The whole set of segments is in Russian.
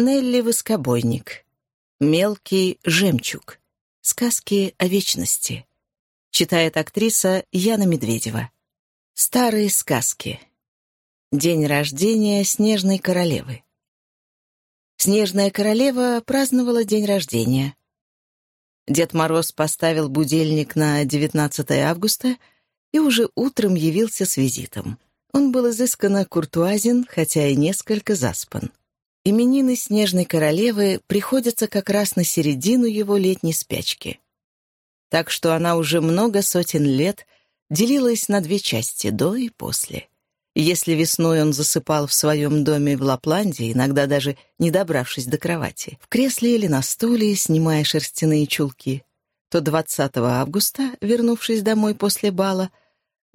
Нелли Воскобойник. Мелкий жемчуг. Сказки о вечности. Читает актриса Яна Медведева. Старые сказки. День рождения Снежной королевы. Снежная королева праздновала день рождения. Дед Мороз поставил будильник на 19 августа и уже утром явился с визитом. Он был изысканно куртуазен, хотя и несколько заспан. Именины Снежной Королевы приходятся как раз на середину его летней спячки. Так что она уже много сотен лет делилась на две части, до и после. Если весной он засыпал в своем доме в Лапландии, иногда даже не добравшись до кровати, в кресле или на стуле, снимая шерстяные чулки, то 20 августа, вернувшись домой после бала,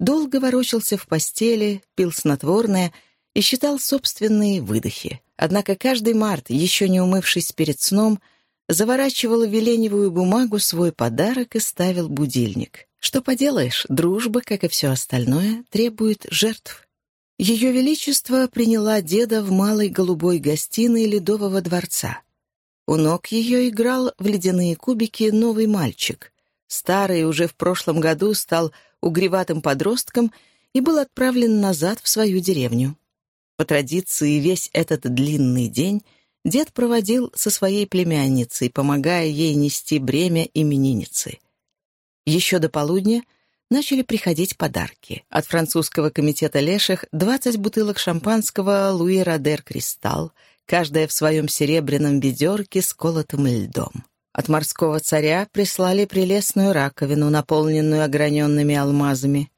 долго ворочался в постели, пил снотворное и считал собственные выдохи. Однако каждый март, еще не умывшись перед сном, заворачивал в веленевую бумагу свой подарок и ставил будильник. Что поделаешь, дружба, как и все остальное, требует жертв. Ее Величество приняла деда в малой голубой гостиной Ледового дворца. У ног ее играл в ледяные кубики новый мальчик. Старый уже в прошлом году стал угреватым подростком и был отправлен назад в свою деревню. По традиции весь этот длинный день дед проводил со своей племянницей, помогая ей нести бремя именинницы. Еще до полудня начали приходить подарки. От французского комитета леших 20 бутылок шампанского «Луи Родер Кристалл», каждая в своем серебряном ведерке с колотым льдом. От морского царя прислали прелестную раковину, наполненную ограненными алмазами.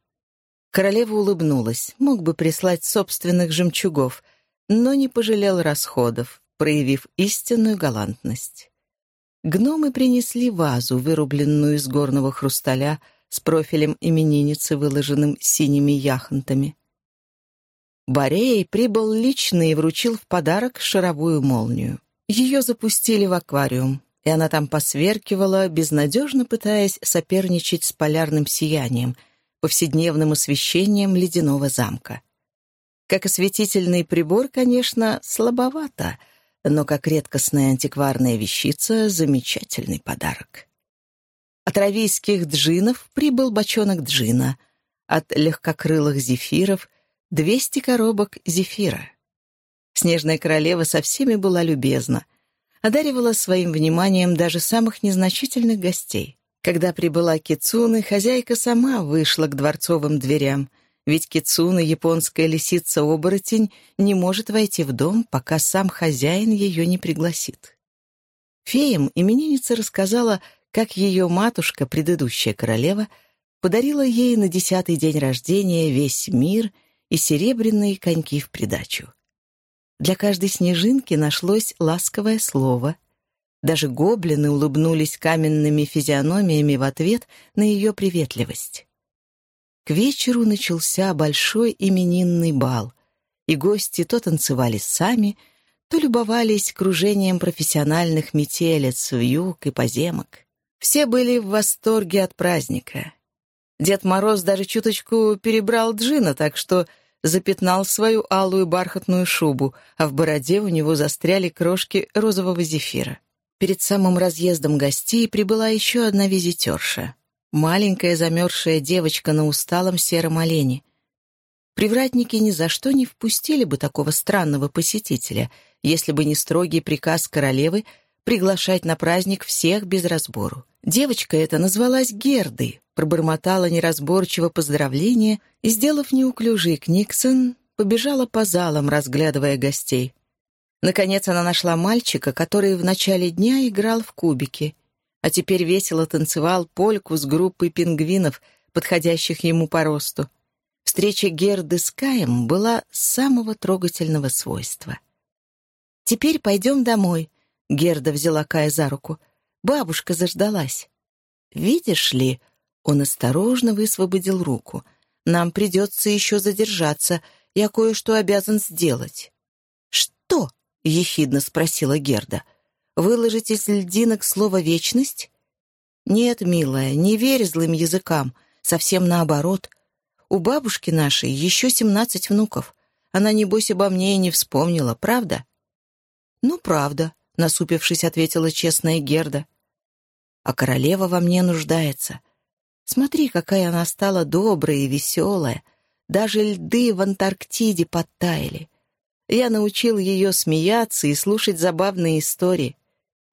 Королева улыбнулась, мог бы прислать собственных жемчугов, но не пожалел расходов, проявив истинную галантность. Гномы принесли вазу, вырубленную из горного хрусталя, с профилем именинницы, выложенным синими яхонтами. Борей прибыл лично и вручил в подарок шаровую молнию. Ее запустили в аквариум, и она там посверкивала, безнадежно пытаясь соперничать с полярным сиянием — повседневным освещением ледяного замка. Как осветительный прибор, конечно, слабовато, но как редкостная антикварная вещица — замечательный подарок. От равийских джинов прибыл бочонок джина, от легкокрылых зефиров — 200 коробок зефира. Снежная королева со всеми была любезна, одаривала своим вниманием даже самых незначительных гостей. Когда прибыла Кицуны, хозяйка сама вышла к дворцовым дверям, ведь Кицуна, японская лисица-оборотень, не может войти в дом, пока сам хозяин ее не пригласит. Феям именинница рассказала, как ее матушка, предыдущая королева, подарила ей на десятый день рождения весь мир и серебряные коньки в придачу. Для каждой снежинки нашлось ласковое слово — даже гоблины улыбнулись каменными физиономиями в ответ на ее приветливость. К вечеру начался большой именинный бал, и гости то танцевали сами, то любовались кружением профессиональных метелец, вьюг и поземок. Все были в восторге от праздника. Дед Мороз даже чуточку перебрал джина, так что запятнал свою алую бархатную шубу, а в бороде у него застряли крошки розового зефира. Перед самым разъездом гостей прибыла еще одна визитерша. Маленькая замерзшая девочка на усталом сером олене. Привратники ни за что не впустили бы такого странного посетителя, если бы не строгий приказ королевы приглашать на праздник всех без разбору. Девочка эта назвалась Гердой, пробормотала неразборчиво поздравления и, сделав неуклюжий книксон, побежала по залам, разглядывая гостей. Наконец она нашла мальчика, который в начале дня играл в кубики, а теперь весело танцевал польку с группой пингвинов, подходящих ему по росту. Встреча Герды с Каем была самого трогательного свойства. «Теперь пойдем домой», — Герда взяла Кая за руку. «Бабушка заждалась». «Видишь ли...» — он осторожно высвободил руку. «Нам придется еще задержаться. Я кое-что обязан сделать». «Что?» — ехидно спросила Герда. «Выложить из льдинок слово «вечность»?» «Нет, милая, не верь злым языкам. Совсем наоборот. У бабушки нашей еще семнадцать внуков. Она, небось, обо мне и не вспомнила, правда?» «Ну, правда», — насупившись, ответила честная Герда. «А королева во мне нуждается. Смотри, какая она стала добрая и веселая. Даже льды в Антарктиде подтаяли. Я научил ее смеяться и слушать забавные истории.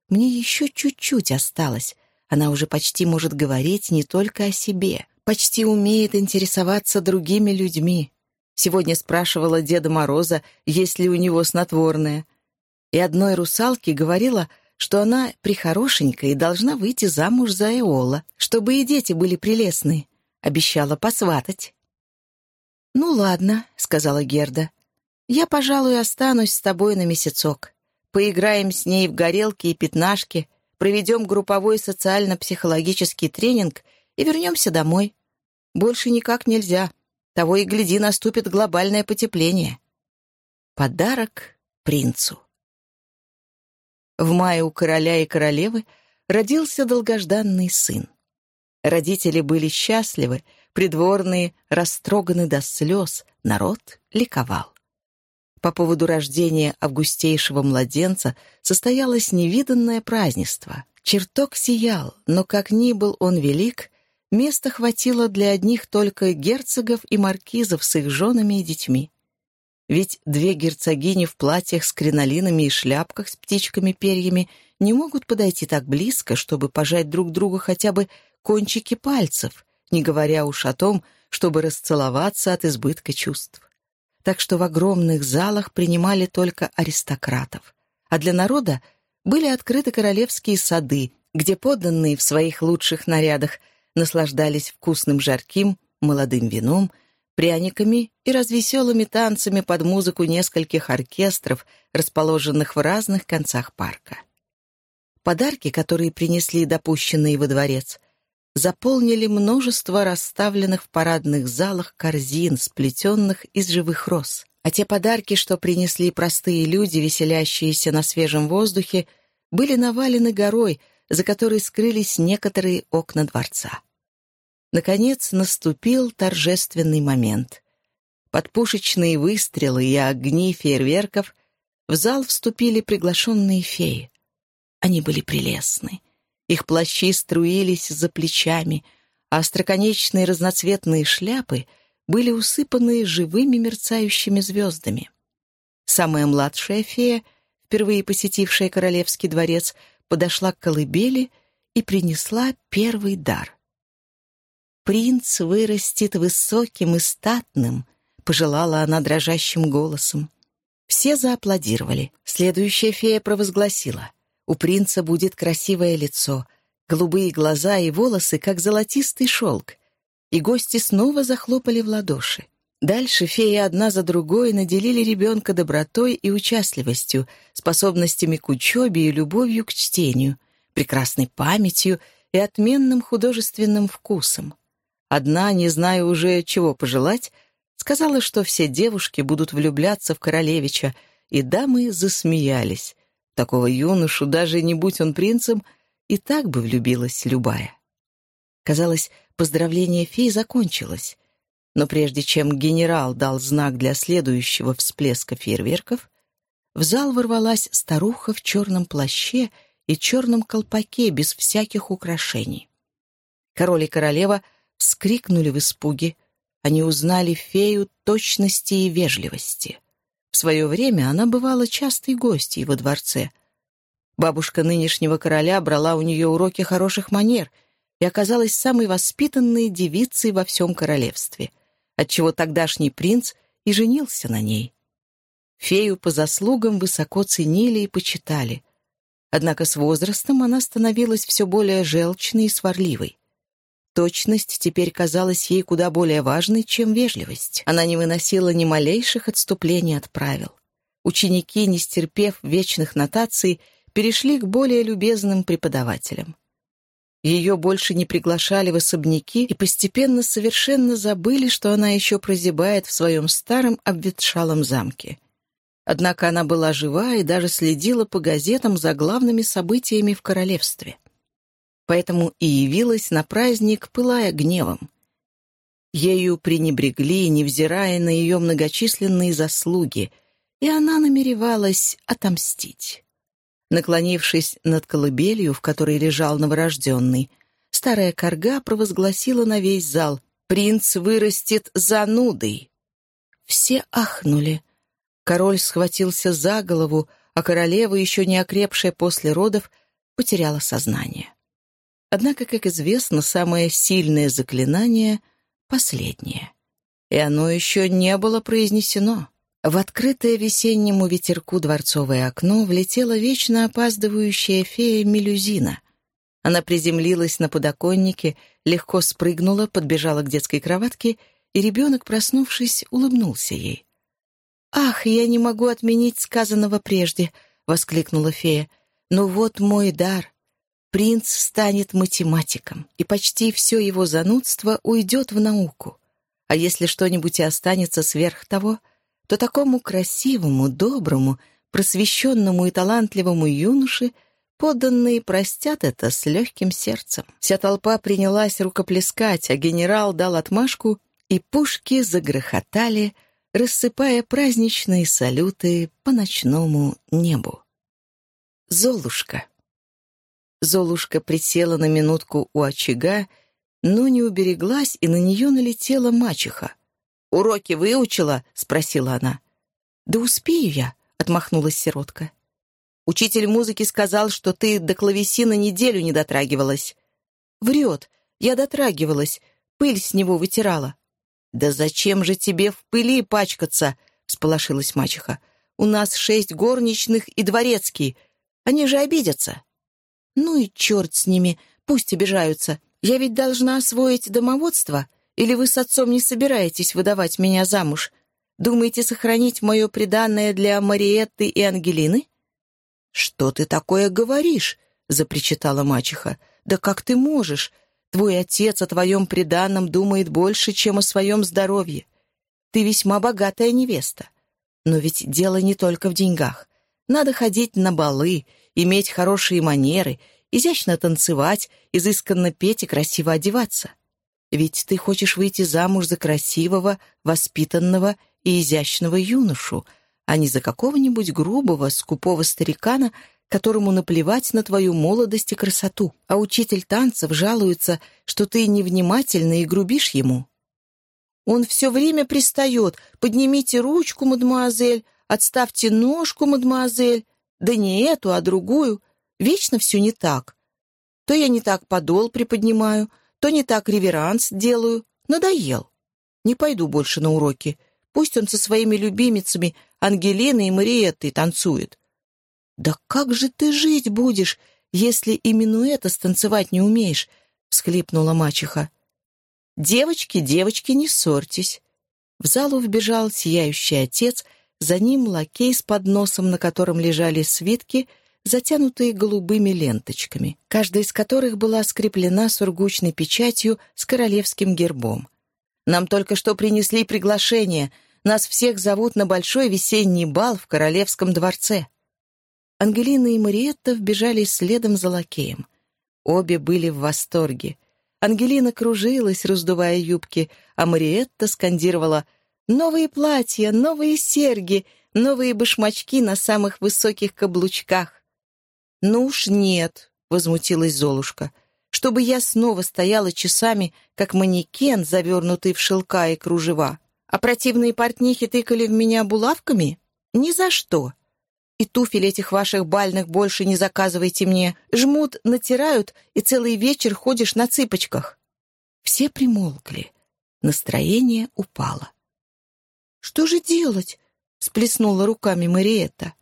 Мне еще чуть-чуть осталось. Она уже почти может говорить не только о себе, почти умеет интересоваться другими людьми. Сегодня спрашивала Деда Мороза, есть ли у него снотворное. И одной русалке говорила, что она прихорошенькая и должна выйти замуж за Эола, чтобы и дети были прелестные. Обещала посватать. «Ну ладно», — сказала Герда. «Я, пожалуй, останусь с тобой на месяцок. Поиграем с ней в горелки и пятнашки, проведем групповой социально-психологический тренинг и вернемся домой. Больше никак нельзя. Того и гляди, наступит глобальное потепление». Подарок принцу. В мае у короля и королевы родился долгожданный сын. Родители были счастливы, придворные растроганы до слез, народ ликовал. По поводу рождения августейшего младенца состоялось невиданное празднество. Чертог сиял, но как ни был он велик, места хватило для одних только герцогов и маркизов с их женами и детьми. Ведь две герцогини в платьях с кринолинами и шляпках с птичками-перьями не могут подойти так близко, чтобы пожать друг другу хотя бы кончики пальцев, не говоря уж о том, чтобы расцеловаться от избытка чувств. Так что в огромных залах принимали только аристократов, а для народа были открыты королевские сады, где подданные в своих лучших нарядах наслаждались вкусным жарким, молодым вином — пряниками и развеселыми танцами под музыку нескольких оркестров, расположенных в разных концах парка. Подарки, которые принесли допущенные во дворец, заполнили множество расставленных в парадных залах корзин, сплетенных из живых роз. А те подарки, что принесли простые люди, веселящиеся на свежем воздухе, были навалены горой, за которой скрылись некоторые окна дворца. Наконец наступил торжественный момент. Под пушечные выстрелы и огни фейерверков в зал вступили приглашенные феи. Они были прелестны. Их плащи струились за плечами, а остроконечные разноцветные шляпы были усыпаны живыми мерцающими звездами. Самая младшая фея, впервые посетившая королевский дворец, подошла к колыбели и принесла первый дар — принц вырастет высоким и статным», — пожелала она дрожащим голосом. Все зааплодировали. Следующая фея провозгласила. «У принца будет красивое лицо, голубые глаза и волосы, как золотистый шелк». И гости снова захлопали в ладоши. Дальше феи одна за другой наделили ребенка добротой и участливостью, способностями к учебе и любовью к чтению, прекрасной памятью и отменным художественным вкусом. Одна, не зная уже, чего пожелать, сказала, что все девушки будут влюбляться в королевича, и дамы засмеялись. Такого юношу, даже не будь он принцем, и так бы влюбилась любая. Казалось, поздравление фей закончилось. Но прежде чем генерал дал знак для следующего всплеска фейерверков, в зал ворвалась старуха в черном плаще и черном колпаке без всяких украшений. Король и королева вскрикнули в испуге. Они узнали фею точности и вежливости. В свое время она бывала частой гостьей во дворце. Бабушка нынешнего короля брала у нее уроки хороших манер и оказалась самой воспитанной девицей во всем королевстве, отчего тогдашний принц и женился на ней. Фею по заслугам высоко ценили и почитали. Однако с возрастом она становилась все более желчной и сварливой. Точность теперь казалась ей куда более важной, чем вежливость. Она не выносила ни малейших отступлений от правил. Ученики, не стерпев вечных нотаций, перешли к более любезным преподавателям. Ее больше не приглашали в особняки и постепенно совершенно забыли, что она еще прозябает в своем старом обветшалом замке. Однако она была жива и даже следила по газетам за главными событиями в королевстве поэтому и явилась на праздник, пылая гневом. Ею пренебрегли, невзирая на ее многочисленные заслуги, и она намеревалась отомстить. Наклонившись над колыбелью, в которой лежал новорожденный, старая корга провозгласила на весь зал «Принц вырастет занудой!» Все ахнули. Король схватился за голову, а королева, еще не окрепшая после родов, потеряла сознание. Однако, как известно, самое сильное заклинание — последнее. И оно еще не было произнесено. В открытое весеннему ветерку дворцовое окно влетела вечно опаздывающая фея Мелюзина. Она приземлилась на подоконнике, легко спрыгнула, подбежала к детской кроватке, и ребенок, проснувшись, улыбнулся ей. «Ах, я не могу отменить сказанного прежде!» — воскликнула фея. «Ну вот мой дар. Принц станет математиком, и почти все его занудство уйдет в науку. А если что-нибудь и останется сверх того — то такому красивому, доброму, просвещенному и талантливому юноше подданные простят это с легким сердцем. Вся толпа принялась рукоплескать, а генерал дал отмашку, и пушки загрохотали, рассыпая праздничные салюты по ночному небу. Золушка. Золушка присела на минутку у очага, но не убереглась, и на нее налетела мачеха — «Уроки выучила?» — спросила она. «Да успею я», — отмахнулась сиротка. «Учитель музыки сказал, что ты до клавесина неделю не дотрагивалась». «Врет. Я дотрагивалась. Пыль с него вытирала». «Да зачем же тебе в пыли пачкаться?» — всполошилась мачеха. «У нас шесть горничных и дворецкий. Они же обидятся». «Ну и черт с ними, пусть обижаются. Я ведь должна освоить домоводство. Или вы с отцом не собираетесь выдавать меня замуж? Думаете сохранить мое преданное для Мариетты и Ангелины?» «Что ты такое говоришь?» — запричитала мачеха. «Да как ты можешь? Твой отец о твоем преданном думает больше, чем о своем здоровье. Ты весьма богатая невеста. Но ведь дело не только в деньгах. Надо ходить на балы, иметь хорошие манеры, изящно танцевать, изысканно петь и красиво одеваться. Ведь ты хочешь выйти замуж за красивого, воспитанного и изящного юношу, а не за какого-нибудь грубого, скупого старикана, которому наплевать на твою молодость и красоту. А учитель танцев жалуется, что ты невнимательна и грубишь ему. Он все время пристает. «Поднимите ручку, мадемуазель, отставьте ножку, мадемуазель». Да не эту, а другую. Вечно все не так. То я не так подол приподнимаю, то не так реверанс делаю. Надоел. Не пойду больше на уроки. Пусть он со своими любимицами Ангелиной и Мариеттой танцует. «Да как же ты жить будешь, если именно это станцевать не умеешь?» — всхлипнула мачеха. «Девочки, девочки, не ссорьтесь». В залу вбежал сияющий отец, за ним лакей с подносом, на котором лежали свитки — затянутые голубыми ленточками, каждая из которых была скреплена сургучной печатью с королевским гербом. «Нам только что принесли приглашение. Нас всех зовут на большой весенний бал в королевском дворце». Ангелина и Мариетта вбежали следом за лакеем. Обе были в восторге. Ангелина кружилась, раздувая юбки, а Мариетта скандировала «Новые платья, новые серьги, новые башмачки на самых высоких каблучках». «Ну уж нет», — возмутилась Золушка, «чтобы я снова стояла часами, как манекен, завернутый в шелка и кружева. А противные портнихи тыкали в меня булавками? Ни за что. И туфель этих ваших бальных больше не заказывайте мне. Жмут, натирают, и целый вечер ходишь на цыпочках». Все примолкли. Настроение упало. «Что же делать?» — сплеснула руками Мариетта.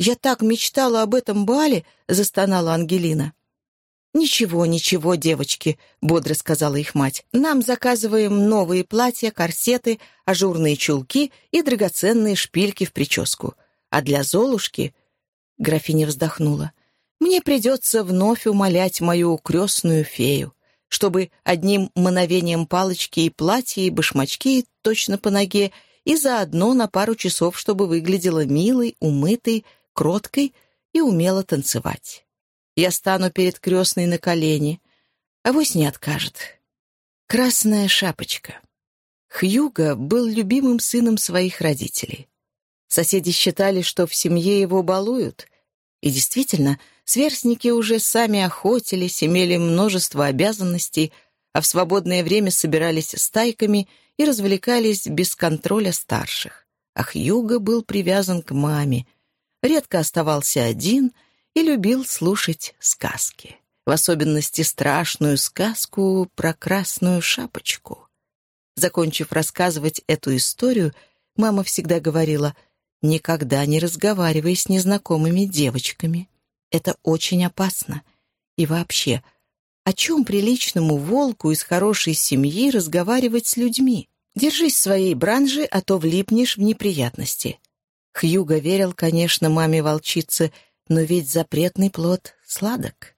«Я так мечтала об этом бале!» — застонала Ангелина. «Ничего, ничего, девочки», — бодро сказала их мать. «Нам заказываем новые платья, корсеты, ажурные чулки и драгоценные шпильки в прическу. А для Золушки...» — графиня вздохнула. «Мне придется вновь умолять мою крестную фею, чтобы одним мановением палочки и платье, и башмачки точно по ноге, и заодно на пару часов, чтобы выглядела милой, умытой, кроткой и умела танцевать. Я стану перед крестной на колени, а вось не откажет. Красная шапочка. Хьюга был любимым сыном своих родителей. Соседи считали, что в семье его балуют. И действительно, сверстники уже сами охотились, имели множество обязанностей, а в свободное время собирались стайками и развлекались без контроля старших. Ах, Юга был привязан к маме, редко оставался один и любил слушать сказки. В особенности страшную сказку про красную шапочку. Закончив рассказывать эту историю, мама всегда говорила «Никогда не разговаривай с незнакомыми девочками. Это очень опасно. И вообще, о чем приличному волку из хорошей семьи разговаривать с людьми? Держись своей бранжи, а то влипнешь в неприятности». Хьюго верил, конечно, маме-волчице, но ведь запретный плод сладок.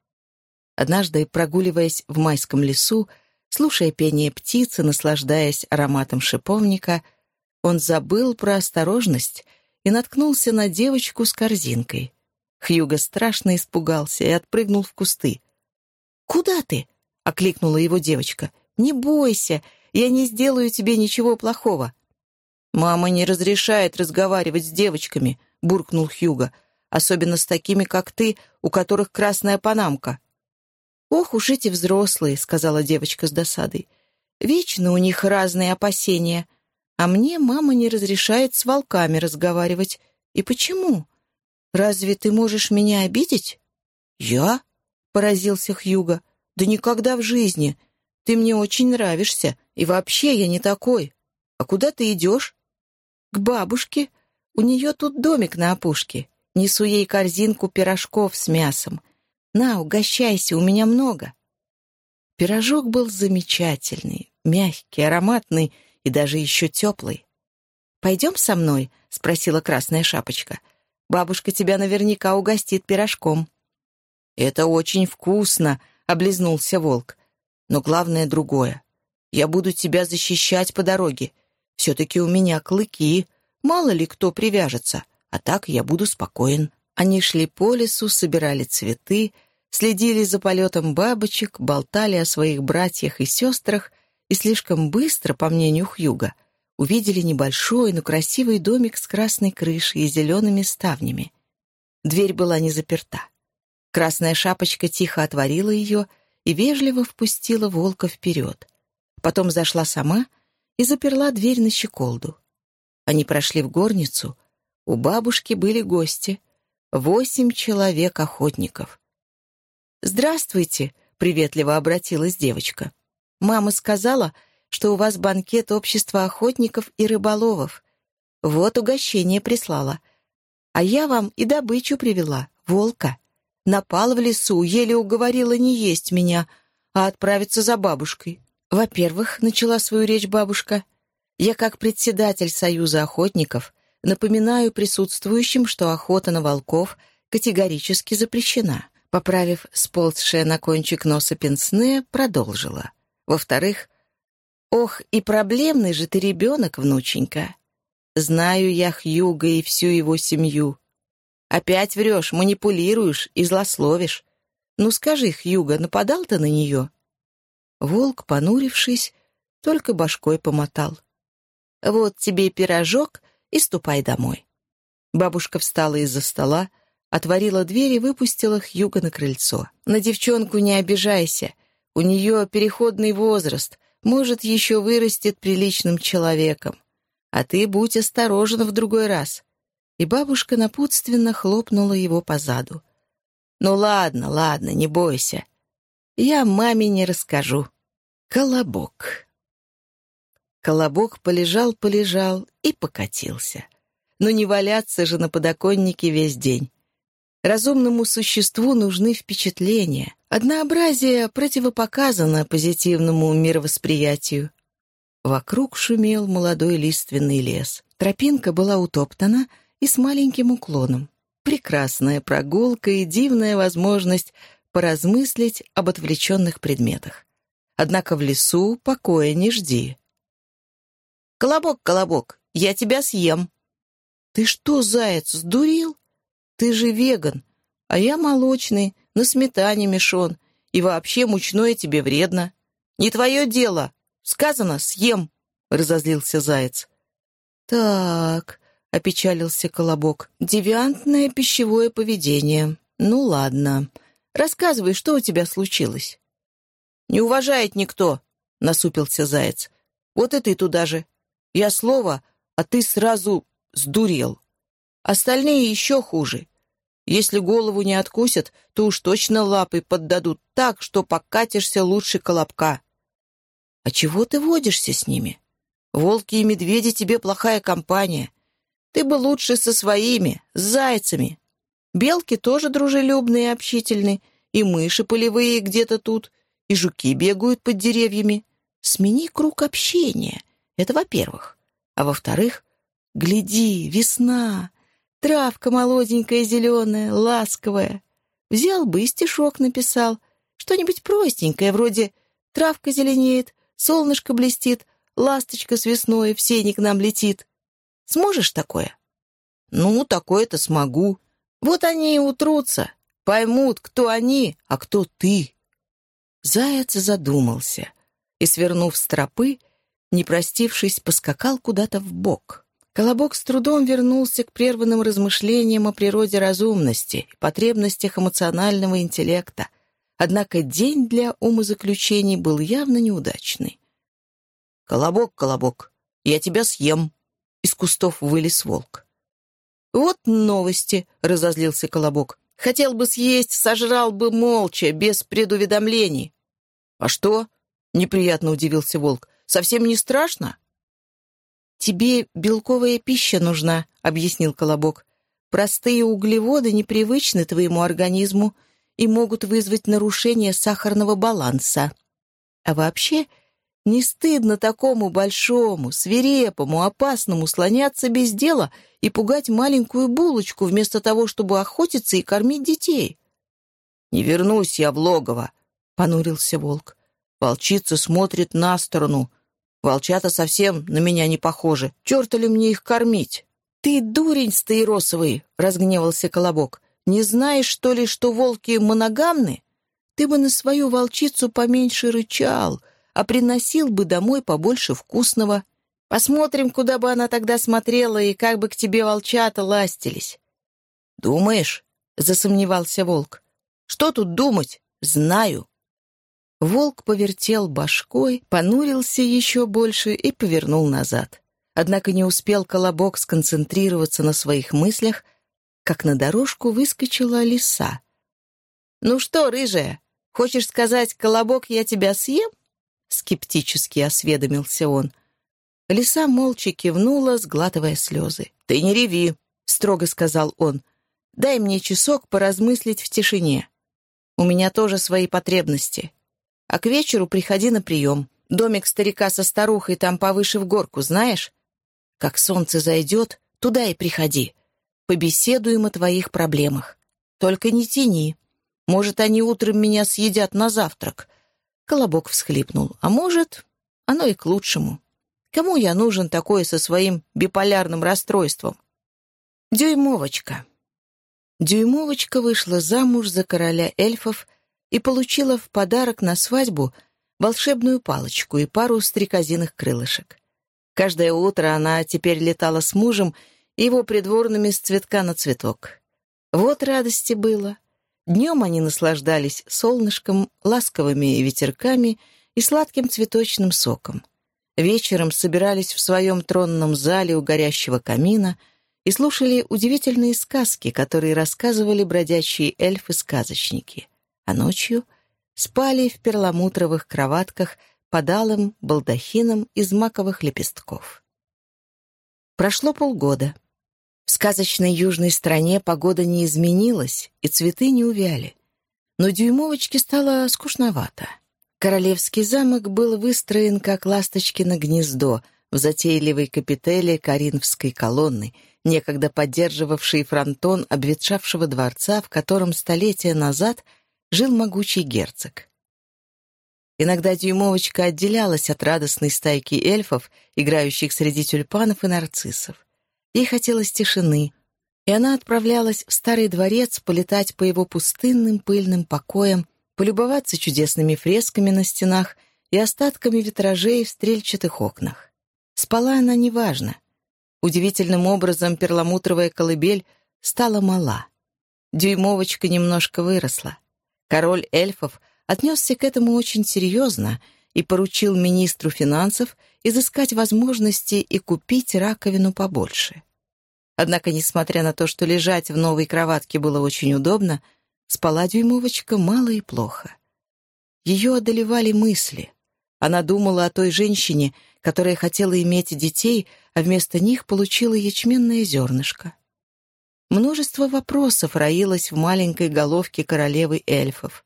Однажды, прогуливаясь в майском лесу, слушая пение птицы, наслаждаясь ароматом шиповника, он забыл про осторожность и наткнулся на девочку с корзинкой. Хьюго страшно испугался и отпрыгнул в кусты. «Куда ты?» — окликнула его девочка. «Не бойся, я не сделаю тебе ничего плохого». «Мама не разрешает разговаривать с девочками», — буркнул Хьюго, «особенно с такими, как ты, у которых красная панамка». «Ох уж эти взрослые», — сказала девочка с досадой. «Вечно у них разные опасения. А мне мама не разрешает с волками разговаривать. И почему? Разве ты можешь меня обидеть?» «Я?» — поразился Хьюго. «Да никогда в жизни. Ты мне очень нравишься, и вообще я не такой. А куда ты идешь?» «К бабушке. У нее тут домик на опушке. Несу ей корзинку пирожков с мясом. На, угощайся, у меня много». Пирожок был замечательный, мягкий, ароматный и даже еще теплый. «Пойдем со мной?» — спросила Красная Шапочка. «Бабушка тебя наверняка угостит пирожком». «Это очень вкусно», — облизнулся волк. «Но главное другое. Я буду тебя защищать по дороге. Все-таки у меня клыки. Мало ли кто привяжется. А так я буду спокоен». Они шли по лесу, собирали цветы, следили за полетом бабочек, болтали о своих братьях и сестрах и слишком быстро, по мнению Хьюга, увидели небольшой, но красивый домик с красной крышей и зелеными ставнями. Дверь была не заперта. Красная шапочка тихо отворила ее и вежливо впустила волка вперед. Потом зашла сама и заперла дверь на щеколду. Они прошли в горницу. У бабушки были гости. Восемь человек-охотников. «Здравствуйте», — приветливо обратилась девочка. «Мама сказала, что у вас банкет общества охотников и рыболовов. Вот угощение прислала. А я вам и добычу привела, волка. Напала в лесу, еле уговорила не есть меня, а отправиться за бабушкой. Во-первых, начала свою речь бабушка, я как председатель Союза охотников напоминаю присутствующим, что охота на волков категорически запрещена. Поправив сползшее на кончик носа пенсне, продолжила. Во-вторых, «Ох, и проблемный же ты ребенок, внученька. Знаю я Хьюга и всю его семью. Опять врешь, манипулируешь и злословишь. Ну скажи, Хьюга, нападал ты на нее?» Волк, понурившись, только башкой помотал. «Вот тебе пирожок и ступай домой». Бабушка встала из-за стола, отворила дверь и выпустила Хьюга на крыльцо. «На девчонку не обижайся. У нее переходный возраст, может, еще вырастет приличным человеком. А ты будь осторожен в другой раз». И бабушка напутственно хлопнула его по заду. «Ну ладно, ладно, не бойся. Я маме не расскажу». Колобок. Колобок полежал-полежал и покатился. Но не валяться же на подоконнике весь день. Разумному существу нужны впечатления. Однообразие противопоказано позитивному мировосприятию. Вокруг шумел молодой лиственный лес. Тропинка была утоптана и с маленьким уклоном. Прекрасная прогулка и дивная возможность поразмыслить об отвлеченных предметах. Однако в лесу покоя не жди. «Колобок, колобок, я тебя съем!» «Ты что, заяц, сдурил? Ты же веган, а я молочный, на сметане мешон, и вообще мучное тебе вредно. Не твое дело. Сказано, съем, — разозлился заяц. Так, опечалился Колобок. «Девиантное пищевое поведение. Ну ладно. Рассказывай, что у тебя случилось?» «Не уважает никто», — насупился Заяц. «Вот и ты туда же. Я слово, а ты сразу сдурел. Остальные еще хуже. Если голову не откусят, то уж точно лапы поддадут так, что покатишься лучше колобка. А чего ты водишься с ними? Волки и медведи тебе плохая компания. Ты бы лучше со своими, с зайцами. Белки тоже дружелюбные и общительные, и мыши полевые где-то тут, и жуки бегают под деревьями. Смени круг общения. Это во-первых. А во-вторых, гляди, весна. Травка молоденькая, зеленая, ласковая. Взял бы и стишок написал. Что-нибудь простенькое, вроде «Травка зеленеет, солнышко блестит, ласточка с весной в сене к нам летит». Сможешь такое? Ну, такое-то смогу. Вот они и утрутся, поймут, кто они, а кто ты. Заяц задумался и, свернув с тропы, не простившись, поскакал куда-то в бок. Колобок с трудом вернулся к прерванным размышлениям о природе разумности и потребностях эмоционального интеллекта. Однако день для умозаключений был явно неудачный. «Колобок, колобок, я тебя съем!» Из кустов вылез волк. «Вот новости!» — разозлился колобок. «Хотел бы съесть, сожрал бы молча, без предуведомлений». «А что?» — неприятно удивился волк. «Совсем не страшно?» «Тебе белковая пища нужна», — объяснил Колобок. «Простые углеводы непривычны твоему организму и могут вызвать нарушение сахарного баланса. А вообще, не стыдно такому большому, свирепому, опасному слоняться без дела и пугать маленькую булочку вместо того, чтобы охотиться и кормить детей». «Не вернусь я в логово», — понурился волк. Волчица смотрит на сторону, Волчата совсем на меня не похожи. Черта ли мне их кормить?» «Ты дурень стаиросовый!» — разгневался Колобок. «Не знаешь, что ли, что волки моногамны? Ты бы на свою волчицу поменьше рычал, а приносил бы домой побольше вкусного. Посмотрим, куда бы она тогда смотрела и как бы к тебе волчата ластились». «Думаешь?» — засомневался волк. «Что тут думать? Знаю. Волк повертел башкой, понурился еще больше и повернул назад. Однако не успел Колобок сконцентрироваться на своих мыслях, как на дорожку выскочила лиса. «Ну что, рыжая, хочешь сказать, Колобок, я тебя съем?» Скептически осведомился он. Лиса молча кивнула, сглатывая слезы. «Ты не реви», — строго сказал он. «Дай мне часок поразмыслить в тишине. У меня тоже свои потребности. А к вечеру приходи на прием. Домик старика со старухой там повыше в горку, знаешь? Как солнце зайдет, туда и приходи. Побеседуем о твоих проблемах. Только не тяни. Может, они утром меня съедят на завтрак». Колобок всхлипнул. «А может, оно и к лучшему. Кому я нужен такой со своим биполярным расстройством?» Дюймовочка. Дюймовочка вышла замуж за короля эльфов и получила в подарок на свадьбу волшебную палочку и пару стрекозиных крылышек. Каждое утро она теперь летала с мужем и его придворными с цветка на цветок. Вот радости было. Днем они наслаждались солнышком, ласковыми ветерками и сладким цветочным соком. Вечером собирались в своем тронном зале у горящего камина и слушали удивительные сказки, которые рассказывали бродячие эльфы-сказочники а ночью спали в перламутровых кроватках под алым балдахином из маковых лепестков. Прошло полгода. В сказочной южной стране погода не изменилась, и цветы не увяли. Но дюймовочке стало скучновато. Королевский замок был выстроен как ласточкино гнездо в затейливой капителе Каринфской колонны, некогда поддерживавшей фронтон обветшавшего дворца, в котором столетия назад — жил могучий герцог. Иногда дюймовочка отделялась от радостной стайки эльфов, играющих среди тюльпанов и нарциссов. Ей хотелось тишины, и она отправлялась в старый дворец полетать по его пустынным пыльным покоям, полюбоваться чудесными фресками на стенах и остатками витражей в стрельчатых окнах. Спала она неважно. Удивительным образом перламутровая колыбель стала мала. Дюймовочка немножко выросла. Король эльфов отнесся к этому очень серьезно и поручил министру финансов изыскать возможности и купить раковину побольше. Однако, несмотря на то, что лежать в новой кроватке было очень удобно, спала дюймовочка мало и плохо. Ее одолевали мысли. Она думала о той женщине, которая хотела иметь детей, а вместо них получила ячменное зернышко. Множество вопросов роилось в маленькой головке королевы эльфов.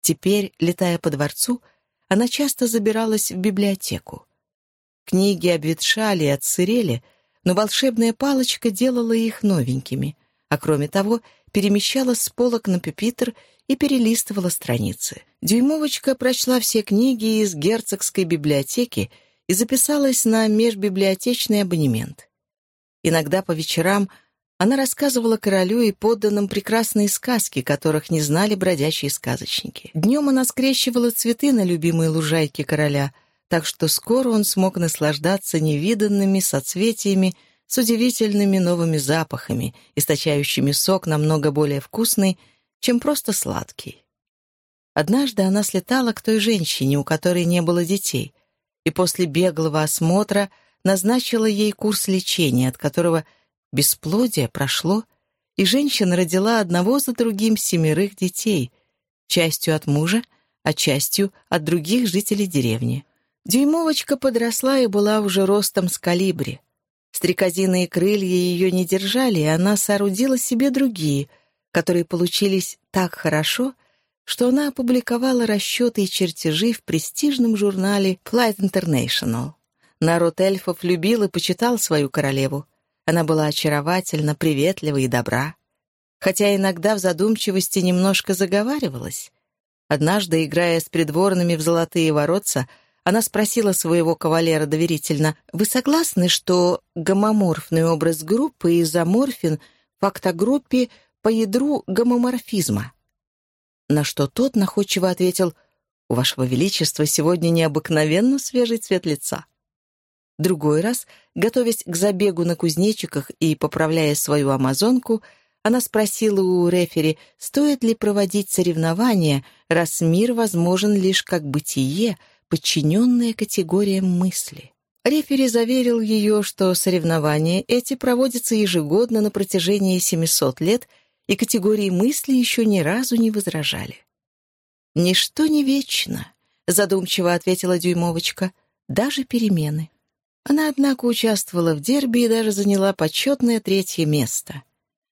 Теперь, летая по дворцу, она часто забиралась в библиотеку. Книги обветшали и отсырели, но волшебная палочка делала их новенькими, а кроме того, перемещала с полок на пюпитр и перелистывала страницы. Дюймовочка прочла все книги из герцогской библиотеки и записалась на межбиблиотечный абонемент. Иногда по вечерам она рассказывала королю и подданным прекрасные сказки, которых не знали бродячие сказочники. Днем она скрещивала цветы на любимой лужайке короля, так что скоро он смог наслаждаться невиданными соцветиями с удивительными новыми запахами, источающими сок намного более вкусный, чем просто сладкий. Однажды она слетала к той женщине, у которой не было детей, и после беглого осмотра назначила ей курс лечения, от которого – Бесплодие прошло, и женщина родила одного за другим семерых детей, частью от мужа, а частью от других жителей деревни. Дюймовочка подросла и была уже ростом с калибри. Стрекозиные крылья ее не держали, и она соорудила себе другие, которые получились так хорошо, что она опубликовала расчеты и чертежи в престижном журнале Flight International. Народ эльфов любил и почитал свою королеву. Она была очаровательна, приветлива и добра. Хотя иногда в задумчивости немножко заговаривалась. Однажды, играя с придворными в золотые воротца, она спросила своего кавалера доверительно, «Вы согласны, что гомоморфный образ группы изоморфен в фактогруппе по ядру гомоморфизма?» На что тот находчиво ответил, «У вашего величества сегодня необыкновенно свежий цвет лица». Другой раз, готовясь к забегу на кузнечиках и поправляя свою амазонку, она спросила у рефери, стоит ли проводить соревнования, раз мир возможен лишь как бытие, подчиненное категориям мысли. Рефери заверил ее, что соревнования эти проводятся ежегодно на протяжении 700 лет, и категории мысли еще ни разу не возражали. «Ничто не вечно», — задумчиво ответила Дюймовочка, — «даже перемены». Она, однако, участвовала в дерби и даже заняла почетное третье место.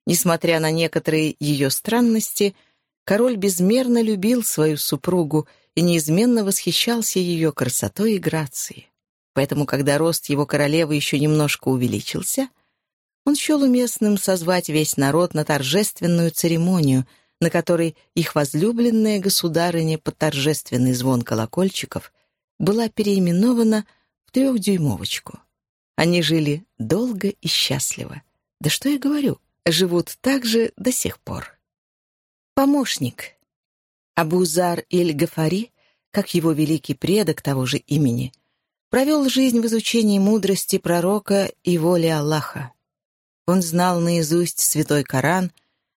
Несмотря на некоторые ее странности, король безмерно любил свою супругу и неизменно восхищался ее красотой и грацией. Поэтому, когда рост его королевы еще немножко увеличился, он счел уместным созвать весь народ на торжественную церемонию, на которой их возлюбленная государыня под торжественный звон колокольчиков была переименована трехдюймовочку. Они жили долго и счастливо. Да что я говорю, живут так же до сих пор. Помощник. Абузар Иль-Гафари, как его великий предок того же имени, провел жизнь в изучении мудрости пророка и воли Аллаха. Он знал наизусть святой Коран,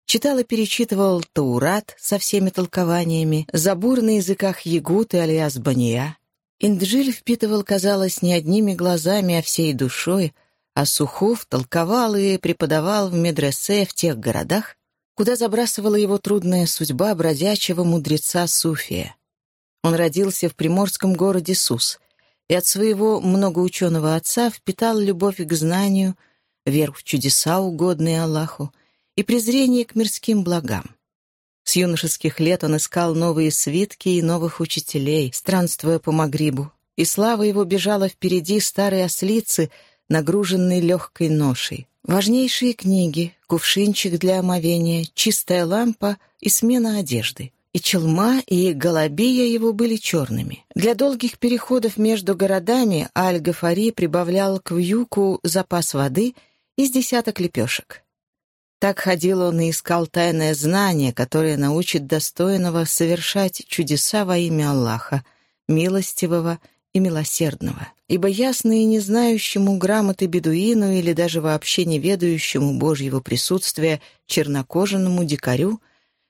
читал и перечитывал Таурат со всеми толкованиями, забур на языках Ягут и Алиас Бания, Инджиль впитывал, казалось, не одними глазами, а всей душой, а Сухов толковал и преподавал в медресе в тех городах, куда забрасывала его трудная судьба бродячего мудреца Суфия. Он родился в приморском городе Сус и от своего многоученого отца впитал любовь к знанию, веру в чудеса, угодные Аллаху, и презрение к мирским благам. С юношеских лет он искал новые свитки и новых учителей, странствуя по Магрибу, и слава его бежала впереди старой ослицы, нагруженной легкой ношей. Важнейшие книги, кувшинчик для омовения, чистая лампа и смена одежды. И челма, и голубия его были черными. Для долгих переходов между городами Аль-Гафари прибавлял к вьюку запас воды из десяток лепешек. Так ходил он и искал тайное знание, которое научит достойного совершать чудеса во имя Аллаха, милостивого и милосердного. ибо ясно и не знающему грамоты бедуину или даже вообще не ведающему Божьего присутствия чернокоженому дикарю,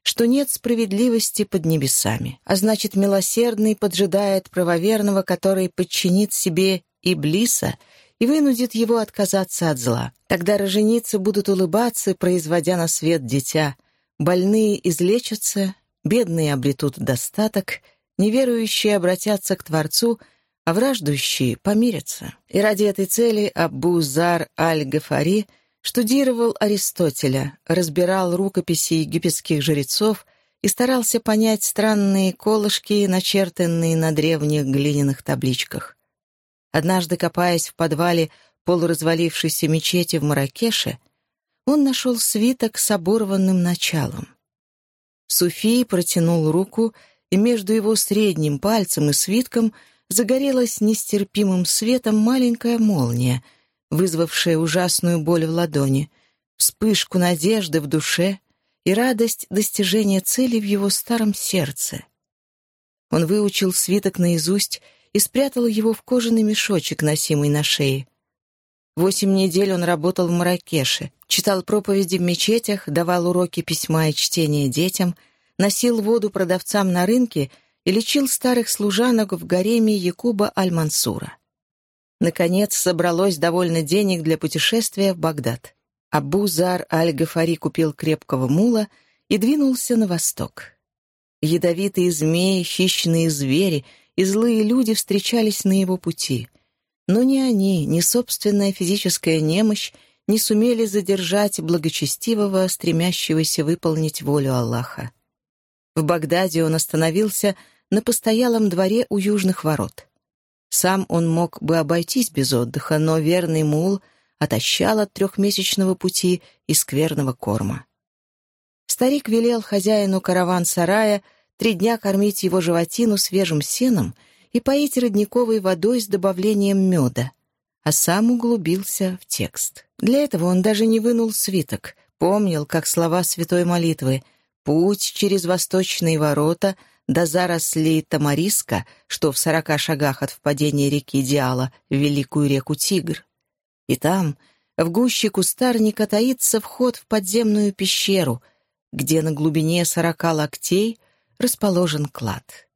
что нет справедливости под небесами, а значит, милосердный поджидает правоверного, который подчинит себе Иблиса и вынудит его отказаться от зла. Тогда роженицы будут улыбаться, производя на свет дитя. Больные излечатся, бедные обретут достаток, неверующие обратятся к Творцу, а враждующие помирятся. И ради этой цели Абу-Зар аль-Гафари штудировал Аристотеля, разбирал рукописи египетских жрецов и старался понять странные колышки, начертанные на древних глиняных табличках. Однажды, копаясь в подвале полуразвалившейся мечети в Маракеше, он нашел свиток с оборванным началом. Суфий протянул руку, и между его средним пальцем и свитком загорелась нестерпимым светом маленькая молния, вызвавшая ужасную боль в ладони, вспышку надежды в душе и радость достижения цели в его старом сердце. Он выучил свиток наизусть и спрятал его в кожаный мешочек, носимый на шее. Восемь недель он работал в Маракеше, читал проповеди в мечетях, давал уроки письма и чтения детям, носил воду продавцам на рынке и лечил старых служанок в гареме Якуба Аль-Мансура. Наконец, собралось довольно денег для путешествия в Багдад. Абу Зар Аль-Гафари купил крепкого мула и двинулся на восток. Ядовитые змеи, хищные звери и злые люди встречались на его пути. Но ни они, ни собственная физическая немощь не сумели задержать благочестивого, стремящегося выполнить волю Аллаха. В Багдаде он остановился на постоялом дворе у южных ворот. Сам он мог бы обойтись без отдыха, но верный мул отощал от трехмесячного пути и скверного корма. Старик велел хозяину караван-сарая три дня кормить его животину свежим сеном и поить родниковой водой с добавлением меда, а сам углубился в текст. Для этого он даже не вынул свиток, помнил, как слова святой молитвы «Путь через восточные ворота до зарослей Тамариска, что в сорока шагах от впадения реки Диала в великую реку Тигр. И там, в гуще кустарника, таится вход в подземную пещеру, где на глубине сорока локтей расположен клад.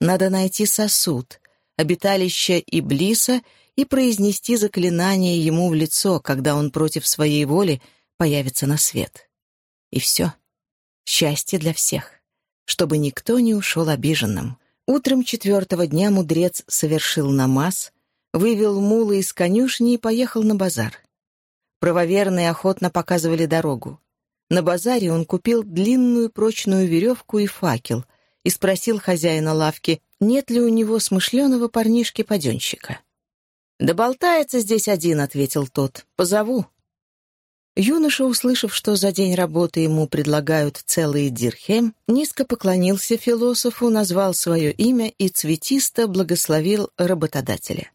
Надо найти сосуд, обиталище Иблиса и произнести заклинание ему в лицо, когда он против своей воли появится на свет. И все. Счастье для всех. Чтобы никто не ушел обиженным. Утром четвертого дня мудрец совершил намаз, вывел мулы из конюшни и поехал на базар. Правоверные охотно показывали дорогу. На базаре он купил длинную прочную веревку и факел и спросил хозяина лавки, нет ли у него смышленого парнишки-паденщика. «Да болтается здесь один», — ответил тот. «Позову». Юноша, услышав, что за день работы ему предлагают целый дирхем, низко поклонился философу, назвал свое имя и цветисто благословил работодателя.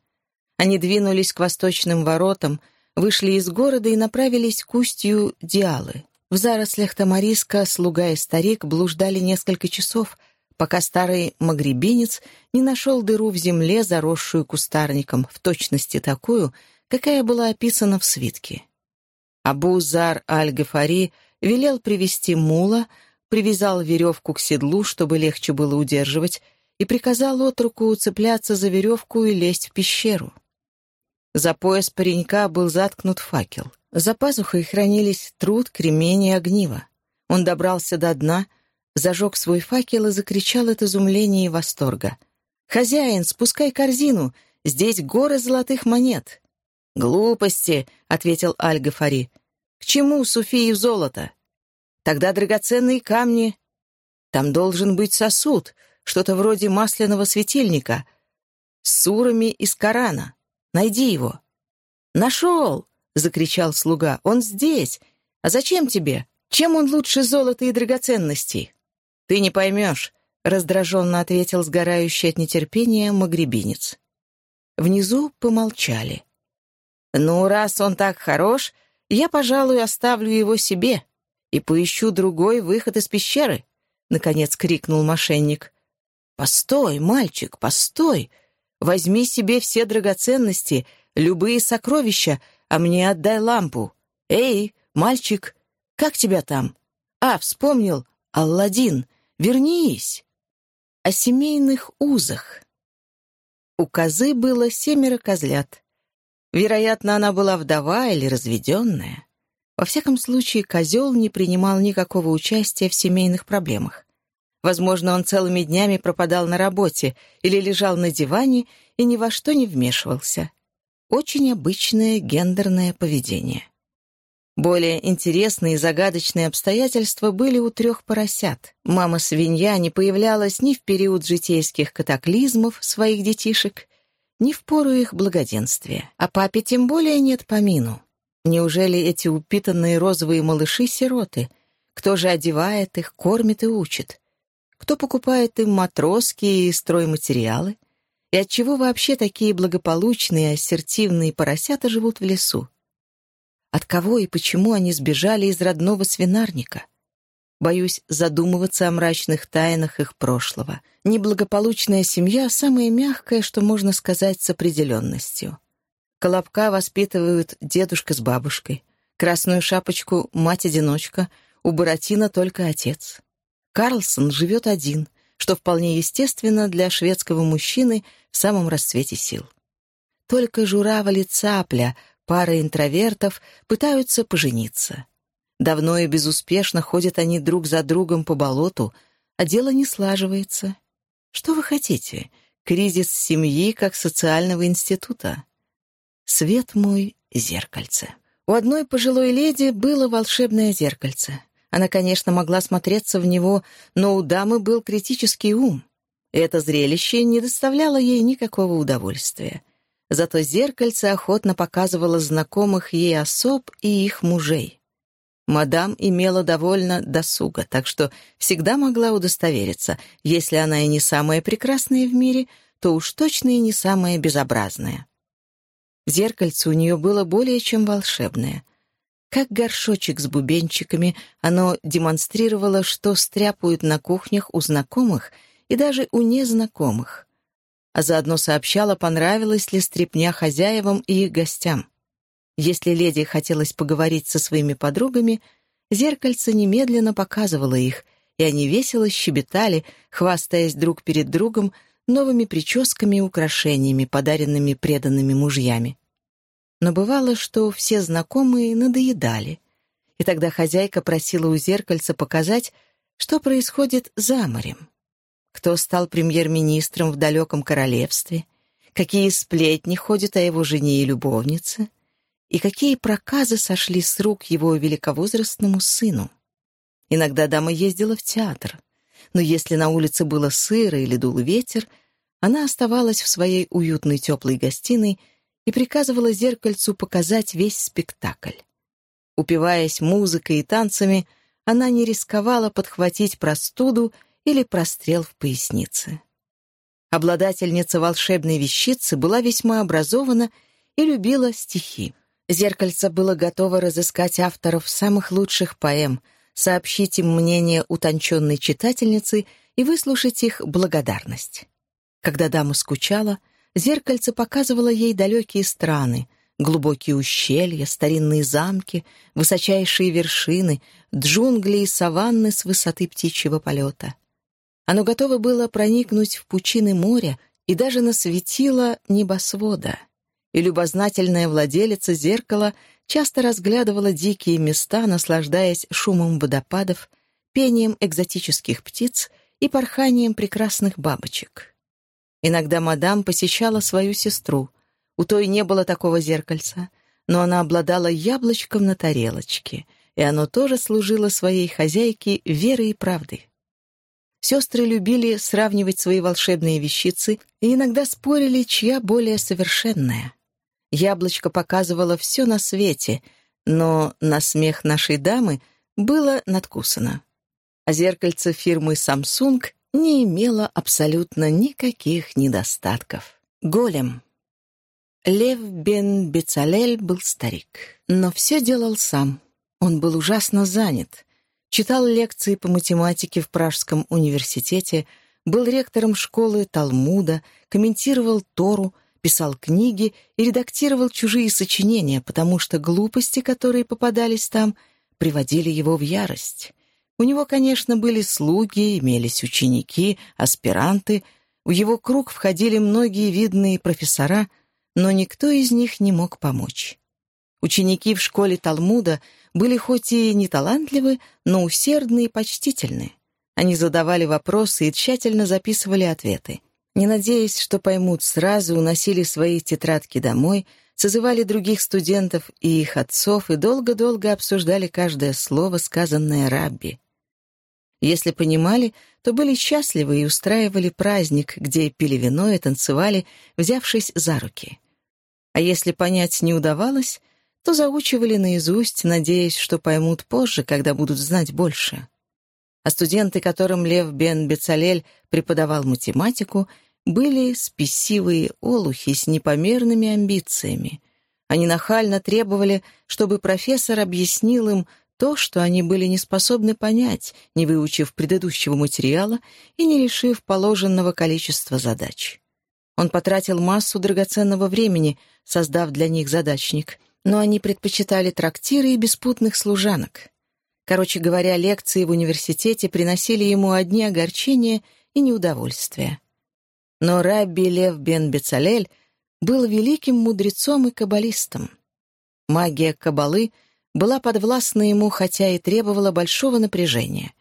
Они двинулись к восточным воротам, вышли из города и направились к устью Диалы. В зарослях Тамариска слуга и старик блуждали несколько часов, пока старый магребинец не нашел дыру в земле, заросшую кустарником, в точности такую, какая была описана в свитке. Абу Зар аль-Гафари велел привести мула, привязал веревку к седлу, чтобы легче было удерживать, и приказал отруку цепляться за веревку и лезть в пещеру. За пояс паренька был заткнут факел — за пазухой хранились труд, кремень и огниво. Он добрался до дна, зажег свой факел и закричал от изумления и восторга. «Хозяин, спускай корзину! Здесь горы золотых монет!» «Глупости!» — ответил Аль-Гафари. «К чему Суфии золото? Тогда драгоценные камни. Там должен быть сосуд, что-то вроде масляного светильника, с сурами из Корана. Найди его». «Нашел!» — закричал слуга. «Он здесь! А зачем тебе? Чем он лучше золота и драгоценностей?» «Ты не поймешь», — раздраженно ответил сгорающий от нетерпения магребинец. Внизу помолчали. «Ну, раз он так хорош, я, пожалуй, оставлю его себе и поищу другой выход из пещеры», — наконец крикнул мошенник. «Постой, мальчик, постой! Возьми себе все драгоценности, любые сокровища, а мне отдай лампу. Эй, мальчик, как тебя там? А, вспомнил, Алладин, вернись. О семейных узах. У козы было семеро козлят. Вероятно, она была вдова или разведенная. Во всяком случае, козел не принимал никакого участия в семейных проблемах. Возможно, он целыми днями пропадал на работе или лежал на диване и ни во что не вмешивался. Очень обычное гендерное поведение. Более интересные и загадочные обстоятельства были у трех поросят. Мама-свинья не появлялась ни в период житейских катаклизмов своих детишек, ни в пору их благоденствия. А папе тем более нет помину. Неужели эти упитанные розовые малыши — сироты? Кто же одевает их, кормит и учит? Кто покупает им матроски и стройматериалы? И отчего вообще такие благополучные, ассертивные поросята живут в лесу? От кого и почему они сбежали из родного свинарника? Боюсь задумываться о мрачных тайнах их прошлого. Неблагополучная семья — самое мягкое, что можно сказать с определенностью. Колобка воспитывают дедушка с бабушкой. Красную шапочку — мать-одиночка. У Буратино только отец. Карлсон живет один, что вполне естественно для шведского мужчины в самом расцвете сил. Только журавль и цапля, пара интровертов, пытаются пожениться. Давно и безуспешно ходят они друг за другом по болоту, а дело не слаживается. Что вы хотите? Кризис семьи как социального института. Свет мой — зеркальце. У одной пожилой леди было волшебное зеркальце. Она, конечно, могла смотреться в него, но у дамы был критический ум. Это зрелище не доставляло ей никакого удовольствия. Зато зеркальце охотно показывало знакомых ей особ и их мужей. Мадам имела довольно досуга, так что всегда могла удостовериться, если она и не самая прекрасная в мире, то уж точно и не самая безобразная. Зеркальце у нее было более чем волшебное — как горшочек с бубенчиками, оно демонстрировало, что стряпают на кухнях у знакомых и даже у незнакомых. А заодно сообщало, понравилась ли стряпня хозяевам и их гостям. Если леди хотелось поговорить со своими подругами, зеркальце немедленно показывало их, и они весело щебетали, хвастаясь друг перед другом новыми прическами и украшениями, подаренными преданными мужьями но бывало, что все знакомые надоедали. И тогда хозяйка просила у зеркальца показать, что происходит за морем. Кто стал премьер-министром в далеком королевстве, какие сплетни ходят о его жене и любовнице, и какие проказы сошли с рук его великовозрастному сыну. Иногда дама ездила в театр, но если на улице было сыро или дул ветер, она оставалась в своей уютной теплой гостиной и приказывала зеркальцу показать весь спектакль. Упиваясь музыкой и танцами, она не рисковала подхватить простуду или прострел в пояснице. Обладательница волшебной вещицы была весьма образована и любила стихи. Зеркальце было готово разыскать авторов самых лучших поэм, сообщить им мнение утонченной читательницы и выслушать их благодарность. Когда дама скучала — Зеркальце показывало ей далекие страны, глубокие ущелья, старинные замки, высочайшие вершины, джунгли и саванны с высоты птичьего полета. Оно готово было проникнуть в пучины моря и даже на светило небосвода. И любознательная владелица зеркала часто разглядывала дикие места, наслаждаясь шумом водопадов, пением экзотических птиц и порханием прекрасных бабочек. Иногда мадам посещала свою сестру. У той не было такого зеркальца, но она обладала яблочком на тарелочке, и оно тоже служило своей хозяйке верой и правдой. Сестры любили сравнивать свои волшебные вещицы и иногда спорили, чья более совершенная. Яблочко показывало все на свете, но на смех нашей дамы было надкусано. А зеркальце фирмы Samsung не имела абсолютно никаких недостатков. Голем. Лев бен Бецалель был старик, но все делал сам. Он был ужасно занят. Читал лекции по математике в Пражском университете, был ректором школы Талмуда, комментировал Тору, писал книги и редактировал чужие сочинения, потому что глупости, которые попадались там, приводили его в ярость. У него, конечно, были слуги, имелись ученики, аспиранты, в его круг входили многие видные профессора, но никто из них не мог помочь. Ученики в школе Талмуда были хоть и не талантливы, но усердны и почтительны. Они задавали вопросы и тщательно записывали ответы. Не надеясь, что поймут сразу, уносили свои тетрадки домой, созывали других студентов и их отцов и долго-долго обсуждали каждое слово, сказанное Рабби. Если понимали, то были счастливы и устраивали праздник, где пили вино и танцевали, взявшись за руки. А если понять не удавалось, то заучивали наизусть, надеясь, что поймут позже, когда будут знать больше. А студенты, которым Лев Бен Бецалель преподавал математику, были спесивые олухи с непомерными амбициями. Они нахально требовали, чтобы профессор объяснил им то, что они были не способны понять, не выучив предыдущего материала и не решив положенного количества задач. Он потратил массу драгоценного времени, создав для них задачник — но они предпочитали трактиры и беспутных служанок. Короче говоря, лекции в университете приносили ему одни огорчения и неудовольствия. Но Рабби Лев бен Бецалель был великим мудрецом и каббалистом. Магия каббалы была подвластна ему, хотя и требовала большого напряжения,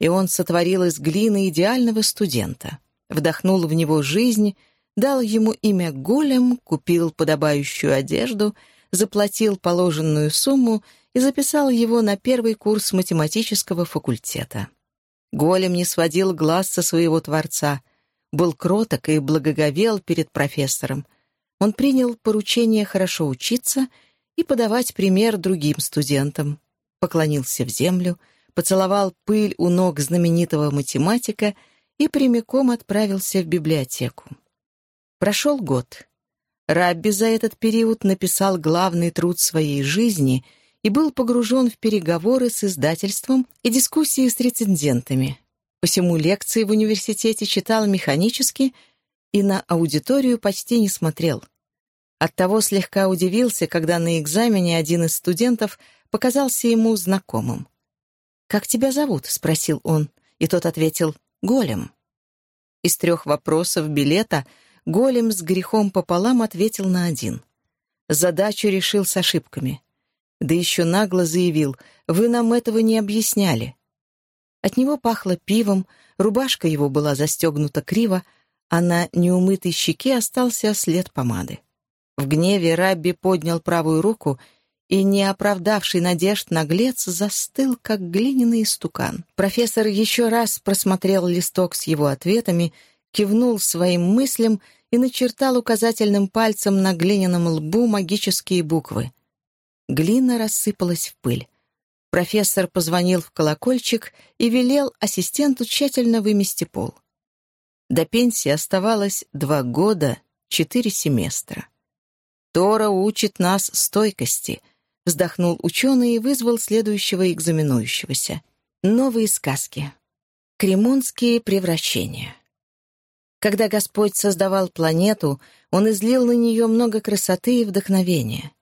и он сотворил из глины идеального студента, вдохнул в него жизнь, дал ему имя Голем, купил подобающую одежду — заплатил положенную сумму и записал его на первый курс математического факультета. Голем не сводил глаз со своего творца, был кроток и благоговел перед профессором. Он принял поручение хорошо учиться и подавать пример другим студентам, поклонился в землю, поцеловал пыль у ног знаменитого математика и прямиком отправился в библиотеку. Прошел год. Рабби за этот период написал главный труд своей жизни и был погружен в переговоры с издательством и дискуссии с рецензентами. Посему лекции в университете читал механически и на аудиторию почти не смотрел. Оттого слегка удивился, когда на экзамене один из студентов показался ему знакомым. «Как тебя зовут?» — спросил он, и тот ответил «Голем». Из трех вопросов билета — Голем с грехом пополам ответил на один. Задачу решил с ошибками. Да еще нагло заявил, «Вы нам этого не объясняли». От него пахло пивом, рубашка его была застегнута криво, а на неумытой щеке остался след помады. В гневе Рабби поднял правую руку, и, не оправдавший надежд, наглец застыл, как глиняный стукан. Профессор еще раз просмотрел листок с его ответами — кивнул своим мыслям и начертал указательным пальцем на глиняном лбу магические буквы. Глина рассыпалась в пыль. Профессор позвонил в колокольчик и велел ассистенту тщательно вымести пол. До пенсии оставалось два года, четыре семестра. «Тора учит нас стойкости», — вздохнул ученый и вызвал следующего экзаменующегося. Новые сказки. Кремонские превращения. Когда Господь создавал планету, Он излил на нее много красоты и вдохновения.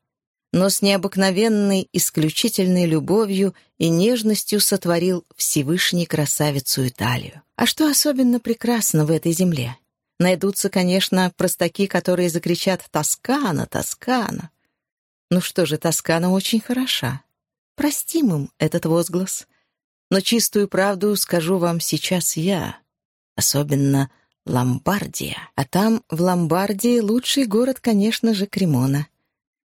Но с необыкновенной, исключительной любовью и нежностью сотворил Всевышний красавицу Италию. А что особенно прекрасно в этой земле? Найдутся, конечно, простаки, которые закричат «Тоскана! Тоскана!». Ну что же, Тоскана очень хороша. Простим им этот возглас. Но чистую правду скажу вам сейчас я. Особенно Ломбардия. А там, в Ломбардии, лучший город, конечно же, Кремона.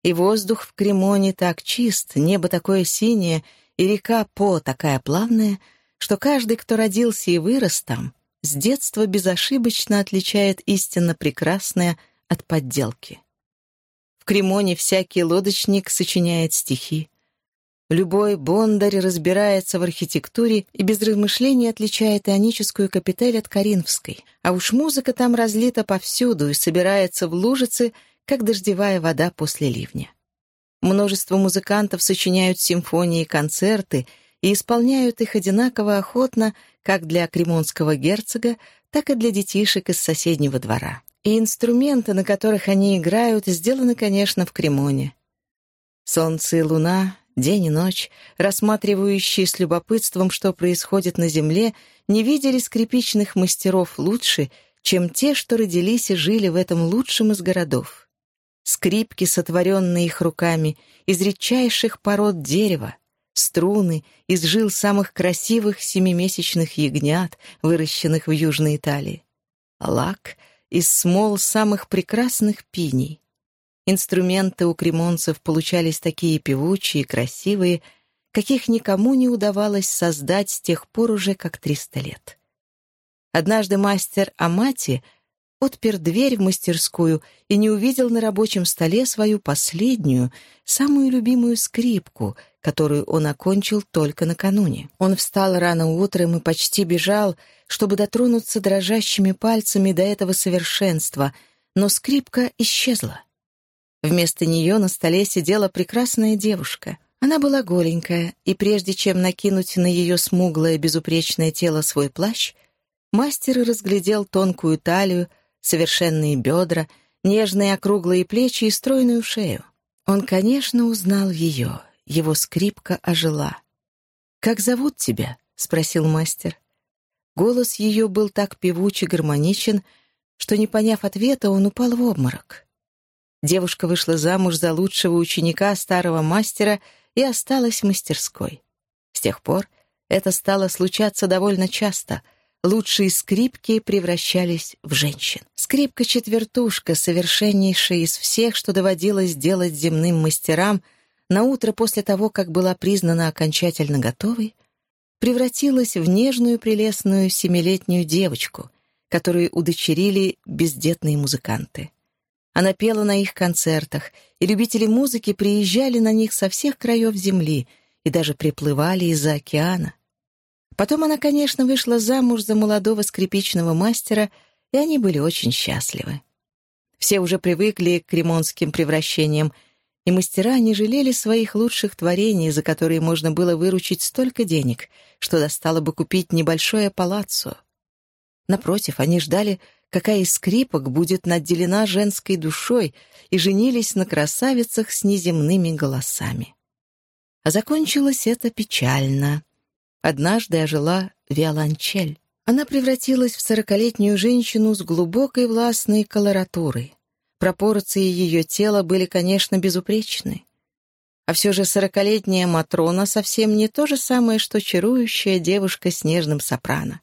И воздух в Кремоне так чист, небо такое синее, и река По такая плавная, что каждый, кто родился и вырос там, с детства безошибочно отличает истинно прекрасное от подделки. В Кремоне всякий лодочник сочиняет стихи, Любой бондарь разбирается в архитектуре и без размышлений отличает ионическую капитель от коринфской. А уж музыка там разлита повсюду и собирается в лужицы, как дождевая вода после ливня. Множество музыкантов сочиняют симфонии и концерты, и исполняют их одинаково охотно как для кремонского герцога, так и для детишек из соседнего двора. И инструменты, на которых они играют, сделаны, конечно, в Кремоне. Солнце и луна, день и ночь, рассматривающие с любопытством, что происходит на земле, не видели скрипичных мастеров лучше, чем те, что родились и жили в этом лучшем из городов. Скрипки, сотворенные их руками, из редчайших пород дерева, струны из жил самых красивых семимесячных ягнят, выращенных в Южной Италии, лак из смол самых прекрасных пиней. Инструменты у кремонцев получались такие певучие красивые, каких никому не удавалось создать с тех пор уже как триста лет. Однажды мастер Амати — отпер дверь в мастерскую и не увидел на рабочем столе свою последнюю, самую любимую скрипку, которую он окончил только накануне. Он встал рано утром и почти бежал, чтобы дотронуться дрожащими пальцами до этого совершенства, но скрипка исчезла. Вместо нее на столе сидела прекрасная девушка. Она была голенькая, и прежде чем накинуть на ее смуглое безупречное тело свой плащ, мастер разглядел тонкую талию, совершенные бедра, нежные округлые плечи и стройную шею. Он, конечно, узнал ее. Его скрипка ожила. «Как зовут тебя?» — спросил мастер. Голос ее был так певучий, гармоничен, что, не поняв ответа, он упал в обморок. Девушка вышла замуж за лучшего ученика старого мастера и осталась в мастерской. С тех пор это стало случаться довольно часто — лучшие скрипки превращались в женщин. Скрипка-четвертушка, совершеннейшая из всех, что доводилось делать земным мастерам, на утро после того, как была признана окончательно готовой, превратилась в нежную прелестную семилетнюю девочку, которую удочерили бездетные музыканты. Она пела на их концертах, и любители музыки приезжали на них со всех краев земли и даже приплывали из-за океана. Потом она, конечно, вышла замуж за молодого скрипичного мастера, и они были очень счастливы. Все уже привыкли к кремонским превращениям, и мастера не жалели своих лучших творений, за которые можно было выручить столько денег, что достало бы купить небольшое палаццо. Напротив, они ждали, какая из скрипок будет наделена женской душой, и женились на красавицах с неземными голосами. А закончилось это печально. Однажды ожила виолончель. Она превратилась в сорокалетнюю женщину с глубокой властной колоратурой. Пропорции ее тела были, конечно, безупречны. А все же сорокалетняя Матрона совсем не то же самое, что чарующая девушка с нежным сопрано.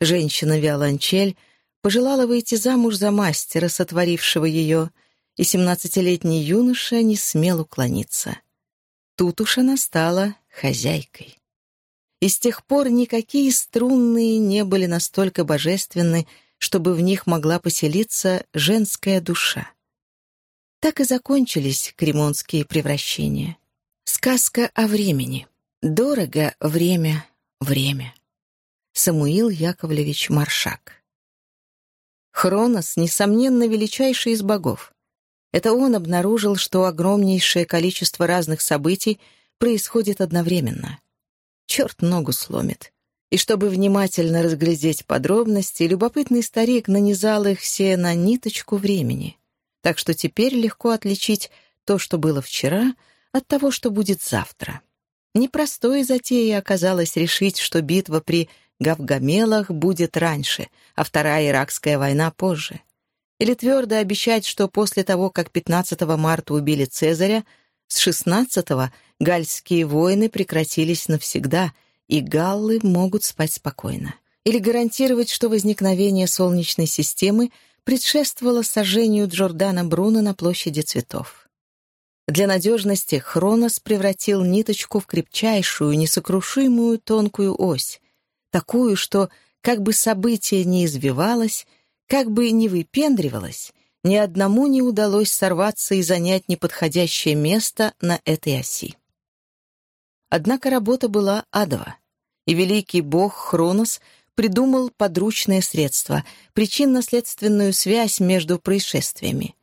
Женщина-виолончель пожелала выйти замуж за мастера, сотворившего ее, и семнадцатилетний юноша не смел уклониться. Тут уж она стала хозяйкой и с тех пор никакие струнные не были настолько божественны, чтобы в них могла поселиться женская душа. Так и закончились кремонские превращения. Сказка о времени. Дорого время, время. Самуил Яковлевич Маршак. Хронос, несомненно, величайший из богов. Это он обнаружил, что огромнейшее количество разных событий происходит одновременно — черт ногу сломит. И чтобы внимательно разглядеть подробности, любопытный старик нанизал их все на ниточку времени. Так что теперь легко отличить то, что было вчера, от того, что будет завтра. Непростой затеей оказалось решить, что битва при Гавгамелах будет раньше, а Вторая Иракская война позже. Или твердо обещать, что после того, как 15 марта убили Цезаря, с 16-го гальские войны прекратились навсегда, и галлы могут спать спокойно. Или гарантировать, что возникновение Солнечной системы предшествовало сожжению Джордана Бруно на площади цветов. Для надежности Хронос превратил ниточку в крепчайшую, несокрушимую тонкую ось, такую, что, как бы событие не извивалось, как бы не выпендривалось, ни одному не удалось сорваться и занять неподходящее место на этой оси. Однако работа была адова, и великий бог Хронос придумал подручное средство, причинно-следственную связь между происшествиями.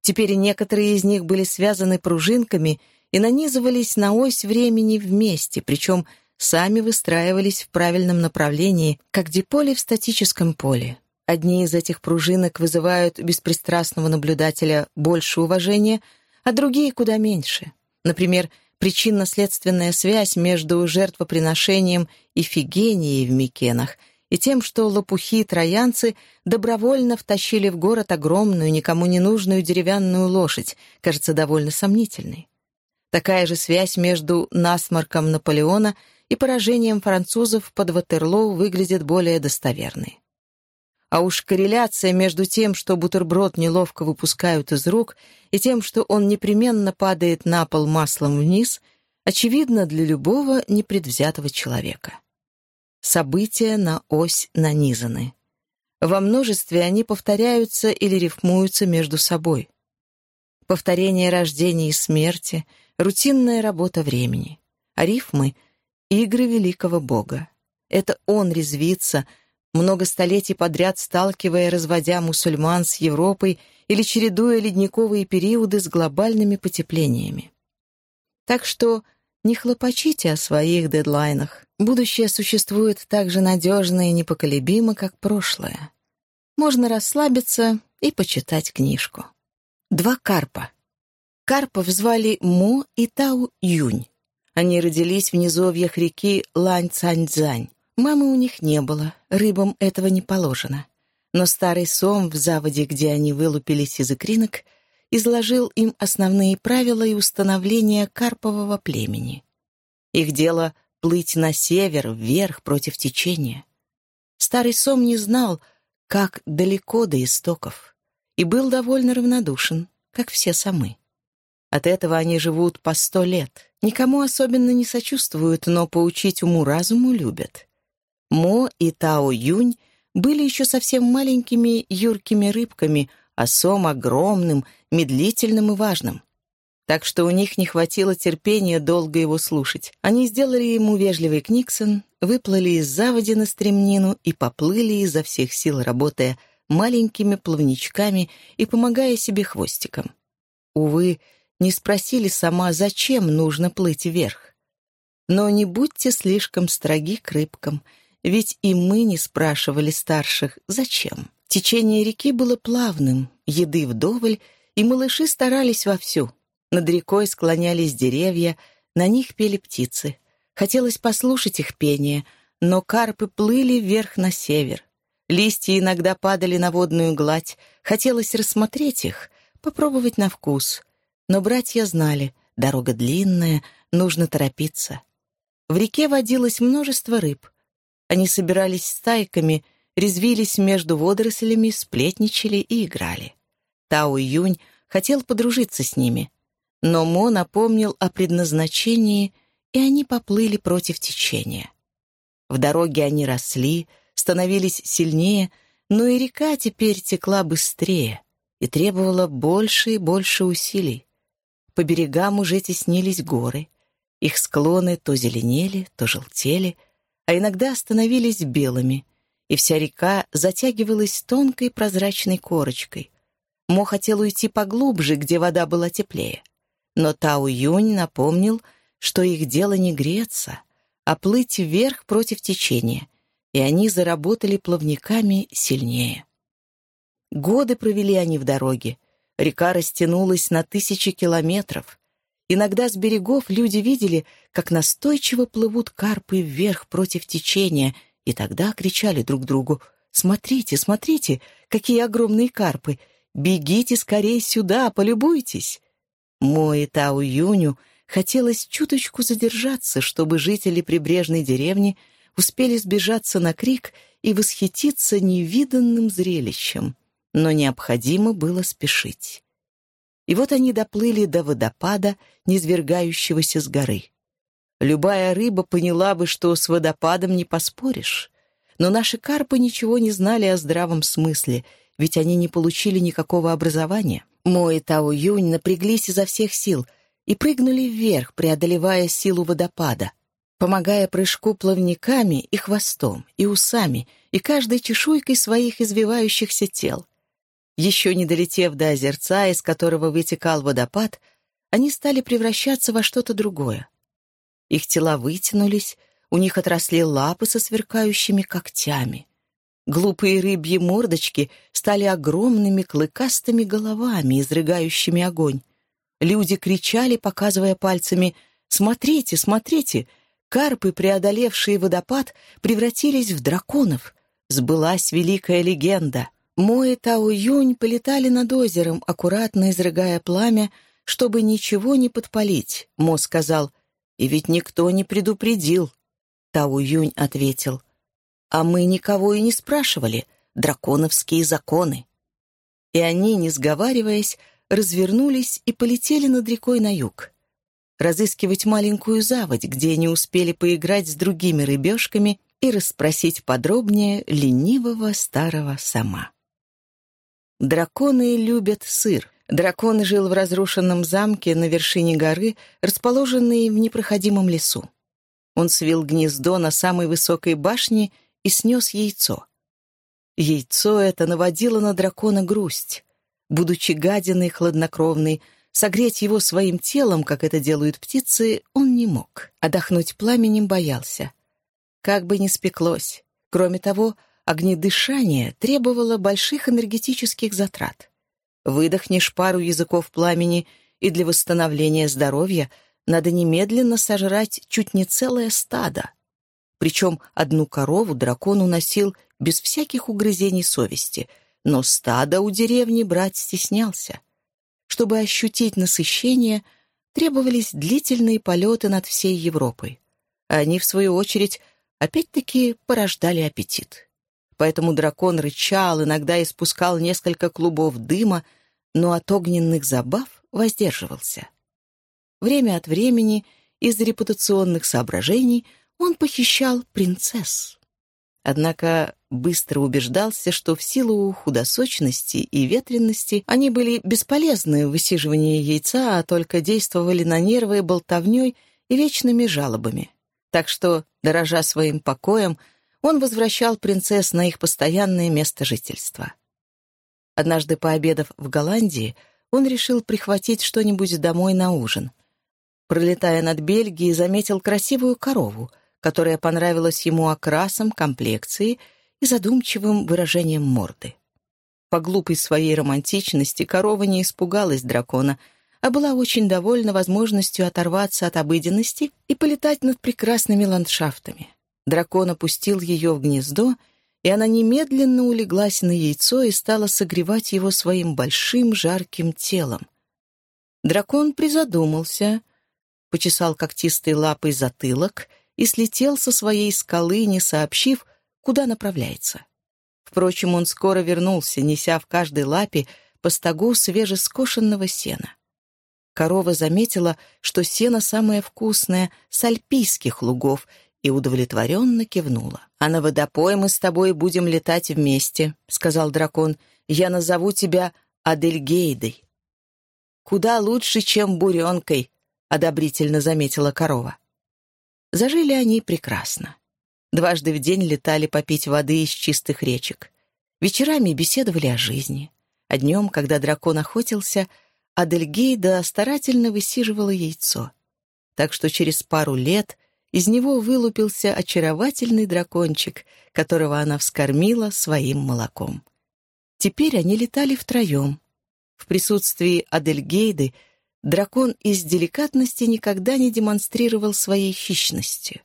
Теперь некоторые из них были связаны пружинками и нанизывались на ось времени вместе, причем сами выстраивались в правильном направлении, как диполи в статическом поле. Одни из этих пружинок вызывают беспристрастного наблюдателя больше уважения, а другие куда меньше. Например, причинно-следственная связь между жертвоприношением и фигенией в Микенах и тем, что лопухи-троянцы добровольно втащили в город огромную, никому не нужную деревянную лошадь, кажется довольно сомнительной. Такая же связь между насморком Наполеона и поражением французов под Ватерлоу выглядит более достоверной. А уж корреляция между тем, что бутерброд неловко выпускают из рук, и тем, что он непременно падает на пол маслом вниз, очевидна для любого непредвзятого человека. События на ось нанизаны. Во множестве они повторяются или рифмуются между собой. Повторение рождения и смерти, рутинная работа времени. А рифмы — игры великого Бога. Это он резвится — много столетий подряд сталкивая, разводя мусульман с Европой или чередуя ледниковые периоды с глобальными потеплениями. Так что не хлопочите о своих дедлайнах. Будущее существует так же надежно и непоколебимо, как прошлое. Можно расслабиться и почитать книжку. Два карпа. Карпов звали Мо и Тау Юнь. Они родились в низовьях реки Лань-Цань-Цзань. Мамы у них не было, рыбам этого не положено. Но старый сом в заводе, где они вылупились из икринок, изложил им основные правила и установления карпового племени. Их дело — плыть на север, вверх, против течения. Старый сом не знал, как далеко до истоков, и был довольно равнодушен, как все самы. От этого они живут по сто лет, никому особенно не сочувствуют, но поучить уму-разуму любят. Мо и Тао Юнь были еще совсем маленькими юркими рыбками, а Сом огромным, медлительным и важным. Так что у них не хватило терпения долго его слушать. Они сделали ему вежливый книксон, выплыли из заводи на стремнину и поплыли изо всех сил, работая маленькими плавничками и помогая себе хвостиком. Увы, не спросили сама, зачем нужно плыть вверх. Но не будьте слишком строги к рыбкам — ведь и мы не спрашивали старших, зачем. Течение реки было плавным, еды вдоволь, и малыши старались вовсю. Над рекой склонялись деревья, на них пели птицы. Хотелось послушать их пение, но карпы плыли вверх на север. Листья иногда падали на водную гладь, хотелось рассмотреть их, попробовать на вкус. Но братья знали, дорога длинная, нужно торопиться. В реке водилось множество рыб — они собирались стайками, резвились между водорослями, сплетничали и играли. Тао Юнь хотел подружиться с ними, но Мо напомнил о предназначении, и они поплыли против течения. В дороге они росли, становились сильнее, но и река теперь текла быстрее и требовала больше и больше усилий. По берегам уже теснились горы. Их склоны то зеленели, то желтели, а иногда становились белыми, и вся река затягивалась тонкой прозрачной корочкой. Мо хотел уйти поглубже, где вода была теплее. Но Тао Юнь напомнил, что их дело не греться, а плыть вверх против течения, и они заработали плавниками сильнее. Годы провели они в дороге. Река растянулась на тысячи километров, Иногда с берегов люди видели, как настойчиво плывут карпы вверх против течения, и тогда кричали друг другу «Смотрите, смотрите, какие огромные карпы! Бегите скорее сюда, полюбуйтесь!» Мой Тау Юню хотелось чуточку задержаться, чтобы жители прибрежной деревни успели сбежаться на крик и восхититься невиданным зрелищем, но необходимо было спешить. И вот они доплыли до водопада, низвергающегося с горы. Любая рыба поняла бы, что с водопадом не поспоришь. Но наши карпы ничего не знали о здравом смысле, ведь они не получили никакого образования. Мой и Тао Юнь напряглись изо всех сил и прыгнули вверх, преодолевая силу водопада, помогая прыжку плавниками и хвостом, и усами, и каждой чешуйкой своих извивающихся тел — еще не долетев до озерца, из которого вытекал водопад, они стали превращаться во что-то другое. Их тела вытянулись, у них отросли лапы со сверкающими когтями. Глупые рыбьи мордочки стали огромными клыкастыми головами, изрыгающими огонь. Люди кричали, показывая пальцами «Смотрите, смотрите!» Карпы, преодолевшие водопад, превратились в драконов. Сбылась великая легенда. Мо и Тао Юнь полетали над озером, аккуратно изрыгая пламя, чтобы ничего не подпалить. Мо сказал, «И ведь никто не предупредил». Тао Юнь ответил, а мы никого и не спрашивали. Драконовские законы. И они, не сговариваясь, развернулись и полетели над рекой на юг. Разыскивать маленькую заводь, где они успели поиграть с другими рыбешками и расспросить подробнее ленивого старого сама. Драконы любят сыр. Дракон жил в разрушенном замке на вершине горы, расположенной в непроходимом лесу. Он свил гнездо на самой высокой башне и снес яйцо. Яйцо это наводило на дракона грусть. Будучи гадиной хладнокровной, согреть его своим телом, как это делают птицы, он не мог. Отдохнуть пламенем боялся. Как бы ни спеклось. Кроме того, огнедышание требовало больших энергетических затрат. Выдохнешь пару языков пламени, и для восстановления здоровья надо немедленно сожрать чуть не целое стадо. Причем одну корову дракон уносил без всяких угрызений совести, но стадо у деревни брать стеснялся. Чтобы ощутить насыщение, требовались длительные полеты над всей Европой. Они, в свою очередь, опять-таки порождали аппетит. Поэтому дракон рычал, иногда испускал несколько клубов дыма, но от огненных забав воздерживался. Время от времени, из репутационных соображений, он похищал принцесс. Однако быстро убеждался, что в силу худосочности и ветренности они были бесполезны в высиживании яйца, а только действовали на нервы болтовней и вечными жалобами. Так что, дорожа своим покоем, он возвращал принцесс на их постоянное место жительства. Однажды, пообедав в Голландии, он решил прихватить что-нибудь домой на ужин. Пролетая над Бельгией, заметил красивую корову — которая понравилась ему окрасом, комплекцией и задумчивым выражением морды. По глупой своей романтичности корова не испугалась дракона, а была очень довольна возможностью оторваться от обыденности и полетать над прекрасными ландшафтами. Дракон опустил ее в гнездо, и она немедленно улеглась на яйцо и стала согревать его своим большим жарким телом. Дракон призадумался, почесал когтистой лапой затылок — и слетел со своей скалы, не сообщив, куда направляется. Впрочем, он скоро вернулся, неся в каждой лапе по стогу свежескошенного сена. Корова заметила, что сено самое вкусное с альпийских лугов, и удовлетворенно кивнула. «А на водопой мы с тобой будем летать вместе», — сказал дракон. «Я назову тебя Адельгейдой». «Куда лучше, чем буренкой», — одобрительно заметила корова. Зажили они прекрасно. Дважды в день летали попить воды из чистых речек. Вечерами беседовали о жизни. А днем, когда дракон охотился, Адельгейда старательно высиживала яйцо. Так что через пару лет из него вылупился очаровательный дракончик, которого она вскормила своим молоком. Теперь они летали втроем. В присутствии Адельгейды дракон из деликатности никогда не демонстрировал своей хищности.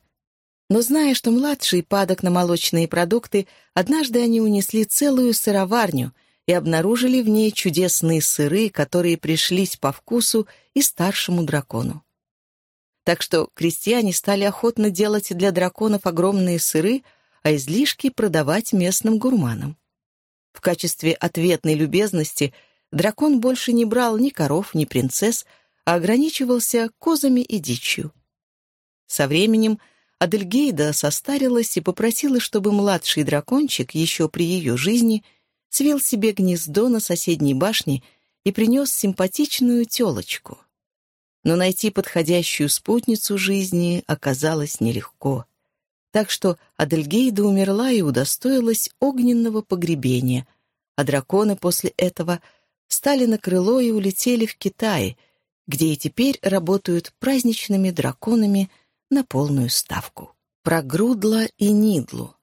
Но зная, что младший падок на молочные продукты, однажды они унесли целую сыроварню и обнаружили в ней чудесные сыры, которые пришлись по вкусу и старшему дракону. Так что крестьяне стали охотно делать для драконов огромные сыры, а излишки продавать местным гурманам. В качестве ответной любезности – дракон больше не брал ни коров, ни принцесс, а ограничивался козами и дичью. Со временем Адельгейда состарилась и попросила, чтобы младший дракончик еще при ее жизни свел себе гнездо на соседней башне и принес симпатичную телочку. Но найти подходящую спутницу жизни оказалось нелегко. Так что Адельгейда умерла и удостоилась огненного погребения, а драконы после этого — стали на крыло и улетели в Китай, где и теперь работают праздничными драконами на полную ставку. Про Грудла и Нидлу.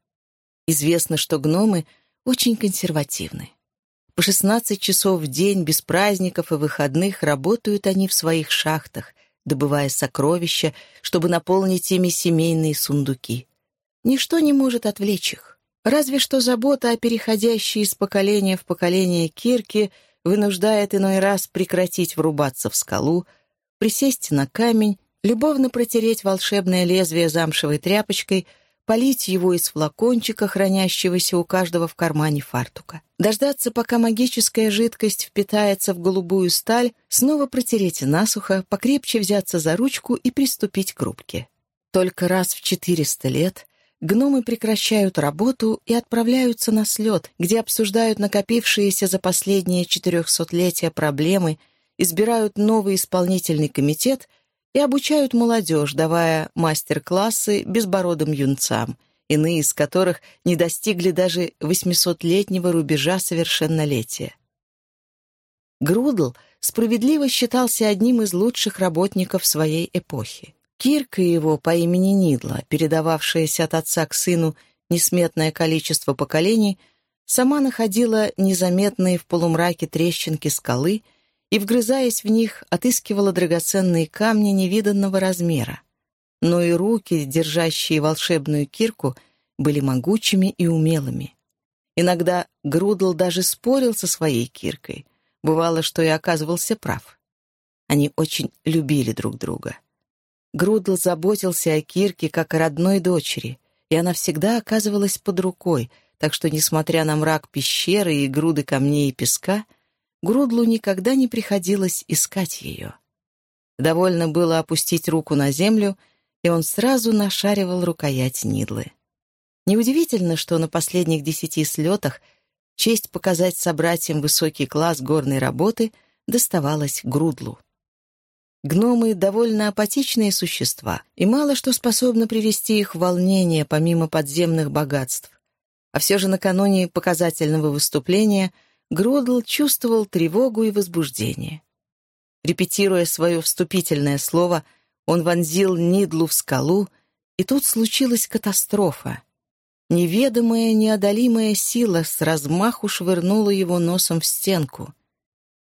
Известно, что гномы очень консервативны. По 16 часов в день, без праздников и выходных, работают они в своих шахтах, добывая сокровища, чтобы наполнить ими семейные сундуки. Ничто не может отвлечь их. Разве что забота о переходящей из поколения в поколение кирке вынуждает иной раз прекратить врубаться в скалу, присесть на камень, любовно протереть волшебное лезвие замшевой тряпочкой, полить его из флакончика, хранящегося у каждого в кармане фартука. Дождаться, пока магическая жидкость впитается в голубую сталь, снова протереть насухо, покрепче взяться за ручку и приступить к рубке. Только раз в четыреста лет гномы прекращают работу и отправляются на слет, где обсуждают накопившиеся за последние четырехсотлетия проблемы, избирают новый исполнительный комитет и обучают молодежь, давая мастер-классы безбородым юнцам, иные из которых не достигли даже восьмисотлетнего рубежа совершеннолетия. Грудл справедливо считался одним из лучших работников своей эпохи. Кирка его по имени Нидла, передававшаяся от отца к сыну несметное количество поколений, сама находила незаметные в полумраке трещинки скалы и, вгрызаясь в них, отыскивала драгоценные камни невиданного размера. Но и руки, держащие волшебную кирку, были могучими и умелыми. Иногда Грудл даже спорил со своей киркой. Бывало, что и оказывался прав. Они очень любили друг друга. Грудл заботился о Кирке как о родной дочери, и она всегда оказывалась под рукой, так что, несмотря на мрак пещеры и груды камней и песка, Грудлу никогда не приходилось искать ее. Довольно было опустить руку на землю, и он сразу нашаривал рукоять Нидлы. Неудивительно, что на последних десяти слетах честь показать собратьям высокий класс горной работы доставалась Грудлу. Гномы — довольно апатичные существа, и мало что способно привести их в волнение помимо подземных богатств. А все же накануне показательного выступления Грудл чувствовал тревогу и возбуждение. Репетируя свое вступительное слово, он вонзил Нидлу в скалу, и тут случилась катастрофа. Неведомая, неодолимая сила с размаху швырнула его носом в стенку.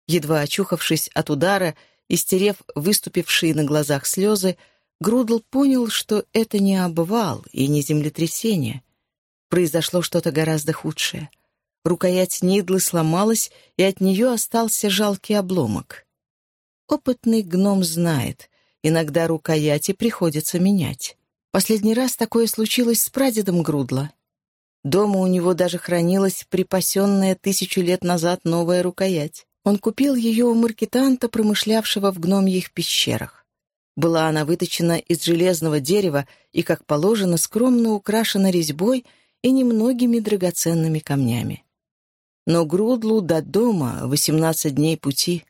Едва очухавшись от удара, и, стерев выступившие на глазах слезы, Грудл понял, что это не обвал и не землетрясение. Произошло что-то гораздо худшее. Рукоять Нидлы сломалась, и от нее остался жалкий обломок. Опытный гном знает, иногда рукояти приходится менять. Последний раз такое случилось с прадедом Грудла. Дома у него даже хранилась припасенная тысячу лет назад новая рукоять. Он купил ее у маркетанта, промышлявшего в гномьих пещерах. Была она выточена из железного дерева и, как положено, скромно украшена резьбой и немногими драгоценными камнями. Но Грудлу до дома 18 дней пути,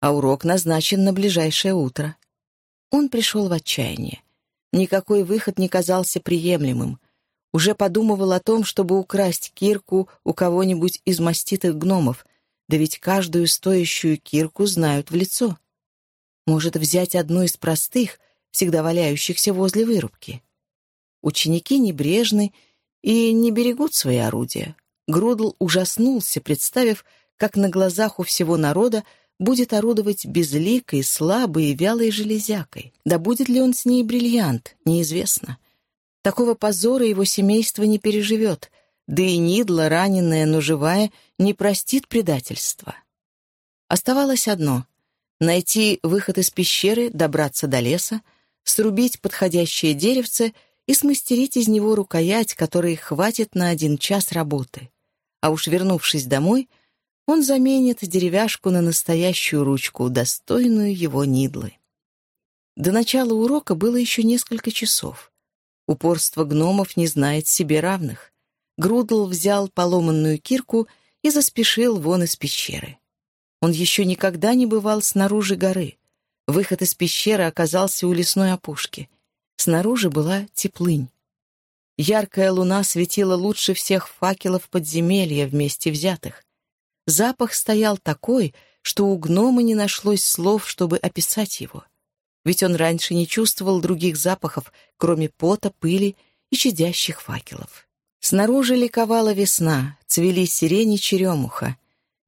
а урок назначен на ближайшее утро. Он пришел в отчаяние. Никакой выход не казался приемлемым. Уже подумывал о том, чтобы украсть кирку у кого-нибудь из маститых гномов, да ведь каждую стоящую кирку знают в лицо. Может взять одну из простых, всегда валяющихся возле вырубки. Ученики небрежны и не берегут свои орудия. Грудл ужаснулся, представив, как на глазах у всего народа будет орудовать безликой, слабой и вялой железякой. Да будет ли он с ней бриллиант, неизвестно. Такого позора его семейство не переживет — да и Нидла, раненая, но живая, не простит предательства. Оставалось одно — найти выход из пещеры, добраться до леса, срубить подходящее деревце и смастерить из него рукоять, которой хватит на один час работы. А уж вернувшись домой, он заменит деревяшку на настоящую ручку, достойную его Нидлы. До начала урока было еще несколько часов. Упорство гномов не знает себе равных. Грудл взял поломанную кирку и заспешил вон из пещеры. Он еще никогда не бывал снаружи горы. Выход из пещеры оказался у лесной опушки. Снаружи была теплынь. Яркая луна светила лучше всех факелов подземелья вместе взятых. Запах стоял такой, что у гнома не нашлось слов, чтобы описать его. Ведь он раньше не чувствовал других запахов, кроме пота, пыли и чадящих факелов. Снаружи ликовала весна, цвели сирени черемуха.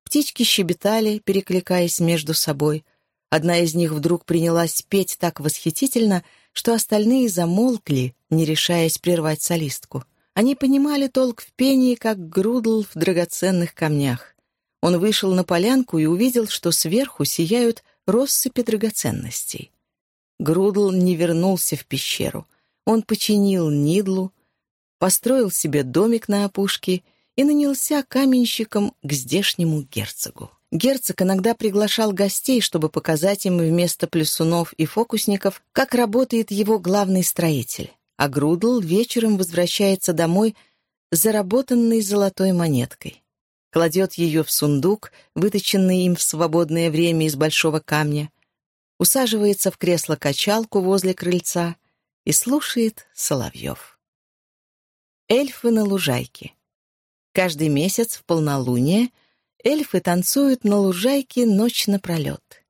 Птички щебетали, перекликаясь между собой. Одна из них вдруг принялась петь так восхитительно, что остальные замолкли, не решаясь прервать солистку. Они понимали толк в пении, как грудл в драгоценных камнях. Он вышел на полянку и увидел, что сверху сияют россыпи драгоценностей. Грудл не вернулся в пещеру. Он починил Нидлу, построил себе домик на опушке и нанялся каменщиком к здешнему герцогу. Герцог иногда приглашал гостей, чтобы показать им вместо плюсунов и фокусников, как работает его главный строитель. А Грудл вечером возвращается домой заработанной золотой монеткой. Кладет ее в сундук, выточенный им в свободное время из большого камня, усаживается в кресло-качалку возле крыльца и слушает соловьев. Эльфы на лужайке. Каждый месяц в полнолуние эльфы танцуют на лужайке ночь напролет.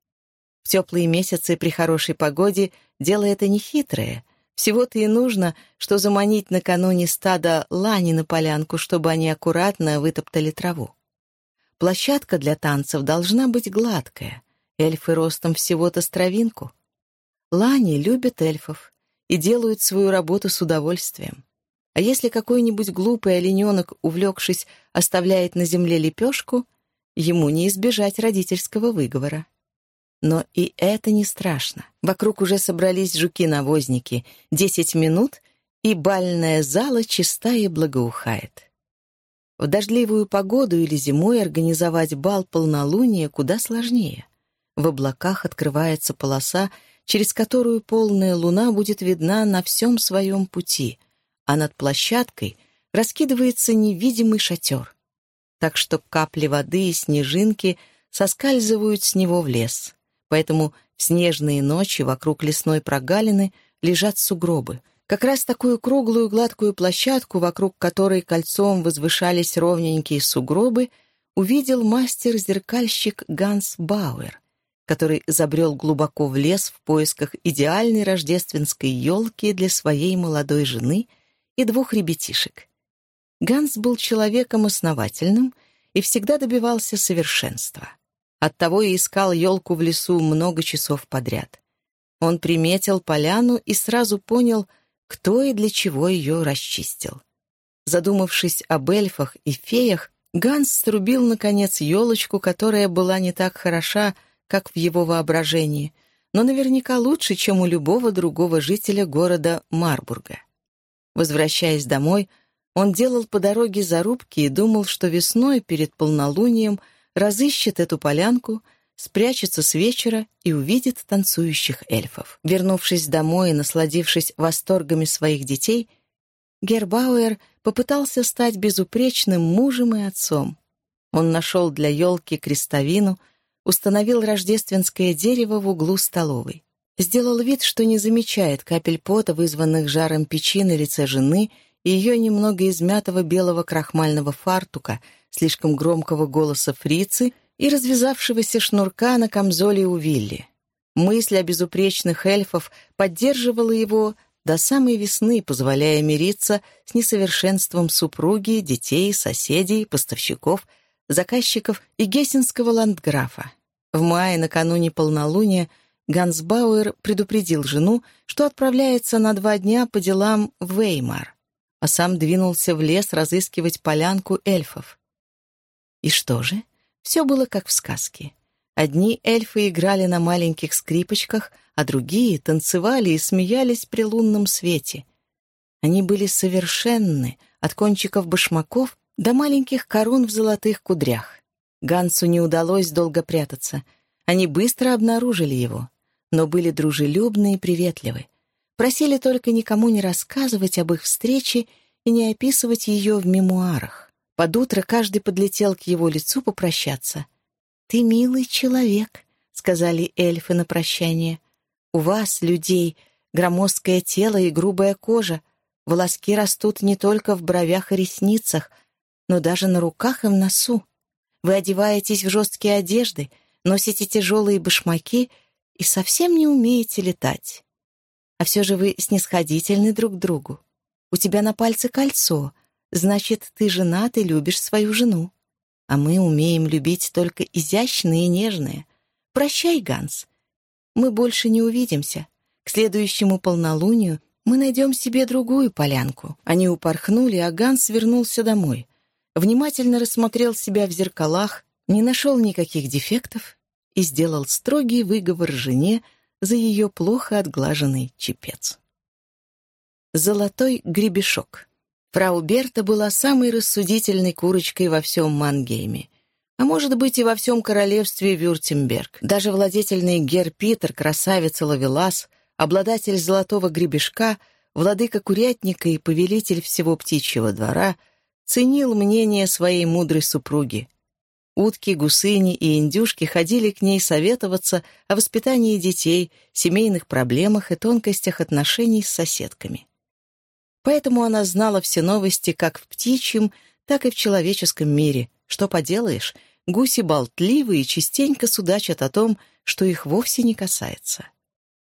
В теплые месяцы при хорошей погоде дело это нехитрое. Всего-то и нужно, что заманить накануне стада лани на полянку, чтобы они аккуратно вытоптали траву. Площадка для танцев должна быть гладкая, Эльфы ростом всего-то с травинку. Лани любят эльфов и делают свою работу с удовольствием. А если какой-нибудь глупый олененок, увлекшись, оставляет на земле лепешку, ему не избежать родительского выговора. Но и это не страшно. Вокруг уже собрались жуки-навозники. Десять минут, и бальная зала чиста и благоухает. В дождливую погоду или зимой организовать бал полнолуния куда сложнее. В облаках открывается полоса, через которую полная луна будет видна на всем своем пути, а над площадкой раскидывается невидимый шатер. Так что капли воды и снежинки соскальзывают с него в лес. Поэтому в снежные ночи вокруг лесной прогалины лежат сугробы. Как раз такую круглую гладкую площадку, вокруг которой кольцом возвышались ровненькие сугробы, увидел мастер-зеркальщик Ганс Бауэр который забрел глубоко в лес в поисках идеальной рождественской елки для своей молодой жены и двух ребятишек. Ганс был человеком основательным и всегда добивался совершенства. Оттого и искал елку в лесу много часов подряд. Он приметил поляну и сразу понял, кто и для чего ее расчистил. Задумавшись об эльфах и феях, Ганс срубил, наконец, елочку, которая была не так хороша, как в его воображении, но наверняка лучше, чем у любого другого жителя города Марбурга. Возвращаясь домой, он делал по дороге зарубки и думал, что весной перед полнолунием разыщет эту полянку, спрячется с вечера и увидит танцующих эльфов. Вернувшись домой и насладившись восторгами своих детей, Гербауэр попытался стать безупречным мужем и отцом. Он нашел для елки крестовину — установил рождественское дерево в углу столовой. Сделал вид, что не замечает капель пота, вызванных жаром печи на лице жены и ее немного измятого белого крахмального фартука, слишком громкого голоса фрицы и развязавшегося шнурка на камзоле у Вилли. Мысль о безупречных эльфов поддерживала его до самой весны, позволяя мириться с несовершенством супруги, детей, соседей, поставщиков, заказчиков и гессенского ландграфа. В мае, накануне полнолуния, Ганс Бауэр предупредил жену, что отправляется на два дня по делам в Веймар, а сам двинулся в лес разыскивать полянку эльфов. И что же? Все было как в сказке. Одни эльфы играли на маленьких скрипочках, а другие танцевали и смеялись при лунном свете. Они были совершенны, от кончиков башмаков до маленьких корон в золотых кудрях. Гансу не удалось долго прятаться. Они быстро обнаружили его, но были дружелюбны и приветливы. Просили только никому не рассказывать об их встрече и не описывать ее в мемуарах. Под утро каждый подлетел к его лицу попрощаться. «Ты милый человек», — сказали эльфы на прощание. «У вас, людей, громоздкое тело и грубая кожа. Волоски растут не только в бровях и ресницах, но даже на руках и в носу. Вы одеваетесь в жесткие одежды, носите тяжелые башмаки и совсем не умеете летать. А все же вы снисходительны друг к другу. У тебя на пальце кольцо. Значит, ты женат и любишь свою жену. А мы умеем любить только изящное и нежное. Прощай, Ганс. Мы больше не увидимся. К следующему полнолунию мы найдем себе другую полянку». Они упорхнули, а Ганс вернулся домой. Внимательно рассмотрел себя в зеркалах, не нашел никаких дефектов и сделал строгий выговор жене за ее плохо отглаженный чепец. Золотой гребешок. Фрау Берта была самой рассудительной курочкой во всем Мангейме. А может быть и во всем королевстве Вюртемберг. Даже владетельный Гер Питер, красавица Лавелас, обладатель золотого гребешка, владыка курятника и повелитель всего птичьего двора, ценил мнение своей мудрой супруги. Утки, гусыни и индюшки ходили к ней советоваться о воспитании детей, семейных проблемах и тонкостях отношений с соседками. Поэтому она знала все новости как в птичьем, так и в человеческом мире. Что поделаешь, гуси болтливы и частенько судачат о том, что их вовсе не касается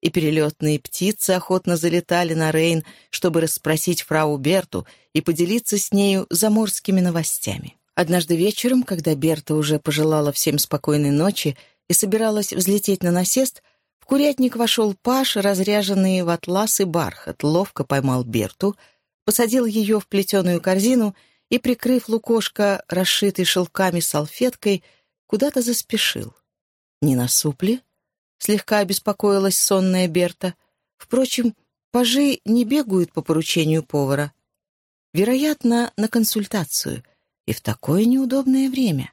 и перелетные птицы охотно залетали на Рейн, чтобы расспросить фрау Берту и поделиться с нею заморскими новостями. Однажды вечером, когда Берта уже пожелала всем спокойной ночи и собиралась взлететь на насест, в курятник вошел Паш, разряженный в атлас и бархат, ловко поймал Берту, посадил ее в плетеную корзину и, прикрыв лукошко, расшитый шелками салфеткой, куда-то заспешил. Не на супли, слегка обеспокоилась сонная Берта. Впрочем, пажи не бегают по поручению повара. Вероятно, на консультацию. И в такое неудобное время.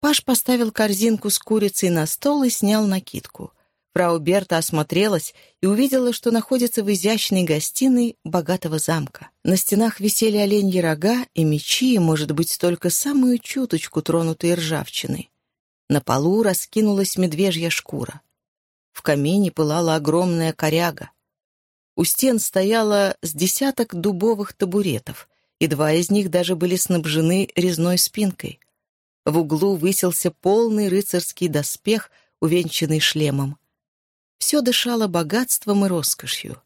Паш поставил корзинку с курицей на стол и снял накидку. Фрау Берта осмотрелась и увидела, что находится в изящной гостиной богатого замка. На стенах висели оленьи рога и мечи, может быть, только самую чуточку тронутые ржавчиной. На полу раскинулась медвежья шкура. В камине пылала огромная коряга. У стен стояло с десяток дубовых табуретов, и два из них даже были снабжены резной спинкой. В углу высился полный рыцарский доспех, увенчанный шлемом. Все дышало богатством и роскошью.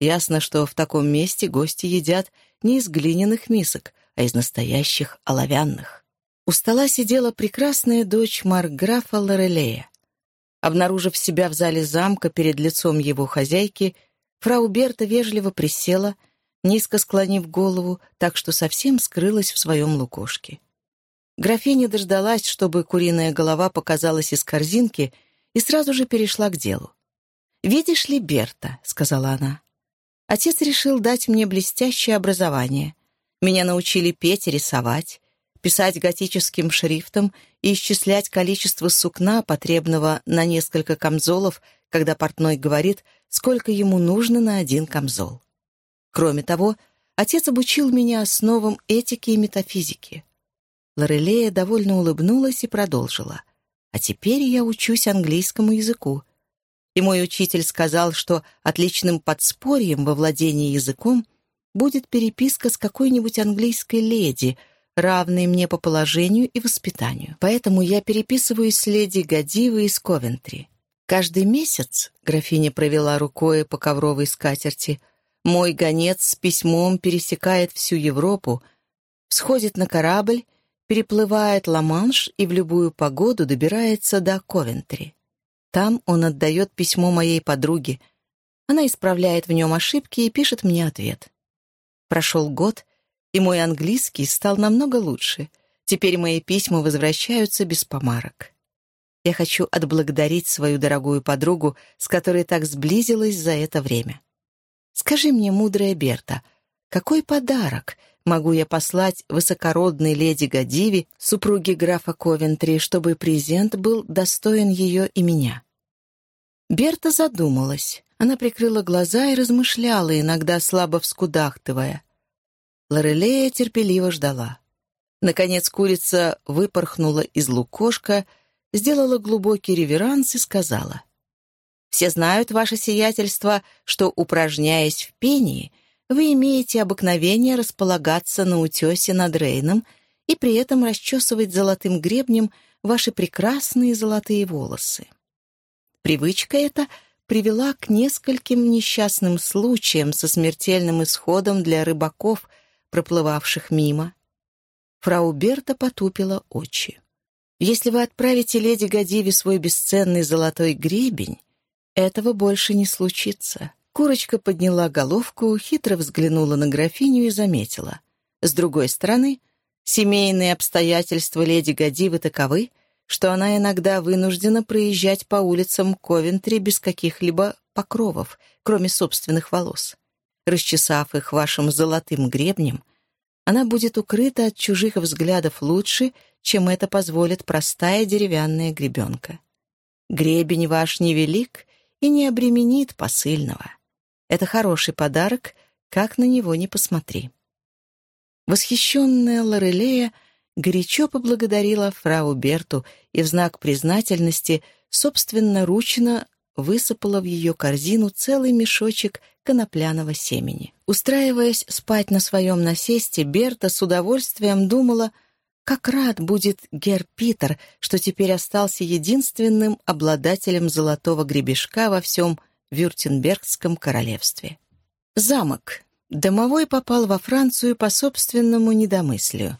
Ясно, что в таком месте гости едят не из глиняных мисок, а из настоящих оловянных. У стола сидела прекрасная дочь марграфа Лорелея. Обнаружив себя в зале замка перед лицом его хозяйки, фрау Берта вежливо присела, низко склонив голову, так что совсем скрылась в своем лукошке. Графиня дождалась, чтобы куриная голова показалась из корзинки, и сразу же перешла к делу. «Видишь ли, Берта», — сказала она, — «отец решил дать мне блестящее образование. Меня научили петь и рисовать писать готическим шрифтом и исчислять количество сукна, потребного на несколько камзолов, когда портной говорит, сколько ему нужно на один камзол. Кроме того, отец обучил меня основам этики и метафизики. Лорелея довольно улыбнулась и продолжила. «А теперь я учусь английскому языку. И мой учитель сказал, что отличным подспорьем во владении языком будет переписка с какой-нибудь английской леди — равные мне по положению и воспитанию. Поэтому я переписываюсь с леди Гадивой из Ковентри. Каждый месяц, графиня провела рукой по ковровой скатерти, мой гонец с письмом пересекает всю Европу, всходит на корабль, переплывает Ла-Манш и в любую погоду добирается до Ковентри. Там он отдает письмо моей подруге. Она исправляет в нем ошибки и пишет мне ответ. Прошел год, и мой английский стал намного лучше. Теперь мои письма возвращаются без помарок. Я хочу отблагодарить свою дорогую подругу, с которой так сблизилась за это время. Скажи мне, мудрая Берта, какой подарок могу я послать высокородной леди Гадиви, супруге графа Ковентри, чтобы презент был достоин ее и меня?» Берта задумалась. Она прикрыла глаза и размышляла, иногда слабо вскудахтывая. Лорелея терпеливо ждала. Наконец курица выпорхнула из лукошка, сделала глубокий реверанс и сказала. «Все знают, ваше сиятельство, что, упражняясь в пении, вы имеете обыкновение располагаться на утесе над Рейном и при этом расчесывать золотым гребнем ваши прекрасные золотые волосы. Привычка эта привела к нескольким несчастным случаям со смертельным исходом для рыбаков, проплывавших мимо. Фрау Берта потупила очи. «Если вы отправите леди Гадиве свой бесценный золотой гребень, этого больше не случится». Курочка подняла головку, хитро взглянула на графиню и заметила. С другой стороны, семейные обстоятельства леди Гадивы таковы, что она иногда вынуждена проезжать по улицам Ковентри без каких-либо покровов, кроме собственных волос. Расчесав их вашим золотым гребнем, она будет укрыта от чужих взглядов лучше, чем это позволит простая деревянная гребенка. Гребень ваш невелик и не обременит посыльного. Это хороший подарок, как на него не посмотри. Восхищенная Лорелея горячо поблагодарила фрау Берту и в знак признательности собственноручно высыпала в ее корзину целый мешочек конопляного семени. Устраиваясь спать на своем насесте, Берта с удовольствием думала, как рад будет Гер Питер, что теперь остался единственным обладателем золотого гребешка во всем Вюртембергском королевстве. Замок. Домовой попал во Францию по собственному недомыслию.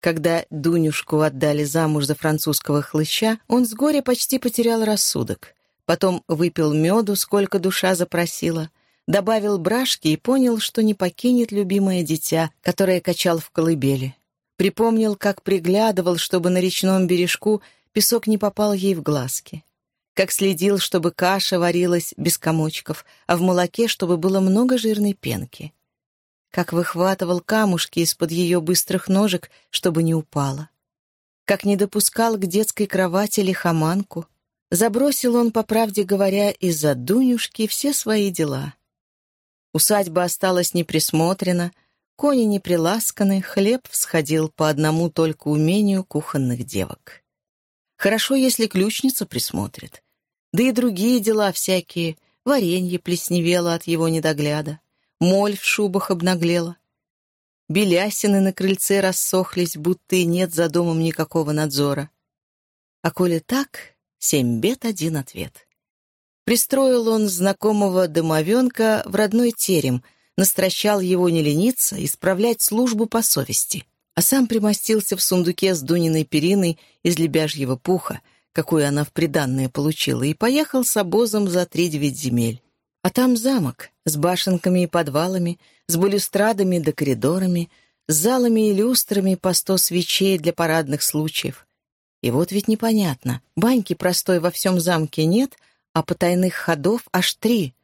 Когда Дунюшку отдали замуж за французского хлыща, он с горя почти потерял рассудок. Потом выпил меду, сколько душа запросила, добавил брашки и понял, что не покинет любимое дитя, которое качал в колыбели. Припомнил, как приглядывал, чтобы на речном бережку песок не попал ей в глазки как следил, чтобы каша варилась без комочков, а в молоке, чтобы было много жирной пенки. Как выхватывал камушки из-под ее быстрых ножек, чтобы не упала. Как не допускал к детской кровати лихоманку. Забросил он, по правде говоря, из-за Дунюшки все свои дела. Усадьба осталась неприсмотрена, кони не приласканы, хлеб всходил по одному только умению кухонных девок. Хорошо, если ключница присмотрит да и другие дела всякие. Варенье плесневело от его недогляда, моль в шубах обнаглела. Белясины на крыльце рассохлись, будто и нет за домом никакого надзора. А коли так, семь бед, один ответ. Пристроил он знакомого домовенка в родной терем, настращал его не лениться, исправлять службу по совести, а сам примостился в сундуке с Дуниной периной из лебяжьего пуха — какую она в приданное получила, и поехал с обозом за три девять земель. А там замок с башенками и подвалами, с балюстрадами да коридорами, с залами и люстрами по сто свечей для парадных случаев. И вот ведь непонятно, баньки простой во всем замке нет, а потайных ходов аж три,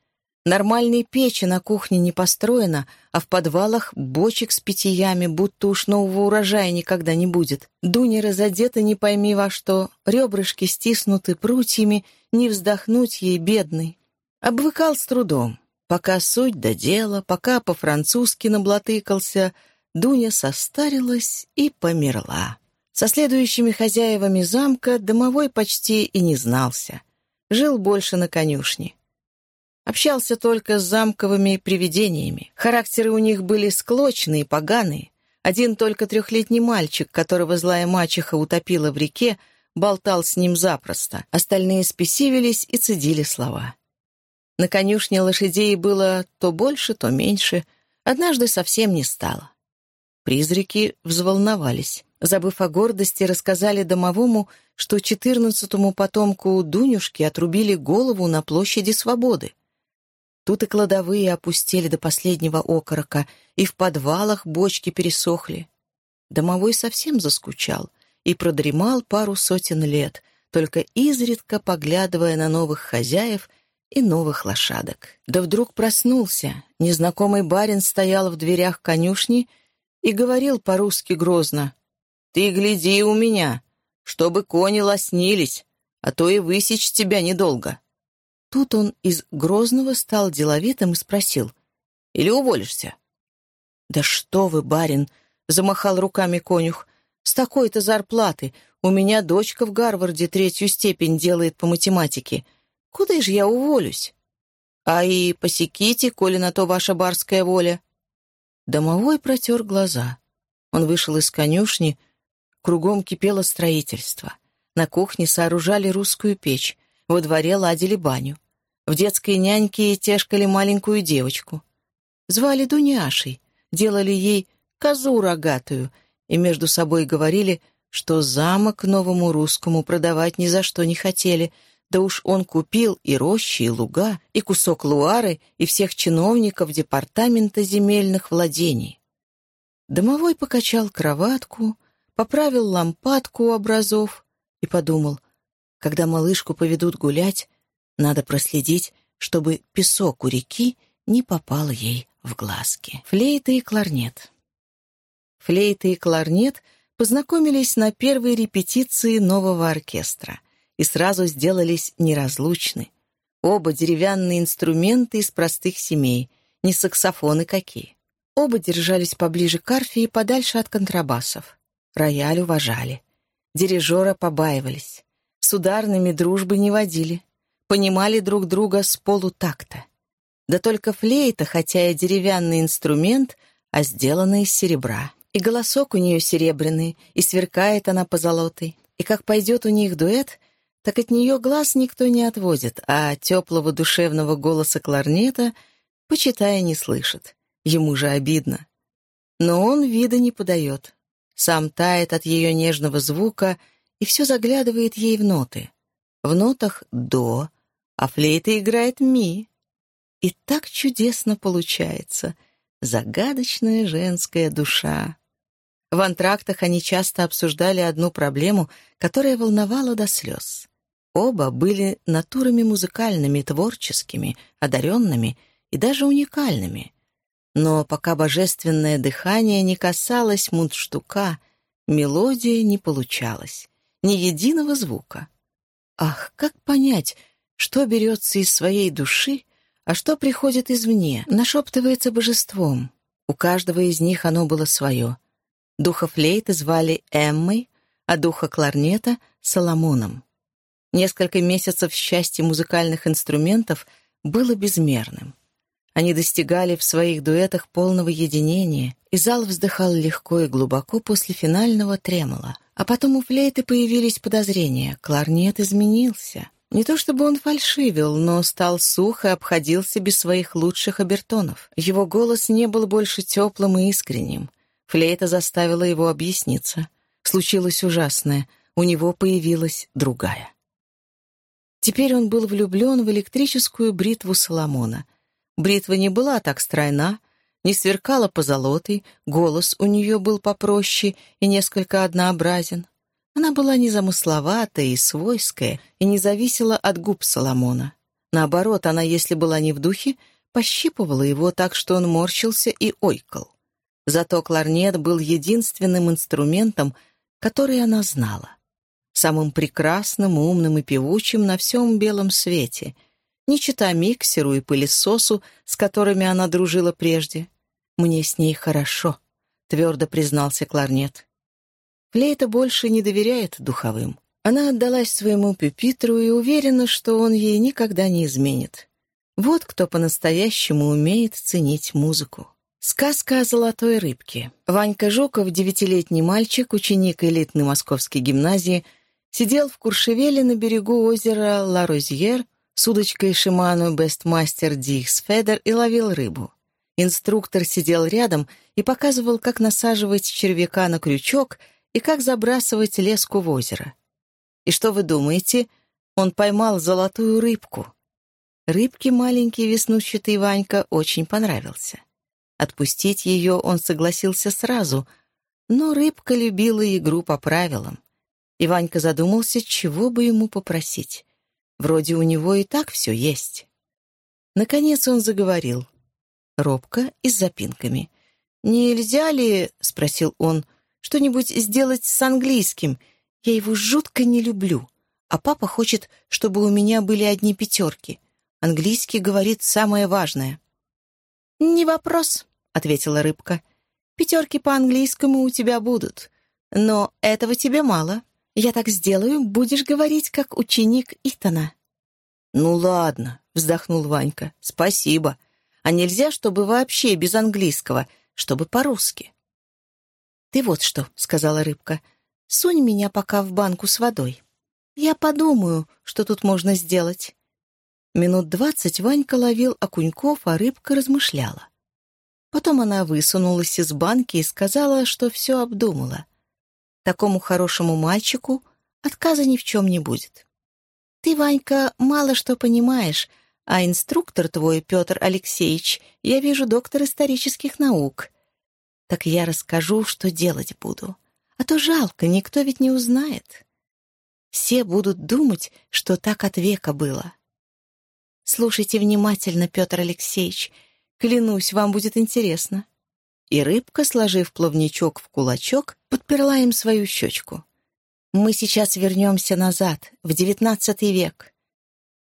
Нормальной печи на кухне не построено, а в подвалах бочек с питьями, будто уж нового урожая никогда не будет. Дуня разодета не пойми во что, ребрышки стиснуты прутьями, не вздохнуть ей, бедный. Обвыкал с трудом. Пока суть до дела, пока по-французски наблатыкался, Дуня состарилась и померла. Со следующими хозяевами замка домовой почти и не знался. Жил больше на конюшне. Общался только с замковыми привидениями. Характеры у них были склочные, поганые. Один только трехлетний мальчик, которого злая мачеха утопила в реке, болтал с ним запросто. Остальные спесивились и цедили слова. На конюшне лошадей было то больше, то меньше. Однажды совсем не стало. Призраки взволновались. Забыв о гордости, рассказали домовому, что четырнадцатому потомку Дунюшки отрубили голову на площади Свободы. Тут и кладовые опустели до последнего окорока, и в подвалах бочки пересохли. Домовой совсем заскучал и продремал пару сотен лет, только изредка поглядывая на новых хозяев и новых лошадок. Да вдруг проснулся. Незнакомый барин стоял в дверях конюшни и говорил по-русски грозно. «Ты гляди у меня, чтобы кони лоснились, а то и высечь тебя недолго». Тут он из Грозного стал деловитым и спросил. «Или уволишься?» «Да что вы, барин!» — замахал руками конюх. «С такой-то зарплаты у меня дочка в Гарварде третью степень делает по математике. Куда же я уволюсь?» «А и посеките, коли на то ваша барская воля». Домовой протер глаза. Он вышел из конюшни. Кругом кипело строительство. На кухне сооружали русскую печь. Во дворе ладили баню. В детской няньке тешкали маленькую девочку. Звали Дуняшей, делали ей козу рогатую и между собой говорили, что замок новому русскому продавать ни за что не хотели, да уж он купил и рощи, и луга, и кусок луары, и всех чиновников департамента земельных владений. Домовой покачал кроватку, поправил лампадку у образов и подумал, когда малышку поведут гулять, надо проследить, чтобы песок у реки не попал ей в глазки. Флейта и кларнет. Флейта и кларнет познакомились на первой репетиции нового оркестра и сразу сделались неразлучны. Оба деревянные инструменты из простых семей, не саксофоны какие. Оба держались поближе к арфе и подальше от контрабасов. Рояль уважали. Дирижера побаивались. С ударными дружбы не водили. Понимали друг друга с полутакта. Да только флейта, хотя и деревянный инструмент, а сделана из серебра. И голосок у нее серебряный, и сверкает она позолотой. И как пойдет у них дуэт, так от нее глаз никто не отводит, а теплого душевного голоса кларнета, почитая, не слышит. Ему же обидно. Но он вида не подает. Сам тает от ее нежного звука и все заглядывает ей в ноты. В нотах «до», а флейта играет «ми». И так чудесно получается. Загадочная женская душа. В антрактах они часто обсуждали одну проблему, которая волновала до слез. Оба были натурами музыкальными, творческими, одаренными и даже уникальными. Но пока божественное дыхание не касалось мундштука, мелодия не получалась. Ни единого звука. Ах, как понять, что берется из своей души, а что приходит извне, нашептывается божеством. У каждого из них оно было свое. Духа флейты звали Эммой, а духа кларнета — Соломоном. Несколько месяцев счастья музыкальных инструментов было безмерным. Они достигали в своих дуэтах полного единения, и зал вздыхал легко и глубоко после финального тремола. А потом у флейты появились подозрения. Кларнет изменился. Не то чтобы он фальшивил, но стал сух и обходился без своих лучших обертонов. Его голос не был больше теплым и искренним. Флейта заставила его объясниться. Случилось ужасное. У него появилась другая. Теперь он был влюблен в электрическую бритву Соломона — Бритва не была так стройна, не сверкала позолотой, голос у нее был попроще и несколько однообразен. Она была незамысловатая и свойская, и не зависела от губ Соломона. Наоборот, она, если была не в духе, пощипывала его так, что он морщился и ойкал. Зато кларнет был единственным инструментом, который она знала. Самым прекрасным, умным и певучим на всем белом свете — не чита миксеру и пылесосу, с которыми она дружила прежде. «Мне с ней хорошо», — твердо признался Кларнет. Флейта больше не доверяет духовым. Она отдалась своему пюпитру и уверена, что он ей никогда не изменит. Вот кто по-настоящему умеет ценить музыку. Сказка о золотой рыбке. Ванька Жуков, девятилетний мальчик, ученик элитной московской гимназии, сидел в Куршевеле на берегу озера Ла-Розьер с удочкой Шиману Бестмастер Дикс Федер и ловил рыбу. Инструктор сидел рядом и показывал, как насаживать червяка на крючок и как забрасывать леску в озеро. И что вы думаете? Он поймал золотую рыбку. Рыбке маленький веснущатый Ванька очень понравился. Отпустить ее он согласился сразу, но рыбка любила игру по правилам. И Ванька задумался, чего бы ему попросить. Вроде у него и так все есть. Наконец он заговорил. Робко и с запинками. «Нельзя ли, — спросил он, — что-нибудь сделать с английским? Я его жутко не люблю, а папа хочет, чтобы у меня были одни пятерки. Английский говорит самое важное». «Не вопрос», — ответила рыбка. «Пятерки по английскому у тебя будут, но этого тебе мало. Я так сделаю, будешь говорить, как ученик Итана». «Ну ладно», — вздохнул Ванька, — «спасибо. А нельзя, чтобы вообще без английского, чтобы по-русски?» «Ты вот что», — сказала рыбка, — «сунь меня пока в банку с водой. Я подумаю, что тут можно сделать». Минут двадцать Ванька ловил окуньков, а рыбка размышляла. Потом она высунулась из банки и сказала, что все обдумала. Такому хорошему мальчику отказа ни в чем не будет. Ты, Ванька, мало что понимаешь, а инструктор твой, Петр Алексеевич, я вижу доктор исторических наук. Так я расскажу, что делать буду. А то жалко, никто ведь не узнает. Все будут думать, что так от века было. Слушайте внимательно, Петр Алексеевич. Клянусь, вам будет интересно. И рыбка, сложив плавничок в кулачок, подперла им свою щечку. Мы сейчас вернемся назад, в девятнадцатый век.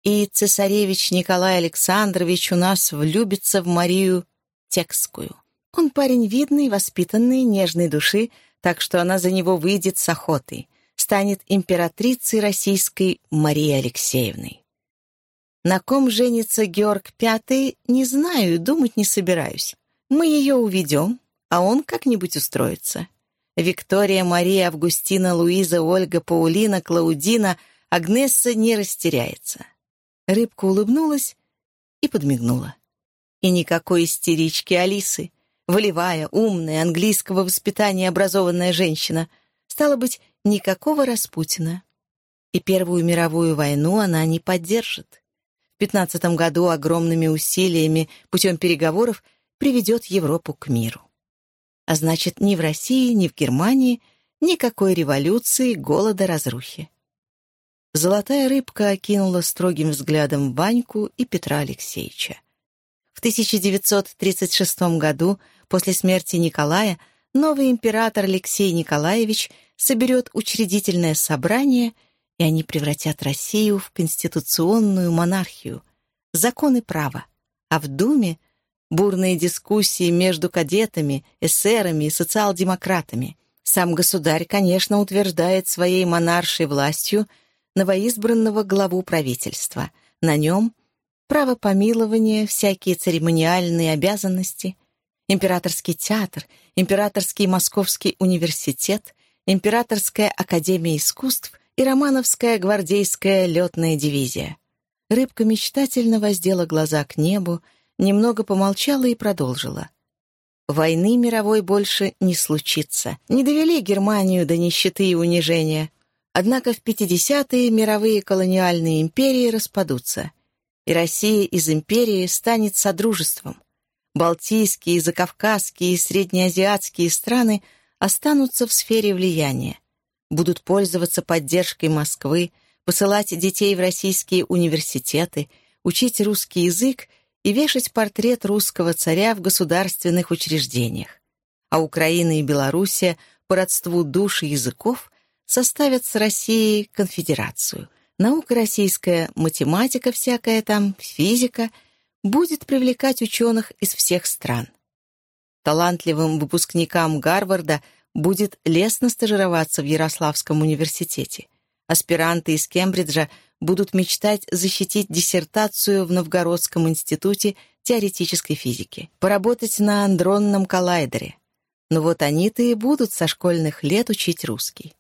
И цесаревич Николай Александрович у нас влюбится в Марию Текскую. Он парень видный, воспитанный, нежной души, так что она за него выйдет с охотой, станет императрицей российской Марии Алексеевной. На ком женится Георг Пятый, не знаю, думать не собираюсь. Мы ее уведем, а он как-нибудь устроится. Виктория, Мария, Августина, Луиза, Ольга, Паулина, Клаудина, Агнесса не растеряется. Рыбка улыбнулась и подмигнула. И никакой истерички Алисы. Волевая, умная, английского воспитания образованная женщина. Стало быть, никакого Распутина. И Первую мировую войну она не поддержит. В пятнадцатом году огромными усилиями путем переговоров приведет Европу к миру. А значит, ни в России, ни в Германии никакой революции, голода, разрухи. Золотая рыбка окинула строгим взглядом Ваньку и Петра Алексеевича. В 1936 году, после смерти Николая, новый император Алексей Николаевич соберет учредительное собрание, и они превратят Россию в конституционную монархию, законы права, а в Думе бурные дискуссии между кадетами, эсерами и социал-демократами. Сам государь, конечно, утверждает своей монаршей властью новоизбранного главу правительства. На нем право помилования, всякие церемониальные обязанности, императорский театр, императорский московский университет, императорская академия искусств и романовская гвардейская летная дивизия. Рыбка мечтательно воздела глаза к небу, немного помолчала и продолжила. Войны мировой больше не случится. Не довели Германию до нищеты и унижения. Однако в 50-е мировые колониальные империи распадутся. И Россия из империи станет содружеством. Балтийские, закавказские и среднеазиатские страны останутся в сфере влияния. Будут пользоваться поддержкой Москвы, посылать детей в российские университеты, учить русский язык и вешать портрет русского царя в государственных учреждениях. А Украина и Белоруссия по родству душ и языков составят с Россией конфедерацию. Наука российская, математика всякая там, физика будет привлекать ученых из всех стран. Талантливым выпускникам Гарварда будет лестно стажироваться в Ярославском университете. Аспиранты из Кембриджа – будут мечтать защитить диссертацию в Новгородском институте теоретической физики, поработать на андронном коллайдере. Но вот они-то и будут со школьных лет учить русский.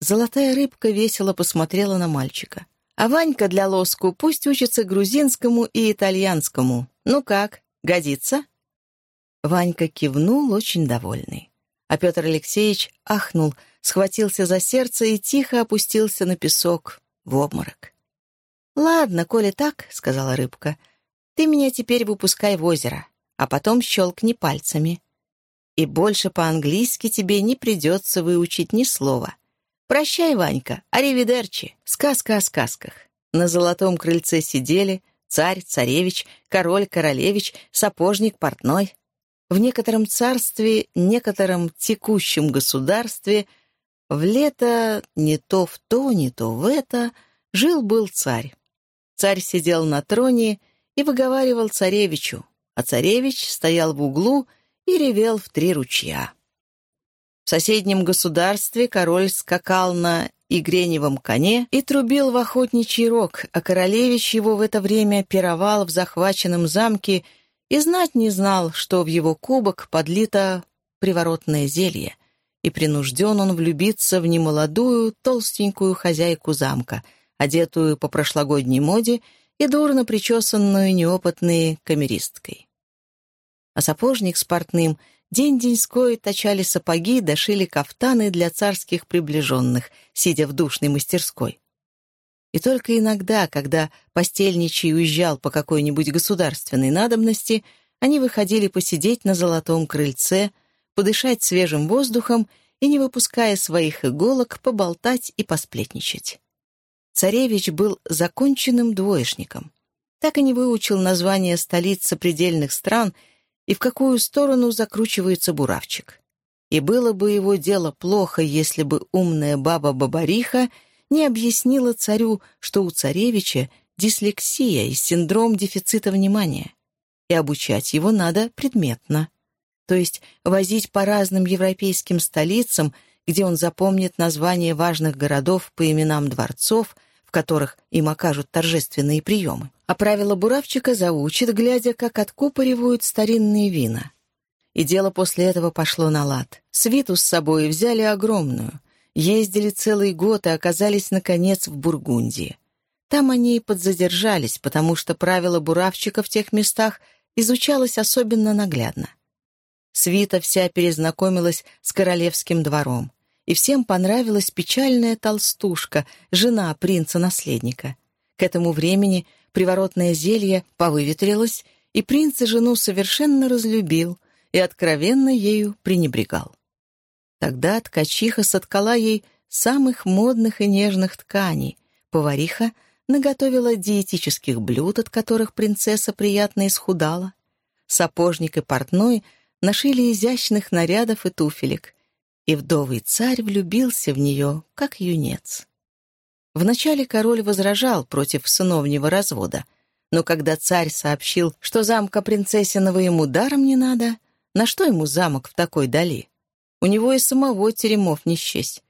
Золотая рыбка весело посмотрела на мальчика. А Ванька для лоску пусть учится грузинскому и итальянскому. Ну как, годится? Ванька кивнул, очень довольный. А Петр Алексеевич ахнул, схватился за сердце и тихо опустился на песок, в обморок. «Ладно, коли так», — сказала рыбка, — «ты меня теперь выпускай в озеро, а потом щелкни пальцами. И больше по-английски тебе не придется выучить ни слова. Прощай, Ванька, аривидерчи, сказка о сказках». На золотом крыльце сидели царь, царевич, король, королевич, сапожник, портной. В некотором царстве, некотором текущем государстве — в лето не то в то, не то в это жил-был царь. Царь сидел на троне и выговаривал царевичу, а царевич стоял в углу и ревел в три ручья. В соседнем государстве король скакал на игреневом коне и трубил в охотничий рог, а королевич его в это время пировал в захваченном замке и знать не знал, что в его кубок подлито приворотное зелье — и принужден он влюбиться в немолодую, толстенькую хозяйку замка, одетую по прошлогодней моде и дурно причесанную неопытной камеристкой. А сапожник с портным день-деньской точали сапоги, дошили кафтаны для царских приближенных, сидя в душной мастерской. И только иногда, когда постельничий уезжал по какой-нибудь государственной надобности, они выходили посидеть на золотом крыльце, подышать свежим воздухом и, не выпуская своих иголок, поболтать и посплетничать. Царевич был законченным двоечником. Так и не выучил название столиц сопредельных стран и в какую сторону закручивается буравчик. И было бы его дело плохо, если бы умная баба-бабариха не объяснила царю, что у царевича дислексия и синдром дефицита внимания, и обучать его надо предметно. То есть возить по разным европейским столицам, где он запомнит названия важных городов по именам дворцов, в которых им окажут торжественные приемы. А правила буравчика заучит, глядя, как откупоривают старинные вина. И дело после этого пошло на лад. Свиту с собой взяли огромную. Ездили целый год и оказались, наконец, в Бургундии. Там они и подзадержались, потому что правила буравчика в тех местах изучалось особенно наглядно. Свита вся перезнакомилась с королевским двором и всем понравилась печальная толстушка, жена принца-наследника. К этому времени приворотное зелье повыветрилось, и принц и жену совершенно разлюбил и откровенно ею пренебрегал. Тогда ткачиха соткала ей самых модных и нежных тканей, повариха наготовила диетических блюд, от которых принцесса приятно исхудала, сапожник и портной нашили изящных нарядов и туфелек, и вдовый царь влюбился в нее, как юнец. Вначале король возражал против сыновнего развода, но когда царь сообщил, что замка принцессиного ему даром не надо, на что ему замок в такой дали? У него и самого теремов не счесть.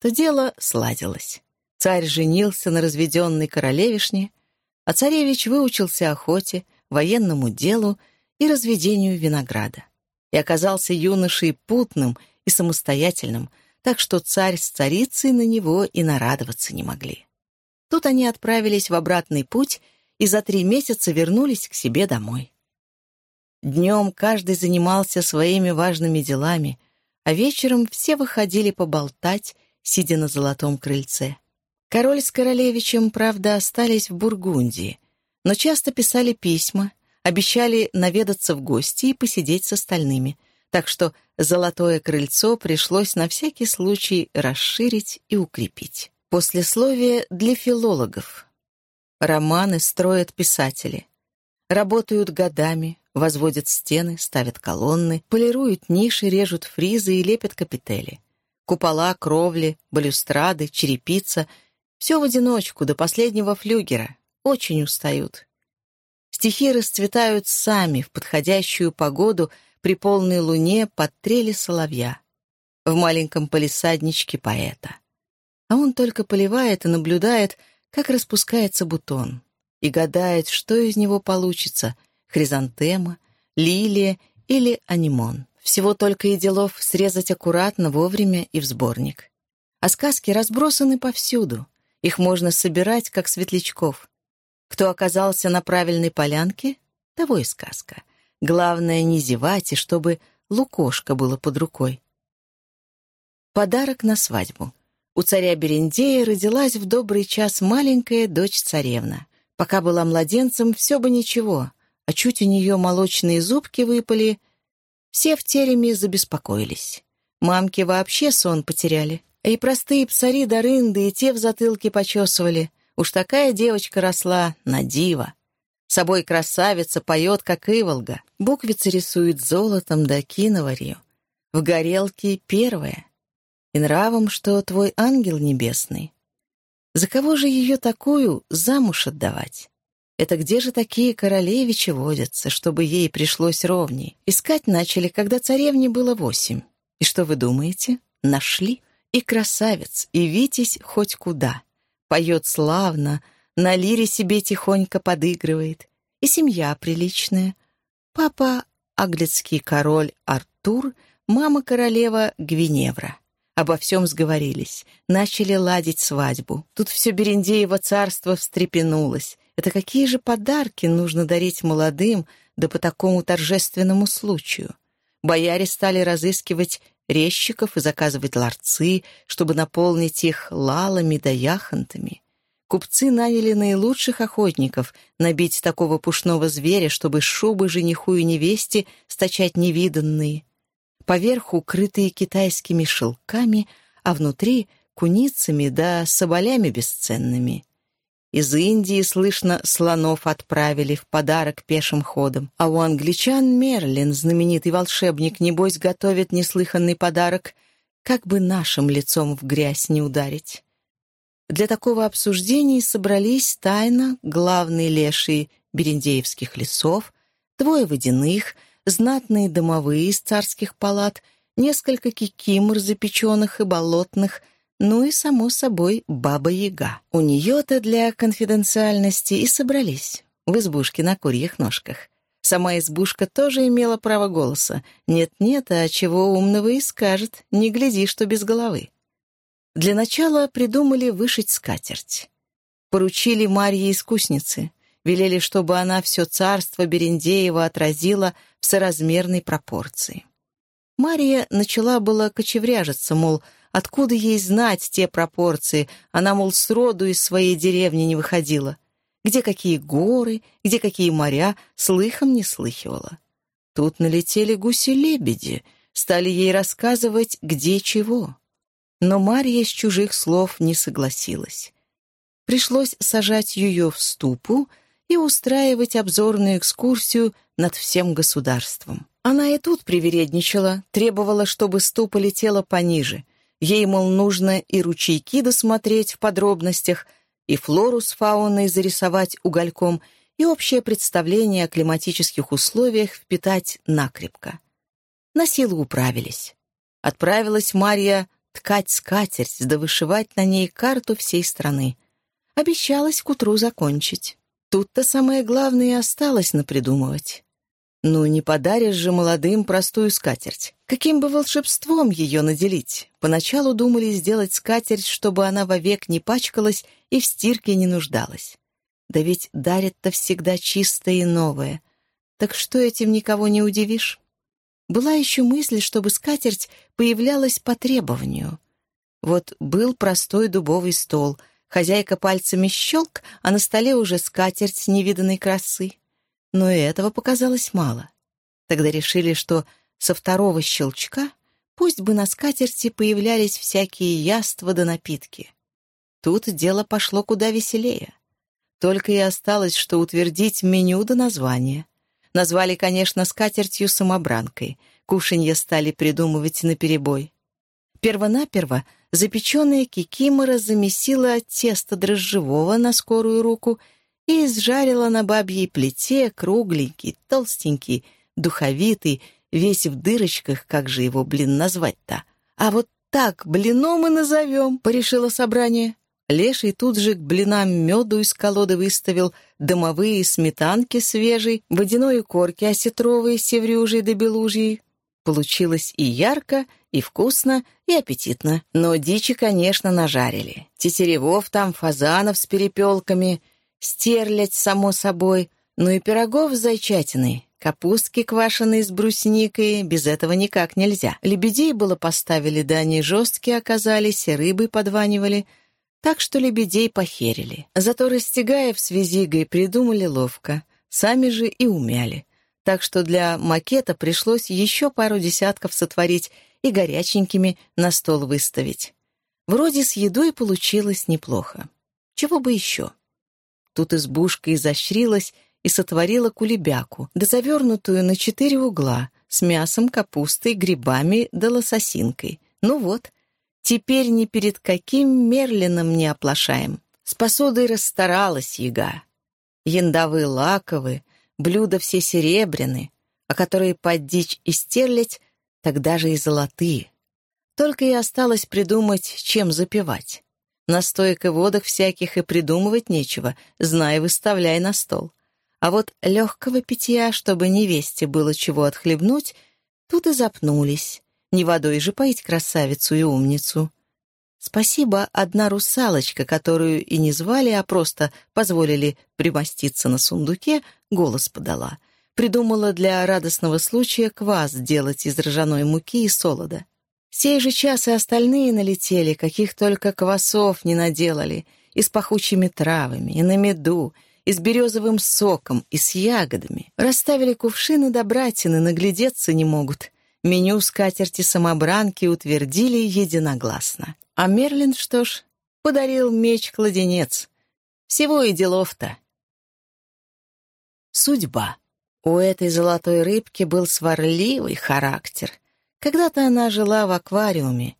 То дело сладилось. Царь женился на разведенной королевишне, а царевич выучился охоте, военному делу и разведению винограда. И оказался юношей путным — и самостоятельным, так что царь с царицей на него и нарадоваться не могли. Тут они отправились в обратный путь и за три месяца вернулись к себе домой. Днем каждый занимался своими важными делами, а вечером все выходили поболтать, сидя на золотом крыльце. Король с королевичем, правда, остались в Бургундии, но часто писали письма, обещали наведаться в гости и посидеть с остальными — так что золотое крыльцо пришлось на всякий случай расширить и укрепить. Послесловие для филологов. Романы строят писатели. Работают годами, возводят стены, ставят колонны, полируют ниши, режут фризы и лепят капители. Купола, кровли, балюстрады, черепица — все в одиночку, до последнего флюгера. Очень устают. Стихи расцветают сами в подходящую погоду — при полной луне под трели соловья в маленьком полисадничке поэта. А он только поливает и наблюдает, как распускается бутон, и гадает, что из него получится — хризантема, лилия или анимон. Всего только и делов срезать аккуратно, вовремя и в сборник. А сказки разбросаны повсюду. Их можно собирать, как светлячков. Кто оказался на правильной полянке, того и сказка — Главное не зевать, и чтобы лукошко было под рукой. Подарок на свадьбу. У царя Берендея родилась в добрый час маленькая дочь-царевна. Пока была младенцем, все бы ничего, а чуть у нее молочные зубки выпали, все в тереме забеспокоились. Мамки вообще сон потеряли. И простые псари да рынды, и те в затылке почесывали. Уж такая девочка росла, на диво. Собой красавица поет, как иволга. Буквицы рисует золотом да киноварью. В горелке первая. И нравом, что твой ангел небесный. За кого же ее такую замуж отдавать? Это где же такие королевичи водятся, чтобы ей пришлось ровней? Искать начали, когда царевне было восемь. И что вы думаете? Нашли. И красавец, и витязь хоть куда. Поет славно, на лире себе тихонько подыгрывает. И семья приличная. Папа — аглицкий король Артур, мама королева Гвиневра. Обо всем сговорились, начали ладить свадьбу. Тут все Берендеево царство встрепенулось. Это какие же подарки нужно дарить молодым, да по такому торжественному случаю? Бояре стали разыскивать резчиков и заказывать ларцы, чтобы наполнить их лалами да яхонтами. Купцы наняли наилучших охотников набить такого пушного зверя, чтобы шубы жениху и невесте стачать невиданные. Поверху крытые китайскими шелками, а внутри — куницами да соболями бесценными. Из Индии, слышно, слонов отправили в подарок пешим ходом. А у англичан Мерлин, знаменитый волшебник, небось, готовит неслыханный подарок, как бы нашим лицом в грязь не ударить. Для такого обсуждения собрались тайно главные лешие берендеевских лесов, двое водяных, знатные домовые из царских палат, несколько кикимор запеченных и болотных — ну и, само собой, Баба-Яга. У нее-то для конфиденциальности и собрались, в избушке на курьих ножках. Сама избушка тоже имела право голоса. Нет-нет, а чего умного и скажет, не гляди, что без головы. Для начала придумали вышить скатерть. Поручили Марье искуснице, велели, чтобы она все царство Берендеева отразила в соразмерной пропорции. Мария начала было кочевряжиться, мол, Откуда ей знать те пропорции? Она, мол, сроду из своей деревни не выходила. Где какие горы, где какие моря, слыхом не слыхивала. Тут налетели гуси-лебеди, стали ей рассказывать, где чего. Но Марья с чужих слов не согласилась. Пришлось сажать ее в ступу и устраивать обзорную экскурсию над всем государством. Она и тут привередничала, требовала, чтобы ступа летела пониже — Ей, мол, нужно и ручейки досмотреть в подробностях, и флору с фауной зарисовать угольком, и общее представление о климатических условиях впитать накрепко. На силу управились. Отправилась Марья ткать скатерть, да вышивать на ней карту всей страны. Обещалась к утру закончить. Тут-то самое главное и осталось напридумывать. Ну, не подаришь же молодым простую скатерть. Каким бы волшебством ее наделить? Поначалу думали сделать скатерть, чтобы она вовек не пачкалась и в стирке не нуждалась. Да ведь дарят-то всегда чистое и новое. Так что этим никого не удивишь? Была еще мысль, чтобы скатерть появлялась по требованию. Вот был простой дубовый стол, хозяйка пальцами щелк, а на столе уже скатерть невиданной красы. Но и этого показалось мало. Тогда решили, что со второго щелчка пусть бы на скатерти появлялись всякие яства да напитки. Тут дело пошло куда веселее. Только и осталось, что утвердить меню до названия. Назвали, конечно, скатертью-самобранкой. Кушанье стали придумывать наперебой. Первонаперво запеченная кикимора замесила тесто дрожжевого на скорую руку — и изжарила на бабьей плите кругленький, толстенький, духовитый, весь в дырочках, как же его, блин, назвать-то? А вот так блином и назовем, порешило собрание. Леший тут же к блинам меду из колоды выставил, домовые сметанки свежей, водяной корки осетровые, севрюжей да белужьей. Получилось и ярко, и вкусно, и аппетитно. Но дичи, конечно, нажарили. Тетеревов там, фазанов с перепелками — стерлядь, само собой, ну и пирогов зайчатиной, капустки квашеные с брусникой, без этого никак нельзя. Лебедей было поставили, да они жесткие оказались, и рыбы подванивали, так что лебедей похерили. Зато Растягаев с Визигой придумали ловко, сами же и умяли. Так что для макета пришлось еще пару десятков сотворить и горяченькими на стол выставить. Вроде с едой получилось неплохо. Чего бы еще? Тут избушка изощрилась и сотворила кулебяку, да завернутую на четыре угла, с мясом, капустой, грибами да лососинкой. Ну вот, теперь ни перед каким Мерлином не оплошаем. С посудой расстаралась яга. Яндовые лаковые, блюда все серебряные, а которые под дичь и стерлядь, тогда же и золотые. Только и осталось придумать, чем запивать. Настоек и водок всяких и придумывать нечего, знай, выставляй на стол. А вот легкого питья, чтобы невесте было чего отхлебнуть, тут и запнулись. Не водой же поить красавицу и умницу. Спасибо, одна русалочка, которую и не звали, а просто позволили примоститься на сундуке, голос подала. Придумала для радостного случая квас делать из ржаной муки и солода. Сей же час и остальные налетели, каких только квасов не наделали, и с пахучими травами, и на меду, и с березовым соком, и с ягодами. Расставили кувшины до братины, наглядеться не могут. Меню скатерти-самобранки утвердили единогласно. А Мерлин, что ж, подарил меч-кладенец. Всего и делов-то. Судьба. У этой золотой рыбки был сварливый характер. Когда-то она жила в аквариуме,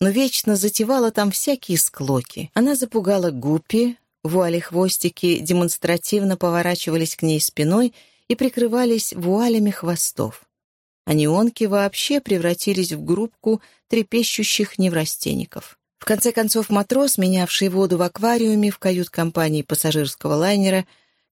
но вечно затевала там всякие склоки. Она запугала гуппи, вуали-хвостики демонстративно поворачивались к ней спиной и прикрывались вуалями хвостов. А неонки вообще превратились в группку трепещущих неврастенников. В конце концов, матрос, менявший воду в аквариуме в кают-компании пассажирского лайнера,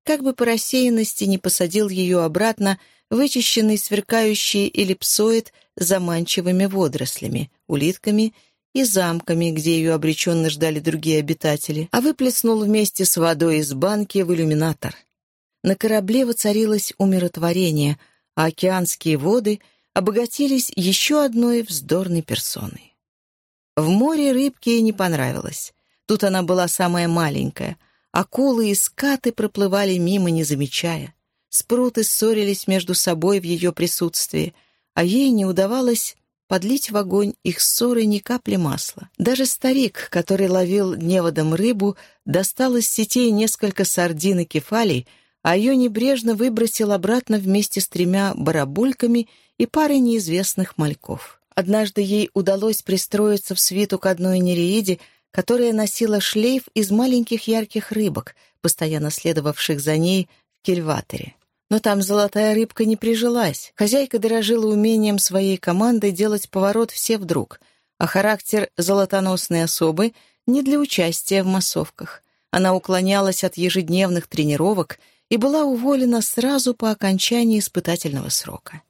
как бы по рассеянности не посадил ее обратно вычищенный сверкающий эллипсоид с заманчивыми водорослями, улитками и замками, где ее обреченно ждали другие обитатели, а выплеснул вместе с водой из банки в иллюминатор. На корабле воцарилось умиротворение, а океанские воды обогатились еще одной вздорной персоной. В море рыбке не понравилось. Тут она была самая маленькая. Акулы и скаты проплывали мимо, не замечая. Спруты ссорились между собой в ее присутствии, а ей не удавалось подлить в огонь их ссоры ни капли масла. Даже старик, который ловил неводом рыбу, достал из сетей несколько сардин и кефалей, а ее небрежно выбросил обратно вместе с тремя барабульками и парой неизвестных мальков. Однажды ей удалось пристроиться в свиту к одной нереиде, которая носила шлейф из маленьких ярких рыбок, постоянно следовавших за ней в кельваторе. Но там золотая рыбка не прижилась. Хозяйка дорожила умением своей команды делать поворот все вдруг, а характер золотоносной особы не для участия в массовках. Она уклонялась от ежедневных тренировок и была уволена сразу по окончании испытательного срока.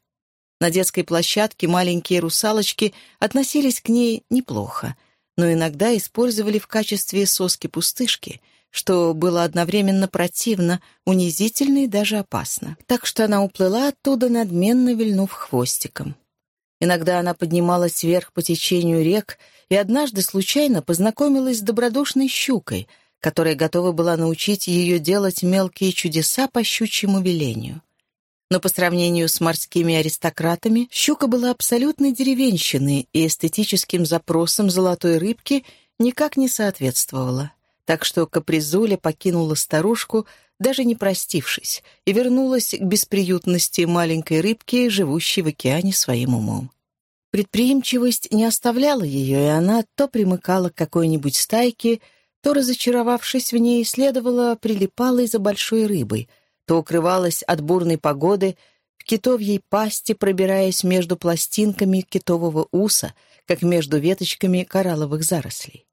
На детской площадке маленькие русалочки относились к ней неплохо, но иногда использовали в качестве соски-пустышки, что было одновременно противно, унизительно и даже опасно. Так что она уплыла оттуда, надменно вильнув хвостиком. Иногда она поднималась вверх по течению рек и однажды случайно познакомилась с добродушной щукой — которая готова была научить ее делать мелкие чудеса по щучьему велению. Но по сравнению с морскими аристократами, щука была абсолютной деревенщиной и эстетическим запросам золотой рыбки никак не соответствовала. Так что Капризуля покинула старушку, даже не простившись, и вернулась к бесприютности маленькой рыбки, живущей в океане своим умом. Предприимчивость не оставляла ее, и она то примыкала к какой-нибудь стайке, то, разочаровавшись в ней, следовала прилипалой за большой рыбой, то укрывалась от бурной погоды в китовьей пасти, пробираясь между пластинками китового уса, как между веточками коралловых зарослей.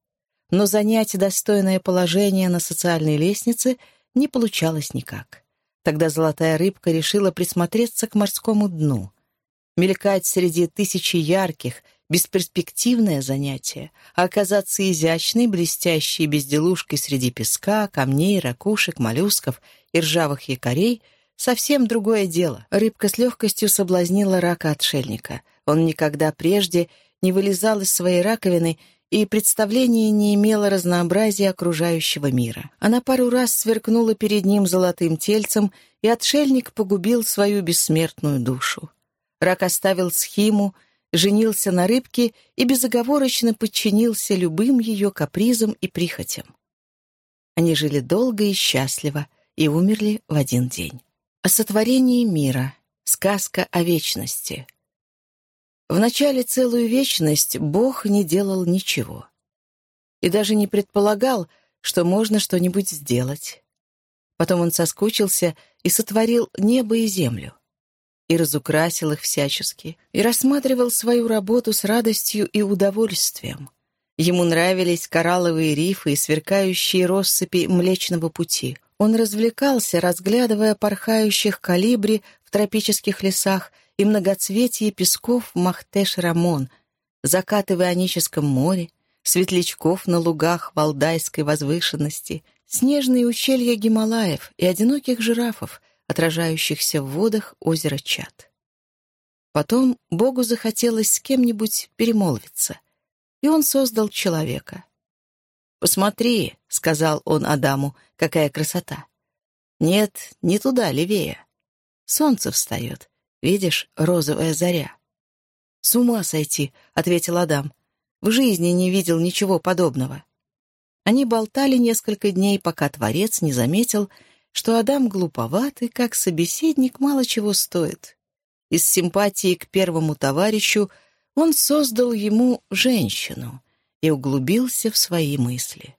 Но занять достойное положение на социальной лестнице не получалось никак. Тогда золотая рыбка решила присмотреться к морскому дну. Мелькать среди тысячи ярких — бесперспективное занятие, а оказаться изящной, блестящей безделушкой среди песка, камней, ракушек, моллюсков и ржавых якорей — совсем другое дело. Рыбка с легкостью соблазнила рака-отшельника. Он никогда прежде не вылезал из своей раковины и представления не имела разнообразия окружающего мира. Она пару раз сверкнула перед ним золотым тельцем, и отшельник погубил свою бессмертную душу. Рак оставил схиму — женился на рыбке и безоговорочно подчинился любым ее капризам и прихотям. Они жили долго и счастливо и умерли в один день. О сотворении мира. Сказка о вечности. В начале целую вечность Бог не делал ничего. И даже не предполагал, что можно что-нибудь сделать. Потом он соскучился и сотворил небо и землю и разукрасил их всячески, и рассматривал свою работу с радостью и удовольствием. Ему нравились коралловые рифы и сверкающие россыпи Млечного Пути. Он развлекался, разглядывая порхающих калибри в тропических лесах и многоцветие песков Махтеш-Рамон, закаты в Ионическом море, светлячков на лугах Валдайской возвышенности, снежные ущелья Гималаев и одиноких жирафов, отражающихся в водах озера Чат. Потом Богу захотелось с кем-нибудь перемолвиться, и он создал человека. «Посмотри», — сказал он Адаму, — «какая красота!» «Нет, не туда, левее. Солнце встает. Видишь, розовая заря». «С ума сойти», — ответил Адам. «В жизни не видел ничего подобного». Они болтали несколько дней, пока Творец не заметил, что Адам глуповат и, как собеседник, мало чего стоит. Из симпатии к первому товарищу он создал ему женщину и углубился в свои мысли.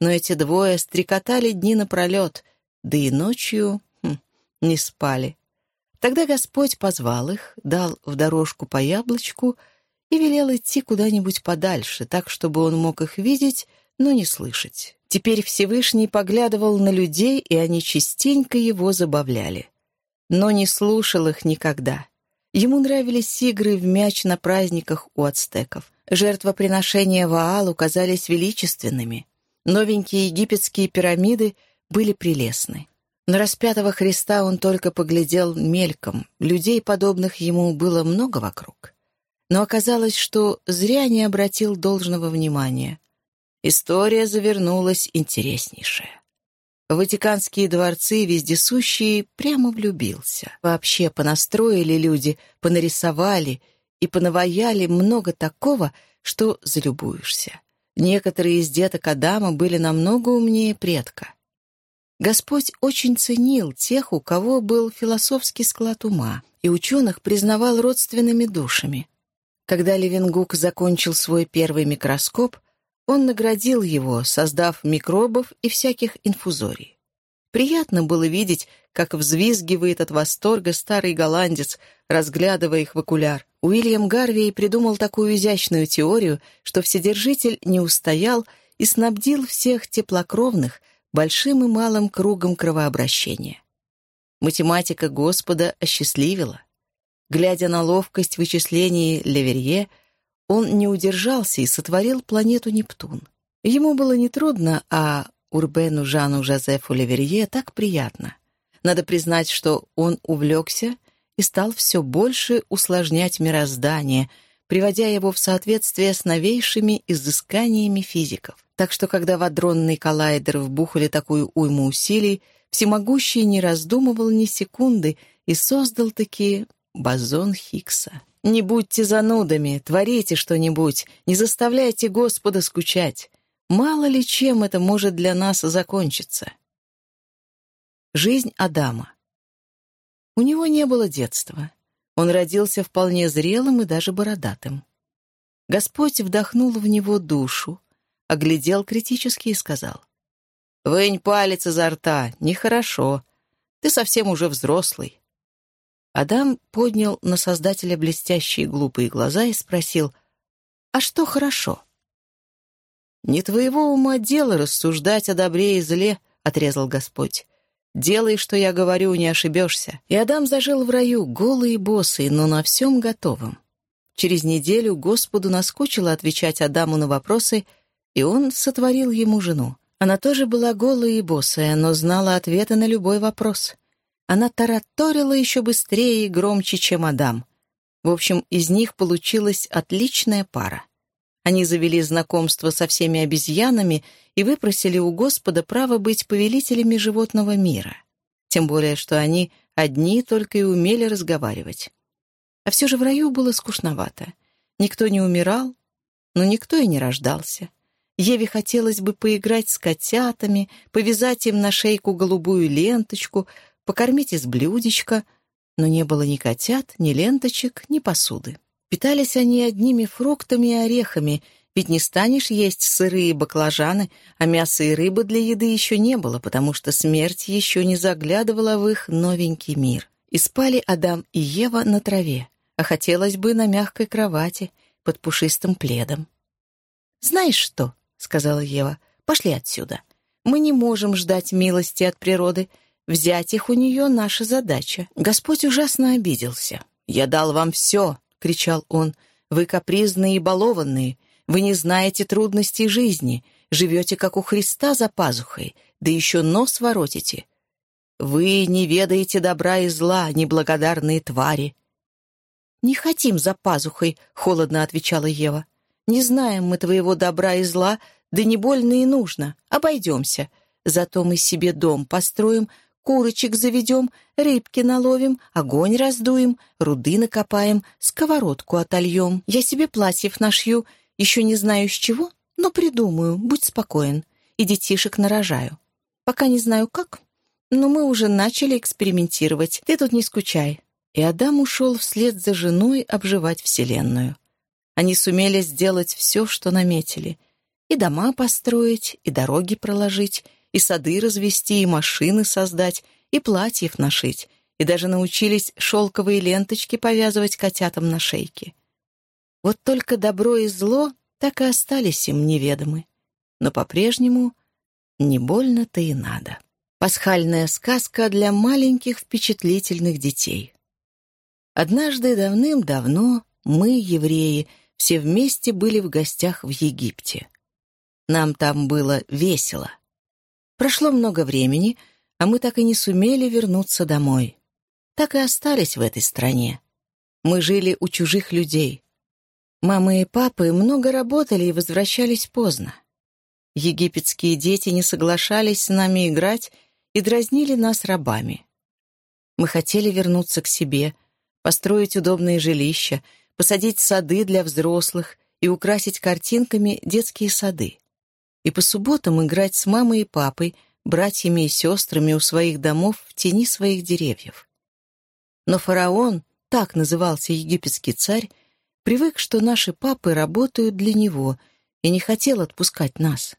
Но эти двое стрекотали дни напролет, да и ночью хм, не спали. Тогда Господь позвал их, дал в дорожку по яблочку и велел идти куда-нибудь подальше, так, чтобы он мог их видеть, но не слышать. Теперь Всевышний поглядывал на людей, и они частенько его забавляли. Но не слушал их никогда. Ему нравились игры в мяч на праздниках у ацтеков. Жертвоприношения Ваалу казались величественными. Новенькие египетские пирамиды были прелестны. На распятого Христа он только поглядел мельком, людей, подобных ему, было много вокруг. Но оказалось, что зря не обратил должного внимания. История завернулась интереснейшая. В Ватиканские дворцы вездесущие прямо влюбился. Вообще понастроили люди, понарисовали и понаваяли много такого, что залюбуешься. Некоторые из деток Адама были намного умнее предка. Господь очень ценил тех, у кого был философский склад ума, и ученых признавал родственными душами. Когда Левенгук закончил свой первый микроскоп, он наградил его, создав микробов и всяких инфузорий. Приятно было видеть, как взвизгивает от восторга старый голландец, разглядывая их в окуляр. Уильям Гарвей придумал такую изящную теорию, что Вседержитель не устоял и снабдил всех теплокровных, большим и малым кругом кровообращения. Математика Господа осчастливила. Глядя на ловкость вычислений Леверье, он не удержался и сотворил планету Нептун. Ему было нетрудно, а Урбену Жану Жозефу Леверье так приятно. Надо признать, что он увлекся и стал все больше усложнять мироздание, приводя его в соответствие с новейшими изысканиями физиков. Так что, когда в адронный коллайдер вбухали такую уйму усилий, всемогущий не раздумывал ни секунды и создал такие бозон Хиггса. «Не будьте занудами, творите что-нибудь, не заставляйте Господа скучать. Мало ли чем это может для нас закончиться». Жизнь Адама. У него не было детства. Он родился вполне зрелым и даже бородатым. Господь вдохнул в него душу, оглядел критически и сказал. «Вынь палец изо рта, нехорошо. Ты совсем уже взрослый». Адам поднял на Создателя блестящие глупые глаза и спросил, «А что хорошо?» «Не твоего ума дело рассуждать о добре и зле», — отрезал Господь. «Делай, что я говорю, не ошибешься». И Адам зажил в раю, голый и босый, но на всем готовым. Через неделю Господу наскучило отвечать Адаму на вопросы — и он сотворил ему жену. Она тоже была голая и босая, но знала ответы на любой вопрос. Она тараторила еще быстрее и громче, чем Адам. В общем, из них получилась отличная пара. Они завели знакомство со всеми обезьянами и выпросили у Господа право быть повелителями животного мира. Тем более, что они одни только и умели разговаривать. А все же в раю было скучновато. Никто не умирал, но никто и не рождался. Еве хотелось бы поиграть с котятами, повязать им на шейку голубую ленточку, покормить из блюдечка, но не было ни котят, ни ленточек, ни посуды. Питались они одними фруктами и орехами, ведь не станешь есть сырые баклажаны, а мяса и рыбы для еды еще не было, потому что смерть еще не заглядывала в их новенький мир. И спали Адам и Ева на траве, а хотелось бы на мягкой кровати под пушистым пледом. «Знаешь что?» — сказала Ева. «Пошли отсюда. Мы не можем ждать милости от природы. Взять их у нее — наша задача». Господь ужасно обиделся. «Я дал вам все!» — кричал он. «Вы капризные и балованные. Вы не знаете трудностей жизни, живете, как у Христа за пазухой, да еще нос воротите. Вы не ведаете добра и зла, неблагодарные твари». «Не хотим за пазухой», — холодно отвечала Ева. «Не знаем мы твоего добра и зла, да не больно и нужно. Обойдемся. Зато мы себе дом построим, курочек заведем, рыбки наловим, огонь раздуем, руды накопаем, сковородку отольем. Я себе платьев нашью, еще не знаю с чего, но придумаю, будь спокоен. И детишек нарожаю. Пока не знаю как, но мы уже начали экспериментировать. Ты тут не скучай». И Адам ушел вслед за женой обживать Вселенную. Они сумели сделать все, что наметили. И дома построить, и дороги проложить, и сады развести, и машины создать, и платьев нашить, и даже научились шелковые ленточки повязывать котятам на шейке. Вот только добро и зло так и остались им неведомы. Но по-прежнему не больно-то и надо. Пасхальная сказка для маленьких впечатлительных детей. Однажды давным-давно мы, евреи, все вместе были в гостях в Египте. Нам там было весело. Прошло много времени, а мы так и не сумели вернуться домой. Так и остались в этой стране. Мы жили у чужих людей. Мамы и папы много работали и возвращались поздно. Египетские дети не соглашались с нами играть и дразнили нас рабами. Мы хотели вернуться к себе, построить удобные жилища, посадить сады для взрослых и украсить картинками детские сады и по субботам играть с мамой и папой, братьями и сестрами у своих домов в тени своих деревьев. Но фараон, так назывался египетский царь, привык, что наши папы работают для него и не хотел отпускать нас.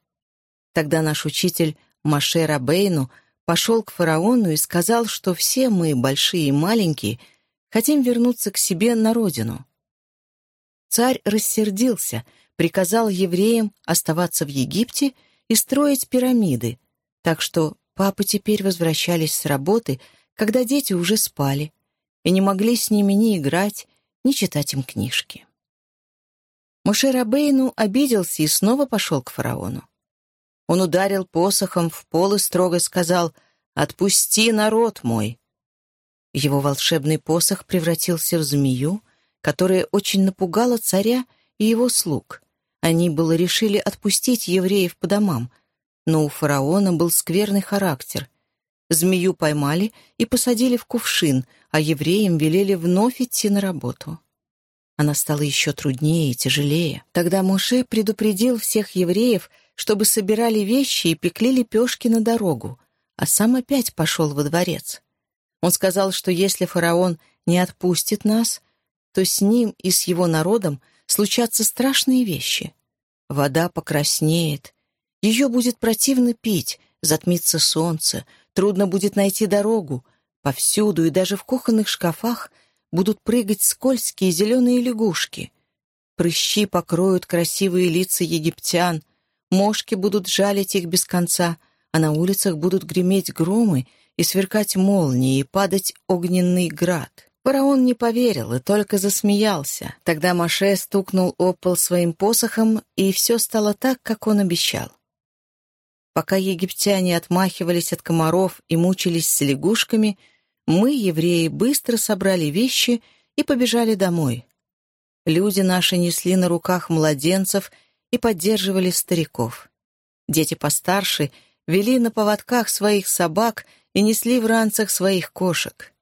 Тогда наш учитель Маше Рабейну пошел к фараону и сказал, что все мы, большие и маленькие, хотим вернуться к себе на родину. Царь рассердился — приказал евреям оставаться в Египте и строить пирамиды, так что папы теперь возвращались с работы, когда дети уже спали, и не могли с ними ни играть, ни читать им книжки. Моше Рабейну обиделся и снова пошел к фараону. Он ударил посохом в пол и строго сказал «Отпусти народ мой!» Его волшебный посох превратился в змею, которая очень напугала царя и его слуг. Они было решили отпустить евреев по домам, но у фараона был скверный характер. Змею поймали и посадили в кувшин, а евреям велели вновь идти на работу. Она стала еще труднее и тяжелее. Тогда Моше предупредил всех евреев, чтобы собирали вещи и пекли лепешки на дорогу, а сам опять пошел во дворец. Он сказал, что если фараон не отпустит нас, то с ним и с его народом случатся страшные вещи. Вода покраснеет, ее будет противно пить, затмится солнце, трудно будет найти дорогу. Повсюду и даже в кухонных шкафах будут прыгать скользкие зеленые лягушки. Прыщи покроют красивые лица египтян, мошки будут жалить их без конца, а на улицах будут греметь громы и сверкать молнии и падать огненный град. Фараон не поверил и только засмеялся. Тогда Маше стукнул об пол своим посохом, и все стало так, как он обещал. Пока египтяне отмахивались от комаров и мучились с лягушками, мы, евреи, быстро собрали вещи и побежали домой. Люди наши несли на руках младенцев и поддерживали стариков. Дети постарше вели на поводках своих собак и несли в ранцах своих кошек.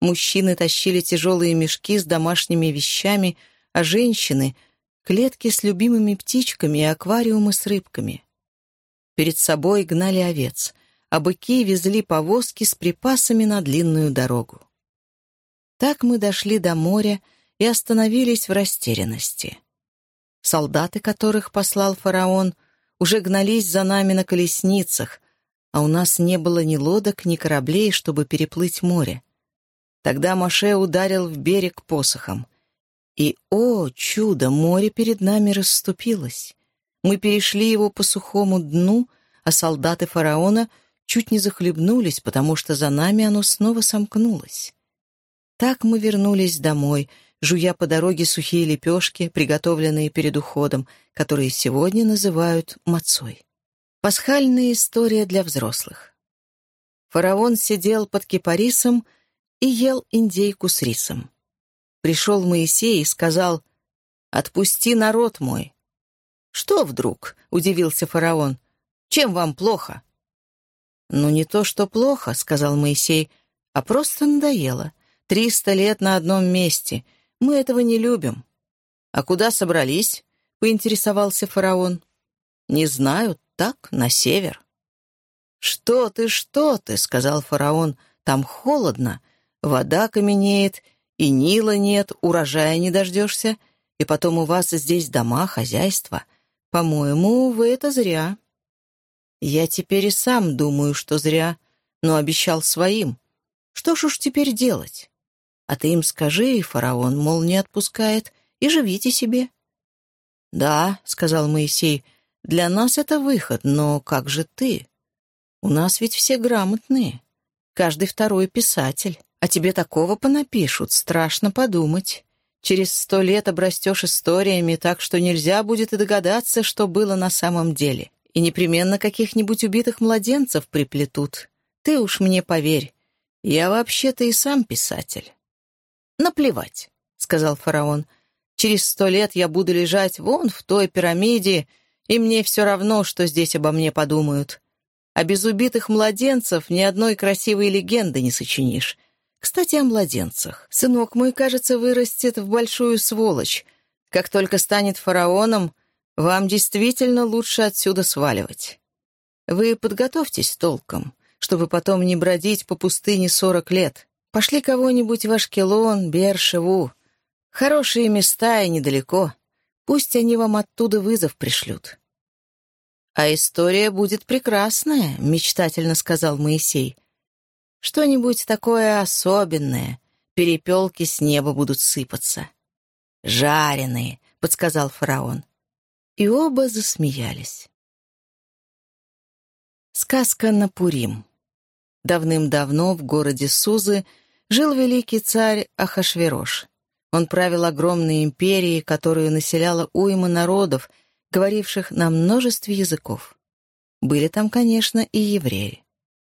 Мужчины тащили тяжелые мешки с домашними вещами, а женщины — клетки с любимыми птичками и аквариумы с рыбками. Перед собой гнали овец, а быки везли повозки с припасами на длинную дорогу. Так мы дошли до моря и остановились в растерянности. Солдаты, которых послал фараон, уже гнались за нами на колесницах, а у нас не было ни лодок, ни кораблей, чтобы переплыть море. Тогда Моше ударил в берег посохом. И, о, чудо, море перед нами расступилось. Мы перешли его по сухому дну, а солдаты фараона чуть не захлебнулись, потому что за нами оно снова сомкнулось. Так мы вернулись домой, жуя по дороге сухие лепешки, приготовленные перед уходом, которые сегодня называют мацой. Пасхальная история для взрослых. Фараон сидел под кипарисом и ел индейку с рисом. Пришел Моисей и сказал, «Отпусти народ мой». «Что вдруг?» — удивился фараон. «Чем вам плохо?» «Ну, не то, что плохо», — сказал Моисей, — «а просто надоело. Триста лет на одном месте. Мы этого не любим». «А куда собрались?» — поинтересовался фараон. «Не знаю, так, на север». «Что ты, что ты?» — сказал фараон. «Там холодно, вода каменеет, и Нила нет, урожая не дождешься, и потом у вас здесь дома, хозяйство. По-моему, вы это зря». «Я теперь и сам думаю, что зря, но обещал своим. Что ж уж теперь делать? А ты им скажи, фараон, мол, не отпускает, и живите себе». «Да», — сказал Моисей, — «для нас это выход, но как же ты? У нас ведь все грамотные, каждый второй писатель». А тебе такого понапишут, страшно подумать. Через сто лет обрастешь историями так, что нельзя будет и догадаться, что было на самом деле. И непременно каких-нибудь убитых младенцев приплетут. Ты уж мне поверь, я вообще-то и сам писатель. «Наплевать», — сказал фараон. «Через сто лет я буду лежать вон в той пирамиде, и мне все равно, что здесь обо мне подумают. А без убитых младенцев ни одной красивой легенды не сочинишь. Кстати, о младенцах. Сынок мой, кажется, вырастет в большую сволочь. Как только станет фараоном, вам действительно лучше отсюда сваливать. Вы подготовьтесь толком, чтобы потом не бродить по пустыне сорок лет. Пошли кого-нибудь в Ашкелон, Бершеву. Хорошие места и недалеко. Пусть они вам оттуда вызов пришлют. «А история будет прекрасная», — мечтательно сказал Моисей. Что-нибудь такое особенное. Перепелки с неба будут сыпаться. «Жареные», — подсказал фараон. И оба засмеялись. Сказка на Пурим. Давным-давно в городе Сузы жил великий царь Ахашверош. Он правил огромной империей, которую населяла уйма народов, говоривших на множестве языков. Были там, конечно, и евреи.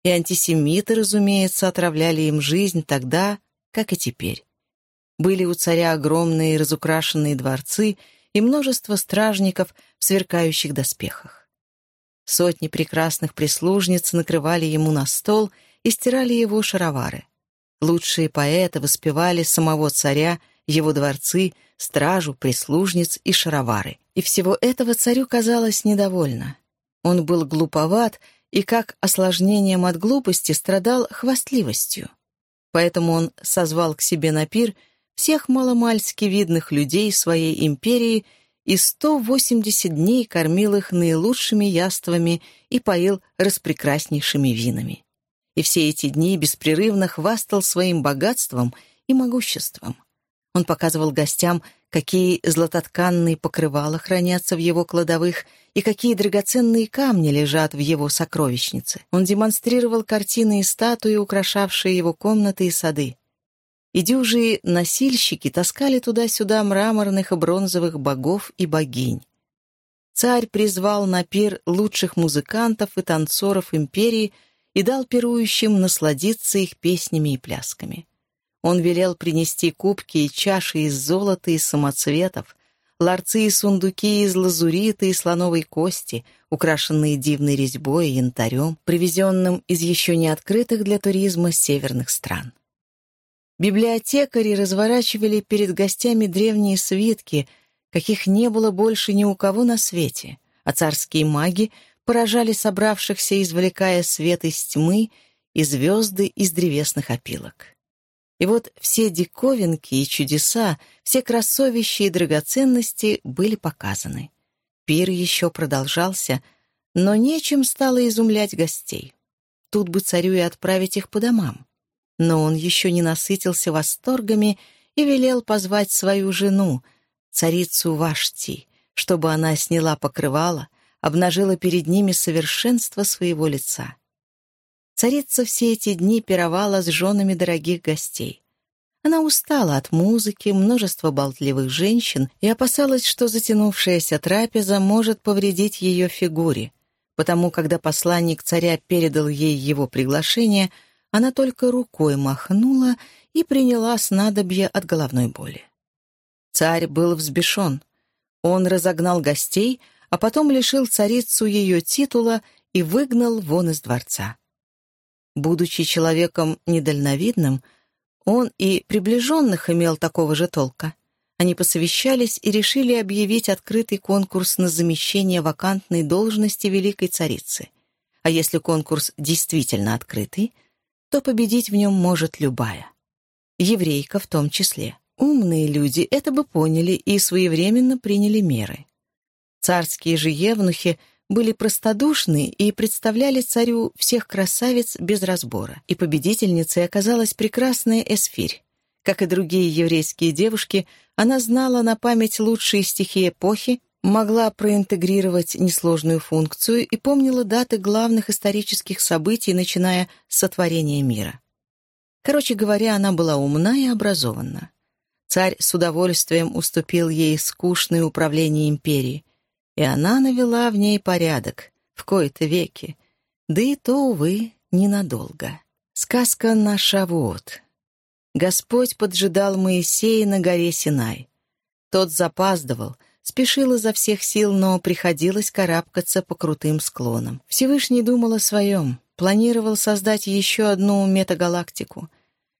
И антисемиты, разумеется, отравляли им жизнь тогда, как и теперь. Были у царя огромные разукрашенные дворцы и множество стражников в сверкающих доспехах. Сотни прекрасных прислужниц накрывали ему на стол и стирали его шаровары. Лучшие поэты воспевали самого царя, его дворцы, стражу, прислужниц и шаровары. И всего этого царю казалось недовольно. Он был глуповат и как осложнением от глупости страдал хвастливостью. Поэтому он созвал к себе на пир всех маломальски видных людей своей империи и 180 дней кормил их наилучшими яствами и поил распрекраснейшими винами. И все эти дни беспрерывно хвастал своим богатством и могуществом. Он показывал гостям, какие златотканные покрывала хранятся в его кладовых и какие драгоценные камни лежат в его сокровищнице. Он демонстрировал картины и статуи, украшавшие его комнаты и сады. И дюжие носильщики таскали туда-сюда мраморных и бронзовых богов и богинь. Царь призвал на пир лучших музыкантов и танцоров империи и дал пирующим насладиться их песнями и плясками. Он велел принести кубки и чаши из золота и самоцветов, ларцы и сундуки из лазурита и слоновой кости, украшенные дивной резьбой и янтарем, привезенным из еще не открытых для туризма северных стран. Библиотекари разворачивали перед гостями древние свитки, каких не было больше ни у кого на свете, а царские маги поражали собравшихся, извлекая свет из тьмы и звезды из древесных опилок. И вот все диковинки и чудеса, все красовища и драгоценности были показаны. Пир еще продолжался, но нечем стало изумлять гостей. Тут бы царю и отправить их по домам. Но он еще не насытился восторгами и велел позвать свою жену, царицу Вашти, чтобы она сняла покрывало, обнажила перед ними совершенство своего лица. Царица все эти дни пировала с женами дорогих гостей. Она устала от музыки, множества болтливых женщин и опасалась, что затянувшаяся трапеза может повредить ее фигуре. Потому, когда посланник царя передал ей его приглашение, она только рукой махнула и приняла снадобье от головной боли. Царь был взбешен. Он разогнал гостей, а потом лишил царицу ее титула и выгнал вон из дворца. Будучи человеком недальновидным, он и приближенных имел такого же толка. Они посовещались и решили объявить открытый конкурс на замещение вакантной должности великой царицы. А если конкурс действительно открытый, то победить в нем может любая. Еврейка в том числе. Умные люди это бы поняли и своевременно приняли меры. Царские же евнухи — были простодушны и представляли царю всех красавиц без разбора. И победительницей оказалась прекрасная Эсфирь. Как и другие еврейские девушки, она знала на память лучшие стихи эпохи, могла проинтегрировать несложную функцию и помнила даты главных исторических событий, начиная с сотворения мира. Короче говоря, она была умна и образована. Царь с удовольствием уступил ей скучное управление империей, и она навела в ней порядок, в кои-то веки, да и то, увы, ненадолго. Сказка на Шавуот. Господь поджидал Моисея на горе Синай. Тот запаздывал, спешил изо всех сил, но приходилось карабкаться по крутым склонам. Всевышний думал о своем, планировал создать еще одну метагалактику.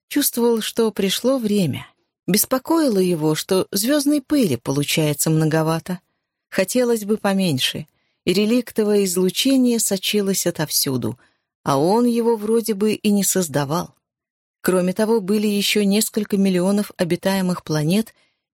Чувствовал, что пришло время. Беспокоило его, что звездной пыли получается многовато — Хотелось бы поменьше, и реликтовое излучение сочилось отовсюду, а он его вроде бы и не создавал. Кроме того, были еще несколько миллионов обитаемых планет,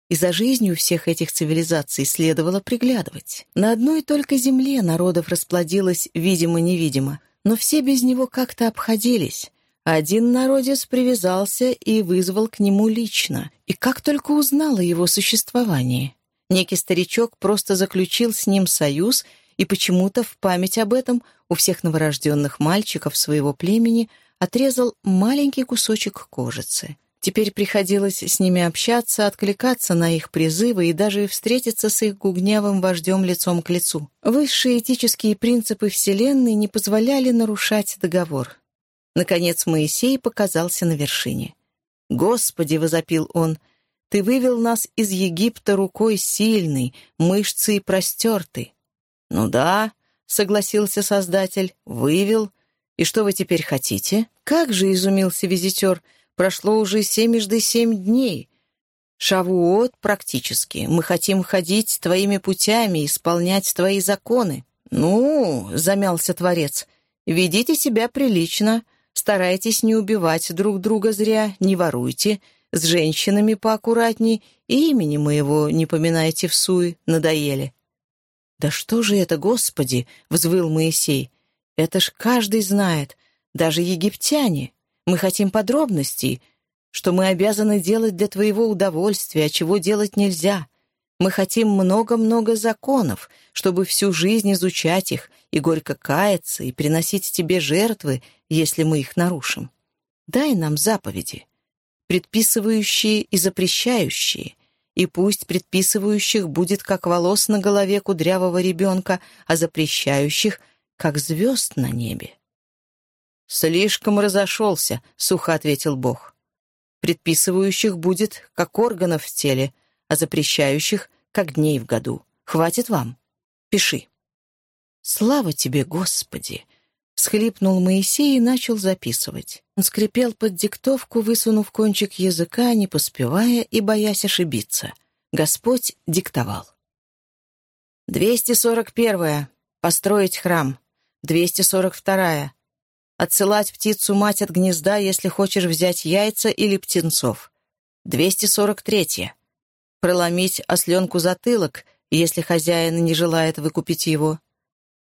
и за жизнью всех этих цивилизаций следовало приглядывать. На одной только Земле народов расплодилось видимо-невидимо, но все без него как-то обходились. Один народец привязался и вызвал к нему лично, и как только узнал о его существовании. Некий старичок просто заключил с ним союз, и почему-то в память об этом у всех новорожденных мальчиков своего племени отрезал маленький кусочек кожицы. Теперь приходилось с ними общаться, откликаться на их призывы и даже встретиться с их гугнявым вождем лицом к лицу. Высшие этические принципы Вселенной не позволяли нарушать договор. Наконец Моисей показался на вершине. «Господи!» — возопил он — ты вывел нас из Египта рукой сильной, мышцы простерты. Ну да, согласился Создатель, вывел. И что вы теперь хотите? Как же, изумился визитер, прошло уже семежды семь дней. Шавуот практически. Мы хотим ходить твоими путями, исполнять твои законы. Ну, замялся Творец, ведите себя прилично, старайтесь не убивать друг друга зря, не воруйте, — с женщинами поаккуратней и имени моего не поминайте в суе, надоели». «Да что же это, Господи!» — взвыл Моисей. «Это ж каждый знает, даже египтяне. Мы хотим подробностей, что мы обязаны делать для твоего удовольствия, а чего делать нельзя. Мы хотим много-много законов, чтобы всю жизнь изучать их и горько каяться и приносить тебе жертвы, если мы их нарушим. Дай нам заповеди предписывающие и запрещающие, и пусть предписывающих будет как волос на голове кудрявого ребенка, а запрещающих — как звезд на небе. «Слишком разошелся», — сухо ответил Бог. «Предписывающих будет как органов в теле, а запрещающих — как дней в году. Хватит вам. Пиши». «Слава тебе, Господи!» Схлипнул Моисей и начал записывать. Он скрипел под диктовку, высунув кончик языка, не поспевая и боясь ошибиться. Господь диктовал. «241. Построить храм. 242. Отсылать птицу-мать от гнезда, если хочешь взять яйца или птенцов. 243. Проломить осленку затылок, если хозяин не желает выкупить его.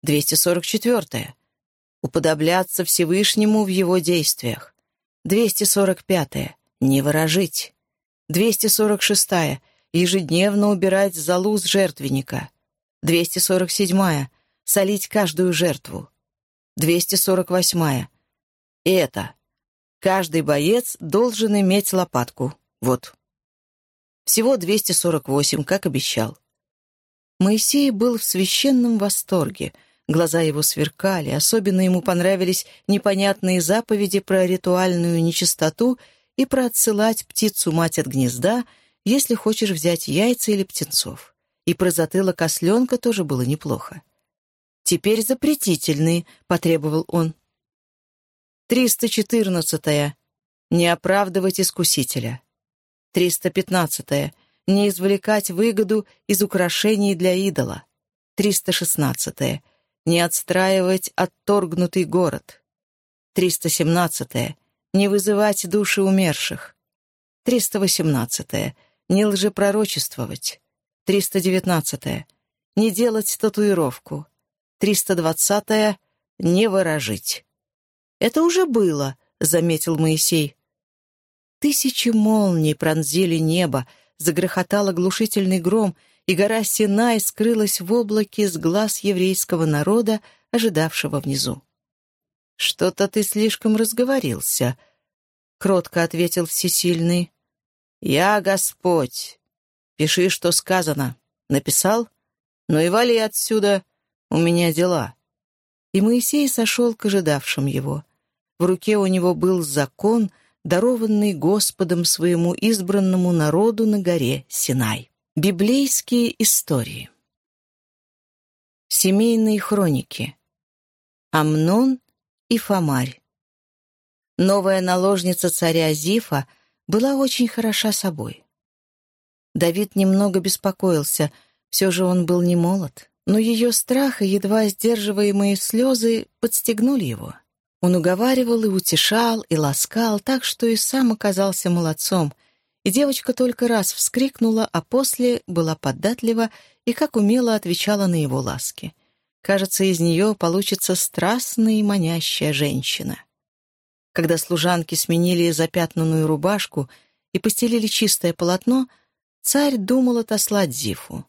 244 уподобляться Всевышнему в его действиях. 245. -е. Не выражить. 246. -е. Ежедневно убирать залу с жертвенника. 247. -е. Солить каждую жертву. 248. -е. Это. Каждый боец должен иметь лопатку. Вот. Всего 248, как обещал. Моисей был в священном восторге. Глаза его сверкали, особенно ему понравились непонятные заповеди про ритуальную нечистоту и про отсылать птицу-мать от гнезда, если хочешь взять яйца или птенцов. И про затылок осленка тоже было неплохо. «Теперь запретительные», — потребовал он. «Триста четырнадцатая. Не оправдывать искусителя. Триста пятнадцатая. Не извлекать выгоду из украшений для идола. Триста шестнадцатая. Не отстраивать отторгнутый город. Триста семнадцатая. Не вызывать души умерших. Триста восемнадцатая. Не лжепророчествовать. Триста девятнадцатая. Не делать татуировку. 320-е — «Не ворожить». «Это уже было», — заметил Моисей. Тысячи молний пронзили небо, загрохотал оглушительный гром, и гора Синай скрылась в облаке с глаз еврейского народа, ожидавшего внизу. «Что-то ты слишком разговорился», — кротко ответил Всесильный. «Я Господь. Пиши, что сказано. Написал? Ну и вали отсюда. У меня дела». И Моисей сошел к ожидавшим его. В руке у него был закон, дарованный Господом своему избранному народу на горе Синай. Библейские истории. Семейные хроники. Амнон и Фомарь. Новая наложница царя Зифа была очень хороша собой. Давид немного беспокоился, все же он был не молод но ее страх и едва сдерживаемые слезы подстегнули его. Он уговаривал и утешал, и ласкал, так что и сам оказался молодцом, и девочка только раз вскрикнула, а после была податлива и как умело отвечала на его ласки. Кажется, из нее получится страстная и манящая женщина. Когда служанки сменили запятнанную рубашку и постелили чистое полотно, царь думал отослать Зифу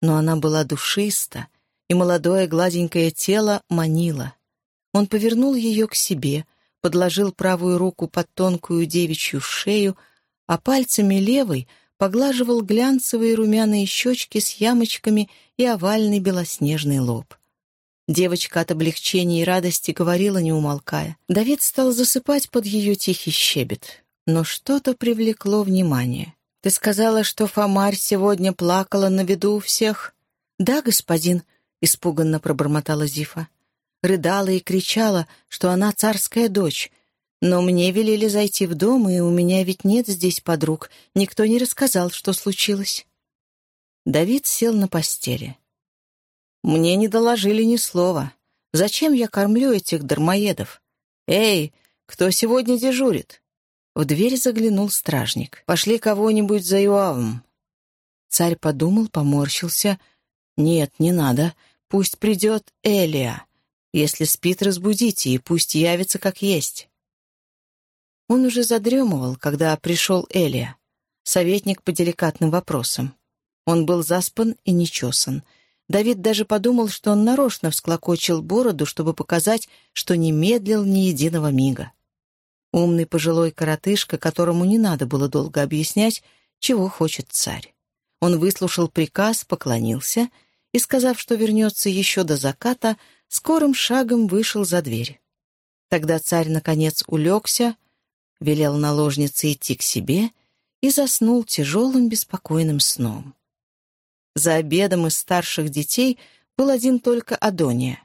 но она была душиста, и молодое гладенькое тело манило. Он повернул ее к себе, подложил правую руку под тонкую девичью шею, а пальцами левой поглаживал глянцевые румяные щечки с ямочками и овальный белоснежный лоб. Девочка от облегчения и радости говорила, не умолкая. Давид стал засыпать под ее тихий щебет, но что-то привлекло внимание. Ты сказала, что Фомарь сегодня плакала на виду у всех?» «Да, господин», — испуганно пробормотала Зифа. Рыдала и кричала, что она царская дочь. Но мне велели зайти в дом, и у меня ведь нет здесь подруг. Никто не рассказал, что случилось. Давид сел на постели. «Мне не доложили ни слова. Зачем я кормлю этих дармоедов? Эй, кто сегодня дежурит?» В дверь заглянул стражник. «Пошли кого-нибудь за Юавом». Царь подумал, поморщился. «Нет, не надо. Пусть придет Элия. Если спит, разбудите, и пусть явится как есть». Он уже задремывал, когда пришел Элия, советник по деликатным вопросам. Он был заспан и нечесан. Давид даже подумал, что он нарочно всклокочил бороду, чтобы показать, что не медлил ни единого мига. Умный пожилой коротышка, которому не надо было долго объяснять, чего хочет царь. Он выслушал приказ, поклонился и, сказав, что вернется еще до заката, скорым шагом вышел за дверь. Тогда царь, наконец, улегся, велел наложнице идти к себе и заснул тяжелым беспокойным сном. За обедом из старших детей был один только Адония.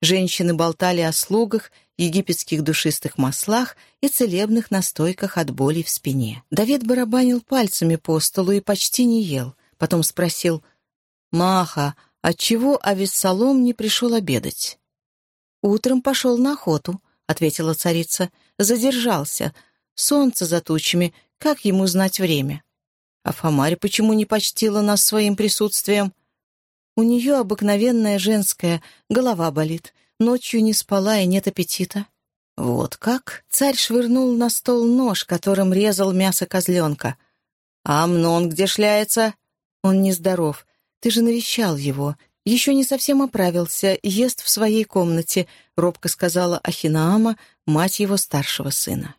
Женщины болтали о слугах египетских душистых маслах и целебных настойках от боли в спине. Давид барабанил пальцами по столу и почти не ел. Потом спросил, «Маха, отчего Авессалом не пришел обедать?» «Утром пошел на охоту», — ответила царица. «Задержался. Солнце за тучами. Как ему знать время?» «А Фомарь почему не почтила нас своим присутствием?» «У нее обыкновенная женская, голова болит. Ночью не спала и нет аппетита. Вот как? Царь швырнул на стол нож, которым резал мясо козленка. «А Амнон где шляется?» «Он нездоров. Ты же навещал его. Еще не совсем оправился, ест в своей комнате», — робко сказала Ахинаама, мать его старшего сына.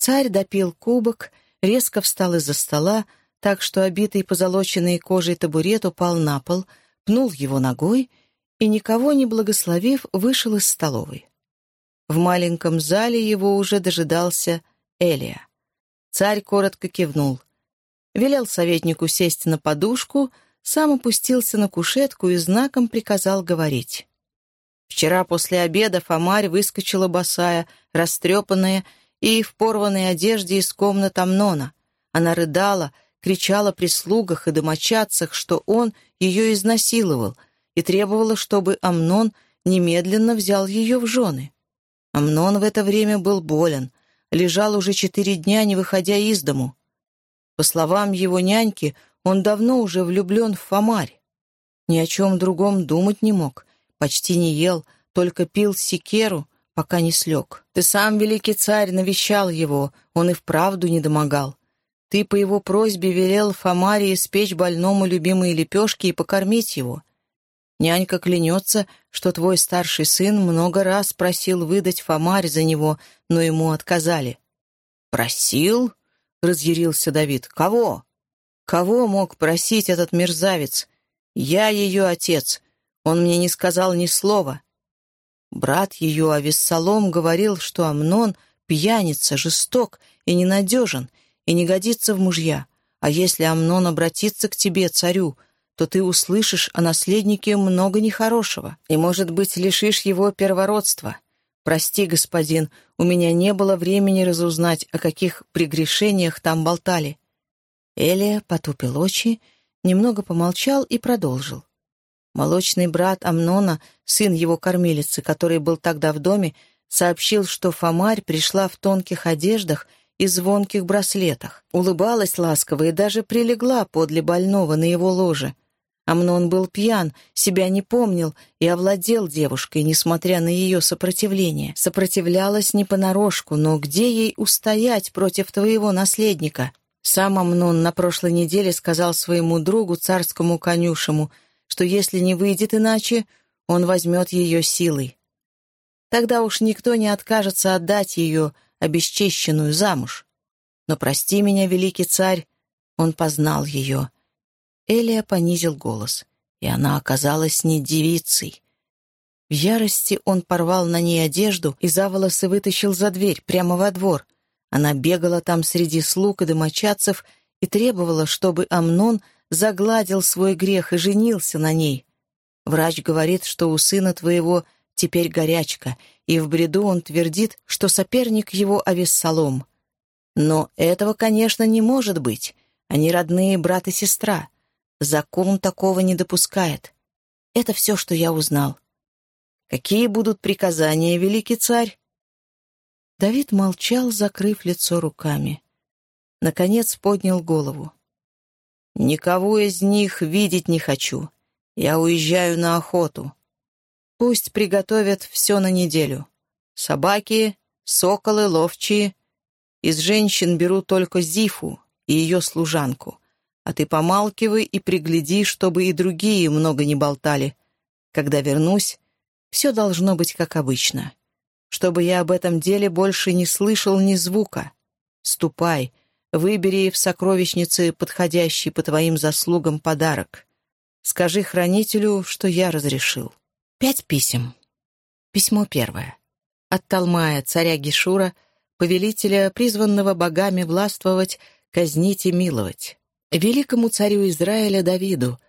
Царь допил кубок, резко встал из-за стола, так что обитый позолоченной кожей табурет упал на пол, пнул его ногой и, никого не благословив, вышел из столовой. В маленьком зале его уже дожидался Элия. Царь коротко кивнул. Велел советнику сесть на подушку, сам опустился на кушетку и знаком приказал говорить. Вчера после обеда Фомарь выскочила босая, растрепанная и в порванной одежде из комнат Амнона. Она рыдала, кричала при слугах и домочадцах, что он ее изнасиловал, и требовала, чтобы Амнон немедленно взял ее в жены. Амнон в это время был болен, лежал уже четыре дня, не выходя из дому. По словам его няньки, он давно уже влюблен в Фомарь. Ни о чем другом думать не мог, почти не ел, только пил секеру, пока не слег. Ты сам, великий царь, навещал его, он и вправду не домогал. Ты по его просьбе велел Фомаре испечь больному любимые лепешки и покормить его. Нянька клянется, что твой старший сын много раз просил выдать Фомарь за него, но ему отказали. «Просил?» — разъярился Давид. «Кого? Кого мог просить этот мерзавец? Я ее отец. Он мне не сказал ни слова. Брат ее Авессалом говорил, что Амнон пьяница, жесток и ненадежен, и не годится в мужья. А если Амнон обратится к тебе, царю, то ты услышишь о наследнике много нехорошего, и, может быть, лишишь его первородства. Прости, господин, у меня не было времени разузнать, о каких прегрешениях там болтали». Элия потупил очи, немного помолчал и продолжил. Молочный брат Амнона, сын его кормилицы, который был тогда в доме, сообщил, что Фомарь пришла в тонких одеждах и звонких браслетах, улыбалась ласково и даже прилегла подле больного на его ложе. Амнон был пьян, себя не помнил и овладел девушкой, несмотря на ее сопротивление. Сопротивлялась не понарошку, но где ей устоять против твоего наследника? Сам Амнон на прошлой неделе сказал своему другу, царскому конюшему, что если не выйдет иначе, он возьмет ее силой. Тогда уж никто не откажется отдать ее, обесчещенную, замуж. Но прости меня, великий царь, он познал ее. Элия понизил голос, и она оказалась не девицей. В ярости он порвал на ней одежду и за волосы вытащил за дверь, прямо во двор. Она бегала там среди слуг и домочадцев и требовала, чтобы Амнон загладил свой грех и женился на ней. Врач говорит, что у сына твоего теперь горячка, и в бреду он твердит, что соперник его Авессалом. Но этого, конечно, не может быть. Они родные брат и сестра. Закон такого не допускает. Это все, что я узнал. Какие будут приказания, великий царь? Давид молчал, закрыв лицо руками. Наконец поднял голову. Никого из них видеть не хочу. Я уезжаю на охоту. Пусть приготовят все на неделю. Собаки, соколы, ловчие. Из женщин беру только Зифу и ее служанку. А ты помалкивай и пригляди, чтобы и другие много не болтали. Когда вернусь, все должно быть как обычно. Чтобы я об этом деле больше не слышал ни звука. Ступай, Выбери в сокровищнице подходящий по твоим заслугам подарок. Скажи хранителю, что я разрешил. Пять писем. Письмо первое. От Талмая, царя Гешура, повелителя, призванного богами властвовать, казнить и миловать. Великому царю Израиля Давиду,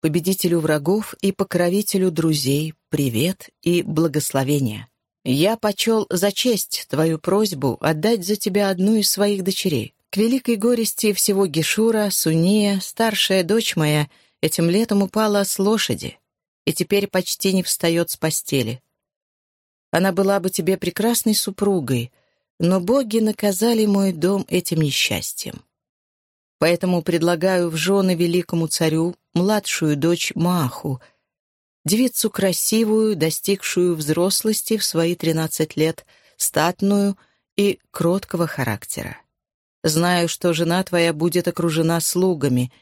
победителю врагов и покровителю друзей, привет и благословение. Я почел за честь твою просьбу отдать за тебя одну из своих дочерей. К великой горести всего Гешура, Суния, старшая дочь моя, этим летом упала с лошади и теперь почти не встает с постели. Она была бы тебе прекрасной супругой, но боги наказали мой дом этим несчастьем. Поэтому предлагаю в жены великому царю младшую дочь Маху, девицу красивую, достигшую взрослости в свои тринадцать лет, статную и кроткого характера. Знаю, что жена твоя будет окружена слугами,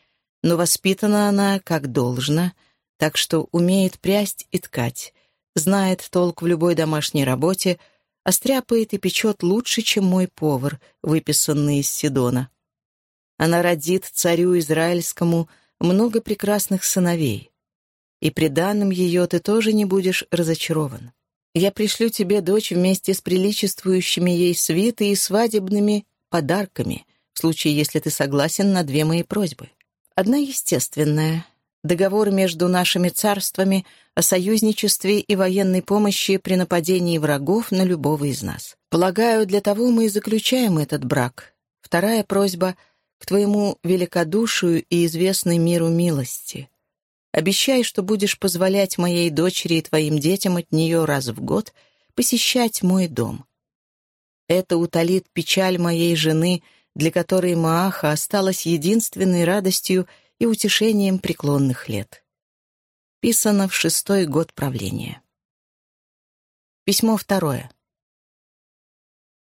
но воспитана она как должно, так что умеет прясть и ткать, знает толк в любой домашней работе, а стряпает и печет лучше, чем мой повар, выписанный из Сидона. Она родит царю Израильскому много прекрасных сыновей. И при данном ее ты тоже не будешь разочарован. Я пришлю тебе дочь вместе с приличествующими ей свитой и свадебными подарками, в случае, если ты согласен на две мои просьбы. Одна естественная — договор между нашими царствами о союзничестве и военной помощи при нападении врагов на любого из нас. Полагаю, для того мы и заключаем этот брак. Вторая просьба — к твоему великодушию и известной миру милости. Обещай, что будешь позволять моей дочери и твоим детям от нее раз в год посещать мой дом. Это утолит печаль моей жены, для которой Мааха осталась единственной радостью и утешением преклонных лет. Писано в шестой год правления. Письмо второе.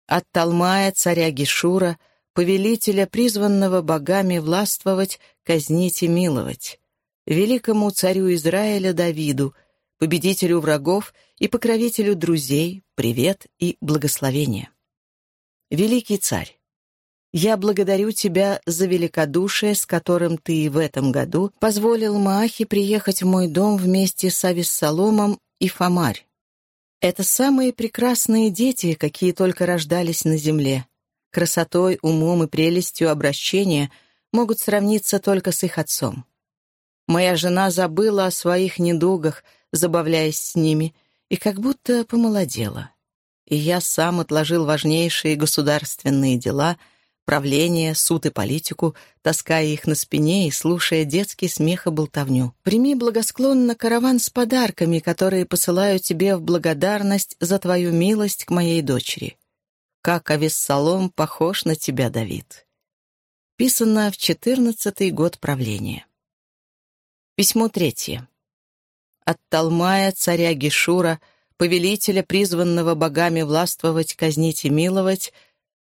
От Талмая, царя Гешура, повелителя, призванного богами властвовать, казнить и миловать, великому царю Израиля Давиду, победителю врагов и покровителю друзей, привет и благословение. Великий царь, я благодарю тебя за великодушие, с которым ты в этом году позволил Маахе приехать в мой дом вместе с Авессаломом и Фомарь. Это самые прекрасные дети, какие только рождались на земле красотой, умом и прелестью обращения могут сравниться только с их отцом. Моя жена забыла о своих недугах, забавляясь с ними, и как будто помолодела. И я сам отложил важнейшие государственные дела, правление, суд и политику, таская их на спине и слушая детский смех и болтовню. Прими благосклонно караван с подарками, которые посылаю тебе в благодарность за твою милость к моей дочери как Авессалом похож на тебя, Давид». Писано в четырнадцатый год правления. Письмо третье. От Талмая, царя Гешура, повелителя, призванного богами властвовать, казнить и миловать,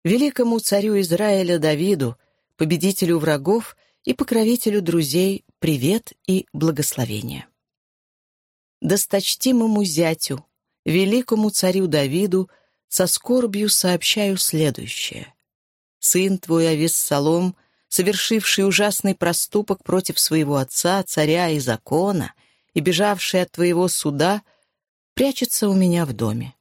великому царю Израиля Давиду, победителю врагов и покровителю друзей, привет и благословение. Досточтимому зятю, великому царю Давиду, со скорбью сообщаю следующее. Сын твой Авессалом, совершивший ужасный проступок против своего отца, царя и закона, и бежавший от твоего суда, прячется у меня в доме.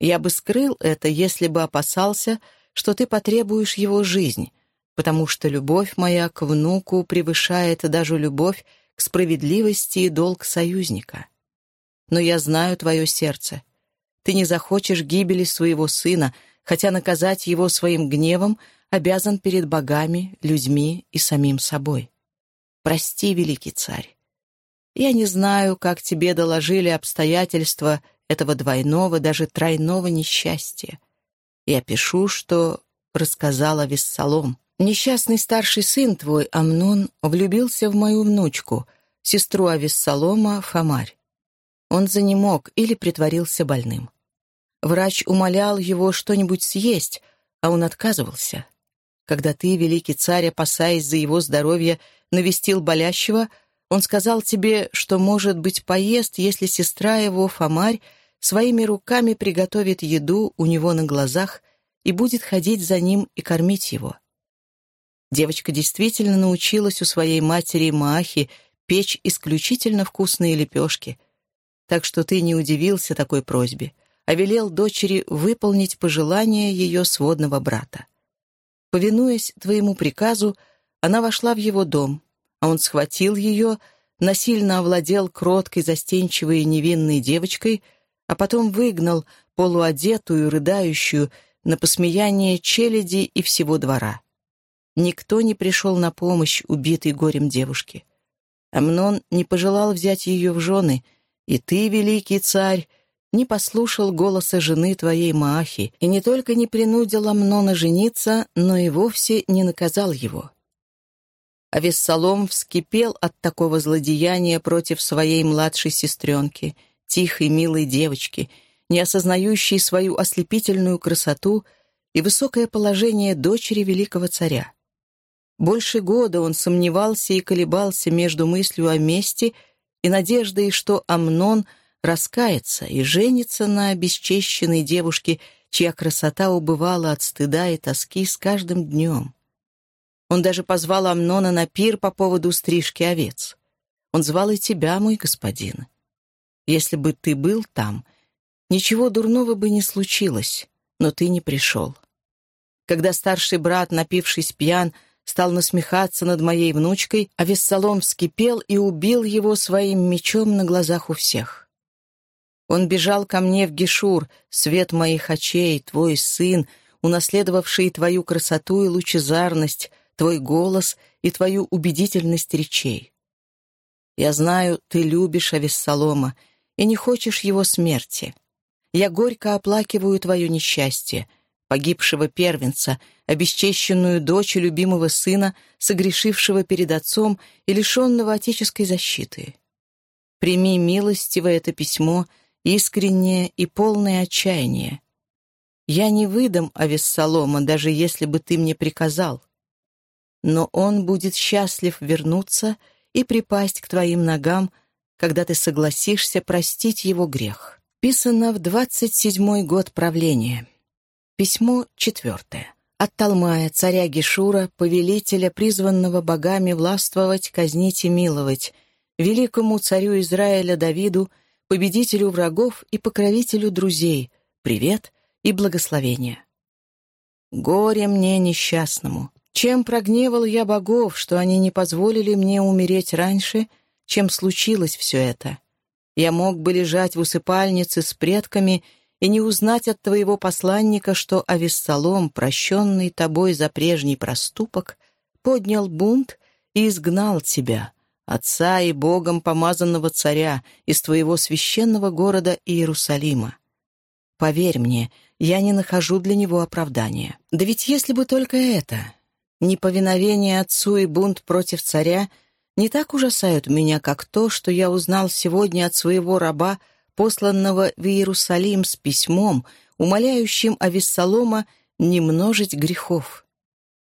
Я бы скрыл это, если бы опасался, что ты потребуешь его жизнь, потому что любовь моя к внуку превышает даже любовь к справедливости и долг союзника. Но я знаю твое сердце — ты не захочешь гибели своего сына, хотя наказать его своим гневом обязан перед богами, людьми и самим собой. Прости, великий царь. Я не знаю, как тебе доложили обстоятельства этого двойного, даже тройного несчастья. Я пишу, что рассказала Вессалом. Несчастный старший сын твой, Амнон, влюбился в мою внучку, сестру Авессалома, Фомарь. Он занемог или притворился больным. Врач умолял его что-нибудь съесть, а он отказывался. Когда ты, великий царь, опасаясь за его здоровье, навестил болящего, он сказал тебе, что, может быть, поест, если сестра его, Фомарь, своими руками приготовит еду у него на глазах и будет ходить за ним и кормить его. Девочка действительно научилась у своей матери Маахи печь исключительно вкусные лепешки, так что ты не удивился такой просьбе, а велел дочери выполнить пожелание ее сводного брата. Повинуясь твоему приказу, она вошла в его дом, а он схватил ее, насильно овладел кроткой, застенчивой и невинной девочкой, а потом выгнал полуодетую, рыдающую, на посмеяние челяди и всего двора. Никто не пришел на помощь убитой горем девушке. Амнон не пожелал взять ее в жены, и ты, великий царь, не послушал голоса жены твоей Маахи и не только не принудил Амнона жениться, но и вовсе не наказал его. А Вессалом вскипел от такого злодеяния против своей младшей сестренки, тихой, милой девочки, не осознающей свою ослепительную красоту и высокое положение дочери великого царя. Больше года он сомневался и колебался между мыслью о мести и надеждой, что Амнон раскается и женится на обесчещенной девушке, чья красота убывала от стыда и тоски с каждым днем. Он даже позвал Амнона на пир по поводу стрижки овец. Он звал и тебя, мой господин. Если бы ты был там, ничего дурного бы не случилось, но ты не пришел. Когда старший брат, напившись пьян, стал насмехаться над моей внучкой, а Вессалом вскипел и убил его своим мечом на глазах у всех. Он бежал ко мне в Гешур, свет моих очей, твой сын, унаследовавший твою красоту и лучезарность, твой голос и твою убедительность речей. Я знаю, ты любишь Авессалома и не хочешь его смерти. Я горько оплакиваю твое несчастье, погибшего первенца, обесчещенную дочь любимого сына, согрешившего перед отцом и лишенного отеческой защиты. Прими милостиво это письмо, искреннее и полное отчаяние. Я не выдам Авессалома, даже если бы ты мне приказал но он будет счастлив вернуться и припасть к твоим ногам, когда ты согласишься простить его грех. Писано в двадцать седьмой год правления. Письмо четвертое. От Талмая, царя Гешура, повелителя, призванного богами властвовать, казнить и миловать, великому царю Израиля Давиду, победителю врагов и покровителю друзей, привет и благословение. Горе мне несчастному, чем прогневал я богов, что они не позволили мне умереть раньше, чем случилось все это? Я мог бы лежать в усыпальнице с предками и не узнать от твоего посланника, что Авессалом, прощенный тобой за прежний проступок, поднял бунт и изгнал тебя, отца и богом помазанного царя, из твоего священного города Иерусалима. Поверь мне, я не нахожу для него оправдания. Да ведь если бы только это, Неповиновение отцу и бунт против царя не так ужасают меня, как то, что я узнал сегодня от своего раба, посланного в Иерусалим с письмом, умоляющим Авессалома не множить грехов.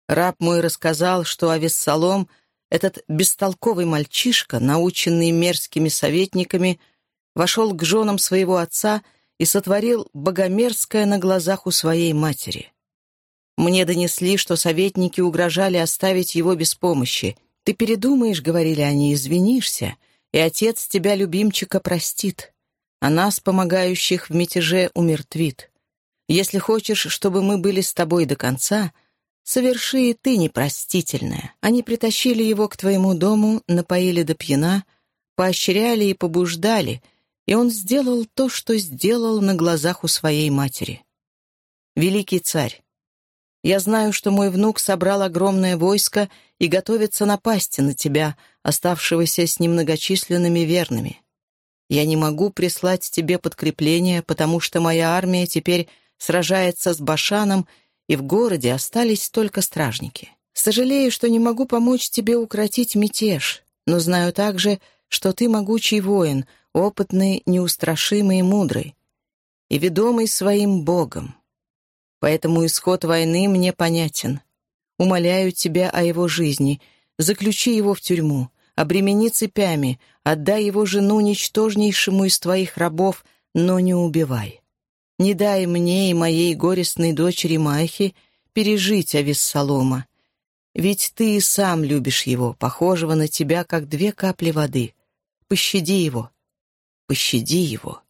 Раб мой рассказал, что Авессалом, этот бестолковый мальчишка, наученный мерзкими советниками, вошел к женам своего отца и сотворил богомерзкое на глазах у своей матери. Мне донесли, что советники угрожали оставить его без помощи. «Ты передумаешь», — говорили они, — «извинишься, и отец тебя, любимчика, простит, а нас, помогающих в мятеже, умертвит. Если хочешь, чтобы мы были с тобой до конца, соверши и ты непростительное». Они притащили его к твоему дому, напоили до пьяна, поощряли и побуждали, и он сделал то, что сделал на глазах у своей матери. Великий царь, я знаю, что мой внук собрал огромное войско и готовится напасть на тебя, оставшегося с немногочисленными верными. Я не могу прислать тебе подкрепление, потому что моя армия теперь сражается с Башаном, и в городе остались только стражники. Сожалею, что не могу помочь тебе укротить мятеж, но знаю также, что ты могучий воин, опытный, неустрашимый и мудрый, и ведомый своим Богом. Поэтому исход войны мне понятен. Умоляю тебя о его жизни, заключи его в тюрьму, обремени цепями, отдай его жену ничтожнейшему из твоих рабов, но не убивай. Не дай мне и моей горестной дочери Махи пережить Авессалома. Ведь ты и сам любишь его, похожего на тебя, как две капли воды. Пощади его, пощади его.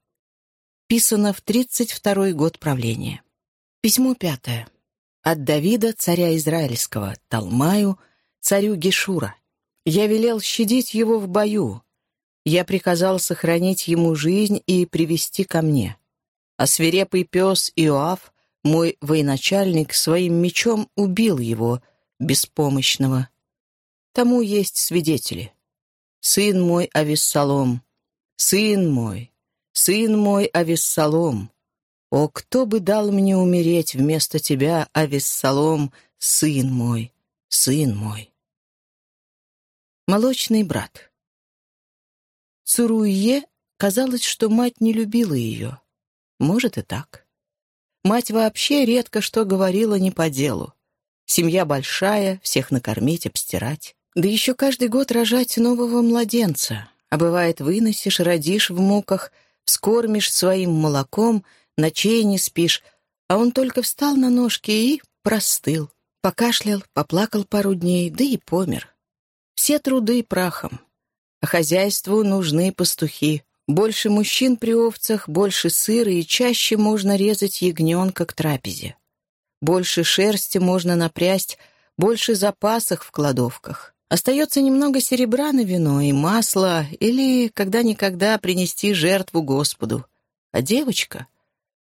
Писано в тридцать второй год правления. Письмо пятое. От Давида, царя Израильского, Талмаю, царю Гешура. Я велел щадить его в бою. Я приказал сохранить ему жизнь и привести ко мне. А свирепый пес Иоав, мой военачальник, своим мечом убил его, беспомощного. Тому есть свидетели. Сын мой Авессалом, сын мой, сын мой Авессалом, о, кто бы дал мне умереть вместо тебя, Авессалом, сын мой, сын мой. Молочный брат. Цуруе казалось, что мать не любила ее. Может и так. Мать вообще редко что говорила не по делу. Семья большая, всех накормить, обстирать. Да еще каждый год рожать нового младенца. А бывает, выносишь, родишь в муках, вскормишь своим молоком — ночей не спишь, а он только встал на ножки и простыл. покашлял, поплакал пару дней, да и помер. Все труды прахом. А хозяйству нужны пастухи. Больше мужчин при овцах, больше сыра и чаще можно резать ягненка к трапезе. Больше шерсти можно напрясть, больше запасах в кладовках. Остается немного серебра на вино и масла, или когда-никогда принести жертву Господу. А девочка?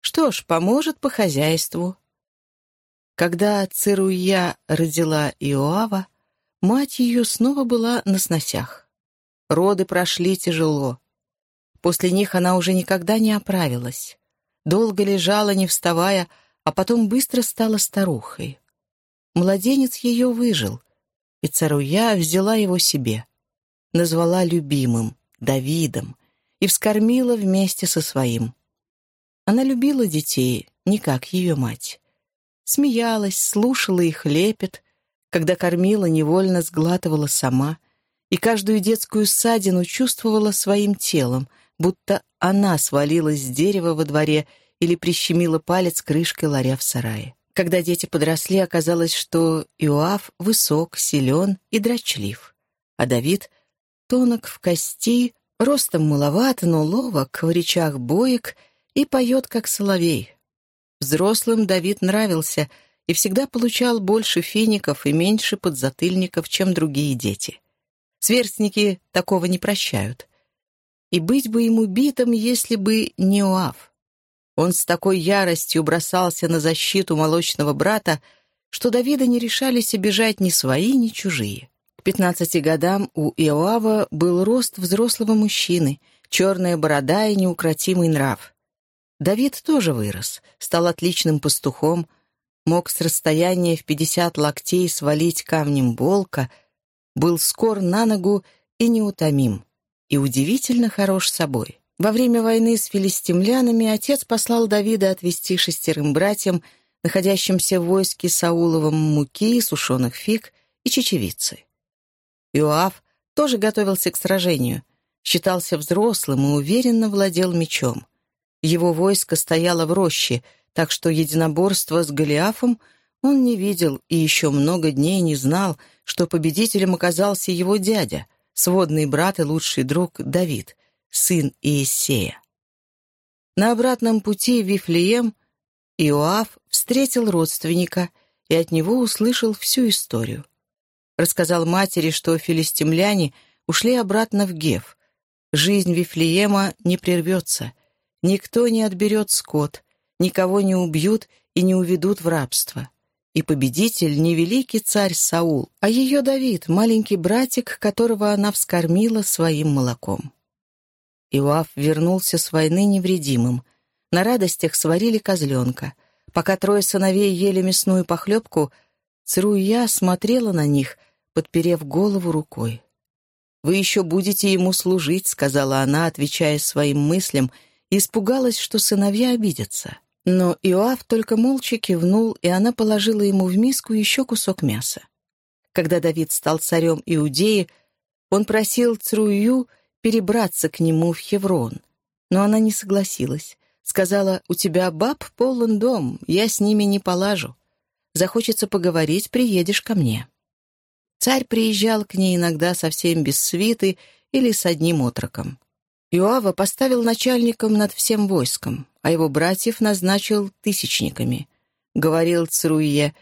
Что ж, поможет по хозяйству. Когда Церуя родила Иоава, мать ее снова была на сносях. Роды прошли тяжело. После них она уже никогда не оправилась. Долго лежала, не вставая, а потом быстро стала старухой. Младенец ее выжил, и царуя взяла его себе. Назвала любимым, Давидом, и вскормила вместе со своим. Она любила детей, не как ее мать. Смеялась, слушала их лепет, когда кормила, невольно сглатывала сама, и каждую детскую ссадину чувствовала своим телом, будто она свалилась с дерева во дворе или прищемила палец крышкой ларя в сарае. Когда дети подросли, оказалось, что Иоав высок, силен и драчлив, а Давид тонок в кости, ростом маловат, но ловок, в речах боек и поет, как соловей. Взрослым Давид нравился и всегда получал больше фиников и меньше подзатыльников, чем другие дети. Сверстники такого не прощают. И быть бы ему битым, если бы не Уав. Он с такой яростью бросался на защиту молочного брата, что Давида не решались обижать ни свои, ни чужие. К пятнадцати годам у Иоава был рост взрослого мужчины, черная борода и неукротимый нрав. Давид тоже вырос, стал отличным пастухом, мог с расстояния в пятьдесят локтей свалить камнем волка, был скор на ногу и неутомим, и удивительно хорош собой. Во время войны с филистимлянами отец послал Давида отвести шестерым братьям, находящимся в войске Сауловом, муки, сушеных фиг и чечевицы. Иоав тоже готовился к сражению, считался взрослым и уверенно владел мечом. Его войско стояло в роще, так что единоборство с Голиафом он не видел и еще много дней не знал, что победителем оказался его дядя, сводный брат и лучший друг Давид — сын Иессея. На обратном пути в Вифлеем Иоав встретил родственника и от него услышал всю историю. Рассказал матери, что филистимляне ушли обратно в Гев. Жизнь Вифлеема не прервется, никто не отберет скот, никого не убьют и не уведут в рабство. И победитель не великий царь Саул, а ее Давид, маленький братик, которого она вскормила своим молоком. Иоав вернулся с войны невредимым. На радостях сварили козленка. Пока трое сыновей ели мясную похлебку, Цруя смотрела на них, подперев голову рукой. «Вы еще будете ему служить», — сказала она, отвечая своим мыслям, испугалась, что сыновья обидятся. Но Иоав только молча кивнул, и она положила ему в миску еще кусок мяса. Когда Давид стал царем Иудеи, он просил Црую перебраться к нему в Хеврон. Но она не согласилась. Сказала, «У тебя баб полон дом, я с ними не полажу. Захочется поговорить, приедешь ко мне». Царь приезжал к ней иногда совсем без свиты или с одним отроком. Иоава поставил начальником над всем войском, а его братьев назначил тысячниками. Говорил Цруе,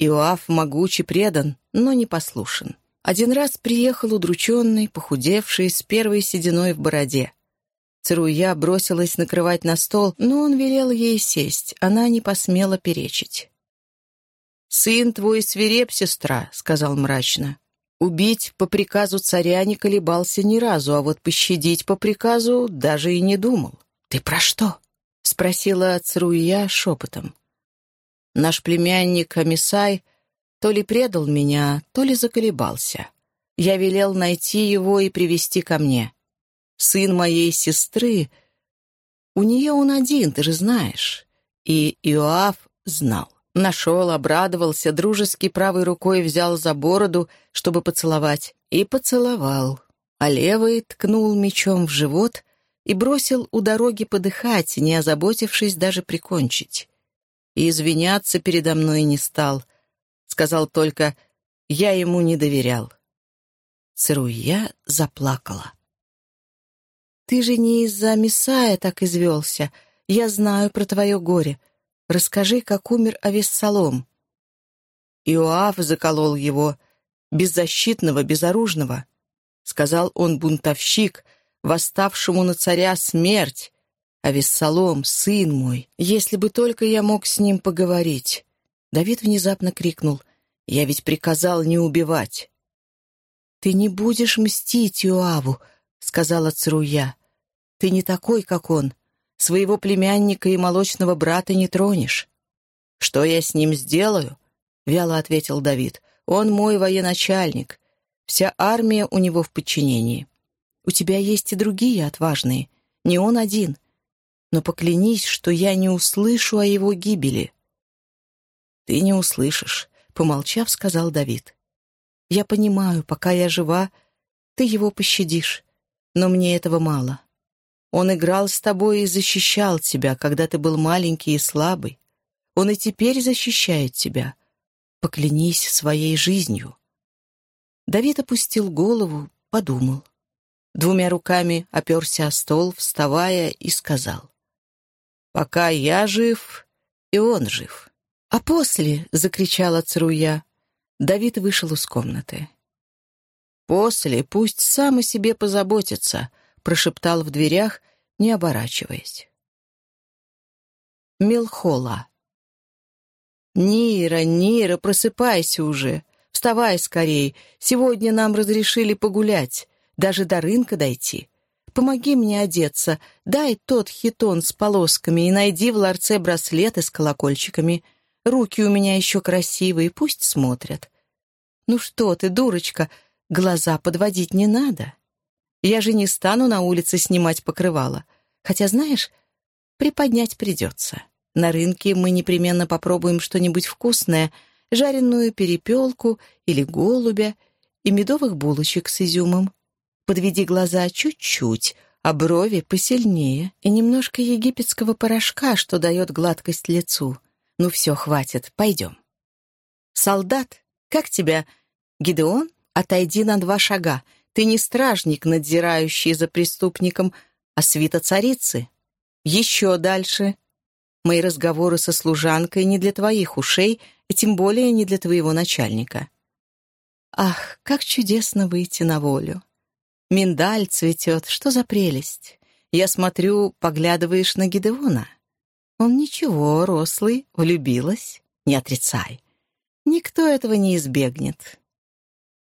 Иоав могучий предан, но не послушен. Один раз приехал удрученный, похудевший, с первой сединой в бороде. Церуя бросилась накрывать на стол, но он велел ей сесть, она не посмела перечить. «Сын твой свиреп, сестра», — сказал мрачно. «Убить по приказу царя не колебался ни разу, а вот пощадить по приказу даже и не думал». «Ты про что?» — спросила Цруя шепотом. «Наш племянник Амисай то ли предал меня, то ли заколебался. Я велел найти его и привести ко мне. Сын моей сестры... У нее он один, ты же знаешь. И Иоав знал. Нашел, обрадовался, дружески правой рукой взял за бороду, чтобы поцеловать, и поцеловал. А левый ткнул мечом в живот и бросил у дороги подыхать, не озаботившись даже прикончить. И извиняться передо мной не стал — Сказал только «я ему не доверял». Церуя заплакала. «Ты же не из-за Мессая так извелся. Я знаю про твое горе. Расскажи, как умер Авессалом». Иоав заколол его, беззащитного, безоружного. Сказал он бунтовщик, восставшему на царя смерть. А Вессалом, сын мой, если бы только я мог с ним поговорить. Давид внезапно крикнул, «Я ведь приказал не убивать». «Ты не будешь мстить Иоаву», — сказала Цруя. «Ты не такой, как он. Своего племянника и молочного брата не тронешь». «Что я с ним сделаю?» — вяло ответил Давид. «Он мой военачальник. Вся армия у него в подчинении. У тебя есть и другие отважные. Не он один. Но поклянись, что я не услышу о его гибели». «Ты не услышишь», — помолчав, сказал Давид. Я понимаю, пока я жива, ты его пощадишь. Но мне этого мало. Он играл с тобой и защищал тебя, когда ты был маленький и слабый. Он и теперь защищает тебя. Поклянись своей жизнью». Давид опустил голову, подумал. Двумя руками оперся о стол, вставая, и сказал. «Пока я жив, и он жив». «А после», — закричала Цруя, Давид вышел из комнаты. «После пусть сам о себе позаботится», — прошептал в дверях, не оборачиваясь. Милхола. «Нира, Нира, просыпайся уже! Вставай скорей! Сегодня нам разрешили погулять, даже до рынка дойти. Помоги мне одеться, дай тот хитон с полосками и найди в ларце браслеты с колокольчиками. Руки у меня еще красивые, пусть смотрят. Ну что ты, дурочка, глаза подводить не надо. Я же не стану на улице снимать покрывало. Хотя, знаешь, приподнять придется. На рынке мы непременно попробуем что-нибудь вкусное, жареную перепелку или голубя и медовых булочек с изюмом. Подведи глаза чуть-чуть, а брови посильнее, и немножко египетского порошка, что дает гладкость лицу. Ну все, хватит, пойдем. Солдат, как тебя? Гидеон, отойди на два шага. Ты не стражник, надзирающий за преступником, а свита царицы. Еще дальше. Мои разговоры со служанкой не для твоих ушей, и тем более не для твоего начальника. Ах, как чудесно выйти на волю. Миндаль цветет, что за прелесть. Я смотрю, поглядываешь на Гидеона. Он ничего, рослый, влюбилась. Не отрицай. Никто этого не избегнет.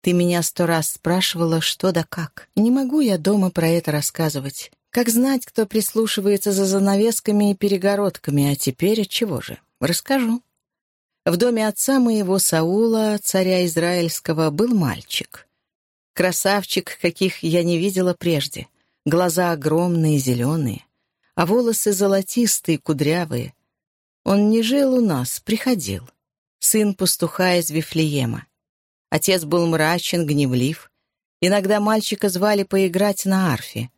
Ты меня сто раз спрашивала, что да как. Не могу я дома про это рассказывать. Как знать, кто прислушивается за занавесками и перегородками, а теперь от чего же? Расскажу. В доме отца моего Саула, царя израильского, был мальчик. Красавчик, каких я не видела прежде. Глаза огромные, зеленые а волосы золотистые, кудрявые. Он не жил у нас, приходил. Сын пастуха из Вифлеема. Отец был мрачен, гневлив. Иногда мальчика звали поиграть на арфе.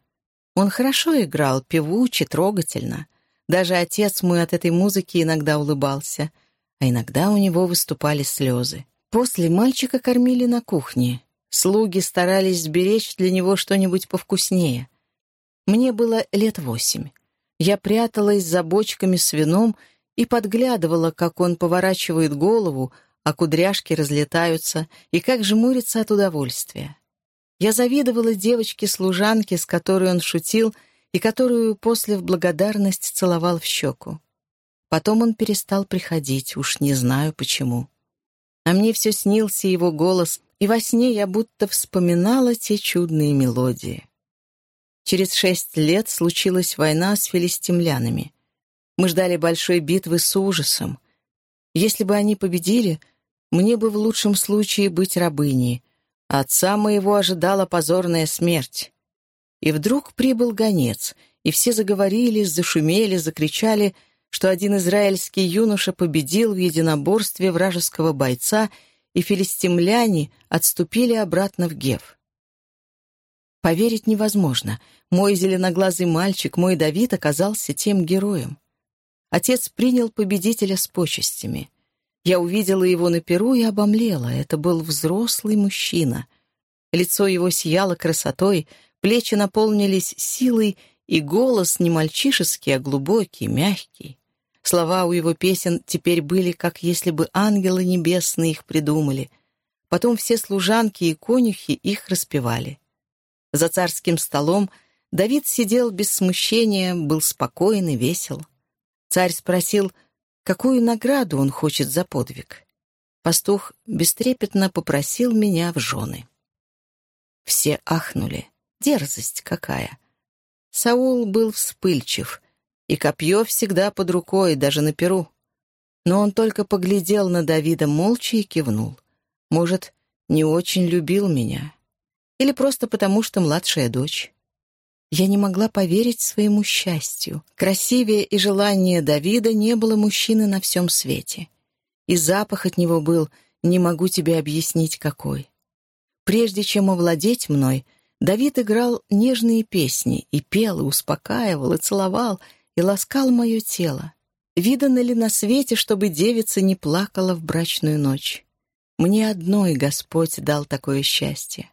Он хорошо играл, певуче, трогательно. Даже отец мой от этой музыки иногда улыбался, а иногда у него выступали слезы. После мальчика кормили на кухне. Слуги старались сберечь для него что-нибудь повкуснее. Мне было лет восемь. Я пряталась за бочками с вином и подглядывала, как он поворачивает голову, а кудряшки разлетаются, и как жмурится от удовольствия. Я завидовала девочке-служанке, с которой он шутил, и которую после в благодарность целовал в щеку. Потом он перестал приходить, уж не знаю почему. А мне все снился его голос, и во сне я будто вспоминала те чудные мелодии. Через шесть лет случилась война с филистимлянами. Мы ждали большой битвы с ужасом. Если бы они победили, мне бы в лучшем случае быть рабыней. Отца моего ожидала позорная смерть. И вдруг прибыл гонец, и все заговорили, зашумели, закричали, что один израильский юноша победил в единоборстве вражеского бойца, и филистимляне отступили обратно в Гев. Поверить невозможно. Мой зеленоглазый мальчик, мой Давид, оказался тем героем. Отец принял победителя с почестями. Я увидела его на перу и обомлела. Это был взрослый мужчина. Лицо его сияло красотой, плечи наполнились силой, и голос не мальчишеский, а глубокий, мягкий. Слова у его песен теперь были, как если бы ангелы небесные их придумали. Потом все служанки и конюхи их распевали. За царским столом Давид сидел без смущения, был спокоен и весел. Царь спросил, какую награду он хочет за подвиг. Пастух бестрепетно попросил меня в жены. Все ахнули. Дерзость какая! Саул был вспыльчив, и копье всегда под рукой, даже на перу. Но он только поглядел на Давида молча и кивнул. Может, не очень любил меня. Или просто потому, что младшая дочь. Я не могла поверить своему счастью. Красивее и желание Давида не было мужчины на всем свете. И запах от него был, не могу тебе объяснить, какой. Прежде чем овладеть мной, Давид играл нежные песни и пел, и успокаивал, и целовал, и ласкал мое тело. Видано ли на свете, чтобы девица не плакала в брачную ночь? Мне одной Господь дал такое счастье.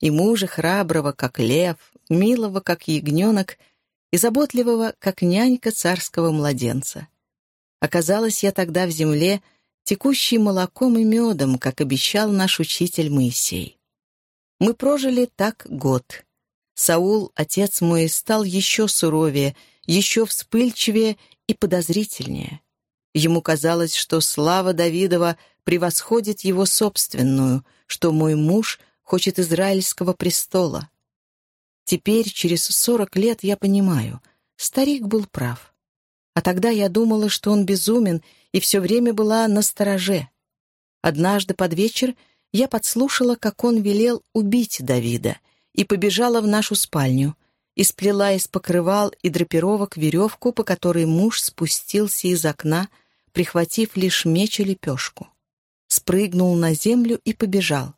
И мужа храброго, как лев, милого, как ягненок, и заботливого, как нянька царского младенца. Оказалась я тогда в земле, текущей молоком и медом, как обещал наш учитель Моисей. Мы прожили так год. Саул, отец мой, стал еще суровее, еще вспыльчивее и подозрительнее. Ему казалось, что слава Давидова превосходит его собственную, что мой муж хочет израильского престола. Теперь, через сорок лет, я понимаю, старик был прав. А тогда я думала, что он безумен, и все время была на стороже. Однажды под вечер я подслушала, как он велел убить Давида, и побежала в нашу спальню, и сплела из покрывал и драпировок веревку, по которой муж спустился из окна, прихватив лишь меч и лепешку. Спрыгнул на землю и побежал.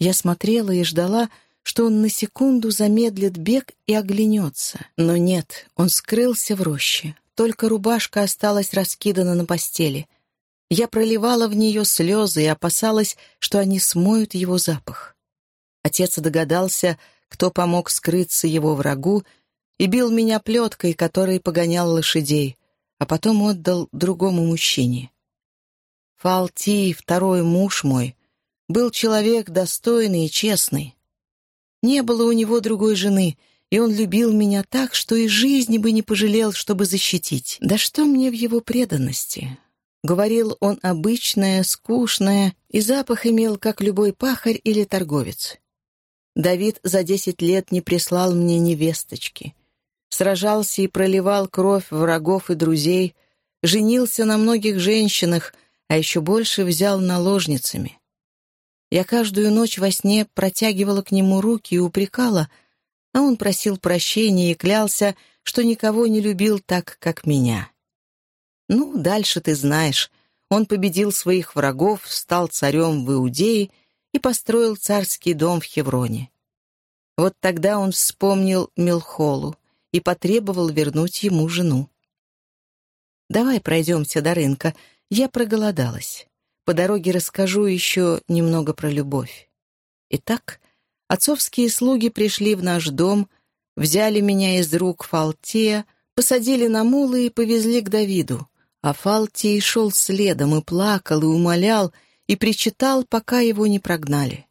Я смотрела и ждала, что он на секунду замедлит бег и оглянется. Но нет, он скрылся в роще. Только рубашка осталась раскидана на постели — я проливала в нее слезы и опасалась, что они смоют его запах. Отец догадался, кто помог скрыться его врагу, и бил меня плеткой, которой погонял лошадей, а потом отдал другому мужчине. Фалти, второй муж мой, был человек достойный и честный. Не было у него другой жены, и он любил меня так, что и жизни бы не пожалел, чтобы защитить. Да что мне в его преданности? Говорил он обычное, скучное, и запах имел, как любой пахарь или торговец. Давид за десять лет не прислал мне невесточки. Сражался и проливал кровь врагов и друзей, женился на многих женщинах, а еще больше взял наложницами. Я каждую ночь во сне протягивала к нему руки и упрекала, а он просил прощения и клялся, что никого не любил так, как меня. Ну, дальше ты знаешь. Он победил своих врагов, стал царем в Иудее и построил царский дом в Хевроне. Вот тогда он вспомнил Милхолу и потребовал вернуть ему жену. «Давай пройдемся до рынка. Я проголодалась. По дороге расскажу еще немного про любовь». Итак, отцовские слуги пришли в наш дом, взяли меня из рук Фалтея, посадили на мулы и повезли к Давиду. А Фалтий шел следом и плакал, и умолял, и причитал, пока его не прогнали.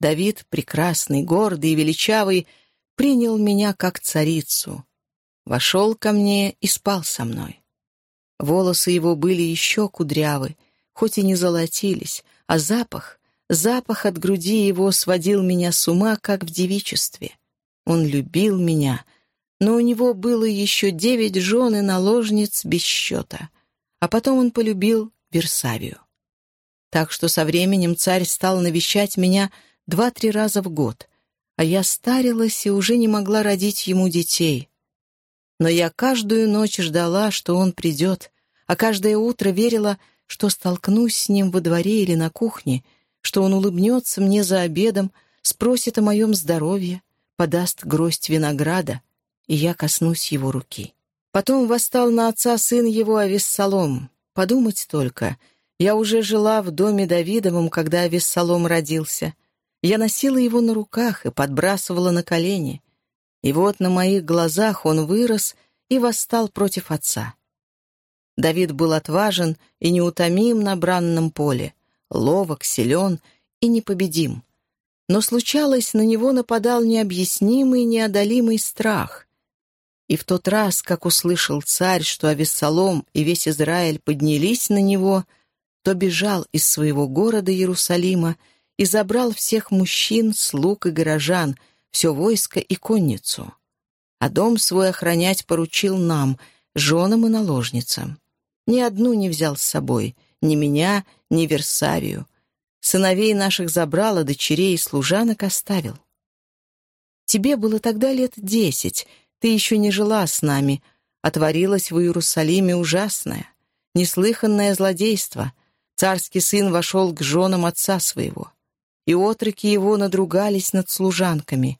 Давид, прекрасный, гордый и величавый, принял меня как царицу. Вошел ко мне и спал со мной. Волосы его были еще кудрявы, хоть и не золотились, а запах, запах от груди его сводил меня с ума, как в девичестве. Он любил меня — но у него было еще девять жен и наложниц без счета, а потом он полюбил Версавию. Так что со временем царь стал навещать меня два-три раза в год, а я старилась и уже не могла родить ему детей. Но я каждую ночь ждала, что он придет, а каждое утро верила, что столкнусь с ним во дворе или на кухне, что он улыбнется мне за обедом, спросит о моем здоровье, подаст гроздь винограда, и я коснусь его руки. Потом восстал на отца сын его Авессалом. подумать только. Я уже жила в доме Давидовом, когда Вессалом родился. Я носила его на руках и подбрасывала на колени. И вот на моих глазах он вырос и восстал против отца. Давид был отважен и неутомим на бранном поле, ловок, силен и непобедим. Но случалось, на него нападал необъяснимый, неодолимый страх. И в тот раз, как услышал царь, что Авессалом и весь Израиль поднялись на него, то бежал из своего города Иерусалима и забрал всех мужчин, слуг и горожан, все войско и конницу. А дом свой охранять поручил нам, женам и наложницам. Ни одну не взял с собой, ни меня, ни Версавию. Сыновей наших забрал, а дочерей и служанок оставил. Тебе было тогда лет десять — ты еще не жила с нами, а творилось в Иерусалиме ужасное, неслыханное злодейство. Царский сын вошел к женам отца своего. И отроки его надругались над служанками,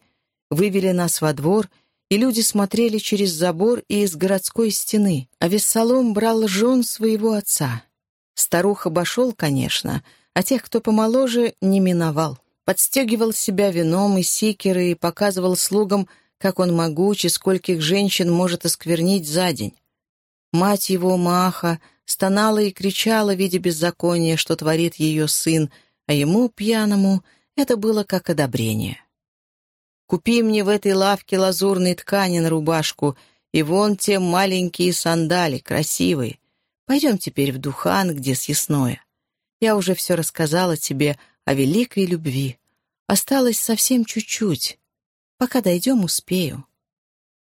вывели нас во двор, и люди смотрели через забор и из городской стены, а Вессалом брал жен своего отца. Старух обошел, конечно, а тех, кто помоложе, не миновал. Подстегивал себя вином и сикеры и показывал слугам, как он могуч и скольких женщин может осквернить за день. Мать его, Маха, стонала и кричала, видя беззаконие, что творит ее сын, а ему, пьяному, это было как одобрение. «Купи мне в этой лавке лазурной ткани на рубашку и вон те маленькие сандали, красивые. Пойдем теперь в Духан, где съестное. Я уже все рассказала тебе о великой любви. Осталось совсем чуть-чуть. Пока дойдем, успею».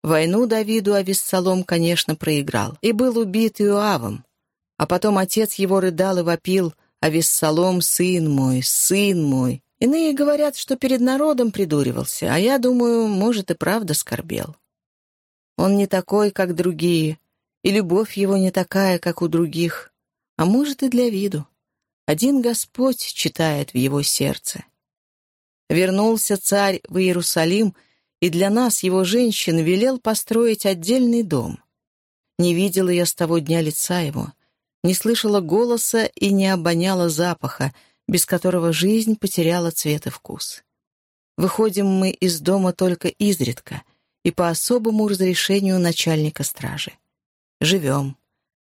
Войну Давиду Авессалом, конечно, проиграл и был убит Иоавом. А потом отец его рыдал и вопил «Авессалом, сын мой, сын мой». Иные говорят, что перед народом придуривался, а я думаю, может, и правда скорбел. Он не такой, как другие, и любовь его не такая, как у других, а может, и для виду. Один Господь читает в его сердце. Вернулся царь в Иерусалим, и для нас, его женщин, велел построить отдельный дом. Не видела я с того дня лица его, не слышала голоса и не обоняла запаха, без которого жизнь потеряла цвет и вкус. Выходим мы из дома только изредка и по особому разрешению начальника стражи. Живем,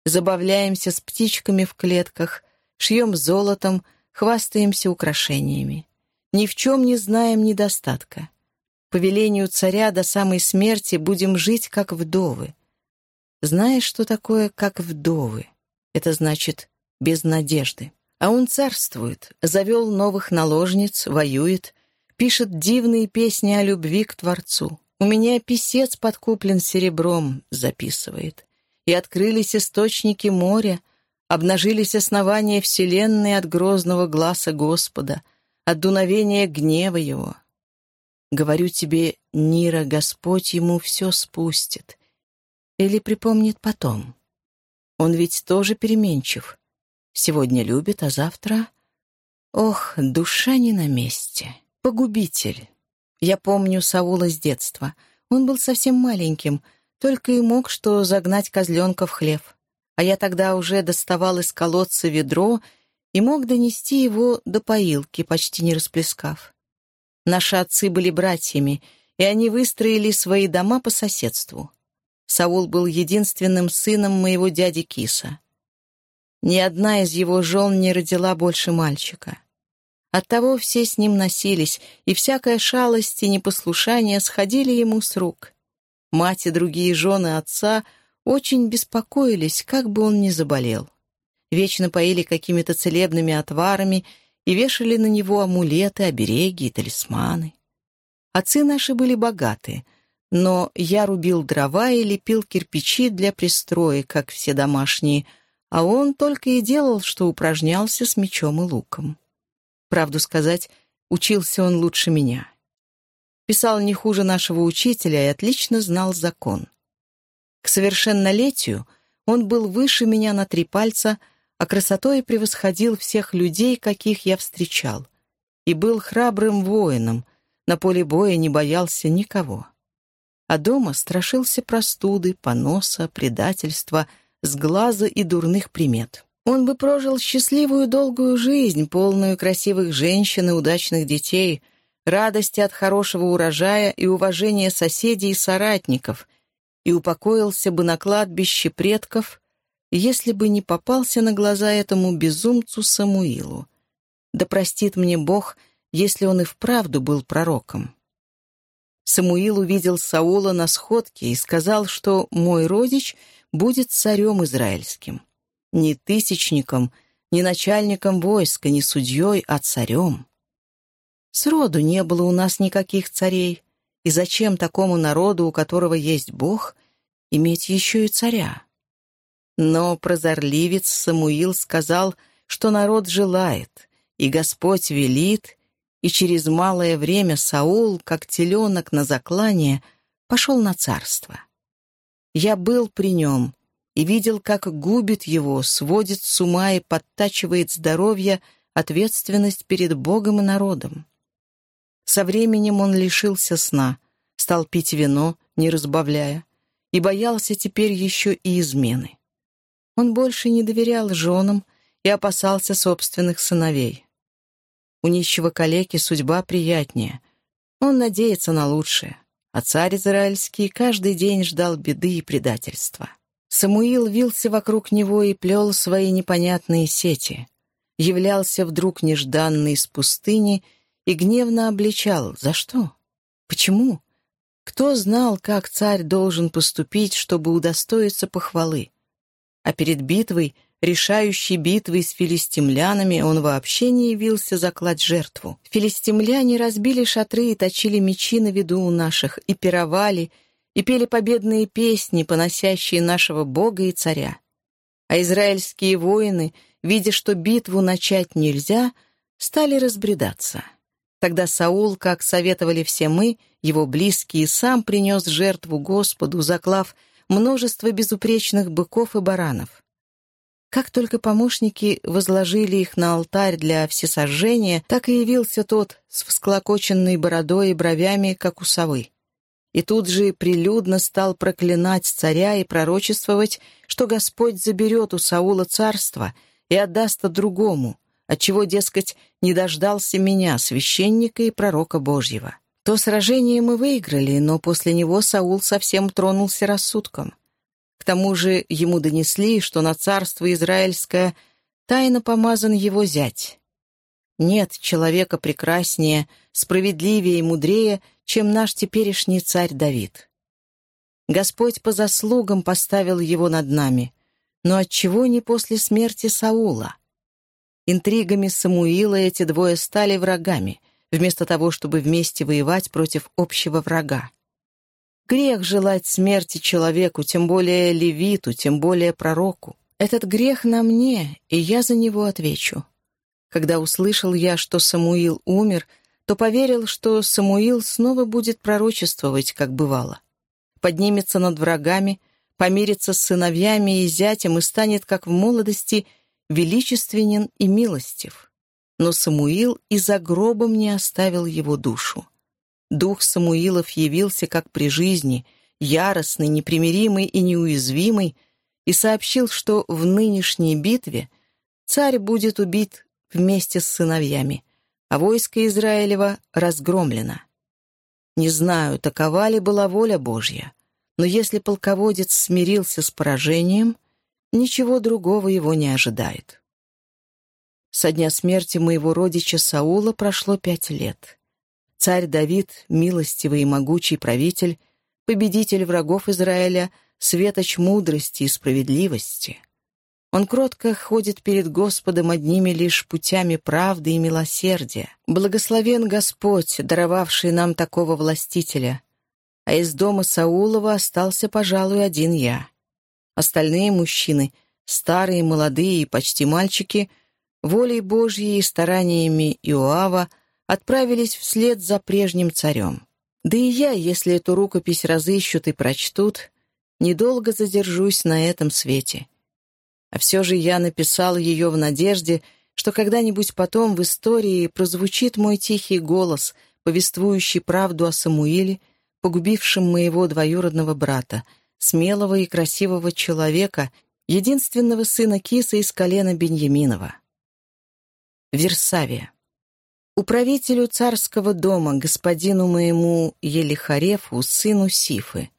забавляемся с птичками в клетках, шьем золотом, хвастаемся украшениями ни в чем не знаем недостатка. По велению царя до самой смерти будем жить, как вдовы. Знаешь, что такое «как вдовы»? Это значит «без надежды». А он царствует, завел новых наложниц, воюет, пишет дивные песни о любви к Творцу. «У меня писец подкуплен серебром», — записывает. «И открылись источники моря, обнажились основания вселенной от грозного глаза Господа» от дуновения гнева его. Говорю тебе, Нира, Господь ему все спустит. Или припомнит потом. Он ведь тоже переменчив. Сегодня любит, а завтра... Ох, душа не на месте. Погубитель. Я помню Саула с детства. Он был совсем маленьким, только и мог что загнать козленка в хлев. А я тогда уже доставал из колодца ведро и мог донести его до поилки, почти не расплескав. Наши отцы были братьями, и они выстроили свои дома по соседству. Саул был единственным сыном моего дяди Киса. Ни одна из его жен не родила больше мальчика. Оттого все с ним носились, и всякая шалость и непослушание сходили ему с рук. Мать и другие жены отца очень беспокоились, как бы он ни заболел вечно поили какими-то целебными отварами и вешали на него амулеты, обереги и талисманы. Отцы наши были богаты, но я рубил дрова и лепил кирпичи для пристроек, как все домашние, а он только и делал, что упражнялся с мечом и луком. Правду сказать, учился он лучше меня. Писал не хуже нашего учителя и отлично знал закон. К совершеннолетию он был выше меня на три пальца — а красотой превосходил всех людей, каких я встречал, и был храбрым воином, на поле боя не боялся никого. А дома страшился простуды, поноса, предательства, с глаза и дурных примет. Он бы прожил счастливую долгую жизнь, полную красивых женщин и удачных детей, радости от хорошего урожая и уважения соседей и соратников, и упокоился бы на кладбище предков, если бы не попался на глаза этому безумцу Самуилу. Да простит мне Бог, если он и вправду был пророком. Самуил увидел Саула на сходке и сказал, что «мой родич будет царем израильским». Не тысячником, не начальником войска, не судьей, а царем. Сроду не было у нас никаких царей, и зачем такому народу, у которого есть Бог, иметь еще и царя? Но прозорливец Самуил сказал, что народ желает, и Господь велит, и через малое время Саул, как теленок на заклание, пошел на царство. Я был при нем и видел, как губит его, сводит с ума и подтачивает здоровье, ответственность перед Богом и народом. Со временем он лишился сна, стал пить вино, не разбавляя, и боялся теперь еще и измены. Он больше не доверял женам и опасался собственных сыновей. У нищего калеки судьба приятнее. Он надеется на лучшее, а царь израильский каждый день ждал беды и предательства. Самуил вился вокруг него и плел свои непонятные сети. Являлся вдруг нежданный из пустыни и гневно обличал. За что? Почему? Кто знал, как царь должен поступить, чтобы удостоиться похвалы? А перед битвой, решающей битвой с филистимлянами, он вообще не явился заклать жертву. Филистимляне разбили шатры и точили мечи на виду у наших, и пировали, и пели победные песни, поносящие нашего Бога и царя. А израильские воины, видя, что битву начать нельзя, стали разбредаться. Тогда Саул, как советовали все мы, его близкие, сам принес жертву Господу, заклав множество безупречных быков и баранов. Как только помощники возложили их на алтарь для всесожжения, так и явился тот с всклокоченной бородой и бровями, как у совы. И тут же прилюдно стал проклинать царя и пророчествовать, что Господь заберет у Саула царство и отдаст другому, отчего, дескать, не дождался меня, священника и пророка Божьего. То сражение мы выиграли, но после него Саул совсем тронулся рассудком. К тому же ему донесли, что на царство израильское тайно помазан его зять. Нет человека прекраснее, справедливее и мудрее, чем наш теперешний царь Давид. Господь по заслугам поставил его над нами, но отчего не после смерти Саула? Интригами Самуила эти двое стали врагами — вместо того, чтобы вместе воевать против общего врага. Грех желать смерти человеку, тем более левиту, тем более пророку. Этот грех на мне, и я за него отвечу. Когда услышал я, что Самуил умер, то поверил, что Самуил снова будет пророчествовать, как бывало. Поднимется над врагами, помирится с сыновьями и зятем и станет, как в молодости, величественен и милостив но Самуил и за гробом не оставил его душу. Дух Самуилов явился как при жизни, яростный, непримиримый и неуязвимый, и сообщил, что в нынешней битве царь будет убит вместе с сыновьями, а войско Израилева разгромлено. Не знаю, такова ли была воля Божья, но если полководец смирился с поражением, ничего другого его не ожидает. Со дня смерти моего родича Саула прошло пять лет. Царь Давид, милостивый и могучий правитель, победитель врагов Израиля, светоч мудрости и справедливости. Он кротко ходит перед Господом одними лишь путями правды и милосердия. Благословен Господь, даровавший нам такого властителя. А из дома Саулова остался, пожалуй, один я. Остальные мужчины, старые, молодые и почти мальчики — волей Божьей и стараниями Иоава отправились вслед за прежним царем. Да и я, если эту рукопись разыщут и прочтут, недолго задержусь на этом свете. А все же я написал ее в надежде, что когда-нибудь потом в истории прозвучит мой тихий голос, повествующий правду о Самуиле, погубившем моего двоюродного брата, смелого и красивого человека, единственного сына Киса из колена Беньяминова. Версавия. Управителю царского дома, господину моему Елихарефу, сыну Сифы.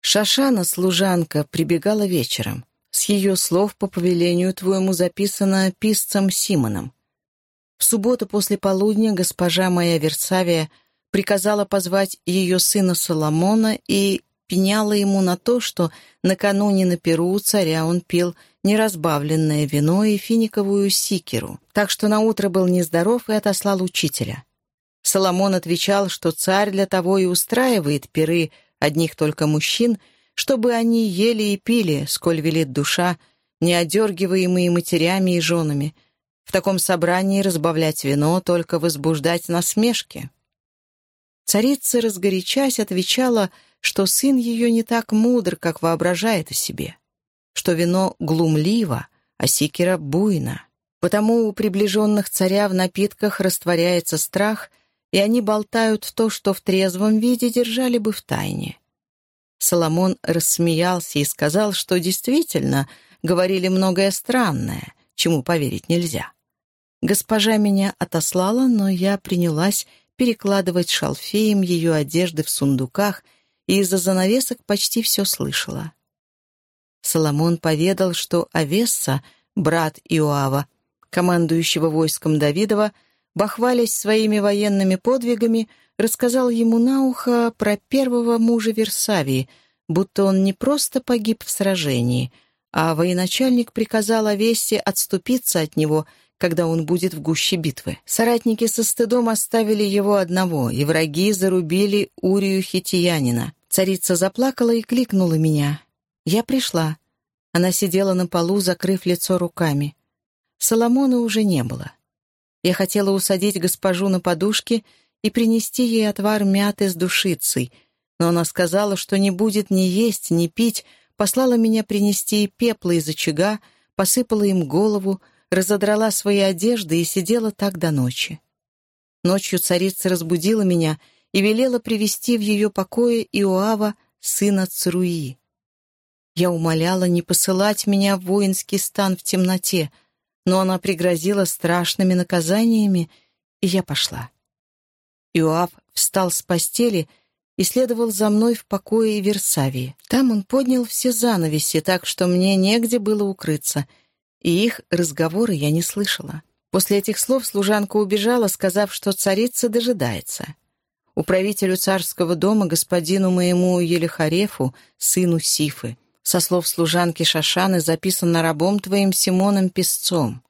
Шашана, служанка, прибегала вечером. С ее слов по повелению твоему записано писцем Симоном. В субботу после полудня госпожа моя Версавия приказала позвать ее сына Соломона и пеняла ему на то, что накануне на перу царя он пил неразбавленное вино и финиковую сикеру, так что наутро был нездоров и отослал учителя. Соломон отвечал, что царь для того и устраивает пиры одних только мужчин, чтобы они ели и пили, сколь велит душа, не одергиваемые матерями и женами. В таком собрании разбавлять вино, только возбуждать насмешки. Царица, разгорячась, отвечала, что сын ее не так мудр, как воображает о себе что вино глумливо, а сикера буйно. Потому у приближенных царя в напитках растворяется страх, и они болтают то, что в трезвом виде держали бы в тайне. Соломон рассмеялся и сказал, что действительно говорили многое странное, чему поверить нельзя. Госпожа меня отослала, но я принялась перекладывать шалфеем ее одежды в сундуках и из-за занавесок почти все слышала. Соломон поведал, что Авесса, брат Иоава, командующего войском Давидова, бахвалясь своими военными подвигами, рассказал ему на ухо про первого мужа Версавии, будто он не просто погиб в сражении, а военачальник приказал Авессе отступиться от него, когда он будет в гуще битвы. Соратники со стыдом оставили его одного, и враги зарубили Урию Хитиянина. Царица заплакала и кликнула меня. Я пришла. Она сидела на полу, закрыв лицо руками. Соломона уже не было. Я хотела усадить госпожу на подушке и принести ей отвар мяты с душицей, но она сказала, что не будет ни есть, ни пить, послала меня принести пепла из очага, посыпала им голову, разодрала свои одежды и сидела так до ночи. Ночью царица разбудила меня и велела привести в ее покое Иоава, сына Цруи. Я умоляла не посылать меня в воинский стан в темноте, но она пригрозила страшными наказаниями, и я пошла. Иоав встал с постели и следовал за мной в покое Версавии. Там он поднял все занавеси, так что мне негде было укрыться, и их разговоры я не слышала. После этих слов служанка убежала, сказав, что царица дожидается. Управителю царского дома, господину моему Елихарефу, сыну Сифы, со слов служанки Шашаны, записано рабом твоим Симоном Песцом.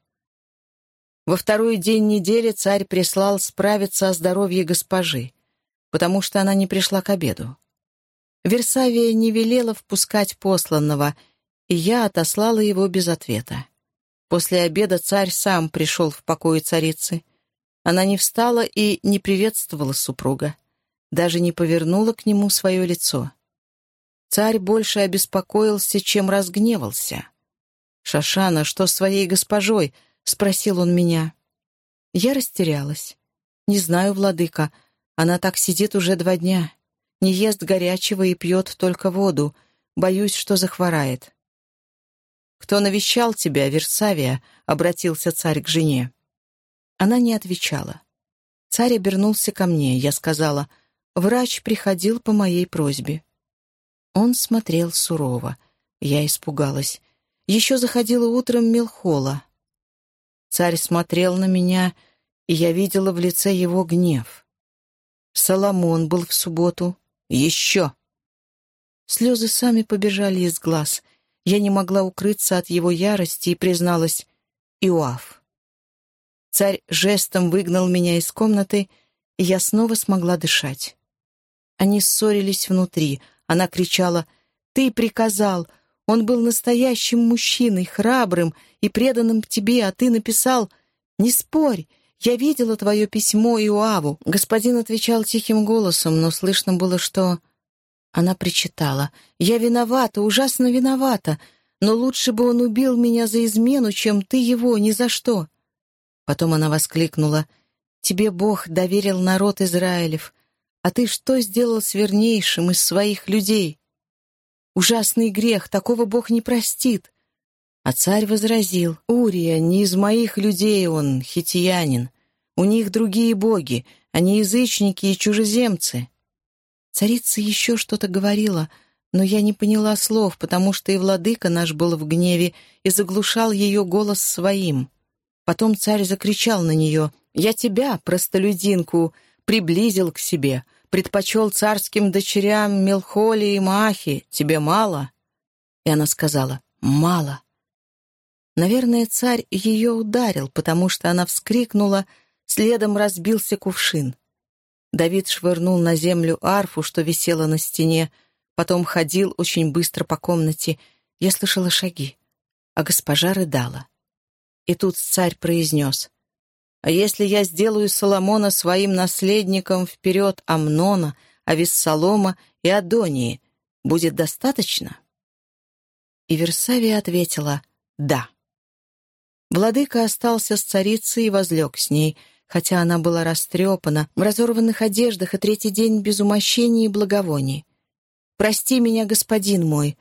Во второй день недели царь прислал справиться о здоровье госпожи, потому что она не пришла к обеду. Версавия не велела впускать посланного, и я отослала его без ответа. После обеда царь сам пришел в покой царицы. Она не встала и не приветствовала супруга, даже не повернула к нему свое лицо. Царь больше обеспокоился, чем разгневался. «Шашана, что с твоей госпожой?» — спросил он меня. Я растерялась. «Не знаю, владыка. Она так сидит уже два дня. Не ест горячего и пьет только воду. Боюсь, что захворает». «Кто навещал тебя, Версавия?» — обратился царь к жене. Она не отвечала. Царь обернулся ко мне. Я сказала, «Врач приходил по моей просьбе». Он смотрел сурово. Я испугалась. Еще заходила утром Милхола. Царь смотрел на меня, и я видела в лице его гнев. Соломон был в субботу. Еще! Слезы сами побежали из глаз. Я не могла укрыться от его ярости и призналась «Иоав». Царь жестом выгнал меня из комнаты, и я снова смогла дышать. Они ссорились внутри — она кричала «Ты приказал! Он был настоящим мужчиной, храбрым и преданным тебе, а ты написал «Не спорь! Я видела твое письмо Иоаву». Господин отвечал тихим голосом, но слышно было, что... Она причитала «Я виновата, ужасно виновата, но лучше бы он убил меня за измену, чем ты его, ни за что». Потом она воскликнула «Тебе Бог доверил народ Израилев, а ты что сделал с вернейшим из своих людей? Ужасный грех, такого Бог не простит. А царь возразил, «Урия, не из моих людей он, хитиянин. У них другие боги, они язычники и чужеземцы». Царица еще что-то говорила, но я не поняла слов, потому что и владыка наш был в гневе и заглушал ее голос своим. Потом царь закричал на нее, «Я тебя, простолюдинку, приблизил к себе, предпочел царским дочерям Мелхоли и Маахи. Тебе мало?» И она сказала, «Мало». Наверное, царь ее ударил, потому что она вскрикнула, следом разбился кувшин. Давид швырнул на землю арфу, что висела на стене, потом ходил очень быстро по комнате. Я слышала шаги, а госпожа рыдала. И тут царь произнес, «А если я сделаю Соломона своим наследником вперед Амнона, Авессалома и Адонии, будет достаточно?» И Версавия ответила «Да». Владыка остался с царицей и возлег с ней, хотя она была растрепана, в разорванных одеждах и третий день без умощений и благовоний. «Прости меня, господин мой.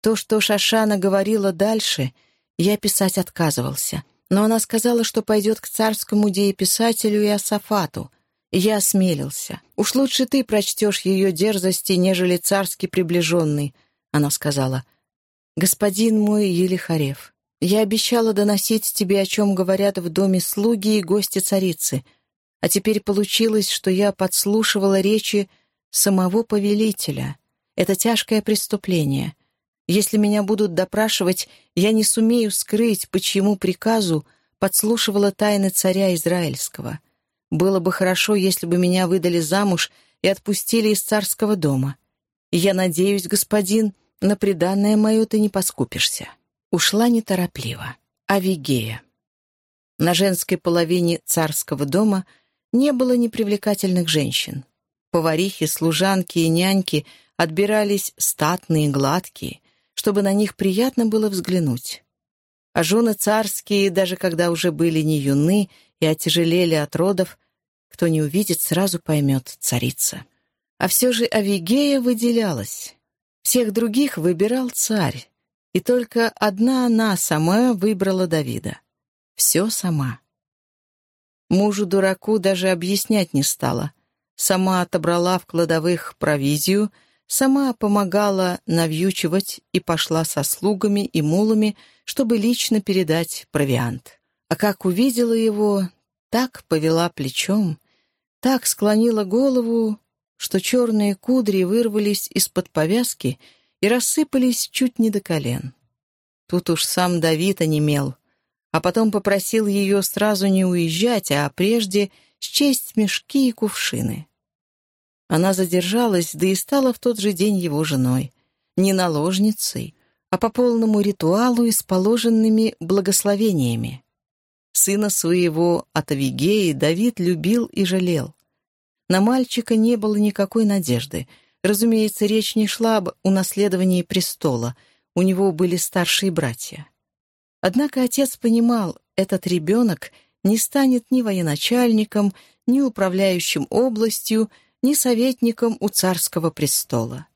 То, что Шашана говорила дальше — я писать отказывался, но она сказала, что пойдет к царскому дееписателю и Асафату. я осмелился. «Уж лучше ты прочтешь ее дерзости, нежели царский приближенный», — она сказала. «Господин мой Елихарев, я обещала доносить тебе, о чем говорят в доме слуги и гости царицы, а теперь получилось, что я подслушивала речи самого повелителя. Это тяжкое преступление. Если меня будут допрашивать, я не сумею скрыть, по чьему приказу подслушивала тайны царя Израильского. Было бы хорошо, если бы меня выдали замуж и отпустили из царского дома. я надеюсь, господин, на преданное мое ты не поскупишься. Ушла неторопливо. Авигея. На женской половине царского дома не было непривлекательных женщин. Поварихи, служанки и няньки отбирались статные, гладкие, чтобы на них приятно было взглянуть. А жены царские, даже когда уже были не юны и отяжелели от родов, кто не увидит, сразу поймет царица. А все же Авигея выделялась. Всех других выбирал царь, и только одна она сама выбрала Давида. Все сама. Мужу-дураку даже объяснять не стала. Сама отобрала в кладовых провизию — сама помогала навьючивать и пошла со слугами и мулами, чтобы лично передать провиант. А как увидела его, так повела плечом, так склонила голову, что черные кудри вырвались из-под повязки и рассыпались чуть не до колен. Тут уж сам Давид онемел, а потом попросил ее сразу не уезжать, а прежде счесть мешки и кувшины. Она задержалась, да и стала в тот же день его женой. Не наложницей, а по полному ритуалу и с положенными благословениями. Сына своего от Давид любил и жалел. На мальчика не было никакой надежды. Разумеется, речь не шла об унаследовании престола, у него были старшие братья. Однако отец понимал, этот ребенок не станет ни военачальником, ни управляющим областью, ни советником у царского престола.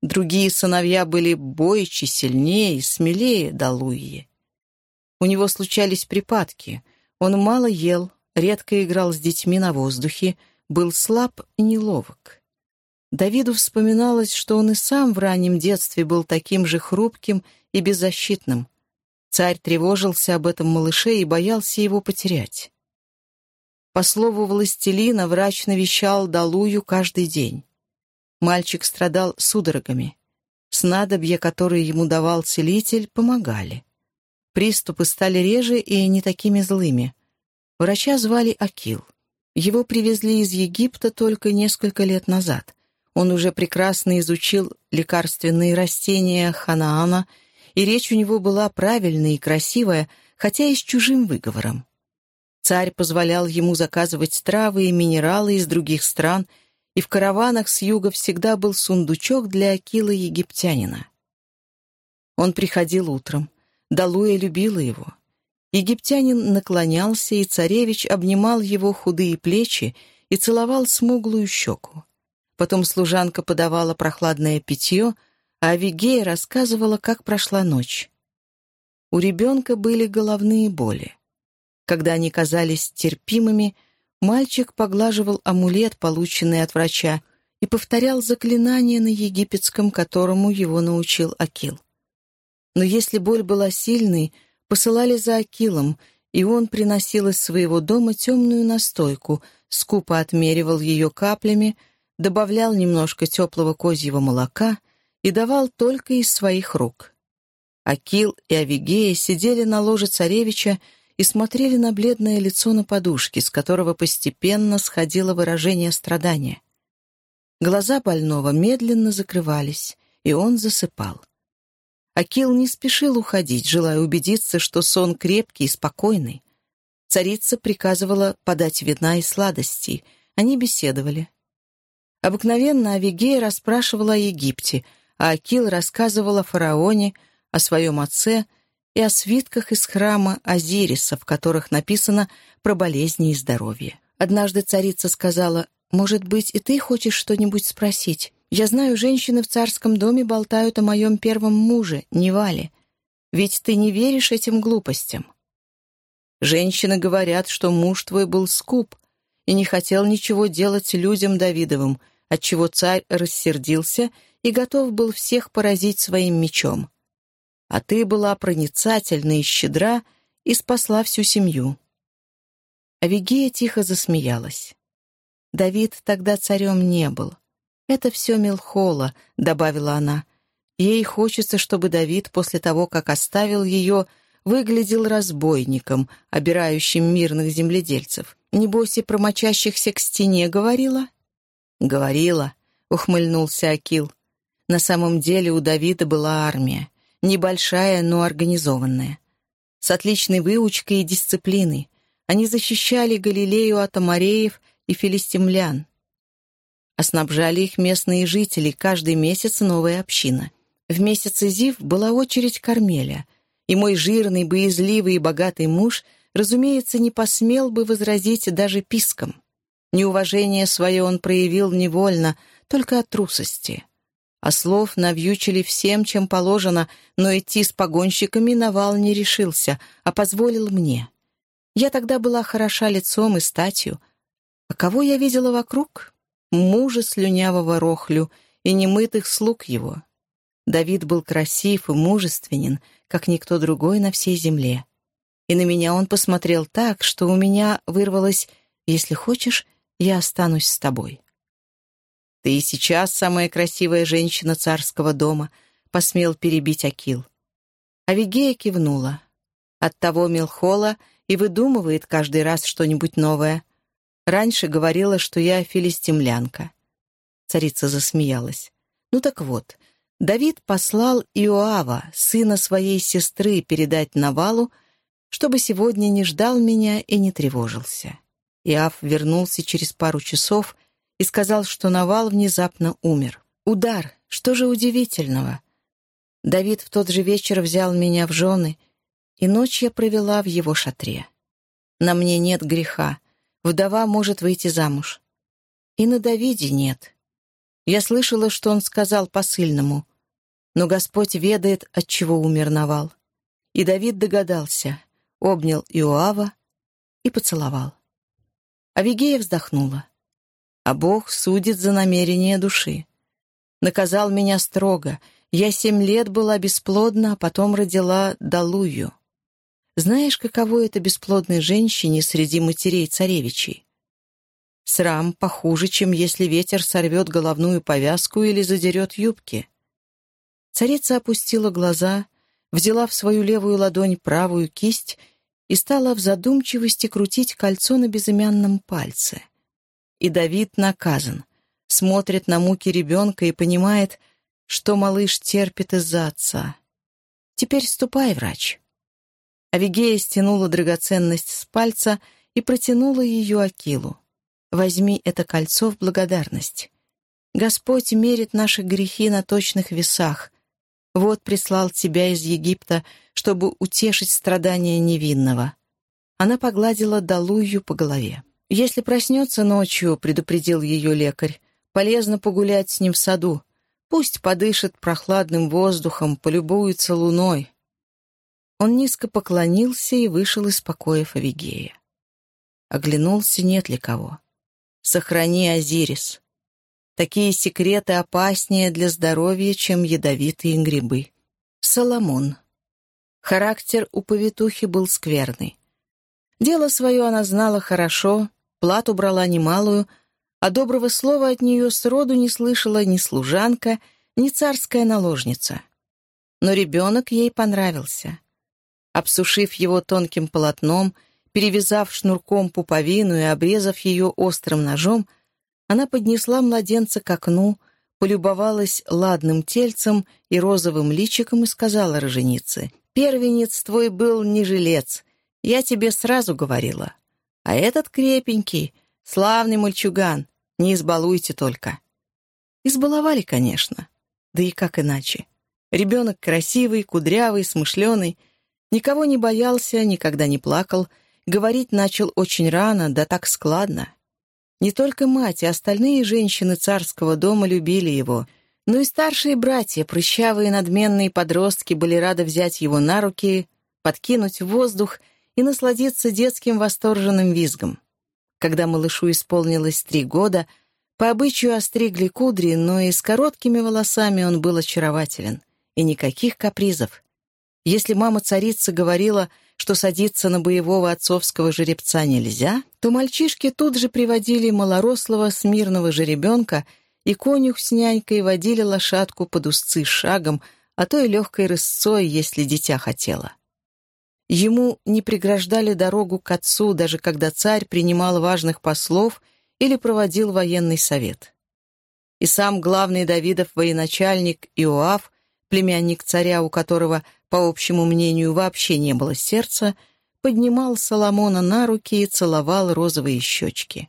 Другие сыновья были бойче, сильнее, смелее Далуи. У него случались припадки. Он мало ел, редко играл с детьми на воздухе, был слаб и неловок. Давиду вспоминалось, что он и сам в раннем детстве был таким же хрупким и беззащитным. Царь тревожился об этом малыше и боялся его потерять. По слову властелина, врач навещал Далую каждый день. Мальчик страдал судорогами. Снадобья, которые ему давал целитель, помогали. Приступы стали реже и не такими злыми. Врача звали Акил. Его привезли из Египта только несколько лет назад. Он уже прекрасно изучил лекарственные растения Ханаана, и речь у него была правильная и красивая, хотя и с чужим выговором. Царь позволял ему заказывать травы и минералы из других стран, и в караванах с юга всегда был сундучок для Акила египтянина. Он приходил утром. Далуя любила его. Египтянин наклонялся, и царевич обнимал его худые плечи и целовал смуглую щеку. Потом служанка подавала прохладное питье, а Авигея рассказывала, как прошла ночь. У ребенка были головные боли. Когда они казались терпимыми, мальчик поглаживал амулет, полученный от врача, и повторял заклинание на египетском, которому его научил Акил. Но если боль была сильной, посылали за Акилом, и он приносил из своего дома темную настойку, скупо отмеривал ее каплями, добавлял немножко теплого козьего молока и давал только из своих рук. Акил и Авигея сидели на ложе царевича и смотрели на бледное лицо на подушке, с которого постепенно сходило выражение страдания. Глаза больного медленно закрывались, и он засыпал. Акил не спешил уходить, желая убедиться, что сон крепкий и спокойный. Царица приказывала подать вина и сладости. Они беседовали. Обыкновенно Авигея расспрашивала о Египте, а Акил рассказывал о фараоне, о своем отце и о свитках из храма Азириса, в которых написано про болезни и здоровье. Однажды царица сказала, «Может быть, и ты хочешь что-нибудь спросить? Я знаю, женщины в царском доме болтают о моем первом муже, Невале. Ведь ты не веришь этим глупостям. Женщины говорят, что муж твой был скуп и не хотел ничего делать людям Давидовым, отчего царь рассердился и готов был всех поразить своим мечом. А ты была проницательна и щедра и спасла всю семью». Авигея тихо засмеялась. Давид тогда царем не был. «Это все Милхола», — добавила она. Ей хочется, чтобы Давид после того, как оставил ее, выглядел разбойником, обирающим мирных земледельцев. Небось и промочащихся к стене говорила? Говорила, ухмыльнулся Акил. На самом деле у Давида была армия. Небольшая, но организованная. С отличной выучкой и дисциплиной. Они защищали Галилею от амареев и филистимлян. А их местные жители, каждый месяц новая община. В месяц Зив была очередь Кармеля — и мой жирный, боязливый и богатый муж, разумеется, не посмел бы возразить даже писком. Неуважение свое он проявил невольно, только от трусости. А слов навьючили всем, чем положено, но идти с погонщиками на вал не решился, а позволил мне. Я тогда была хороша лицом и статью. А кого я видела вокруг? Мужа слюнявого рохлю и немытых слуг его. Давид был красив и мужественен, как никто другой на всей земле. И на меня он посмотрел так, что у меня вырвалось «Если хочешь, я останусь с тобой». «Ты и сейчас самая красивая женщина царского дома», — посмел перебить Акил. Авигея кивнула. Оттого Милхола и выдумывает каждый раз что-нибудь новое. Раньше говорила, что я филистимлянка. Царица засмеялась. «Ну так вот, Давид послал Иоава, сына своей сестры, передать Навалу, чтобы сегодня не ждал меня и не тревожился. Иав вернулся через пару часов и сказал, что Навал внезапно умер. Удар, что же удивительного? Давид в тот же вечер взял меня в жены, и ночь я провела в его шатре. На мне нет греха, вдова может выйти замуж. И на Давиде нет. Я слышала, что он сказал посыльному, но Господь ведает, от чего умер Навал. И Давид догадался, обнял Иоава и поцеловал. Авигея вздохнула. А Бог судит за намерение души. Наказал меня строго. Я семь лет была бесплодна, а потом родила Далую. Знаешь, каково это бесплодной женщине среди матерей царевичей? Срам похуже, чем если ветер сорвет головную повязку или задерет юбки. Царица опустила глаза, взяла в свою левую ладонь правую кисть и стала в задумчивости крутить кольцо на безымянном пальце. И Давид наказан, смотрит на муки ребенка и понимает, что малыш терпит из-за отца. «Теперь ступай, врач». Авигея стянула драгоценность с пальца и протянула ее Акилу. Возьми это кольцо в благодарность. Господь мерит наши грехи на точных весах. Вот прислал тебя из Египта, чтобы утешить страдания невинного». Она погладила Далую по голове. «Если проснется ночью», — предупредил ее лекарь, — «полезно погулять с ним в саду. Пусть подышит прохладным воздухом, полюбуется луной». Он низко поклонился и вышел из покоев Авигея. Оглянулся, нет ли кого. «Сохрани Азирис. Такие секреты опаснее для здоровья, чем ядовитые грибы». Соломон. Характер у повитухи был скверный. Дело свое она знала хорошо, плату брала немалую, а доброго слова от нее сроду не слышала ни служанка, ни царская наложница. Но ребенок ей понравился. Обсушив его тонким полотном, перевязав шнурком пуповину и обрезав ее острым ножом, она поднесла младенца к окну, полюбовалась ладным тельцем и розовым личиком и сказала роженице, «Первенец твой был не жилец, я тебе сразу говорила. А этот крепенький, славный мальчуган, не избалуйте только». Избаловали, конечно. Да и как иначе. Ребенок красивый, кудрявый, смышленый, никого не боялся, никогда не плакал, говорить начал очень рано, да так складно. Не только мать, и остальные женщины царского дома любили его, но и старшие братья, прыщавые надменные подростки, были рады взять его на руки, подкинуть в воздух и насладиться детским восторженным визгом. Когда малышу исполнилось три года, по обычаю остригли кудри, но и с короткими волосами он был очарователен. И никаких капризов. Если мама-царица говорила — что садиться на боевого отцовского жеребца нельзя, то мальчишки тут же приводили малорослого смирного жеребенка, и конюх с нянькой водили лошадку под узцы шагом, а то и легкой рысцой, если дитя хотело. Ему не преграждали дорогу к отцу, даже когда царь принимал важных послов или проводил военный совет. И сам главный Давидов военачальник Иоав, племянник царя, у которого – по общему мнению, вообще не было сердца, поднимал Соломона на руки и целовал розовые щечки.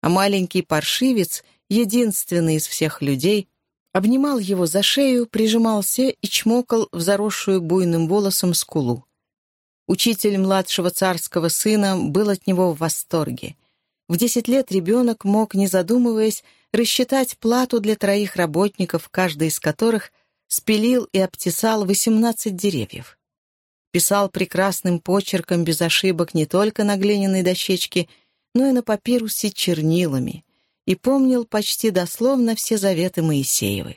А маленький паршивец, единственный из всех людей, обнимал его за шею, прижимался и чмокал в заросшую буйным волосом скулу. Учитель младшего царского сына был от него в восторге. В десять лет ребенок мог, не задумываясь, рассчитать плату для троих работников, каждый из которых спилил и обтесал 18 деревьев. Писал прекрасным почерком без ошибок не только на глиняной дощечке, но и на папирусе чернилами, и помнил почти дословно все заветы Моисеевы.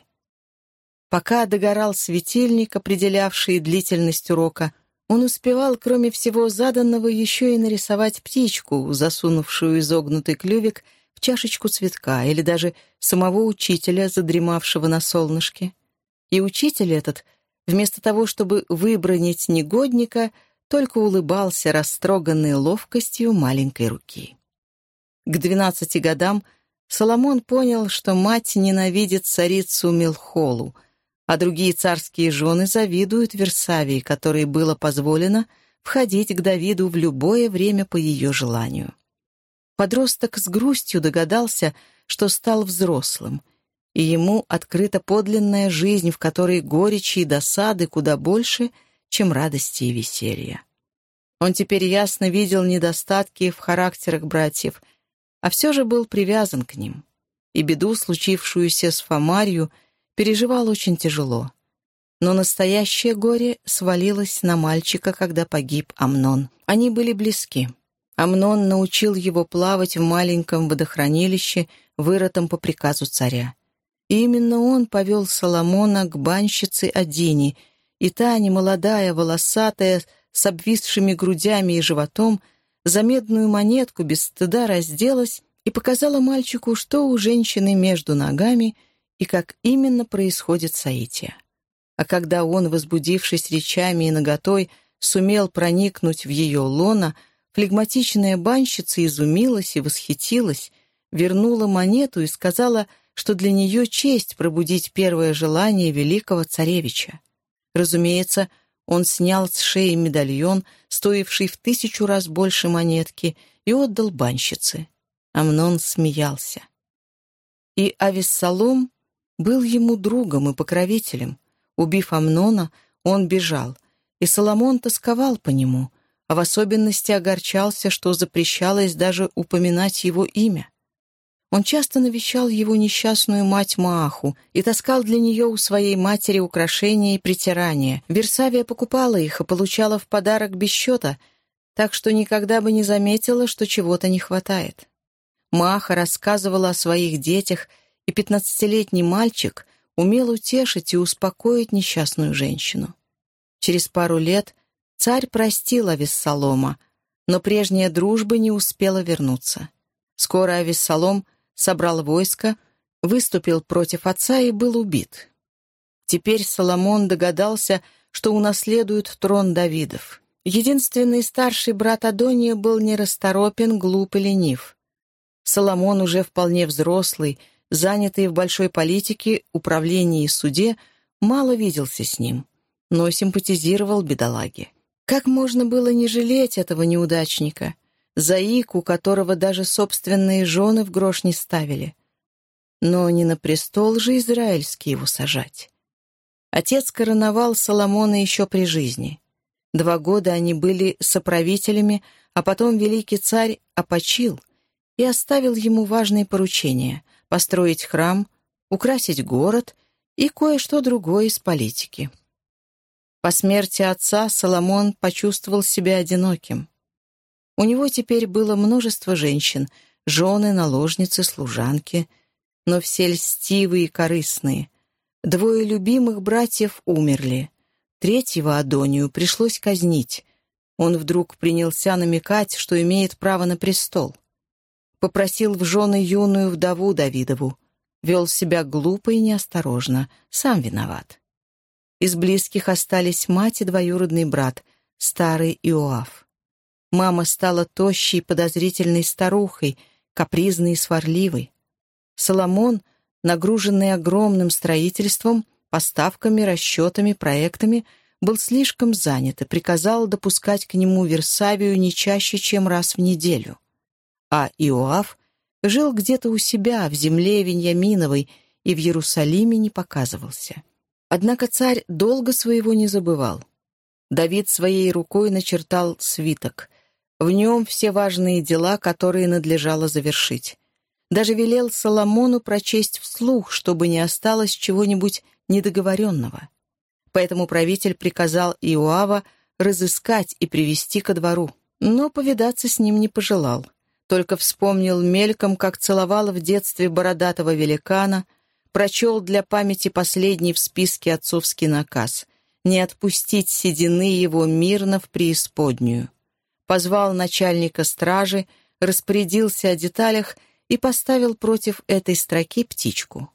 Пока догорал светильник, определявший длительность урока, он успевал, кроме всего заданного, еще и нарисовать птичку, засунувшую изогнутый клювик в чашечку цветка, или даже самого учителя, задремавшего на солнышке. И учитель этот, вместо того, чтобы выбронить негодника, только улыбался растроганной ловкостью маленькой руки. К двенадцати годам Соломон понял, что мать ненавидит царицу Милхолу, а другие царские жены завидуют Версавии, которой было позволено входить к Давиду в любое время по ее желанию. Подросток с грустью догадался, что стал взрослым — и ему открыта подлинная жизнь, в которой горечи и досады куда больше, чем радости и веселья. Он теперь ясно видел недостатки в характерах братьев, а все же был привязан к ним. И беду, случившуюся с Фомарью, переживал очень тяжело. Но настоящее горе свалилось на мальчика, когда погиб Амнон. Они были близки. Амнон научил его плавать в маленьком водохранилище, вырытом по приказу царя. И именно он повел Соломона к банщице Адини, и та, немолодая, волосатая, с обвисшими грудями и животом, за медную монетку без стыда разделась и показала мальчику, что у женщины между ногами и как именно происходит соитие. А когда он, возбудившись речами и наготой, сумел проникнуть в ее лона, флегматичная банщица изумилась и восхитилась, вернула монету и сказала — что для нее честь пробудить первое желание великого царевича. Разумеется, он снял с шеи медальон, стоивший в тысячу раз больше монетки, и отдал банщице. Амнон смеялся. И Авессалом был ему другом и покровителем. Убив Амнона, он бежал, и Соломон тосковал по нему, а в особенности огорчался, что запрещалось даже упоминать его имя. Он часто навещал его несчастную мать Мааху и таскал для нее у своей матери украшения и притирания. Версавия покупала их и получала в подарок без счета, так что никогда бы не заметила, что чего-то не хватает. Маха рассказывала о своих детях, и пятнадцатилетний мальчик умел утешить и успокоить несчастную женщину. Через пару лет царь простил Авессалома, но прежняя дружба не успела вернуться. Скоро Авессалом собрал войско, выступил против отца и был убит. Теперь Соломон догадался, что унаследует трон Давидов. Единственный старший брат Адония был нерасторопен, глуп и ленив. Соломон, уже вполне взрослый, занятый в большой политике, управлении и суде, мало виделся с ним, но симпатизировал бедолаге. Как можно было не жалеть этого неудачника, заику, которого даже собственные жены в грош не ставили? Но не на престол же израильский его сажать. Отец короновал Соломона еще при жизни. Два года они были соправителями, а потом великий царь опочил и оставил ему важные поручения — построить храм, украсить город и кое-что другое из политики. По смерти отца Соломон почувствовал себя одиноким. У него теперь было множество женщин, жены, наложницы, служанки, но все льстивые и корыстные. Двое любимых братьев умерли. Третьего Адонию пришлось казнить. Он вдруг принялся намекать, что имеет право на престол попросил в жены юную вдову Давидову. Вел себя глупо и неосторожно, сам виноват. Из близких остались мать и двоюродный брат, старый Иоав. Мама стала тощей, подозрительной старухой, капризной и сварливой. Соломон, нагруженный огромным строительством, поставками, расчетами, проектами, был слишком занят и приказал допускать к нему Версавию не чаще, чем раз в неделю а Иоав жил где-то у себя, в земле Веньяминовой, и в Иерусалиме не показывался. Однако царь долго своего не забывал. Давид своей рукой начертал свиток. В нем все важные дела, которые надлежало завершить. Даже велел Соломону прочесть вслух, чтобы не осталось чего-нибудь недоговоренного. Поэтому правитель приказал Иоава разыскать и привести ко двору, но повидаться с ним не пожелал только вспомнил мельком, как целовала в детстве бородатого великана, прочел для памяти последний в списке отцовский наказ — не отпустить седины его мирно в преисподнюю. Позвал начальника стражи, распорядился о деталях и поставил против этой строки птичку.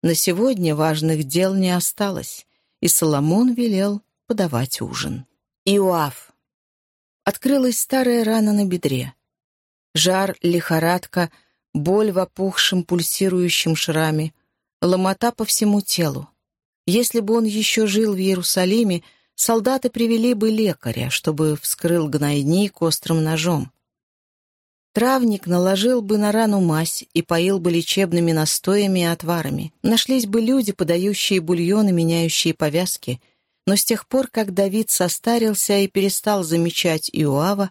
На сегодня важных дел не осталось, и Соломон велел подавать ужин. Иоав. Открылась старая рана на бедре. Жар, лихорадка, боль в опухшем пульсирующем шраме, ломота по всему телу. Если бы он еще жил в Иерусалиме, солдаты привели бы лекаря, чтобы вскрыл гнойник острым ножом. Травник наложил бы на рану мазь и поил бы лечебными настоями и отварами. Нашлись бы люди, подающие бульоны, меняющие повязки. Но с тех пор, как Давид состарился и перестал замечать Иоава,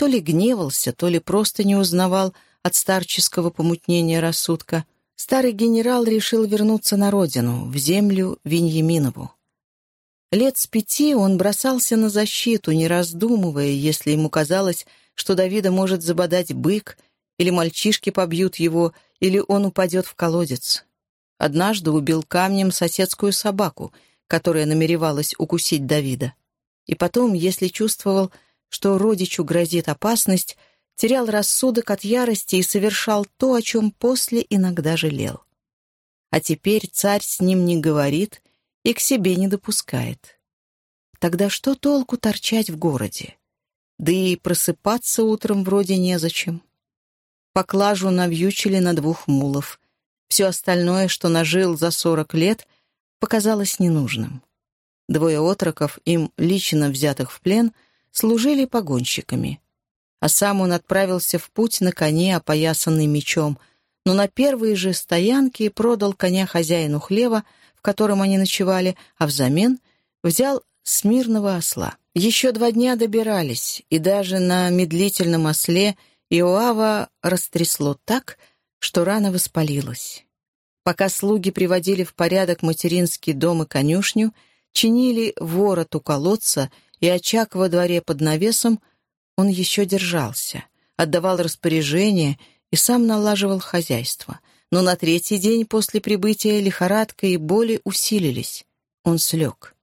то ли гневался, то ли просто не узнавал от старческого помутнения рассудка, старый генерал решил вернуться на родину, в землю Виньяминову. Лет с пяти он бросался на защиту, не раздумывая, если ему казалось, что Давида может забодать бык, или мальчишки побьют его, или он упадет в колодец. Однажды убил камнем соседскую собаку, которая намеревалась укусить Давида. И потом, если чувствовал, что родичу грозит опасность, терял рассудок от ярости и совершал то, о чем после иногда жалел. А теперь царь с ним не говорит и к себе не допускает. Тогда что толку торчать в городе? Да и просыпаться утром вроде незачем. Поклажу навьючили на двух мулов. Все остальное, что нажил за сорок лет, показалось ненужным. Двое отроков, им лично взятых в плен — служили погонщиками. А сам он отправился в путь на коне, опоясанный мечом, но на первые же стоянки продал коня хозяину хлева, в котором они ночевали, а взамен взял смирного осла. Еще два дня добирались, и даже на медлительном осле Иоава растрясло так, что рана воспалилась. Пока слуги приводили в порядок материнский дом и конюшню, чинили ворот у колодца и очаг во дворе под навесом, он еще держался, отдавал распоряжения и сам налаживал хозяйство. Но на третий день после прибытия лихорадка и боли усилились. Он слег.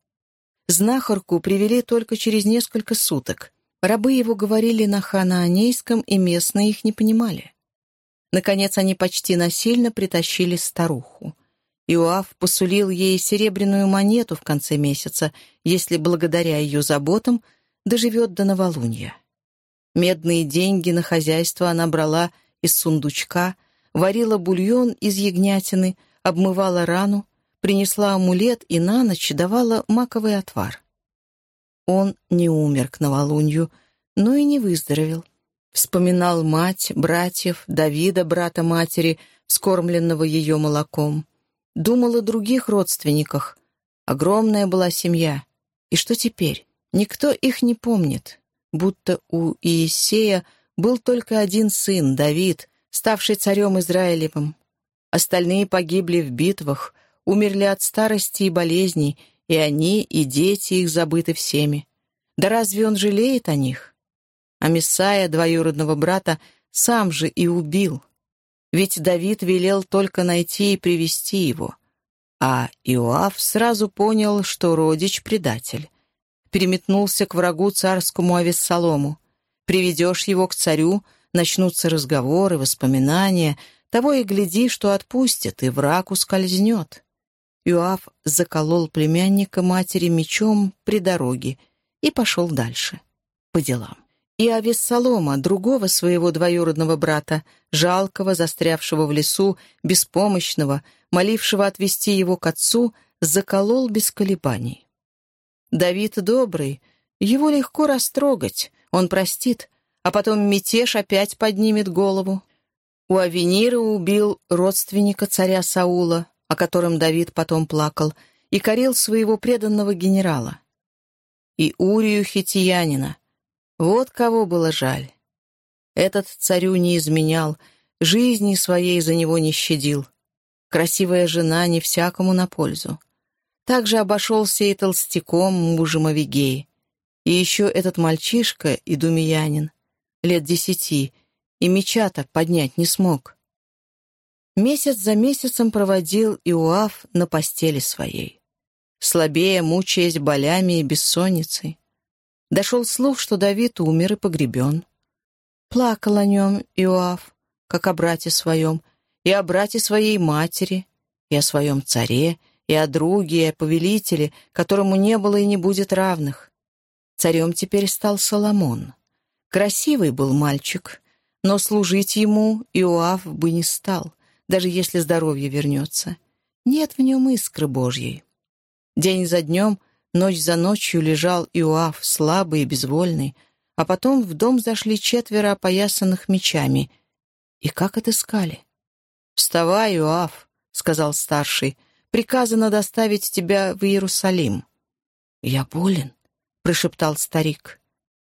Знахарку привели только через несколько суток. Рабы его говорили на ханаанейском, и местные их не понимали. Наконец они почти насильно притащили старуху. Иоав посулил ей серебряную монету в конце месяца, если благодаря ее заботам доживет до новолуния. Медные деньги на хозяйство она брала из сундучка, варила бульон из ягнятины, обмывала рану, принесла амулет и на ночь давала маковый отвар. Он не умер к новолунью, но и не выздоровел. Вспоминал мать, братьев, Давида, брата матери, скормленного ее молоком. Думал о других родственниках. Огромная была семья. И что теперь? Никто их не помнит. Будто у Иисея был только один сын, Давид, ставший царем Израилевым. Остальные погибли в битвах, умерли от старости и болезней, и они, и дети их забыты всеми. Да разве он жалеет о них? А Мессая, двоюродного брата, сам же и убил. Ведь Давид велел только найти и привести его. А Иоав сразу понял, что родич — предатель. Переметнулся к врагу царскому Авессалому. Приведешь его к царю, начнутся разговоры, воспоминания, того и гляди, что отпустят, и враг ускользнет. Иоав заколол племянника матери мечом при дороге и пошел дальше, по делам и Авессалома, другого своего двоюродного брата, жалкого, застрявшего в лесу, беспомощного, молившего отвести его к отцу, заколол без колебаний. Давид добрый, его легко растрогать, он простит, а потом мятеж опять поднимет голову. У Авенира убил родственника царя Саула, о котором Давид потом плакал, и корил своего преданного генерала. И Урию Хитиянина, вот кого было жаль. Этот царю не изменял, жизни своей за него не щадил. Красивая жена не всякому на пользу. Также обошелся и толстяком мужем Авигеи. И еще этот мальчишка, идумиянин, лет десяти, и меча-то поднять не смог. Месяц за месяцем проводил Иоав на постели своей, слабее, мучаясь болями и бессонницей. Дошел слух, что Давид умер и погребен. Плакал о нем Иоав, как о брате своем, и о брате своей матери, и о своем царе, и о друге, и о повелителе, которому не было и не будет равных. Царем теперь стал Соломон. Красивый был мальчик, но служить ему Иоав бы не стал, даже если здоровье вернется. Нет в нем искры Божьей. День за днем Ночь за ночью лежал Иоав, слабый и безвольный, а потом в дом зашли четверо опоясанных мечами. И как отыскали? «Вставай, Иоав», — сказал старший, — «приказано доставить тебя в Иерусалим». «Я болен», — прошептал старик.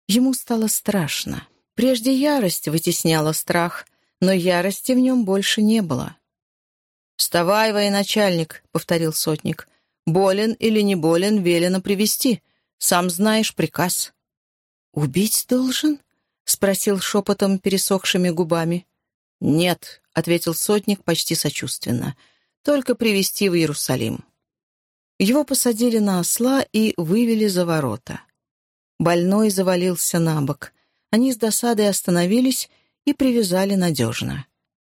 Ему стало страшно. Прежде ярость вытесняла страх, но ярости в нем больше не было. «Вставай, военачальник», — повторил сотник, Болен или не болен, велено привести. Сам знаешь приказ». «Убить должен?» — спросил шепотом пересохшими губами. «Нет», — ответил сотник почти сочувственно, — «только привести в Иерусалим». Его посадили на осла и вывели за ворота. Больной завалился на бок. Они с досадой остановились и привязали надежно.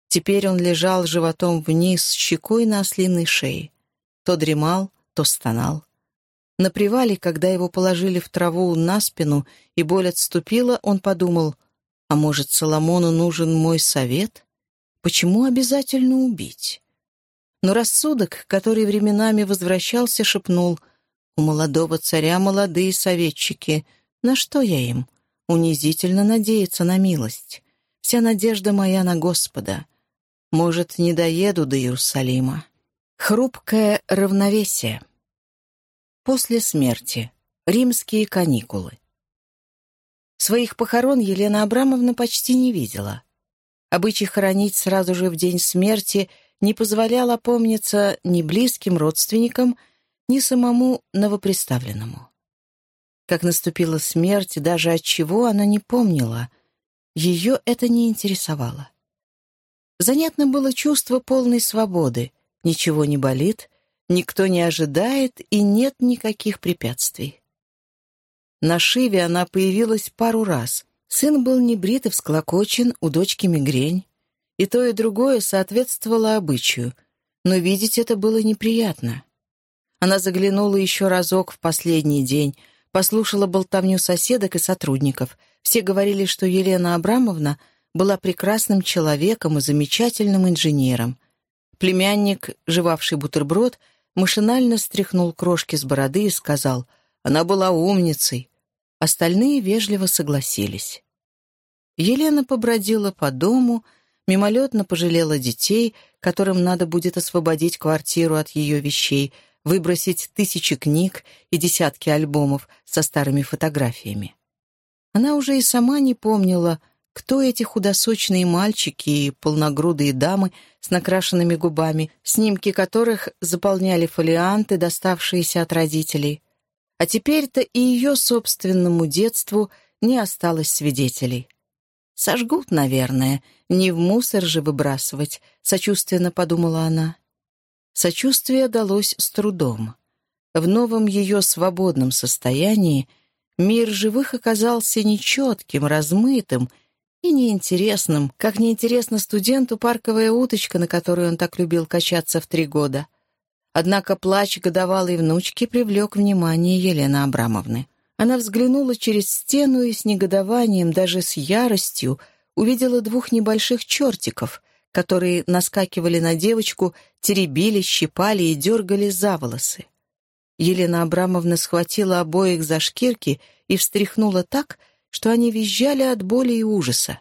Теперь он лежал животом вниз, щекой на ослиной шее. То дремал, то стонал. На привале, когда его положили в траву на спину и боль отступила, он подумал, а может, Соломону нужен мой совет? Почему обязательно убить? Но рассудок, который временами возвращался, шепнул, у молодого царя молодые советчики, на что я им? Унизительно надеяться на милость. Вся надежда моя на Господа. Может, не доеду до Иерусалима. Хрупкое равновесие. После смерти. Римские каникулы. Своих похорон Елена Абрамовна почти не видела. Обычай хоронить сразу же в день смерти не позволял опомниться ни близким родственникам, ни самому новоприставленному. Как наступила смерть, даже от чего она не помнила. Ее это не интересовало. Занятно было чувство полной свободы. Ничего не болит, никто не ожидает и нет никаких препятствий. На Шиве она появилась пару раз. Сын был небрит и всклокочен, у дочки мигрень. И то, и другое соответствовало обычаю, но видеть это было неприятно. Она заглянула еще разок в последний день, послушала болтовню соседок и сотрудников. Все говорили, что Елена Абрамовна была прекрасным человеком и замечательным инженером. Племянник, жевавший бутерброд, машинально стряхнул крошки с бороды и сказал, «Она была умницей». Остальные вежливо согласились. Елена побродила по дому, мимолетно пожалела детей, которым надо будет освободить квартиру от ее вещей, выбросить тысячи книг и десятки альбомов со старыми фотографиями. Она уже и сама не помнила, кто эти худосочные мальчики и полногрудые дамы с накрашенными губами, снимки которых заполняли фолианты, доставшиеся от родителей. А теперь-то и ее собственному детству не осталось свидетелей. «Сожгут, наверное, не в мусор же выбрасывать», — сочувственно подумала она. Сочувствие далось с трудом. В новом ее свободном состоянии мир живых оказался нечетким, размытым — и неинтересным, как неинтересна студенту парковая уточка, на которой он так любил качаться в три года. Однако плач годовалой внучки привлек внимание Елены Абрамовны. Она взглянула через стену и с негодованием, даже с яростью, увидела двух небольших чертиков, которые наскакивали на девочку, теребили, щипали и дергали за волосы. Елена Абрамовна схватила обоих за шкирки и встряхнула так, что они визжали от боли и ужаса.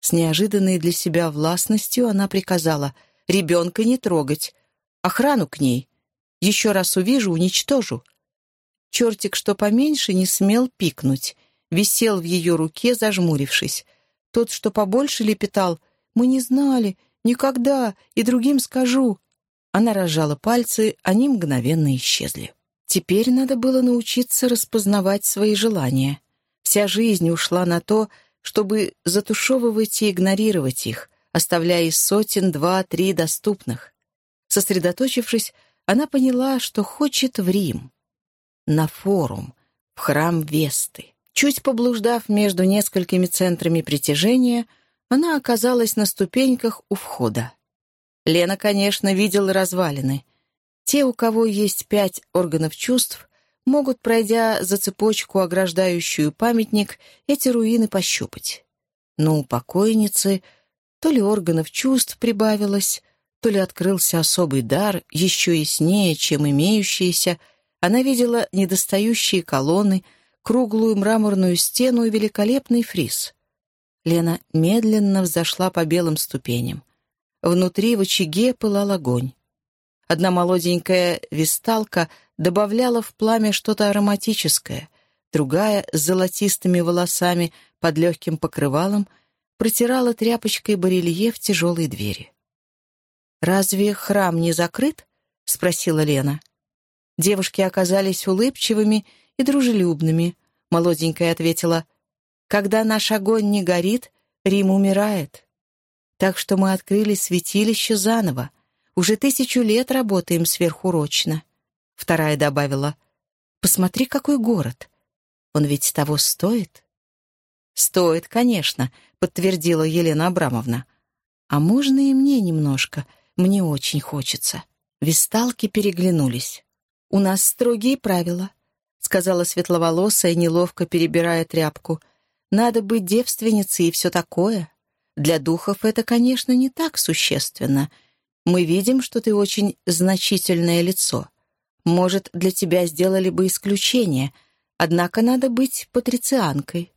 С неожиданной для себя властностью она приказала «Ребенка не трогать, охрану к ней. Еще раз увижу, уничтожу». Чертик, что поменьше, не смел пикнуть, висел в ее руке, зажмурившись. Тот, что побольше, лепетал «Мы не знали, никогда, и другим скажу». Она разжала пальцы, они мгновенно исчезли. Теперь надо было научиться распознавать свои желания. Вся жизнь ушла на то, чтобы затушевывать и игнорировать их, оставляя из сотен два-три доступных. Сосредоточившись, она поняла, что хочет в Рим. На форум, в храм Весты. Чуть поблуждав между несколькими центрами притяжения, она оказалась на ступеньках у входа. Лена, конечно, видела развалины. Те, у кого есть пять органов чувств, могут, пройдя за цепочку, ограждающую памятник, эти руины пощупать. Но у покойницы то ли органов чувств прибавилось, то ли открылся особый дар, еще яснее, чем имеющиеся, она видела недостающие колонны, круглую мраморную стену и великолепный фриз. Лена медленно взошла по белым ступеням. Внутри в очаге пылал огонь. Одна молоденькая висталка добавляла в пламя что-то ароматическое, другая с золотистыми волосами под легким покрывалом протирала тряпочкой барельеф тяжелой двери. «Разве храм не закрыт?» — спросила Лена. Девушки оказались улыбчивыми и дружелюбными. Молоденькая ответила, «Когда наш огонь не горит, Рим умирает. Так что мы открыли святилище заново. Уже тысячу лет работаем сверхурочно». Вторая добавила, «Посмотри, какой город. Он ведь того стоит?» «Стоит, конечно», — подтвердила Елена Абрамовна. «А можно и мне немножко? Мне очень хочется». Висталки переглянулись. «У нас строгие правила», — сказала светловолосая, неловко перебирая тряпку. «Надо быть девственницей и все такое. Для духов это, конечно, не так существенно, мы видим, что ты очень значительное лицо. Может, для тебя сделали бы исключение, однако надо быть патрицианкой.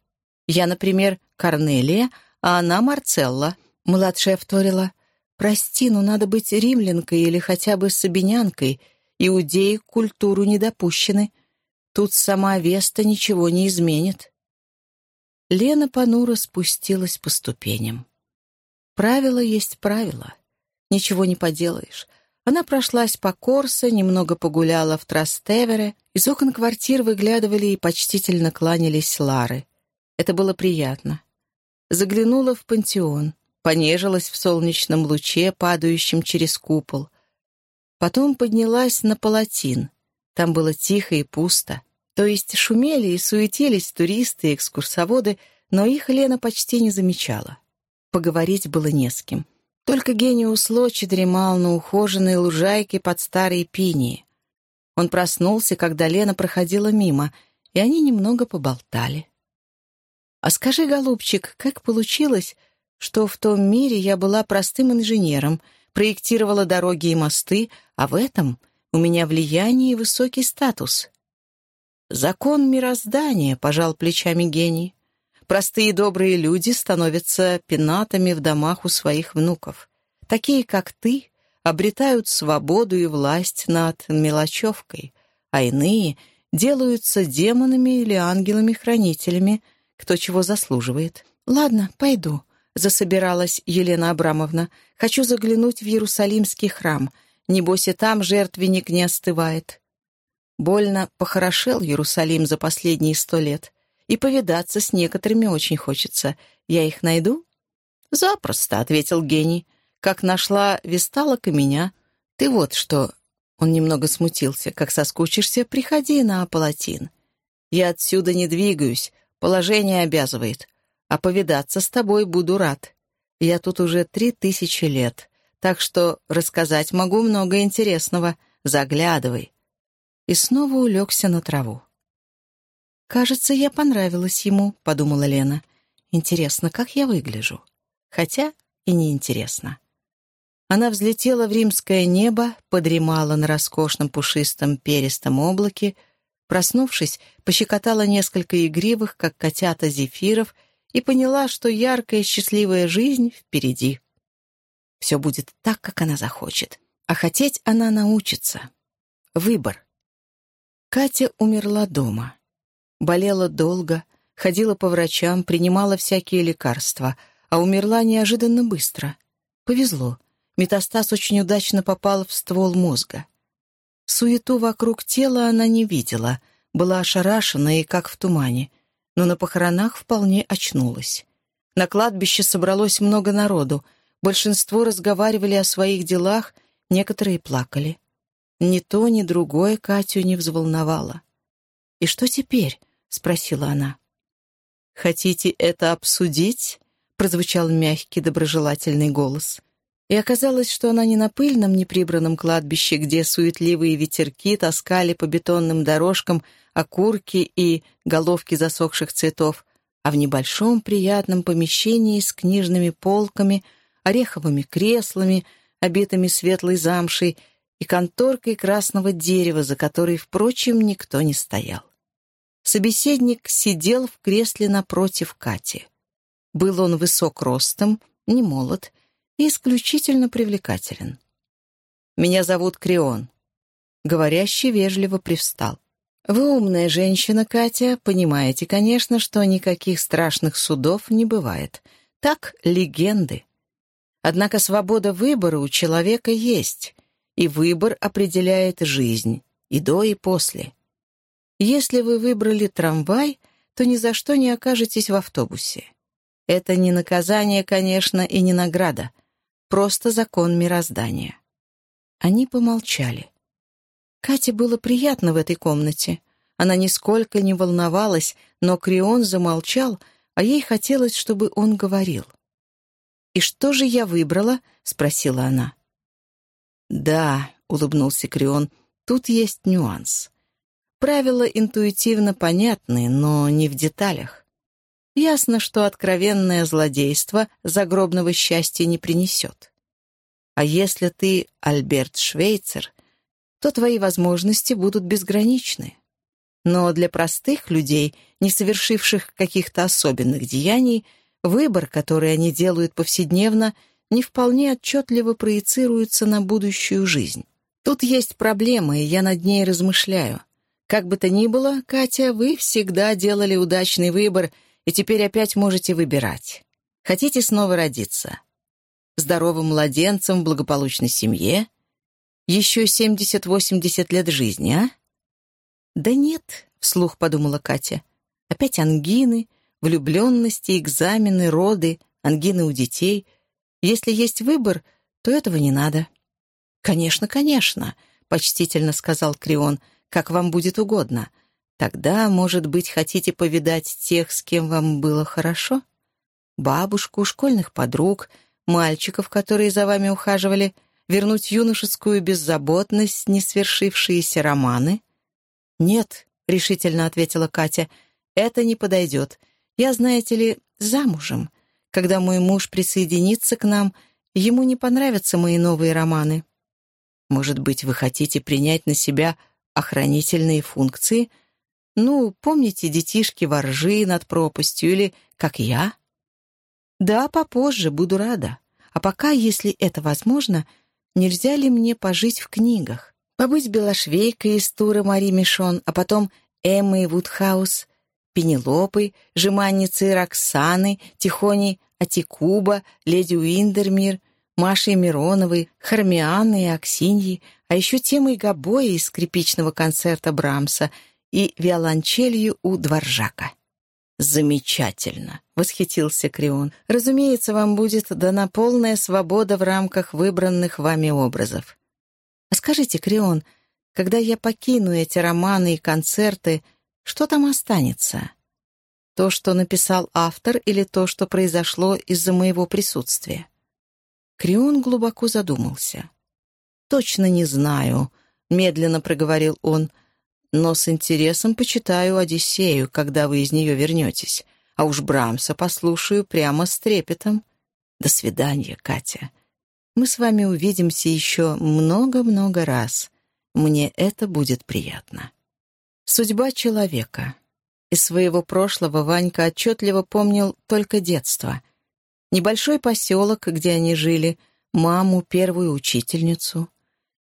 Я, например, Корнелия, а она Марцелла. Младшая вторила. Прости, но надо быть римлянкой или хотя бы сабинянкой. Иудеи культуру не допущены. Тут сама Веста ничего не изменит. Лена понуро спустилась по ступеням. Правило есть правило. Ничего не поделаешь. Она прошлась по Корсо, немного погуляла в Трастевере. Из окон квартир выглядывали и почтительно кланялись Лары. Это было приятно. Заглянула в пантеон, понежилась в солнечном луче, падающем через купол. Потом поднялась на палатин. Там было тихо и пусто. То есть шумели и суетились туристы и экскурсоводы, но их Лена почти не замечала. Поговорить было не с кем. Только гениус Лочи дремал на ухоженной лужайке под старой пинии. Он проснулся, когда Лена проходила мимо, и они немного поболтали. «А скажи, голубчик, как получилось, что в том мире я была простым инженером, проектировала дороги и мосты, а в этом у меня влияние и высокий статус?» «Закон мироздания», — пожал плечами гений. Простые добрые люди становятся пенатами в домах у своих внуков. Такие, как ты, обретают свободу и власть над мелочевкой, а иные делаются демонами или ангелами-хранителями, кто чего заслуживает. «Ладно, пойду», — засобиралась Елена Абрамовна. «Хочу заглянуть в Иерусалимский храм. Небось и там жертвенник не остывает». Больно похорошел Иерусалим за последние сто лет и повидаться с некоторыми очень хочется. Я их найду?» «Запросто», — ответил гений. «Как нашла Висталок и меня. Ты вот что...» Он немного смутился. «Как соскучишься, приходи на Палатин. Я отсюда не двигаюсь, положение обязывает. А повидаться с тобой буду рад. Я тут уже три тысячи лет, так что рассказать могу много интересного. Заглядывай». И снова улегся на траву. «Кажется, я понравилась ему», — подумала Лена. «Интересно, как я выгляжу?» Хотя и неинтересно. Она взлетела в римское небо, подремала на роскошном пушистом перистом облаке, проснувшись, пощекотала несколько игривых, как котята зефиров, и поняла, что яркая счастливая жизнь впереди. Все будет так, как она захочет. А хотеть она научится. Выбор. Катя умерла дома. Болела долго, ходила по врачам, принимала всякие лекарства, а умерла неожиданно быстро. Повезло. Метастаз очень удачно попал в ствол мозга. Суету вокруг тела она не видела, была ошарашена и как в тумане, но на похоронах вполне очнулась. На кладбище собралось много народу, большинство разговаривали о своих делах, некоторые плакали. Ни то, ни другое Катю не взволновало. И что теперь? — спросила она. «Хотите это обсудить?» — прозвучал мягкий, доброжелательный голос. И оказалось, что она не на пыльном, неприбранном кладбище, где суетливые ветерки таскали по бетонным дорожкам окурки и головки засохших цветов, а в небольшом приятном помещении с книжными полками, ореховыми креслами, обитыми светлой замшей и конторкой красного дерева, за которой, впрочем, никто не стоял. Собеседник сидел в кресле напротив Кати. Был он высок ростом, не молод и исключительно привлекателен. «Меня зовут Крион». Говорящий вежливо привстал. «Вы умная женщина, Катя, понимаете, конечно, что никаких страшных судов не бывает. Так, легенды. Однако свобода выбора у человека есть, и выбор определяет жизнь, и до, и после. Если вы выбрали трамвай, то ни за что не окажетесь в автобусе. Это не наказание, конечно, и не награда. Просто закон мироздания. Они помолчали. Кате было приятно в этой комнате. Она нисколько не волновалась, но Крион замолчал, а ей хотелось, чтобы он говорил. «И что же я выбрала?» — спросила она. «Да», — улыбнулся Крион, — «тут есть нюанс. Правила интуитивно понятны, но не в деталях. Ясно, что откровенное злодейство загробного счастья не принесет. А если ты Альберт Швейцер, то твои возможности будут безграничны. Но для простых людей, не совершивших каких-то особенных деяний, выбор, который они делают повседневно, не вполне отчетливо проецируется на будущую жизнь. Тут есть проблема, и я над ней размышляю. Как бы то ни было, Катя, вы всегда делали удачный выбор, и теперь опять можете выбирать. Хотите снова родиться? здоровым младенцем в благополучной семье. Еще 70-80 лет жизни, а? Да нет, вслух подумала Катя. Опять ангины, влюбленности, экзамены, роды, ангины у детей. Если есть выбор, то этого не надо. «Конечно, конечно», — почтительно сказал Крион, — «как вам будет угодно. Тогда, может быть, хотите повидать тех, с кем вам было хорошо? Бабушку, школьных подруг, мальчиков, которые за вами ухаживали, вернуть юношескую беззаботность, не свершившиеся романы?» «Нет», — решительно ответила Катя, — «это не подойдет. Я, знаете ли, замужем. Когда мой муж присоединится к нам, ему не понравятся мои новые романы». «Может быть, вы хотите принять на себя охранительные функции?» Ну, помните детишки воржи над пропастью или как я? Да, попозже, буду рада. А пока, если это возможно, нельзя ли мне пожить в книгах? Побыть Белошвейкой из тура Мари Мишон, а потом Эммой Вудхаус, Пенелопой, Жеманницей Роксаны, Тихоней Атикуба, Леди Уиндермир, Машей Мироновой, Хармианной и Аксиньей, а еще темой Габоя из скрипичного концерта Брамса — и виолончелью у дворжака. «Замечательно!» — восхитился Крион. «Разумеется, вам будет дана полная свобода в рамках выбранных вами образов. А скажите, Крион, когда я покину эти романы и концерты, что там останется? То, что написал автор, или то, что произошло из-за моего присутствия?» Крион глубоко задумался. «Точно не знаю», — медленно проговорил он, — но с интересом почитаю «Одиссею», когда вы из нее вернетесь. А уж Брамса послушаю прямо с трепетом. До свидания, Катя. Мы с вами увидимся еще много-много раз. Мне это будет приятно. Судьба человека. Из своего прошлого Ванька отчетливо помнил только детство. Небольшой поселок, где они жили, маму, первую учительницу.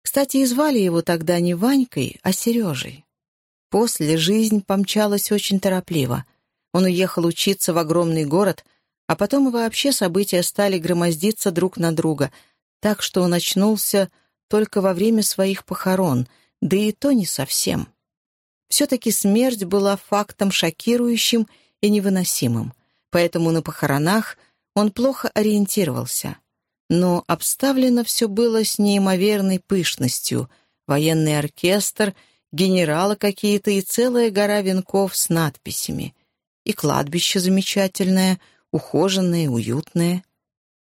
Кстати, и звали его тогда не Ванькой, а Сережей. После жизнь помчалась очень торопливо. Он уехал учиться в огромный город, а потом вообще события стали громоздиться друг на друга, так что он очнулся только во время своих похорон, да и то не совсем. Все-таки смерть была фактом шокирующим и невыносимым, поэтому на похоронах он плохо ориентировался. Но обставлено все было с неимоверной пышностью. Военный оркестр — генералы какие-то и целая гора венков с надписями. И кладбище замечательное, ухоженное, уютное.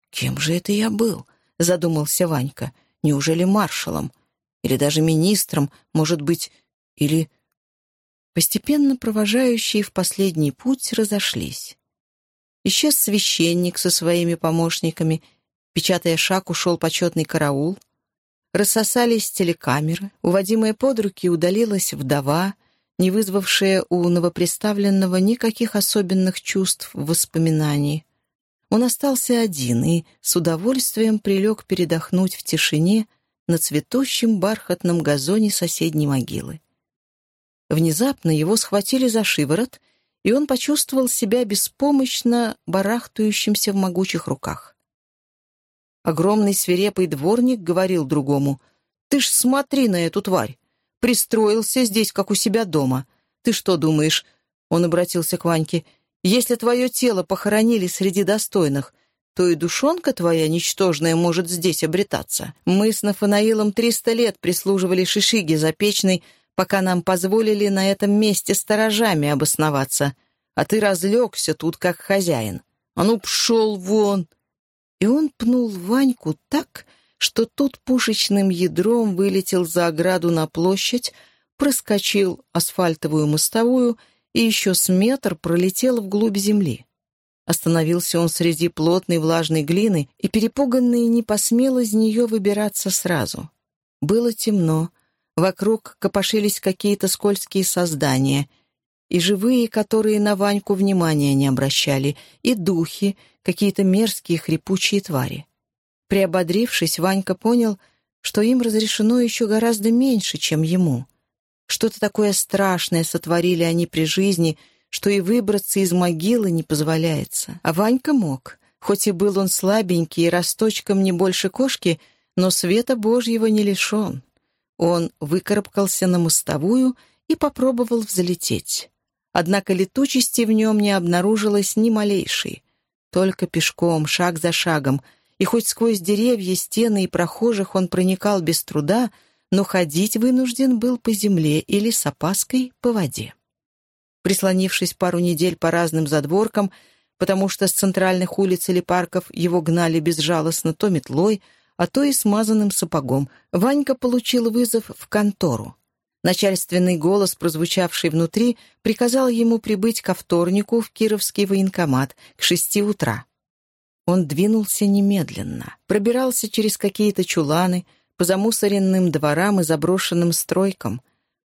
«Кем же это я был?» — задумался Ванька. «Неужели маршалом? Или даже министром, может быть, или...» Постепенно провожающие в последний путь разошлись. Исчез священник со своими помощниками, печатая шаг, ушел почетный караул — Рассосались телекамеры, уводимая под руки удалилась вдова, не вызвавшая у новоприставленного никаких особенных чувств воспоминаний. Он остался один и с удовольствием прилег передохнуть в тишине на цветущем бархатном газоне соседней могилы. Внезапно его схватили за шиворот, и он почувствовал себя беспомощно барахтающимся в могучих руках. Огромный свирепый дворник говорил другому, «Ты ж смотри на эту тварь! Пристроился здесь, как у себя дома. Ты что думаешь?» Он обратился к Ваньке. «Если твое тело похоронили среди достойных, то и душонка твоя ничтожная может здесь обретаться. Мы с Нафанаилом триста лет прислуживали Шишиге Запечной, пока нам позволили на этом месте сторожами обосноваться. А ты разлегся тут, как хозяин. А ну, пшел вон!» И он пнул Ваньку так, что тут пушечным ядром вылетел за ограду на площадь, проскочил асфальтовую мостовую и еще с метр пролетел вглубь земли. Остановился он среди плотной влажной глины, и перепуганный не посмел из нее выбираться сразу. Было темно, вокруг копошились какие-то скользкие создания — и живые, которые на Ваньку внимания не обращали, и духи, какие-то мерзкие хрипучие твари. Приободрившись, Ванька понял, что им разрешено еще гораздо меньше, чем ему. Что-то такое страшное сотворили они при жизни, что и выбраться из могилы не позволяется. А Ванька мог. Хоть и был он слабенький и росточком не больше кошки, но света Божьего не лишен. Он выкарабкался на мостовую и попробовал взлететь. Однако летучести в нем не обнаружилось ни малейшей. Только пешком, шаг за шагом, и хоть сквозь деревья, стены и прохожих он проникал без труда, но ходить вынужден был по земле или с опаской по воде. Прислонившись пару недель по разным задворкам, потому что с центральных улиц или парков его гнали безжалостно то метлой, а то и смазанным сапогом, Ванька получил вызов в контору. Начальственный голос, прозвучавший внутри, приказал ему прибыть ко вторнику в Кировский военкомат к шести утра. Он двинулся немедленно, пробирался через какие-то чуланы, по замусоренным дворам и заброшенным стройкам.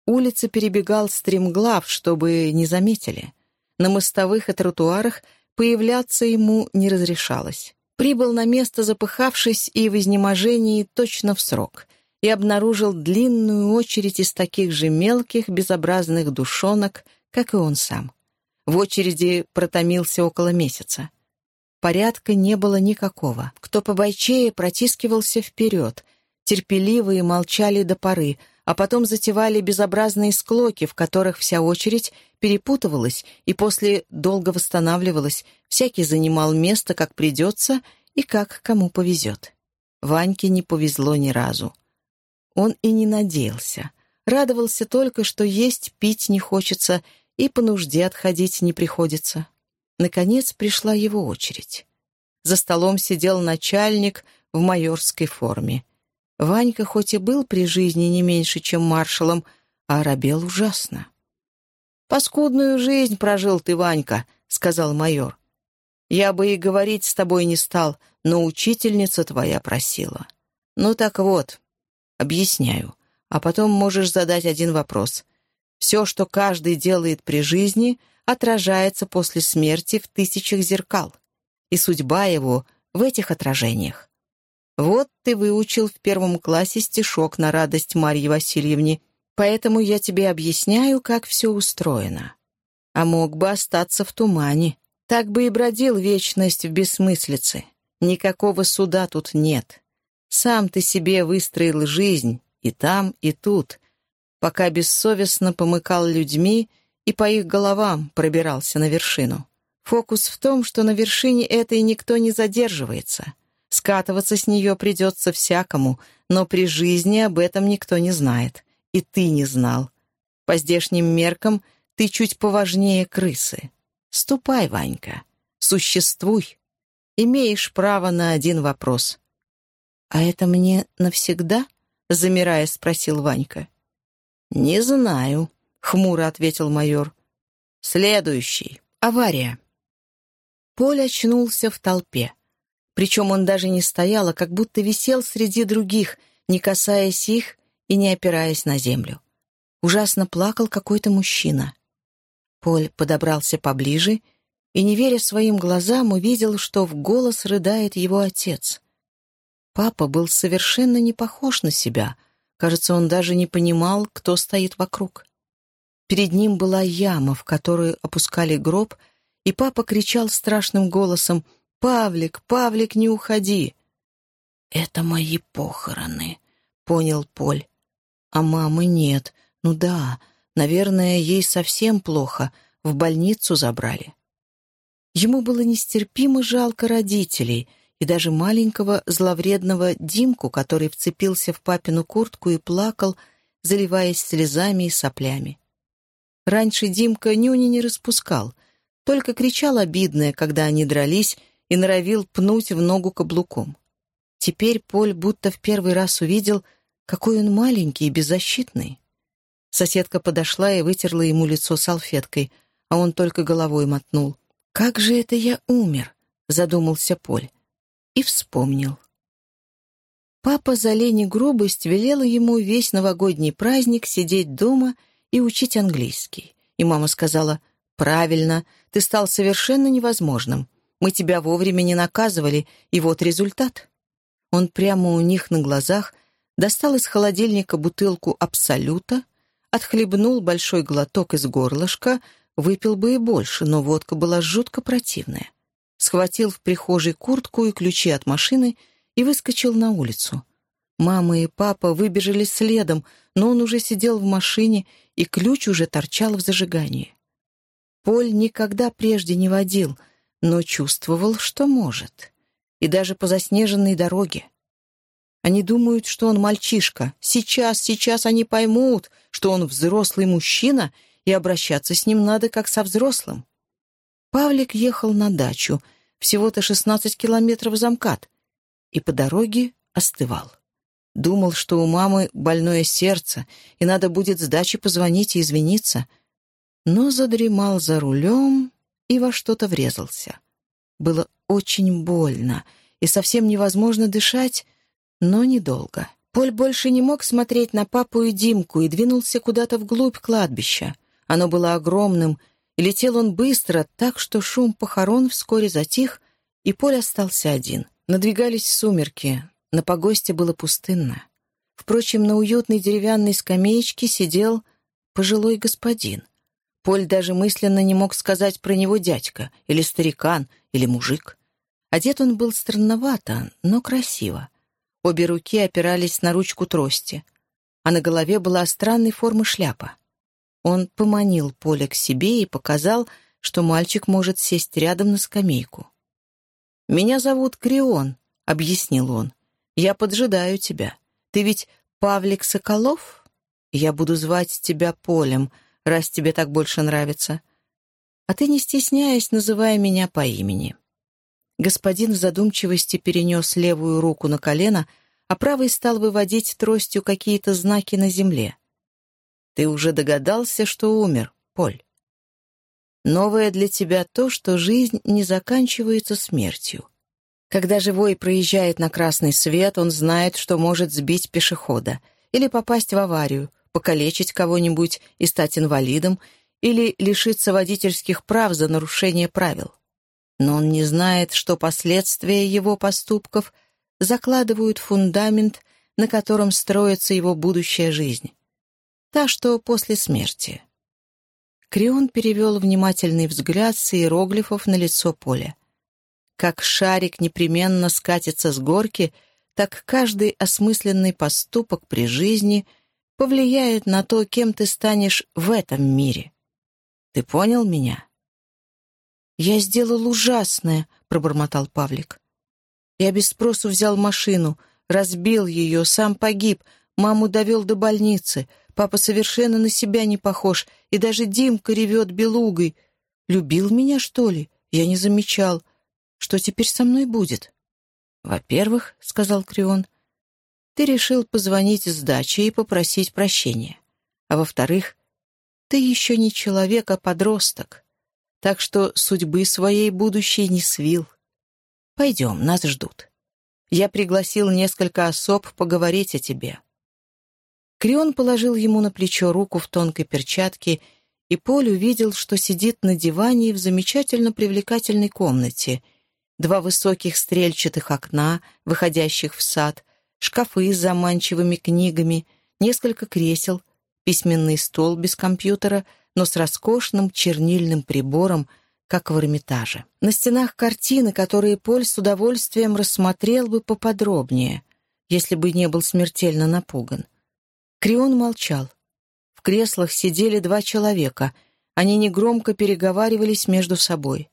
Улицы перебегал стремглав, чтобы не заметили. На мостовых и тротуарах появляться ему не разрешалось. Прибыл на место, запыхавшись и в изнеможении точно в срок — и обнаружил длинную очередь из таких же мелких, безобразных душонок, как и он сам. В очереди протомился около месяца. Порядка не было никакого. Кто побойчее протискивался вперед. Терпеливые молчали до поры, а потом затевали безобразные склоки, в которых вся очередь перепутывалась и после долго восстанавливалась, всякий занимал место, как придется и как кому повезет. Ваньке не повезло ни разу. Он и не надеялся. Радовался только, что есть пить не хочется и по нужде отходить не приходится. Наконец пришла его очередь. За столом сидел начальник в майорской форме. Ванька хоть и был при жизни не меньше, чем маршалом, а оробел ужасно. «Паскудную жизнь прожил ты, Ванька», — сказал майор. «Я бы и говорить с тобой не стал, но учительница твоя просила. Ну так вот, Объясняю. А потом можешь задать один вопрос. Все, что каждый делает при жизни, отражается после смерти в тысячах зеркал. И судьба его в этих отражениях. Вот ты выучил в первом классе стишок на радость Марье Васильевне, поэтому я тебе объясняю, как все устроено. А мог бы остаться в тумане. Так бы и бродил вечность в бессмыслице. Никакого суда тут нет. Сам ты себе выстроил жизнь и там, и тут, пока бессовестно помыкал людьми и по их головам пробирался на вершину. Фокус в том, что на вершине этой никто не задерживается. Скатываться с нее придется всякому, но при жизни об этом никто не знает. И ты не знал. По здешним меркам ты чуть поважнее крысы. Ступай, Ванька, существуй. Имеешь право на один вопрос. «А это мне навсегда?» — замирая, спросил Ванька. «Не знаю», — хмуро ответил майор. «Следующий. Авария». Поль очнулся в толпе. Причем он даже не стоял, а как будто висел среди других, не касаясь их и не опираясь на землю. Ужасно плакал какой-то мужчина. Поль подобрался поближе и, не веря своим глазам, увидел, что в голос рыдает его отец. Папа был совершенно не похож на себя. Кажется, он даже не понимал, кто стоит вокруг. Перед ним была яма, в которую опускали гроб, и папа кричал страшным голосом «Павлик, Павлик, не уходи!» «Это мои похороны», — понял Поль. «А мамы нет. Ну да, наверное, ей совсем плохо. В больницу забрали». Ему было нестерпимо жалко родителей — и даже маленького зловредного Димку, который вцепился в папину куртку и плакал, заливаясь слезами и соплями. Раньше Димка нюни не распускал, только кричал обидное, когда они дрались, и норовил пнуть в ногу каблуком. Теперь Поль будто в первый раз увидел, какой он маленький и беззащитный. Соседка подошла и вытерла ему лицо салфеткой, а он только головой мотнул. «Как же это я умер?» — задумался Поль и вспомнил. Папа за лень грубость велела ему весь новогодний праздник сидеть дома и учить английский. И мама сказала, «Правильно, ты стал совершенно невозможным. Мы тебя вовремя не наказывали, и вот результат». Он прямо у них на глазах достал из холодильника бутылку «Абсолюта», отхлебнул большой глоток из горлышка, выпил бы и больше, но водка была жутко противная. Схватил в прихожей куртку и ключи от машины и выскочил на улицу. Мама и папа выбежали следом, но он уже сидел в машине, и ключ уже торчал в зажигании. Поль никогда прежде не водил, но чувствовал, что может. И даже по заснеженной дороге. Они думают, что он мальчишка. Сейчас, сейчас они поймут, что он взрослый мужчина, и обращаться с ним надо как со взрослым. Павлик ехал на дачу, всего-то 16 километров замкат, и по дороге остывал. Думал, что у мамы больное сердце, и надо будет с дачи позвонить и извиниться. Но задремал за рулем и во что-то врезался. Было очень больно, и совсем невозможно дышать, но недолго. Поль больше не мог смотреть на папу и Димку и двинулся куда-то вглубь кладбища. Оно было огромным, летел он быстро, так что шум похорон вскоре затих, и Поль остался один. Надвигались сумерки, на погосте было пустынно. Впрочем, на уютной деревянной скамеечке сидел пожилой господин. Поль даже мысленно не мог сказать про него дядька, или старикан, или мужик. Одет он был странновато, но красиво. Обе руки опирались на ручку трости, а на голове была странной формы шляпа. Он поманил Поля к себе и показал, что мальчик может сесть рядом на скамейку. «Меня зовут Крион», — объяснил он. Я поджидаю тебя. Ты ведь Павлик Соколов? Я буду звать тебя Полем, раз тебе так больше нравится. А ты, не стесняясь, называй меня по имени». Господин в задумчивости перенес левую руку на колено, а правой стал выводить тростью какие-то знаки на земле. «Ты уже догадался, что умер, Поль?» Новое для тебя то, что жизнь не заканчивается смертью. Когда живой проезжает на красный свет, он знает, что может сбить пешехода или попасть в аварию, покалечить кого-нибудь и стать инвалидом, или лишиться водительских прав за нарушение правил. Но он не знает, что последствия его поступков закладывают фундамент, на котором строится его будущая жизнь. Та, что после смерти. Крион перевел внимательный взгляд с иероглифов на лицо Поля. Как шарик непременно скатится с горки, так каждый осмысленный поступок при жизни повлияет на то, кем ты станешь в этом мире. Ты понял меня? «Я сделал ужасное», — пробормотал Павлик. «Я без спросу взял машину, разбил ее, сам погиб, маму довел до больницы, папа совершенно на себя не похож, и даже Димка ревет белугой. Любил меня, что ли? Я не замечал. Что теперь со мной будет? Во-первых, — сказал Крион, — ты решил позвонить с дачи и попросить прощения. А во-вторых, ты еще не человек, а подросток, так что судьбы своей будущей не свил. Пойдем, нас ждут. Я пригласил несколько особ поговорить о тебе. Крион положил ему на плечо руку в тонкой перчатке, и Поль увидел, что сидит на диване в замечательно привлекательной комнате — два высоких стрельчатых окна, выходящих в сад, шкафы с заманчивыми книгами, несколько кресел, письменный стол без компьютера, но с роскошным чернильным прибором, как в Эрмитаже. На стенах картины, которые Поль с удовольствием рассмотрел бы поподробнее, если бы не был смертельно напуган. Крион молчал. В креслах сидели два человека. Они негромко переговаривались между собой.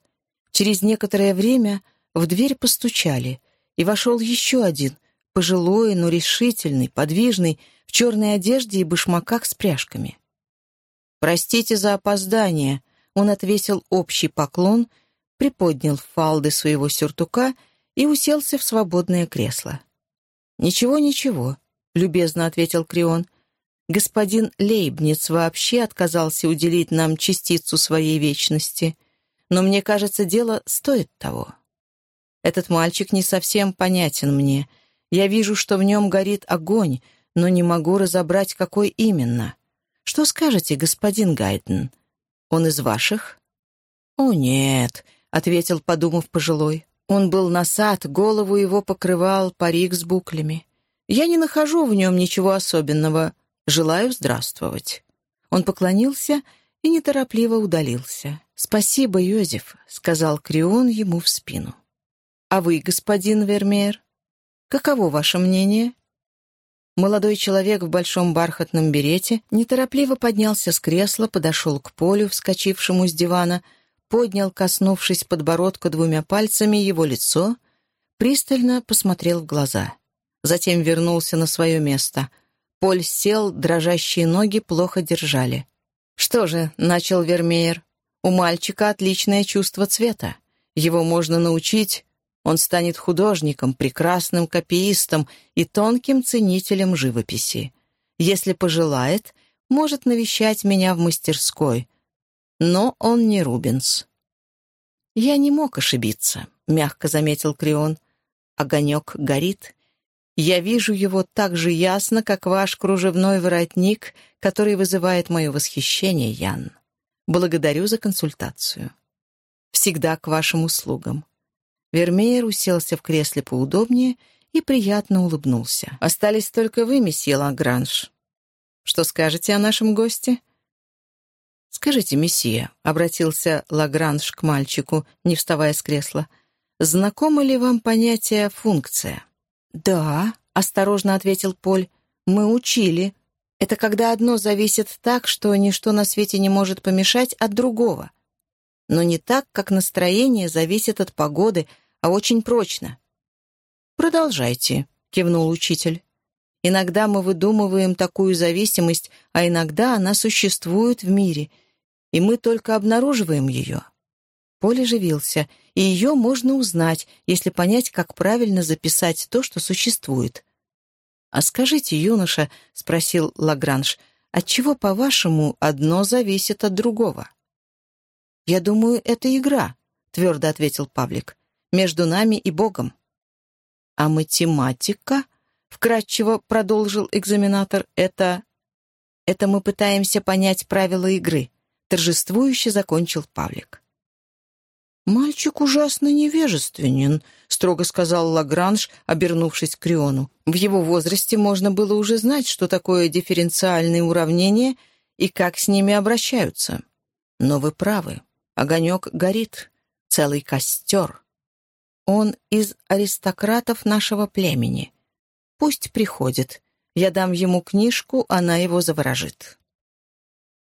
Через некоторое время в дверь постучали, и вошел еще один, пожилой, но решительный, подвижный, в черной одежде и башмаках с пряжками. «Простите за опоздание», — он отвесил общий поклон, приподнял фалды своего сюртука и уселся в свободное кресло. «Ничего, ничего», — любезно ответил Крион. «Господин Лейбниц вообще отказался уделить нам частицу своей вечности, но мне кажется, дело стоит того». Этот мальчик не совсем понятен мне. Я вижу, что в нем горит огонь, но не могу разобрать, какой именно. Что скажете, господин Гайден? Он из ваших?» «О, нет», — ответил, подумав пожилой. Он был насад, голову его покрывал парик с буклями. «Я не нахожу в нем ничего особенного. Желаю здравствовать». Он поклонился и неторопливо удалился. «Спасибо, Йозеф», — сказал Крион ему в спину. «А вы, господин Вермеер, каково ваше мнение?» Молодой человек в большом бархатном берете неторопливо поднялся с кресла, подошел к Полю, вскочившему с дивана, поднял, коснувшись подбородка двумя пальцами, его лицо, пристально посмотрел в глаза. Затем вернулся на свое место. Поль сел, дрожащие ноги плохо держали. «Что же», — начал Вермеер, — «у мальчика отличное чувство цвета. Его можно научить он станет художником, прекрасным копиистом и тонким ценителем живописи. Если пожелает, может навещать меня в мастерской. Но он не Рубенс. «Я не мог ошибиться», — мягко заметил Крион. «Огонек горит. Я вижу его так же ясно, как ваш кружевной воротник, который вызывает мое восхищение, Ян. Благодарю за консультацию. Всегда к вашим услугам. Вермеер уселся в кресле поудобнее и приятно улыбнулся. «Остались только вы, месье Лагранж. Что скажете о нашем госте?» «Скажите, месье», — обратился Лагранж к мальчику, не вставая с кресла, «знакомо ли вам понятие «функция»?» «Да», — осторожно ответил Поль, — «мы учили. Это когда одно зависит так, что ничто на свете не может помешать от другого. Но не так, как настроение зависит от погоды, а очень прочно. «Продолжайте», — кивнул учитель. «Иногда мы выдумываем такую зависимость, а иногда она существует в мире, и мы только обнаруживаем ее». Поле живился, и ее можно узнать, если понять, как правильно записать то, что существует. «А скажите, юноша», — спросил Лагранж, «отчего, по-вашему, одно зависит от другого?» «Я думаю, это игра», — твердо ответил Павлик между нами и Богом. А математика, вкратчиво продолжил экзаменатор, это... Это мы пытаемся понять правила игры. Торжествующе закончил Павлик. «Мальчик ужасно невежественен», — строго сказал Лагранж, обернувшись к Криону. «В его возрасте можно было уже знать, что такое дифференциальные уравнения и как с ними обращаются. Но вы правы. Огонек горит. Целый костер. Он из аристократов нашего племени. Пусть приходит. Я дам ему книжку, она его заворожит.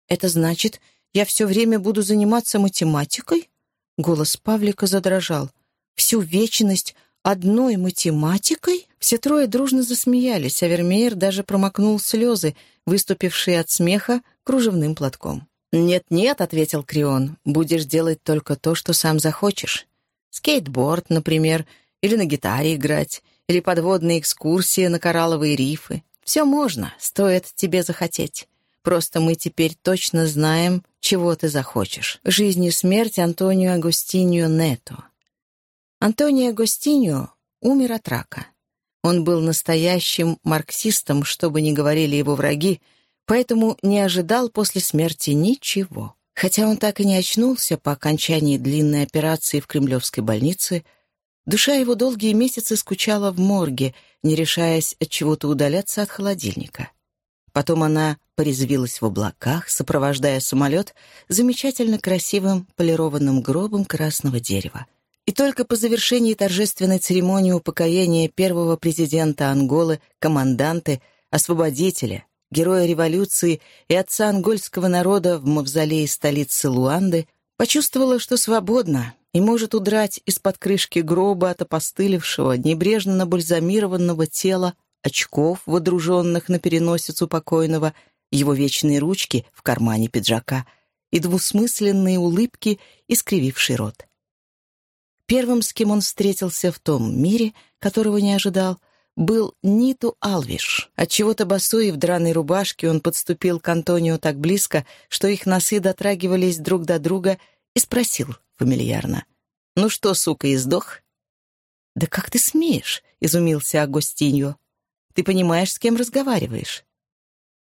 Это значит, я все время буду заниматься математикой? Голос Павлика задрожал. Всю вечность одной математикой? Все трое дружно засмеялись, а Вермеер даже промокнул слезы, выступившие от смеха кружевным платком. «Нет-нет», — ответил Крион, — «будешь делать только то, что сам захочешь. Скейтборд, например, или на гитаре играть, или подводные экскурсии на коралловые рифы. Все можно, стоит тебе захотеть. Просто мы теперь точно знаем, чего ты захочешь. Жизнь и смерть Антонио Агостиньо Нето. Антонио Агостиньо умер от рака. Он был настоящим марксистом, что бы ни говорили его враги, поэтому не ожидал после смерти ничего. Хотя он так и не очнулся по окончании длинной операции в Кремлевской больнице, душа его долгие месяцы скучала в морге, не решаясь от чего-то удаляться от холодильника. Потом она порезвилась в облаках, сопровождая самолет замечательно красивым полированным гробом красного дерева. И только по завершении торжественной церемонии упокоения первого президента Анголы, команданты, освободителя, героя революции и отца ангольского народа в мавзолее столицы Луанды, почувствовала, что свободна и может удрать из-под крышки гроба от опостылевшего, небрежно набальзамированного тела, очков, водруженных на переносицу покойного, его вечные ручки в кармане пиджака и двусмысленные улыбки, искрививший рот. Первым, с кем он встретился в том мире, которого не ожидал, был Ниту Алвиш. Отчего-то босой и в драной рубашке он подступил к Антонио так близко, что их носы дотрагивались друг до друга, и спросил фамильярно. «Ну что, сука, издох?» «Да как ты смеешь?» — изумился Агостиньо. «Ты понимаешь, с кем разговариваешь?»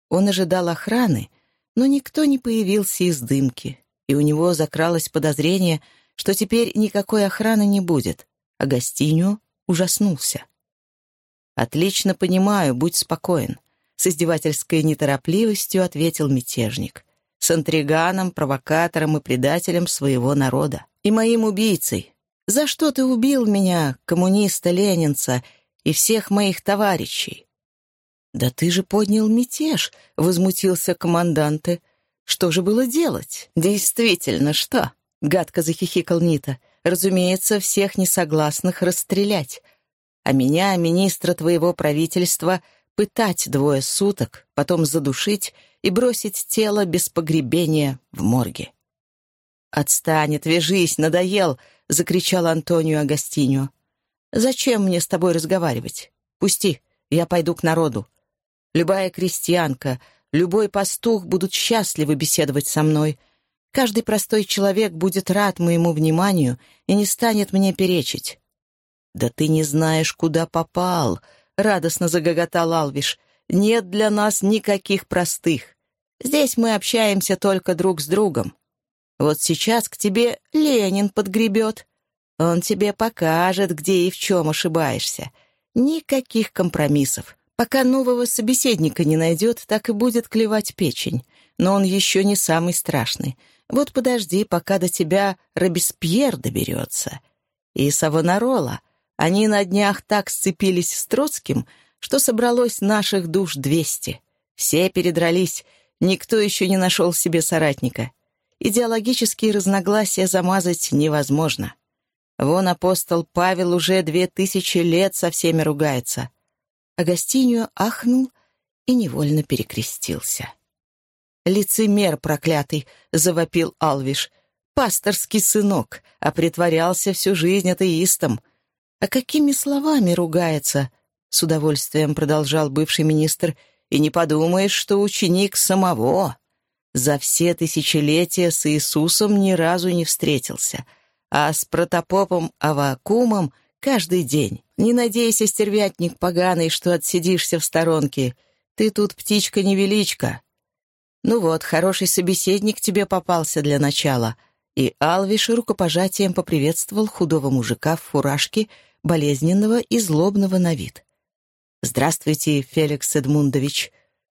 Он ожидал охраны, но никто не появился из дымки, и у него закралось подозрение, что теперь никакой охраны не будет. Агостиньо ужаснулся. «Отлично понимаю, будь спокоен», — с издевательской неторопливостью ответил мятежник. «С с интриганом, провокатором и предателем своего народа. И моим убийцей. За что ты убил меня, коммуниста-ленинца, и всех моих товарищей?» «Да ты же поднял мятеж», — возмутился команданты. «Что же было делать?» «Действительно, что?» — гадко захихикал Нита. «Разумеется, всех несогласных расстрелять. А меня, министра твоего правительства, пытать двое суток, потом задушить и бросить тело без погребения в морге». «Отстань, отвяжись, надоел!» — закричал Антонио Агастиньо. «Зачем мне с тобой разговаривать? Пусти, я пойду к народу. Любая крестьянка, любой пастух будут счастливы беседовать со мной. Каждый простой человек будет рад моему вниманию и не станет мне перечить». «Да ты не знаешь, куда попал!» — радостно загоготал Алвиш. «Нет для нас никаких простых. Здесь мы общаемся только друг с другом. Вот сейчас к тебе Ленин подгребет. Он тебе покажет, где и в чем ошибаешься. Никаких компромиссов. Пока нового собеседника не найдет, так и будет клевать печень. Но он еще не самый страшный. Вот подожди, пока до тебя Робеспьер доберется. И Савонарола. Они на днях так сцепились с Троцким, что собралось наших душ двести. Все передрались, никто еще не нашел себе соратника. Идеологические разногласия замазать невозможно. Вон апостол Павел уже две тысячи лет со всеми ругается. Агастинью ахнул и невольно перекрестился. «Лицемер проклятый!» — завопил Алвиш. «Пасторский сынок, а притворялся всю жизнь атеистом. А какими словами ругается?» — с удовольствием продолжал бывший министр. «И не подумаешь, что ученик самого. За все тысячелетия с Иисусом ни разу не встретился, а с протопопом Авакумом каждый день. Не надейся, стервятник поганый, что отсидишься в сторонке. Ты тут птичка-невеличка. Ну вот, хороший собеседник тебе попался для начала. И Алвиш рукопожатием поприветствовал худого мужика в фуражке, болезненного и злобного на вид. «Здравствуйте, Феликс Эдмундович.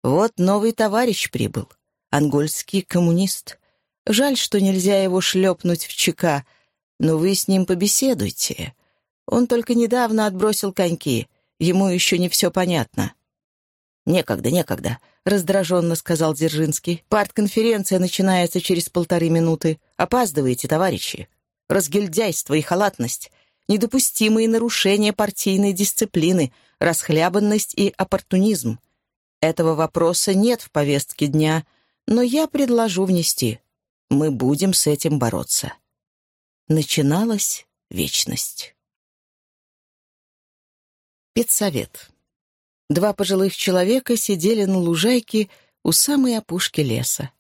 Вот новый товарищ прибыл. Ангольский коммунист. Жаль, что нельзя его шлепнуть в ЧК, но вы с ним побеседуйте. Он только недавно отбросил коньки. Ему еще не все понятно». «Некогда, некогда», — раздраженно сказал Дзержинский. «Партконференция начинается через полторы минуты. Опаздываете, товарищи. Разгильдяйство и халатность, недопустимые нарушения партийной дисциплины, расхлябанность и оппортунизм. Этого вопроса нет в повестке дня, но я предложу внести. Мы будем с этим бороться». Начиналась вечность. Педсовет. Два пожилых человека сидели на лужайке у самой опушки леса.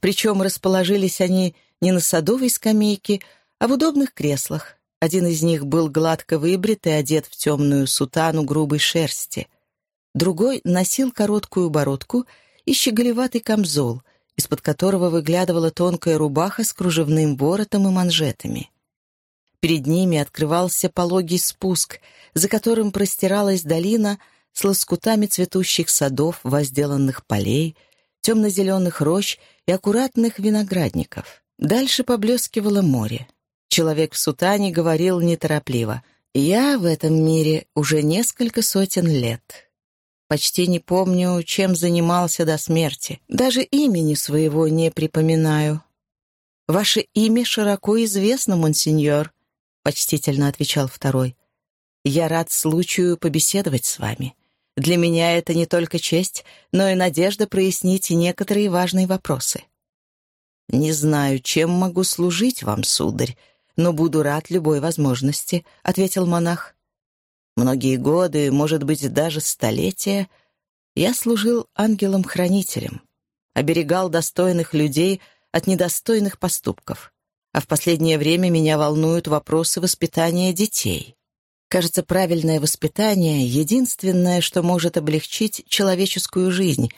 Причем расположились они не на садовой скамейке, а в удобных креслах. Один из них был гладко выбрит и одет в темную сутану грубой шерсти. Другой носил короткую бородку и щеголеватый камзол, из-под которого выглядывала тонкая рубаха с кружевным воротом и манжетами. Перед ними открывался пологий спуск, за которым простиралась долина с лоскутами цветущих садов, возделанных полей, темно-зеленых рощ и аккуратных виноградников. Дальше поблескивало море. Человек в сутане говорил неторопливо. «Я в этом мире уже несколько сотен лет. Почти не помню, чем занимался до смерти. Даже имени своего не припоминаю. Ваше имя широко известно, монсеньор почтительно отвечал второй. «Я рад случаю побеседовать с вами. Для меня это не только честь, но и надежда прояснить некоторые важные вопросы». «Не знаю, чем могу служить вам, сударь, но буду рад любой возможности», — ответил монах. «Многие годы, может быть, даже столетия, я служил ангелом-хранителем, оберегал достойных людей от недостойных поступков а в последнее время меня волнуют вопросы воспитания детей. Кажется, правильное воспитание — единственное, что может облегчить человеческую жизнь,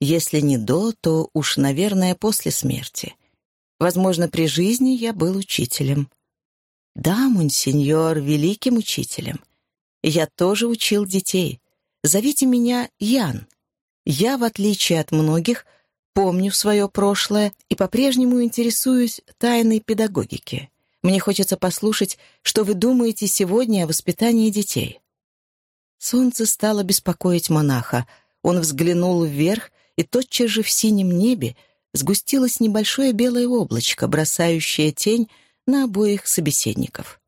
если не до, то уж, наверное, после смерти. Возможно, при жизни я был учителем. Да, монсеньор, великим учителем. Я тоже учил детей. Зовите меня Ян. Я, в отличие от многих, помню свое прошлое и по-прежнему интересуюсь тайной педагогики. Мне хочется послушать, что вы думаете сегодня о воспитании детей». Солнце стало беспокоить монаха. Он взглянул вверх, и тотчас же в синем небе сгустилось небольшое белое облачко, бросающее тень на обоих собеседников.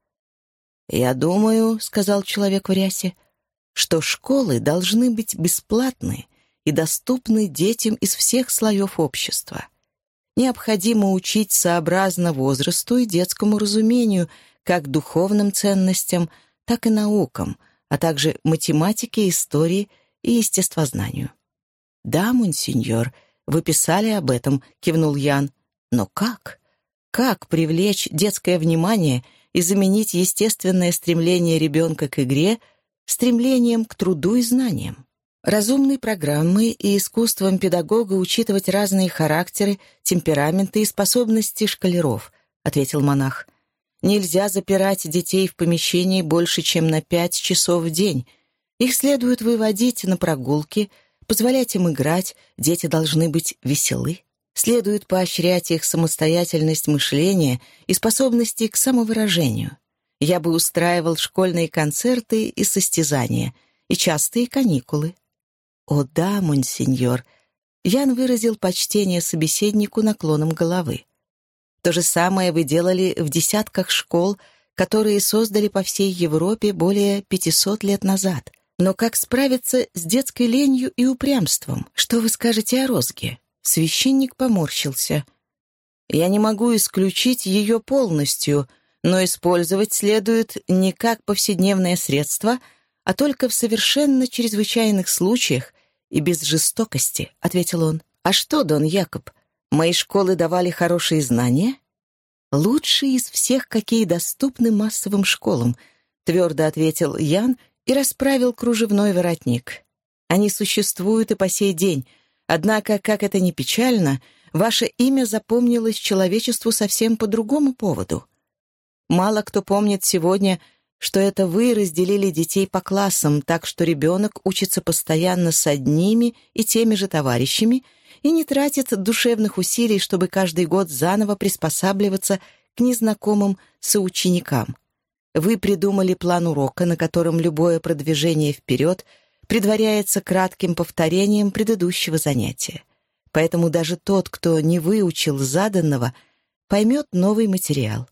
«Я думаю», — сказал человек в рясе, — «что школы должны быть бесплатны и доступны детям из всех слоев общества. Необходимо учить сообразно возрасту и детскому разумению как духовным ценностям, так и наукам, а также математике, истории и естествознанию. «Да, монсеньор, вы писали об этом», — кивнул Ян. «Но как? Как привлечь детское внимание и заменить естественное стремление ребенка к игре стремлением к труду и знаниям? Разумной программой и искусством педагога учитывать разные характеры, темпераменты и способности школяров», — ответил монах. «Нельзя запирать детей в помещении больше, чем на пять часов в день. Их следует выводить на прогулки, позволять им играть, дети должны быть веселы. Следует поощрять их самостоятельность мышления и способности к самовыражению. Я бы устраивал школьные концерты и состязания, и частые каникулы. «О да, монсеньор», Ян выразил почтение собеседнику наклоном головы. То же самое вы делали в десятках школ, которые создали по всей Европе более 500 лет назад. Но как справиться с детской ленью и упрямством? Что вы скажете о розге? Священник поморщился. «Я не могу исключить ее полностью, но использовать следует не как повседневное средство, а только в совершенно чрезвычайных случаях и без жестокости», — ответил он. «А что, Дон Якоб, мои школы давали хорошие знания?» «Лучшие из всех, какие доступны массовым школам», — твердо ответил Ян и расправил кружевной воротник. «Они существуют и по сей день, Однако, как это ни печально, ваше имя запомнилось человечеству совсем по другому поводу. Мало кто помнит сегодня, что это вы разделили детей по классам, так что ребенок учится постоянно с одними и теми же товарищами и не тратит душевных усилий, чтобы каждый год заново приспосабливаться к незнакомым соученикам. Вы придумали план урока, на котором любое продвижение вперед — предваряется кратким повторением предыдущего занятия. Поэтому даже тот, кто не выучил заданного, поймет новый материал.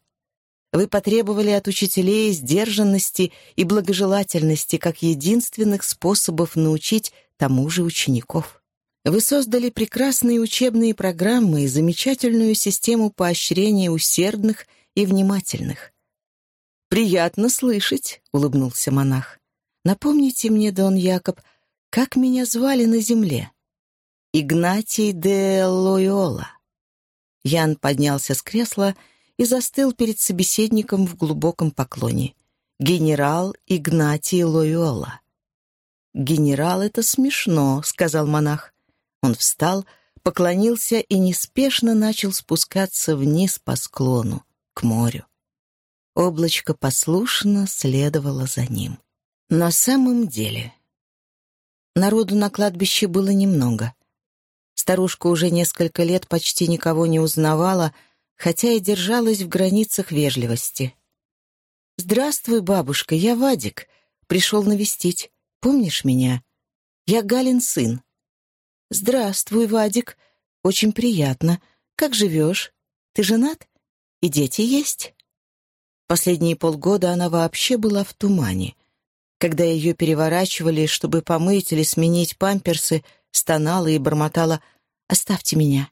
Вы потребовали от учителей сдержанности и благожелательности как единственных способов научить тому же учеников. Вы создали прекрасные учебные программы и замечательную систему поощрения усердных и внимательных. «Приятно слышать», — улыбнулся монах. Напомните мне, Дон Якоб, как меня звали на земле? Игнатий де Лойола. Ян поднялся с кресла и застыл перед собеседником в глубоком поклоне. Генерал Игнатий Лойола. «Генерал — это смешно», — сказал монах. Он встал, поклонился и неспешно начал спускаться вниз по склону, к морю. Облачко послушно следовало за ним. На самом деле... Народу на кладбище было немного. Старушка уже несколько лет почти никого не узнавала, хотя и держалась в границах вежливости. «Здравствуй, бабушка, я Вадик. Пришел навестить. Помнишь меня? Я Галин сын». «Здравствуй, Вадик. Очень приятно. Как живешь? Ты женат? И дети есть?» Последние полгода она вообще была в тумане — когда ее переворачивали, чтобы помыть или сменить памперсы, стонала и бормотала «Оставьте меня».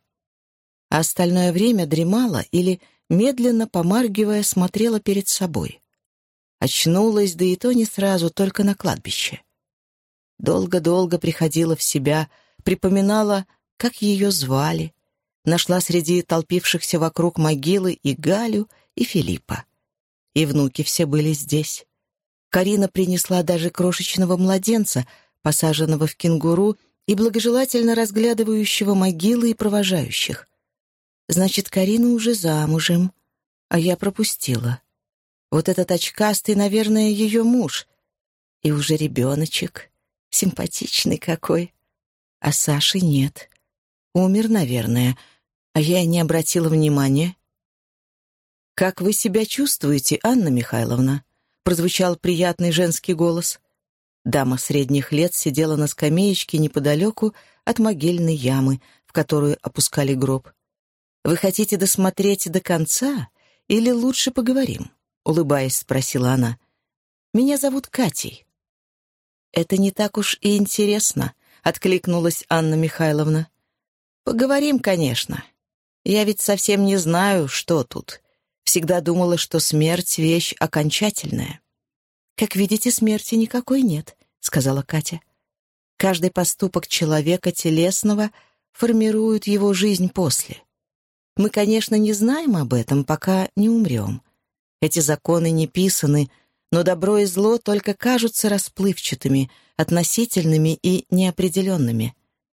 А остальное время дремала или, медленно помаргивая, смотрела перед собой. Очнулась, да и то не сразу, только на кладбище. Долго-долго приходила в себя, припоминала, как ее звали, нашла среди толпившихся вокруг могилы и Галю, и Филиппа. И внуки все были здесь. Карина принесла даже крошечного младенца, посаженного в кенгуру и благожелательно разглядывающего могилы и провожающих. Значит, Карина уже замужем, а я пропустила. Вот этот очкастый, наверное, ее муж. И уже ребеночек. Симпатичный какой. А Саши нет. Умер, наверное, а я не обратила внимания. «Как вы себя чувствуете, Анна Михайловна?» прозвучал приятный женский голос. Дама средних лет сидела на скамеечке неподалеку от могильной ямы, в которую опускали гроб. «Вы хотите досмотреть до конца или лучше поговорим?» — улыбаясь, спросила она. «Меня зовут Катей». «Это не так уж и интересно», — откликнулась Анна Михайловна. «Поговорим, конечно. Я ведь совсем не знаю, что тут. Всегда думала, что смерть — вещь окончательная». «Как видите, смерти никакой нет», — сказала Катя. «Каждый поступок человека телесного формирует его жизнь после. Мы, конечно, не знаем об этом, пока не умрем. Эти законы не писаны, но добро и зло только кажутся расплывчатыми, относительными и неопределенными.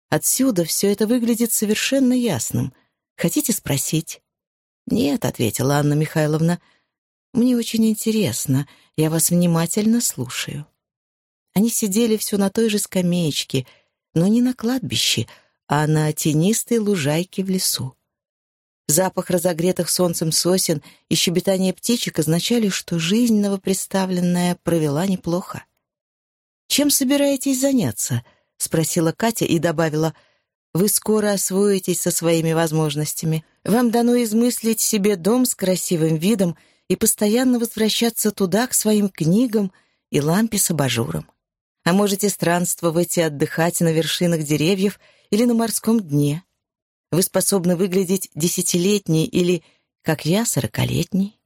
Отсюда все это выглядит совершенно ясным. Хотите спросить?» «Нет», — ответила Анна Михайловна, — мне очень интересно, я вас внимательно слушаю». Они сидели все на той же скамеечке, но не на кладбище, а на тенистой лужайке в лесу. Запах разогретых солнцем сосен и щебетание птичек означали, что жизнь новопредставленная провела неплохо. «Чем собираетесь заняться?» — спросила Катя и добавила, «Вы скоро освоитесь со своими возможностями. Вам дано измыслить себе дом с красивым видом — и постоянно возвращаться туда, к своим книгам и лампе с абажуром. А можете странствовать и отдыхать на вершинах деревьев или на морском дне. Вы способны выглядеть десятилетней или, как я, сорокалетней.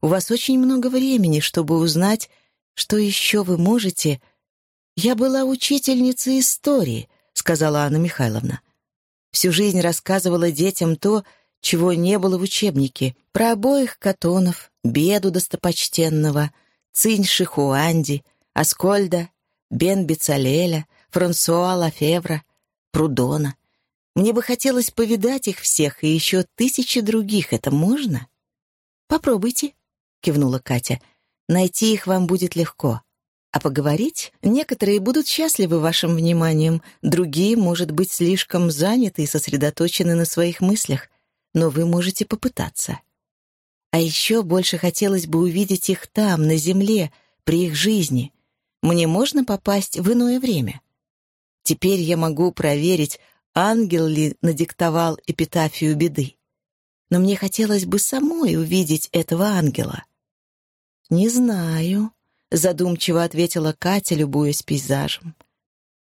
У вас очень много времени, чтобы узнать, что еще вы можете. «Я была учительницей истории», — сказала Анна Михайловна. Всю жизнь рассказывала детям то, чего не было в учебнике, про обоих Катонов, Беду достопочтенного, Цинь Шихуанди, Аскольда, Бен Бицалеля, Франсуа Лафевра, Прудона. Мне бы хотелось повидать их всех и еще тысячи других. Это можно? Попробуйте, кивнула Катя. Найти их вам будет легко. А поговорить? Некоторые будут счастливы вашим вниманием, другие, может быть, слишком заняты и сосредоточены на своих мыслях но вы можете попытаться. А еще больше хотелось бы увидеть их там, на земле, при их жизни. Мне можно попасть в иное время? Теперь я могу проверить, ангел ли надиктовал эпитафию беды. Но мне хотелось бы самой увидеть этого ангела. «Не знаю», — задумчиво ответила Катя, любуясь пейзажем.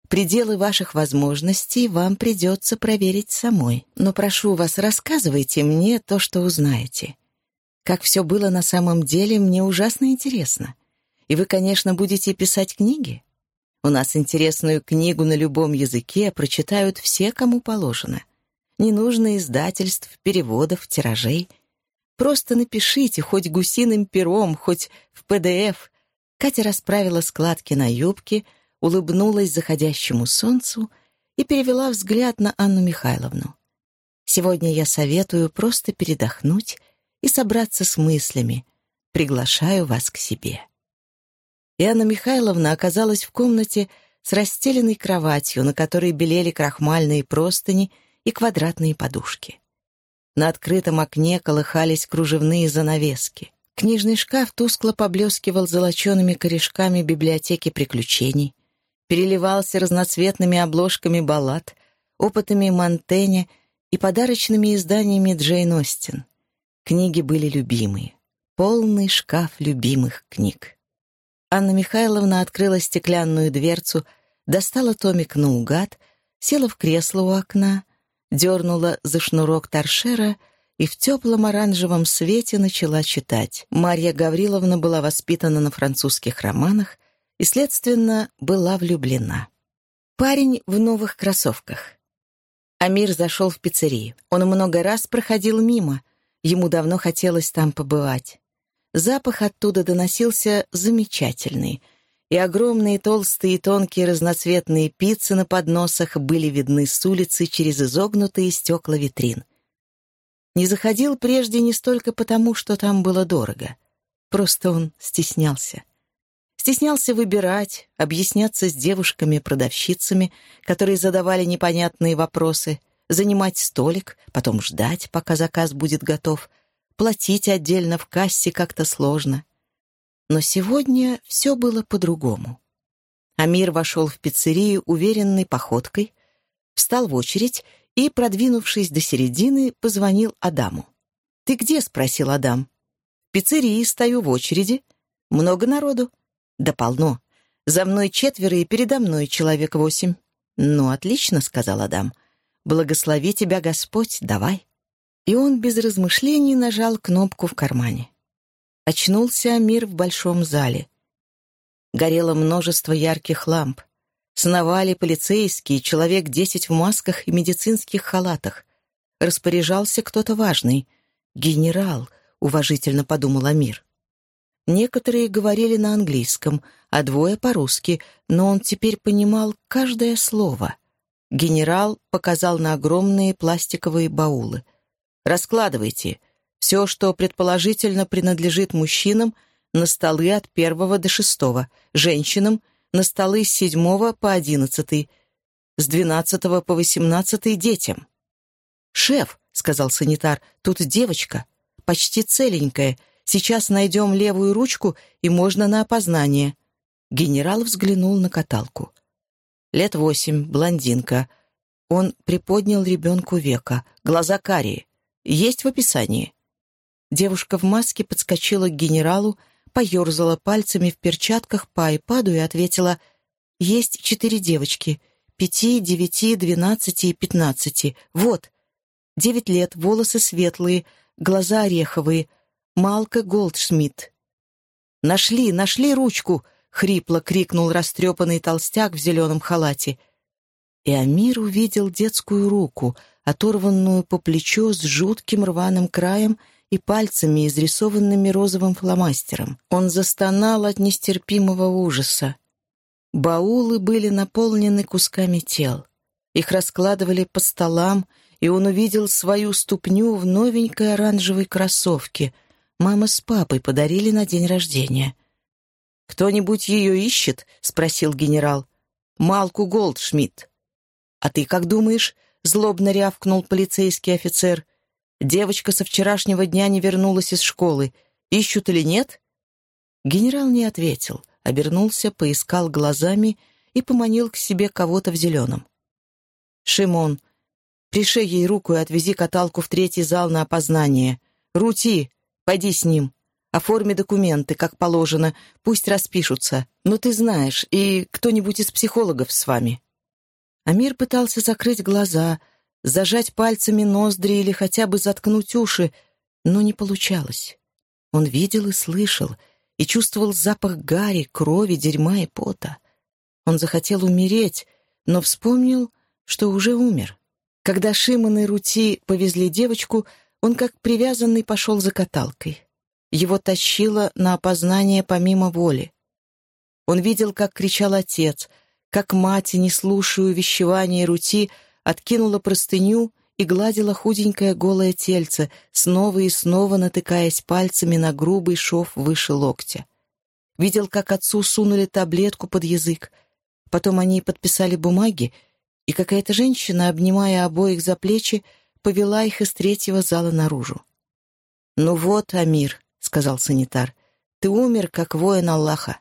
Пределы ваших возможностей вам придется проверить самой. Но прошу вас, рассказывайте мне то, что узнаете. Как все было на самом деле, мне ужасно интересно. И вы, конечно, будете писать книги. У нас интересную книгу на любом языке прочитают все, кому положено. Не нужно издательств, переводов, тиражей. Просто напишите хоть гусиным пером, хоть в PDF. Катя расправила складки на юбке — улыбнулась заходящему солнцу и перевела взгляд на Анну Михайловну. «Сегодня я советую просто передохнуть и собраться с мыслями. Приглашаю вас к себе». И Анна Михайловна оказалась в комнате с расстеленной кроватью, на которой белели крахмальные простыни и квадратные подушки. На открытом окне колыхались кружевные занавески. Книжный шкаф тускло поблескивал золочеными корешками библиотеки приключений переливался разноцветными обложками баллад, опытами Монтэня и подарочными изданиями Джейн Остин. Книги были любимые. Полный шкаф любимых книг. Анна Михайловна открыла стеклянную дверцу, достала томик наугад, села в кресло у окна, дернула за шнурок торшера и в теплом оранжевом свете начала читать. Марья Гавриловна была воспитана на французских романах, и, следственно, была влюблена. Парень в новых кроссовках. Амир зашел в пиццерию. Он много раз проходил мимо. Ему давно хотелось там побывать. Запах оттуда доносился замечательный, и огромные толстые и тонкие разноцветные пиццы на подносах были видны с улицы через изогнутые стекла витрин. Не заходил прежде не столько потому, что там было дорого. Просто он стеснялся. Стеснялся выбирать, объясняться с девушками-продавщицами, которые задавали непонятные вопросы, занимать столик, потом ждать, пока заказ будет готов. Платить отдельно в кассе как-то сложно. Но сегодня все было по-другому. Амир вошел в пиццерию уверенной походкой, встал в очередь и, продвинувшись до середины, позвонил Адаму. «Ты где?» — спросил Адам. «В пиццерии стою в очереди. Много народу?» «Да полно. За мной четверо и передо мной человек восемь». «Ну, отлично», — сказал Адам. «Благослови тебя Господь, давай». И он без размышлений нажал кнопку в кармане. Очнулся мир в большом зале. Горело множество ярких ламп. Сновали полицейские, человек десять в масках и медицинских халатах. Распоряжался кто-то важный. «Генерал», — уважительно подумал Амир. Некоторые говорили на английском, а двое по-русски, но он теперь понимал каждое слово. Генерал показал на огромные пластиковые баулы. «Раскладывайте. Все, что предположительно принадлежит мужчинам, на столы от первого до шестого, женщинам — на столы с седьмого по одиннадцатый, с двенадцатого по восемнадцатый детям». «Шеф», — сказал санитар, — «тут девочка, почти целенькая, Сейчас найдем левую ручку, и можно на опознание». Генерал взглянул на каталку. Лет восемь, блондинка. Он приподнял ребенку века, глаза карие. Есть в описании. Девушка в маске подскочила к генералу, поерзала пальцами в перчатках по айпаду и ответила «Есть четыре девочки. Пяти, девяти, двенадцати и пятнадцати. Вот. Девять лет, волосы светлые, глаза ореховые, Малка Голдшмидт. «Нашли, нашли ручку!» — хрипло крикнул растрепанный толстяк в зеленом халате. И Амир увидел детскую руку, оторванную по плечу с жутким рваным краем и пальцами, изрисованными розовым фломастером. Он застонал от нестерпимого ужаса. Баулы были наполнены кусками тел. Их раскладывали по столам, и он увидел свою ступню в новенькой оранжевой кроссовке — мама с папой подарили на день рождения. «Кто-нибудь ее ищет?» — спросил генерал. «Малку Голдшмидт». «А ты как думаешь?» — злобно рявкнул полицейский офицер. «Девочка со вчерашнего дня не вернулась из школы. Ищут или нет?» Генерал не ответил, обернулся, поискал глазами и поманил к себе кого-то в зеленом. «Шимон, пришей ей руку и отвези каталку в третий зал на опознание. Рути, Пойди с ним. Оформи документы, как положено. Пусть распишутся. Но ты знаешь, и кто-нибудь из психологов с вами». Амир пытался закрыть глаза, зажать пальцами ноздри или хотя бы заткнуть уши, но не получалось. Он видел и слышал, и чувствовал запах гари, крови, дерьма и пота. Он захотел умереть, но вспомнил, что уже умер. Когда Шимон и Рути повезли девочку, он как привязанный пошел за каталкой. Его тащило на опознание помимо воли. Он видел, как кричал отец, как мать, не слушая увещевания Рути, откинула простыню и гладила худенькое голое тельце, снова и снова натыкаясь пальцами на грубый шов выше локтя. Видел, как отцу сунули таблетку под язык. Потом они подписали бумаги, и какая-то женщина, обнимая обоих за плечи, повела их из третьего зала наружу. «Ну вот, Амир», — сказал санитар, — «ты умер, как воин Аллаха.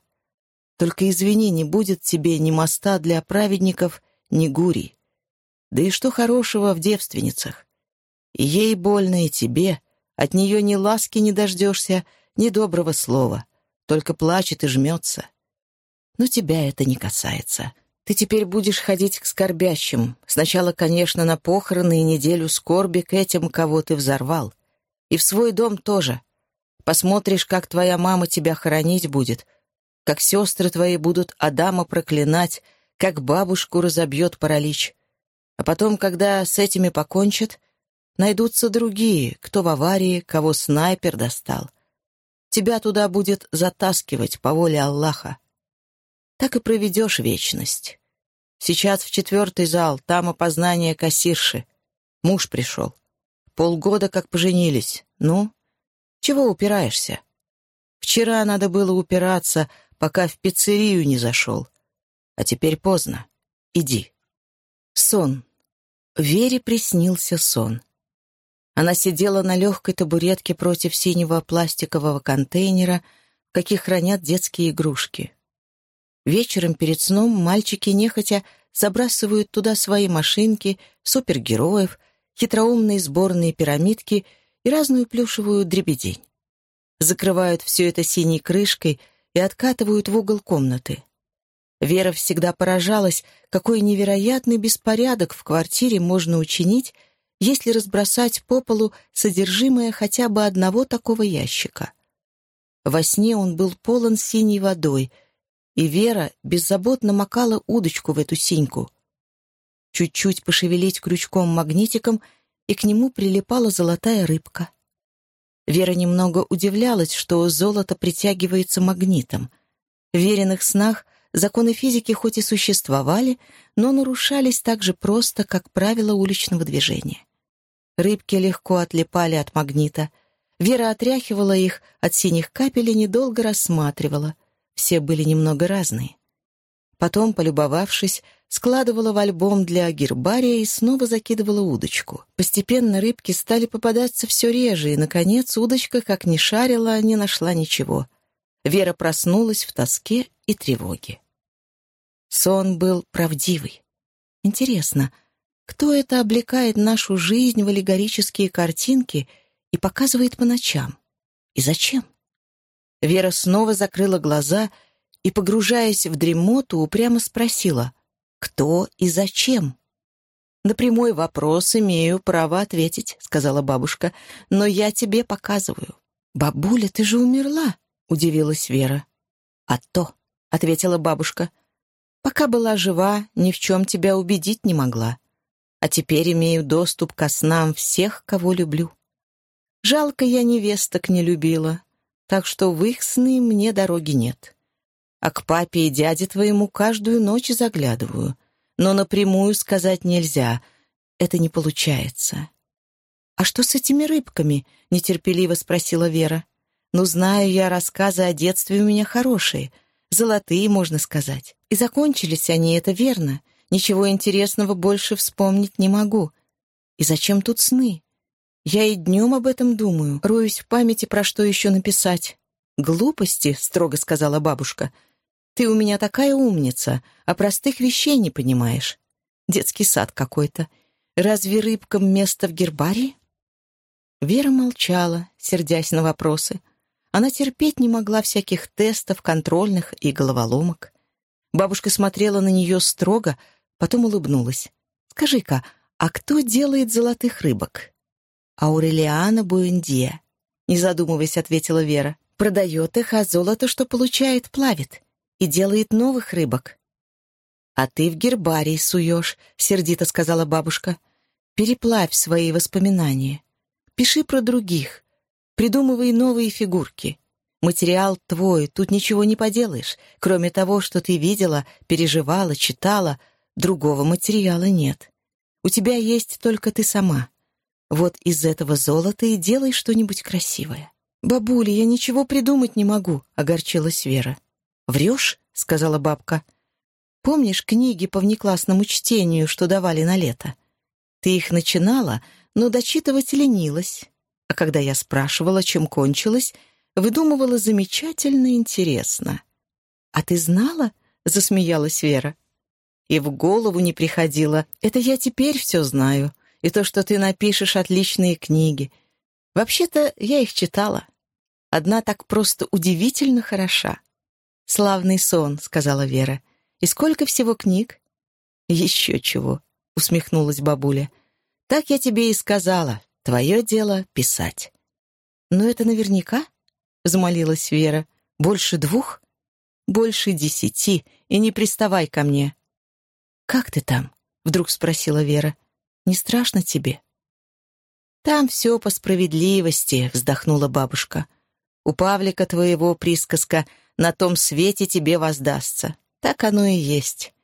Только извини, не будет тебе ни моста для праведников, ни гури. Да и что хорошего в девственницах? Ей больно, и тебе. От нее ни ласки не дождешься, ни доброго слова. Только плачет и жмется. Но тебя это не касается. Ты теперь будешь ходить к скорбящим. Сначала, конечно, на похороны и неделю скорби к этим, кого ты взорвал. И в свой дом тоже. Посмотришь, как твоя мама тебя хоронить будет, как сестры твои будут Адама проклинать, как бабушку разобьет паралич. А потом, когда с этими покончат, найдутся другие, кто в аварии, кого снайпер достал. Тебя туда будет затаскивать по воле Аллаха так и проведешь вечность. Сейчас в четвертый зал, там опознание кассирши. Муж пришел. Полгода как поженились. Ну, чего упираешься? Вчера надо было упираться, пока в пиццерию не зашел. А теперь поздно. Иди. Сон. Вере приснился сон. Она сидела на легкой табуретке против синего пластикового контейнера, в каких хранят детские игрушки. Вечером перед сном мальчики нехотя забрасывают туда свои машинки, супергероев, хитроумные сборные пирамидки и разную плюшевую дребедень. Закрывают все это синей крышкой и откатывают в угол комнаты. Вера всегда поражалась, какой невероятный беспорядок в квартире можно учинить, если разбросать по полу содержимое хотя бы одного такого ящика. Во сне он был полон синей водой, и Вера беззаботно макала удочку в эту синьку. Чуть-чуть пошевелить крючком-магнитиком, и к нему прилипала золотая рыбка. Вера немного удивлялась, что золото притягивается магнитом. В веренных снах законы физики хоть и существовали, но нарушались так же просто, как правила уличного движения. Рыбки легко отлипали от магнита. Вера отряхивала их от синих капель и недолго рассматривала. Все были немного разные. Потом, полюбовавшись, складывала в альбом для гербария и снова закидывала удочку. Постепенно рыбки стали попадаться все реже, и, наконец, удочка, как ни шарила, не нашла ничего. Вера проснулась в тоске и тревоге. Сон был правдивый. Интересно, кто это облекает нашу жизнь в аллегорические картинки и показывает по ночам? И зачем? Вера снова закрыла глаза и, погружаясь в дремоту, упрямо спросила, кто и зачем? «На прямой вопрос имею право ответить», — сказала бабушка, «но я тебе показываю». «Бабуля, ты же умерла», — удивилась Вера. «А то», — ответила бабушка, — «пока была жива, ни в чем тебя убедить не могла а теперь имею доступ ко снам всех, кого люблю. Жалко, я невесток не любила, так что в их сны мне дороги нет. А к папе и дяде твоему каждую ночь заглядываю, но напрямую сказать нельзя, это не получается. «А что с этими рыбками?» — нетерпеливо спросила Вера. «Ну, знаю я, рассказы о детстве у меня хорошие, золотые, можно сказать. И закончились они, это верно. Ничего интересного больше вспомнить не могу. И зачем тут сны? Я и днем об этом думаю, роюсь в памяти, про что еще написать. «Глупости», — строго сказала бабушка. «Ты у меня такая умница, а простых вещей не понимаешь. Детский сад какой-то. Разве рыбкам место в гербарии?» Вера молчала, сердясь на вопросы. Она терпеть не могла всяких тестов, контрольных и головоломок. Бабушка смотрела на нее строго, Потом улыбнулась. «Скажи-ка, а кто делает золотых рыбок?» «Аурелиана Буэндия», — не задумываясь, ответила Вера. «Продает их, а золото, что получает, плавит. И делает новых рыбок». «А ты в гербарий суешь», — сердито сказала бабушка. «Переплавь свои воспоминания. Пиши про других. Придумывай новые фигурки. Материал твой, тут ничего не поделаешь, кроме того, что ты видела, переживала, читала — Другого материала нет. У тебя есть только ты сама. Вот из этого золота и делай что-нибудь красивое. «Бабуля, я ничего придумать не могу», — огорчилась Вера. «Врешь?» — сказала бабка. «Помнишь книги по внеклассному чтению, что давали на лето? Ты их начинала, но дочитывать ленилась. А когда я спрашивала, чем кончилось, выдумывала замечательно интересно». «А ты знала?» — засмеялась Вера и в голову не приходило. Это я теперь все знаю. И то, что ты напишешь отличные книги. Вообще-то я их читала. Одна так просто удивительно хороша. «Славный сон», — сказала Вера. «И сколько всего книг?» «Еще чего», — усмехнулась бабуля. «Так я тебе и сказала. Твое дело — писать». «Но это наверняка?» — взмолилась Вера. «Больше двух?» «Больше десяти, и не приставай ко мне. «Как ты там?» — вдруг спросила Вера. «Не страшно тебе?» «Там все по справедливости», — вздохнула бабушка. «У Павлика твоего присказка «на том свете тебе воздастся». Так оно и есть.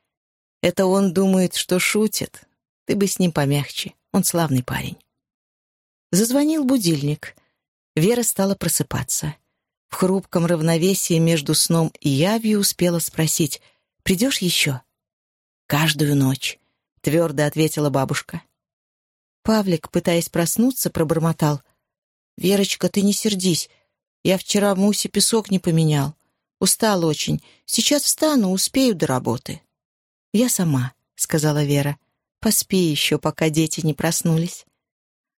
Это он думает, что шутит. Ты бы с ним помягче. Он славный парень». Зазвонил будильник. Вера стала просыпаться. В хрупком равновесии между сном и явью успела спросить «Придешь еще?» «Каждую ночь», — твердо ответила бабушка. Павлик, пытаясь проснуться, пробормотал. «Верочка, ты не сердись. Я вчера Мусе песок не поменял. Устал очень. Сейчас встану, успею до работы». «Я сама», — сказала Вера. «Поспи еще, пока дети не проснулись».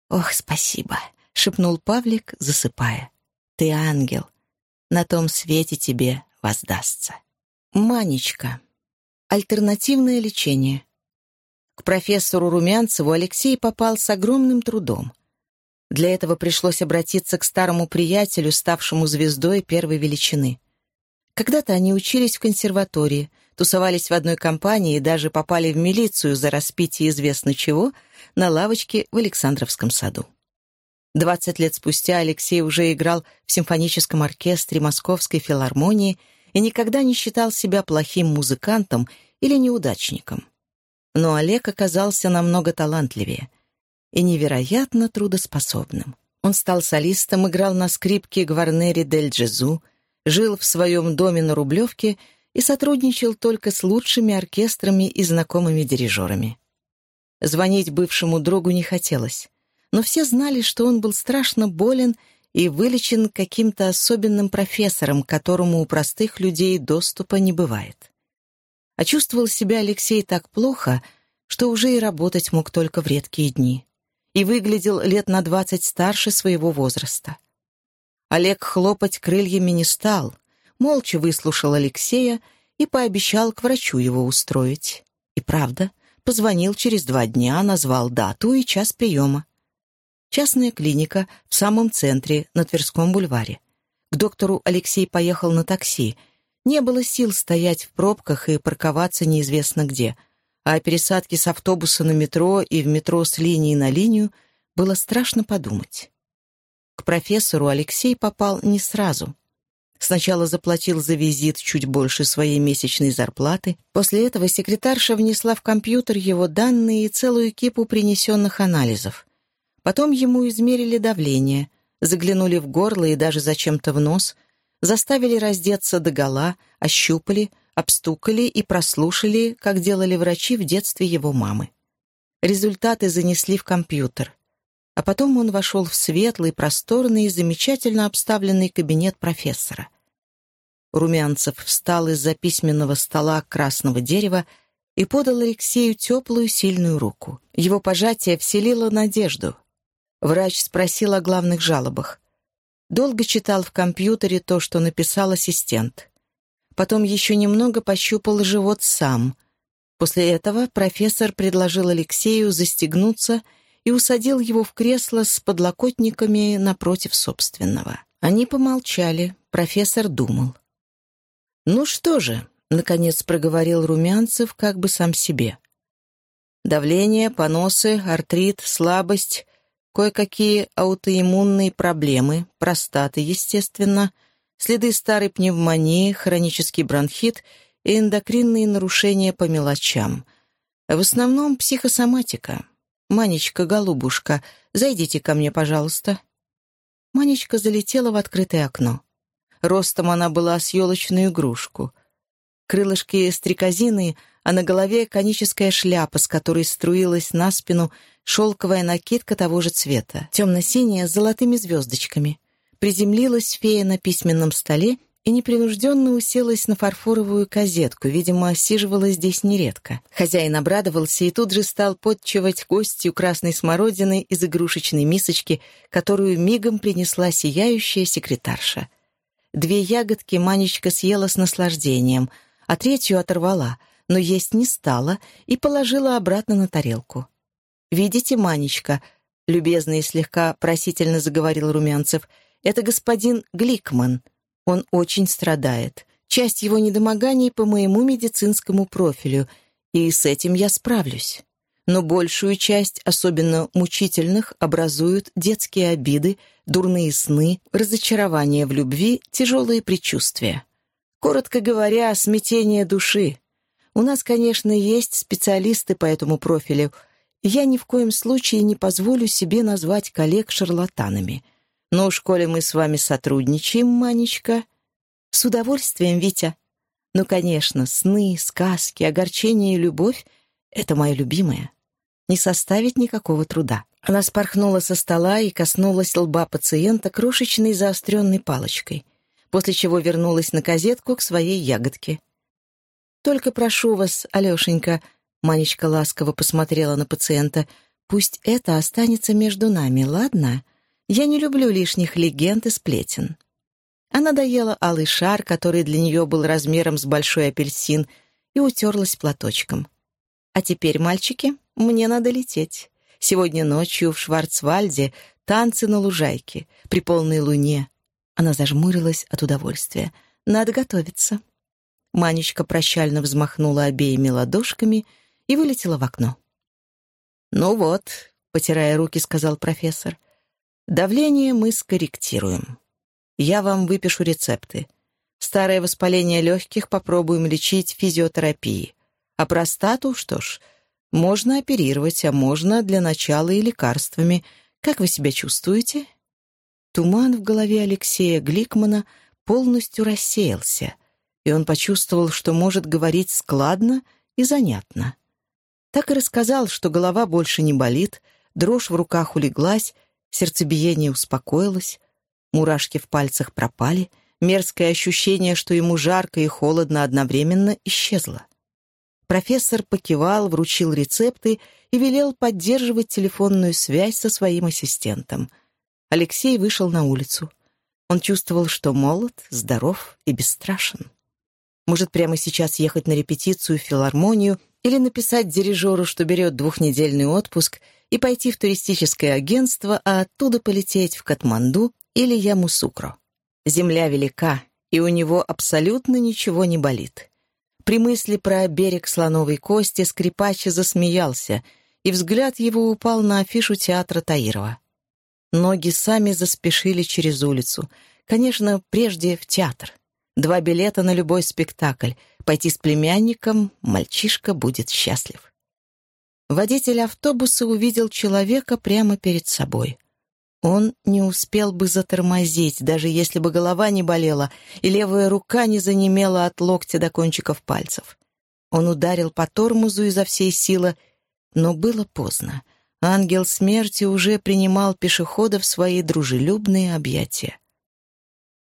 «Ох, спасибо», — шепнул Павлик, засыпая. «Ты ангел. На том свете тебе воздастся». Манечка. Альтернативное лечение. К профессору Румянцеву Алексей попал с огромным трудом. Для этого пришлось обратиться к старому приятелю, ставшему звездой первой величины. Когда-то они учились в консерватории, тусовались в одной компании и даже попали в милицию за распитие известно чего на лавочке в Александровском саду. Двадцать лет спустя Алексей уже играл в симфоническом оркестре Московской филармонии и никогда не считал себя плохим музыкантом или неудачником. Но Олег оказался намного талантливее — и невероятно трудоспособным. Он стал солистом, играл на скрипке Гварнери дель Джезу, жил в своем доме на Рублевке и сотрудничал только с лучшими оркестрами и знакомыми дирижерами. Звонить бывшему другу не хотелось, но все знали, что он был страшно болен и вылечен каким-то особенным профессором, которому у простых людей доступа не бывает. А чувствовал себя Алексей так плохо, что уже и работать мог только в редкие дни и выглядел лет на двадцать старше своего возраста. Олег хлопать крыльями не стал, молча выслушал Алексея и пообещал к врачу его устроить. И правда, позвонил через два дня, назвал дату и час приема. Частная клиника в самом центре, на Тверском бульваре. К доктору Алексей поехал на такси. Не было сил стоять в пробках и парковаться неизвестно где — а о пересадке с автобуса на метро и в метро с линии на линию было страшно подумать. К профессору Алексей попал не сразу. Сначала заплатил за визит чуть больше своей месячной зарплаты, после этого секретарша внесла в компьютер его данные и целую кипу принесенных анализов. Потом ему измерили давление, заглянули в горло и даже зачем-то в нос, заставили раздеться догола, ощупали — обстукали и прослушали, как делали врачи в детстве его мамы. Результаты занесли в компьютер. А потом он вошел в светлый, просторный и замечательно обставленный кабинет профессора. Румянцев встал из-за письменного стола красного дерева и подал Алексею теплую, сильную руку. Его пожатие вселило надежду. Врач спросил о главных жалобах. Долго читал в компьютере то, что написал ассистент потом еще немного пощупал живот сам. После этого профессор предложил Алексею застегнуться и усадил его в кресло с подлокотниками напротив собственного. Они помолчали, профессор думал. «Ну что же», — наконец проговорил Румянцев как бы сам себе. «Давление, поносы, артрит, слабость, кое-какие аутоиммунные проблемы, простаты, естественно — следы старой пневмонии, хронический бронхит и эндокринные нарушения по мелочам. В основном психосоматика. «Манечка, голубушка, зайдите ко мне, пожалуйста». Манечка залетела в открытое окно. Ростом она была с елочную игрушку. Крылышки стрекозины, а на голове коническая шляпа, с которой струилась на спину шелковая накидка того же цвета, темно-синяя с золотыми звездочками — Приземлилась фея на письменном столе и непринужденно уселась на фарфоровую козетку, видимо, осиживала здесь нередко. Хозяин обрадовался и тут же стал подчивать гостью красной смородины из игрушечной мисочки, которую мигом принесла сияющая секретарша. Две ягодки Манечка съела с наслаждением, а третью оторвала, но есть не стала и положила обратно на тарелку. «Видите, Манечка?» — любезно и слегка просительно заговорил Румянцев — это господин Гликман. Он очень страдает. Часть его недомоганий по моему медицинскому профилю, и с этим я справлюсь. Но большую часть, особенно мучительных, образуют детские обиды, дурные сны, разочарование в любви, тяжелые предчувствия. Коротко говоря, смятение души. У нас, конечно, есть специалисты по этому профилю. Я ни в коем случае не позволю себе назвать коллег шарлатанами. «Ну, в школе мы с вами сотрудничаем, Манечка?» «С удовольствием, Витя. Ну, конечно, сны, сказки, огорчение и любовь — это мое любимое. не составит никакого труда. Она спорхнула со стола и коснулась лба пациента крошечной заостренной палочкой, после чего вернулась на козетку к своей ягодке. «Только прошу вас, Алешенька», — Манечка ласково посмотрела на пациента, «пусть это останется между нами, ладно? Я не люблю лишних легенд и сплетен». Она доела алый шар, который для нее был размером с большой апельсин, и утерлась платочком. «А теперь, мальчики, мне надо лететь. Сегодня ночью в Шварцвальде танцы на лужайке, при полной луне». Она зажмурилась от удовольствия. «Надо готовиться». Манечка прощально взмахнула обеими ладошками и вылетела в окно. «Ну вот», — потирая руки, сказал профессор, — «давление мы скорректируем. Я вам выпишу рецепты. Старое воспаление легких попробуем лечить физиотерапией. А простату, что ж, можно оперировать, а можно для начала и лекарствами. Как вы себя чувствуете?» Туман в голове Алексея Гликмана полностью рассеялся, и он почувствовал, что может говорить складно и занятно. Так и рассказал, что голова больше не болит, дрожь в руках улеглась, сердцебиение успокоилось, Мурашки в пальцах пропали, мерзкое ощущение, что ему жарко и холодно одновременно, исчезло. Профессор покивал, вручил рецепты и велел поддерживать телефонную связь со своим ассистентом. Алексей вышел на улицу. Он чувствовал, что молод, здоров и бесстрашен. Может, прямо сейчас ехать на репетицию в филармонию или написать дирижеру, что берет двухнедельный отпуск, и пойти в туристическое агентство, а оттуда полететь в Катманду или Ямусукро. Земля велика, и у него абсолютно ничего не болит. При мысли про берег слоновой кости скрипач засмеялся, и взгляд его упал на афишу театра Таирова. Ноги сами заспешили через улицу. Конечно, прежде в театр. Два билета на любой спектакль. Пойти с племянником, мальчишка будет счастлив. Водитель автобуса увидел человека прямо перед собой. Он не успел бы затормозить, даже если бы голова не болела и левая рука не занемела от локтя до кончиков пальцев. Он ударил по тормозу изо всей силы, но было поздно. Ангел смерти уже принимал пешехода в свои дружелюбные объятия.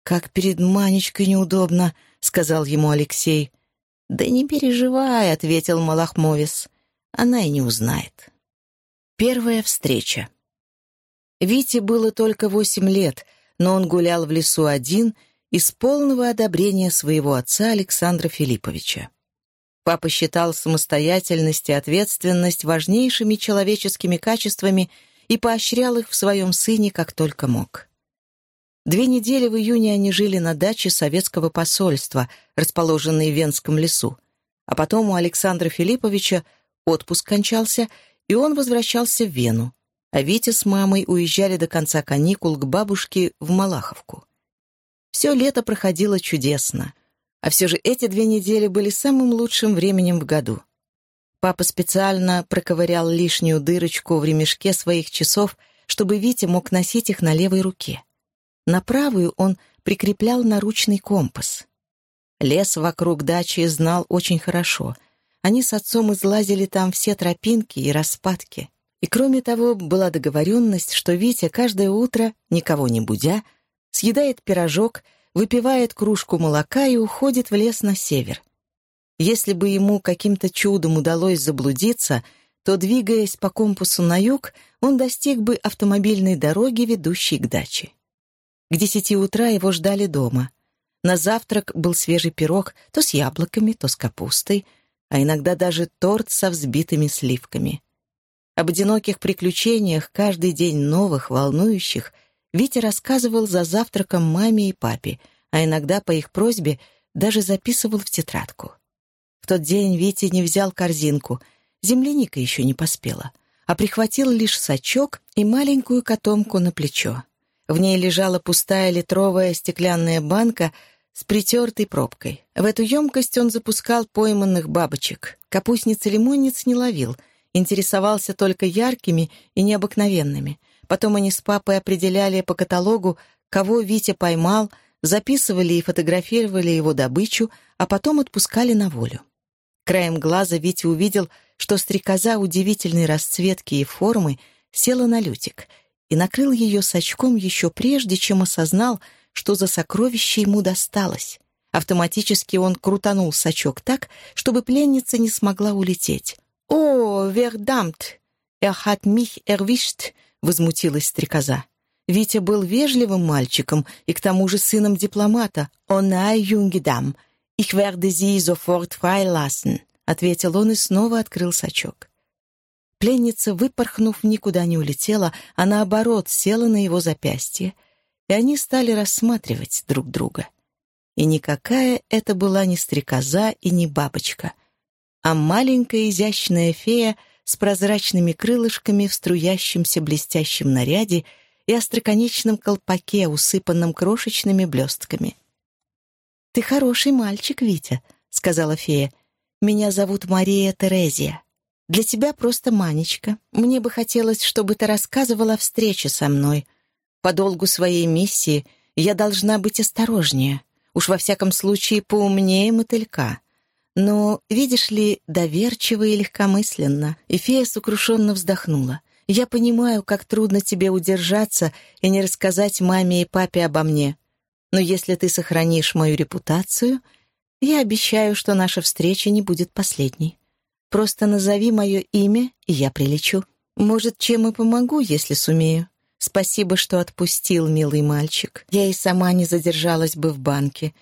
«Как перед Манечкой неудобно», — сказал ему Алексей. «Да не переживай», — ответил Малахмовис. «Она и не узнает». Первая встреча. Вите было только восемь лет, но он гулял в лесу один из полного одобрения своего отца Александра Филипповича. Папа считал самостоятельность и ответственность важнейшими человеческими качествами и поощрял их в своем сыне как только мог. Две недели в июне они жили на даче советского посольства, расположенной в Венском лесу. А потом у Александра Филипповича отпуск кончался, и он возвращался в Вену а Витя с мамой уезжали до конца каникул к бабушке в Малаховку. Все лето проходило чудесно, а все же эти две недели были самым лучшим временем в году. Папа специально проковырял лишнюю дырочку в ремешке своих часов, чтобы Витя мог носить их на левой руке. На правую он прикреплял наручный компас. Лес вокруг дачи знал очень хорошо. Они с отцом излазили там все тропинки и распадки. И кроме того, была договоренность, что Витя каждое утро, никого не будя, съедает пирожок, выпивает кружку молока и уходит в лес на север. Если бы ему каким-то чудом удалось заблудиться, то, двигаясь по компасу на юг, он достиг бы автомобильной дороги, ведущей к даче. К десяти утра его ждали дома. На завтрак был свежий пирог то с яблоками, то с капустой, а иногда даже торт со взбитыми сливками. Об одиноких приключениях, каждый день новых, волнующих, Витя рассказывал за завтраком маме и папе, а иногда по их просьбе даже записывал в тетрадку. В тот день Витя не взял корзинку, земляника еще не поспела, а прихватил лишь сачок и маленькую котомку на плечо. В ней лежала пустая литровая стеклянная банка с притертой пробкой. В эту емкость он запускал пойманных бабочек. Капустниц-лимонниц не ловил — интересовался только яркими и необыкновенными. Потом они с папой определяли по каталогу, кого Витя поймал, записывали и фотографировали его добычу, а потом отпускали на волю. Краем глаза Витя увидел, что стрекоза удивительной расцветки и формы села на лютик и накрыл ее сачком еще прежде, чем осознал, что за сокровище ему досталось. Автоматически он крутанул сачок так, чтобы пленница не смогла улететь. «О, вердамт! Er hat mich erwischt!» — возмутилась стрекоза. Витя был вежливым мальчиком и к тому же сыном дипломата. «Он ай юнгедам! Ich werde sie sofort freilassen!» — ответил он и снова открыл сачок. Пленница, выпорхнув, никуда не улетела, а наоборот села на его запястье, и они стали рассматривать друг друга. И никакая это была не стрекоза и не бабочка, а маленькая изящная фея с прозрачными крылышками в струящемся блестящем наряде и остроконечном колпаке, усыпанном крошечными блестками. «Ты хороший мальчик, Витя», — сказала фея. «Меня зовут Мария Терезия. Для тебя просто Манечка. Мне бы хотелось, чтобы ты рассказывала о встрече со мной. По долгу своей миссии я должна быть осторожнее. Уж во всяком случае поумнее мотылька. Но, видишь ли, доверчиво и легкомысленно. И фея сокрушенно вздохнула. «Я понимаю, как трудно тебе удержаться и не рассказать маме и папе обо мне. Но если ты сохранишь мою репутацию, я обещаю, что наша встреча не будет последней. Просто назови мое имя, и я прилечу. Может, чем и помогу, если сумею. Спасибо, что отпустил, милый мальчик. Я и сама не задержалась бы в банке.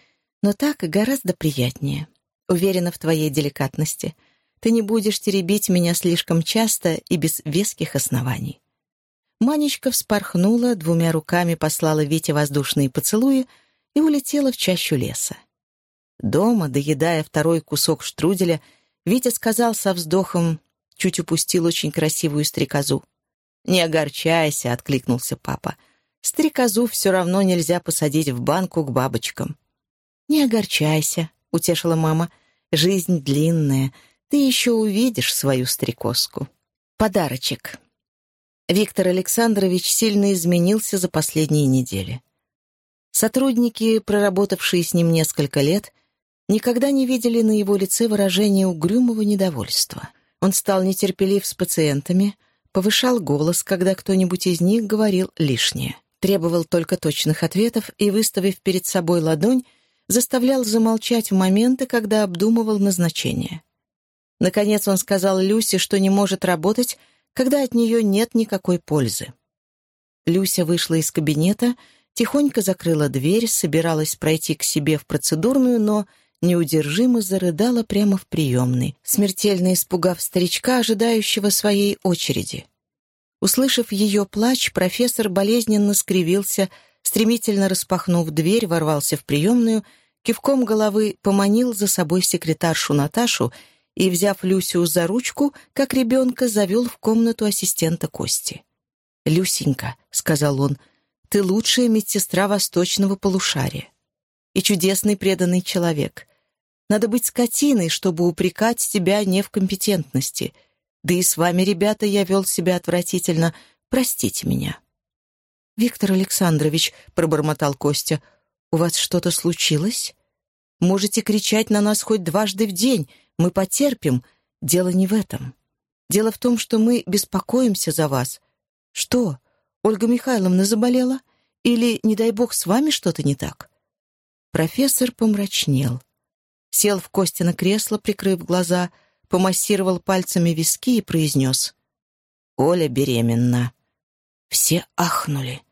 Но так гораздо приятнее. Уверена в твоей деликатности. Ты не будешь теребить меня слишком часто и без веских оснований». Манечка вспорхнула, двумя руками послала Вите воздушные поцелуи и улетела в чащу леса. Дома, доедая второй кусок штруделя, Витя сказал со вздохом, чуть упустил очень красивую стрекозу. «Не огорчайся», — откликнулся папа. «Стрекозу все равно нельзя посадить в банку к бабочкам». «Не огорчайся», — утешила мама. «Жизнь длинная. Ты еще увидишь свою стрекозку». Подарочек. Виктор Александрович сильно изменился за последние недели. Сотрудники, проработавшие с ним несколько лет, никогда не видели на его лице выражения угрюмого недовольства. Он стал нетерпелив с пациентами — повышал голос, когда кто-нибудь из них говорил лишнее, требовал только точных ответов и, выставив перед собой ладонь, заставлял замолчать в моменты, когда обдумывал назначение. Наконец он сказал Люсе, что не может работать, когда от нее нет никакой пользы. Люся вышла из кабинета, тихонько закрыла дверь, собиралась пройти к себе в процедурную, но неудержимо зарыдала прямо в приемной, смертельно испугав старичка, ожидающего своей очереди. Услышав ее плач, профессор болезненно скривился, стремительно распахнув дверь, ворвался в приемную, кивком головы поманил за собой секретаршу Наташу и, взяв Люсю за ручку, как ребенка, завел в комнату ассистента Кости. «Люсенька», — сказал он, — «ты лучшая медсестра восточного полушария и чудесный преданный человек. Надо быть скотиной, чтобы упрекать тебя не в компетентности. Да и с вами, ребята, я вел себя отвратительно. Простите меня». «Виктор Александрович», — пробормотал Костя, — «у вас что-то случилось? Можете кричать на нас хоть дважды в день, мы потерпим. Дело не в этом. Дело в том, что мы беспокоимся за вас. Что, Ольга Михайловна заболела? Или, не дай бог, с вами что-то не так?» Профессор помрачнел сел в кости на кресло, прикрыв глаза, помассировал пальцами виски и произнес. «Оля беременна». Все ахнули.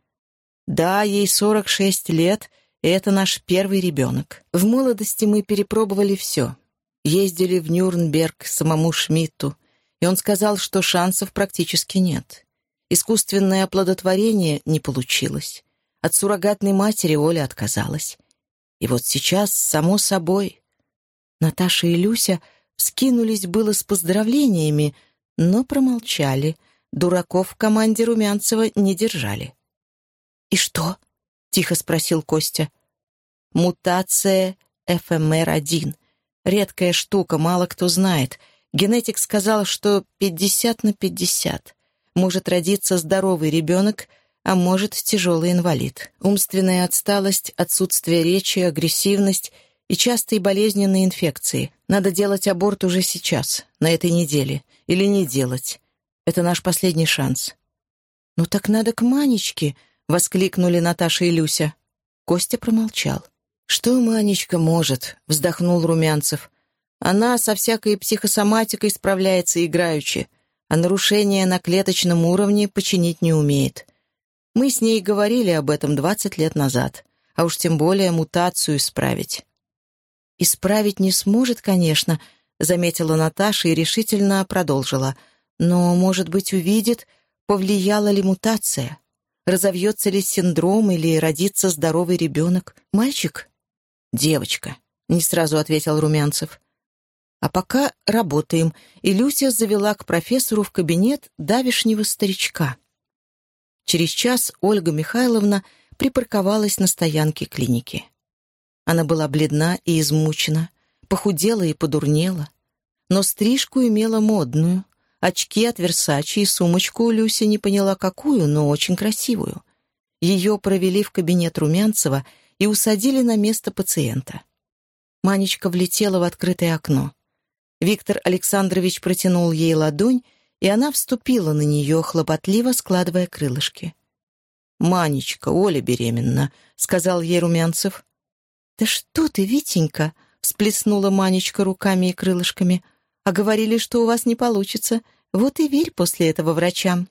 «Да, ей 46 лет, и это наш первый ребенок. В молодости мы перепробовали все. Ездили в Нюрнберг к самому Шмидту, и он сказал, что шансов практически нет. Искусственное оплодотворение не получилось. От суррогатной матери Оля отказалась. И вот сейчас, само собой, Наташа и Люся вскинулись было с поздравлениями, но промолчали. Дураков в команде Румянцева не держали. «И что?» — тихо спросил Костя. «Мутация ФМР-1. Редкая штука, мало кто знает. Генетик сказал, что 50 на 50. Может родиться здоровый ребенок, а может тяжелый инвалид. Умственная отсталость, отсутствие речи, агрессивность и частые болезненные инфекции. Надо делать аборт уже сейчас, на этой неделе. или не делать. Это наш последний шанс». «Ну так надо к Манечке», — воскликнули Наташа и Люся. Костя промолчал. «Что Манечка может?» — вздохнул Румянцев. «Она со всякой психосоматикой справляется играючи, а нарушения на клеточном уровне починить не умеет. Мы с ней говорили об этом двадцать лет назад, а уж тем более мутацию исправить». «Исправить не сможет, конечно», — заметила Наташа и решительно продолжила. «Но, может быть, увидит, повлияла ли мутация. Разовьется ли синдром или родится здоровый ребенок? Мальчик? Девочка», — не сразу ответил Румянцев. «А пока работаем», и Люся завела к профессору в кабинет давишнего старичка. Через час Ольга Михайловна припарковалась на стоянке клиники. Она была бледна и измучена, похудела и подурнела, но стрижку имела модную, очки от Версачи и сумочку Люси не поняла какую, но очень красивую. Ее провели в кабинет Румянцева и усадили на место пациента. Манечка влетела в открытое окно. Виктор Александрович протянул ей ладонь, и она вступила на нее, хлопотливо складывая крылышки. «Манечка, Оля беременна», — сказал ей Румянцев. «Да что ты, Витенька!» — всплеснула Манечка руками и крылышками. «А говорили, что у вас не получится. Вот и верь после этого врачам».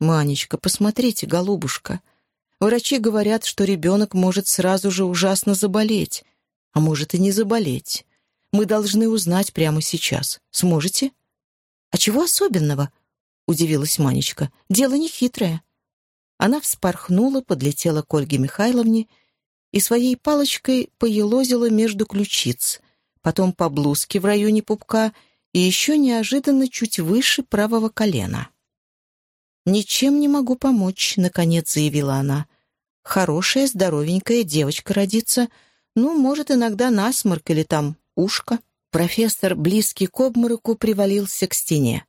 «Манечка, посмотрите, голубушка. Врачи говорят, что ребенок может сразу же ужасно заболеть, а может и не заболеть. Мы должны узнать прямо сейчас. Сможете?» «А чего особенного?» — удивилась Манечка. «Дело не хитрое». Она вспорхнула, подлетела к Ольге Михайловне и своей палочкой поелозила между ключиц, потом по блузке в районе пупка и еще неожиданно чуть выше правого колена. «Ничем не могу помочь», — наконец заявила она. «Хорошая, здоровенькая девочка родится. Ну, может, иногда насморк или там ушко». Профессор, близкий к обмороку, привалился к стене.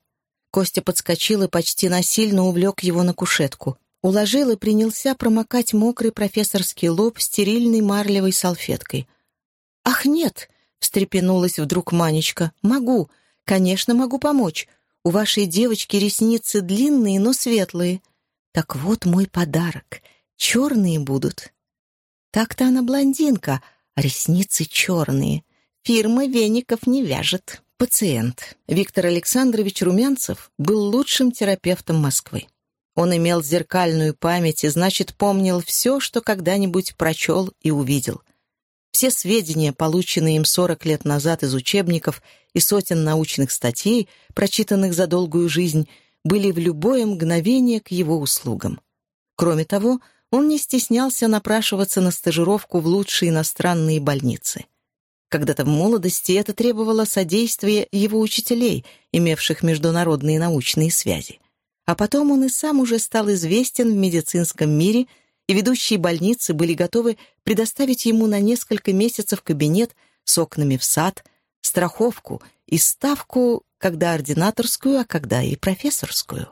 Костя подскочил и почти насильно увлек его на кушетку. Уложил и принялся промокать мокрый профессорский лоб стерильной марлевой салфеткой. «Ах, нет!» — встрепенулась вдруг Манечка. «Могу. Конечно, могу помочь. У вашей девочки ресницы длинные, но светлые. Так вот мой подарок. Черные будут». Так-то она блондинка, а ресницы черные. Фирма веников не вяжет. Пациент. Виктор Александрович Румянцев был лучшим терапевтом Москвы. Он имел зеркальную память и, значит, помнил все, что когда-нибудь прочел и увидел. Все сведения, полученные им 40 лет назад из учебников и сотен научных статей, прочитанных за долгую жизнь, были в любое мгновение к его услугам. Кроме того, он не стеснялся напрашиваться на стажировку в лучшие иностранные больницы. Когда-то в молодости это требовало содействия его учителей, имевших международные научные связи. А потом он и сам уже стал известен в медицинском мире, и ведущие больницы были готовы предоставить ему на несколько месяцев кабинет с окнами в сад, страховку и ставку, когда ординаторскую, а когда и профессорскую.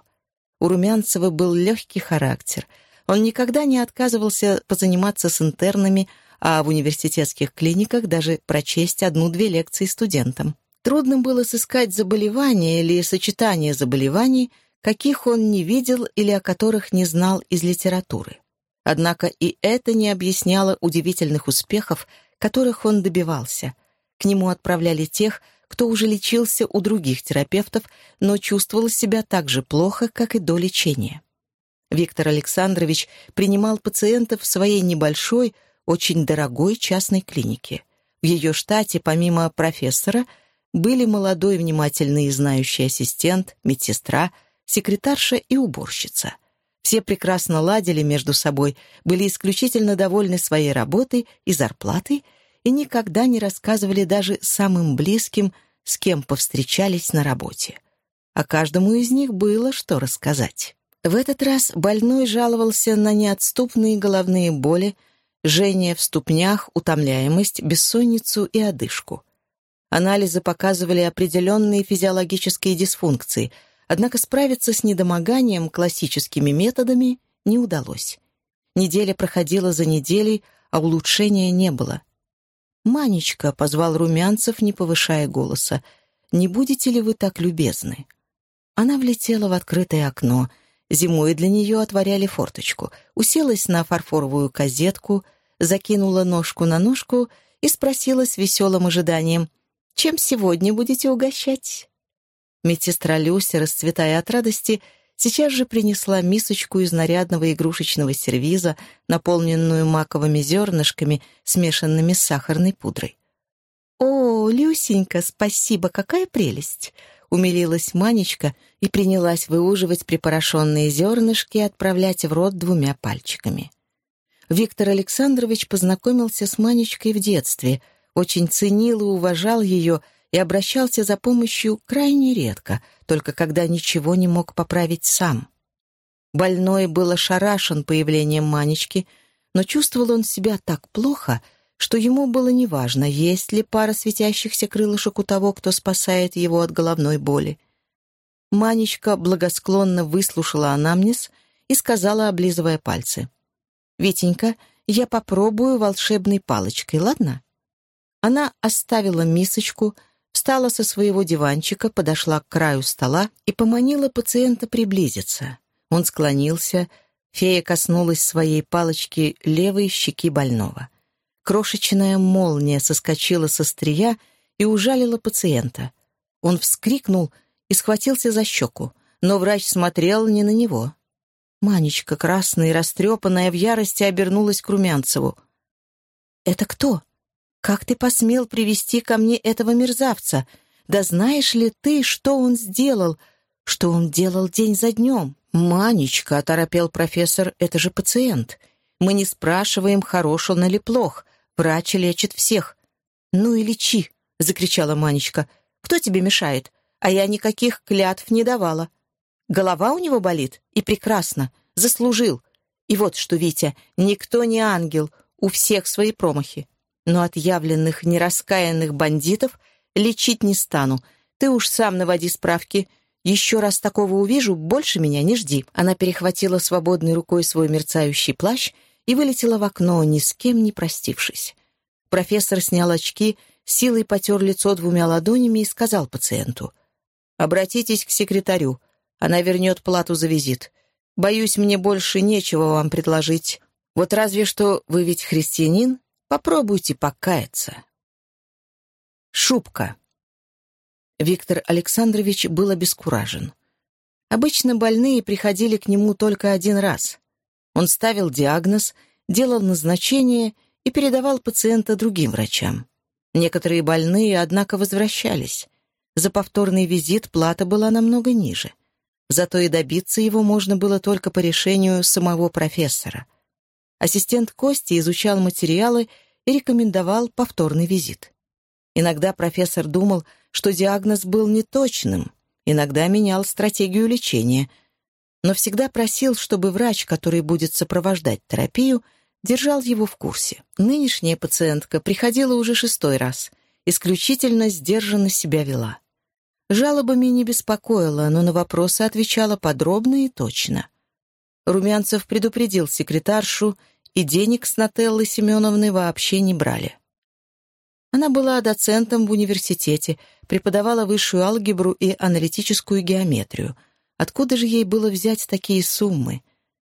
У Румянцева был легкий характер. Он никогда не отказывался позаниматься с интернами, а в университетских клиниках даже прочесть одну-две лекции студентам. Трудно было сыскать заболевания или сочетание заболеваний – каких он не видел или о которых не знал из литературы. Однако и это не объясняло удивительных успехов, которых он добивался. К нему отправляли тех, кто уже лечился у других терапевтов, но чувствовал себя так же плохо, как и до лечения. Виктор Александрович принимал пациентов в своей небольшой, очень дорогой частной клинике. В ее штате, помимо профессора, были молодой, внимательный и знающий ассистент, медсестра – секретарша и уборщица. Все прекрасно ладили между собой, были исключительно довольны своей работой и зарплатой и никогда не рассказывали даже самым близким, с кем повстречались на работе. А каждому из них было что рассказать. В этот раз больной жаловался на неотступные головные боли, жжение в ступнях, утомляемость, бессонницу и одышку. Анализы показывали определенные физиологические дисфункции – Однако справиться с недомоганием классическими методами не удалось. Неделя проходила за неделей, а улучшения не было. «Манечка», — позвал Румянцев, не повышая голоса, — «не будете ли вы так любезны? она влетела в открытое окно. Зимой для нее отворяли форточку, уселась на фарфоровую козетку, закинула ножку на ножку и спросила с веселым ожиданием, «Чем сегодня будете угощать?» Медсестра Люся, расцветая от радости, сейчас же принесла мисочку из нарядного игрушечного сервиза, наполненную маковыми зернышками, смешанными с сахарной пудрой. «О, Люсенька, спасибо, какая прелесть!» Умилилась Манечка и принялась выуживать припорошенные зернышки и отправлять в рот двумя пальчиками. Виктор Александрович познакомился с Манечкой в детстве, очень ценил и уважал ее и обращался за помощью крайне редко, только когда ничего не мог поправить сам. Больной был ошарашен появлением Манечки, но чувствовал он себя так плохо, что ему было неважно, есть ли пара светящихся крылышек у того, кто спасает его от головной боли. Манечка благосклонно выслушала анамнез и сказала, облизывая пальцы. «Витенька, я попробую волшебной палочкой, ладно?» Она оставила мисочку, встала со своего диванчика, подошла к краю стола и поманила пациента приблизиться. Он склонился, фея коснулась своей палочки левой щеки больного. Крошечная молния соскочила со стрия и ужалила пациента. Он вскрикнул и схватился за щеку, но врач смотрел не на него. Манечка, красная и растрепанная, в ярости обернулась к Румянцеву. «Это кто? Как ты посмел привести ко мне этого мерзавца? Да знаешь ли ты, что он сделал? Что он делал день за днем?» «Манечка», — оторопел профессор, — «это же пациент. Мы не спрашиваем, хорош он или плох. Врач лечит всех». «Ну и лечи», — закричала Манечка. «Кто тебе мешает? А я никаких клятв не давала. Голова у него болит? И прекрасно. Заслужил. И вот что, Витя, никто не ангел, у всех свои промахи. Но отъявленных, нераскаянных бандитов лечить не стану. Ты уж сам наводи справки. Еще раз такого увижу, больше меня не жди». Она перехватила свободной рукой свой мерцающий плащ и вылетела в окно, ни с кем не простившись. Профессор снял очки, силой потер лицо двумя ладонями и сказал пациенту. «Обратитесь к секретарю. Она вернет плату за визит. Боюсь, мне больше нечего вам предложить. Вот разве что вы ведь христианин, попробуйте покаяться. Шубка. Виктор Александрович был обескуражен. Обычно больные приходили к нему только один раз. Он ставил диагноз, делал назначение и передавал пациента другим врачам. Некоторые больные, однако, возвращались. За повторный визит плата была намного ниже. Зато и добиться его можно было только по решению самого профессора. Ассистент Кости изучал материалы и рекомендовал повторный визит. Иногда профессор думал, что диагноз был неточным, иногда менял стратегию лечения, но всегда просил, чтобы врач, который будет сопровождать терапию, держал его в курсе. Нынешняя пациентка приходила уже шестой раз, исключительно сдержанно себя вела. Жалобами не беспокоила, но на вопросы отвечала подробно и точно. Румянцев предупредил секретаршу, и денег с Нателлы Семеновны вообще не брали. Она была доцентом в университете, преподавала высшую алгебру и аналитическую геометрию. Откуда же ей было взять такие суммы?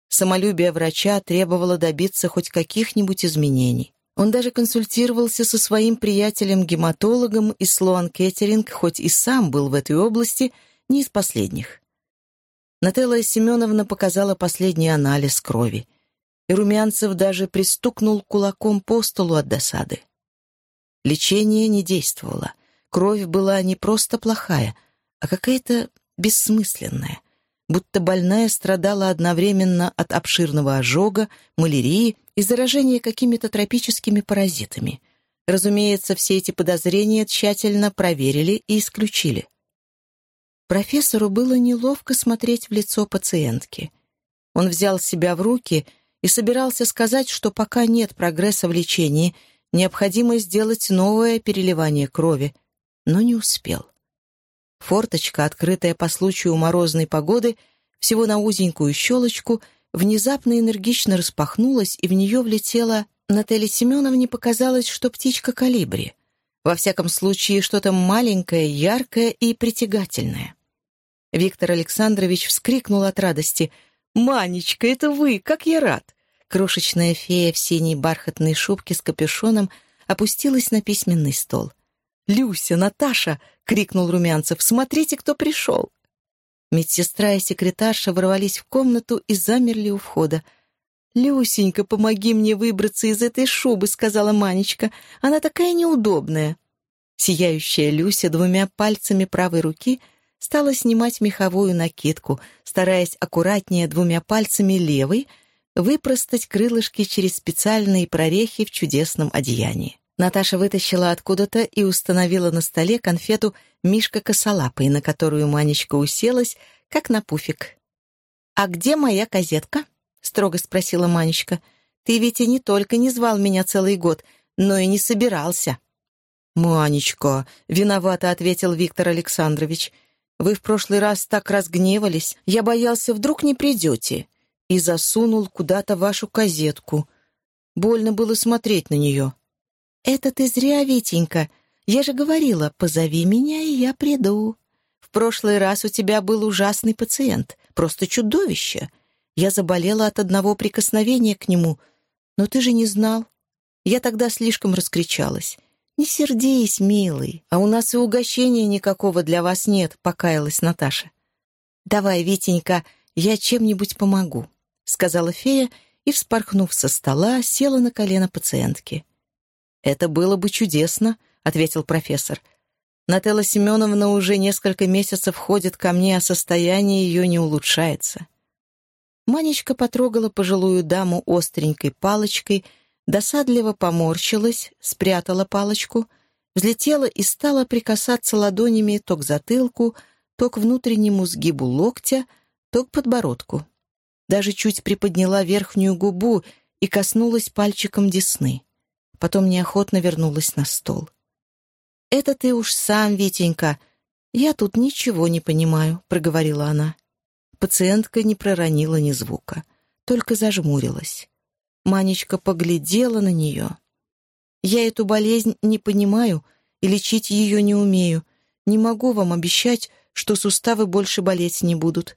Самолюбие врача требовало добиться хоть каких-нибудь изменений. Он даже консультировался со своим приятелем-гематологом из Слоан Кеттеринг, хоть и сам был в этой области не из последних. Нателла Семеновна показала последний анализ крови, и Румянцев даже пристукнул кулаком по столу от досады. Лечение не действовало. Кровь была не просто плохая, а какая-то бессмысленная — будто больная страдала одновременно от обширного ожога, малярии и заражения какими-то тропическими паразитами. Разумеется, все эти подозрения тщательно проверили и исключили. Профессору было неловко смотреть в лицо пациентки. Он взял себя в руки и собирался сказать, что пока нет прогресса в лечении, необходимо сделать новое переливание крови, но не успел. Форточка, открытая по случаю морозной погоды, всего на узенькую щелочку, внезапно энергично распахнулась, и в нее влетела... Нателле Семеновне показалось, что птичка калибри. Во всяком случае, что-то маленькое, яркое и притягательное. Виктор Александрович вскрикнул от радости. «Манечка, это вы! Как я рад!» Крошечная фея в синей бархатной шубке с капюшоном опустилась на письменный стол. «Люся, Наташа!» — крикнул Румянцев. «Смотрите, кто пришел!» Медсестра и секретарша ворвались в комнату и замерли у входа. «Люсенька, помоги мне выбраться из этой шубы», — сказала Манечка. «Она такая неудобная». Сияющая Люся двумя пальцами правой руки стала снимать меховую накидку, стараясь аккуратнее двумя пальцами левой выпростать крылышки через специальные прорехи в чудесном одеянии. Наташа вытащила откуда-то и установила на столе конфету «Мишка косолапый», на которую Манечка уселась, как на пуфик. «А где моя газетка?» — строго спросила Манечка. «Ты ведь и не только не звал меня целый год, но и не собирался». «Манечка», — виновато ответил Виктор Александрович, «вы в прошлый раз так разгневались, я боялся, вдруг не придете, и засунул куда-то вашу газетку. Больно было смотреть на нее». «Это ты зря, Витенька. Я же говорила, позови меня, и я приду. В прошлый раз у тебя был ужасный пациент, просто чудовище. Я заболела от одного прикосновения к нему, но ты же не знал. Я тогда слишком раскричалась. «Не сердись, милый, а у нас и угощения никакого для вас нет», — покаялась Наташа. «Давай, Витенька, я чем-нибудь помогу», — сказала фея и, вспорхнув со стола, села на колено пациентки. «Это было бы чудесно», — ответил профессор. «Нателла Семеновна уже несколько месяцев ходит ко мне, а состояние ее не улучшается». Манечка потрогала пожилую даму остренькой палочкой — досадливо поморщилась, спрятала палочку, взлетела и стала прикасаться ладонями то к затылку, то к внутреннему сгибу локтя, то к подбородку. Даже чуть приподняла верхнюю губу и коснулась пальчиком десны. Потом неохотно вернулась на стол. «Это ты уж сам, Витенька. Я тут ничего не понимаю», — проговорила она. Пациентка не проронила ни звука, только зажмурилась. Манечка поглядела на нее. «Я эту болезнь не понимаю и лечить ее не умею. Не могу вам обещать, что суставы больше болеть не будут.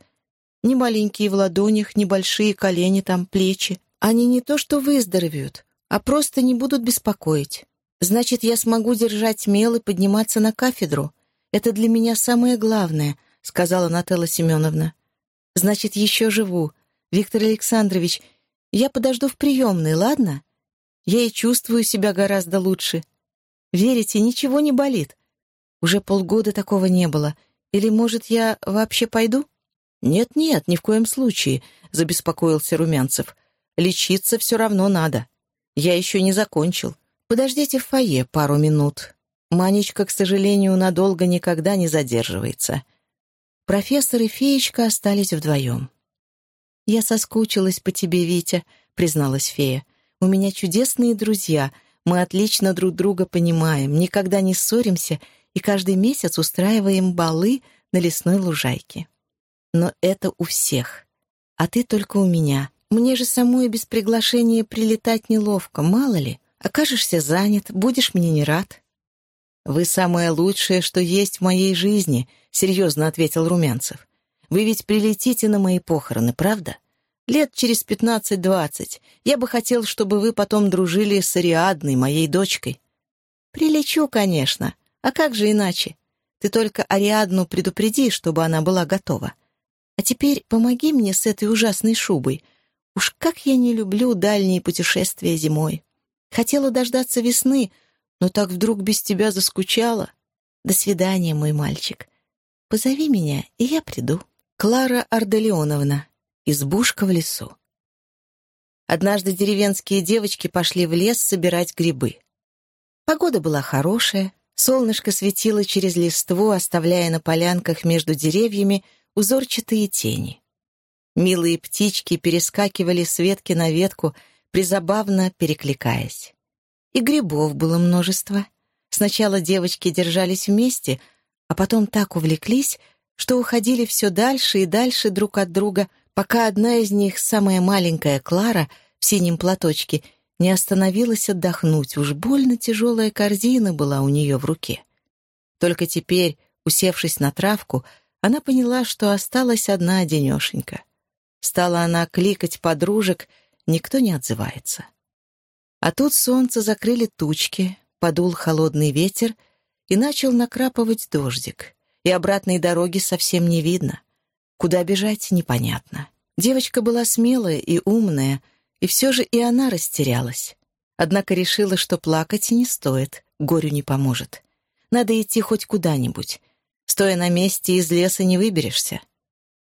Ни маленькие в ладонях, ни большие колени там, плечи. Они не то что выздоровеют, а просто не будут беспокоить. Значит, я смогу держать мел и подниматься на кафедру. Это для меня самое главное», — сказала Нателла Семеновна. «Значит, еще живу. Виктор Александрович, я подожду в приемной, ладно? Я и чувствую себя гораздо лучше. Верите, ничего не болит. Уже полгода такого не было. Или, может, я вообще пойду? Нет-нет, ни в коем случае, забеспокоился Румянцев. Лечиться все равно надо. Я еще не закончил. Подождите в фойе пару минут. Манечка, к сожалению, надолго никогда не задерживается. Профессор и феечка остались вдвоем. «Я соскучилась по тебе, Витя», — призналась фея. «У меня чудесные друзья. Мы отлично друг друга понимаем, никогда не ссоримся и каждый месяц устраиваем балы на лесной лужайке. Но это у всех. А ты только у меня. Мне же самой без приглашения прилетать неловко, мало ли. Окажешься занят, будешь мне не рад». «Вы самое лучшее, что есть в моей жизни», — серьезно ответил Румянцев. Вы ведь прилетите на мои похороны, правда? Лет через пятнадцать-двадцать. Я бы хотел, чтобы вы потом дружили с Ариадной, моей дочкой. Прилечу, конечно. А как же иначе? Ты только Ариадну предупреди, чтобы она была готова. А теперь помоги мне с этой ужасной шубой. Уж как я не люблю дальние путешествия зимой. Хотела дождаться весны, но так вдруг без тебя заскучала. До свидания, мой мальчик. Позови меня, и я приду. Клара Арделеоновна. Избушка в лесу. Однажды деревенские девочки пошли в лес собирать грибы. Погода была хорошая, солнышко светило через листву, оставляя на полянках между деревьями узорчатые тени. Милые птички перескакивали с ветки на ветку, призабавно перекликаясь. И грибов было множество. Сначала девочки держались вместе, а потом так увлеклись, что уходили все дальше и дальше друг от друга, пока одна из них, самая маленькая Клара, в синем платочке, не остановилась отдохнуть, уж больно тяжелая корзина была у нее в руке. Только теперь, усевшись на травку, она поняла, что осталась одна одинешенька. Стала она кликать подружек, никто не отзывается. А тут солнце закрыли тучки, подул холодный ветер и начал накрапывать дождик, и обратной дороги совсем не видно. Куда бежать, непонятно. Девочка была смелая и умная, и все же и она растерялась. Однако решила, что плакать не стоит, горю не поможет. Надо идти хоть куда-нибудь. Стоя на месте, из леса не выберешься.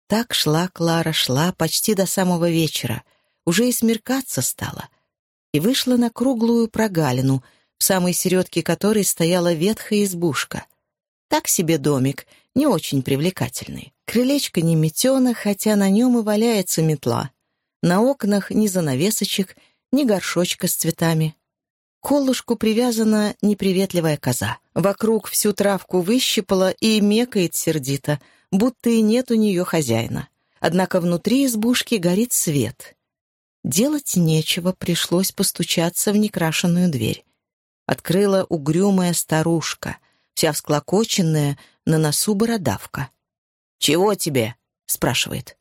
Так шла Клара, шла почти до самого вечера. Уже и смеркаться стало. И вышла на круглую прогалину, в самой середке которой стояла ветхая избушка. Так себе домик, не очень привлекательный. Крылечко не метено, хотя на нем и валяется метла. На окнах ни занавесочек, ни горшочка с цветами. К колышку привязана неприветливая коза. Вокруг всю травку выщипала и мекает сердито, будто и нет у нее хозяина. Однако внутри избушки горит свет. Делать нечего, пришлось постучаться в некрашенную дверь. Открыла угрюмая старушка, вся всклокоченная, на носу бородавка. «Чего тебе?» — спрашивает.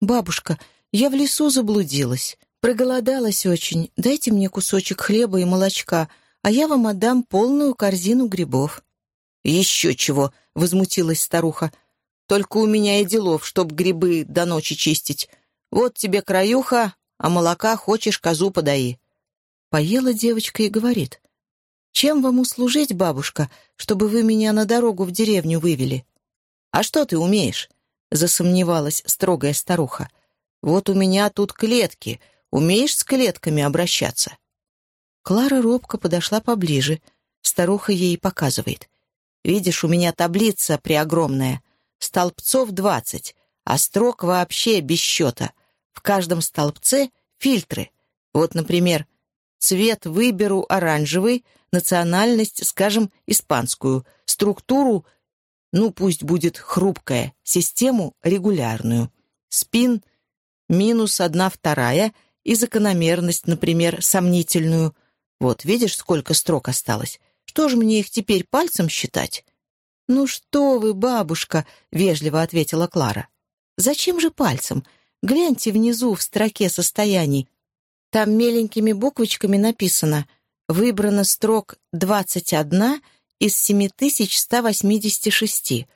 «Бабушка, я в лесу заблудилась. Проголодалась очень. Дайте мне кусочек хлеба и молочка, а я вам отдам полную корзину грибов». «Еще чего!» — возмутилась старуха. «Только у меня и делов, чтоб грибы до ночи чистить. Вот тебе краюха, а молока хочешь, козу подаи». Поела девочка и говорит. «Чем вам услужить, бабушка, чтобы вы меня на дорогу в деревню вывели?» «А что ты умеешь?» — засомневалась строгая старуха. «Вот у меня тут клетки. Умеешь с клетками обращаться?» Клара робко подошла поближе. Старуха ей показывает. «Видишь, у меня таблица преогромная. Столбцов двадцать, а строк вообще без счета. В каждом столбце фильтры. Вот, например, цвет выберу оранжевый, национальность, скажем, испанскую, структуру, ну пусть будет хрупкая, систему регулярную, спин минус одна вторая и закономерность, например, сомнительную. Вот, видишь, сколько строк осталось? Что же мне их теперь пальцем считать? «Ну что вы, бабушка!» — вежливо ответила Клара. «Зачем же пальцем? Гляньте внизу в строке состояний. Там меленькими буквочками написано «Выбрано строк 21 из 7186.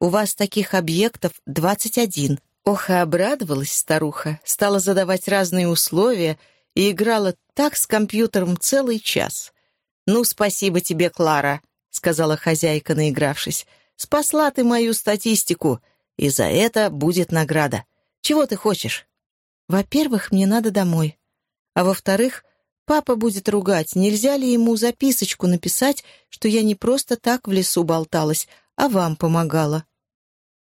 У вас таких объектов 21». Ох, и обрадовалась старуха, стала задавать разные условия и играла так с компьютером целый час. «Ну, спасибо тебе, Клара», — сказала хозяйка, наигравшись. «Спасла ты мою статистику, и за это будет награда. Чего ты хочешь?» «Во-первых, мне надо домой. А во-вторых, папа будет ругать, нельзя ли ему записочку написать, что я не просто так в лесу болталась, а вам помогала».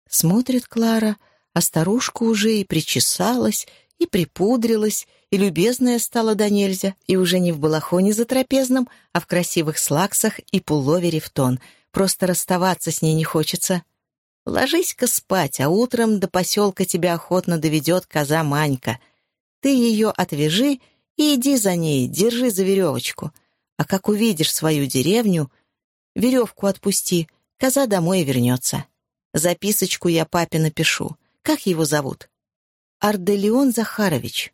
Смотрит Клара, а старушка уже и причесалась, и припудрилась, и любезная стала до нельзя, и уже не в балахоне затрапезном, а в красивых слаксах и пуловере в тон. Просто расставаться с ней не хочется. Ложись-ка спать, а утром до поселка тебя охотно доведет коза Манька. Ты ее отвяжи и иди за ней, держи за веревочку. А как увидишь свою деревню, веревку отпусти, коза домой вернется. Записочку я папе напишу. Как его зовут? Арделеон Захарович.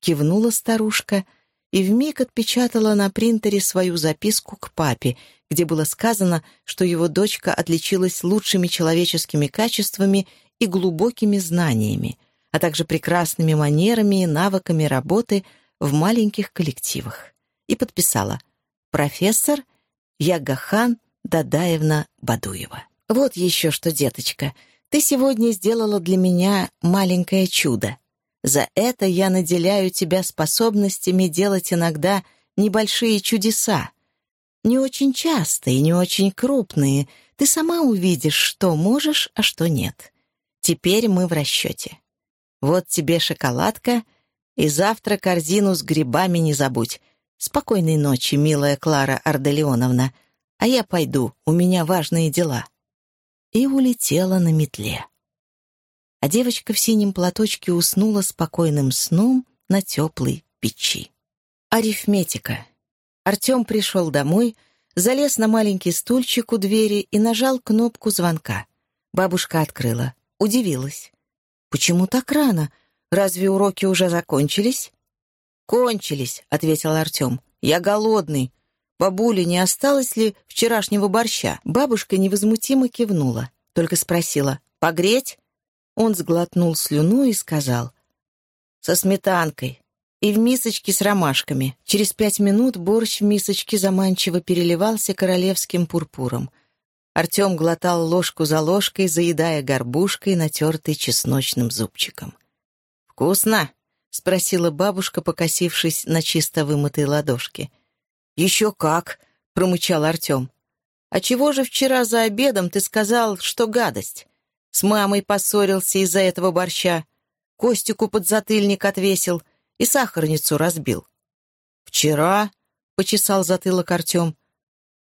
Кивнула старушка и вмиг отпечатала на принтере свою записку к папе, где было сказано, что его дочка отличилась лучшими человеческими качествами и глубокими знаниями, а также прекрасными манерами и навыками работы в маленьких коллективах. И подписала «Профессор Ягахан Дадаевна Бадуева». «Вот еще что, деточка, ты сегодня сделала для меня маленькое чудо. За это я наделяю тебя способностями делать иногда небольшие чудеса, не очень частые, не очень крупные. Ты сама увидишь, что можешь, а что нет. Теперь мы в расчете. Вот тебе шоколадка, и завтра корзину с грибами не забудь. Спокойной ночи, милая Клара Арделеоновна. А я пойду, у меня важные дела». И улетела на метле. А девочка в синем платочке уснула спокойным сном на теплой печи. Арифметика. Артем пришел домой, залез на маленький стульчик у двери и нажал кнопку звонка. Бабушка открыла. Удивилась. «Почему так рано? Разве уроки уже закончились?» «Кончились», — ответил Артем. «Я голодный. Бабуля, не осталось ли вчерашнего борща?» Бабушка невозмутимо кивнула, только спросила. «Погреть?» Он сглотнул слюну и сказал. «Со сметанкой. И в мисочке с ромашками». Через пять минут борщ в мисочке заманчиво переливался королевским пурпуром. Артем глотал ложку за ложкой, заедая горбушкой, натертой чесночным зубчиком. «Вкусно?» — спросила бабушка, покосившись на чисто вымытой ладошки. «Еще как!» — промычал Артем. «А чего же вчера за обедом ты сказал, что гадость? С мамой поссорился из-за этого борща, Костику подзатыльник отвесил и сахарницу разбил». «Вчера?» — почесал затылок Артем.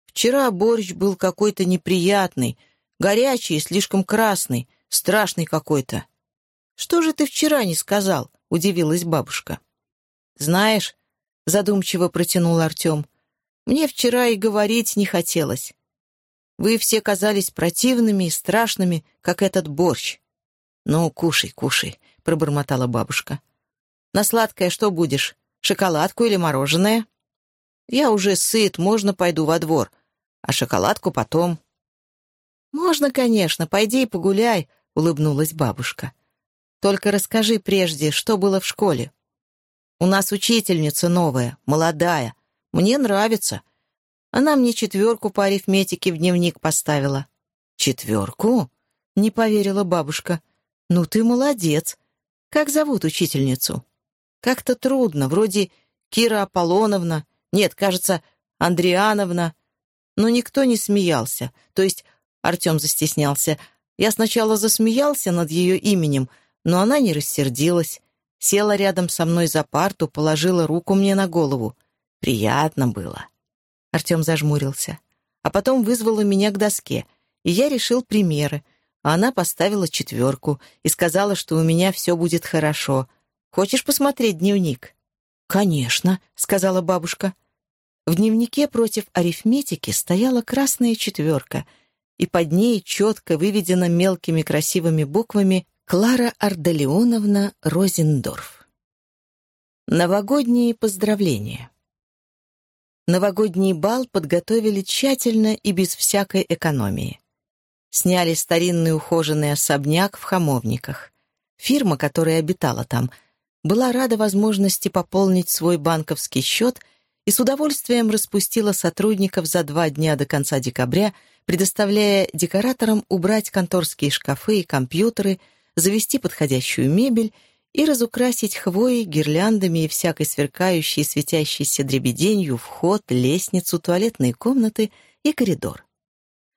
«Вчера борщ был какой-то неприятный, горячий и слишком красный, страшный какой-то». «Что же ты вчера не сказал?» — удивилась бабушка. «Знаешь», — задумчиво протянул Артем, «мне вчера и говорить не хотелось. Вы все казались противными и страшными, как этот борщ. «Ну, кушай, кушай», — пробормотала бабушка. «На сладкое что будешь? Шоколадку или мороженое?» «Я уже сыт, можно пойду во двор, а шоколадку потом». «Можно, конечно, пойди и погуляй», — улыбнулась бабушка. «Только расскажи прежде, что было в школе. У нас учительница новая, молодая. Мне нравится. Она мне четверку по арифметике в дневник поставила». «Четверку?» — не поверила бабушка. «Ну ты молодец. Как зовут учительницу?» «Как-то трудно, вроде Кира Аполлоновна. Нет, кажется, Андриановна». Но никто не смеялся. То есть Артем застеснялся. Я сначала засмеялся над ее именем, но она не рассердилась. Села рядом со мной за парту, положила руку мне на голову. Приятно было. Артем зажмурился. А потом вызвала меня к доске, и я решил примеры. А она поставила четверку и сказала, что у меня все будет хорошо. Хочешь посмотреть дневник? «Конечно», — сказала бабушка. В дневнике против арифметики стояла красная четверка, и под ней четко выведена мелкими красивыми буквами Клара Ардалионовна Розендорф. Новогодние поздравления. Новогодний бал подготовили тщательно и без всякой экономии. Сняли старинный ухоженный особняк в Хамовниках. Фирма, которая обитала там, была рада возможности пополнить свой банковский счет и с удовольствием распустила сотрудников за два дня до конца декабря, предоставляя декораторам убрать конторские шкафы и компьютеры, завести подходящую мебель и разукрасить хвоей, гирляндами и всякой сверкающей светящейся дребеденью вход, лестницу, туалетные комнаты и коридор.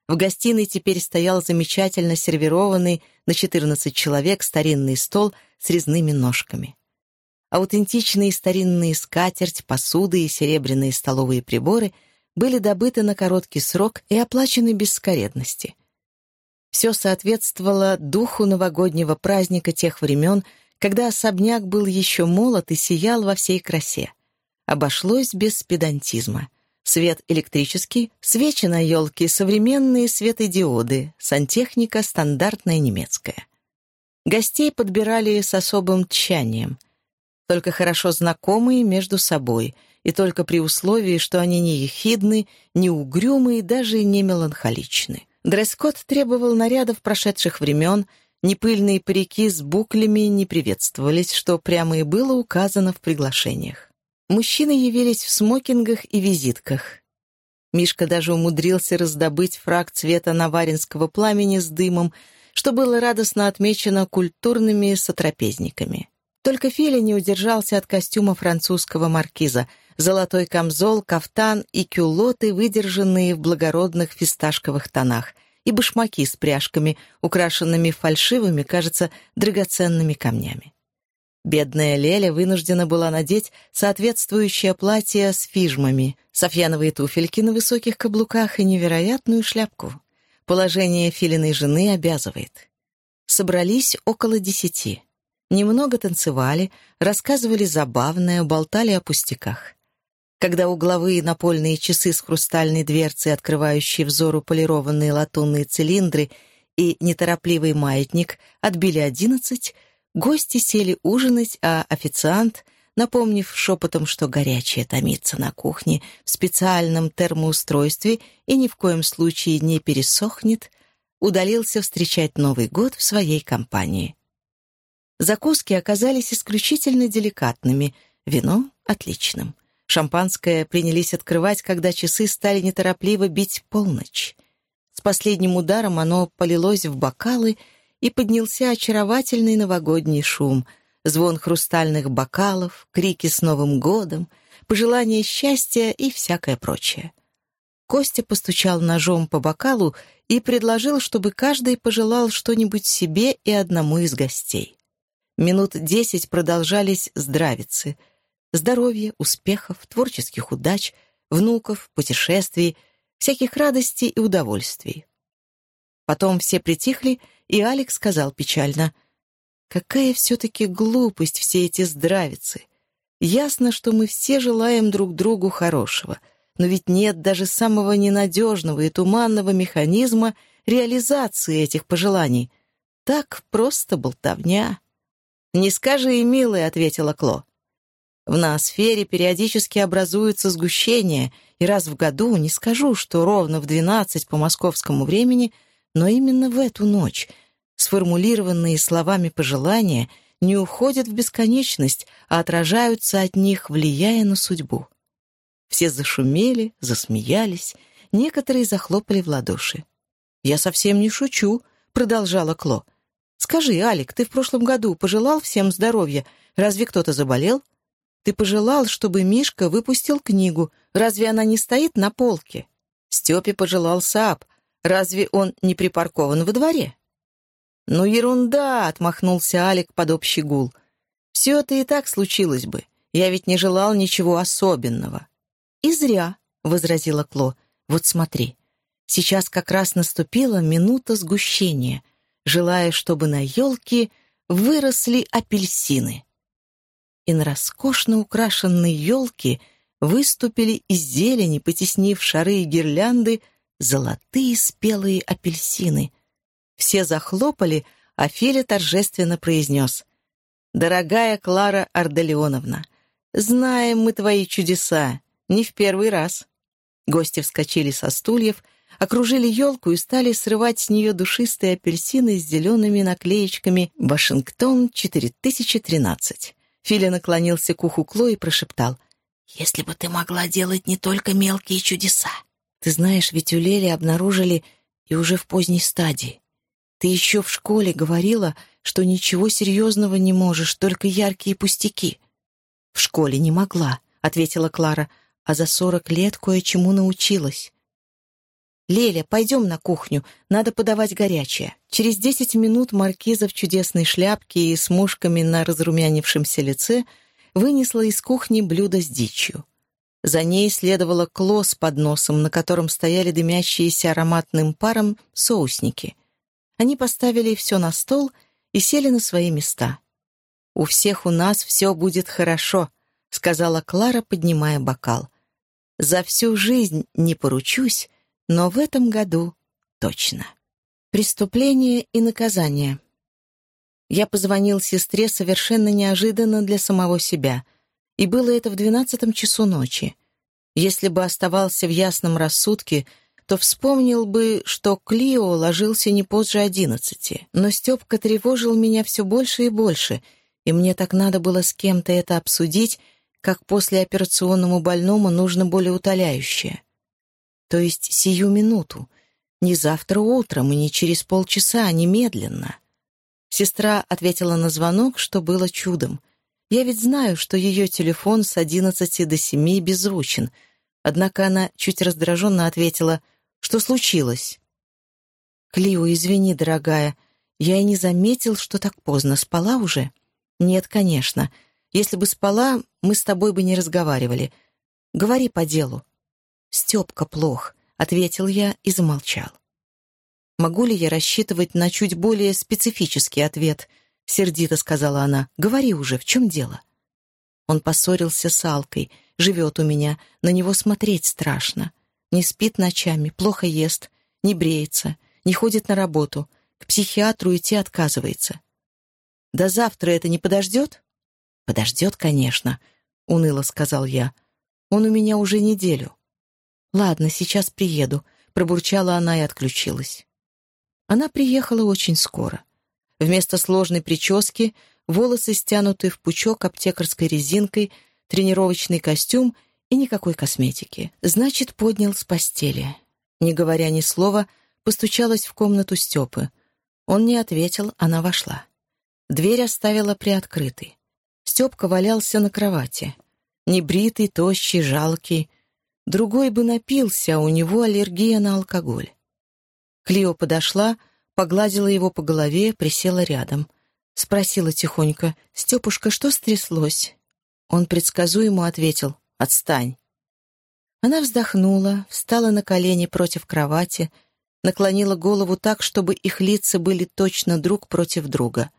В гостиной теперь стоял замечательно сервированный на 14 человек старинный стол с резными ножками. Аутентичные старинные скатерть, посуды и серебряные столовые приборы были добыты на короткий срок и оплачены без скоредности. Все соответствовало духу новогоднего праздника тех времен, когда особняк был еще молод и сиял во всей красе. Обошлось без педантизма. Свет электрический, свечи на елке, современные светодиоды, сантехника стандартная немецкая. Гостей подбирали с особым тщанием. Только хорошо знакомые между собой, и только при условии, что они не ехидны, не угрюмы и даже не меланхоличны. Дресс-код требовал нарядов прошедших времен — Непыльные парики с буклями не приветствовались, что прямо и было указано в приглашениях. Мужчины явились в смокингах и визитках. Мишка даже умудрился раздобыть фраг цвета наваринского пламени с дымом, что было радостно отмечено культурными сотрапезниками. Только Филя не удержался от костюма французского маркиза, золотой камзол, кафтан и кюлоты, выдержанные в благородных фисташковых тонах — и башмаки с пряжками, украшенными фальшивыми, кажется, драгоценными камнями. Бедная Леля вынуждена была надеть соответствующее платье с фижмами, софьяновые туфельки на высоких каблуках и невероятную шляпку. Положение филиной жены обязывает. Собрались около десяти. Немного танцевали, рассказывали забавное, болтали о пустяках когда угловые напольные часы с хрустальной дверцей, открывающие взору полированные латунные цилиндры, и неторопливый маятник отбили одиннадцать, гости сели ужинать, а официант, напомнив шепотом, что горячее томится на кухне в специальном термоустройстве и ни в коем случае не пересохнет, удалился встречать Новый год в своей компании. Закуски оказались исключительно деликатными, вино — отличным. Шампанское принялись открывать, когда часы стали неторопливо бить полночь. С последним ударом оно полилось в бокалы, и поднялся очаровательный новогодний шум, звон хрустальных бокалов, крики с Новым годом, пожелания счастья и всякое прочее. Костя постучал ножом по бокалу и предложил, чтобы каждый пожелал что-нибудь себе и одному из гостей. Минут десять продолжались здравицы. Здоровья, успехов, творческих удач, внуков, путешествий, всяких радостей и удовольствий. Потом все притихли, и Алекс сказал печально, «Какая все-таки глупость все эти здравицы! Ясно, что мы все желаем друг другу хорошего, но ведь нет даже самого ненадежного и туманного механизма реализации этих пожеланий. Так просто болтовня». «Не скажи, милый», — ответила Кло. В ноосфере периодически образуются сгущения, и раз в году, не скажу, что ровно в двенадцать по московскому времени, но именно в эту ночь сформулированные словами пожелания не уходят в бесконечность, а отражаются от них, влияя на судьбу. Все зашумели, засмеялись, некоторые захлопали в ладоши. «Я совсем не шучу», — продолжала Кло. Скажи, Алик, ты в прошлом году пожелал всем здоровья? Разве кто-то заболел? Ты пожелал, чтобы Мишка выпустил книгу. Разве она не стоит на полке? Степе пожелал Сааб. Разве он не припаркован во дворе? «Ну, ерунда!» — отмахнулся Алик под общий гул. «Все это и так случилось бы. Я ведь не желал ничего особенного». «И зря», — возразила Кло. «Вот смотри, сейчас как раз наступила минута сгущения — желая, чтобы на елке выросли апельсины. И на роскошно украшенной елке выступили из зелени, потеснив шары и гирлянды, золотые спелые апельсины. Все захлопали, а Филя торжественно произнес. «Дорогая Клара Арделеоновна, знаем мы твои чудеса, не в первый раз». Гости вскочили со стульев — окружили елку и стали срывать с нее душистые апельсины с зелеными наклеечками «Вашингтон 4013». Филя наклонился к уху Кло и прошептал. «Если бы ты могла делать не только мелкие чудеса. Ты знаешь, ведь у Лели обнаружили и уже в поздней стадии. Ты еще в школе говорила, что ничего серьезного не можешь, только яркие пустяки». «В школе не могла», — ответила Клара, «а за сорок лет кое-чему научилась». «Леля, пойдем на кухню, надо подавать горячее». Через десять минут маркиза в чудесной шляпке и с мушками на разрумянившемся лице вынесла из кухни блюдо с дичью. За ней следовало кло с подносом, на котором стояли дымящиеся ароматным паром соусники. Они поставили все на стол и сели на свои места. «У всех у нас все будет хорошо», — сказала Клара, поднимая бокал. «За всю жизнь не поручусь, но в этом году точно. Преступление и наказание. Я позвонил сестре совершенно неожиданно для самого себя, и было это в двенадцатом часу ночи. Если бы оставался в ясном рассудке, то вспомнил бы, что Клио ложился не позже одиннадцати. Но Степка тревожил меня все больше и больше, и мне так надо было с кем-то это обсудить, как после операционному больному нужно более утоляющее то есть сию минуту, не завтра утром и не через полчаса, а немедленно. Сестра ответила на звонок, что было чудом. Я ведь знаю, что ее телефон с одиннадцати до семи беззвучен, однако она чуть раздраженно ответила, что случилось. «Клио, извини, дорогая, я и не заметил, что так поздно. Спала уже?» «Нет, конечно. Если бы спала, мы с тобой бы не разговаривали. Говори по делу». «Степка плох», — ответил я и замолчал. «Могу ли я рассчитывать на чуть более специфический ответ?» — сердито сказала она. «Говори уже, в чем дело?» Он поссорился с Алкой, живет у меня, на него смотреть страшно. Не спит ночами, плохо ест, не бреется, не ходит на работу. К психиатру идти отказывается. До завтра это не подождет? Подождет, конечно, уныло сказал я. Он у меня уже неделю. Ладно, сейчас приеду, пробурчала она и отключилась. Она приехала очень скоро. Вместо сложной прически волосы стянуты в пучок аптекарской резинкой, тренировочный костюм и никакой косметики. Значит, поднял с постели. Не говоря ни слова, постучалась в комнату Степы. Он не ответил, она вошла. Дверь оставила приоткрытой. Степка валялся на кровати. Небритый, тощий, жалкий. Другой бы напился, а у него аллергия на алкоголь. Клио подошла, погладила его по голове, присела рядом. Спросила тихонько, «Степушка, что стряслось?» Он предсказуемо ответил, «Отстань». Она вздохнула, встала на колени против кровати, наклонила голову так, чтобы их лица были точно друг против друга.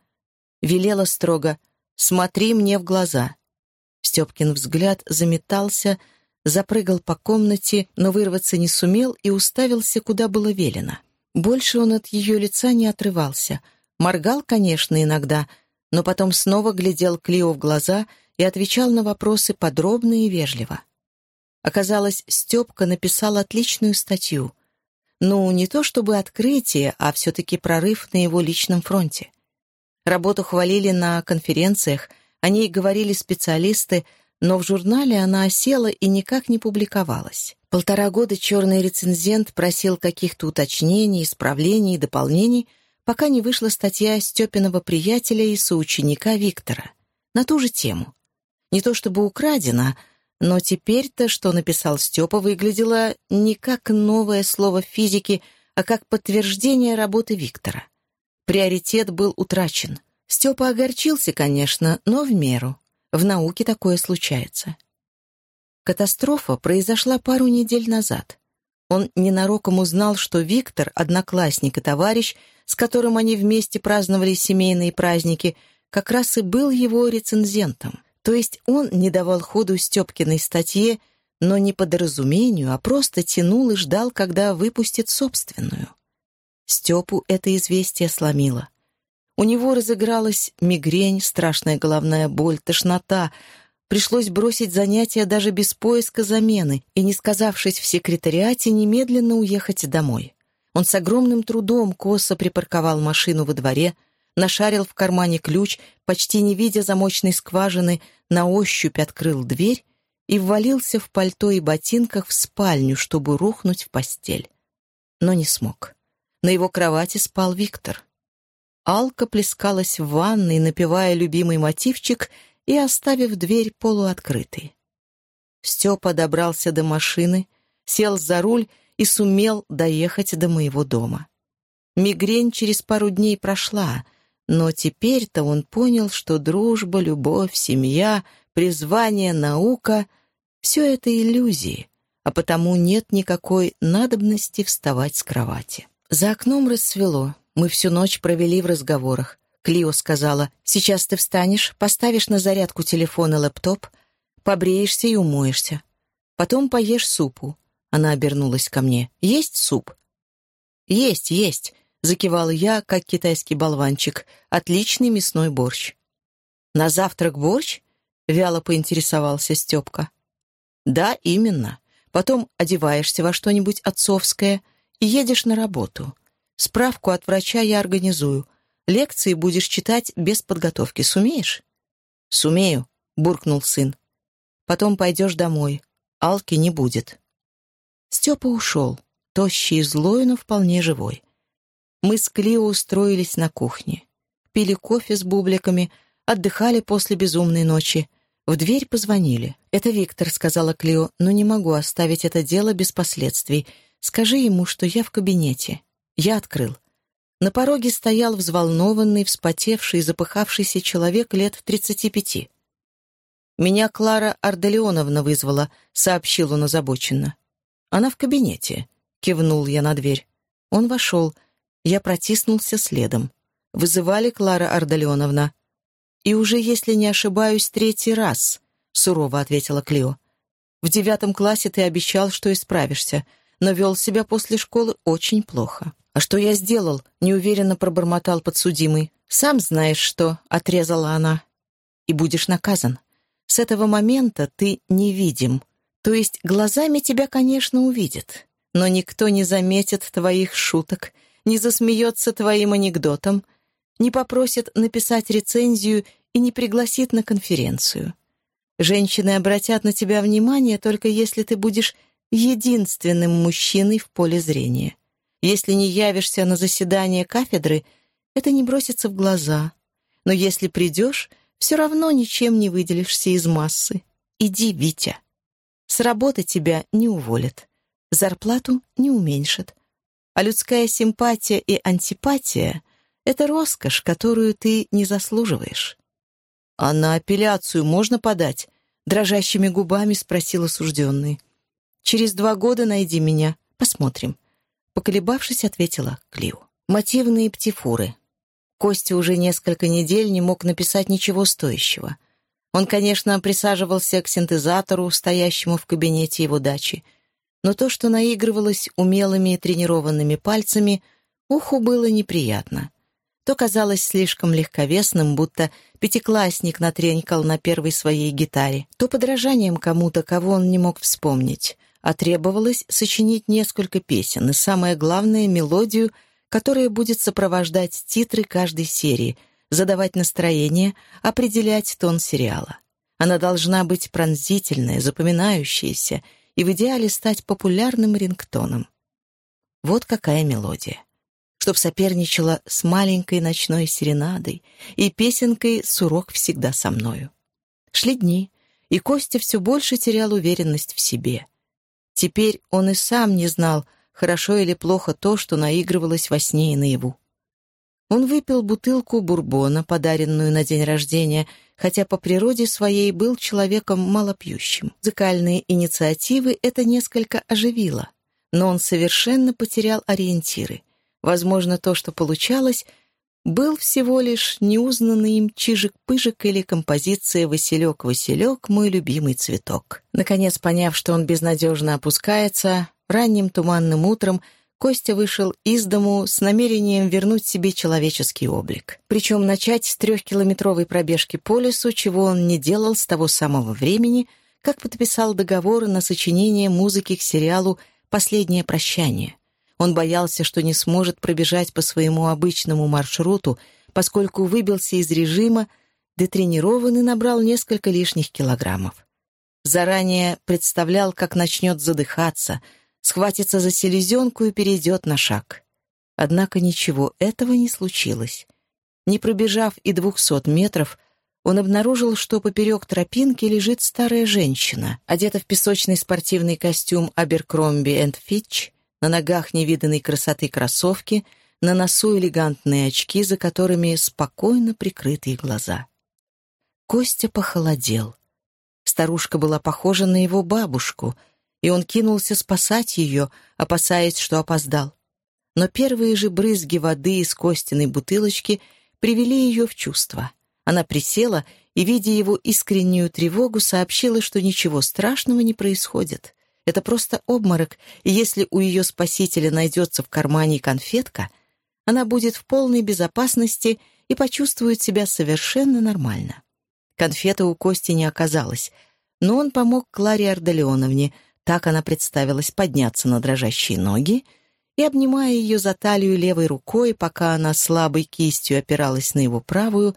Велела строго «Смотри мне в глаза». Степкин взгляд заметался, запрыгал по комнате, но вырваться не сумел и уставился, куда было велено. Больше он от ее лица не отрывался. Моргал, конечно, иногда, но потом снова глядел Клио в глаза и отвечал на вопросы подробно и вежливо. Оказалось, Степка написал отличную статью. Ну, не то чтобы открытие, а все-таки прорыв на его личном фронте. Работу хвалили на конференциях, о ней говорили специалисты, но в журнале она осела и никак не публиковалась. Полтора года черный рецензент просил каких-то уточнений, исправлений и дополнений, пока не вышла статья Степиного приятеля и соученика Виктора на ту же тему. Не то чтобы украдена, но теперь-то, что написал Степа, выглядело не как новое слово физики, а как подтверждение работы Виктора. Приоритет был утрачен. Степа огорчился, конечно, но в меру. В науке такое случается. Катастрофа произошла пару недель назад. Он ненароком узнал, что Виктор, одноклассник и товарищ, с которым они вместе праздновали семейные праздники, как раз и был его рецензентом. То есть он не давал ходу Степкиной статье, но не по доразумению, а просто тянул и ждал, когда выпустит собственную. Степу это известие сломило. У него разыгралась мигрень, страшная головная боль, тошнота, Пришлось бросить занятия даже без поиска замены и, не сказавшись в секретариате, немедленно уехать домой. Он с огромным трудом косо припарковал машину во дворе, нашарил в кармане ключ, почти не видя замочной скважины, на ощупь открыл дверь и ввалился в пальто и ботинках в спальню, чтобы рухнуть в постель. Но не смог. На его кровати спал Виктор. Алка плескалась в ванной, напевая любимый мотивчик — и оставив дверь полуоткрытой. Степа добрался до машины, сел за руль и сумел доехать до моего дома. Мигрень через пару дней прошла, но теперь-то он понял, что дружба, любовь, семья, призвание, наука — все это иллюзии, а потому нет никакой надобности вставать с кровати. За окном рассвело, мы всю ночь провели в разговорах. Клио сказала, «Сейчас ты встанешь, поставишь на зарядку телефон и лэптоп, побреешься и умоешься. Потом поешь супу». Она обернулась ко мне. «Есть суп?» «Есть, есть», — закивала я, как китайский болванчик. «Отличный мясной борщ». «На завтрак борщ?» — вяло поинтересовался Степка. «Да, именно. Потом одеваешься во что-нибудь отцовское и едешь на работу. Справку от врача я организую. Лекции будешь читать без подготовки. Сумеешь?» «Сумею», — буркнул сын. «Потом пойдешь домой. Алки не будет». Степа ушел, тощий и злой, но вполне живой. Мы с Клио устроились на кухне. Пили кофе с бубликами, отдыхали после безумной ночи. В дверь позвонили. «Это Виктор», — сказала Клио, — «но не могу оставить это дело без последствий. Скажи ему, что я в кабинете». Я открыл. На пороге стоял взволнованный, вспотевший, запыхавшийся человек лет тридцати пяти. «Меня Клара Арделеоновна вызвала», — сообщил он озабоченно. «Она в кабинете», — кивнул я на дверь. Он вошел. Я протиснулся следом. «Вызывали Клара Арделеоновна?» «И уже, если не ошибаюсь, третий раз», — сурово ответила Клио. «В девятом классе ты обещал, что исправишься, но вел себя после школы очень плохо». «А что я сделал?» — неуверенно пробормотал подсудимый. «Сам знаешь, что», — отрезала она. «И будешь наказан. С этого момента ты невидим. То есть глазами тебя, конечно, увидят, но никто не заметит твоих шуток, не засмеется твоим анекдотом, не попросит написать рецензию и не пригласит на конференцию. Женщины обратят на тебя внимание только если ты будешь единственным мужчиной в поле зрения. Если не явишься на заседание кафедры, это не бросится в глаза. Но если придешь, все равно ничем не выделишься из массы. Иди, Витя. С работы тебя не уволят, зарплату не уменьшат. А людская симпатия и антипатия — это роскошь, которую ты не заслуживаешь. «А на апелляцию можно подать?» — дрожащими губами спросил осужденный. «Через два года найди меня, посмотрим». Поколебавшись, ответила Клио. Мотивные птифуры. Костя уже несколько недель не мог написать ничего стоящего. Он, конечно, присаживался к синтезатору, стоящему в кабинете его дачи, но то, что наигрывалось умелыми тренированными пальцами, уху было неприятно. То казалось слишком легковесным, будто пятиклассник натренькал на первой своей гитаре, то подражанием кому-то, кого он не мог вспомнить, а требовалось сочинить несколько песен и, самое главное, мелодию, которая будет сопровождать титры каждой серии, задавать настроение, определять тон сериала. Она должна быть пронзительная, запоминающаяся и в идеале стать популярным рингтоном. Вот какая мелодия чтоб соперничала с маленькой ночной серенадой и песенкой «Сурок всегда со мною». Шли дни, и Костя все больше терял уверенность в себе. Теперь он и сам не знал, хорошо или плохо то, что наигрывалось во сне и наяву. Он выпил бутылку бурбона, подаренную на день рождения, хотя по природе своей был человеком малопьющим. Музыкальные инициативы это несколько оживило, но он совершенно потерял ориентиры. Возможно, то, что получалось, был всего лишь неузнанный им чижик-пыжик или композиция «Василек-Василек, мой любимый цветок». Наконец, поняв, что он безнадежно опускается, ранним туманным утром Костя вышел из дому с намерением вернуть себе человеческий облик. Причем начать с трехкилометровой пробежки по лесу, чего он не делал с того самого времени, как подписал договор на сочинение музыки к сериалу «Последнее прощание», он боялся, что не сможет пробежать по своему обычному маршруту, поскольку выбился из режима, детренирован набрал несколько лишних килограммов. Заранее представлял, как начнет задыхаться, схватится за селезенку и перейдет на шаг. Однако ничего этого не случилось. Не пробежав и двухсот метров, он обнаружил, что поперек тропинки лежит старая женщина, одета в песочный спортивный костюм Аберкромби энд Фитч, на ногах невиданной красоты кроссовки, на носу элегантные очки, за которыми спокойно прикрытые глаза. Костя похолодел. Старушка была похожа на его бабушку, и он кинулся спасать ее, опасаясь, что опоздал. Но первые же брызги воды из Костиной бутылочки привели ее в чувство. Она присела и, видя его искреннюю тревогу, сообщила, что ничего страшного не происходит. Это просто обморок, и если у ее спасителя найдется в кармане конфетка, она будет в полной безопасности и почувствует себя совершенно нормально. Конфеты у Кости не оказалось, но он помог Кларе Ардалионовне, так она представилась подняться на дрожащие ноги, и, обнимая ее за талию левой рукой, пока она слабой кистью опиралась на его правую,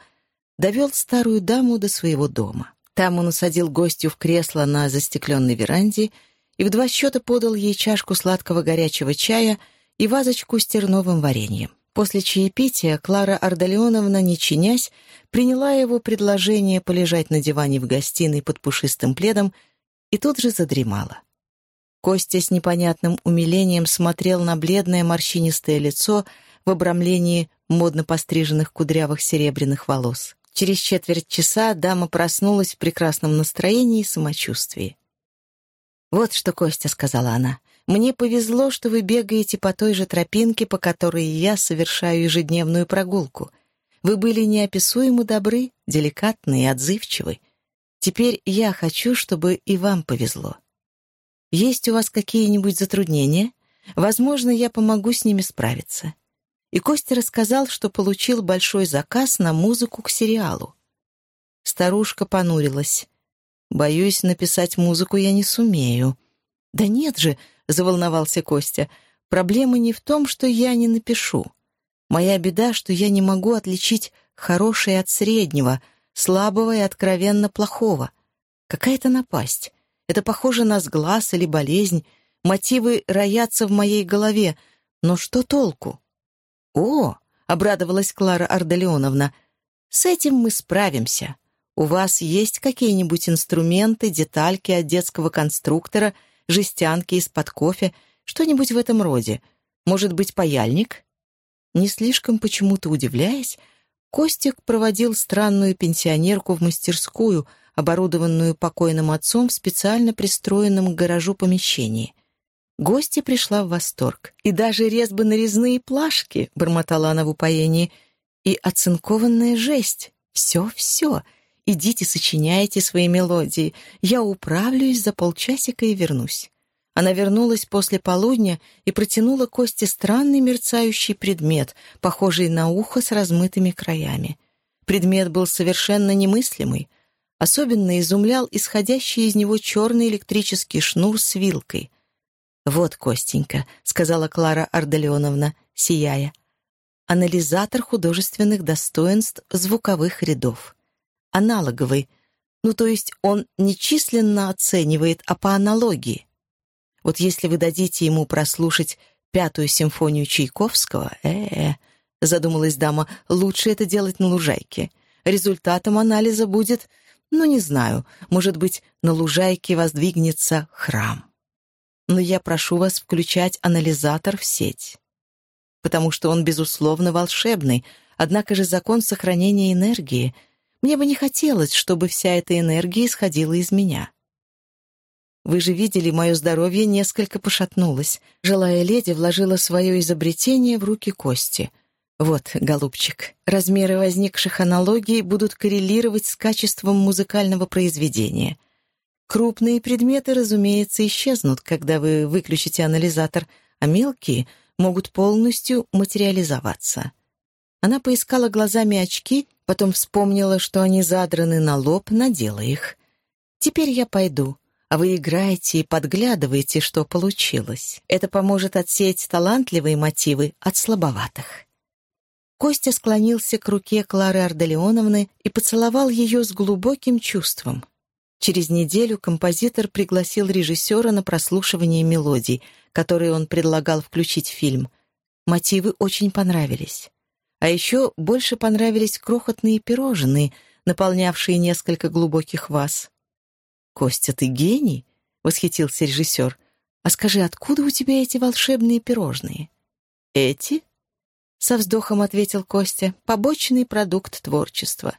довел старую даму до своего дома. Там он усадил гостью в кресло на застекленной веранде и в два счета подал ей чашку сладкого горячего чая и вазочку с терновым вареньем. После чаепития Клара Ардалионовна, не чинясь, приняла его предложение полежать на диване в гостиной под пушистым пледом и тут же задремала. Костя с непонятным умилением смотрел на бледное морщинистое лицо в обрамлении модно постриженных кудрявых серебряных волос. Через четверть часа дама проснулась в прекрасном настроении и самочувствии. «Вот что, Костя», — сказала она, — «мне повезло, что вы бегаете по той же тропинке, по которой я совершаю ежедневную прогулку. Вы были неописуемо добры, деликатны и отзывчивы. Теперь я хочу, чтобы и вам повезло. Есть у вас какие-нибудь затруднения? Возможно, я помогу с ними справиться. И Костя рассказал, что получил большой заказ на музыку к сериалу. Старушка понурилась. «Боюсь, написать музыку я не сумею». «Да нет же», — заволновался Костя, — «проблема не в том, что я не напишу. Моя беда, что я не могу отличить хорошее от среднего, слабого и откровенно плохого. Какая-то напасть. Это похоже на сглаз или болезнь. Мотивы роятся в моей голове. Но что толку? «О!» — обрадовалась Клара Арделеоновна. «С этим мы справимся. У вас есть какие-нибудь инструменты, детальки от детского конструктора, жестянки из-под кофе, что-нибудь в этом роде? Может быть, паяльник?» Не слишком почему-то удивляясь, Костик проводил странную пенсионерку в мастерскую, оборудованную покойным отцом в специально пристроенном к гаражу помещении. Гостья пришла в восторг. «И даже резьбы-нарезные плашки», — бормотала она в упоении, «и оцинкованная жесть. Все-все. Идите, сочиняйте свои мелодии. Я управлюсь за полчасика и вернусь». Она вернулась после полудня и протянула Косте странный мерцающий предмет, похожий на ухо с размытыми краями. Предмет был совершенно немыслимый. Особенно изумлял исходящий из него черный электрический шнур с вилкой. «Вот, Костенька», — сказала Клара Арделеоновна, сияя, «анализатор художественных достоинств звуковых рядов. Аналоговый, ну то есть он не численно оценивает, а по аналогии. Вот если вы дадите ему прослушать пятую симфонию Чайковского, э-э, задумалась дама, лучше это делать на лужайке. Результатом анализа будет, ну, не знаю, может быть, на лужайке воздвигнется храм. Но я прошу вас включать анализатор в сеть. Потому что он, безусловно, волшебный, однако же закон сохранения энергии. Мне бы не хотелось, чтобы вся эта энергия исходила из меня. Вы же видели, мое здоровье несколько пошатнулось. Жилая леди вложила свое изобретение в руки Кости. Вот, голубчик, размеры возникших аналогий будут коррелировать с качеством музыкального произведения. Крупные предметы, разумеется, исчезнут, когда вы выключите анализатор, а мелкие могут полностью материализоваться. Она поискала глазами очки, потом вспомнила, что они задраны на лоб, надела их. «Теперь я пойду а вы играете и подглядываете, что получилось. Это поможет отсеять талантливые мотивы от слабоватых». Костя склонился к руке Клары Арделеоновны и поцеловал ее с глубоким чувством. Через неделю композитор пригласил режиссера на прослушивание мелодий, которые он предлагал включить в фильм. Мотивы очень понравились. А еще больше понравились крохотные пирожные, наполнявшие несколько глубоких ваз. «Костя, ты гений!» — восхитился режиссер. «А скажи, откуда у тебя эти волшебные пирожные?» «Эти?» — со вздохом ответил Костя. «Побочный продукт творчества.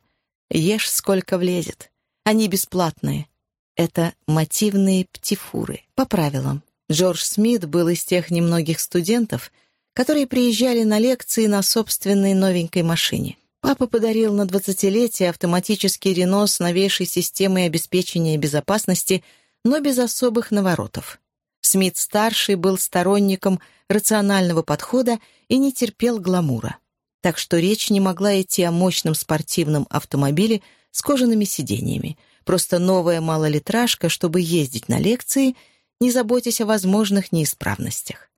Ешь, сколько влезет. Они бесплатные. Это мотивные птифуры, по правилам. Джордж Смит был из тех немногих студентов, которые приезжали на лекции на собственной новенькой машине. Папа подарил на двадцатилетие автоматический Рено с новейшей системой обеспечения безопасности, но без особых наворотов. Смит-старший был сторонником рационального подхода и не терпел гламура. Так что речь не могла идти о мощном спортивном автомобиле с кожаными сиденьями, просто новая малолитражка, чтобы ездить на лекции, не заботясь о возможных неисправностях.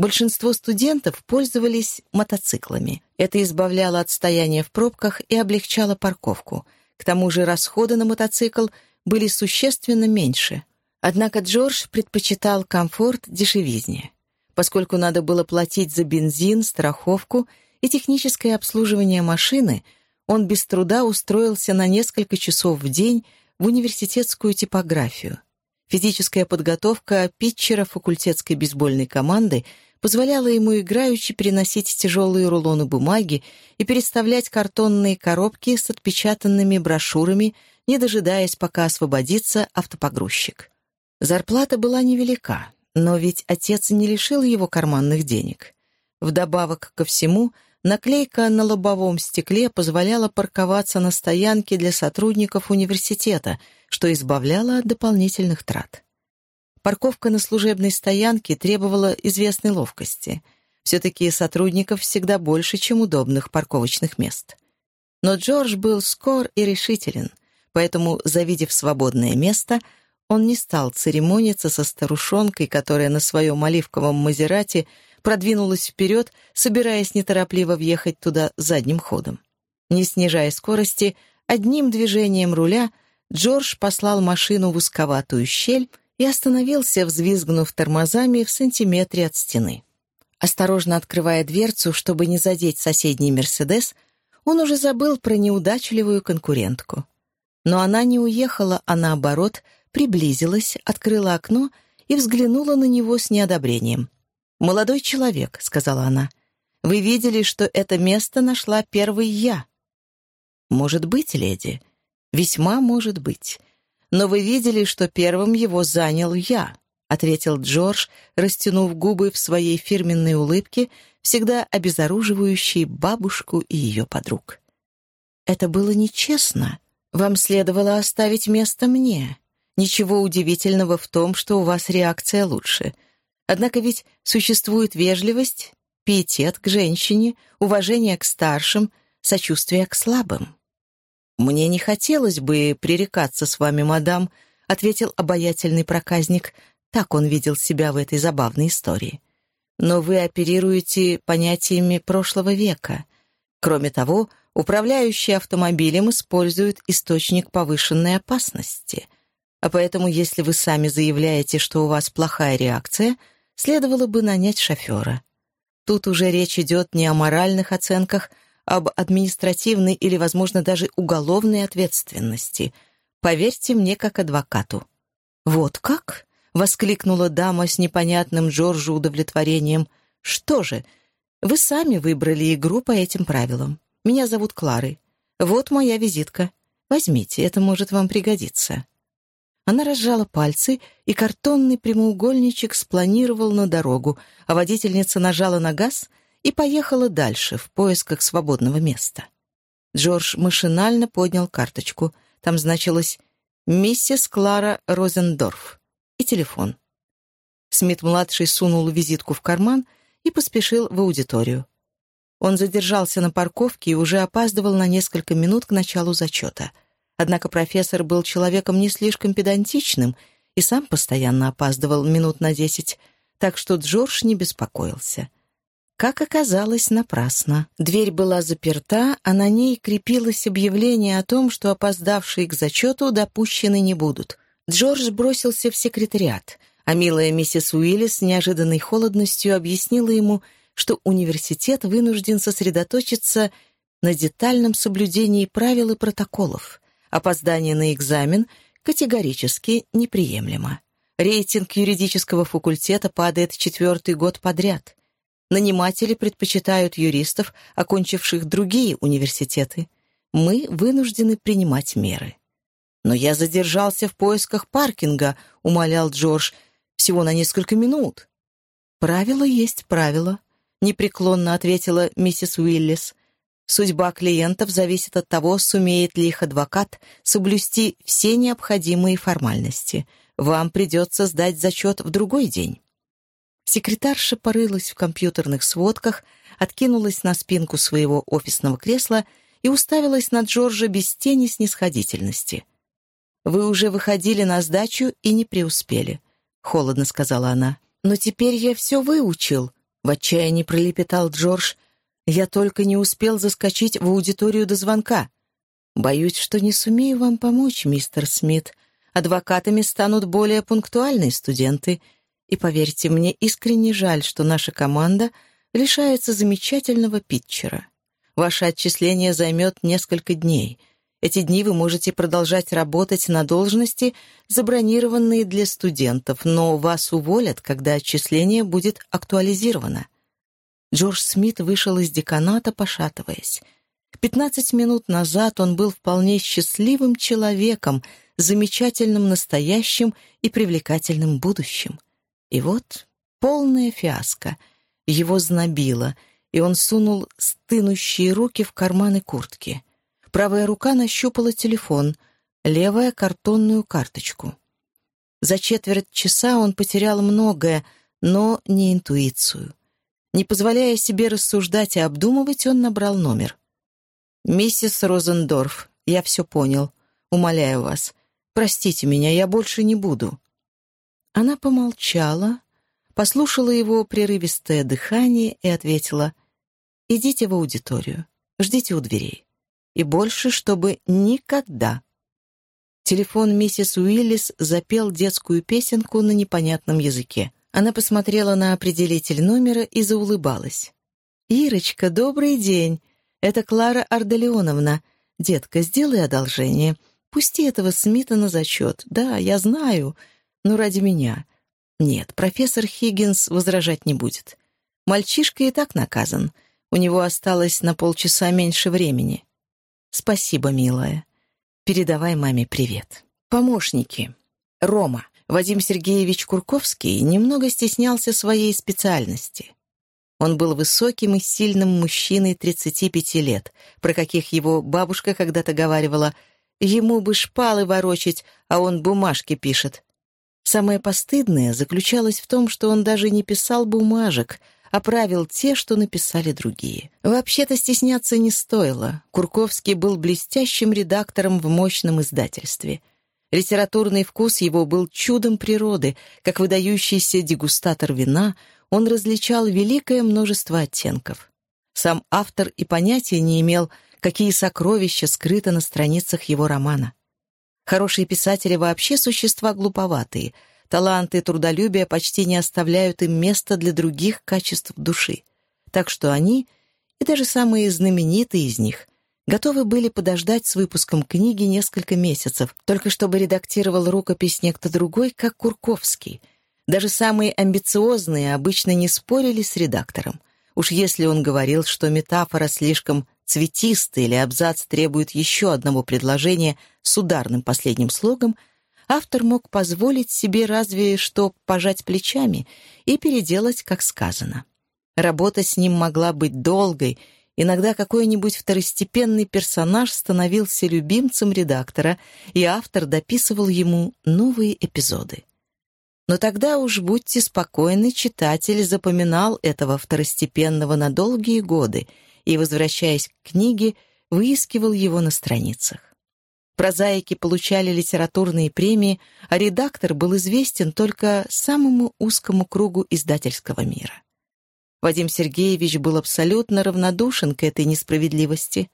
Большинство студентов пользовались мотоциклами. Это избавляло от стояния в пробках и облегчало парковку. К тому же расходы на мотоцикл были существенно меньше. Однако Джордж предпочитал комфорт дешевизне. Поскольку надо было платить за бензин, страховку и техническое обслуживание машины, он без труда устроился на несколько часов в день в университетскую типографию. Физическая подготовка питчера факультетской бейсбольной команды — позволяла ему играючи переносить тяжелые рулоны бумаги и переставлять картонные коробки с отпечатанными брошюрами, не дожидаясь, пока освободится автопогрузчик. Зарплата была невелика, но ведь отец не лишил его карманных денег. Вдобавок ко всему, наклейка на лобовом стекле позволяла парковаться на стоянке для сотрудников университета, что избавляло от дополнительных трат. Парковка на служебной стоянке требовала известной ловкости. Все-таки сотрудников всегда больше, чем удобных парковочных мест. Но Джордж был скор и решителен, поэтому, завидев свободное место, он не стал церемониться со старушонкой, которая на своем оливковом Мазерате продвинулась вперед, собираясь неторопливо въехать туда задним ходом. Не снижая скорости, одним движением руля Джордж послал машину в узковатую щель и остановился, взвизгнув тормозами в сантиметре от стены. Осторожно открывая дверцу, чтобы не задеть соседний «Мерседес», он уже забыл про неудачливую конкурентку. Но она не уехала, а наоборот, приблизилась, открыла окно и взглянула на него с неодобрением. «Молодой человек», — сказала она, — «вы видели, что это место нашла первый я». «Может быть, леди, весьма может быть. Но вы видели, что первым его занял я», — ответил Джордж, растянув губы в своей фирменной улыбке — всегда обезоруживающий бабушку и ее подруг. «Это было нечестно. Вам следовало оставить место мне. Ничего удивительного в том, что у вас реакция лучше. Однако ведь существует вежливость, пиетет к женщине, уважение к старшим, сочувствие к слабым». «Мне не хотелось бы пререкаться с вами, мадам», — ответил обаятельный проказник. Так он видел себя в этой забавной истории но вы оперируете понятиями прошлого века. Кроме того, управляющие автомобилем используют источник повышенной опасности. А поэтому, если вы сами заявляете, что у вас плохая реакция, следовало бы нанять шофера. Тут уже речь идет не о моральных оценках, об административной или, возможно, даже уголовной ответственности. Поверьте мне как адвокату. «Вот как?» — воскликнула дама с непонятным Джорджу удовлетворением. «Что же, вы сами выбрали игру по этим правилам. Меня зовут Кларой. Вот моя визитка. Возьмите, это может вам пригодиться». Она разжала пальцы, и картонный прямоугольничек спланировал на дорогу, а водительница нажала на газ и поехала дальше, в поисках свободного места. Джордж машинально поднял карточку. Там значилось «Миссис Клара Розендорф» и телефон. Смит-младший сунул визитку в карман и поспешил в аудиторию. Он задержался на парковке и уже опаздывал на несколько минут к началу зачета. Однако профессор был человеком не слишком педантичным и сам постоянно опаздывал минут на десять, так что Джордж не беспокоился. Как оказалось, напрасно. Дверь была заперта, а на ней крепилось объявление о том, что опоздавшие к зачету допущены не будут. Джордж бросился в секретариат, а милая миссис Уиллис с неожиданной холодностью объяснила ему, что университет вынужден сосредоточиться на детальном соблюдении правил и протоколов. Опоздание на экзамен категорически неприемлемо. Рейтинг юридического факультета падает четвертый год подряд. Наниматели предпочитают юристов, окончивших другие университеты. Мы вынуждены принимать меры. «Но я задержался в поисках паркинга», — умолял Джордж, — «всего на несколько минут». «Правило есть правило», — непреклонно ответила миссис Уиллис. «Судьба клиентов зависит от того, сумеет ли их адвокат соблюсти все необходимые формальности. Вам придется сдать зачет в другой день». Секретарша порылась в компьютерных сводках, откинулась на спинку своего офисного кресла и уставилась на Джорджа без тени снисходительности. Вы уже выходили на сдачу и не преуспели», — холодно сказала она. «Но теперь я все выучил», — в отчаянии пролепетал Джордж. «Я только не успел заскочить в аудиторию до звонка. Боюсь, что не сумею вам помочь, мистер Смит. Адвокатами станут более пунктуальные студенты. И поверьте, мне искренне жаль, что наша команда лишается замечательного питчера. Ваше отчисление займет несколько дней — эти дни вы можете продолжать работать на должности, забронированные для студентов, но вас уволят, когда отчисление будет актуализировано. Джордж Смит вышел из деканата, пошатываясь. Пятнадцать минут назад он был вполне счастливым человеком, замечательным настоящим и привлекательным будущим. И вот полная фиаско. Его знобило, и он сунул стынущие руки в карманы куртки — Правая рука нащупала телефон, левая — картонную карточку. За четверть часа он потерял многое, но не интуицию. Не позволяя себе рассуждать и обдумывать, он набрал номер. «Миссис Розендорф, я все понял. Умоляю вас. Простите меня, я больше не буду». Она помолчала, послушала его прерывистое дыхание и ответила, «Идите в аудиторию, ждите у дверей. И больше, чтобы никогда». Телефон миссис Уиллис запел детскую песенку на непонятном языке. Она посмотрела на определитель номера и заулыбалась. «Ирочка, добрый день. Это Клара Арделеоновна. Детка, сделай одолжение. Пусти этого Смита на зачет. Да, я знаю, но ради меня. Нет, профессор Хиггинс возражать не будет. Мальчишка и так наказан. У него осталось на полчаса меньше времени. Спасибо, милая. Передавай маме привет. Помощники. Рома. Вадим Сергеевич Курковский немного стеснялся своей специальности. Он был высоким и сильным мужчиной 35 лет, про каких его бабушка когда-то говаривала «ему бы шпалы ворочать, а он бумажки пишет». Самое постыдное заключалось в том, что он даже не писал бумажек, а правил те, что написали другие. Вообще-то стесняться не стоило. Курковский был блестящим редактором в мощном издательстве. Литературный вкус его был чудом природы, как выдающийся дегустатор вина, он различал великое множество оттенков. Сам автор и понятия не имел, какие сокровища скрыты на страницах его романа. Хорошие писатели вообще существа глуповатые, таланты и трудолюбие почти не оставляют им места для других качеств души. Так что они, и даже самые знаменитые из них, готовы были подождать с выпуском книги несколько месяцев, только чтобы редактировал рукопись некто другой, как Курковский. Даже самые амбициозные обычно не спорили с редактором. Уж если он говорил, что метафора слишком цветистая или абзац требует еще одного предложения с ударным последним слогом, автор мог позволить себе разве что пожать плечами и переделать, как сказано. Работа с ним могла быть долгой Иногда какой-нибудь второстепенный персонаж становился любимцем редактора, и автор дописывал ему новые эпизоды. Но тогда уж будьте спокойны, читатель запоминал этого второстепенного на долгие годы и, возвращаясь к книге, выискивал его на страницах. Прозаики получали литературные премии, а редактор был известен только самому узкому кругу издательского мира. Вадим Сергеевич был абсолютно равнодушен к этой несправедливости.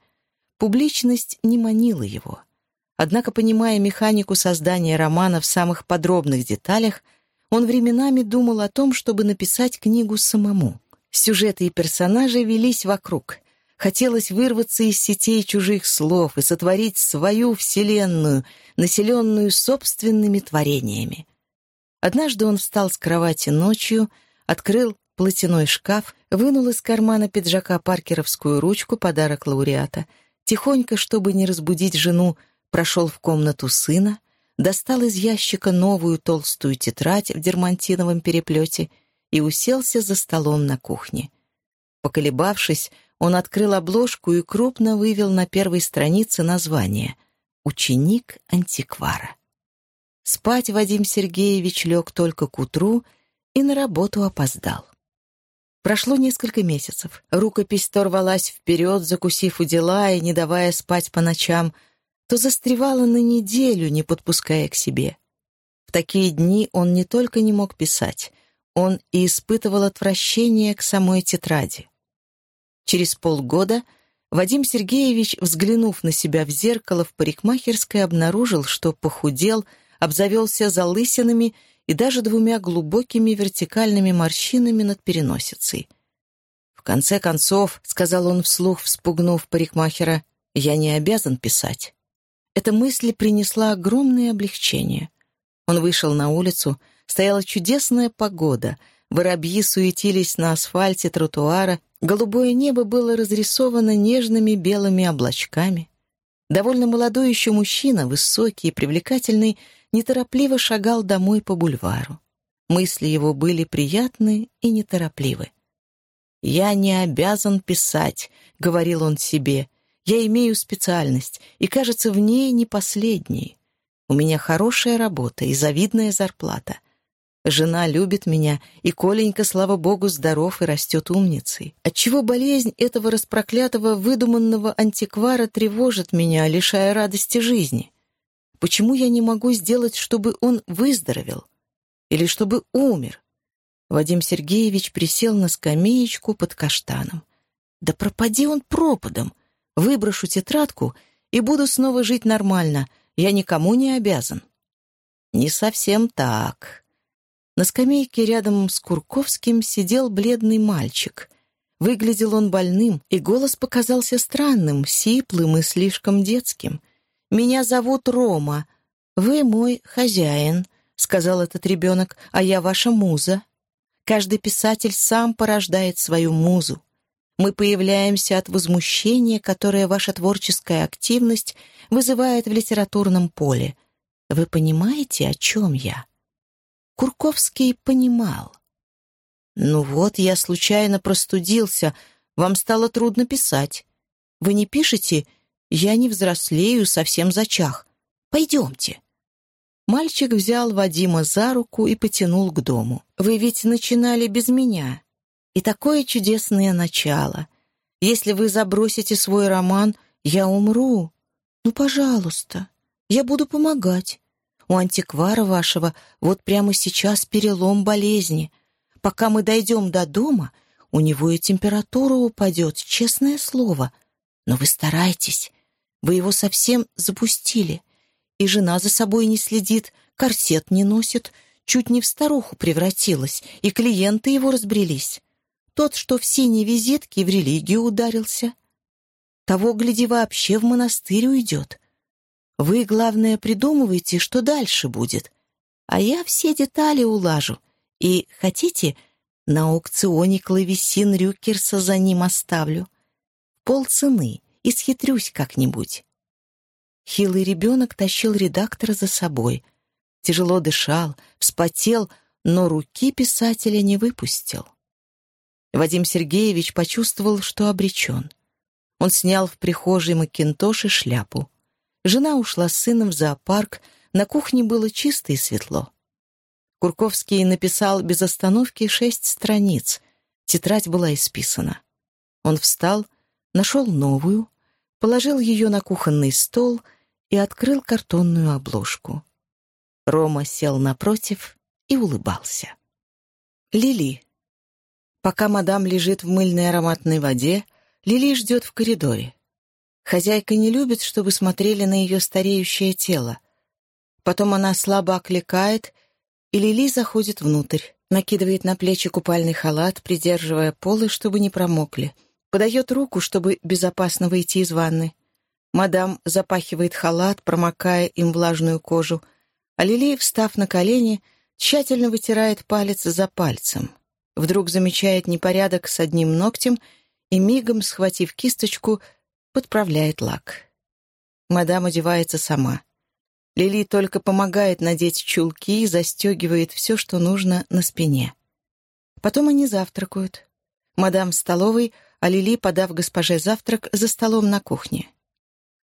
Публичность не манила его. Однако, понимая механику создания романа в самых подробных деталях, он временами думал о том, чтобы написать книгу самому. Сюжеты и персонажи велись вокруг. Хотелось вырваться из сетей чужих слов и сотворить свою вселенную, населенную собственными творениями. Однажды он встал с кровати ночью, открыл платяной шкаф, вынул из кармана пиджака паркеровскую ручку, подарок лауреата, тихонько, чтобы не разбудить жену, прошел в комнату сына, достал из ящика новую толстую тетрадь в дермантиновом переплете и уселся за столом на кухне. Поколебавшись, он открыл обложку и крупно вывел на первой странице название «Ученик антиквара». Спать Вадим Сергеевич лег только к утру и на работу опоздал. Прошло несколько месяцев. Рукопись то рвалась вперед, закусив у дела и не давая спать по ночам, то застревала на неделю, не подпуская к себе. В такие дни он не только не мог писать, он и испытывал отвращение к самой тетради. Через полгода Вадим Сергеевич, взглянув на себя в зеркало в парикмахерской, обнаружил, что похудел, обзавелся залысинами и даже двумя глубокими вертикальными морщинами над переносицей. «В конце концов», — сказал он вслух, вспугнув парикмахера, — «я не обязан писать». Эта мысль принесла огромное облегчение. Он вышел на улицу, стояла чудесная погода, воробьи суетились на асфальте тротуара, голубое небо было разрисовано нежными белыми облачками. Довольно молодой еще мужчина, высокий и привлекательный, неторопливо шагал домой по бульвару. Мысли его были приятны и неторопливы. «Я не обязан писать», — говорил он себе. «Я имею специальность, и, кажется, в ней не последней. У меня хорошая работа и завидная зарплата. Жена любит меня, и Коленька, слава богу, здоров и растет умницей. Отчего болезнь этого распроклятого выдуманного антиквара тревожит меня, лишая радости жизни? Почему я не могу сделать, чтобы он выздоровел? Или чтобы умер? Вадим Сергеевич присел на скамеечку под каштаном. Да пропади он пропадом. Выброшу тетрадку и буду снова жить нормально. Я никому не обязан. Не совсем так. На скамейке рядом с Курковским сидел бледный мальчик. Выглядел он больным, и голос показался странным, сиплым и слишком детским. «Меня зовут Рома. Вы мой хозяин», — сказал этот ребенок, — «а я ваша муза». Каждый писатель сам порождает свою музу. Мы появляемся от возмущения, которое ваша творческая активность вызывает в литературном поле. Вы понимаете, о чем я?» Курковский понимал. «Ну вот, я случайно простудился, вам стало трудно писать. Вы не пишете? Я не взрослею, совсем зачах. Пойдемте». Мальчик взял Вадима за руку и потянул к дому. «Вы ведь начинали без меня. И такое чудесное начало. Если вы забросите свой роман, я умру. Ну, пожалуйста, я буду помогать. У антиквара вашего вот прямо сейчас перелом болезни. Пока мы дойдем до дома, у него и температура упадет, честное слово. Но вы старайтесь. Вы его совсем запустили. И жена за собой не следит, корсет не носит, чуть не в старуху превратилась, и клиенты его разбрелись. Тот, что в синей визитке, в религию ударился. Того, гляди, вообще в монастырь уйдет. Вы, главное, придумывайте, что дальше будет. А я все детали улажу. И, хотите, на аукционе клавесин Рюкерса за ним оставлю. Полцены, и схитрюсь как-нибудь. Хилый ребенок тащил редактора за собой. Тяжело дышал, вспотел, но руки писателя не выпустил. Вадим Сергеевич почувствовал, что обречен. Он снял в прихожей макинтош и шляпу. Жена ушла с сыном в зоопарк, на кухне было чисто и светло. Курковский написал без остановки шесть страниц. Тетрадь была исписана. Он встал, нашел новую, положил ее на кухонный стол и открыл картонную обложку. Рома сел напротив и улыбался. Лили. Пока мадам лежит в мыльной ароматной воде, Лили ждет в коридоре. Хозяйка не любит, чтобы смотрели на ее стареющее тело. Потом она слабо окликает, и Лили заходит внутрь, накидывает на плечи купальный халат, придерживая полы, чтобы не промокли. Подает руку, чтобы безопасно выйти из ванны. Мадам запахивает халат, промокая им влажную кожу, а Лили, встав на колени, тщательно вытирает палец за пальцем. Вдруг замечает непорядок с одним ногтем и, мигом схватив кисточку, подправляет лак. Мадам одевается сама. Лили только помогает надеть чулки и застегивает все, что нужно, на спине. Потом они завтракают. Мадам в столовой, а Лили, подав госпоже завтрак, за столом на кухне.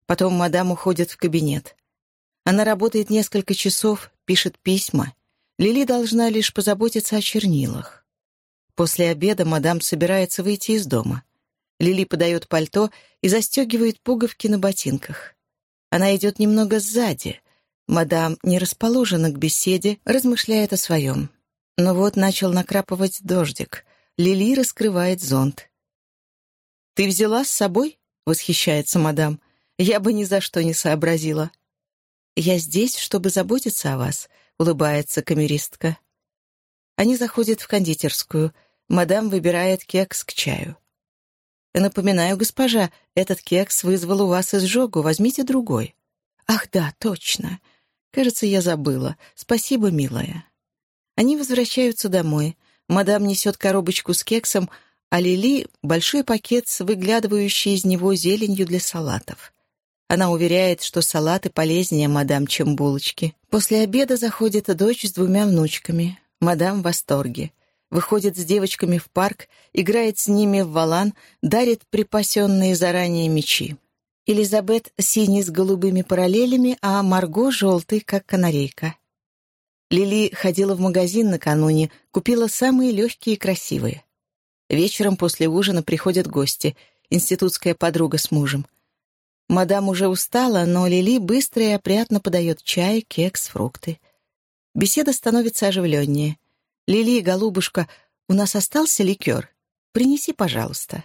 Потом мадам уходит в кабинет. Она работает несколько часов, пишет письма. Лили должна лишь позаботиться о чернилах. После обеда мадам собирается выйти из дома. Лили подает пальто и застегивает пуговки на ботинках. Она идет немного сзади. Мадам не расположена к беседе, размышляет о своем. Но вот начал накрапывать дождик. Лили раскрывает зонт. «Ты взяла с собой?» — восхищается мадам. «Я бы ни за что не сообразила». «Я здесь, чтобы заботиться о вас», — улыбается камеристка. Они заходят в кондитерскую. Мадам выбирает кекс к чаю. «Напоминаю, госпожа, этот кекс вызвал у вас изжогу, возьмите другой». «Ах да, точно. Кажется, я забыла. Спасибо, милая». Они возвращаются домой. Мадам несет коробочку с кексом, а Лили — большой пакет с выглядывающей из него зеленью для салатов. Она уверяет, что салаты полезнее мадам, чем булочки. После обеда заходит дочь с двумя внучками. Мадам в восторге выходит с девочками в парк, играет с ними в валан, дарит припасенные заранее мечи. Элизабет синий с голубыми параллелями, а Марго желтый, как канарейка. Лили ходила в магазин накануне, купила самые легкие и красивые. Вечером после ужина приходят гости, институтская подруга с мужем. Мадам уже устала, но Лили быстро и опрятно подает чай, кекс, фрукты. Беседа становится оживленнее. «Лили, голубушка, у нас остался ликер? Принеси, пожалуйста».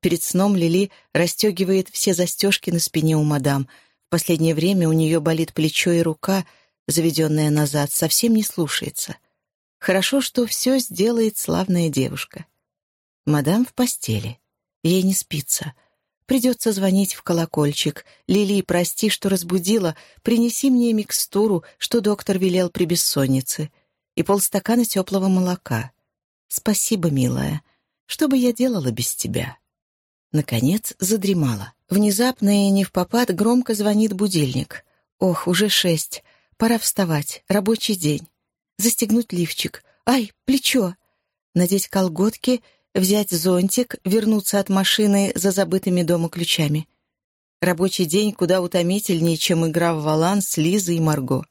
Перед сном Лили расстегивает все застежки на спине у мадам. В последнее время у нее болит плечо и рука, заведенная назад, совсем не слушается. Хорошо, что все сделает славная девушка. Мадам в постели. Ей не спится. Придется звонить в колокольчик. «Лили, прости, что разбудила. Принеси мне микстуру, что доктор велел при бессоннице. И полстакана теплого молока. Спасибо, милая. Что бы я делала без тебя?» Наконец задремала. Внезапно и не в попад громко звонит будильник. Ох, уже шесть. Пора вставать. Рабочий день. Застегнуть лифчик. Ай, плечо. Надеть колготки, взять зонтик, вернуться от машины за забытыми дома ключами. Рабочий день куда утомительнее, чем игра в валан с Лизой и Марго.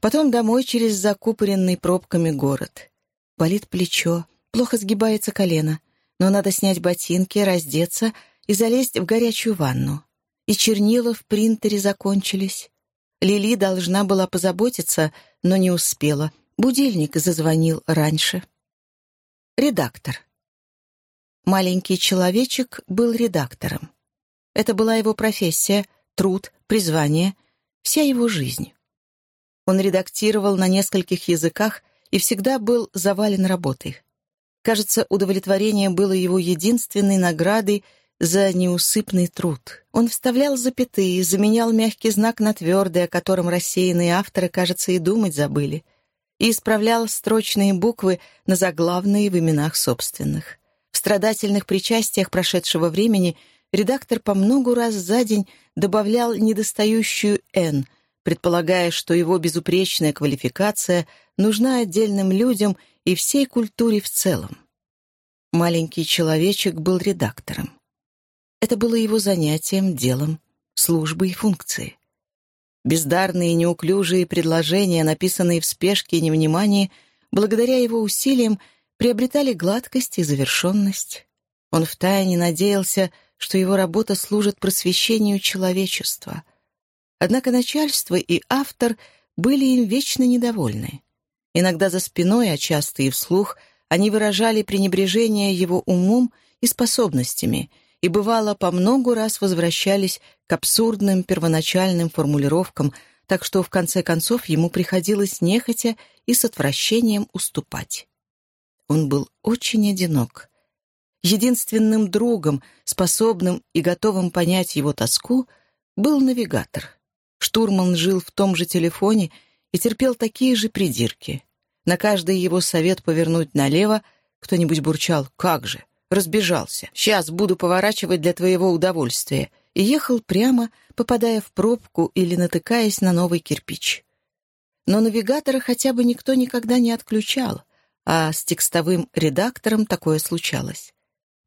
Потом домой через закупоренный пробками город. Болит плечо, плохо сгибается колено но надо снять ботинки, раздеться и залезть в горячую ванну. И чернила в принтере закончились. Лили должна была позаботиться, но не успела. Будильник зазвонил раньше. Редактор. Маленький человечек был редактором. Это была его профессия, труд, призвание, вся его жизнь. Он редактировал на нескольких языках и всегда был завален работой. Кажется, удовлетворение было его единственной наградой за неусыпный труд. Он вставлял запятые, заменял мягкий знак на твердый, о котором рассеянные авторы, кажется, и думать забыли, и исправлял строчные буквы на заглавные в именах собственных. В страдательных причастиях прошедшего времени редактор по многу раз за день добавлял недостающую «Н», предполагая, что его безупречная квалификация нужна отдельным людям и всей культуре в целом. Маленький человечек был редактором. Это было его занятием, делом, службой и функцией. Бездарные и неуклюжие предложения, написанные в спешке и невнимании, благодаря его усилиям, приобретали гладкость и завершенность. Он втайне надеялся, что его работа служит просвещению человечества. Однако начальство и автор были им вечно недовольны. Иногда за спиной, а часто и вслух, они выражали пренебрежение его умом и способностями и, бывало, по многу раз возвращались к абсурдным первоначальным формулировкам, так что в конце концов ему приходилось нехотя и с отвращением уступать. Он был очень одинок. Единственным другом, способным и готовым понять его тоску, был навигатор. Штурман жил в том же телефоне и терпел такие же придирки. На каждый его совет повернуть налево кто-нибудь бурчал «Как же!» Разбежался. «Сейчас буду поворачивать для твоего удовольствия» и ехал прямо, попадая в пробку или натыкаясь на новый кирпич. Но навигатора хотя бы никто никогда не отключал, а с текстовым редактором такое случалось.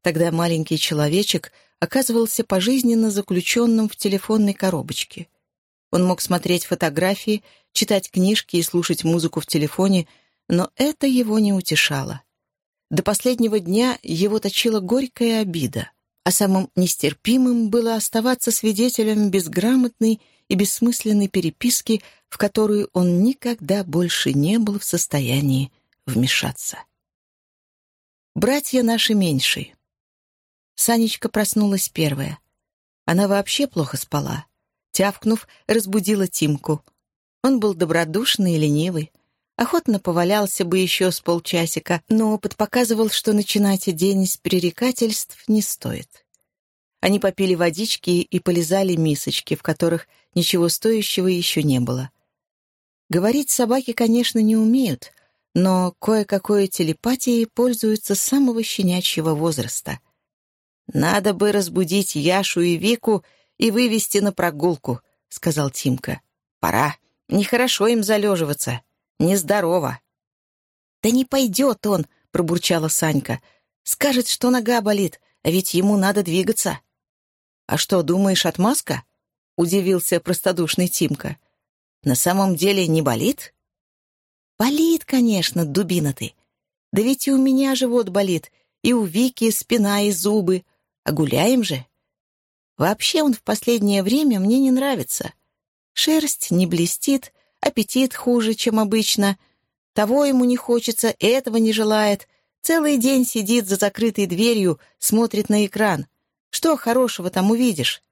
Тогда маленький человечек оказывался пожизненно заключенным в телефонной коробочке. Он мог смотреть фотографии, читать книжки и слушать музыку в телефоне, но это его не утешало. До последнего дня его точила горькая обида, а самым нестерпимым было оставаться свидетелем безграмотной и бессмысленной переписки, в которую он никогда больше не был в состоянии вмешаться. Братья наши меньшие. Санечка проснулась первая. Она вообще плохо спала. Тявкнув, разбудила Тимку. Он был добродушный и ленивый. Охотно повалялся бы еще с полчасика, но опыт показывал, что начинать день с пререкательств не стоит. Они попили водички и полизали мисочки, в которых ничего стоящего еще не было. Говорить собаки, конечно, не умеют, но кое-какое телепатией пользуются с самого щенячьего возраста. «Надо бы разбудить Яшу и Вику и вывести на прогулку», — сказал Тимка. «Пора. Нехорошо им залеживаться» нездорово». «Да не пойдет он», — пробурчала Санька. «Скажет, что нога болит, а ведь ему надо двигаться». «А что, думаешь, отмазка?» — удивился простодушный Тимка. «На самом деле не болит?» «Болит, конечно, дубина ты. Да ведь и у меня живот болит, и у Вики спина и зубы. А гуляем же. Вообще он в последнее время мне не нравится. Шерсть не блестит, аппетит хуже, чем обычно. Того ему не хочется, этого не желает. Целый день сидит за закрытой дверью, смотрит на экран. Что хорошего там увидишь?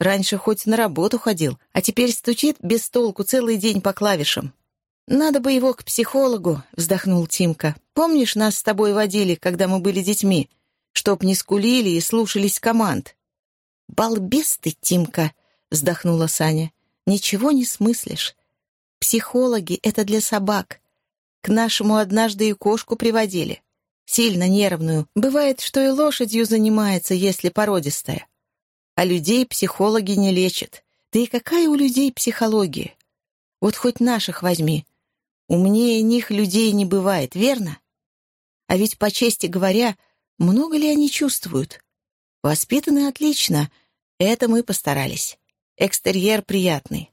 Раньше хоть на работу ходил, а теперь стучит без толку целый день по клавишам. «Надо бы его к психологу», — вздохнул Тимка. «Помнишь, нас с тобой водили, когда мы были детьми? Чтоб не скулили и слушались команд». «Балбес ты, Тимка», — вздохнула Саня. «Ничего не смыслишь. Психологи — это для собак. К нашему однажды и кошку приводили. Сильно нервную. Бывает, что и лошадью занимается, если породистая. А людей психологи не лечат. Да и какая у людей психология? Вот хоть наших возьми. Умнее них людей не бывает, верно? А ведь, по чести говоря, много ли они чувствуют? Воспитаны отлично. Это мы постарались. Экстерьер приятный.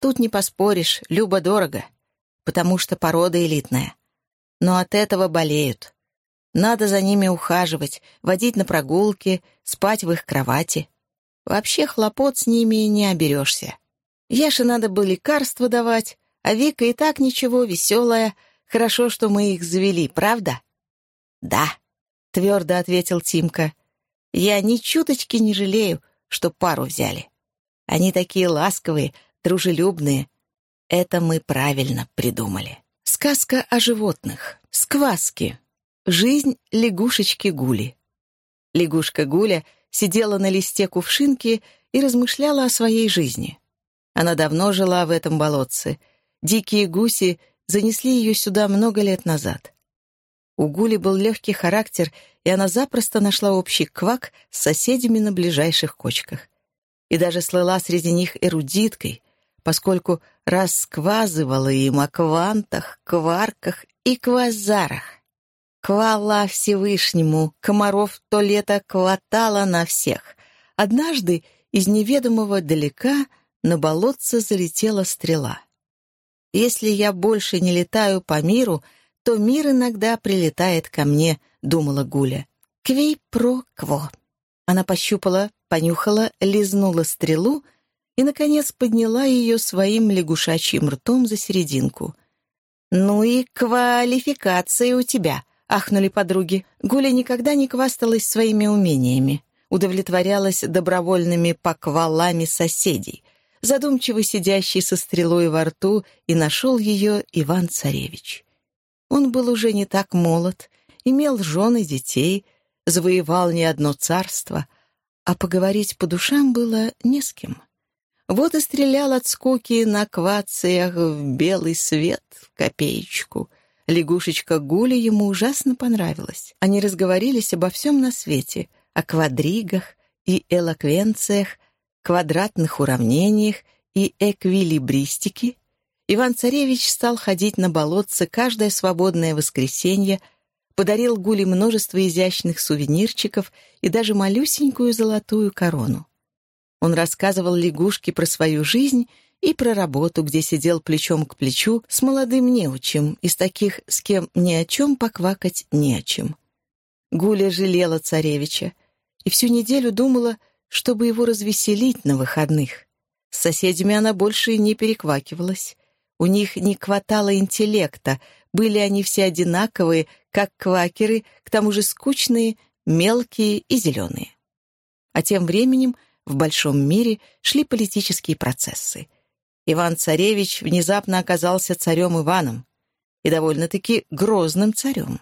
Тут не поспоришь, любо-дорого. Потому что порода элитная. Но от этого болеют. Надо за ними ухаживать, водить на прогулки, спать в их кровати. Вообще хлопот с ними не оберешься. Яше надо бы лекарства давать, а Вика и так ничего, веселая. Хорошо, что мы их завели, правда?» «Да», — твердо ответил Тимка. «Я ни чуточки не жалею, что пару взяли. Они такие ласковые, дружелюбные. Это мы правильно придумали». Сказка о животных. Скваски. Жизнь лягушечки Гули. Лягушка Гуля сидела на листе кувшинки и размышляла о своей жизни. Она давно жила в этом болотце — Дикие гуси занесли ее сюда много лет назад. У Гули был легкий характер, и она запросто нашла общий квак с соседями на ближайших кочках. И даже слыла среди них эрудиткой, поскольку расквазывала им о квантах, кварках и квазарах. Квала Всевышнему, комаров то лето хватало на всех. Однажды из неведомого далека на болотце залетела стрела. Если я больше не летаю по миру, то мир иногда прилетает ко мне», — думала Гуля. «Квей про кво». Она пощупала, понюхала, лизнула стрелу и, наконец, подняла ее своим лягушачьим ртом за серединку. «Ну и квалификация у тебя», — ахнули подруги. Гуля никогда не хвасталась своими умениями, удовлетворялась добровольными поквалами соседей задумчиво сидящий со стрелой во рту, и нашел ее Иван-царевич. Он был уже не так молод, имел жены детей, завоевал не одно царство, а поговорить по душам было не с кем. Вот и стрелял от скуки на квациях в белый свет, в копеечку. Лягушечка Гуля ему ужасно понравилась. Они разговорились обо всем на свете, о квадригах и элоквенциях, квадратных уравнениях и эквилибристике, Иван-Царевич стал ходить на болотце каждое свободное воскресенье, подарил Гуле множество изящных сувенирчиков и даже малюсенькую золотую корону. Он рассказывал лягушке про свою жизнь и про работу, где сидел плечом к плечу с молодым неучем, из таких, с кем ни о чем поквакать не о чем. Гуля жалела царевича и всю неделю думала, чтобы его развеселить на выходных. С соседями она больше не переквакивалась. У них не хватало интеллекта, были они все одинаковые, как квакеры, к тому же скучные, мелкие и зеленые. А тем временем в большом мире шли политические процессы. Иван-царевич внезапно оказался царем Иваном, и довольно-таки грозным царем.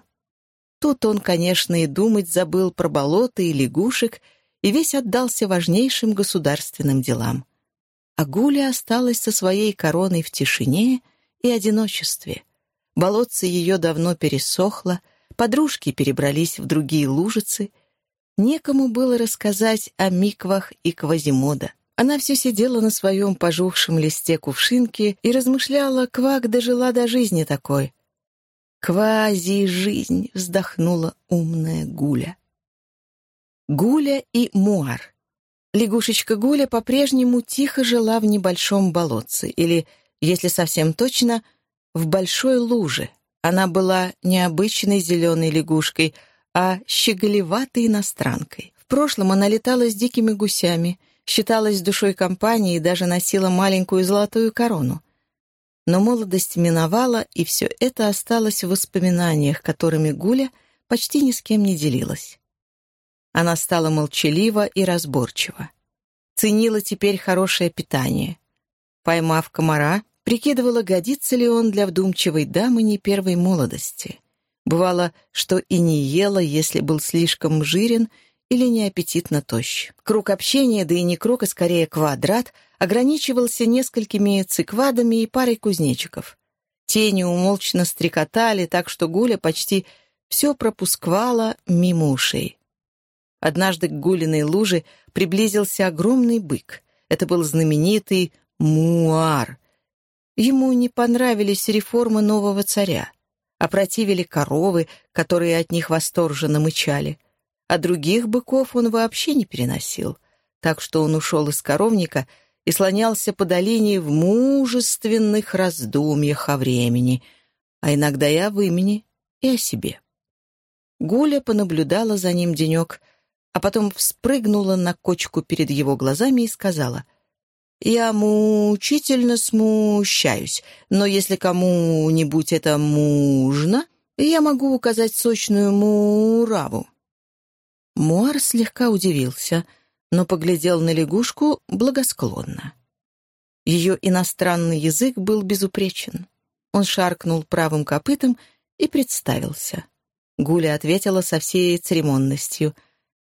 Тут он, конечно, и думать забыл про болото и лягушек — и весь отдался важнейшим государственным делам. А Гуля осталась со своей короной в тишине и одиночестве. Болотце ее давно пересохло, подружки перебрались в другие лужицы. Некому было рассказать о миквах и Квазимода. Она все сидела на своем пожухшем листе кувшинки и размышляла, квак дожила до жизни такой. «Квази-жизнь!» — вздохнула умная Гуля. Гуля и Муар. Лягушечка Гуля по-прежнему тихо жила в небольшом болотце, или, если совсем точно, в большой луже. Она была необычной зеленой лягушкой, а щеголеватой иностранкой. В прошлом она летала с дикими гусями, считалась душой компании и даже носила маленькую золотую корону. Но молодость миновала, и все это осталось в воспоминаниях, которыми Гуля почти ни с кем не делилась. Она стала молчалива и разборчива. Ценила теперь хорошее питание. Поймав комара, прикидывала, годится ли он для вдумчивой дамы не первой молодости. Бывало, что и не ела, если был слишком жирен или неаппетитно тощ. Круг общения, да и не круг, а скорее квадрат, ограничивался несколькими циквадами и парой кузнечиков. Тени умолчно стрекотали, так что Гуля почти все пропускала мимо ушей. Однажды к Гулиной луже приблизился огромный бык. Это был знаменитый Муар. Ему не понравились реформы нового царя. Опротивили коровы, которые от них восторженно мычали. А других быков он вообще не переносил. Так что он ушел из коровника и слонялся по долине в мужественных раздумьях о времени, а иногда и о имени, и о себе. Гуля понаблюдала за ним денек — а потом вспрыгнула на кочку перед его глазами и сказала, «Я мучительно смущаюсь, но если кому-нибудь это нужно, я могу указать сочную мураву». Муар слегка удивился, но поглядел на лягушку благосклонно. Ее иностранный язык был безупречен. Он шаркнул правым копытом и представился. Гуля ответила со всей церемонностью —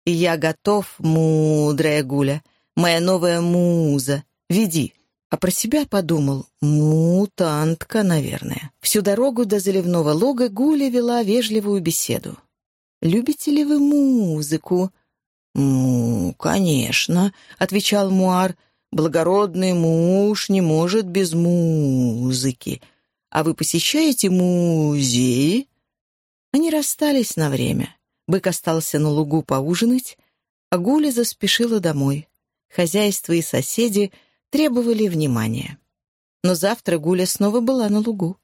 «Я готов, мудрая Гуля, моя новая муза. Веди». А про себя подумал, мутантка, наверное. Всю дорогу до заливного лога Гуля вела вежливую беседу. «Любите ли вы музыку?» «Ну, конечно», — отвечал Муар. «Благородный муж не может без музыки. А вы посещаете музеи?» Они расстались на время. Бык остался на лугу поужинать, а Гуля заспешила домой. Хозяйство и соседи требовали внимания. Но завтра Гуля снова была на лугу.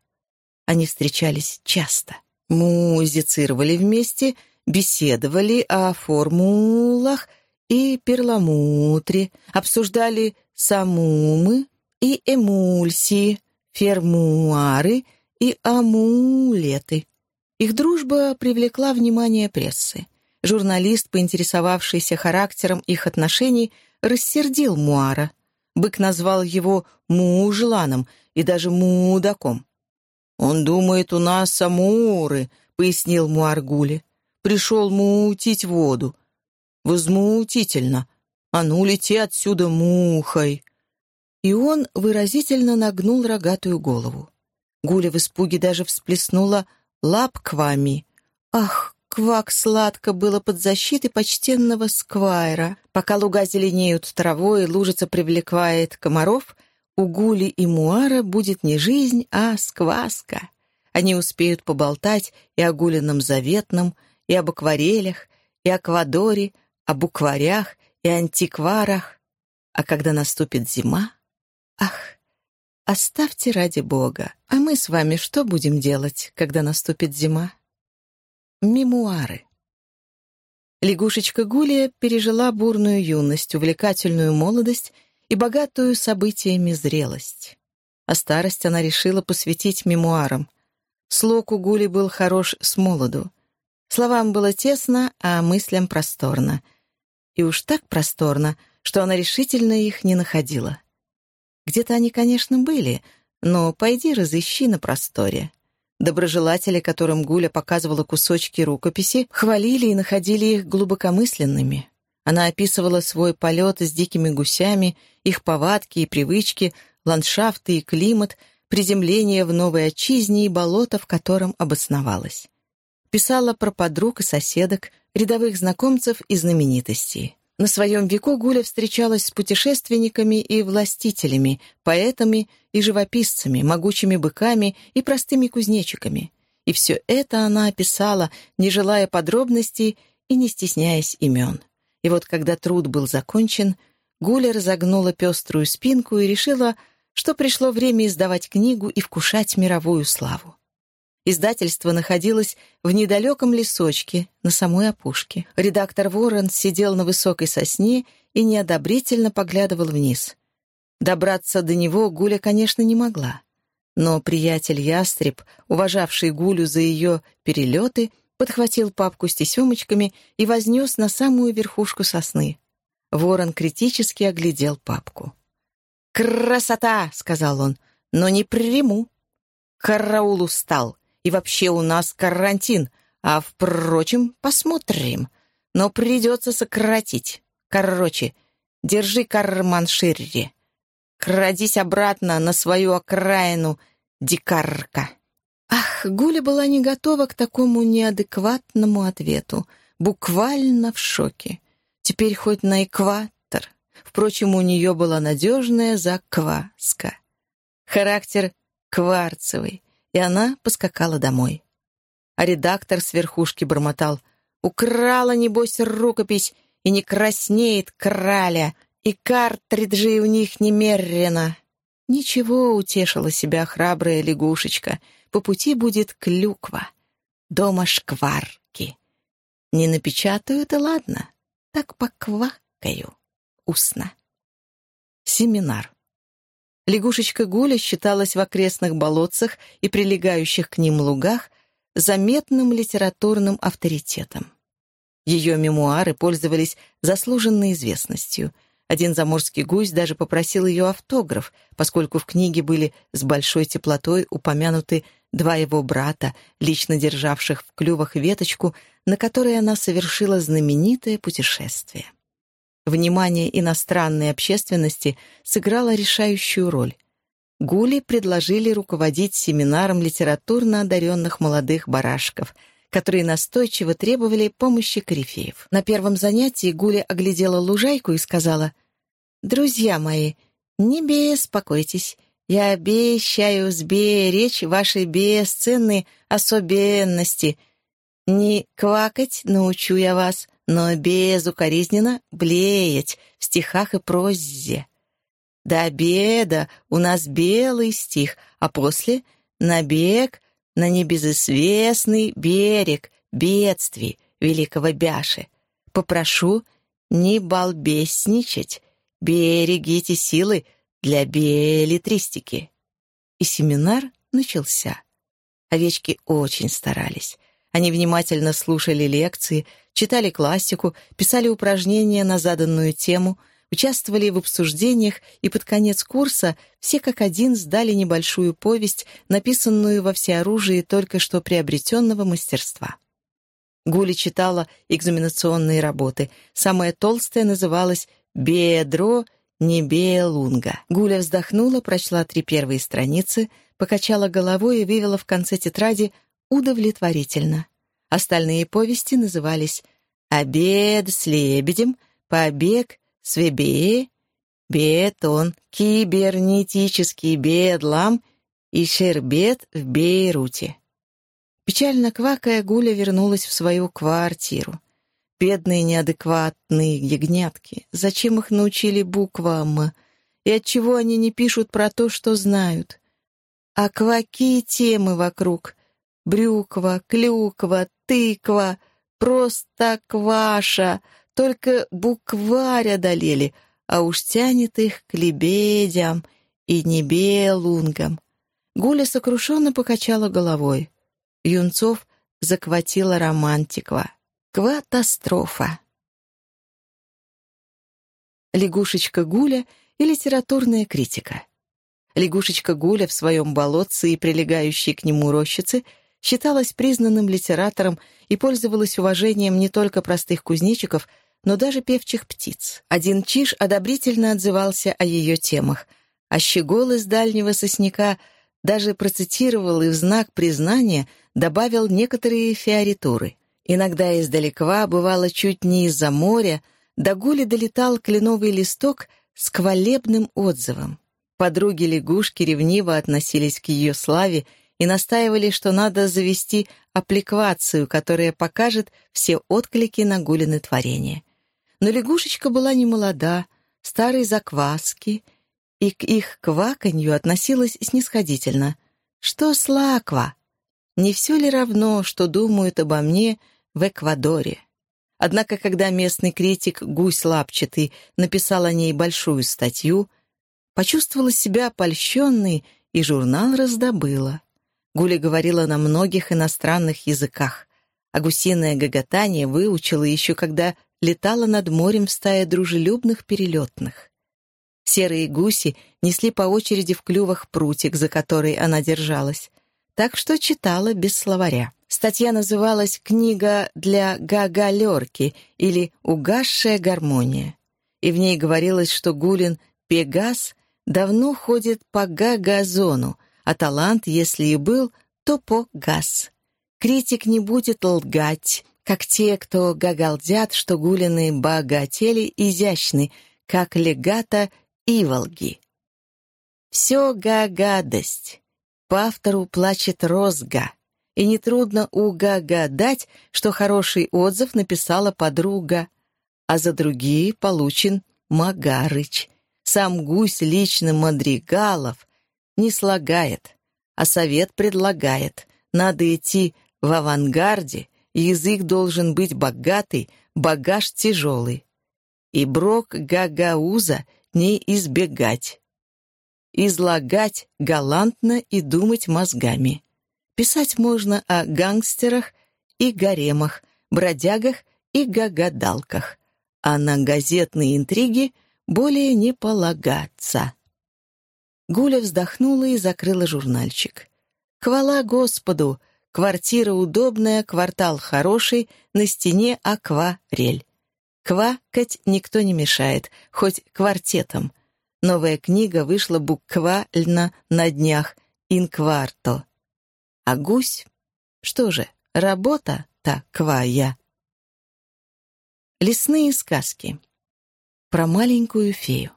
Они встречались часто. Музицировали вместе, беседовали о формулах и перламутре, обсуждали самумы и эмульсии, фермуары и амулеты. Их дружба привлекла внимание прессы. Журналист, поинтересовавшийся характером их отношений, рассердил Муара. Бык назвал его мужланом и даже мудаком. «Он думает, у нас амуры», — пояснил Муар Гули. «Пришел мутить воду. Возмутительно. А ну, лети отсюда мухой». И он выразительно нагнул рогатую голову. Гуля в испуге даже всплеснула лапквами. Ах, квак сладко было под защитой почтенного сквайра. Пока луга зеленеют травой, лужица привлекает комаров, у Гули и Муара будет не жизнь, а скваска. Они успеют поболтать и о Гулином заветном, и об акварелях, и аквадоре, о букварях и антикварах. А когда наступит зима... Ах, Оставьте ради Бога. А мы с вами что будем делать, когда наступит зима? Мемуары. Лягушечка Гулия пережила бурную юность, увлекательную молодость и богатую событиями зрелость. А старость она решила посвятить мемуарам. Слог у Гули был хорош с молоду. Словам было тесно, а мыслям просторно. И уж так просторно, что она решительно их не находила. Где-то они, конечно, были, но пойди разыщи на просторе. Доброжелатели, которым Гуля показывала кусочки рукописи, хвалили и находили их глубокомысленными. Она описывала свой полет с дикими гусями, их повадки и привычки, ландшафты и климат, приземление в новой отчизне и болото, в котором обосновалась. Писала про подруг и соседок, рядовых знакомцев и знаменитостей. На своем веку Гуля встречалась с путешественниками и властителями, поэтами и живописцами, могучими быками и простыми кузнечиками. И все это она описала, не желая подробностей и не стесняясь имен. И вот когда труд был закончен, Гуля разогнула пеструю спинку и решила, что пришло время издавать книгу и вкушать мировую славу. Издательство находилось в недалеком лесочке, на самой опушке. Редактор Ворон сидел на высокой сосне и неодобрительно поглядывал вниз. Добраться до него Гуля, конечно, не могла. Но приятель Ястреб, уважавший Гулю за ее перелеты, подхватил папку с тесемочками и вознес на самую верхушку сосны. Ворон критически оглядел папку. «Красота!» — сказал он. «Но не приму. Караул устал. И вообще у нас карантин. А, впрочем, посмотрим. Но придется сократить. Короче, держи карман шире. Крадись обратно на свою окраину, дикарка. Ах, Гуля была не готова к такому неадекватному ответу. Буквально в шоке. Теперь хоть на экватор. Впрочем, у нее была надежная закваска. Характер кварцевый и она поскакала домой. А редактор с верхушки бормотал. «Украла, небось, рукопись, и не краснеет краля, и картриджей у них немерено». Ничего, утешила себя храбрая лягушечка. По пути будет клюква. Дома шкварки. Не напечатаю, да ладно. Так поквакаю. Устно. Семинар. Лягушечка Гуля считалась в окрестных болотцах и прилегающих к ним лугах заметным литературным авторитетом. Ее мемуары пользовались заслуженной известностью. Один заморский гусь даже попросил ее автограф, поскольку в книге были с большой теплотой упомянуты два его брата, лично державших в клювах веточку, на которой она совершила знаменитое путешествие. Внимание иностранной общественности сыграло решающую роль. Гули предложили руководить семинаром литературно одаренных молодых барашков, которые настойчиво требовали помощи корифеев. На первом занятии Гули оглядела лужайку и сказала, «Друзья мои, не беспокойтесь, я обещаю сберечь ваши бесценные особенности. Не квакать научу я вас, но безукоризненно блеять в стихах и прозе. До обеда у нас белый стих, а после — набег на небезызвестный берег бедствий великого Бяши. Попрошу не балбесничать, берегите силы для беллетристики. И семинар начался. Овечки очень старались. Они внимательно слушали лекции, читали классику, писали упражнения на заданную тему, участвовали в обсуждениях и под конец курса все как один сдали небольшую повесть, написанную во всеоружии только что приобретенного мастерства. Гули читала экзаменационные работы. Самая толстая называлась «Бедро Небелунга». Гуля вздохнула, прочла три первые страницы, покачала головой и вывела в конце тетради удовлетворительно. Остальные повести назывались «Обед с лебедем», «Побег с Вебее», «Бетон», «Кибернетический бедлам» и «Шербет в Бейруте». Печально квакая, Гуля вернулась в свою квартиру. Бедные неадекватные ягнятки. Зачем их научили буквам? И отчего они не пишут про то, что знают? А кваки темы вокруг брюква, клюква, тыква, просто кваша, только букварь одолели, а уж тянет их к лебедям и небелунгам. Гуля сокрушенно покачала головой. Юнцов захватила романтиква. Катастрофа. Лягушечка Гуля и литературная критика. Лягушечка Гуля в своем болотце и прилегающей к нему рощице — считалась признанным литератором и пользовалась уважением не только простых кузнечиков, но даже певчих птиц. Один чиж одобрительно отзывался о ее темах, а щегол из дальнего сосняка даже процитировал и в знак признания добавил некоторые фиоритуры. Иногда издалека, бывало чуть не из-за моря, до гули долетал кленовый листок с хвалебным отзывом. Подруги лягушки ревниво относились к ее славе и настаивали, что надо завести аппликацию, которая покажет все отклики на Гулины творения. Но лягушечка была не молода, старой закваски, и к их кваканью относилась снисходительно. «Что с лаква? Не все ли равно, что думают обо мне в Эквадоре?» Однако, когда местный критик Гусь Лапчатый написал о ней большую статью, почувствовала себя польщенной и журнал раздобыла. Гуля говорила на многих иностранных языках, а гусиное гоготание выучила еще когда летала над морем в стае дружелюбных перелетных. Серые гуси несли по очереди в клювах прутик, за который она держалась, так что читала без словаря. Статья называлась «Книга для гагалерки» или «Угасшая гармония», и в ней говорилось, что Гулин Пегас давно ходит по гагазону, а талант, если и был, то по газ. Критик не будет лгать, как те, кто гагалдят, что гулины богатели изящны, как легата иволги. Все гагадость. По автору плачет розга. И нетрудно угагадать, что хороший отзыв написала подруга, а за другие получен Магарыч. Сам гусь лично Мадригалов не слагает, а совет предлагает. Надо идти в авангарде, язык должен быть богатый, багаж тяжелый. И брок Гагауза не избегать. Излагать галантно и думать мозгами. Писать можно о гангстерах и гаремах, бродягах и гагадалках, а на газетные интриги более не полагаться. Гуля вздохнула и закрыла журнальчик. «Хвала Господу! Квартира удобная, квартал хороший, на стене акварель. Квакать никто не мешает, хоть квартетом. Новая книга вышла буквально на днях, инкварто. А гусь? Что же, работа таквая. Лесные сказки. Про маленькую фею.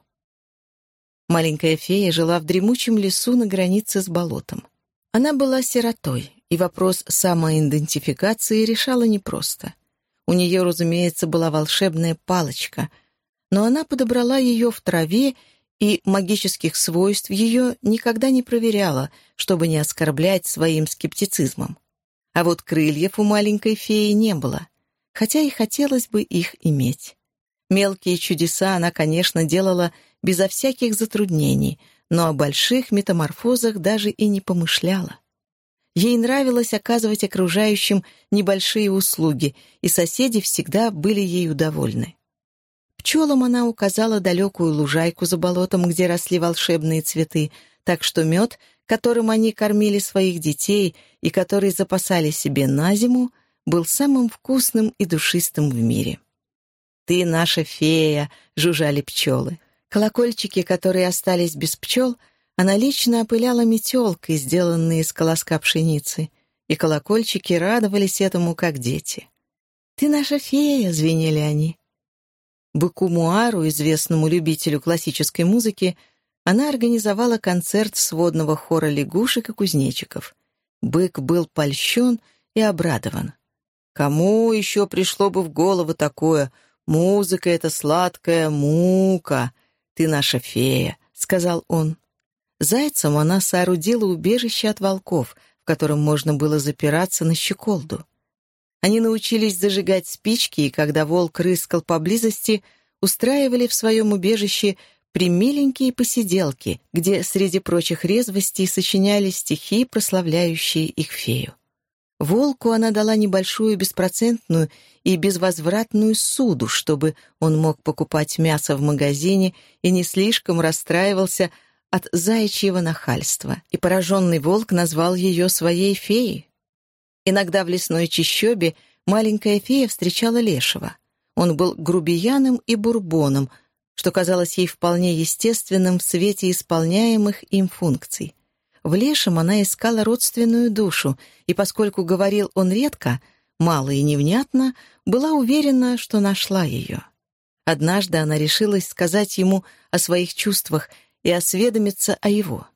Маленькая фея жила в дремучем лесу на границе с болотом. Она была сиротой, и вопрос самоидентификации решала непросто. У нее, разумеется, была волшебная палочка, но она подобрала ее в траве и магических свойств ее никогда не проверяла, чтобы не оскорблять своим скептицизмом. А вот крыльев у маленькой феи не было, хотя и хотелось бы их иметь. Мелкие чудеса она, конечно, делала безо всяких затруднений, но о больших метаморфозах даже и не помышляла. Ей нравилось оказывать окружающим небольшие услуги, и соседи всегда были ею довольны. Пчелам она указала далекую лужайку за болотом, где росли волшебные цветы, так что мед, которым они кормили своих детей и который запасали себе на зиму, был самым вкусным и душистым в мире. «Ты наша фея!» — жужжали пчелы. Колокольчики, которые остались без пчел — она лично опыляла метелкой, сделанные из колоска пшеницы, и колокольчики радовались этому, как дети. «Ты наша фея!» — звенели они. Быку Муару, известному любителю классической музыки, она организовала концерт сводного хора лягушек и кузнечиков. Бык был польщен и обрадован. «Кому еще пришло бы в голову такое? Музыка — это сладкая мука. Ты наша фея», — сказал он. Зайцам она соорудила убежище от волков, в котором можно было запираться на щеколду. Они научились зажигать спички, и когда волк рыскал поблизости, устраивали в своем убежище примиленькие посиделки, где среди прочих резвостей сочиняли стихи, прославляющие их фею. Волку она дала небольшую беспроцентную и безвозвратную суду, чтобы он мог покупать мясо в магазине и не слишком расстраивался от заячьего нахальства, и пораженный волк назвал ее своей феей. Иногда в лесной чащобе маленькая фея встречала лешего. Он был грубияном и бурбоном, что казалось ей вполне естественным в свете исполняемых им функций. В лешем она искала родственную душу, и поскольку говорил он редко, мало и невнятно, была уверена, что нашла ее. Однажды она решилась сказать ему о своих чувствах и осведомиться о его.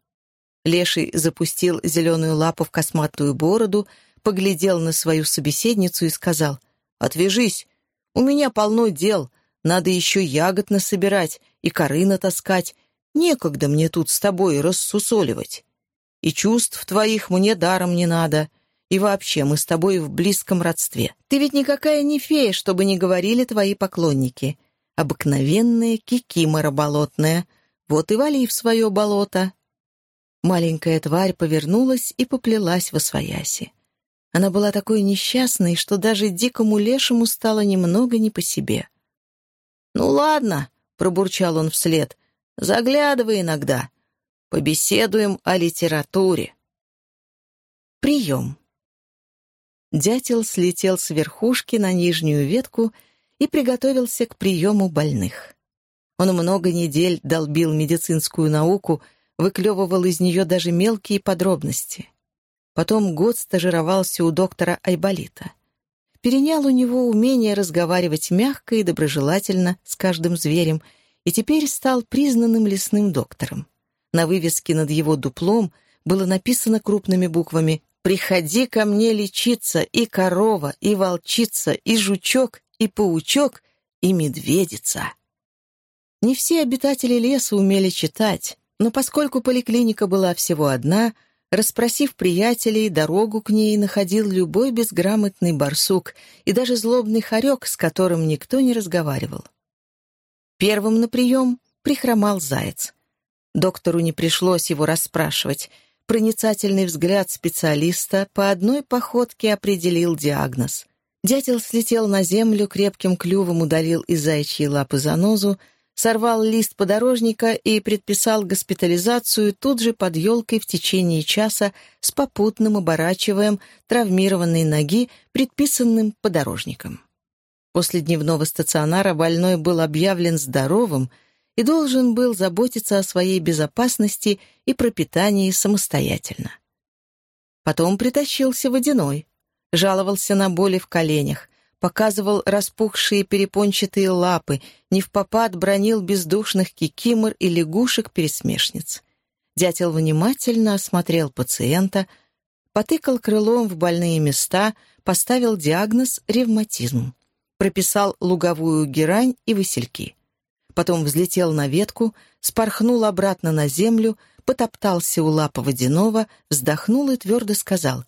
Леший запустил зеленую лапу в косматую бороду, поглядел на свою собеседницу и сказал, «Отвяжись, у меня полно дел, Надо еще ягод насобирать и коры натаскать. Некогда мне тут с тобой рассусоливать. И чувств твоих мне даром не надо. И вообще, мы с тобой в близком родстве. Ты ведь никакая не фея, чтобы не говорили твои поклонники. Обыкновенная кикимора болотная. Вот и вали в свое болото». Маленькая тварь повернулась и поплелась во свояси. Она была такой несчастной, что даже дикому лешему стало немного не по себе. «Ну ладно», — пробурчал он вслед, — «заглядывай иногда. Побеседуем о литературе». Прием. Дятел слетел с верхушки на нижнюю ветку и приготовился к приему больных. Он много недель долбил медицинскую науку, выклевывал из нее даже мелкие подробности. Потом год стажировался у доктора Айболита. Перенял у него умение разговаривать мягко и доброжелательно с каждым зверем и теперь стал признанным лесным доктором. На вывеске над его дуплом было написано крупными буквами «Приходи ко мне лечиться и корова, и волчица, и жучок, и паучок, и медведица». Не все обитатели леса умели читать, но поскольку поликлиника была всего одна — Расспросив приятелей, дорогу к ней находил любой безграмотный барсук и даже злобный хорек, с которым никто не разговаривал. Первым на прием прихромал заяц. Доктору не пришлось его расспрашивать. Проницательный взгляд специалиста по одной походке определил диагноз. Дятел слетел на землю, крепким клювом удалил из заячьей лапы занозу, сорвал лист подорожника и предписал госпитализацию тут же под елкой в течение часа с попутным оборачиваем травмированной ноги предписанным подорожником. После дневного стационара больной был объявлен здоровым и должен был заботиться о своей безопасности и пропитании самостоятельно. Потом притащился водяной, жаловался на боли в коленях, показывал распухшие перепончатые лапы, не в попад бронил бездушных кикимор и лягушек-пересмешниц. Дятел внимательно осмотрел пациента, потыкал крылом в больные места, поставил диагноз ревматизм, прописал луговую герань и васильки. Потом взлетел на ветку, спорхнул обратно на землю, потоптался у лапы водяного, вздохнул и твердо сказал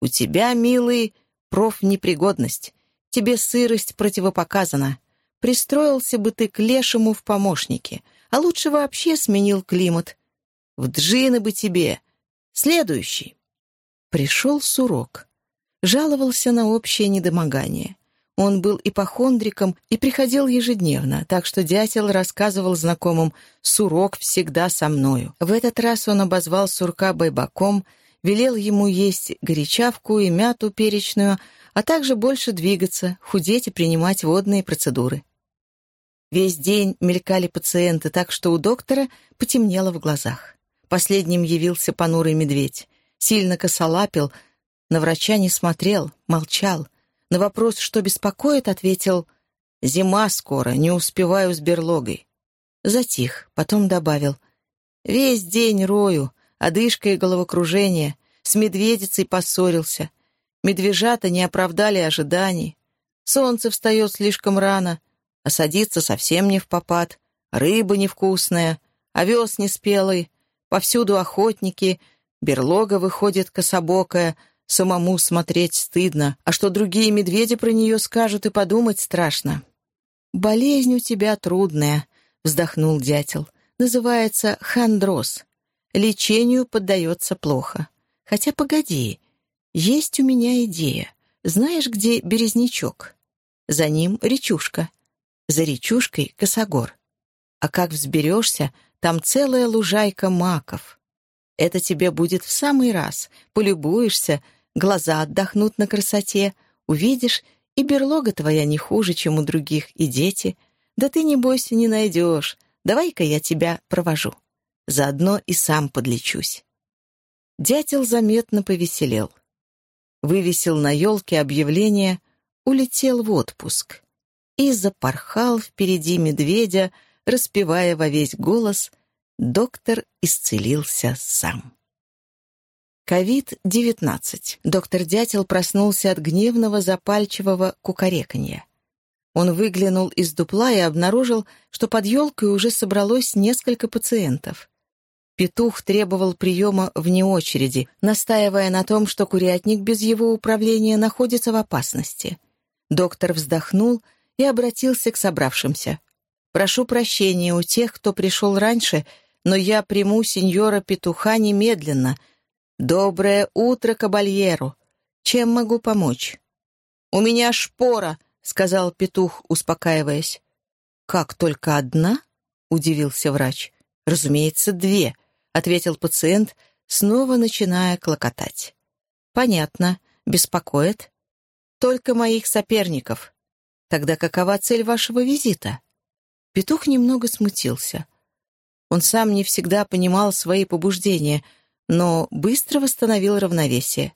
«У тебя, милый, профнепригодность тебе сырость противопоказана. Пристроился бы ты к лешему в помощники, а лучше вообще сменил климат. В джины бы тебе. Следующий. Пришел Сурок. Жаловался на общее недомогание. Он был ипохондриком и приходил ежедневно, так что дятел рассказывал знакомым «Сурок всегда со мною». В этот раз он обозвал Сурка байбаком, велел ему есть горячавку и мяту перечную, а также больше двигаться, худеть и принимать водные процедуры. Весь день мелькали пациенты, так что у доктора потемнело в глазах. Последним явился понурый медведь. Сильно косолапил, на врача не смотрел, молчал. На вопрос, что беспокоит, ответил «Зима скоро, не успеваю с берлогой». Затих, потом добавил «Весь день рою, одышка и головокружение, с медведицей поссорился, Медвежата не оправдали ожиданий. Солнце встает слишком рано, а садится совсем не в попад. Рыба невкусная, овес неспелый, повсюду охотники, берлога выходит кособокая, самому смотреть стыдно, а что другие медведи про нее скажут и подумать страшно. «Болезнь у тебя трудная», — вздохнул дятел. «Называется хандроз. Лечению поддается плохо. Хотя погоди, есть у меня идея. Знаешь, где Березнячок? За ним речушка. За речушкой — косогор. А как взберешься, там целая лужайка маков. Это тебе будет в самый раз. Полюбуешься, глаза отдохнут на красоте, увидишь, и берлога твоя не хуже, чем у других, и дети. Да ты, не бойся, не найдешь. Давай-ка я тебя провожу. Заодно и сам подлечусь. Дятел заметно повеселел вывесил на елке объявление «Улетел в отпуск» и запорхал впереди медведя, распевая во весь голос «Доктор исцелился сам». Ковид-19. Доктор Дятел проснулся от гневного запальчивого кукареканья. Он выглянул из дупла и обнаружил, что под елкой уже собралось несколько пациентов. Петух требовал приема вне очереди, настаивая на том, что курятник без его управления находится в опасности. Доктор вздохнул и обратился к собравшимся. «Прошу прощения у тех, кто пришел раньше, но я приму сеньора Петуха немедленно. Доброе утро, кабальеру! Чем могу помочь?» «У меня шпора!» — сказал петух, успокаиваясь. «Как только одна?» — удивился врач. «Разумеется, две», — ответил пациент, снова начиная клокотать. «Понятно. Беспокоит?» «Только моих соперников. Тогда какова цель вашего визита?» Петух немного смутился. Он сам не всегда понимал свои побуждения, но быстро восстановил равновесие.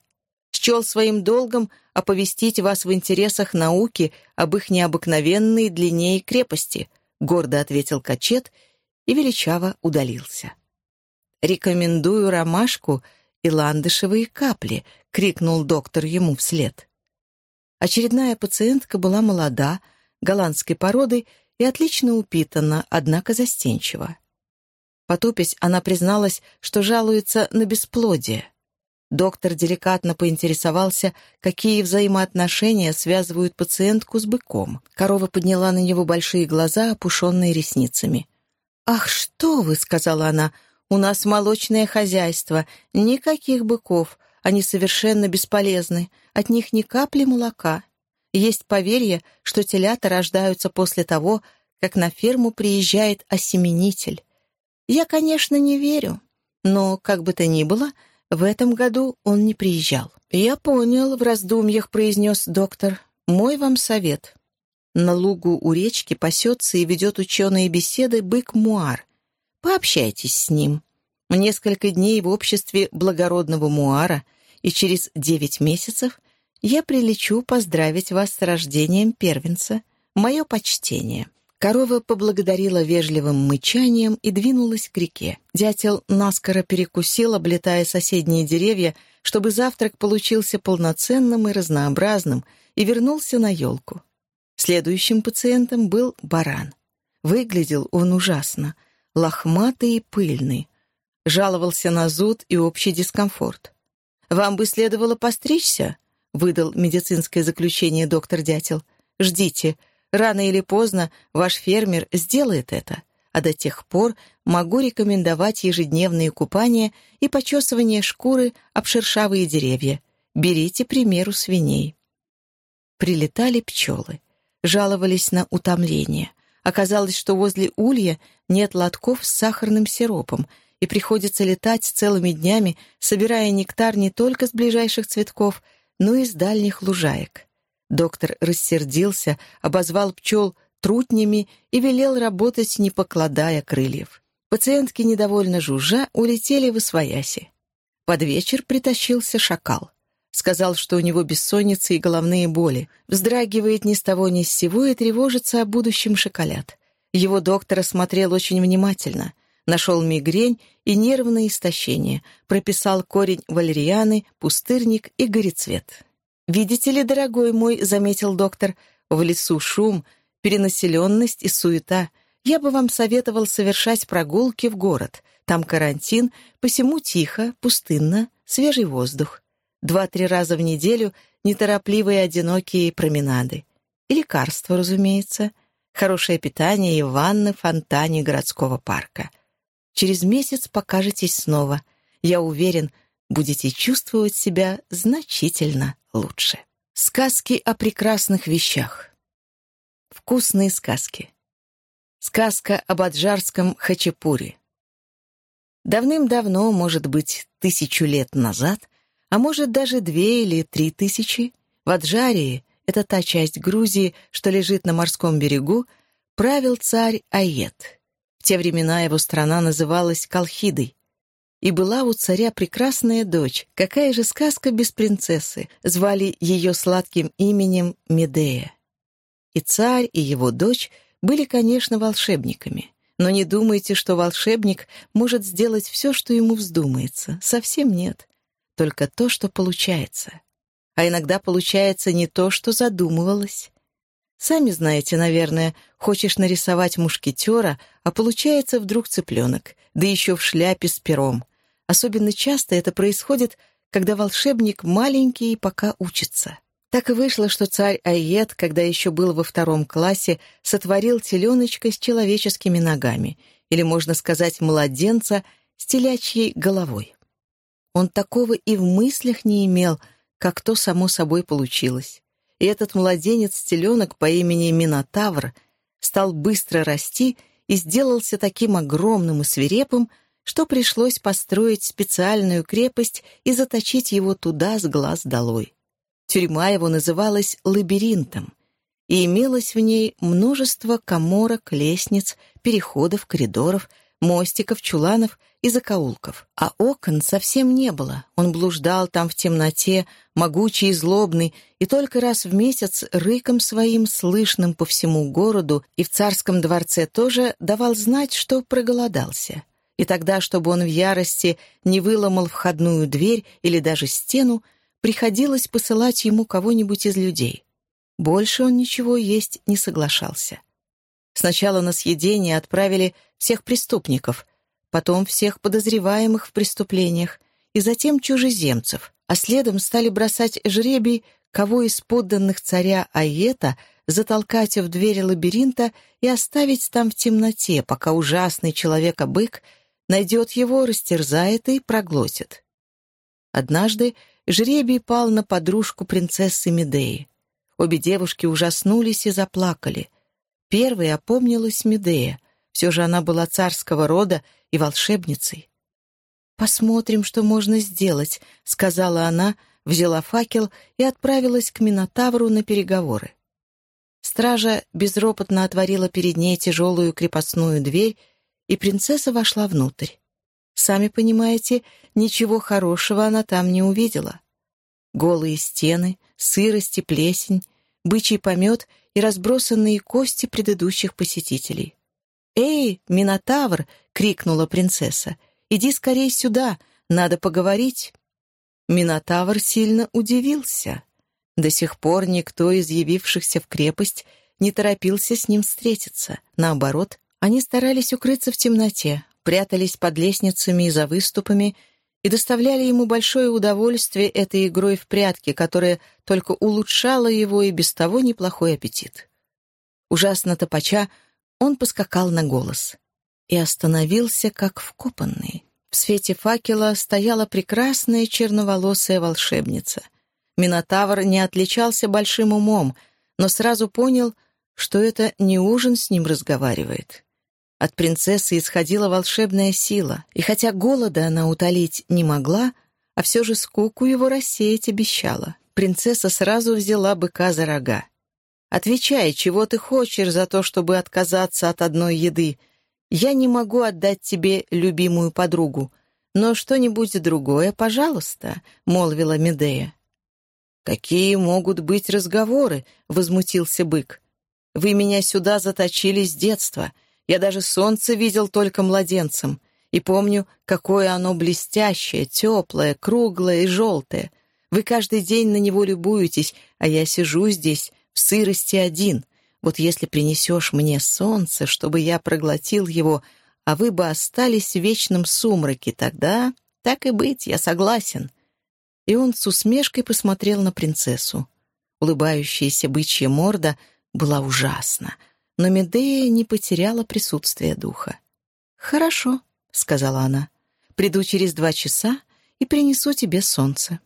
Счел своим долгом оповестить вас в интересах науки об их необыкновенной длине и крепости, гордо ответил Качет и величаво удалился. «Рекомендую ромашку и ландышевые капли», — крикнул доктор ему вслед. Очередная пациентка была молода, голландской породы и отлично упитана, однако застенчива. Потупясь, она призналась, что жалуется на бесплодие. Доктор деликатно поинтересовался, какие взаимоотношения связывают пациентку с быком. Корова подняла на него большие глаза, опушенные ресницами. «Ах, что вы!» — сказала она. «У нас молочное хозяйство. Никаких быков. Они совершенно бесполезны. От них ни капли молока. Есть поверье, что телята рождаются после того, как на ферму приезжает осеменитель. Я, конечно, не верю, но, как бы то ни было, в этом году он не приезжал. «Я понял», — в раздумьях произнес доктор. «Мой вам совет. На лугу у речки пасется и ведет ученые беседы бык Муар. Пообщайтесь с ним. Несколько дней в обществе благородного Муара, и через девять месяцев я прилечу поздравить вас с рождением первенца. Мое почтение». Корова поблагодарила вежливым мычанием и двинулась к реке. Дятел наскоро перекусил, облетая соседние деревья, чтобы завтрак получился полноценным и разнообразным, и вернулся на елку. Следующим пациентом был баран. Выглядел он ужасно, лохматый и пыльный. Жаловался на зуд и общий дискомфорт. «Вам бы следовало постричься», — выдал медицинское заключение доктор Дятел. «Ждите, Рано или поздно ваш фермер сделает это, а до тех пор могу рекомендовать ежедневные купания и почесывание шкуры об шершавые деревья. Берите примеру свиней. Прилетали пчелы. Жаловались на утомление. Оказалось, что возле улья нет лотков с сахарным сиропом, и приходится летать целыми днями, собирая нектар не только с ближайших цветков, но и с дальних лужаек. Доктор рассердился, обозвал пчел трутнями и велел работать, не покладая крыльев. Пациентки, недовольно жужжа, улетели в освояси. Под вечер притащился шакал. Сказал, что у него бессонница и головные боли. Вздрагивает ни с того ни с сего и тревожится о будущем шоколад. Его доктор осмотрел очень внимательно. Нашел мигрень и нервное истощение. Прописал корень валерианы, пустырник и горецвет. «Видите ли, дорогой мой», — заметил доктор, — «в лесу шум, перенаселенность и суета. Я бы вам советовал совершать прогулки в город. Там карантин, посему тихо, пустынно, свежий воздух. Два-три раза в неделю неторопливые одинокие променады. И лекарства, разумеется. Хорошее питание и ванны в фонтане городского парка. Через месяц покажетесь снова. Я уверен, будете чувствовать себя значительно лучше. Сказки о прекрасных вещах. Вкусные сказки. Сказка об аджарском хачапуре. Давным-давно, может быть, тысячу лет назад, а может даже две или три тысячи, в Аджарии, это та часть Грузии, что лежит на морском берегу, правил царь Аед. В те времена его страна называлась Колхидой, и была у царя прекрасная дочь. Какая же сказка без принцессы? Звали ее сладким именем Медея. И царь, и его дочь были, конечно, волшебниками. Но не думайте, что волшебник может сделать все, что ему вздумается. Совсем нет. Только то, что получается. А иногда получается не то, что задумывалось. Сами знаете, наверное, хочешь нарисовать мушкетера, а получается вдруг цыпленок, да еще в шляпе с пером. Особенно часто это происходит, когда волшебник маленький и пока учится. Так и вышло, что царь Айет, когда еще был во втором классе, сотворил теленочка с человеческими ногами, или, можно сказать, младенца с телячьей головой. Он такого и в мыслях не имел, как то само собой получилось и этот младенец-теленок по имени Минотавр стал быстро расти и сделался таким огромным и свирепым, что пришлось построить специальную крепость и заточить его туда с глаз долой. Тюрьма его называлась лабиринтом, и имелось в ней множество коморок, лестниц, переходов, коридоров, мостиков, чуланов и закоулков. А окон совсем не было. Он блуждал там в темноте, могучий и злобный, и только раз в месяц рыком своим, слышным по всему городу, и в царском дворце тоже давал знать, что проголодался. И тогда, чтобы он в ярости не выломал входную дверь или даже стену, приходилось посылать ему кого-нибудь из людей. Больше он ничего есть не соглашался. Сначала на съедение отправили всех преступников, потом всех подозреваемых в преступлениях, и затем чужеземцев, а следом стали бросать жребий, кого из подданных царя Аета затолкать в двери лабиринта и оставить там в темноте, пока ужасный человека-бык найдет его, растерзает и проглотит. Однажды жребий пал на подружку принцессы Медеи. Обе девушки ужаснулись и заплакали — Первой опомнилась Медея. Все же она была царского рода и волшебницей. «Посмотрим, что можно сделать», — сказала она, взяла факел и отправилась к Минотавру на переговоры. Стража безропотно отворила перед ней тяжелую крепостную дверь, и принцесса вошла внутрь. Сами понимаете, ничего хорошего она там не увидела. Голые стены, сырость и плесень, бычий помет и разбросанные кости предыдущих посетителей. «Эй, Минотавр!» — крикнула принцесса. «Иди скорее сюда, надо поговорить». Минотавр сильно удивился. До сих пор никто из явившихся в крепость не торопился с ним встретиться. Наоборот, они старались укрыться в темноте, прятались под лестницами и за выступами и доставляли ему большое удовольствие этой игрой в прятки, которая только улучшала его и без того неплохой аппетит. Ужасно топача, он поскакал на голос и остановился, как вкопанный. В свете факела стояла прекрасная черноволосая волшебница. Минотавр не отличался большим умом, но сразу понял, что это не ужин с ним разговаривает. От принцессы исходила волшебная сила, и хотя голода она утолить не могла, а все же скуку его рассеять обещала. Принцесса сразу взяла быка за рога. «Отвечай, чего ты хочешь за то, чтобы отказаться от одной еды? Я не могу отдать тебе любимую подругу, но что-нибудь другое, пожалуйста», — молвила Медея. «Какие могут быть разговоры?» — возмутился бык. «Вы меня сюда заточили с детства. Я даже солнце видел только младенцем, и помню, какое оно блестящее, теплое, круглое и желтое. Вы каждый день на него любуетесь, а я сижу здесь, в сырости один. Вот если принесешь мне солнце, чтобы я проглотил его, а вы бы остались в вечном сумраке, тогда, так и быть, я согласен». И он с усмешкой посмотрел на принцессу. Улыбающаяся бычья морда была ужасна — но Медея не потеряла присутствие духа. «Хорошо», — сказала она, — «приду через два часа и принесу тебе солнце».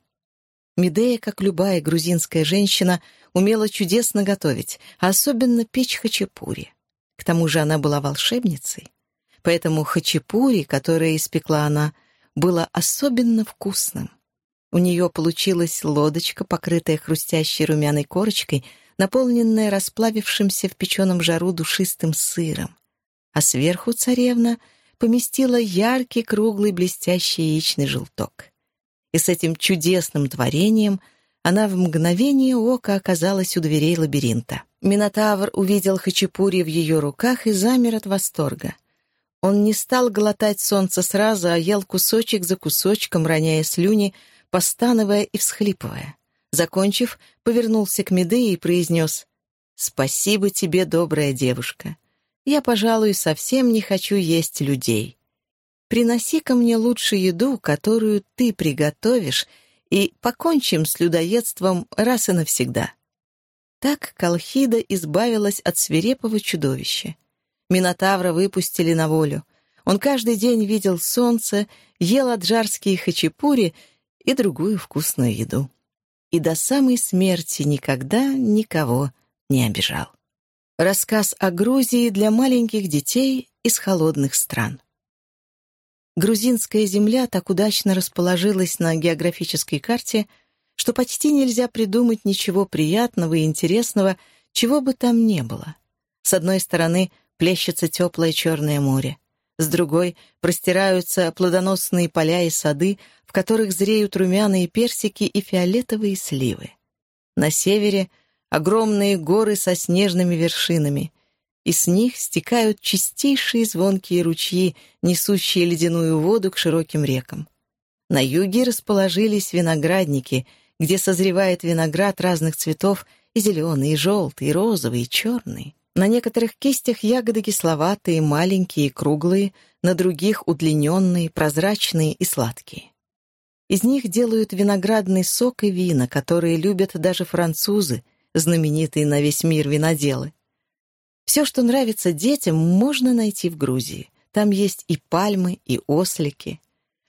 Медея, как любая грузинская женщина, умела чудесно готовить, а особенно печь хачапури. К тому же она была волшебницей. Поэтому хачапури, которое испекла она, было особенно вкусным. У нее получилась лодочка, покрытая хрустящей румяной корочкой — наполненная расплавившимся в печеном жару душистым сыром. А сверху царевна поместила яркий круглый блестящий яичный желток. И с этим чудесным творением она в мгновение ока оказалась у дверей лабиринта. Минотавр увидел хачапури в ее руках и замер от восторга. Он не стал глотать солнце сразу, а ел кусочек за кусочком, роняя слюни, постановая и всхлипывая. Закончив, повернулся к Медее и произнес Спасибо тебе, добрая девушка. Я, пожалуй, совсем не хочу есть людей. приноси ко мне лучше еду, которую ты приготовишь, и покончим с людоедством раз и навсегда». Так Колхида избавилась от свирепого чудовища. Минотавра выпустили на волю. Он каждый день видел солнце, ел аджарские хачапури и другую вкусную еду. И до самой смерти никогда никого не обижал. Рассказ о Грузии для маленьких детей из холодных стран. Грузинская земля так удачно расположилась на географической карте, что почти нельзя придумать ничего приятного и интересного, чего бы там не было. С одной стороны плещется теплое Черное море, с другой простираются плодоносные поля и сады, в которых зреют румяные персики и фиолетовые сливы. На севере — огромные горы со снежными вершинами, и с них стекают чистейшие звонкие ручьи, несущие ледяную воду к широким рекам. На юге расположились виноградники, где созревает виноград разных цветов и зеленый, и желтый, и розовый, и черный. На некоторых кистях ягоды кисловатые, маленькие и круглые, на других удлиненные, прозрачные и сладкие. Из них делают виноградный сок и вина, которые любят даже французы, знаменитые на весь мир виноделы. Все, что нравится детям, можно найти в Грузии. Там есть и пальмы, и ослики.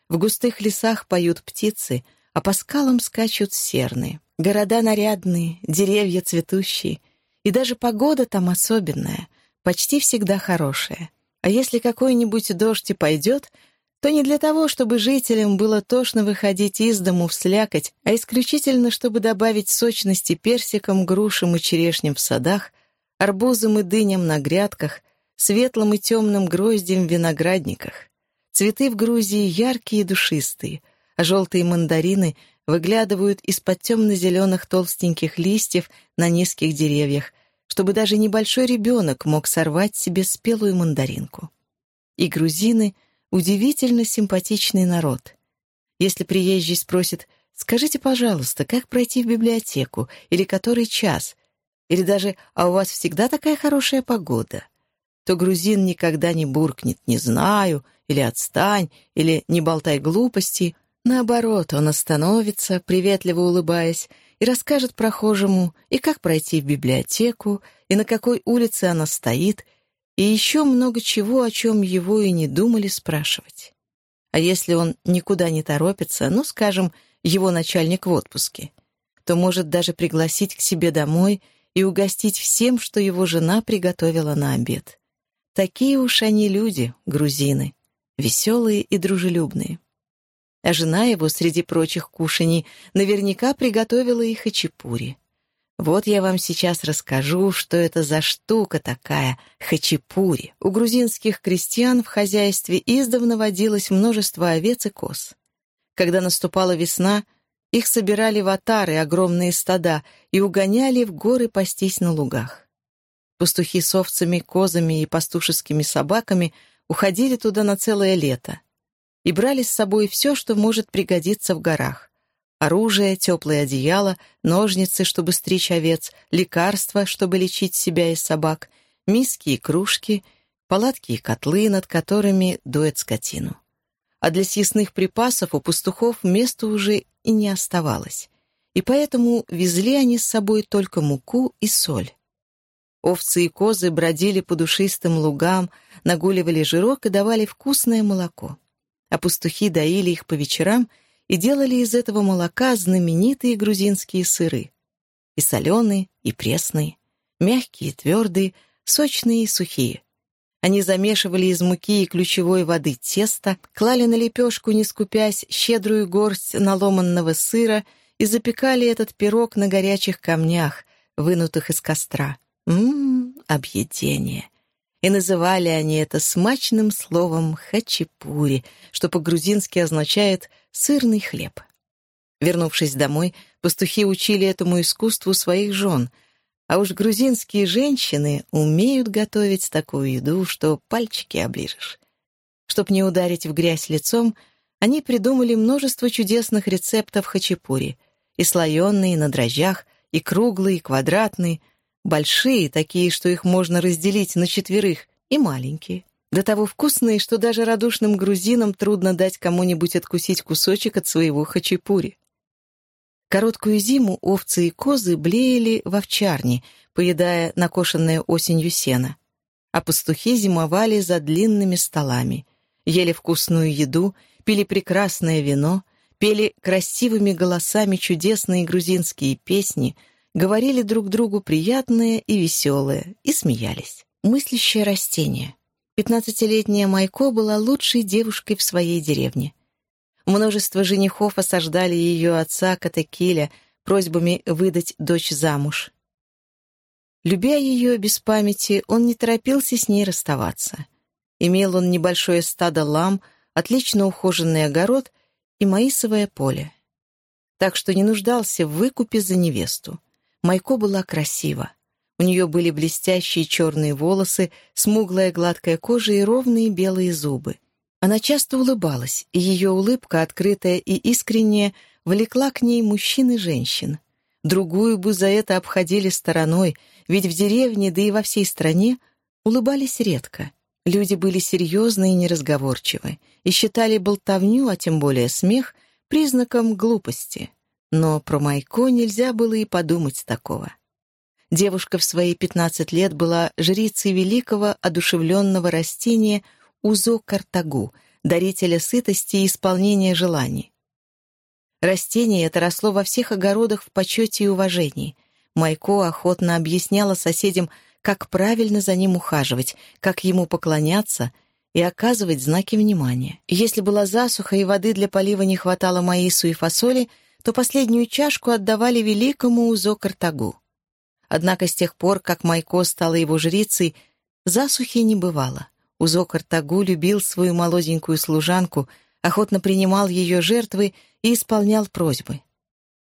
В густых лесах поют птицы, а по скалам скачут серны. Города нарядные, деревья цветущие. И даже погода там особенная, почти всегда хорошая. А если какой-нибудь дождь и пойдет — то не для того, чтобы жителям было тошно выходить из дому в слякоть, а исключительно, чтобы добавить сочности персикам, грушам и черешням в садах, арбузам и дыням на грядках, светлым и темным гроздем в виноградниках. Цветы в Грузии яркие и душистые, а желтые мандарины выглядывают из-под темно-зеленых толстеньких листьев на низких деревьях, чтобы даже небольшой ребенок мог сорвать себе спелую мандаринку. И грузины — удивительно симпатичный народ. Если приезжий спросит «Скажите, пожалуйста, как пройти в библиотеку?» или «Который час?» или даже «А у вас всегда такая хорошая погода?» то грузин никогда не буркнет «не знаю» или «отстань» или «не болтай глупости». Наоборот, он остановится, приветливо улыбаясь, и расскажет прохожему, и как пройти в библиотеку, и на какой улице она стоит, и еще много чего, о чем его и не думали спрашивать. А если он никуда не торопится, ну, скажем, его начальник в отпуске, то может даже пригласить к себе домой и угостить всем, что его жена приготовила на обед. Такие уж они люди, грузины, веселые и дружелюбные. А жена его, среди прочих кушаний, наверняка приготовила и хачапури. Вот я вам сейчас расскажу, что это за штука такая — хачапури. У грузинских крестьян в хозяйстве издавна водилось множество овец и коз. Когда наступала весна, их собирали в отары, огромные стада, и угоняли в горы пастись на лугах. Пастухи с овцами, козами и пастушескими собаками уходили туда на целое лето и брали с собой все, что может пригодиться в горах оружие, теплое одеяло, ножницы, чтобы стричь овец, лекарства, чтобы лечить себя и собак, миски и кружки, палатки и котлы, над которыми дует скотину. А для съестных припасов у пастухов места уже и не оставалось, и поэтому везли они с собой только муку и соль. Овцы и козы бродили по душистым лугам, нагуливали жирок и давали вкусное молоко. А пастухи доили их по вечерам — и делали из этого молока знаменитые грузинские сыры. И соленые, и пресные, мягкие, твердые, сочные и сухие. Они замешивали из муки и ключевой воды тесто, клали на лепешку, не скупясь, щедрую горсть наломанного сыра и запекали этот пирог на горячих камнях, вынутых из костра. Ммм, объедение! И называли они это смачным словом «хачапури», что по-грузински означает «сырный хлеб». Вернувшись домой, пастухи учили этому искусству своих жен, а уж грузинские женщины умеют готовить такую еду, что пальчики оближешь. Чтоб не ударить в грязь лицом, они придумали множество чудесных рецептов хачапури, и слоеные на дрожжах, и круглые, и квадратные — Большие, такие, что их можно разделить на четверых, и маленькие. До того вкусные, что даже радушным грузинам трудно дать кому-нибудь откусить кусочек от своего хачапури. Короткую зиму овцы и козы блеяли в овчарне, поедая накошенное осенью сено, а пастухи зимовали за длинными столами, ели вкусную еду, пили прекрасное вино, пели красивыми голосами чудесные грузинские песни, говорили друг другу приятное и веселое и смеялись. Мыслящее растение. Пятнадцатилетняя Майко была лучшей девушкой в своей деревне. Множество женихов осаждали ее отца Катекиля просьбами выдать дочь замуж. Любя ее без памяти, он не торопился с ней расставаться. Имел он небольшое стадо лам, отлично ухоженный огород и маисовое поле. Так что не нуждался в выкупе за невесту. Майко была красива. У нее были блестящие черные волосы, смуглая гладкая кожа и ровные белые зубы. Она часто улыбалась, и ее улыбка, открытая и искренняя, влекла к ней мужчин и женщин. Другую бы за это обходили стороной, ведь в деревне, да и во всей стране, улыбались редко. Люди были серьезны и неразговорчивы, и считали болтовню, а тем более смех, признаком глупости. Но про Майко нельзя было и подумать такого. Девушка в свои пятнадцать лет была жрицей великого одушевленного растения Узо Картагу, дарителя сытости и исполнения желаний. Растение это росло во всех огородах в почете и уважении. Майко охотно объясняла соседям, как правильно за ним ухаживать, как ему поклоняться и оказывать знаки внимания. Если была засуха и воды для полива не хватало маису и фасоли, то последнюю чашку отдавали великому Узо Картагу. Однако с тех пор, как Майко стала его жрицей, засухи не бывало. Узокар Тагу любил свою молоденькую служанку, охотно принимал ее жертвы и исполнял просьбы.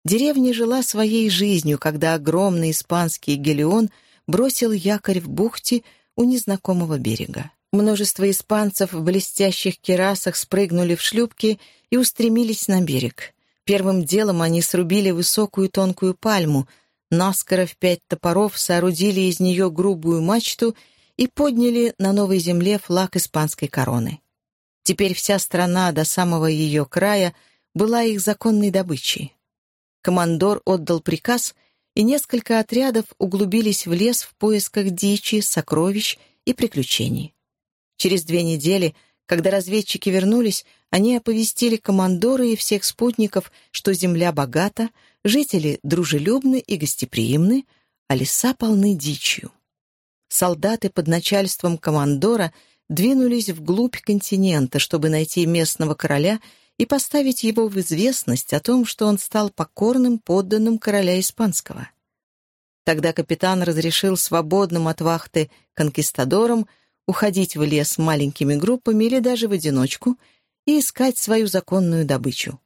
Деревня жила своей жизнью, когда огромный испанский гелион бросил якорь в бухте у незнакомого берега. Множество испанцев в блестящих керасах спрыгнули в шлюпки и устремились на берег. Первым делом они срубили высокую тонкую пальму, наскоро в пять топоров соорудили из нее грубую мачту и подняли на новой земле флаг испанской короны. Теперь вся страна до самого ее края была их законной добычей. Командор отдал приказ, и несколько отрядов углубились в лес в поисках дичи, сокровищ и приключений. Через две недели, когда разведчики вернулись, они оповестили командора и всех спутников, что земля богата, жители дружелюбны и гостеприимны, а леса полны дичью солдаты под начальством командора двинулись вглубь континента, чтобы найти местного короля и поставить его в известность о том, что он стал покорным подданным короля испанского. Тогда капитан разрешил свободным от вахты конкистадорам уходить в лес маленькими группами или даже в одиночку и искать свою законную добычу.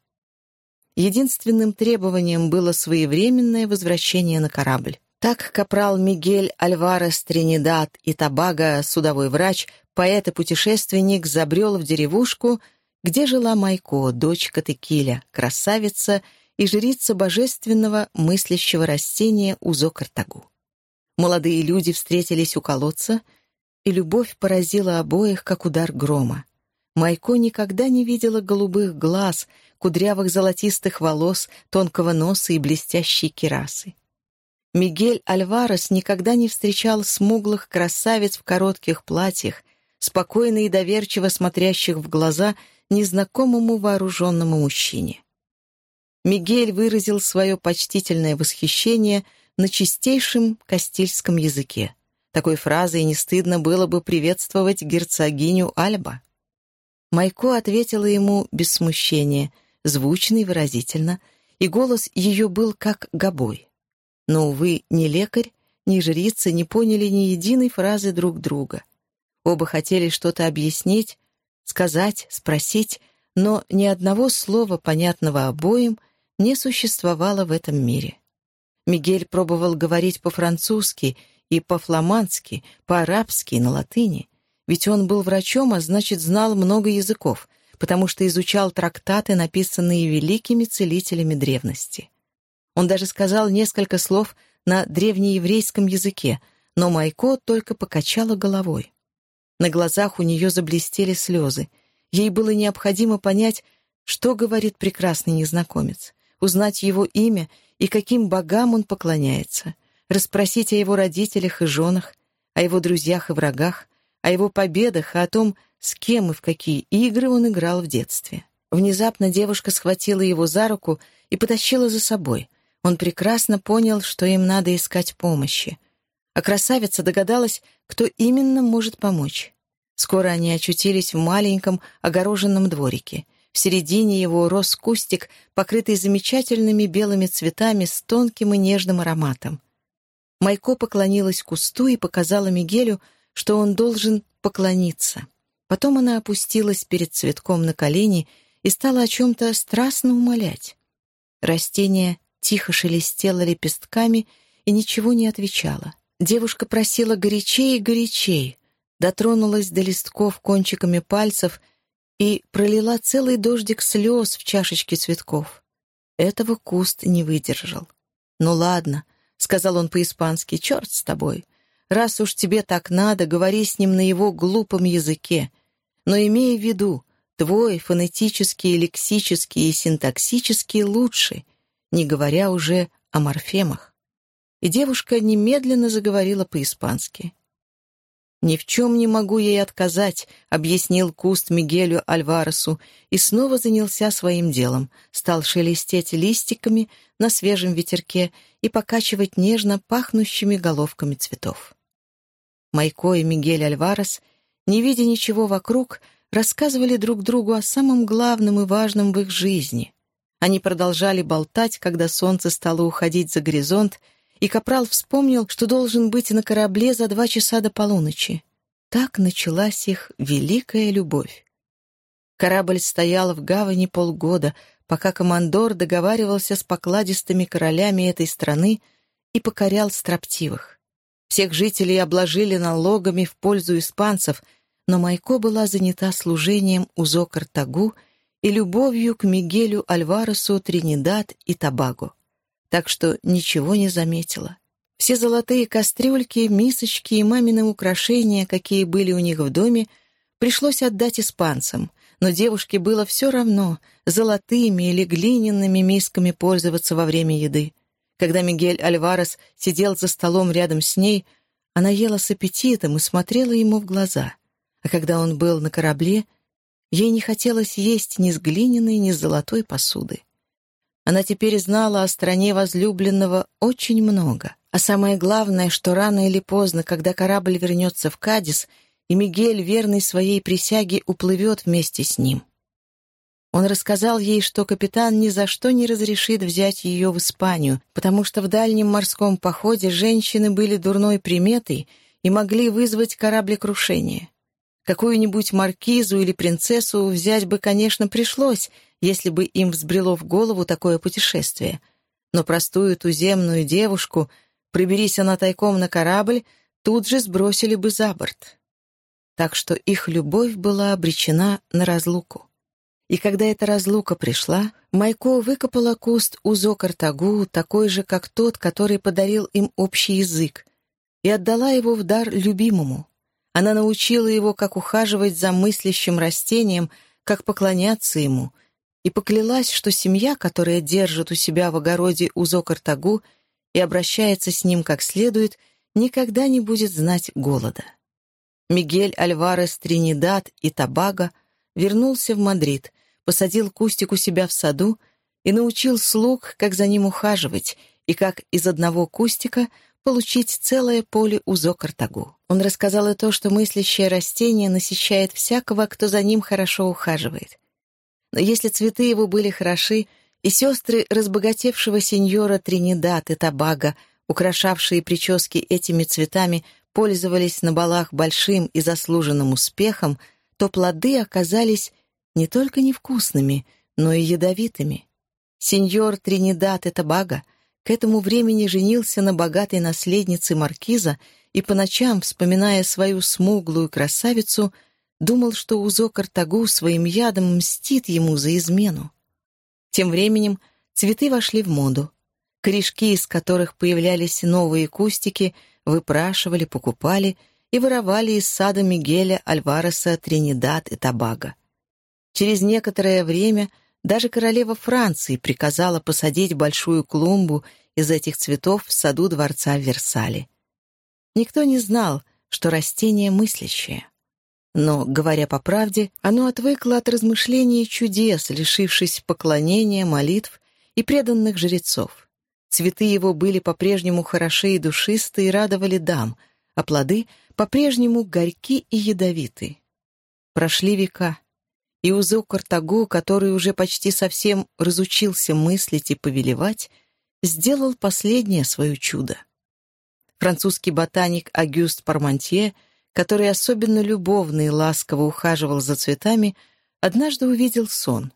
Единственным требованием было своевременное возвращение на корабль. Так капрал Мигель Альварес Тринидад и Табага, судовой врач, поэт и путешественник, забрел в деревушку, где жила Майко, дочка Текиля, красавица и жрица божественного мыслящего растения Узо-Картагу. Молодые люди встретились у колодца, и любовь поразила обоих, как удар грома. Майко никогда не видела голубых глаз, кудрявых золотистых волос, тонкого носа и блестящей кирасы. Мигель Альварес никогда не встречал смуглых красавиц в коротких платьях, спокойно и доверчиво смотрящих в глаза незнакомому вооруженному мужчине. Мигель выразил свое почтительное восхищение на чистейшем кастильском языке. Такой фразой не стыдно было бы приветствовать герцогиню Альба. Майко ответила ему без смущения, звучно и выразительно, и голос ее был как гобой. Но, увы, ни лекарь, ни жрица не поняли ни единой фразы друг друга. Оба хотели что-то объяснить, сказать, спросить, но ни одного слова, понятного обоим, не существовало в этом мире. Мигель пробовал говорить по-французски и по-фламандски, по-арабски и на латыни, ведь он был врачом, а значит, знал много языков, потому что изучал трактаты, написанные великими целителями древности. Он даже сказал несколько слов на древнееврейском языке, но Майко только покачала головой. На глазах у нее заблестели слезы. Ей было необходимо понять, что говорит прекрасный незнакомец, узнать его имя и каким богам он поклоняется, расспросить о его родителях и женах, о его друзьях и врагах, о его победах и о том, с кем и в какие игры он играл в детстве. Внезапно девушка схватила его за руку и потащила за собой. Он прекрасно понял, что им надо искать помощи. А красавица догадалась, кто именно может помочь. Скоро они очутились в маленьком огороженном дворике. В середине его рос кустик, покрытый замечательными белыми цветами с тонким и нежным ароматом. Майко поклонилась кусту и показала Мигелю, что он должен поклониться. Потом она опустилась перед цветком на колени и стала о чем-то страстно умолять. Растение тихо шелестело лепестками и ничего не отвечало. Девушка просила горячей и горячей, дотронулась до листков кончиками пальцев и пролила целый дождик слез в чашечке цветков. Этого куст не выдержал. «Ну ладно», — сказал он по-испански, — «черт с тобой. Раз уж тебе так надо, говори с ним на его глупом языке. Но имея в виду, твой фонетический, лексический и синтаксический лучше, не говоря уже о морфемах. И девушка немедленно заговорила по-испански. «Ни в чем не могу ей отказать», — объяснил куст Мигелю Альваресу и снова занялся своим делом, стал шелестеть листиками на свежем ветерке и покачивать нежно пахнущими головками цветов. Майко и Мигель Альварес, не видя ничего вокруг, рассказывали друг другу о самом главном и важном в их жизни. Они продолжали болтать, когда солнце стало уходить за горизонт, и Капрал вспомнил, что должен быть на корабле за два часа до полуночи. Так началась их великая любовь. Корабль стоял в гавани полгода, пока командор договаривался с покладистыми королями этой страны и покорял строптивых. Всех жителей обложили налогами в пользу испанцев, но Майко была занята служением у Зокартагу и любовью к Мигелю Альваресу Тринидад и Табаго так что ничего не заметила. Все золотые кастрюльки, мисочки и мамины украшения, какие были у них в доме, пришлось отдать испанцам, но девушке было все равно, золотыми или глиняными мисками пользоваться во время еды. Когда Мигель Альварес сидел за столом рядом с ней, она ела с аппетитом и смотрела ему в глаза. А когда он был на корабле, ей не хотелось есть ни с глиняной, ни с золотой посуды. Она теперь знала о стране возлюбленного очень много. А самое главное, что рано или поздно, когда корабль вернется в Кадис, и Мигель, верный своей присяге, уплывет вместе с ним. Он рассказал ей, что капитан ни за что не разрешит взять ее в Испанию, потому что в дальнем морском походе женщины были дурной приметой и могли вызвать кораблекрушение. Какую-нибудь маркизу или принцессу взять бы, конечно, пришлось, если бы им взбрело в голову такое путешествие. Но простую туземную девушку, приберись она тайком на корабль, тут же сбросили бы за борт. Так что их любовь была обречена на разлуку. И когда эта разлука пришла, Майко выкопала куст Узо-Картагу, такой же, как тот, который подарил им общий язык, и отдала его в дар любимому. Она научила его, как ухаживать за мыслящим растением, как поклоняться ему, и поклялась, что семья, которая держит у себя в огороде узок-артагу и обращается с ним как следует, никогда не будет знать голода. Мигель Альварес Тринидад и Табаго вернулся в Мадрид, посадил кустик у себя в саду и научил слуг, как за ним ухаживать, и как из одного кустика — получить целое поле узо-картагу. Он рассказал и то, что мыслящее растение насыщает всякого, кто за ним хорошо ухаживает. Но если цветы его были хороши, и сестры разбогатевшего сеньора Тринидад и Табага, украшавшие прически этими цветами, пользовались на балах большим и заслуженным успехом, то плоды оказались не только невкусными, но и ядовитыми. Сеньор Тринидад и Табага — к этому времени женился на богатой наследнице маркиза и по ночам, вспоминая свою смуглую красавицу, думал, что Узо Картагу своим ядом мстит ему за измену. Тем временем цветы вошли в моду. корешки из которых появлялись новые кустики, выпрашивали, покупали и воровали из сада Мигеля Альвареса Тринидад и Тобаго. Через некоторое время даже королева Франции приказала посадить большую клумбу из этих цветов в саду дворца в Версале. Никто не знал, что растение мыслящее. Но, говоря по правде, оно отвыкло от размышлений чудес, лишившись поклонения, молитв и преданных жрецов. Цветы его были по-прежнему хороши и душисты и радовали дам, а плоды по-прежнему горьки и ядовиты. Прошли века, и Узу Картагу, который уже почти совсем разучился мыслить и повелевать, сделал последнее свое чудо. Французский ботаник Агюст Пармантье — который особенно любовно и ласково ухаживал за цветами, однажды увидел сон.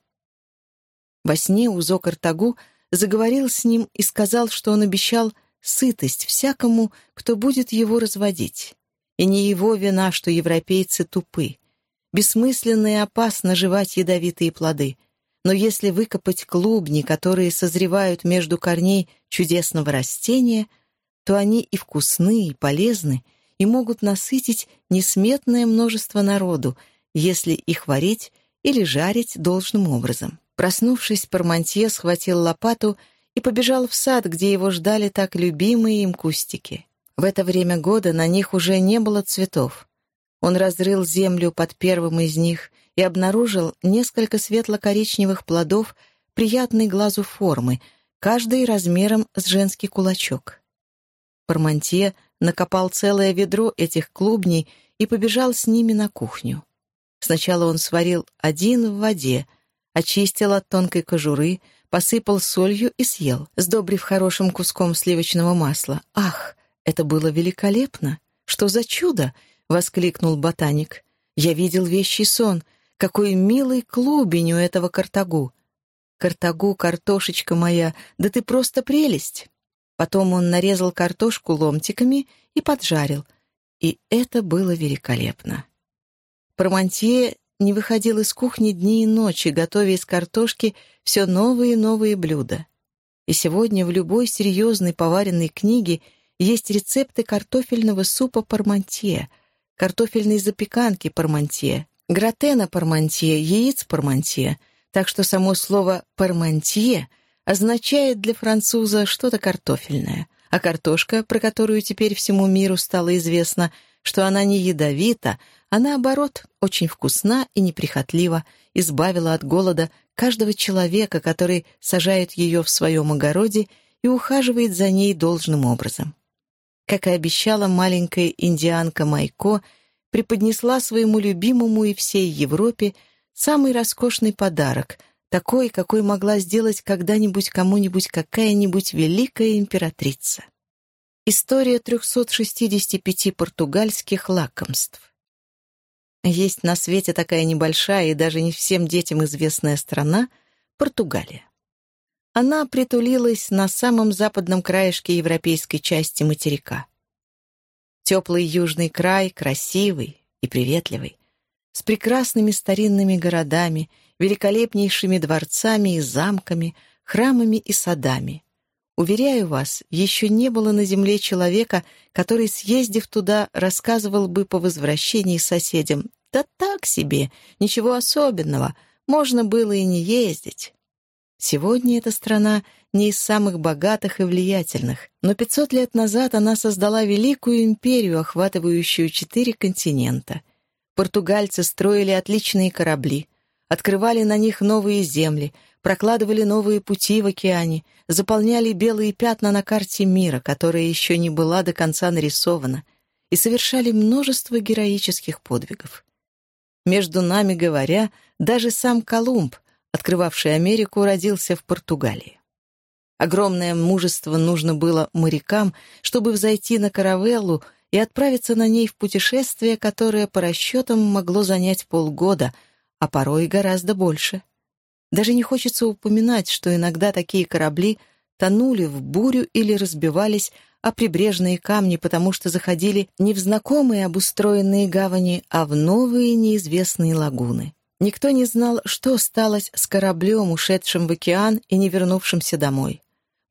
Во сне Узо Картагу заговорил с ним и сказал, что он обещал сытость всякому, кто будет его разводить. И не его вина, что европейцы тупы. Бессмысленно и опасно жевать ядовитые плоды. Но если выкопать клубни, которые созревают между корней чудесного растения, то они и вкусны, и полезны, и могут насытить несметное множество народу, если их варить или жарить должным образом. Проснувшись, Пармантье схватил лопату и побежал в сад, где его ждали так любимые им кустики. В это время года на них уже не было цветов. Он разрыл землю под первым из них и обнаружил несколько светло-коричневых плодов приятной глазу формы, каждый размером с женский кулачок. Пармантье накопал целое ведро этих клубней и побежал с ними на кухню. Сначала он сварил один в воде, очистил от тонкой кожуры, посыпал солью и съел, сдобрив хорошим куском сливочного масла. «Ах, это было великолепно! Что за чудо!» — воскликнул ботаник. «Я видел вещий сон. Какой милый клубень у этого картагу! Картагу, картошечка моя, да ты просто прелесть!» Потом он нарезал картошку ломтиками и поджарил. И это было великолепно. Пармантье не выходил из кухни дни и ночи, готовя из картошки все новые и новые блюда. И сегодня в любой серьезной поваренной книге есть рецепты картофельного супа пармантье, картофельной запеканки пармантье, гратена пармантье, яиц пармантье, так что само слово «пармантье» — означает для француза что-то картофельное, а картошка, про которую теперь всему миру стало известно, что она не ядовита, а наоборот очень вкусна и неприхотлива, избавила от голода каждого человека, который сажает ее в своем огороде и ухаживает за ней должным образом. Как и обещала маленькая индианка Майко, преподнесла своему любимому и всей Европе самый роскошный подарок — такой, какой могла сделать когда-нибудь кому-нибудь какая-нибудь великая императрица. История 365 португальских лакомств. Есть на свете такая небольшая и даже не всем детям известная страна — Португалия. Она притулилась на самом западном краешке европейской части материка. Теплый южный край, красивый и приветливый, с прекрасными старинными городами великолепнейшими дворцами и замками, храмами и садами. Уверяю вас, еще не было на земле человека, который, съездив туда, рассказывал бы по возвращении соседям. Да так себе, ничего особенного, можно было и не ездить. Сегодня эта страна не из самых богатых и влиятельных, но 500 лет назад она создала великую империю, охватывающую четыре континента. Португальцы строили отличные корабли, открывали на них новые земли, прокладывали новые пути в океане, заполняли белые пятна на карте мира, которая еще не была до конца нарисована, и совершали множество героических подвигов. Между нами говоря, даже сам Колумб, открывавший Америку, родился в Португалии. Огромное мужество нужно было морякам, чтобы взойти на каравеллу и отправиться на ней в путешествие, которое по расчетам могло занять полгода — а порой гораздо больше. Даже не хочется упоминать, что иногда такие корабли тонули в бурю или разбивались о прибрежные камни, потому что заходили не в знакомые обустроенные гавани, а в новые неизвестные лагуны. Никто не знал, что сталось с кораблем, ушедшим в океан и не вернувшимся домой.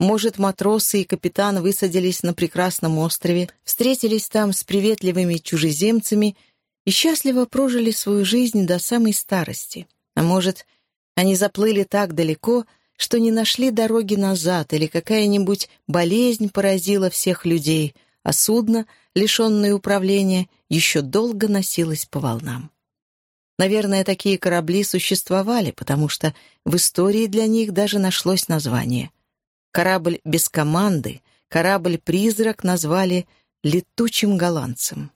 Может, матросы и капитан высадились на прекрасном острове, встретились там с приветливыми чужеземцами и счастливо прожили свою жизнь до самой старости. А может, они заплыли так далеко, что не нашли дороги назад, или какая-нибудь болезнь поразила всех людей, а судно, лишенное управления, еще долго носилось по волнам. Наверное, такие корабли существовали, потому что в истории для них даже нашлось название. Корабль без команды, корабль-призрак назвали «летучим голландцем».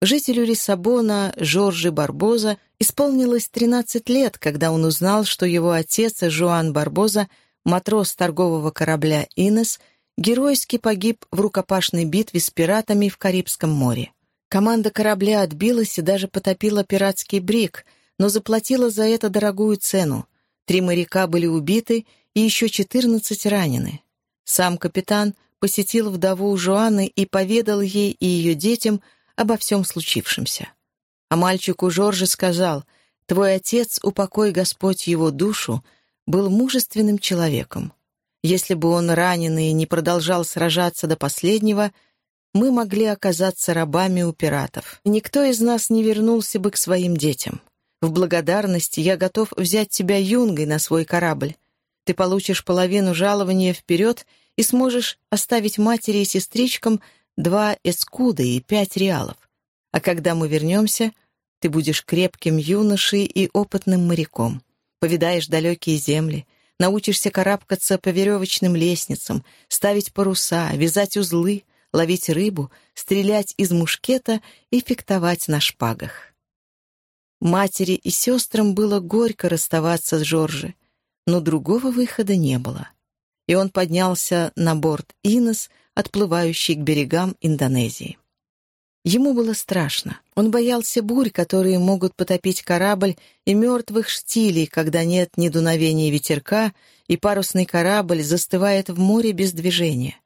Жителю Лиссабона Жоржи Барбоза исполнилось 13 лет, когда он узнал, что его отец Жуан Барбоза, матрос торгового корабля «Инес», геройски погиб в рукопашной битве с пиратами в Карибском море. Команда корабля отбилась и даже потопила пиратский брик, но заплатила за это дорогую цену. Три моряка были убиты и еще 14 ранены. Сам капитан посетил вдову Жуаны и поведал ей и ее детям обо всем случившемся. А мальчику Жоржи сказал, «Твой отец, упокой Господь его душу, был мужественным человеком. Если бы он раненый не продолжал сражаться до последнего, мы могли оказаться рабами у пиратов. Никто из нас не вернулся бы к своим детям. В благодарности я готов взять тебя юнгой на свой корабль. Ты получишь половину жалования вперед и сможешь оставить матери и сестричкам два эскуда и пять реалов. А когда мы вернемся, ты будешь крепким юношей и опытным моряком. Повидаешь далекие земли, научишься карабкаться по веревочным лестницам, ставить паруса, вязать узлы, ловить рыбу, стрелять из мушкета и фехтовать на шпагах. Матери и сестрам было горько расставаться с Жоржи, но другого выхода не было. И он поднялся на борт Инес, отплывающий к берегам Индонезии. Ему было страшно. Он боялся бурь, которые могут потопить корабль, и мертвых штилей, когда нет ни дуновения ветерка, и парусный корабль застывает в море без движения.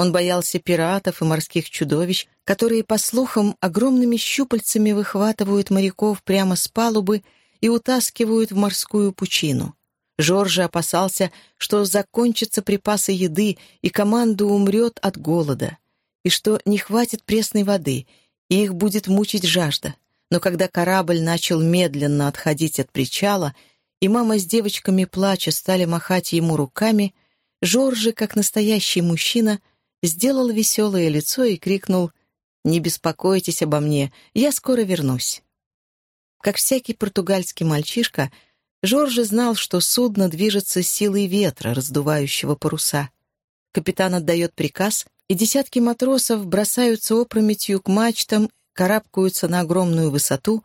Он боялся пиратов и морских чудовищ, которые, по слухам, огромными щупальцами выхватывают моряков прямо с палубы и утаскивают в морскую пучину. Жоржи опасался, что закончатся припасы еды, и команда умрет от голода, и что не хватит пресной воды, и их будет мучить жажда. Но когда корабль начал медленно отходить от причала, и мама с девочками плача стали махать ему руками, Жоржи, как настоящий мужчина, сделал веселое лицо и крикнул «Не беспокойтесь обо мне, я скоро вернусь». Как всякий португальский мальчишка — Жоржи знал, что судно движется силой ветра, раздувающего паруса. Капитан отдает приказ, и десятки матросов бросаются опрометью к мачтам, карабкаются на огромную высоту,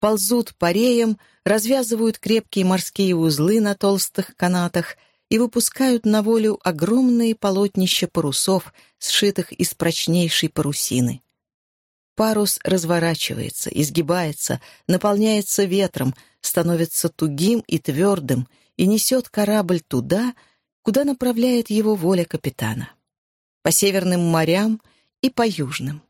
ползут по реям, развязывают крепкие морские узлы на толстых канатах и выпускают на волю огромные полотнища парусов, сшитых из прочнейшей парусины. Парус разворачивается, изгибается, наполняется ветром — становится тугим и твердым и несет корабль туда, куда направляет его воля капитана. По северным морям и по южным.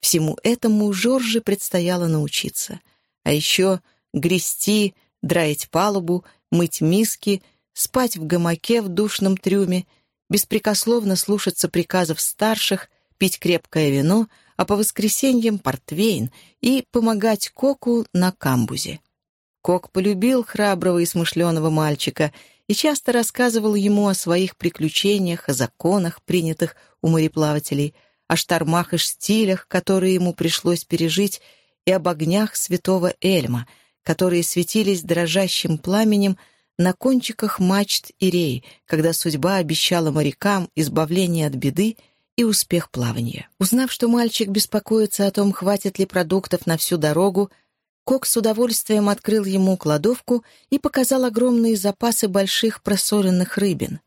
Всему этому Жоржи предстояло научиться. А еще грести, драить палубу, мыть миски, спать в гамаке в душном трюме, беспрекословно слушаться приказов старших, пить крепкое вино, а по воскресеньям портвейн и помогать Коку на камбузе. Кок полюбил храброго и смышленого мальчика и часто рассказывал ему о своих приключениях, о законах, принятых у мореплавателей, о штормах и штилях, которые ему пришлось пережить, и об огнях святого Эльма, которые светились дрожащим пламенем на кончиках мачт и рей, когда судьба обещала морякам избавление от беды и успех плавания. Узнав, что мальчик беспокоится о том, хватит ли продуктов на всю дорогу, Кок с удовольствием открыл ему кладовку и показал огромные запасы больших просоленных рыбин.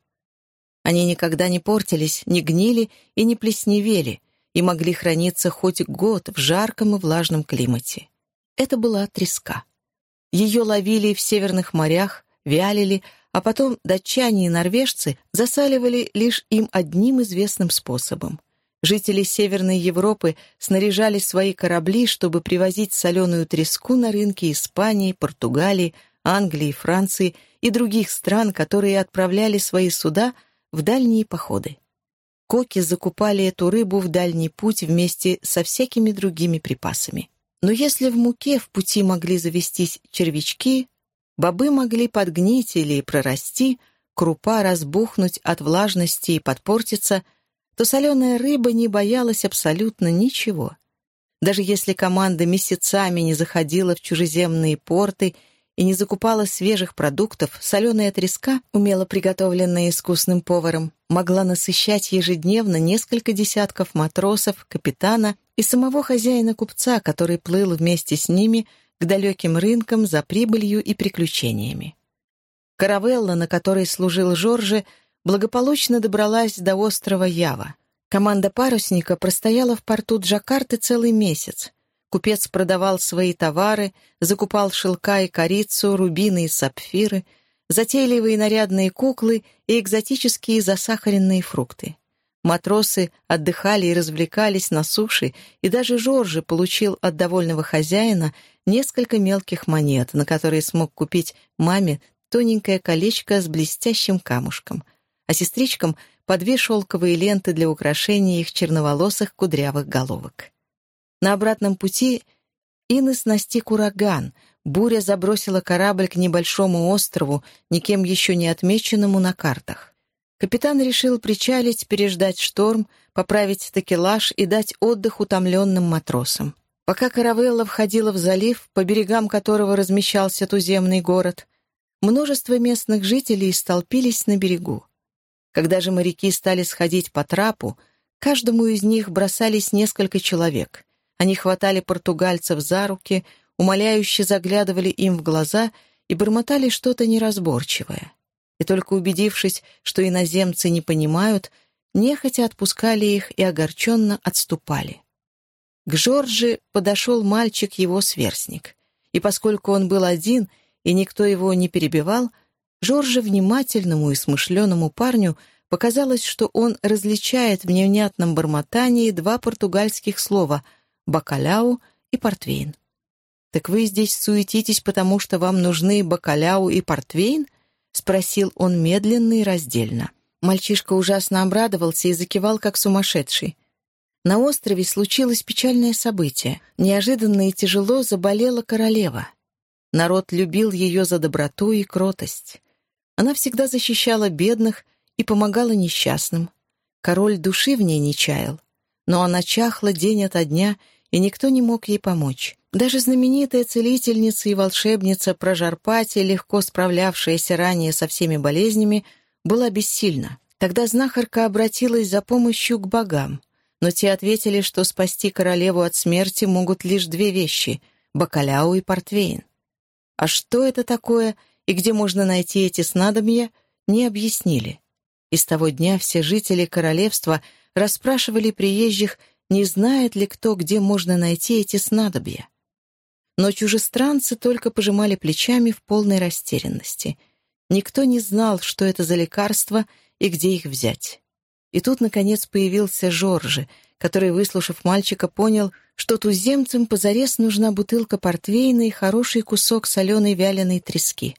Они никогда не портились, не гнили и не плесневели, и могли храниться хоть год в жарком и влажном климате. Это была треска. Ее ловили в северных морях, вялили, а потом датчане и норвежцы засаливали лишь им одним известным способом. Жители Северной Европы снаряжали свои корабли, чтобы привозить соленую треску на рынки Испании, Португалии, Англии, Франции и других стран, которые отправляли свои суда в дальние походы. Коки закупали эту рыбу в дальний путь вместе со всякими другими припасами. Но если в муке в пути могли завестись червячки, бобы могли подгнить или прорасти, крупа разбухнуть от влажности и подпортиться, то соленая рыба не боялась абсолютно ничего. Даже если команда месяцами не заходила в чужеземные порты и не закупала свежих продуктов, соленая треска, умело приготовленная искусным поваром, могла насыщать ежедневно несколько десятков матросов, капитана и самого хозяина-купца, который плыл вместе с ними к далеким рынкам за прибылью и приключениями. Каравелла, на которой служил Жорже, благополучно добралась до острова Ява. Команда парусника простояла в порту Джакарты целый месяц, Купец продавал свои товары, закупал шелка и корицу, рубины и сапфиры, затейливые нарядные куклы и экзотические засахаренные фрукты. Матросы отдыхали и развлекались на суше, и даже Жоржи получил от довольного хозяина несколько мелких монет, на которые смог купить маме тоненькое колечко с блестящим камушком, а сестричкам — по две шелковые ленты для украшения их черноволосых кудрявых головок. На обратном пути Инес настиг ураган. Буря забросила корабль к небольшому острову, никем еще не отмеченному на картах. Капитан решил причалить, переждать шторм, поправить такелаж и дать отдых утомленным матросам. Пока каравелла входила в залив, по берегам которого размещался туземный город, множество местных жителей столпились на берегу. Когда же моряки стали сходить по трапу, каждому из них бросались несколько человек. Они хватали португальцев за руки, умоляюще заглядывали им в глаза и бормотали что-то неразборчивое. И только убедившись, что иноземцы не понимают, нехотя отпускали их и огорченно отступали. К Жоржи подошел мальчик его сверстник, и поскольку он был один и никто его не перебивал, Жорже внимательному и смышленому парню показалось, что он различает в невнятном бормотании два португальских слова — бакаляу и портвейн. «Так вы здесь суетитесь, потому что вам нужны бакаляу и портвейн?» — спросил он медленно и раздельно. Мальчишка ужасно обрадовался и закивал, как сумасшедший. На острове случилось печальное событие. Неожиданно и тяжело заболела королева. Народ любил ее за доброту и кротость. Она всегда защищала бедных и помогала несчастным. Король души в ней не чаял. Но она чахла день ото дня и никто не мог ей помочь. Даже знаменитая целительница и волшебница Прожарпати, легко справлявшаяся ранее со всеми болезнями, была бессильна. Тогда знахарка обратилась за помощью к богам, но те ответили, что спасти королеву от смерти могут лишь две вещи — бакаляу и портвейн. А что это такое и где можно найти эти снадобья, не объяснили. И с того дня все жители королевства расспрашивали приезжих, не знает ли кто, где можно найти эти снадобья. Но чужестранцы только пожимали плечами в полной растерянности. Никто не знал, что это за лекарства и где их взять. И тут, наконец, появился Жоржи, который, выслушав мальчика, понял, что туземцам позарез нужна бутылка портвейна и хороший кусок соленой вяленой трески.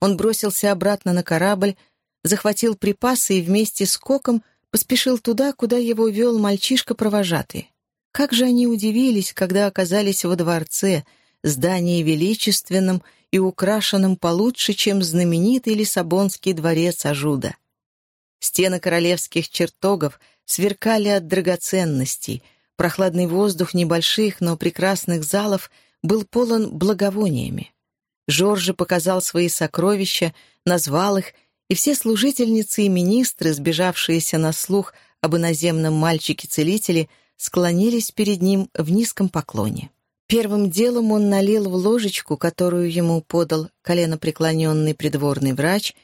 Он бросился обратно на корабль, захватил припасы и вместе с Коком поспешил туда, куда его вел мальчишка-провожатый. Как же они удивились, когда оказались во дворце, здании величественном и украшенном получше, чем знаменитый Лиссабонский дворец Ажуда. Стены королевских чертогов сверкали от драгоценностей, прохладный воздух небольших, но прекрасных залов был полон благовониями. Жоржи показал свои сокровища, назвал их и все служительницы и министры, сбежавшиеся на слух об иноземном мальчике-целителе, склонились перед ним в низком поклоне. Первым делом он налил в ложечку, которую ему подал коленопреклоненный придворный врач,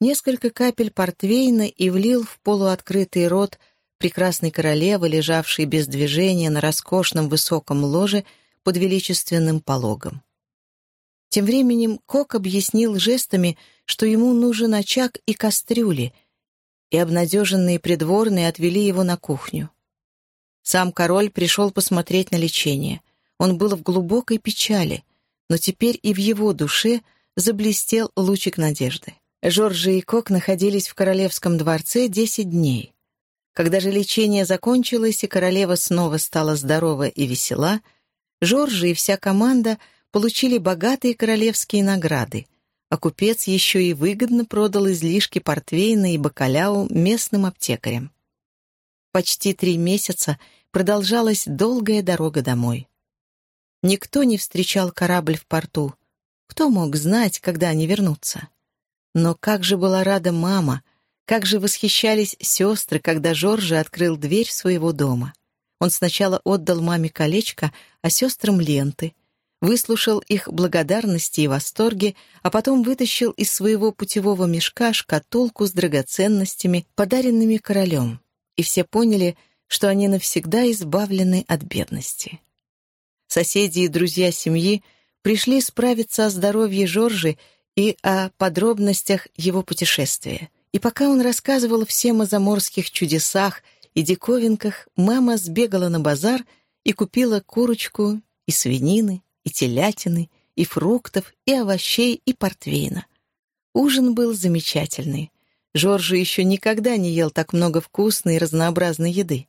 несколько капель портвейна и влил в полуоткрытый рот прекрасной королевы, лежавшей без движения на роскошном высоком ложе под величественным пологом. Тем временем Кок объяснил жестами, что ему нужен очаг и кастрюли, и обнадеженные придворные отвели его на кухню. Сам король пришел посмотреть на лечение. Он был в глубокой печали, но теперь и в его душе заблестел лучик надежды. Жоржи и Кок находились в королевском дворце десять дней. Когда же лечение закончилось и королева снова стала здорова и весела, Жоржи и вся команда получили богатые королевские награды, а купец еще и выгодно продал излишки портвейна и бакаляу местным аптекарям. Почти три месяца продолжалась долгая дорога домой. Никто не встречал корабль в порту. Кто мог знать, когда они вернутся? Но как же была рада мама, как же восхищались сестры, когда Жоржи открыл дверь своего дома. Он сначала отдал маме колечко, а сестрам ленты, выслушал их благодарности и восторги, а потом вытащил из своего путевого мешка шкатулку с драгоценностями, подаренными королем. И все поняли, что они навсегда избавлены от бедности. Соседи и друзья семьи пришли справиться о здоровье Жоржи и о подробностях его путешествия. И пока он рассказывал всем о заморских чудесах и диковинках, мама сбегала на базар и купила курочку и свинины, и телятины, и фруктов, и овощей, и портвейна. Ужин был замечательный. Жоржи еще никогда не ел так много вкусной и разнообразной еды.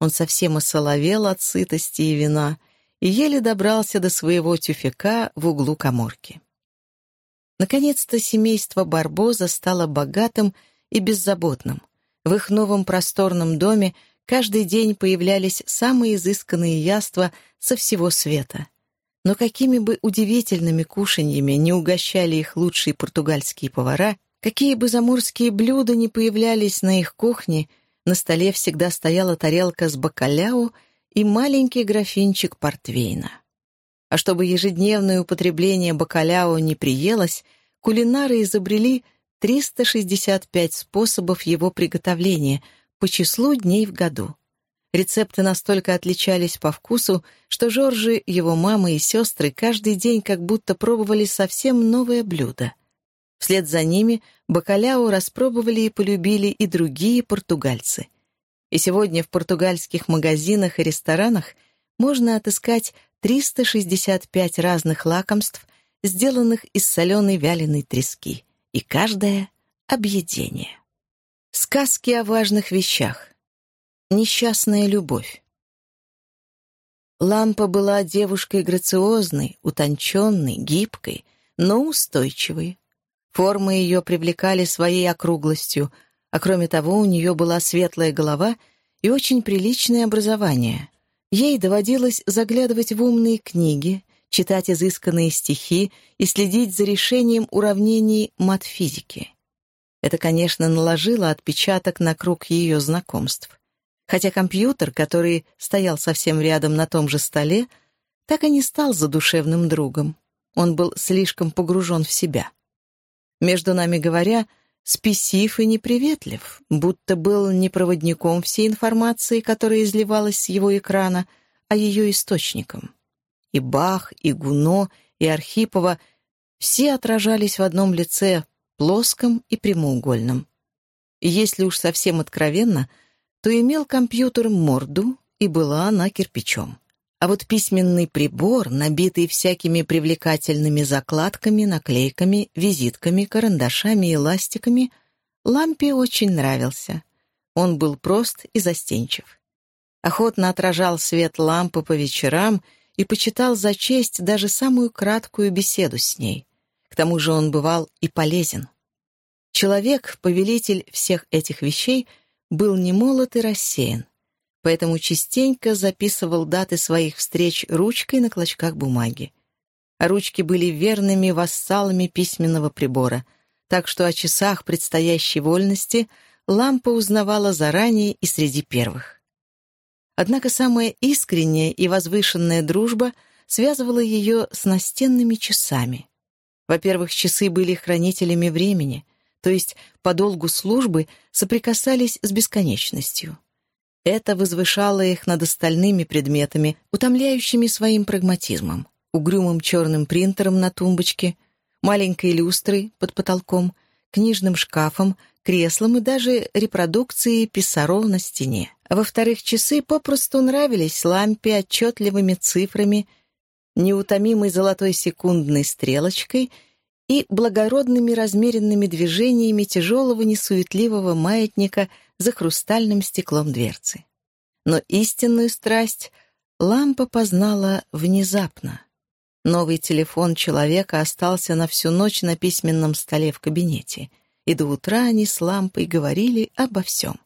Он совсем осоловел от сытости и вина — и еле добрался до своего тюфяка в углу коморки. Наконец-то семейство Барбоза стало богатым и беззаботным. В их новом просторном доме каждый день появлялись самые изысканные яства со всего света. Но какими бы удивительными кушаньями не угощали их лучшие португальские повара, какие бы заморские блюда не появлялись на их кухне, на столе всегда стояла тарелка с бакаляу и маленький графинчик портвейна. А чтобы ежедневное употребление бакаляо не приелось, кулинары изобрели 365 способов его приготовления по числу дней в году. Рецепты настолько отличались по вкусу, что Жоржи, его мама и сестры каждый день как будто пробовали совсем новое блюдо. Вслед за ними бакаляо распробовали и полюбили и другие португальцы — и сегодня в португальских магазинах и ресторанах можно отыскать 365 разных лакомств, сделанных из соленой вяленой трески, и каждое — объедение. Сказки о важных вещах. Несчастная любовь. Лампа была девушкой грациозной, утонченной, гибкой, но устойчивой. Формы ее привлекали своей округлостью — а кроме того, у нее была светлая голова и очень приличное образование. Ей доводилось заглядывать в умные книги, читать изысканные стихи и следить за решением уравнений матфизики. Это, конечно, наложило отпечаток на круг ее знакомств. Хотя компьютер, который стоял совсем рядом на том же столе, так и не стал задушевным другом. Он был слишком погружен в себя. Между нами говоря, спесив и неприветлив, будто был не проводником всей информации, которая изливалась с его экрана, а ее источником. И Бах, и Гуно, и Архипова все отражались в одном лице, плоском и прямоугольном. И если уж совсем откровенно, то имел компьютер морду, и была она кирпичом. А вот письменный прибор, набитый всякими привлекательными закладками, наклейками, визитками, карандашами и ластиками, лампе очень нравился. Он был прост и застенчив. Охотно отражал свет лампы по вечерам и почитал за честь даже самую краткую беседу с ней. К тому же он бывал и полезен. Человек, повелитель всех этих вещей, был не молод и рассеян поэтому частенько записывал даты своих встреч ручкой на клочках бумаги. Ручки были верными вассалами письменного прибора, так что о часах предстоящей вольности лампа узнавала заранее и среди первых. Однако самая искренняя и возвышенная дружба связывала ее с настенными часами. Во-первых, часы были хранителями времени, то есть по долгу службы соприкасались с бесконечностью. Это возвышало их над остальными предметами, утомляющими своим прагматизмом, угрюмым черным принтером на тумбочке, маленькой люстрой под потолком, книжным шкафом, креслом и даже репродукцией Писаро на стене. Во-вторых, часы попросту нравились лампе отчетливыми цифрами, неутомимой золотой секундной стрелочкой и благородными размеренными движениями тяжелого несуетливого маятника за хрустальным стеклом дверцы. Но истинную страсть лампа познала внезапно. Новый телефон человека остался на всю ночь на письменном столе в кабинете, и до утра они с лампой говорили обо всем.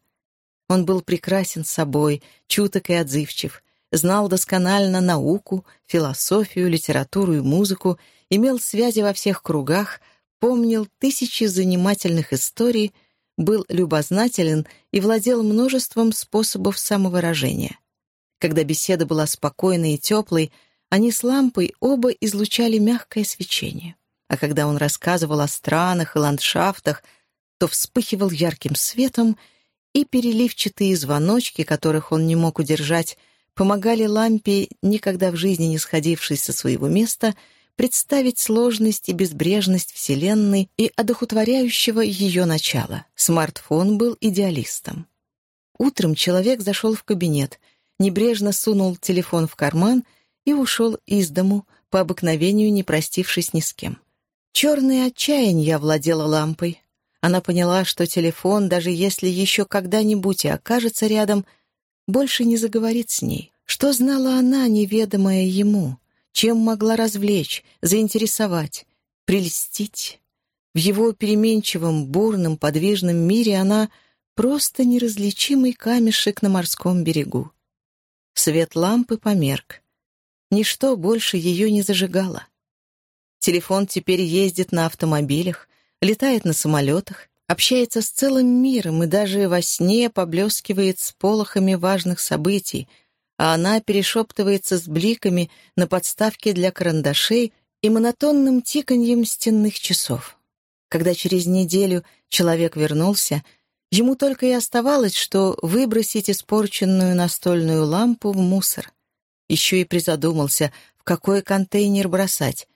Он был прекрасен собой, чуток и отзывчив, знал досконально науку, философию, литературу и музыку, имел связи во всех кругах, помнил тысячи занимательных историй, был любознателен и владел множеством способов самовыражения. Когда беседа была спокойной и теплой, они с лампой оба излучали мягкое свечение. А когда он рассказывал о странах и ландшафтах, то вспыхивал ярким светом, и переливчатые звоночки, которых он не мог удержать, помогали лампе, никогда в жизни не сходившей со своего места, представить сложность и безбрежность Вселенной и одухотворяющего ее начала. Смартфон был идеалистом. Утром человек зашел в кабинет, небрежно сунул телефон в карман и ушел из дому, по обыкновению не простившись ни с кем. Черное отчаяние овладело лампой. Она поняла, что телефон, даже если еще когда-нибудь и окажется рядом, больше не заговорит с ней. Что знала она, неведомая ему? Чем могла развлечь, заинтересовать, прельстить. В его переменчивом, бурном, подвижном мире она просто неразличимый камешек на морском берегу. Свет лампы померк. Ничто больше ее не зажигало. Телефон теперь ездит на автомобилях, летает на самолетах, общается с целым миром и даже во сне поблескивает с полохами важных событий — а она перешептывается с бликами на подставке для карандашей и монотонным тиканьем стенных часов. Когда через неделю человек вернулся, ему только и оставалось, что выбросить испорченную настольную лампу в мусор. Еще и призадумался, в какой контейнер бросать.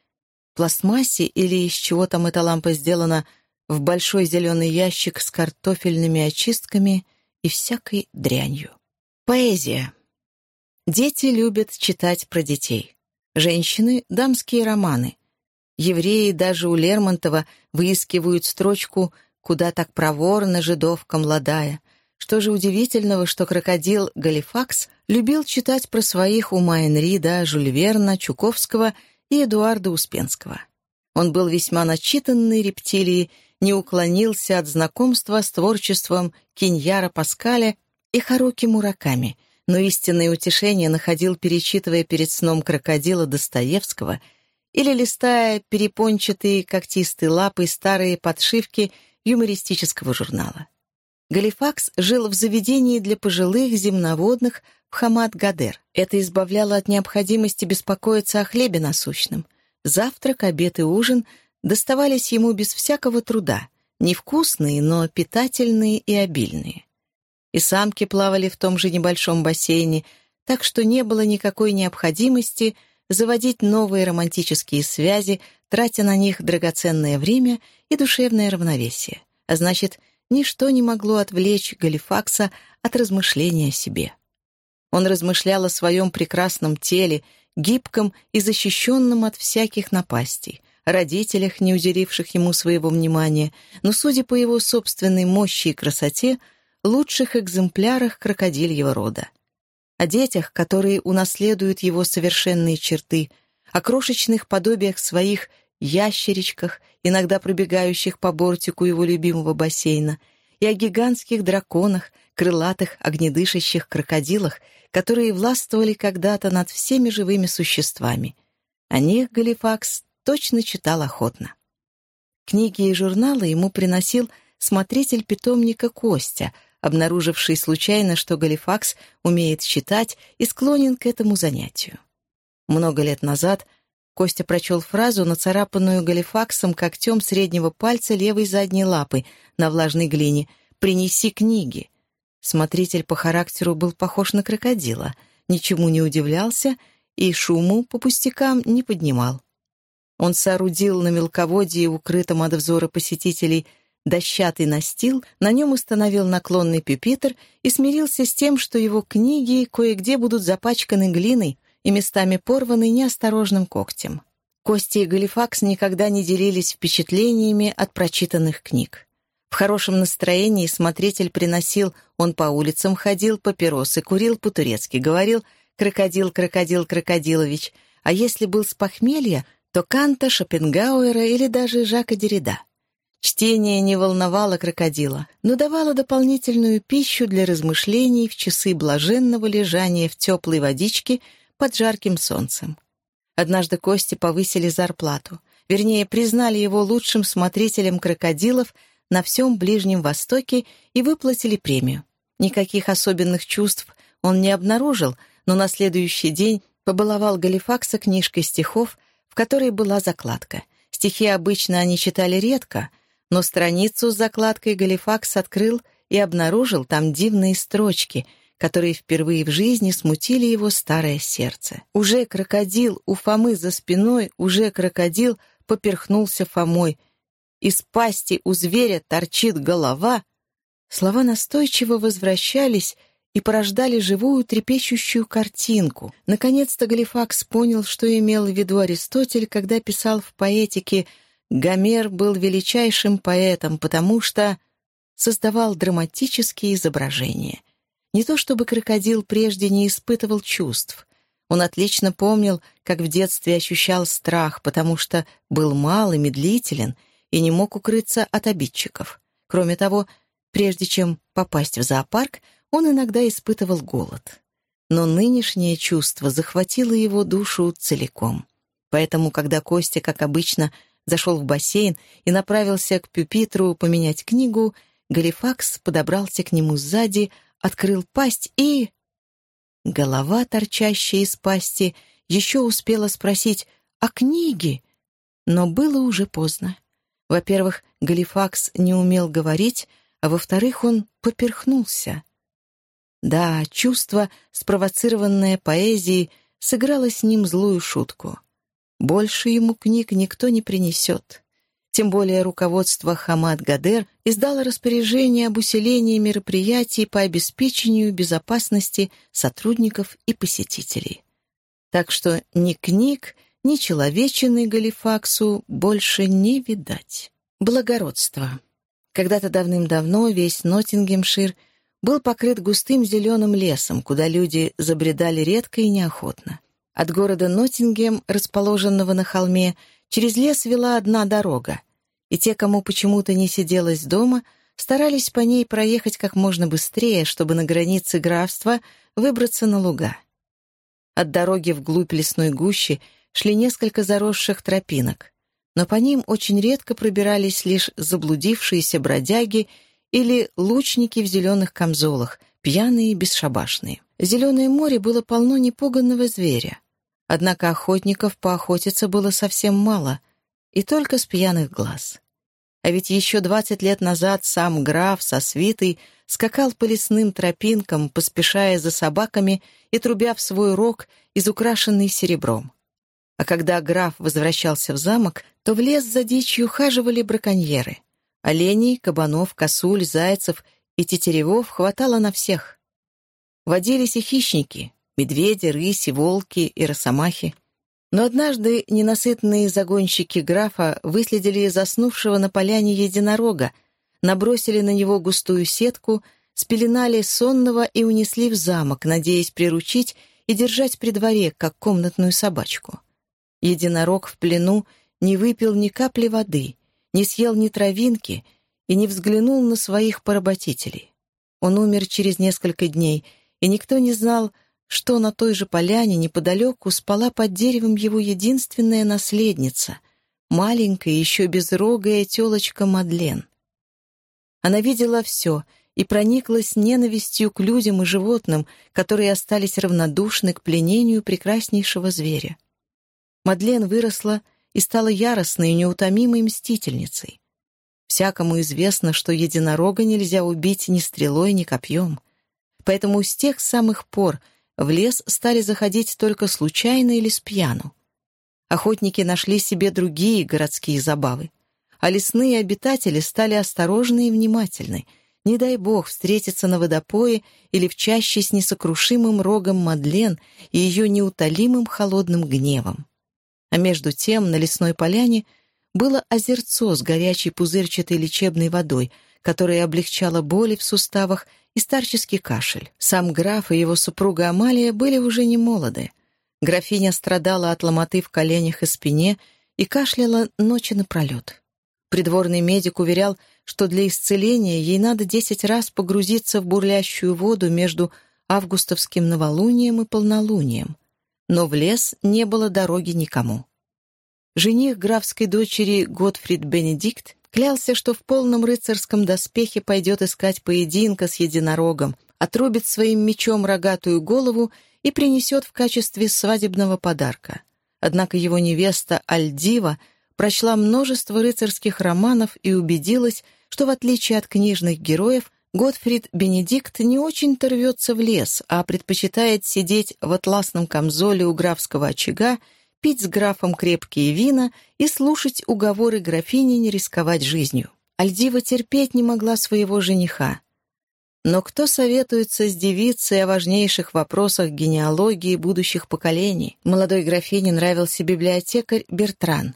Пластмассе или из чего там эта лампа сделана, в большой зеленый ящик с картофельными очистками и всякой дрянью. Поэзия. Дети любят читать про детей. Женщины — дамские романы. Евреи даже у Лермонтова выискивают строчку «Куда так проворно жидовка молодая». Что же удивительного, что крокодил Галифакс любил читать про своих у Майн Рида, Жюль Верна, Чуковского и Эдуарда Успенского. Он был весьма начитанный рептилией, не уклонился от знакомства с творчеством Киньяра Паскаля и Харуки Мураками — но истинное утешение находил, перечитывая перед сном крокодила Достоевского или листая перепончатые когтистые лапы старые подшивки юмористического журнала. Галифакс жил в заведении для пожилых земноводных в Хамад-Гадер. Это избавляло от необходимости беспокоиться о хлебе насущном. Завтрак, обед и ужин доставались ему без всякого труда, невкусные, но питательные и обильные и самки плавали в том же небольшом бассейне, так что не было никакой необходимости заводить новые романтические связи, тратя на них драгоценное время и душевное равновесие. А значит, ничто не могло отвлечь Галифакса от размышления о себе. Он размышлял о своем прекрасном теле, гибком и защищенном от всяких напастей, родителях, не уделивших ему своего внимания, но, судя по его собственной мощи и красоте, лучших экземплярах крокодильего рода. О детях, которые унаследуют его совершенные черты, о крошечных подобиях своих ящеричках, иногда пробегающих по бортику его любимого бассейна, и о гигантских драконах, крылатых огнедышащих крокодилах, которые властвовали когда-то над всеми живыми существами. О них Галифакс точно читал охотно. Книги и журналы ему приносил смотритель питомника Костя, обнаруживший случайно, что Галифакс умеет читать и склонен к этому занятию. Много лет назад Костя прочел фразу, нацарапанную Галифаксом когтем среднего пальца левой задней лапы на влажной глине «Принеси книги». Смотритель по характеру был похож на крокодила, ничему не удивлялся и шуму по пустякам не поднимал. Он соорудил на мелководье, укрытом от взора посетителей, дощатый настил, на нем установил наклонный пюпитр и смирился с тем, что его книги кое-где будут запачканы глиной и местами порваны неосторожным когтем. Кости и Галифакс никогда не делились впечатлениями от прочитанных книг. В хорошем настроении смотритель приносил, он по улицам ходил, папиросы курил по-турецки, говорил «крокодил, крокодил, крокодилович», а если был с похмелья, то Канта, Шопенгауэра или даже Жака Деррида. Чтение не волновало крокодила, но давало дополнительную пищу для размышлений в часы блаженного лежания в теплой водичке под жарким солнцем. Однажды Кости повысили зарплату, вернее, признали его лучшим смотрителем крокодилов – на всем Ближнем Востоке и выплатили премию. Никаких особенных чувств он не обнаружил, но на следующий день побаловал Галифакса книжкой стихов, в которой была закладка. Стихи обычно они читали редко, но страницу с закладкой Галифакс открыл и обнаружил там дивные строчки, которые впервые в жизни смутили его старое сердце. Уже крокодил у Фомы за спиной, уже крокодил поперхнулся Фомой — из пасти у зверя торчит голова, слова настойчиво возвращались и порождали живую трепещущую картинку. Наконец-то Галифакс понял, что имел в виду Аристотель, когда писал в поэтике «Гомер был величайшим поэтом, потому что...» создавал драматические изображения. Не то чтобы крокодил прежде не испытывал чувств. Он отлично помнил, как в детстве ощущал страх, потому что был мал и медлителен — и не мог укрыться от обидчиков. Кроме того, прежде чем попасть в зоопарк, он иногда испытывал голод. Но нынешнее чувство захватило его душу целиком. Поэтому, когда Костя, как обычно, зашел в бассейн и направился к пюпитру поменять книгу, Галифакс подобрался к нему сзади, открыл пасть и... Голова, торчащая из пасти, еще успела спросить «А книги?» Но было уже поздно. Во-первых, Галифакс не умел говорить, а во-вторых, он поперхнулся. Да, чувство, спровоцированное поэзией, сыграло с ним злую шутку. Больше ему книг никто не принесет. Тем более руководство Хамад Гадер издало распоряжение об усилении мероприятий по обеспечению безопасности сотрудников и посетителей. Так что ни книг, ни человечины Галифаксу больше не видать. Благородство. Когда-то давным-давно весь Ноттингемшир был покрыт густым зеленым лесом, куда люди забредали редко и неохотно. От города Ноттингем, расположенного на холме, через лес вела одна дорога, и те, кому почему-то не сиделось дома, старались по ней проехать как можно быстрее, чтобы на границе графства выбраться на луга. От дороги вглубь лесной гущи шли несколько заросших тропинок, но по ним очень редко пробирались лишь заблудившиеся бродяги или лучники в зеленых камзолах, пьяные и бесшабашные. Зеленое море было полно непуганного зверя. Однако охотников поохотиться было совсем мало, и только с пьяных глаз. А ведь еще двадцать лет назад сам граф со свитой скакал по лесным тропинкам, поспешая за собаками и трубя в свой рог, изукрашенный серебром. А когда граф возвращался в замок, то в лес за дичью хаживали браконьеры. Оленей, кабанов, косуль, зайцев и тетеревов хватало на всех. Водились и хищники — медведи, рыси, волки и росомахи. Но однажды ненасытные загонщики графа выследили заснувшего на поляне единорога, набросили на него густую сетку, спеленали сонного и унесли в замок, надеясь приручить и держать при дворе, как комнатную собачку. Единорог в плену не выпил ни капли воды, не съел ни травинки и не взглянул на своих поработителей. Он умер через несколько дней, и никто не знал, что на той же поляне неподалеку спала под деревом его единственная наследница, маленькая, еще безрогая телочка Мадлен. Она видела все и прониклась ненавистью к людям и животным, которые остались равнодушны к пленению прекраснейшего зверя. Мадлен выросла и стала яростной и неутомимой мстительницей. Всякому известно, что единорога нельзя убить ни стрелой, ни копьем. Поэтому с тех самых пор в лес стали заходить только случайно или с пьяну. Охотники нашли себе другие городские забавы, а лесные обитатели стали осторожны и внимательны. Не дай бог встретиться на водопое или в чаще с несокрушимым рогом Мадлен и ее неутолимым холодным гневом. А между тем на лесной поляне было озерцо с горячей пузырчатой лечебной водой, которая облегчала боли в суставах и старческий кашель. Сам граф и его супруга Амалия были уже не молоды. Графиня страдала от ломоты в коленях и спине и кашляла ночи напролет. Придворный медик уверял, что для исцеления ей надо десять раз погрузиться в бурлящую воду между августовским новолунием и полнолунием. Но в лес не было дороги никому. Жених графской дочери Готфрид Бенедикт клялся, что в полном рыцарском доспехе пойдет искать поединка с единорогом, отрубит своим мечом рогатую голову и принесет в качестве свадебного подарка. Однако его невеста Альдива прочла множество рыцарских романов и убедилась, что в отличие от книжных героев, Готфрид Бенедикт не очень-то рвется в лес, а предпочитает сидеть в атласном камзоле у графского очага, пить с графом крепкие вина и слушать уговоры графини не рисковать жизнью. Альдива терпеть не могла своего жениха. Но кто советуется с девицей о важнейших вопросах генеалогии будущих поколений? Молодой графине нравился библиотекарь Бертран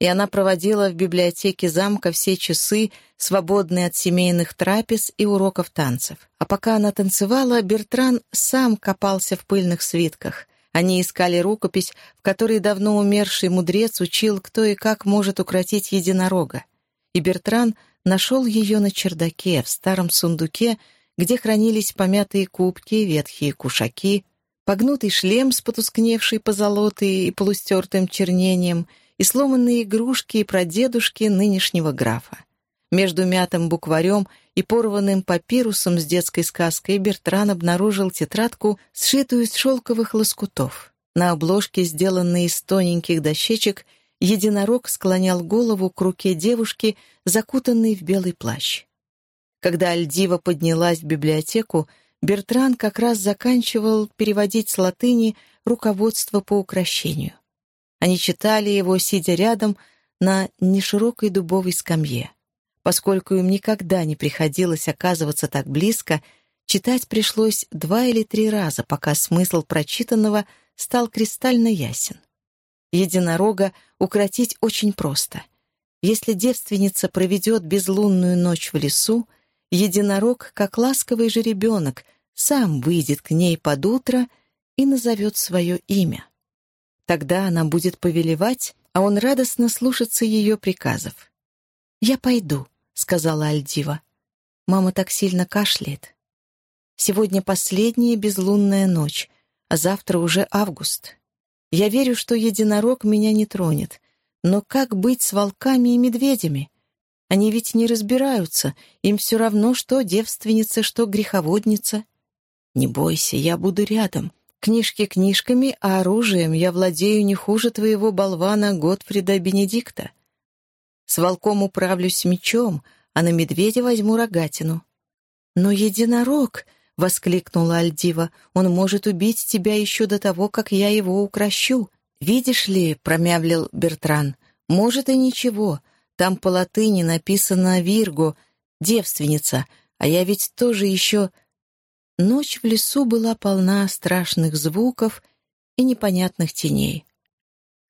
и она проводила в библиотеке замка все часы, свободные от семейных трапез и уроков танцев. А пока она танцевала, Бертран сам копался в пыльных свитках. Они искали рукопись, в которой давно умерший мудрец учил, кто и как может укротить единорога. И Бертран нашел ее на чердаке, в старом сундуке, где хранились помятые кубки, ветхие кушаки, погнутый шлем с потускневшей позолотой и полустертым чернением — и сломанные игрушки и прадедушки нынешнего графа. Между мятым букварем и порванным папирусом с детской сказкой Бертран обнаружил тетрадку, сшитую из шелковых лоскутов. На обложке, сделанной из тоненьких дощечек, единорог склонял голову к руке девушки, закутанной в белый плащ. Когда Альдива поднялась в библиотеку, Бертран как раз заканчивал переводить с латыни руководство по украшению. Они читали его, сидя рядом на неширокой дубовой скамье. Поскольку им никогда не приходилось оказываться так близко, читать пришлось два или три раза, пока смысл прочитанного стал кристально ясен. Единорога укротить очень просто. Если девственница проведет безлунную ночь в лесу, единорог, как ласковый же ребенок, сам выйдет к ней под утро и назовет свое имя. Тогда она будет повелевать, а он радостно слушаться ее приказов. «Я пойду», — сказала Альдива. Мама так сильно кашляет. Сегодня последняя безлунная ночь, а завтра уже август. Я верю, что единорог меня не тронет. Но как быть с волками и медведями? Они ведь не разбираются, им все равно, что девственница, что греховодница. Не бойся, я буду рядом. Книжки книжками, а оружием я владею не хуже твоего болвана Готфрида Бенедикта. С волком управлюсь мечом, а на медведя возьму рогатину. Но единорог, — воскликнула Альдива, — он может убить тебя еще до того, как я его укращу. Видишь ли, — промявлил Бертран, — может и ничего. Там по латыни написано «Вирго», девственница, а я ведь тоже еще Ночь в лесу была полна страшных звуков и непонятных теней.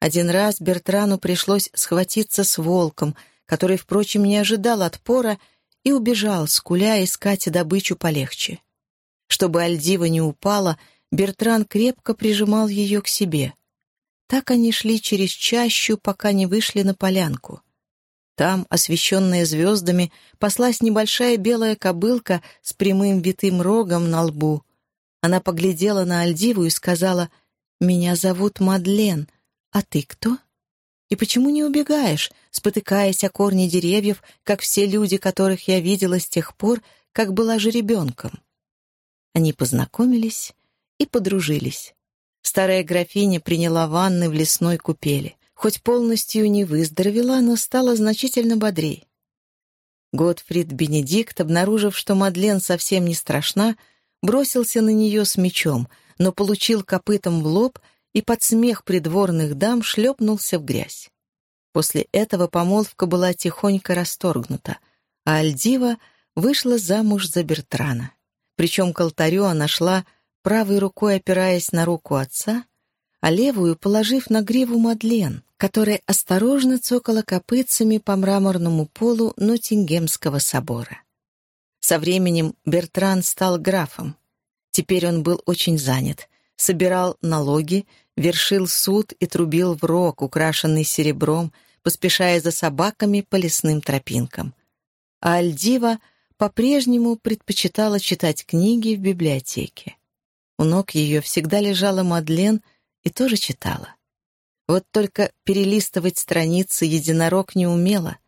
Один раз Бертрану пришлось схватиться с волком, который, впрочем, не ожидал отпора и убежал, скуля искать добычу полегче. Чтобы Альдива не упала, Бертран крепко прижимал ее к себе. Так они шли через чащу, пока не вышли на полянку. Там, освещенная звездами, паслась небольшая белая кобылка с прямым витым рогом на лбу. Она поглядела на Альдиву и сказала, «Меня зовут Мадлен, а ты кто?» «И почему не убегаешь, спотыкаясь о корни деревьев, как все люди, которых я видела с тех пор, как была же ребенком?» Они познакомились и подружились. Старая графиня приняла ванны в лесной купели. Хоть полностью не выздоровела, но стала значительно бодрее. Готфрид Бенедикт, обнаружив, что Мадлен совсем не страшна, бросился на нее с мечом, но получил копытом в лоб и под смех придворных дам шлепнулся в грязь. После этого помолвка была тихонько расторгнута, а Альдива вышла замуж за Бертрана. Причем к алтарю она шла правой рукой опираясь на руку отца, а левую положив на гриву Мадлен, которая осторожно цокала копытцами по мраморному полу Ноттингемского собора. Со временем Бертран стал графом. Теперь он был очень занят, собирал налоги, вершил суд и трубил в рог, украшенный серебром, поспешая за собаками по лесным тропинкам. А Альдива по-прежнему предпочитала читать книги в библиотеке. У ног ее всегда лежала Мадлен и тоже читала. Вот только перелистывать страницы единорог не умела,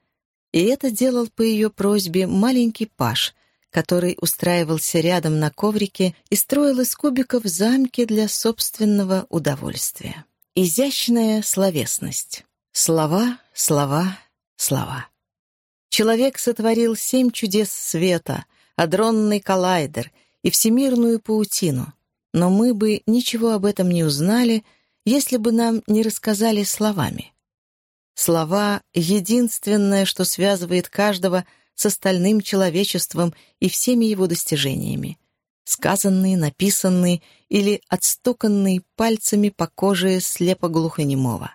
и это делал по ее просьбе маленький Паш, который устраивался рядом на коврике и строил из кубиков замки для собственного удовольствия. Изящная словесность. Слова, слова, слова. Человек сотворил семь чудес света, адронный коллайдер и всемирную паутину, но мы бы ничего об этом не узнали, если бы нам не рассказали словами. Слова — единственное, что связывает каждого с остальным человечеством и всеми его достижениями. Сказанные, написанные или отстуканные пальцами по коже слепо-глухонемого.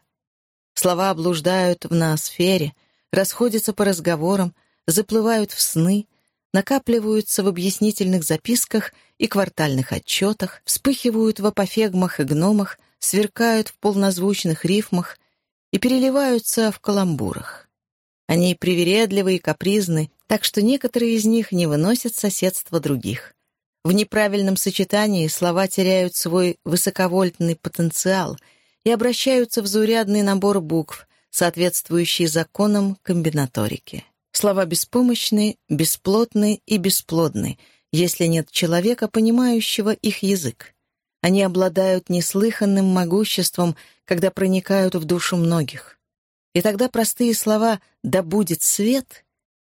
Слова блуждают в ноосфере — расходятся по разговорам, заплывают в сны, накапливаются в объяснительных записках и квартальных отчетах, вспыхивают в апофегмах и гномах, сверкают в полнозвучных рифмах и переливаются в каламбурах. Они привередливы и капризны, так что некоторые из них не выносят соседства других. В неправильном сочетании слова теряют свой высоковольтный потенциал и обращаются в заурядный набор букв, соответствующие законам комбинаторики. Слова беспомощны, бесплотны и бесплодны, если нет человека, понимающего их язык. Они обладают неслыханным могуществом, когда проникают в душу многих. И тогда простые слова «да будет свет»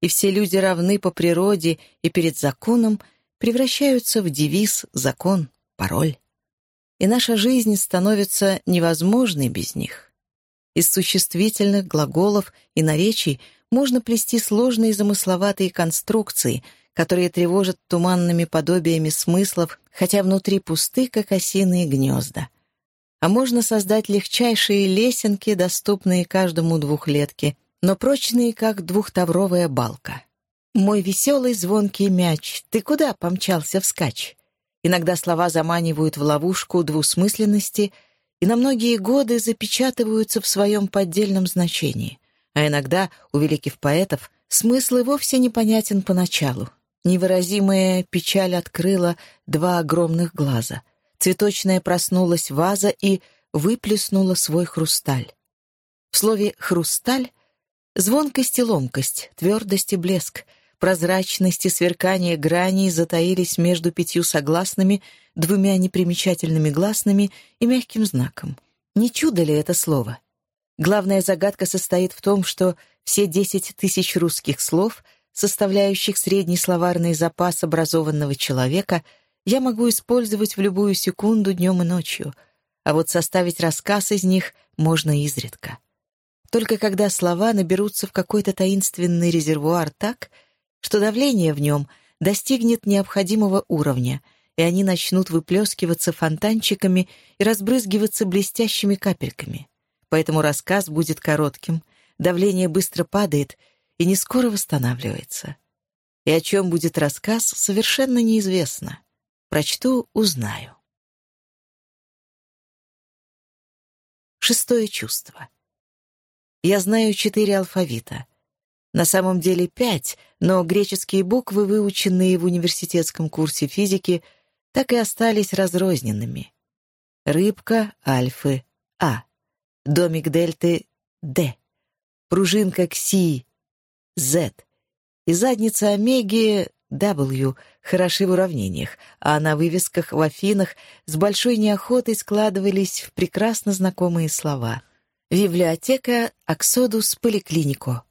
и «все люди равны по природе и перед законом» превращаются в девиз, закон, пароль. И наша жизнь становится невозможной без них. Из существительных, глаголов и наречий можно плести сложные замысловатые конструкции, которые тревожат туманными подобиями смыслов, хотя внутри пусты, как осиные гнезда. А можно создать легчайшие лесенки, доступные каждому двухлетке, но прочные, как двухтавровая балка. «Мой веселый звонкий мяч, ты куда помчался вскачь?» Иногда слова заманивают в ловушку двусмысленности — и на многие годы запечатываются в своем поддельном значении. А иногда, у великих поэтов, смысл и вовсе непонятен поначалу. Невыразимая печаль открыла два огромных глаза. Цветочная проснулась ваза и выплеснула свой хрусталь. В слове «хрусталь» — звонкость и ломкость, твердость и блеск, прозрачность и сверкание граней затаились между пятью согласными — двумя непримечательными гласными и мягким знаком. Не чудо ли это слово? Главная загадка состоит в том, что все десять тысяч русских слов, составляющих средний словарный запас образованного человека, я могу использовать в любую секунду днем и ночью, а вот составить рассказ из них можно изредка. Только когда слова наберутся в какой-то таинственный резервуар так, что давление в нем достигнет необходимого уровня — и они начнут выплескиваться фонтанчиками и разбрызгиваться блестящими капельками. Поэтому рассказ будет коротким, давление быстро падает и не скоро восстанавливается. И о чем будет рассказ, совершенно неизвестно. Прочту — узнаю. Шестое чувство. Я знаю четыре алфавита. На самом деле пять, но греческие буквы, выученные в университетском курсе физики, так и остались разрозненными. Рыбка альфы А, домик дельты Д, пружинка кси Z и задница омеги W хороши в уравнениях, а на вывесках в Афинах с большой неохотой складывались в прекрасно знакомые слова. Библиотека Аксодус Поликлинико.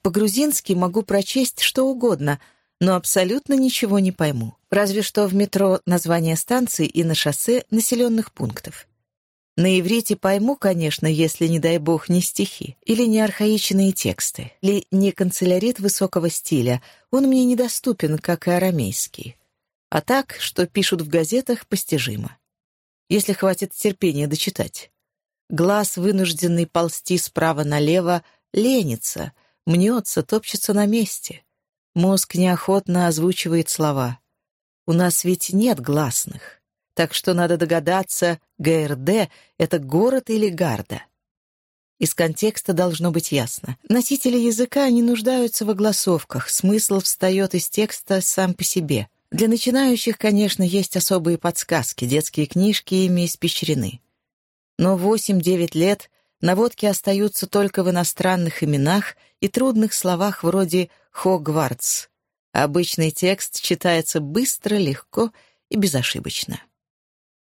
По-грузински могу прочесть что угодно — но абсолютно ничего не пойму. Разве что в метро название станций и на шоссе населенных пунктов. На иврите пойму, конечно, если, не дай бог, не стихи, или не архаичные тексты, или не канцелярит высокого стиля, он мне недоступен, как и арамейский. А так, что пишут в газетах, постижимо. если хватит терпения дочитать. Глаз, вынужденный ползти справа налево, ленится, мнется, топчется на месте. Мозг неохотно озвучивает слова. У нас ведь нет гласных. Так что надо догадаться, ГРД — это город или гарда. Из контекста должно быть ясно. Носители языка не нуждаются в огласовках, смысл встает из текста сам по себе. Для начинающих, конечно, есть особые подсказки, детские книжки ими испещрены. Но 8-9 лет наводки остаются только в иностранных именах и трудных словах вроде «Хогвартс». Обычный текст читается быстро, легко и безошибочно.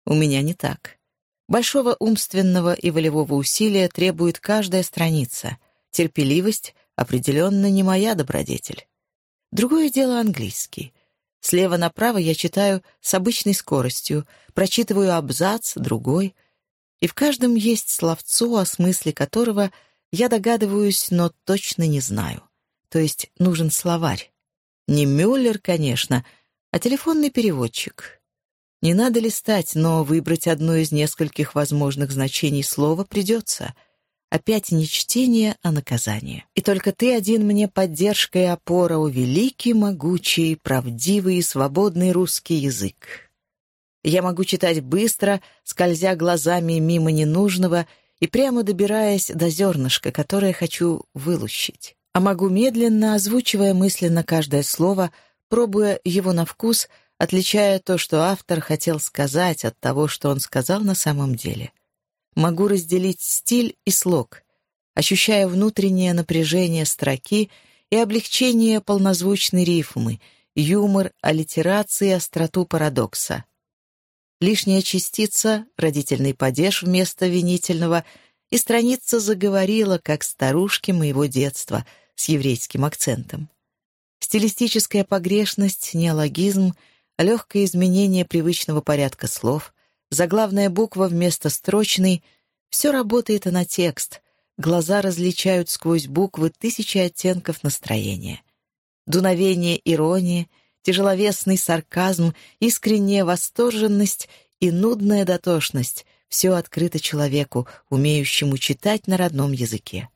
У меня не так. Большого умственного и волевого усилия требует каждая страница. Терпеливость определенно не моя добродетель. Другое дело английский. Слева направо я читаю с обычной скоростью, прочитываю абзац, другой, и в каждом есть словцо, о смысле которого я догадываюсь, но точно не знаю. То есть нужен словарь. Не Мюллер, конечно, а телефонный переводчик. Не надо листать, но выбрать одно из нескольких возможных значений слова придется. Опять не чтение, а наказание. И только ты один мне поддержка и опора, о великий, могучий, правдивый и свободный русский язык. Я могу читать быстро, скользя глазами мимо ненужного и прямо добираясь до зернышка, которое хочу вылущить. А могу медленно, озвучивая мысленно каждое слово, пробуя его на вкус — отличая то, что автор хотел сказать, от того, что он сказал на самом деле. Могу разделить стиль и слог, ощущая внутреннее напряжение строки и облегчение полнозвучной рифмы, юмор, аллитерации остроту парадокса. Лишняя частица, родительный падеж вместо винительного, и страница заговорила, как старушки моего детства, с еврейским акцентом. Стилистическая погрешность, неологизм — легкое изменение привычного порядка слов, заглавная буква вместо строчной — все работает на текст. Глаза различают сквозь буквы тысячи оттенков настроения. Дуновение иронии, тяжеловесный сарказм, искренняя восторженность и нудная дотошность — все открыто человеку, умеющему читать на родном языке.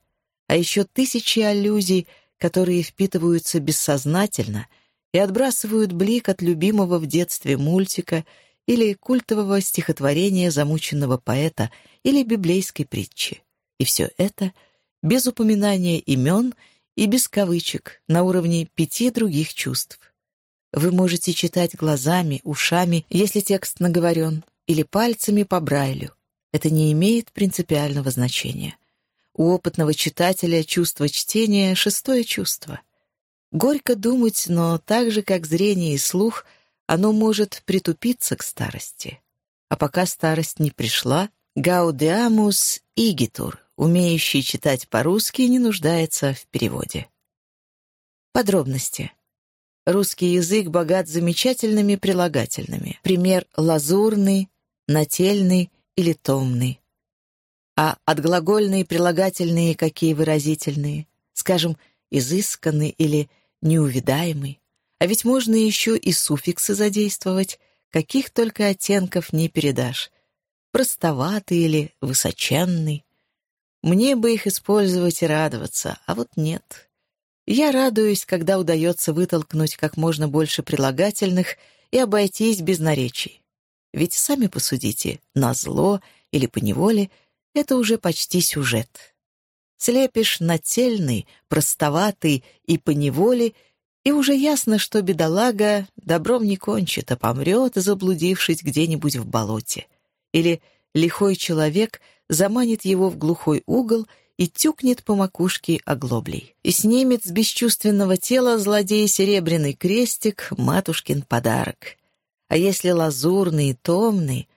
А еще тысячи аллюзий, которые впитываются бессознательно — и отбрасывают блик от любимого в детстве мультика или культового стихотворения замученного поэта или библейской притчи. И все это без упоминания имен и без кавычек на уровне пяти других чувств. Вы можете читать глазами, ушами, если текст наговорен, или пальцами по Брайлю. Это не имеет принципиального значения. У опытного читателя чувство чтения — шестое чувство — Горько думать, но так же, как зрение и слух, оно может притупиться к старости. А пока старость не пришла, «Гаудеамус игитур», умеющий читать по-русски, не нуждается в переводе. Подробности. Русский язык богат замечательными прилагательными. Пример «лазурный», «нательный» или «томный». А отглагольные прилагательные какие выразительные? Скажем, «изысканный» или неувидаемый. А ведь можно еще и суффиксы задействовать, каких только оттенков не передашь. Простоватый или высоченный. Мне бы их использовать и радоваться, а вот нет. Я радуюсь, когда удается вытолкнуть как можно больше прилагательных и обойтись без наречий. Ведь сами посудите, на зло или поневоле — это уже почти сюжет слепишь нательный, простоватый и поневоле, и уже ясно, что бедолага добром не кончит, а помрет, заблудившись где-нибудь в болоте. Или лихой человек заманит его в глухой угол и тюкнет по макушке оглоблей. И снимет с бесчувственного тела злодей серебряный крестик, матушкин подарок. А если лазурный и томный,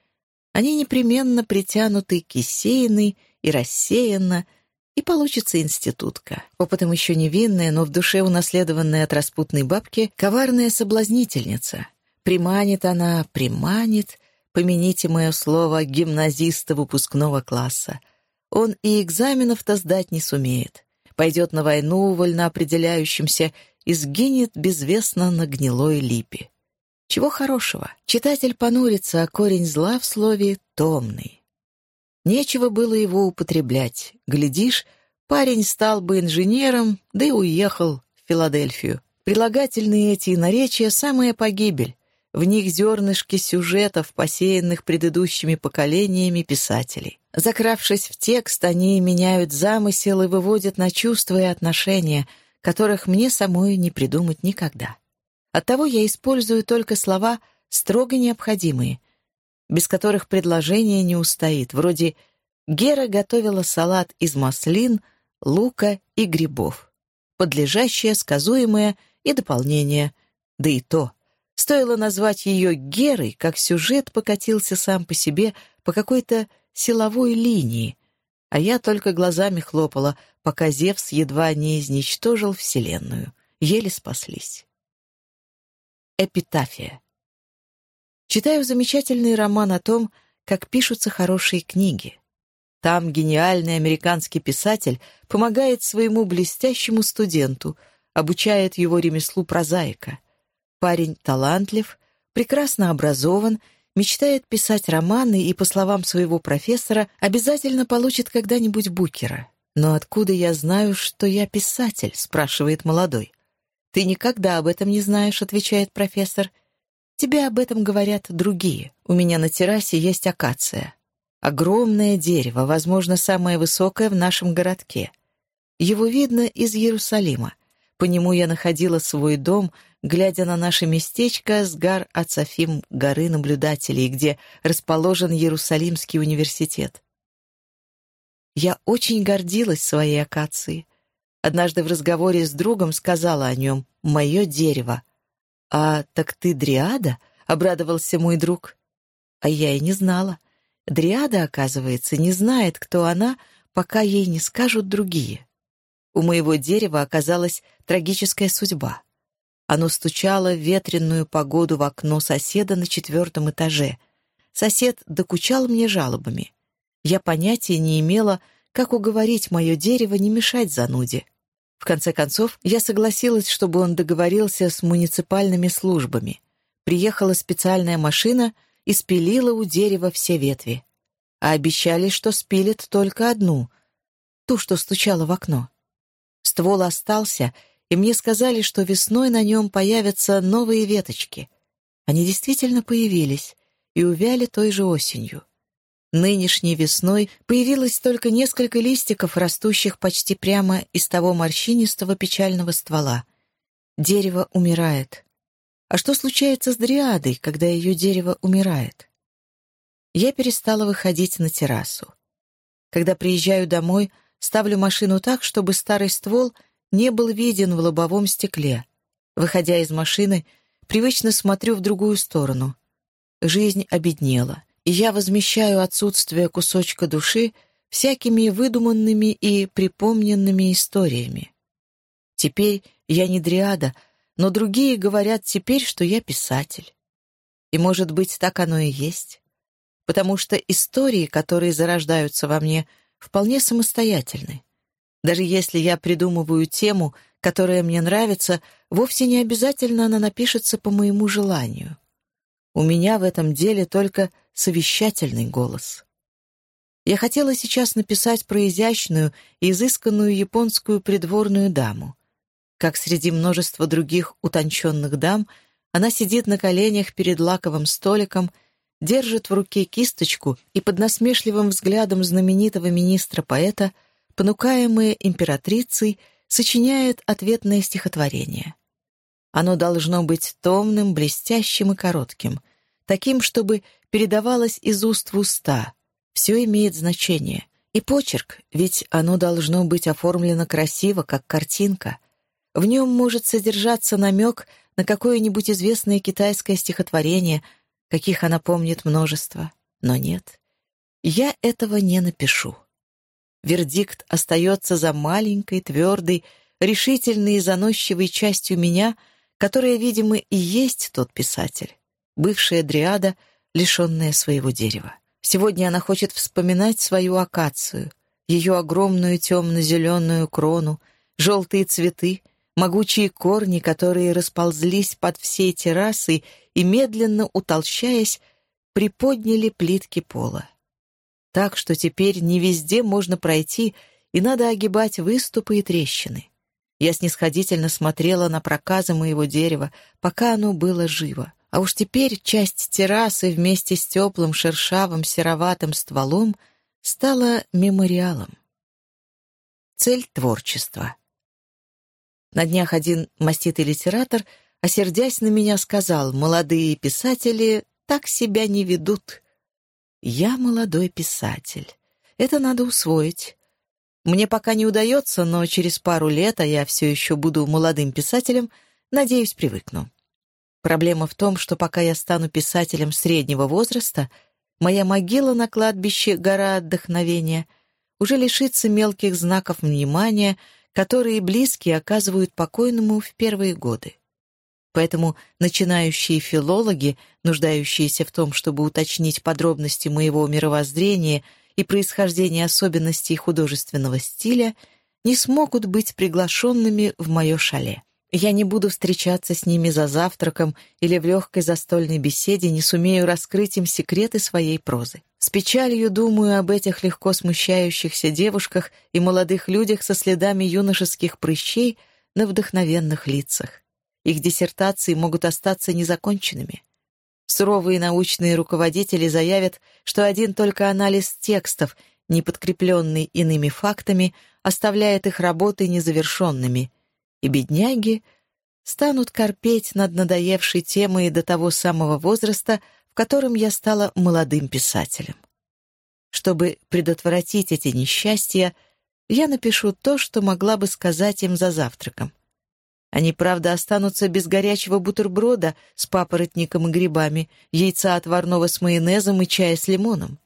они непременно притянуты кисейный и рассеянно, и получится институтка. Опытом еще невинная, но в душе унаследованная от распутной бабки коварная соблазнительница. Приманит она, приманит, помяните мое слово, гимназиста выпускного класса. Он и экзаменов-то сдать не сумеет. Пойдет на войну вольно определяющимся и сгинет безвестно на гнилой липе. Чего хорошего? Читатель понурится, а корень зла в слове «томный». Нечего было его употреблять. Глядишь, парень стал бы инженером, да и уехал в Филадельфию. Прилагательные эти наречия — самая погибель. В них зернышки сюжетов, посеянных предыдущими поколениями писателей. Закравшись в текст, они меняют замысел и выводят на чувства и отношения, которых мне самой не придумать никогда. Оттого я использую только слова строго необходимые, без которых предложение не устоит, вроде «Гера готовила салат из маслин, лука и грибов», подлежащее, сказуемое и дополнение, да и то. Стоило назвать ее Герой, как сюжет покатился сам по себе по какой-то силовой линии, а я только глазами хлопала, пока Зевс едва не изничтожил Вселенную. Еле спаслись. Эпитафия. Читаю замечательный роман о том, как пишутся хорошие книги. Там гениальный американский писатель помогает своему блестящему студенту, обучает его ремеслу прозаика. Парень талантлив, прекрасно образован, мечтает писать романы и, по словам своего профессора, обязательно получит когда-нибудь Букера. «Но откуда я знаю, что я писатель?» — спрашивает молодой. «Ты никогда об этом не знаешь», — отвечает профессор. Тебе об этом говорят другие. У меня на террасе есть акация. Огромное дерево, возможно, самое высокое в нашем городке. Его видно из Иерусалима. По нему я находила свой дом, глядя на наше местечко с гар Ацафим, горы наблюдателей, где расположен Иерусалимский университет. Я очень гордилась своей акацией. Однажды в разговоре с другом сказала о нем «моё дерево», «А так ты Дриада?» — обрадовался мой друг. А я и не знала. Дриада, оказывается, не знает, кто она, пока ей не скажут другие. У моего дерева оказалась трагическая судьба. Оно стучало в ветреную погоду в окно соседа на четвертом этаже. Сосед докучал мне жалобами. Я понятия не имела, как уговорить мое дерево не мешать зануде. В конце концов, я согласилась, чтобы он договорился с муниципальными службами. Приехала специальная машина и спилила у дерева все ветви. А обещали, что спилит только одну, ту, что стучала в окно. Ствол остался, и мне сказали, что весной на нем появятся новые веточки. Они действительно появились и увяли той же осенью. Нынешней весной появилось только несколько листиков, растущих почти прямо из того морщинистого печального ствола. Дерево умирает. А что случается с дриадой, когда ее дерево умирает? Я перестала выходить на террасу. Когда приезжаю домой, ставлю машину так, чтобы старый ствол не был виден в лобовом стекле. Выходя из машины, привычно смотрю в другую сторону. Жизнь обеднела и я возмещаю отсутствие кусочка души всякими выдуманными и припомненными историями. Теперь я не дриада, но другие говорят теперь, что я писатель. И, может быть, так оно и есть. Потому что истории, которые зарождаются во мне, вполне самостоятельны. Даже если я придумываю тему, которая мне нравится, вовсе не обязательно она напишется по моему желанию. У меня в этом деле только совещательный голос. Я хотела сейчас написать про изящную изысканную японскую придворную даму. Как среди множества других утонченных дам, она сидит на коленях перед лаковым столиком, держит в руке кисточку и под насмешливым взглядом знаменитого министра-поэта, понукаемая императрицей, сочиняет ответное стихотворение. Оно должно быть томным, блестящим и коротким, таким, чтобы передавалось из уст в уста. Все имеет значение. И почерк, ведь оно должно быть оформлено красиво, как картинка. В нем может содержаться намек на какое-нибудь известное китайское стихотворение, каких она помнит множество. Но нет, я этого не напишу. Вердикт остается за маленькой, твердой, решительной и заносчивой частью меня, которая, видимо, и есть тот писатель. Бывшая дриада — лишенная своего дерева. Сегодня она хочет вспоминать свою акацию, ее огромную темно-зеленую крону, желтые цветы, могучие корни, которые расползлись под всей террасой и, медленно утолщаясь, приподняли плитки пола. Так что теперь не везде можно пройти, и надо огибать выступы и трещины. Я снисходительно смотрела на проказы моего дерева, пока оно было живо. А уж теперь часть террасы вместе с теплым шершавым сероватым стволом стала мемориалом. Цель творчества. На днях один маститый литератор, осердясь на меня, сказал, «Молодые писатели так себя не ведут». Я молодой писатель. Это надо усвоить. Мне пока не удается, но через пару лет, а я все еще буду молодым писателем, надеюсь, привыкну. Проблема в том, что пока я стану писателем среднего возраста, моя могила на кладбище «Гора отдохновения» уже лишится мелких знаков внимания, которые близкие оказывают покойному в первые годы. Поэтому начинающие филологи, нуждающиеся в том, чтобы уточнить подробности моего мировоззрения и происхождения особенностей художественного стиля, не смогут быть приглашенными в мое шале. Я не буду встречаться с ними за завтраком или в легкой застольной беседе, не сумею раскрыть им секреты своей прозы. С печалью думаю об этих легко смущающихся девушках и молодых людях со следами юношеских прыщей на вдохновенных лицах. Их диссертации могут остаться незаконченными. Суровые научные руководители заявят, что один только анализ текстов, не подкрепленный иными фактами, оставляет их работы незавершенными, и бедняги станут корпеть над надоевшей темой до того самого возраста, в котором я стала молодым писателем. Чтобы предотвратить эти несчастья, я напишу то, что могла бы сказать им за завтраком — они, правда, останутся без горячего бутерброда с папоротником и грибами, яйца отварного с майонезом и чая с лимоном.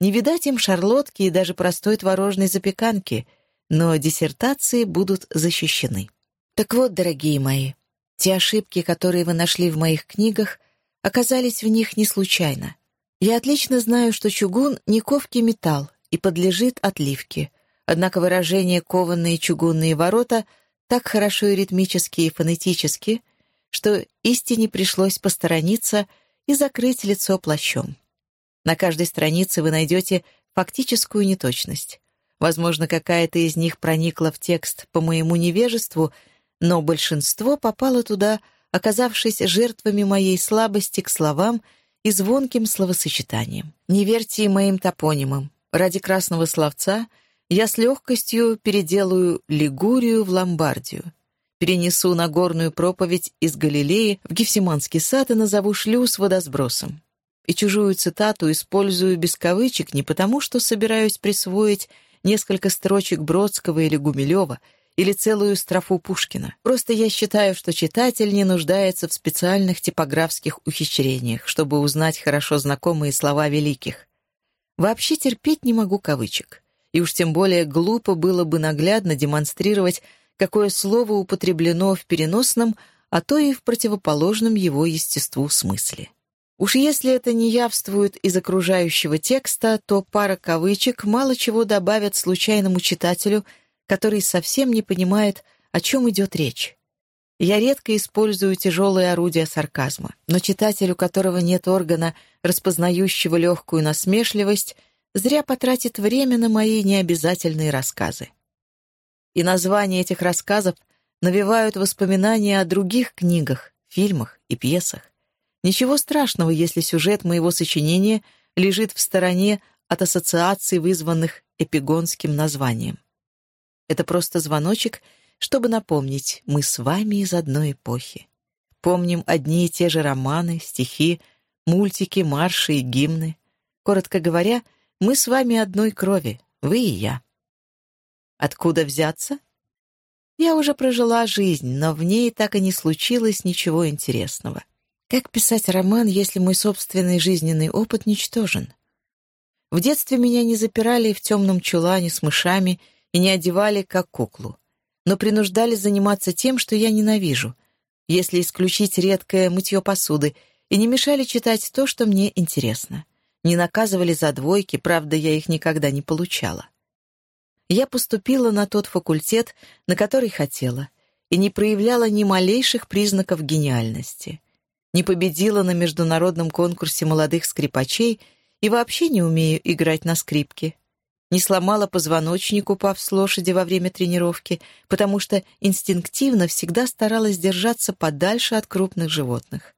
Не видать им шарлотки и даже простой творожной запеканки, но диссертации будут защищены. Так вот, дорогие мои, те ошибки, которые вы нашли в моих книгах, оказались в них не случайно. Я отлично знаю, что чугун — не ковкий металл и подлежит отливке, однако выражение «кованные чугунные ворота» — так хорошо и ритмически, и фонетически, что истине пришлось посторониться и закрыть лицо плащом. На каждой странице вы найдете фактическую неточность. Возможно, какая-то из них проникла в текст по моему невежеству, но большинство попало туда, оказавшись жертвами моей слабости к словам и звонким словосочетаниям. Не верьте моим топонимам. Ради красного словца — я с легкостью переделаю Лигурию в Ломбардию. Перенесу Нагорную проповедь из Галилеи в Гефсиманский сад и назову шлюз водосбросом. И чужую цитату использую без кавычек не потому, что собираюсь присвоить несколько строчек Бродского или Гумилева или целую строфу Пушкина. Просто я считаю, что читатель не нуждается в специальных типографских ухищрениях, чтобы узнать хорошо знакомые слова великих. Вообще терпеть не могу кавычек и уж тем более глупо было бы наглядно демонстрировать, какое слово употреблено в переносном, а то и в противоположном его естеству смысле. Уж если это не явствует из окружающего текста, то пара кавычек мало чего добавят случайному читателю, который совсем не понимает, о чем идет речь. Я редко использую тяжелые орудия сарказма, но читателю, которого нет органа, распознающего легкую насмешливость, зря потратит время на мои необязательные рассказы. И названия этих рассказов навевают воспоминания о других книгах, фильмах и пьесах. Ничего страшного, если сюжет моего сочинения лежит в стороне от ассоциаций, вызванных эпигонским названием. Это просто звоночек, чтобы напомнить, мы с вами из одной эпохи. Помним одни и те же романы, стихи, мультики, марши и гимны. Коротко говоря, мы с вами одной крови, вы и я. Откуда взяться? Я уже прожила жизнь, но в ней так и не случилось ничего интересного. Как писать роман, если мой собственный жизненный опыт ничтожен? В детстве меня не запирали в темном чулане с мышами и не одевали как куклу, но принуждали заниматься тем, что я ненавижу, если исключить редкое мытье посуды, и не мешали читать то, что мне интересно не наказывали за двойки, правда, я их никогда не получала. Я поступила на тот факультет, на который хотела, и не проявляла ни малейших признаков гениальности. не победила на международном конкурсе молодых скрипачей и вообще не умею играть на скрипке. Не сломала позвоночник, упав с лошади во время тренировки, потому что инстинктивно всегда старалась держаться подальше от крупных животных.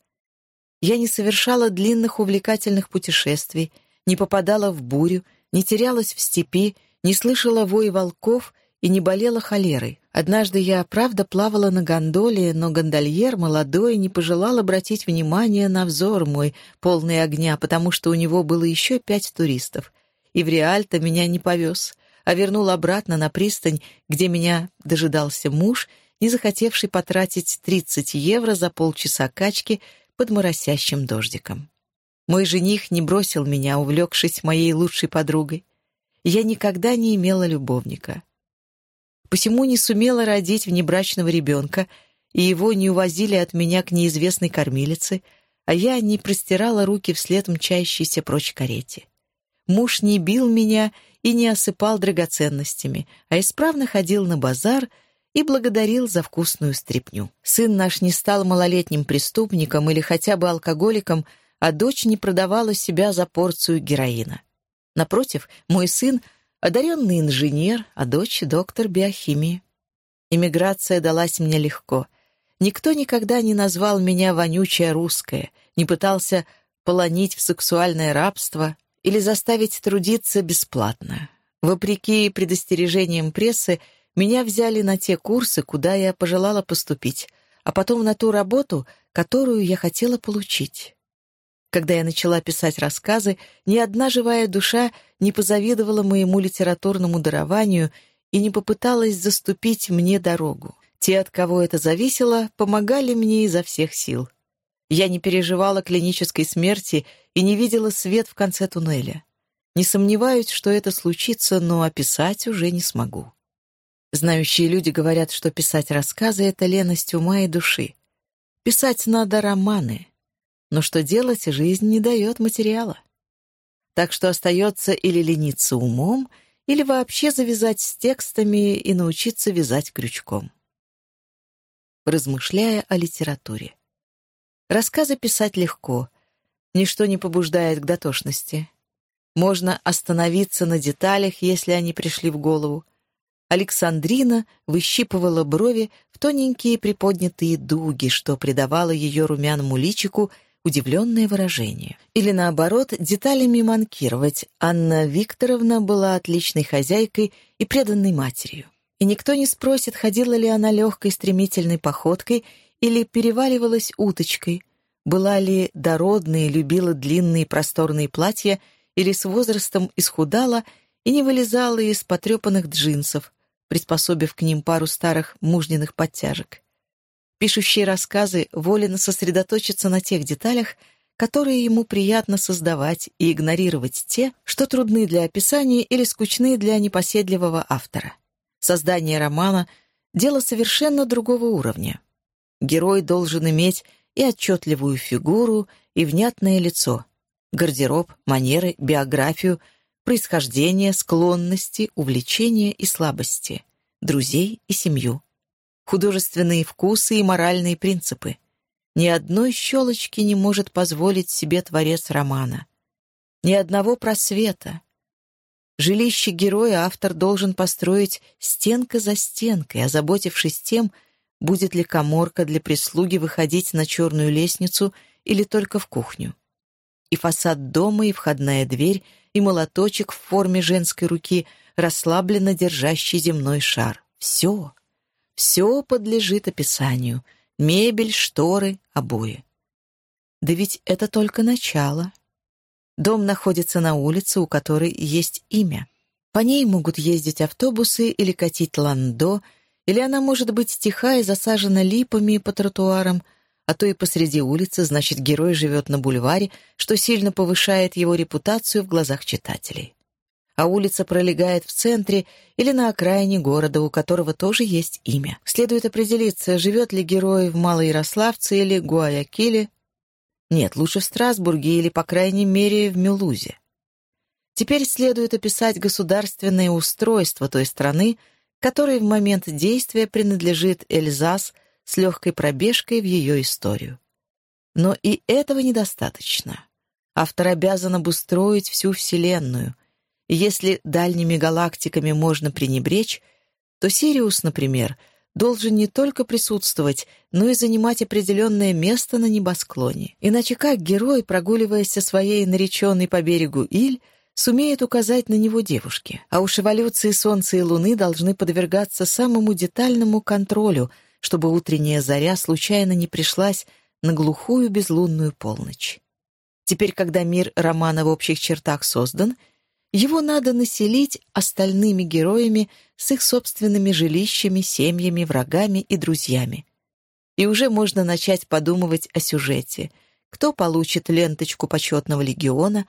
Я не совершала длинных увлекательных путешествий, не попадала в бурю, не терялась в степи, не слышала вой волков и не болела холерой. Однажды я, правда, плавала на гондоле, но гондольер, молодой, не пожелал обратить внимание на взор мой, полный огня, потому что у него было еще пять туристов. И в Реальто меня не повез, а вернул обратно на пристань, где меня дожидался муж, не захотевший потратить 30 евро за полчаса качки под моросящим дождиком. Мой жених не бросил меня, увлекшись моей лучшей подругой. Я никогда не имела любовника. Посему не сумела родить внебрачного ребенка, и его не увозили от меня к неизвестной кормилице, а я не простирала руки вслед мчащейся прочь карете. Муж не бил меня и не осыпал драгоценностями, а исправно ходил на базар и благодарил за вкусную стряпню. Сын наш не стал малолетним преступником или хотя бы алкоголиком, а дочь не продавала себя за порцию героина. Напротив, мой сын — одаренный инженер, а дочь — доктор биохимии. Иммиграция далась мне легко. Никто никогда не назвал меня «вонючая русская», не пытался полонить в сексуальное рабство или заставить трудиться бесплатно. Вопреки предостережениям прессы, меня взяли на те курсы, куда я пожелала поступить, а потом на ту работу, которую я хотела получить. Когда я начала писать рассказы, ни одна живая душа не позавидовала моему литературному дарованию и не попыталась заступить мне дорогу. Те, от кого это зависело, помогали мне изо всех сил. Я не переживала клинической смерти и не видела свет в конце туннеля. Не сомневаюсь, что это случится, но описать уже не смогу. Знающие люди говорят, что писать рассказы — это леность ума и души. Писать надо романы — но что делать, жизнь не дает материала. Так что остается или лениться умом, или вообще завязать с текстами и научиться вязать крючком. Размышляя о литературе. Рассказы писать легко, ничто не побуждает к дотошности. Можно остановиться на деталях, если они пришли в голову. Александрина выщипывала брови в тоненькие приподнятые дуги, что придавало ее румяному личику удивленное выражение. Или наоборот, деталями манкировать. Анна Викторовна была отличной хозяйкой и преданной матерью. И никто не спросит, ходила ли она легкой стремительной походкой или переваливалась уточкой, была ли дородной, любила длинные просторные платья или с возрастом исхудала и не вылезала из потрепанных джинсов, приспособив к ним пару старых мужниных подтяжек. Пишущий рассказы волен сосредоточиться на тех деталях, которые ему приятно создавать и игнорировать те, что трудны для описания или скучны для непоседливого автора. Создание романа — дело совершенно другого уровня. Герой должен иметь и отчетливую фигуру, и внятное лицо, гардероб, манеры, биографию, происхождение, склонности, увлечения и слабости, друзей и семью художественные вкусы и моральные принципы. Ни одной щелочки не может позволить себе творец романа. Ни одного просвета. Жилище героя автор должен построить стенка за стенкой, озаботившись тем, будет ли коморка для прислуги выходить на черную лестницу или только в кухню. И фасад дома, и входная дверь, и молоточек в форме женской руки, расслабленно держащий земной шар. Все. Все подлежит описанию. Мебель, шторы, обои. Да ведь это только начало. Дом находится на улице, у которой есть имя. По ней могут ездить автобусы или катить ландо, или она может быть тиха и засажена липами по тротуарам, а то и посреди улицы, значит, герой живет на бульваре, что сильно повышает его репутацию в глазах читателей а улица пролегает в центре или на окраине города, у которого тоже есть имя. Следует определиться, живет ли герой в Малоярославце или Гуаякиле. Нет, лучше в Страсбурге или, по крайней мере, в Мюлузе. Теперь следует описать государственное устройство той страны, которой в момент действия принадлежит Эльзас с легкой пробежкой в ее историю. Но и этого недостаточно. Автор обязан обустроить всю Вселенную. Если дальними галактиками можно пренебречь, то Сириус, например, должен не только присутствовать, но и занимать определенное место на небосклоне. Иначе как герой, прогуливаясь со своей нареченной по берегу Иль, сумеет указать на него девушке? А уж эволюции Солнца и Луны должны подвергаться самому детальному контролю, чтобы утренняя заря случайно не пришлась на глухую безлунную полночь. Теперь, когда мир романа в общих чертах создан, его надо населить остальными героями с их собственными жилищами, семьями, врагами и друзьями. И уже можно начать подумывать о сюжете. Кто получит ленточку почетного легиона,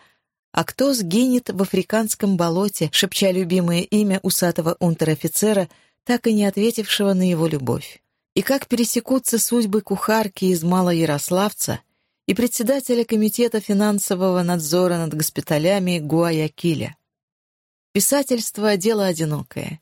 а кто сгинет в африканском болоте, шепча любимое имя усатого унтер-офицера, так и не ответившего на его любовь. И как пересекутся судьбы кухарки из Малоярославца и председателя Комитета финансового надзора над госпиталями Гуаякиля. Писательство — дело одинокое.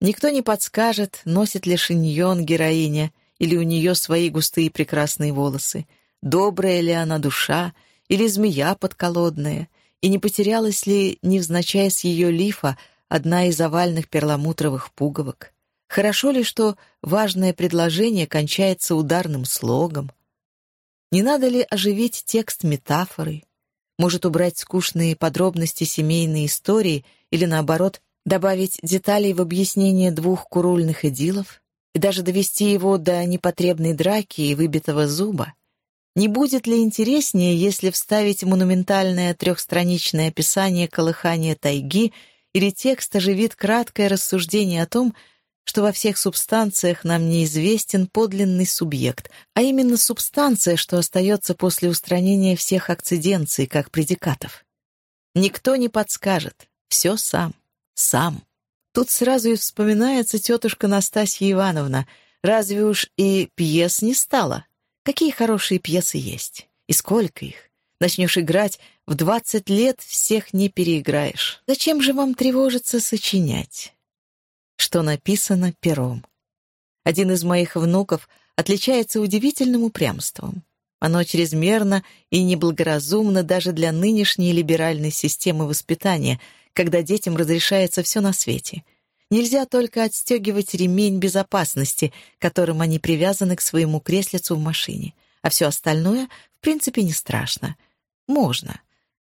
Никто не подскажет, носит ли шиньон героиня, или у нее свои густые прекрасные волосы, добрая ли она душа, или змея подколодная, и не потерялась ли, невзначай с ее лифа, одна из овальных перламутровых пуговок. Хорошо ли, что важное предложение кончается ударным слогом, не надо ли оживить текст метафорой? Может, убрать скучные подробности семейной истории или, наоборот, добавить деталей в объяснение двух курульных идилов? И даже довести его до непотребной драки и выбитого зуба? Не будет ли интереснее, если вставить монументальное трехстраничное описание колыхания тайги или текст оживит краткое рассуждение о том, что во всех субстанциях нам неизвестен подлинный субъект, а именно субстанция, что остается после устранения всех акциденций, как предикатов. Никто не подскажет. Все сам. Сам. Тут сразу и вспоминается тетушка Настасья Ивановна. Разве уж и пьес не стало? Какие хорошие пьесы есть? И сколько их? Начнешь играть, в двадцать лет всех не переиграешь. Зачем же вам тревожиться сочинять? Что написано пером. Один из моих внуков отличается удивительным упрямством. Оно чрезмерно и неблагоразумно даже для нынешней либеральной системы воспитания, когда детям разрешается все на свете. Нельзя только отстегивать ремень безопасности, которым они привязаны к своему креслицу в машине, а все остальное, в принципе, не страшно. Можно.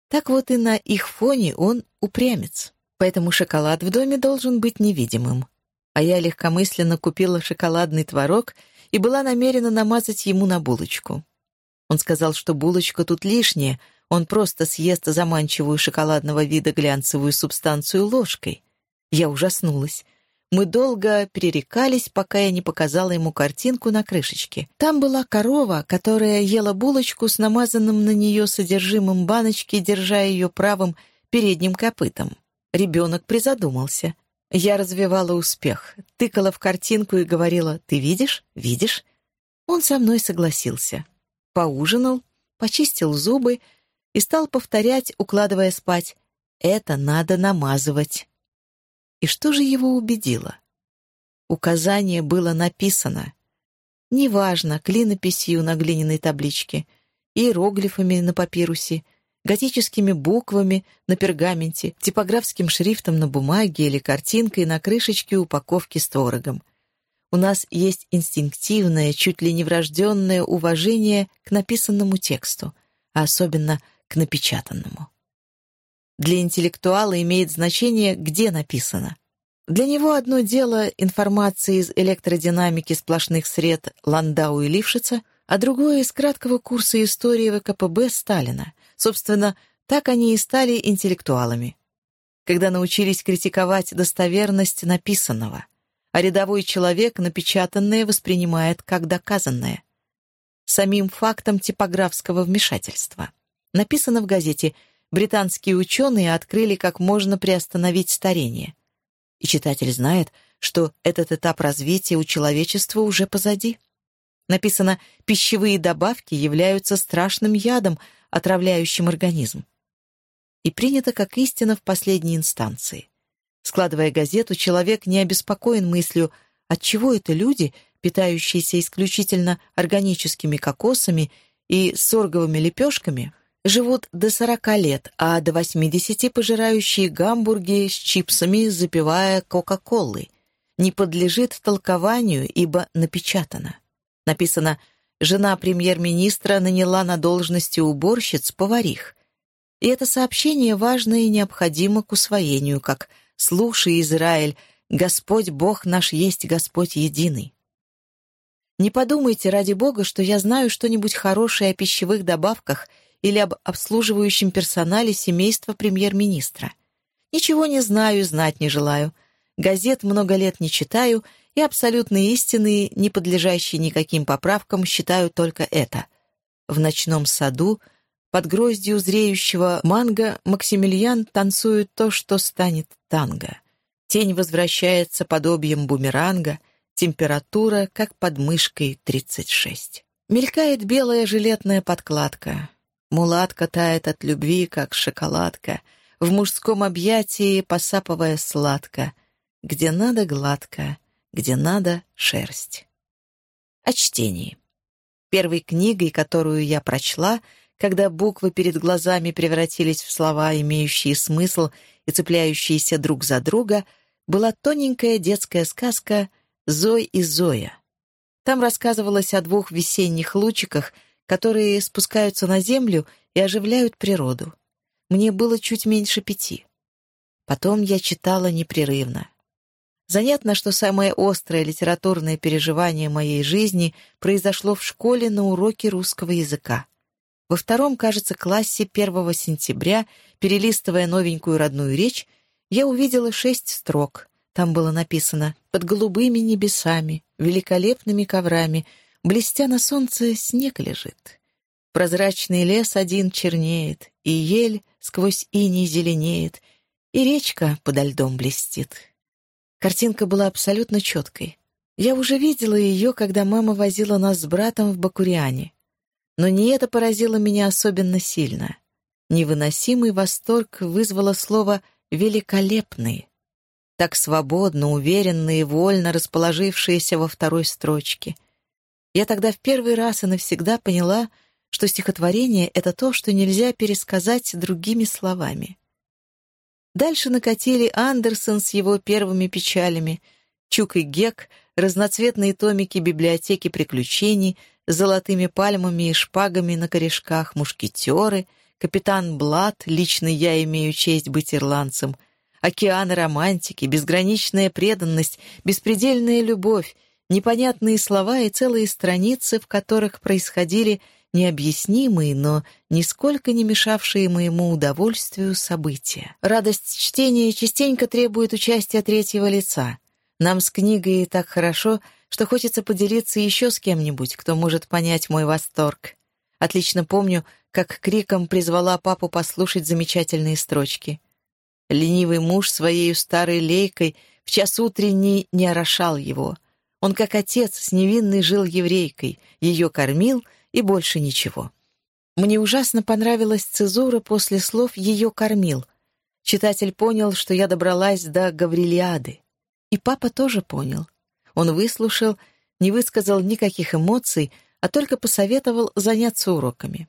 Так вот и на их фоне он упрямец поэтому шоколад в доме должен быть невидимым. А я легкомысленно купила шоколадный творог и была намерена намазать ему на булочку. Он сказал, что булочка тут лишняя, он просто съест заманчивую шоколадного вида глянцевую субстанцию ложкой. Я ужаснулась. Мы долго перерекались, пока я не показала ему картинку на крышечке. Там была корова, которая ела булочку с намазанным на нее содержимым баночки, держа ее правым передним копытом. Ребенок призадумался. Я развивала успех, тыкала в картинку и говорила «Ты видишь? Видишь?» Он со мной согласился. Поужинал, почистил зубы и стал повторять, укладывая спать «Это надо намазывать». И что же его убедило? Указание было написано. Неважно, клинописью на глиняной табличке, иероглифами на папирусе — готическими буквами на пергаменте, типографским шрифтом на бумаге или картинкой на крышечке упаковки с творогом. У нас есть инстинктивное, чуть ли не врожденное уважение к написанному тексту, а особенно к напечатанному. Для интеллектуала имеет значение, где написано. Для него одно дело информация из электродинамики сплошных сред Ландау и Лившица, а другое из краткого курса истории ВКПБ Сталина — Собственно, так они и стали интеллектуалами. Когда научились критиковать достоверность написанного, а рядовой человек напечатанное воспринимает как доказанное. Самим фактом типографского вмешательства. Написано в газете «Британские ученые открыли, как можно приостановить старение». И читатель знает, что этот этап развития у человечества уже позади. Написано «пищевые добавки являются страшным ядом, отравляющим организм. И принято как истина в последней инстанции. Складывая газету, человек не обеспокоен мыслью, отчего это люди, питающиеся исключительно органическими кокосами и сорговыми лепешками живут до 40 лет, а до 80 пожирающие гамбурги с чипсами, запивая кока-колой. Не подлежит толкованию, ибо напечатано. Написано «Жена премьер-министра наняла на должности уборщиц поварих». И это сообщение важно и необходимо к усвоению, как «Слушай, Израиль, Господь Бог наш есть Господь единый». Не подумайте, ради Бога, что я знаю что-нибудь хорошее о пищевых добавках или об обслуживающем персонале семейства премьер-министра. Ничего не знаю, знать не желаю. Газет много лет не читаю, и абсолютные истины, не подлежащие никаким поправкам, считаю только это. В ночном саду, под гроздью зреющего манго, Максимилиан танцует то, что станет танго. Тень возвращается подобием бумеранга — Температура, как под мышкой 36. Мелькает белая жилетная подкладка. Мулатка тает от любви, как шоколадка, в мужском объятии посапывая сладко, где надо гладко, где надо шерсть. О чтении. Первой книгой, которую я прочла, когда буквы перед глазами превратились в слова, имеющие смысл и цепляющиеся друг за друга, была тоненькая детская сказка — Зой и Зоя. Там рассказывалось о двух весенних лучиках, которые спускаются на землю и оживляют природу. Мне было чуть меньше пяти. Потом я читала непрерывно. Занятно, что самое острое литературное переживание моей жизни произошло в школе на уроке русского языка. Во втором, кажется, классе 1 сентября, перелистывая новенькую родную речь, я увидела шесть строк, там было написано «Под голубыми небесами, великолепными коврами, блестя на солнце, снег лежит. Прозрачный лес один чернеет, и ель сквозь иней зеленеет, и речка подо льдом блестит». Картинка была абсолютно четкой. Я уже видела ее, когда мама возила нас с братом в Бакуриане. Но не это поразило меня особенно сильно. Невыносимый восторг вызвало слово «великолепный» так свободно, уверенно и вольно расположившиеся во второй строчке. Я тогда в первый раз и навсегда поняла, что стихотворение — это то, что нельзя пересказать другими словами. Дальше накатили Андерсон с его первыми печалями, Чук и Гек, разноцветные томики библиотеки приключений с золотыми пальмами и шпагами на корешках, мушкетеры, капитан Блад, лично я имею честь быть ирландцем, океаны романтики, безграничная преданность, беспредельная любовь, непонятные слова и целые страницы, в которых происходили необъяснимые, но нисколько не мешавшие моему удовольствию события. Радость чтения частенько требует участия третьего лица. Нам с книгой так хорошо, что хочется поделиться еще с кем-нибудь, кто может понять мой восторг. Отлично помню, как криком призвала папу послушать замечательные строчки. Ленивый муж своей старой лейкой в час утренний не орошал его. Он, как отец, с невинной жил еврейкой, ее кормил и больше ничего. Мне ужасно понравилась цезура после слов «ее кормил». Читатель понял, что я добралась до Гаврилиады. И папа тоже понял. Он выслушал, не высказал никаких эмоций, а только посоветовал заняться уроками.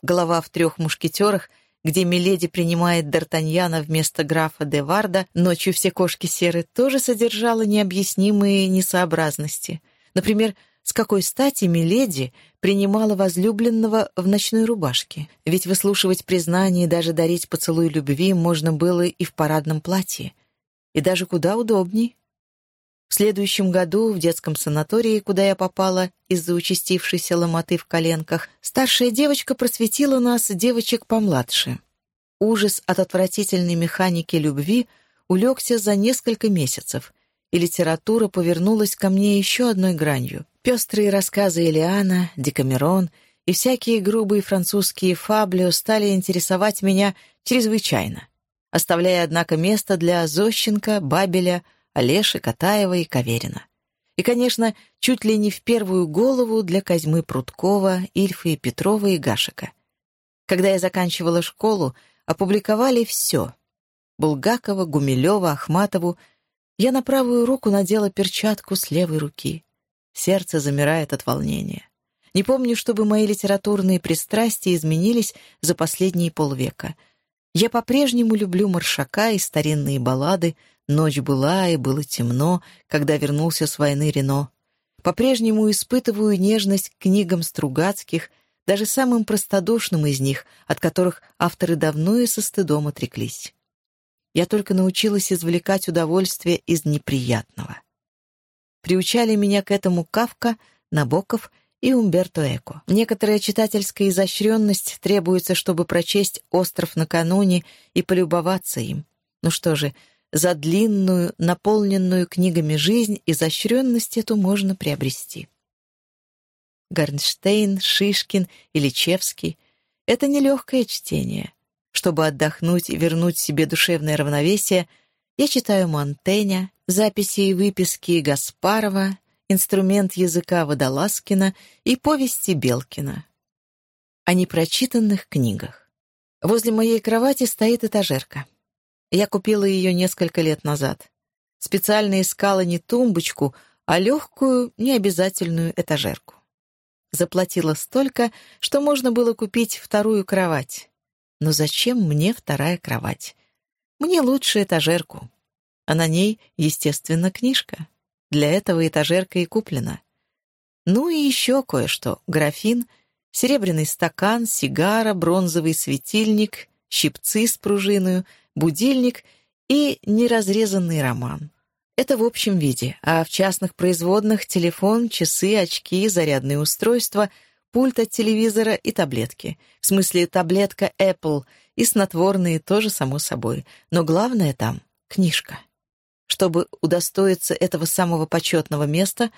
Голова в трех мушкетерах — где Миледи принимает Д'Артаньяна вместо графа де Варда, ночью все кошки серы, тоже содержала необъяснимые несообразности. Например, с какой стати Миледи принимала возлюбленного в ночной рубашке? Ведь выслушивать признание и даже дарить поцелуй любви можно было и в парадном платье. И даже куда удобней. В следующем году в детском санатории, куда я попала из-за участившейся ломоты в коленках, старшая девочка просветила нас, девочек помладше. Ужас от отвратительной механики любви улегся за несколько месяцев, и литература повернулась ко мне еще одной гранью. Пестрые рассказы Элиана, Декамерон и всякие грубые французские фаблио стали интересовать меня чрезвычайно, оставляя, однако, место для Зощенко, Бабеля, Олеши, Катаева и Каверина. И, конечно, чуть ли не в первую голову для Козьмы Прудкова, Ильфы Петрова и Гашика. Когда я заканчивала школу, опубликовали все. Булгакова, Гумилева, Ахматову. Я на правую руку надела перчатку с левой руки. Сердце замирает от волнения. Не помню, чтобы мои литературные пристрастия изменились за последние полвека. Я по-прежнему люблю маршака и старинные баллады «Ночь была, и было темно», когда вернулся с войны Рено. По-прежнему испытываю нежность к книгам Стругацких, даже самым простодушным из них, от которых авторы давно и со стыдом отреклись. Я только научилась извлекать удовольствие из неприятного. Приучали меня к этому Кавка, Набоков и Умберто Эко. Некоторая читательская изощренность требуется, чтобы прочесть «Остров накануне» и полюбоваться им. Ну что же, за длинную, наполненную книгами жизнь изощренность эту можно приобрести. Гарнштейн, Шишкин и Личевский — это нелегкое чтение. Чтобы отдохнуть и вернуть себе душевное равновесие, я читаю Монтэня, записи и выписки Гаспарова, инструмент языка Водолазкина и повести Белкина. О непрочитанных книгах. Возле моей кровати стоит этажерка. Я купила ее несколько лет назад. Специально искала не тумбочку, а легкую, необязательную этажерку. Заплатила столько, что можно было купить вторую кровать. Но зачем мне вторая кровать? Мне лучше этажерку. А на ней, естественно, книжка. Для этого этажерка и куплена. Ну и еще кое-что. Графин, серебряный стакан, сигара, бронзовый светильник, щипцы с пружиною, будильник и неразрезанный роман. Это в общем виде, а в частных производных телефон, часы, очки, зарядные устройства, пульт от телевизора и таблетки. В смысле таблетка Apple и снотворные тоже, само собой. Но главное там — книжка. Чтобы удостоиться этого самого почетного места,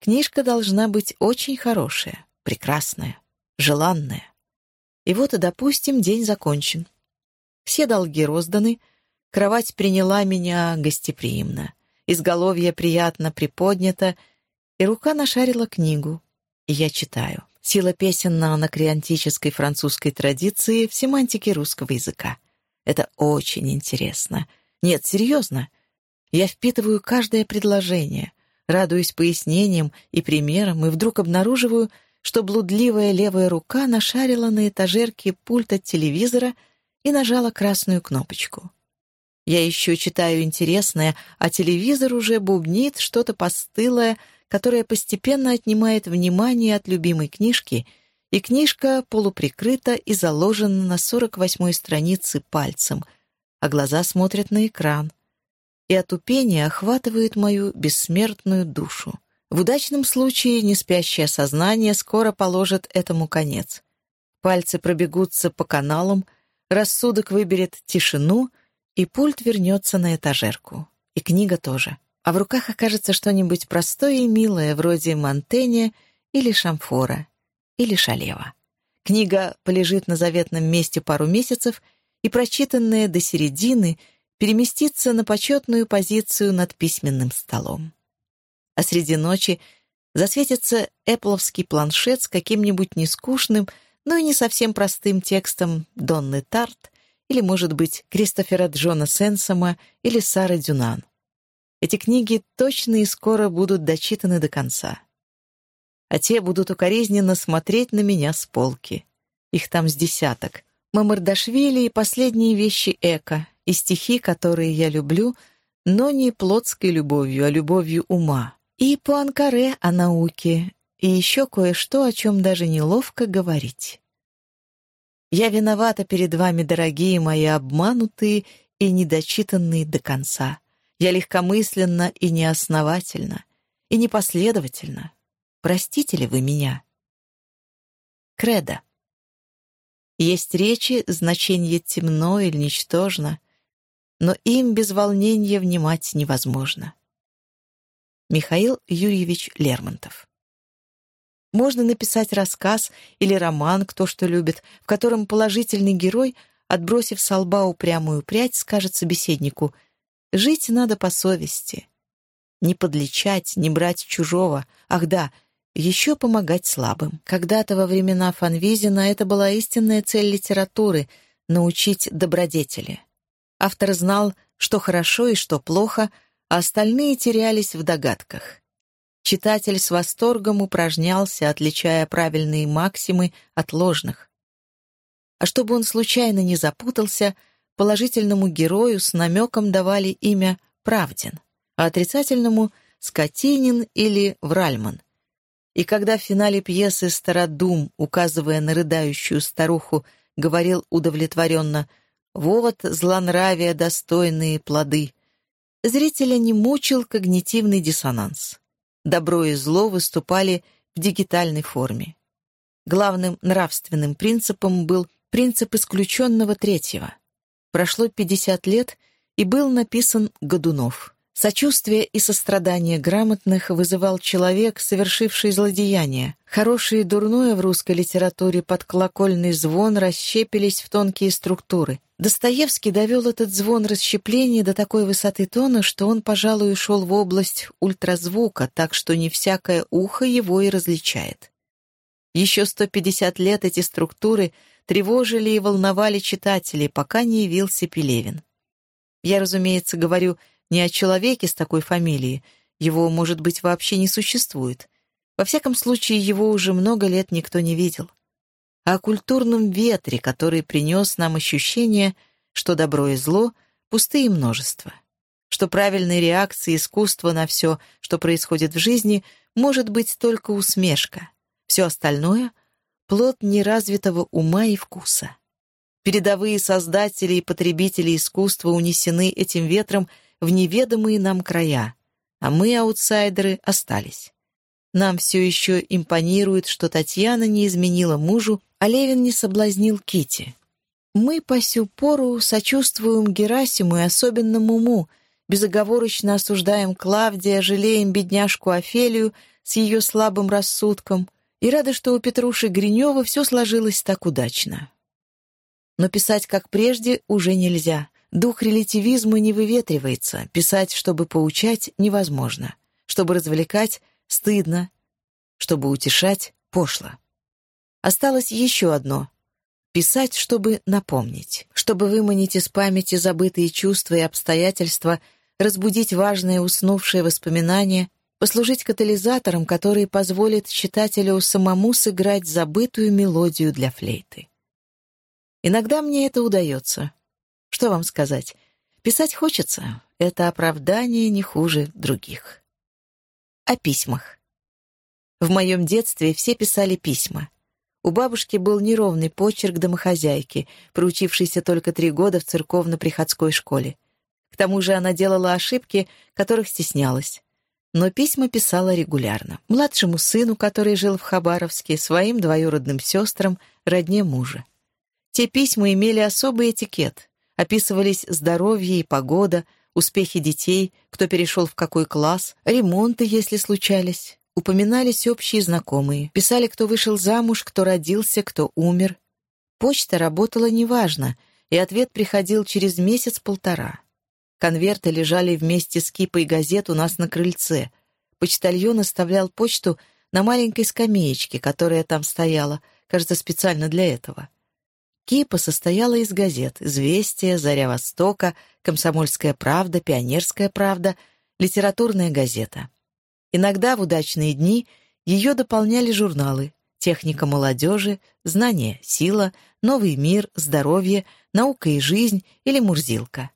книжка должна быть очень хорошая, прекрасная, желанная. И вот, допустим, день закончен. Все долги розданы, кровать приняла меня гостеприимно, изголовье приятно приподнято, и рука нашарила книгу. И я читаю. Сила песен на анакреантической французской традиции в семантике русского языка. Это очень интересно. Нет, серьезно. Я впитываю каждое предложение, радуюсь пояснениям и примерам, и вдруг обнаруживаю, что блудливая левая рука нашарила на этажерке пульт от телевизора и нажала красную кнопочку. Я еще читаю интересное, а телевизор уже бубнит что-то постылое, которое постепенно отнимает внимание от любимой книжки, и книжка полуприкрыта и заложена на 48-й странице пальцем, а глаза смотрят на экран — и отупение охватывает мою бессмертную душу. В удачном случае неспящее сознание скоро положит этому конец. Пальцы пробегутся по каналам, рассудок выберет тишину, и пульт вернется на этажерку. И книга тоже. А в руках окажется что-нибудь простое и милое, вроде Монтэня или Шамфора, или Шалева. Книга полежит на заветном месте пару месяцев, и прочитанная до середины — переместиться на почетную позицию над письменным столом. А среди ночи засветится эпловский планшет с каким-нибудь нескучным, но и не совсем простым текстом Донны Тарт или, может быть, Кристофера Джона Сенсома или Сары Дюнан. Эти книги точно и скоро будут дочитаны до конца. А те будут укоризненно смотреть на меня с полки. Их там с десяток. Мамардашвили и последние вещи Эко, и стихи, которые я люблю, но не плотской любовью, а любовью ума. И по Анкаре о науке, и еще кое-что, о чем даже неловко говорить. Я виновата перед вами, дорогие мои обманутые и недочитанные до конца. Я легкомысленно и неосновательно, и непоследовательно. Простите ли вы меня? Кредо. Есть речи, значение темно или ничтожно, но им без волнения внимать невозможно. Михаил Юрьевич Лермонтов Можно написать рассказ или роман «Кто что любит», в котором положительный герой, отбросив со лба упрямую прядь, скажет собеседнику «Жить надо по совести». Не подлечать, не брать чужого. Ах да, еще помогать слабым. Когда-то во времена Фанвизина это была истинная цель литературы — научить добродетели. Автор знал, что хорошо и что плохо, а остальные терялись в догадках. Читатель с восторгом упражнялся, отличая правильные максимы от ложных. А чтобы он случайно не запутался, положительному герою с намеком давали имя Правдин, а отрицательному — Скотинин или Вральман. И когда в финале пьесы Стародум, указывая на рыдающую старуху, говорил удовлетворенно «Вот злонравия достойные плоды», зрителя не мучил когнитивный диссонанс добро и зло выступали в дигитальной форме. Главным нравственным принципом был принцип исключенного третьего. Прошло 50 лет, и был написан Годунов. Сочувствие и сострадание грамотных вызывал человек, совершивший злодеяние. Хорошее и дурное в русской литературе под колокольный звон расщепились в тонкие структуры. Достоевский довел этот звон расщепления до такой высоты тона, что он, пожалуй, ушел в область ультразвука, так что не всякое ухо его и различает. Еще 150 лет эти структуры тревожили и волновали читателей, пока не явился Пелевин. Я, разумеется, говорю не о человеке с такой фамилией, его, может быть, вообще не существует. Во всяком случае, его уже много лет никто не видел. А о культурном ветре, который принес нам ощущение, что добро и зло — пустые множества, что правильной реакцией искусства на все, что происходит в жизни, может быть только усмешка. Все остальное — плод неразвитого ума и вкуса. Передовые создатели и потребители искусства унесены этим ветром в неведомые нам края, а мы, аутсайдеры, остались. Нам все еще импонирует, что Татьяна не изменила мужу, а Левин не соблазнил Кити. Мы по сю пору сочувствуем Герасиму и особенному уму, безоговорочно осуждаем Клавдия, жалеем бедняжку Офелию с ее слабым рассудком и рады, что у Петруши Гринева все сложилось так удачно. Но писать как прежде уже нельзя. Дух релятивизма не выветривается, писать, чтобы поучать, невозможно. Чтобы развлекать — стыдно. Чтобы утешать — пошло. Осталось еще одно — писать, чтобы напомнить, чтобы выманить из памяти забытые чувства и обстоятельства, разбудить важные уснувшие воспоминания, послужить катализатором, который позволит читателю самому сыграть забытую мелодию для флейты. Иногда мне это удается, что вам сказать? Писать хочется. Это оправдание не хуже других. О письмах. В моем детстве все писали письма. У бабушки был неровный почерк домохозяйки, проучившейся только три года в церковно-приходской школе. К тому же она делала ошибки, которых стеснялась. Но письма писала регулярно. Младшему сыну, который жил в Хабаровске, своим двоюродным сестрам, родне мужа. Те письма имели особый этикет описывались здоровье и погода, успехи детей, кто перешел в какой класс, ремонты, если случались. Упоминались общие знакомые, писали, кто вышел замуж, кто родился, кто умер. Почта работала неважно, и ответ приходил через месяц-полтора. Конверты лежали вместе с кипой газет у нас на крыльце. Почтальон оставлял почту на маленькой скамеечке, которая там стояла, кажется, специально для этого. Кипа состояла из газет «Известия», «Заря Востока», «Комсомольская правда», «Пионерская правда», «Литературная газета». Иногда в удачные дни ее дополняли журналы «Техника молодежи», «Знание», «Сила», «Новый мир», «Здоровье», «Наука и жизнь» или «Мурзилка».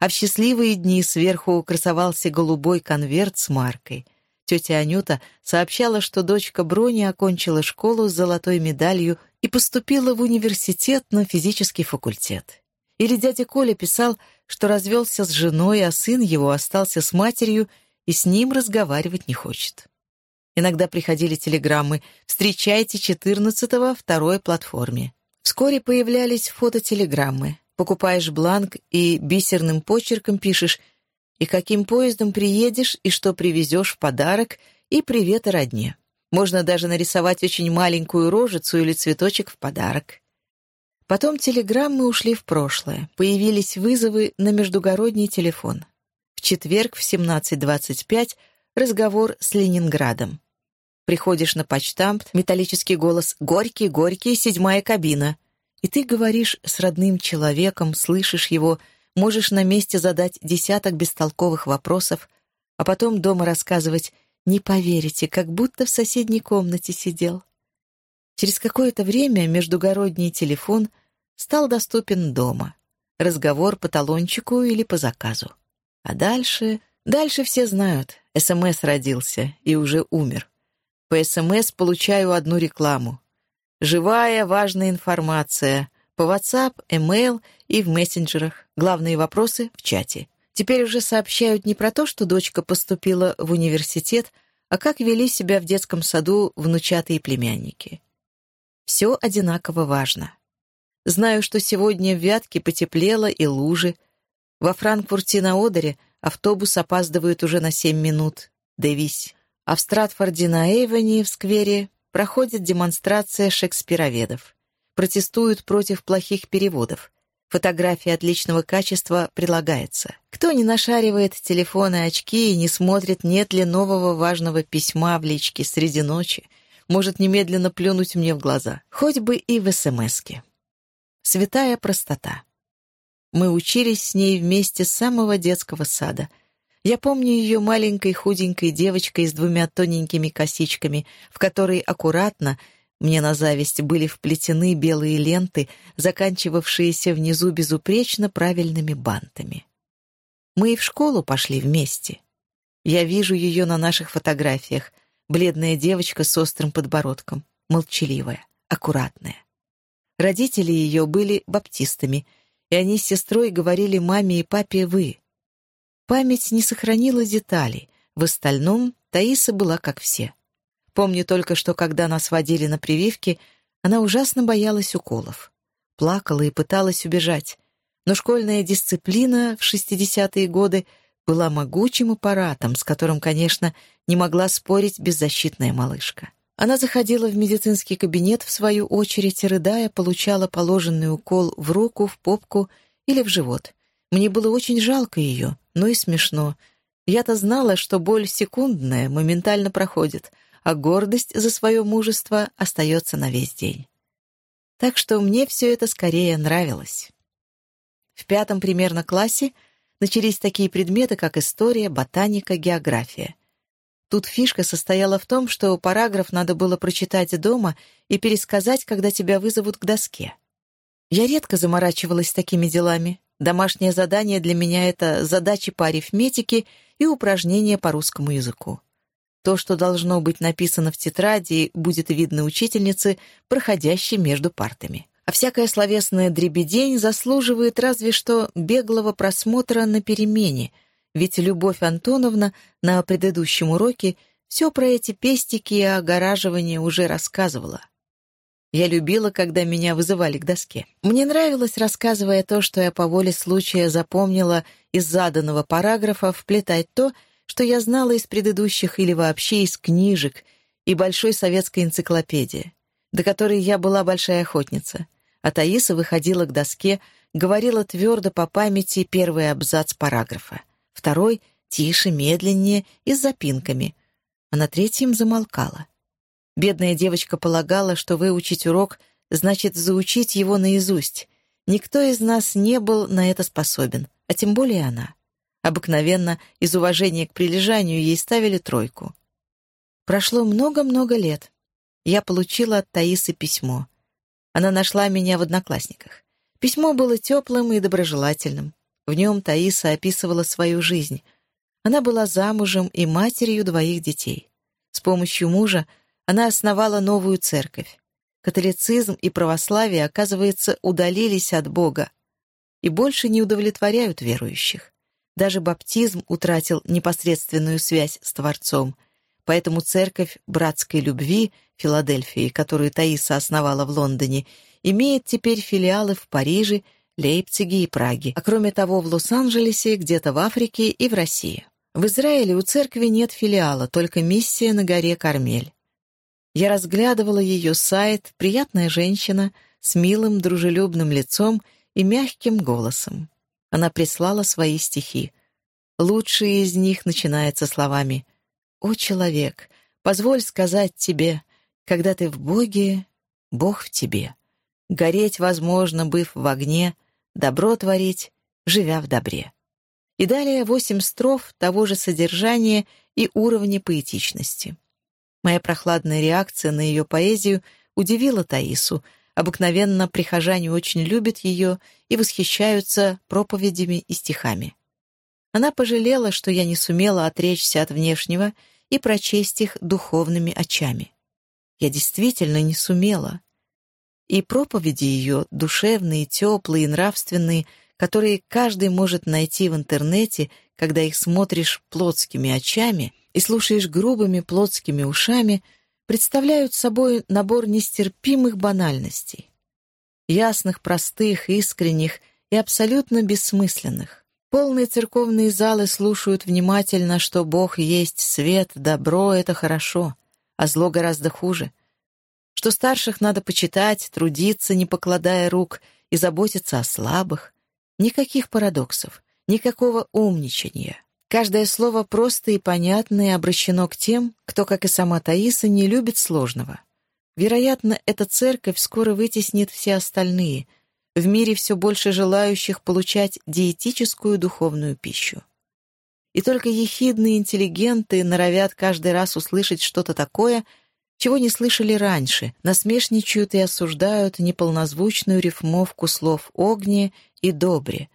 А в счастливые дни сверху красовался голубой конверт с маркой. Тетя Анюта сообщала, что дочка Брони окончила школу с золотой медалью и поступила в университет на физический факультет. Или дядя Коля писал, что развелся с женой, а сын его остался с матерью и с ним разговаривать не хочет. Иногда приходили телеграммы «Встречайте 14-го второй платформе». Вскоре появлялись фототелеграммы. Покупаешь бланк и бисерным почерком пишешь «И каким поездом приедешь, и что привезешь в подарок, и привет родне». Можно даже нарисовать очень маленькую рожицу или цветочек в подарок. Потом телеграммы ушли в прошлое, появились вызовы на междугородний телефон. В четверг в 17.25 разговор с Ленинградом. Приходишь на почтамт, металлический голос «Горький, горький, седьмая кабина». И ты говоришь с родным человеком, слышишь его, можешь на месте задать десяток бестолковых вопросов, а потом дома рассказывать Не поверите, как будто в соседней комнате сидел. Через какое-то время междугородний телефон стал доступен дома. Разговор по талончику или по заказу. А дальше... Дальше все знают. СМС родился и уже умер. По СМС получаю одну рекламу. Живая, важная информация. По WhatsApp, email и в мессенджерах. Главные вопросы в чате. Теперь уже сообщают не про то, что дочка поступила в университет, а как вели себя в детском саду внучатые племянники. Все одинаково важно. Знаю, что сегодня в Вятке потеплело и лужи. Во Франкфурте на Одере автобус опаздывает уже на семь минут. Дэвись. А в Стратфорде на Эйвоне в сквере проходит демонстрация шекспироведов. Протестуют против плохих переводов. Фотография отличного качества прилагается. Кто не нашаривает телефоны очки и не смотрит, нет ли нового важного письма в личке среди ночи, может немедленно плюнуть мне в глаза. Хоть бы и в СМСке. Святая простота. Мы учились с ней вместе с самого детского сада. Я помню ее маленькой худенькой девочкой с двумя тоненькими косичками, в которой аккуратно — мне на зависть были вплетены белые ленты, заканчивавшиеся внизу безупречно правильными бантами. Мы и в школу пошли вместе. Я вижу ее на наших фотографиях. Бледная девочка с острым подбородком, молчаливая, аккуратная. Родители ее были баптистами, и они с сестрой говорили маме и папе «вы». Память не сохранила деталей, в остальном Таиса была как все. Помню только, что когда нас водили на прививки, она ужасно боялась уколов. Плакала и пыталась убежать. Но школьная дисциплина в 60-е годы была могучим аппаратом, с которым, конечно, не могла спорить беззащитная малышка. Она заходила в медицинский кабинет, в свою очередь, рыдая, получала положенный укол в руку, в попку или в живот. Мне было очень жалко ее, но и смешно. Я-то знала, что боль секундная, моментально проходит — а гордость за свое мужество остается на весь день. Так что мне все это скорее нравилось. В пятом примерно классе начались такие предметы, как история, ботаника, география. Тут фишка состояла в том, что параграф надо было прочитать дома и пересказать, когда тебя вызовут к доске. Я редко заморачивалась такими делами. Домашнее задание для меня — это задачи по арифметике и упражнения по русскому языку. То, что должно быть написано в тетради, будет видно учительнице, проходящей между партами. А всякая словесная дребедень заслуживает разве что беглого просмотра на перемене, ведь Любовь Антоновна на предыдущем уроке все про эти пестики и огораживание уже рассказывала. Я любила, когда меня вызывали к доске. Мне нравилось, рассказывая то, что я по воле случая запомнила из заданного параграфа, вплетать то, что я знала из предыдущих или вообще из книжек и большой советской энциклопедии, до которой я была большая охотница. А Таиса выходила к доске, говорила твердо по памяти первый абзац параграфа, второй — тише, медленнее и с запинками, а на третьем замолкала. Бедная девочка полагала, что выучить урок значит заучить его наизусть. Никто из нас не был на это способен, а тем более она. Обыкновенно из уважения к прилежанию ей ставили тройку. Прошло много-много лет. Я получила от Таисы письмо. Она нашла меня в Одноклассниках. Письмо было теплым и доброжелательным. В нем Таиса описывала свою жизнь. Она была замужем и матерью двоих детей. С помощью мужа она основала новую церковь. Католицизм и православие, оказывается, удалились от Бога и больше не удовлетворяют верующих. Даже баптизм утратил непосредственную связь с Творцом, поэтому церковь братской любви Филадельфии, которую Таиса основала в Лондоне, имеет теперь филиалы в Париже, Лейпциге и Праге, а кроме того в Лос-Анджелесе, где-то в Африке и в России. В Израиле у церкви нет филиала, только миссия на горе Кармель. Я разглядывала ее сайт, приятная женщина с милым дружелюбным лицом и мягким голосом. Она прислала свои стихи. Лучшие из них начинаются словами «О, человек, позволь сказать тебе, когда ты в Боге, Бог в тебе. Гореть возможно, быв в огне, добро творить, живя в добре». И далее восемь строф того же содержания и уровне поэтичности. Моя прохладная реакция на ее поэзию удивила Таису. Обыкновенно прихожане очень любят ее и восхищаются проповедями и стихами. Она пожалела, что я не сумела отречься от внешнего и прочесть их духовными очами. Я действительно не сумела. И проповеди ее, душевные, теплые, нравственные, которые каждый может найти в интернете, когда их смотришь плотскими очами и слушаешь грубыми плотскими ушами, представляют собой набор нестерпимых банальностей. Ясных, простых, искренних и абсолютно бессмысленных. Полные церковные залы слушают внимательно, что Бог есть свет, добро — это хорошо, а зло гораздо хуже. Что старших надо почитать, трудиться, не покладая рук, и заботиться о слабых. Никаких парадоксов, никакого умничания. Каждое слово просто и понятно и обращено к тем, кто, как и сама Таиса, не любит сложного. Вероятно, эта церковь скоро вытеснит все остальные — в мире все больше желающих получать диетическую духовную пищу. И только ехидные интеллигенты норовят каждый раз услышать что-то такое, чего не слышали раньше, насмешничают и осуждают неполнозвучную рифмовку слов «огне» и «добре».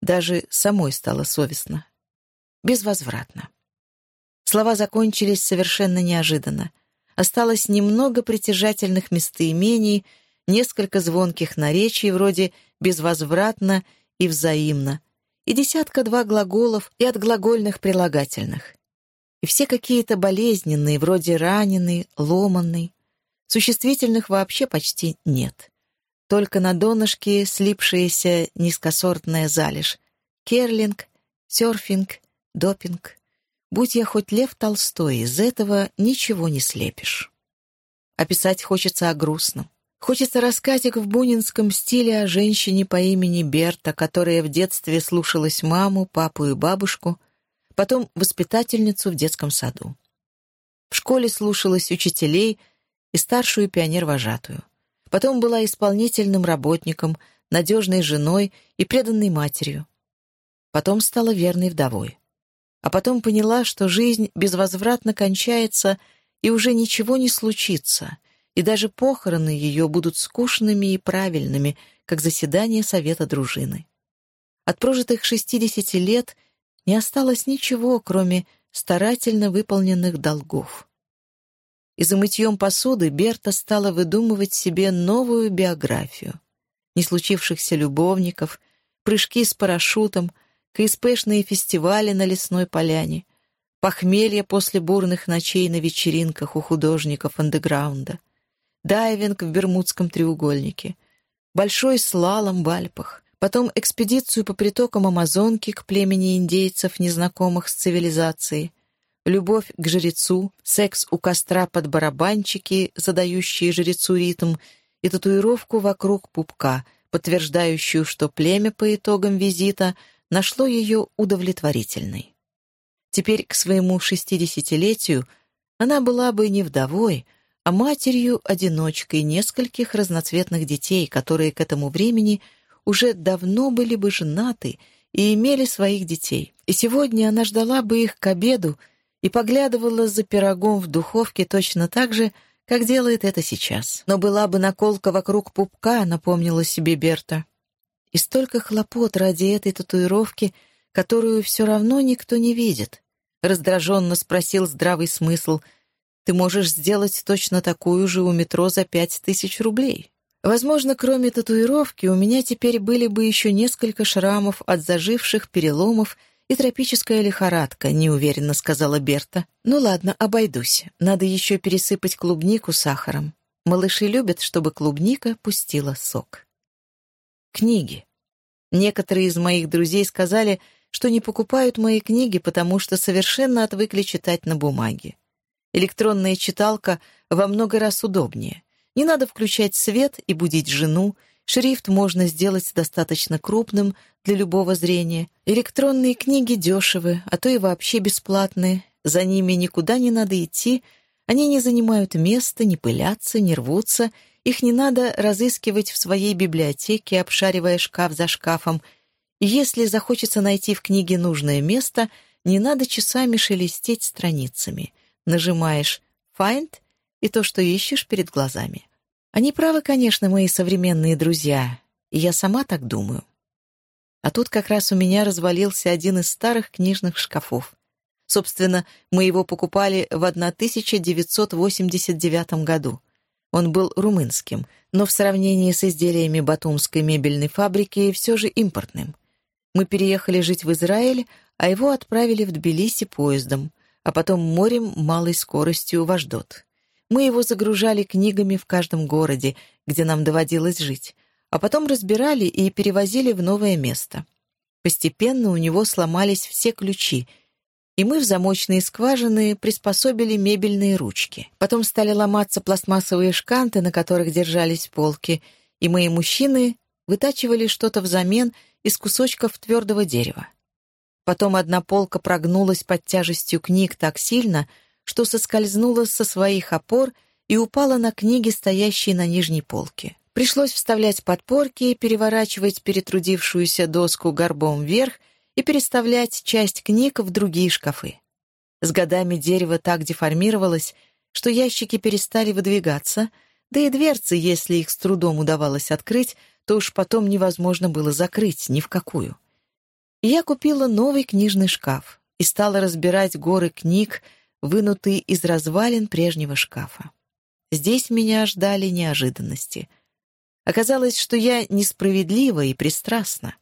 Даже самой стало совестно. Безвозвратно. Слова закончились совершенно неожиданно. Осталось немного притяжательных местоимений — несколько звонких наречий вроде «безвозвратно» и «взаимно», и десятка-два глаголов и отглагольных прилагательных. И все какие-то болезненные, вроде раненый, ломанный. Существительных вообще почти нет. Только на донышке слипшаяся низкосортная залежь. Керлинг, серфинг, допинг. Будь я хоть Лев Толстой, из этого ничего не слепишь. Описать хочется о грустном. Хочется рассказик в бунинском стиле о женщине по имени Берта, которая в детстве слушалась маму, папу и бабушку, потом воспитательницу в детском саду. В школе слушалась учителей и старшую пионер-вожатую. Потом была исполнительным работником, надежной женой и преданной матерью. Потом стала верной вдовой. А потом поняла, что жизнь безвозвратно кончается и уже ничего не случится, и даже похороны ее будут скучными и правильными, как заседание совета дружины. От прожитых 60 лет не осталось ничего, кроме старательно выполненных долгов. И за мытьем посуды Берта стала выдумывать себе новую биографию. Не случившихся любовников, прыжки с парашютом, КСПшные фестивали на лесной поляне, похмелье после бурных ночей на вечеринках у художников андеграунда — дайвинг в Бермудском треугольнике, большой слалом в Альпах, потом экспедицию по притокам Амазонки к племени индейцев, незнакомых с цивилизацией, любовь к жрецу, секс у костра под барабанчики, задающие жрецу ритм, и татуировку вокруг пупка, подтверждающую, что племя по итогам визита нашло ее удовлетворительной. Теперь к своему шестидесятилетию она была бы не вдовой, а матерью-одиночкой нескольких разноцветных детей, которые к этому времени уже давно были бы женаты и имели своих детей. И сегодня она ждала бы их к обеду и поглядывала за пирогом в духовке точно так же, как делает это сейчас. Но была бы наколка вокруг пупка, напомнила себе Берта. И столько хлопот ради этой татуировки, которую все равно никто не видит. Раздраженно спросил здравый смысл — ты можешь сделать точно такую же у метро за пять тысяч рублей. Возможно, кроме татуировки, у меня теперь были бы еще несколько шрамов от заживших переломов и тропическая лихорадка, неуверенно сказала Берта. Ну ладно, обойдусь. Надо еще пересыпать клубнику сахаром. Малыши любят, чтобы клубника пустила сок. Книги. Некоторые из моих друзей сказали, что не покупают мои книги, потому что совершенно отвыкли читать на бумаге. Электронная читалка во много раз удобнее. Не надо включать свет и будить жену, шрифт можно сделать достаточно крупным для любого зрения. Электронные книги дешевы, а то и вообще бесплатные. За ними никуда не надо идти, они не занимают места, не пылятся, не рвутся, их не надо разыскивать в своей библиотеке, обшаривая шкаф за шкафом. И если захочется найти в книге нужное место — не надо часами шелестеть страницами. Нажимаешь «Find» и то, что ищешь перед глазами. Они правы, конечно, мои современные друзья, и я сама так думаю. А тут как раз у меня развалился один из старых книжных шкафов. Собственно, мы его покупали в 1989 году. Он был румынским, но в сравнении с изделиями Батумской мебельной фабрики все же импортным. Мы переехали жить в Израиль, а его отправили в Тбилиси поездом, а потом морем малой скоростью в Аждот. Мы его загружали книгами в каждом городе, где нам доводилось жить, а потом разбирали и перевозили в новое место. Постепенно у него сломались все ключи, и мы в замочные скважины приспособили мебельные ручки. Потом стали ломаться пластмассовые шканты, на которых держались полки, и мои мужчины вытачивали что-то взамен из кусочков твердого дерева. Потом одна полка прогнулась под тяжестью книг так сильно, что соскользнула со своих опор и упала на книги, стоящие на нижней полке. Пришлось вставлять подпорки, переворачивать перетрудившуюся доску горбом вверх и переставлять часть книг в другие шкафы. С годами дерево так деформировалось, что ящики перестали выдвигаться, да и дверцы, если их с трудом удавалось открыть, то уж потом невозможно было закрыть ни в какую. Я купила новый книжный шкаф и стала разбирать горы книг, вынутые из развалин прежнего шкафа. Здесь меня ждали неожиданности — Оказалось, что я несправедлива и пристрастна.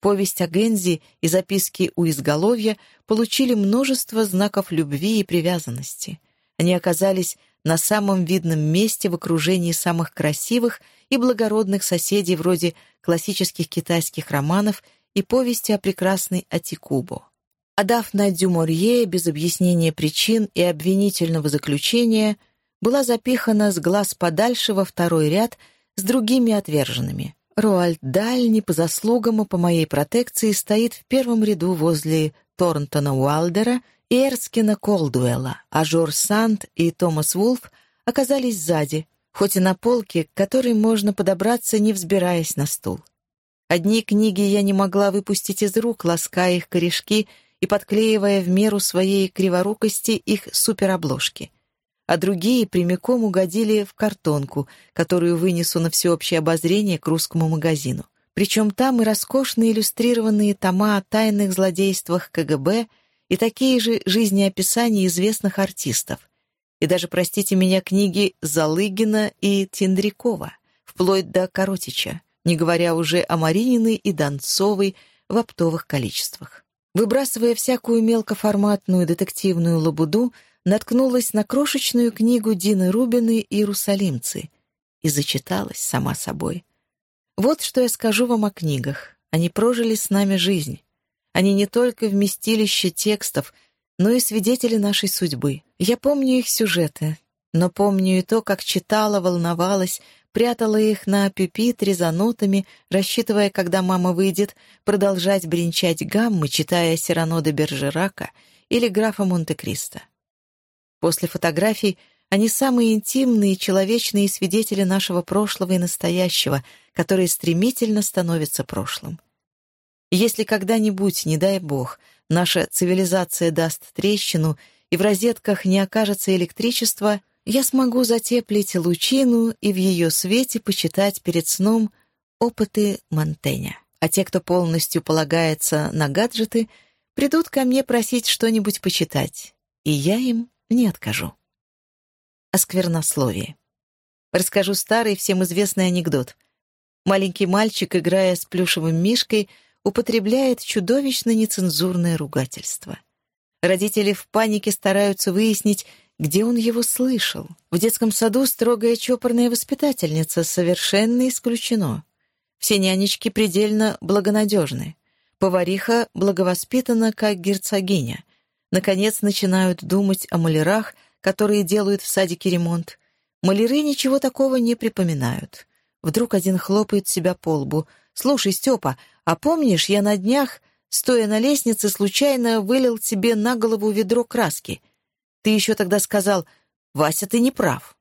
Повесть о Гензи и записки у изголовья получили множество знаков любви и привязанности. Они оказались на самом видном месте в окружении самых красивых и благородных соседей вроде классических китайских романов и повести о прекрасной Атикубо. Отдав на Дюморье без объяснения причин и обвинительного заключения, была запихана с глаз подальше во второй ряд – с другими отверженными. Роальд Даль по заслугам, а по моей протекции стоит в первом ряду возле Торнтона Уалдера и Эрскина Колдуэлла, а Жор Санд и Томас Вулф оказались сзади, хоть и на полке, к которой можно подобраться, не взбираясь на стул. Одни книги я не могла выпустить из рук, лаская их корешки и подклеивая в меру своей криворукости их суперобложки — а другие прямиком угодили в картонку, которую вынесу на всеобщее обозрение к русскому магазину. Причем там и роскошные иллюстрированные тома о тайных злодействах КГБ, и такие же жизнеописания известных артистов. И даже, простите меня, книги Залыгина и Тендрякова, вплоть до Коротича, не говоря уже о Марининой и Донцовой в оптовых количествах. Выбрасывая всякую мелкоформатную детективную лабуду, наткнулась на крошечную книгу Дины Рубины «Иерусалимцы» и зачиталась сама собой. Вот что я скажу вам о книгах. Они прожили с нами жизнь. Они не только вместилище текстов, но и свидетели нашей судьбы. Я помню их сюжеты, но помню и то, как читала, волновалась, прятала их на пюпитре за нотами, рассчитывая, когда мама выйдет, продолжать бренчать гаммы, читая Сирано де Бержерака или графа Монте-Кристо. После фотографий они самые интимные человечные свидетели нашего прошлого и настоящего, которые стремительно становятся прошлым. Если когда-нибудь, не дай бог, наша цивилизация даст трещину и в розетках не окажется электричества, я смогу затеплить лучину и в ее свете почитать перед сном опыты Монтэня. А те, кто полностью полагается на гаджеты, придут ко мне просить что-нибудь почитать, и я им не откажу. О сквернословии. Расскажу старый, всем известный анекдот. Маленький мальчик, играя с плюшевым мишкой, употребляет чудовищно нецензурное ругательство. Родители в панике стараются выяснить, где он его слышал. В детском саду строгая чопорная воспитательница совершенно исключено. Все нянечки предельно благонадежны. Повариха благовоспитана, как герцогиня наконец начинают думать о малярах, которые делают в садике ремонт. Маляры ничего такого не припоминают. Вдруг один хлопает себя по лбу. «Слушай, Степа, а помнишь, я на днях, стоя на лестнице, случайно вылил тебе на голову ведро краски? Ты еще тогда сказал, Вася, ты не прав».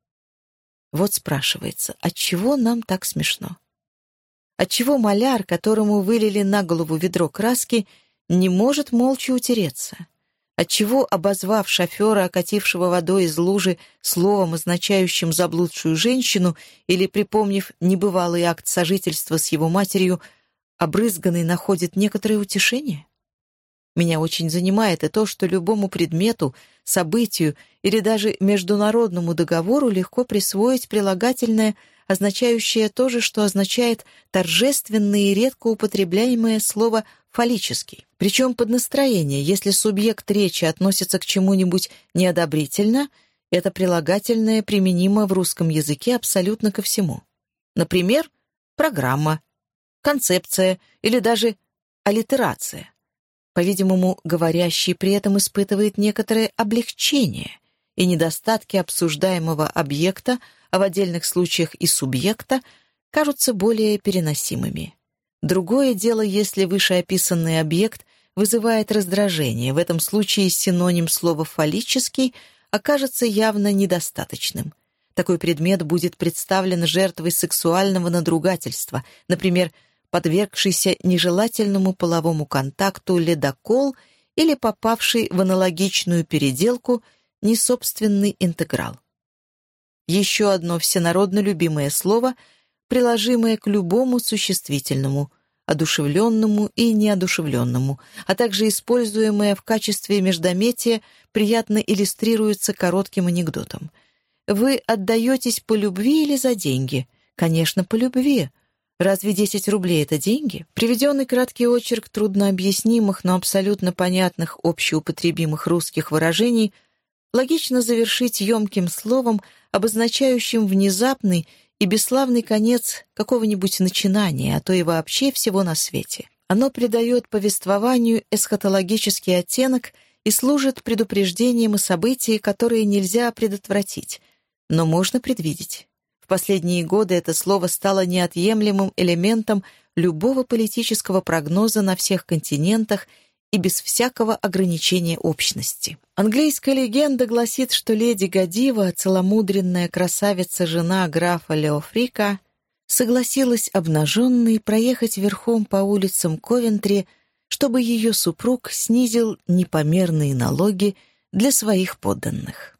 Вот спрашивается, отчего нам так смешно? Отчего маляр, которому вылили на голову ведро краски, не может молча утереться. Отчего, обозвав шофера, окатившего водой из лужи, словом, означающим заблудшую женщину, или припомнив небывалый акт сожительства с его матерью, обрызганный находит некоторое утешение? Меня очень занимает и то, что любому предмету, событию или даже международному договору легко присвоить прилагательное, означающее то же, что означает торжественное и редко употребляемое слово фаллический. Причем под настроение, если субъект речи относится к чему-нибудь неодобрительно, это прилагательное применимо в русском языке абсолютно ко всему. Например, программа, концепция или даже аллитерация. По-видимому, говорящий при этом испытывает некоторое облегчение, и недостатки обсуждаемого объекта, а в отдельных случаях и субъекта, кажутся более переносимыми. Другое дело, если вышеописанный объект вызывает раздражение. В этом случае синоним слова «фаллический» окажется явно недостаточным. Такой предмет будет представлен жертвой сексуального надругательства, например, подвергшийся нежелательному половому контакту ледокол или попавший в аналогичную переделку несобственный интеграл. Еще одно всенародно любимое слово — приложимое к любому существительному, одушевленному и неодушевленному, а также используемое в качестве междометия, приятно иллюстрируется коротким анекдотом. Вы отдаетесь по любви или за деньги? Конечно, по любви. Разве 10 рублей — это деньги? Приведенный краткий очерк труднообъяснимых, но абсолютно понятных общеупотребимых русских выражений логично завершить емким словом, обозначающим внезапный и бесславный конец какого-нибудь начинания, а то и вообще всего на свете. Оно придает повествованию эсхатологический оттенок и служит предупреждением и событий, которые нельзя предотвратить, но можно предвидеть. В последние годы это слово стало неотъемлемым элементом любого политического прогноза на всех континентах и без всякого ограничения общности. Английская легенда гласит, что леди Гадива, целомудренная красавица-жена графа Леофрика, согласилась обнаженной проехать верхом по улицам Ковентри, чтобы ее супруг снизил непомерные налоги для своих подданных.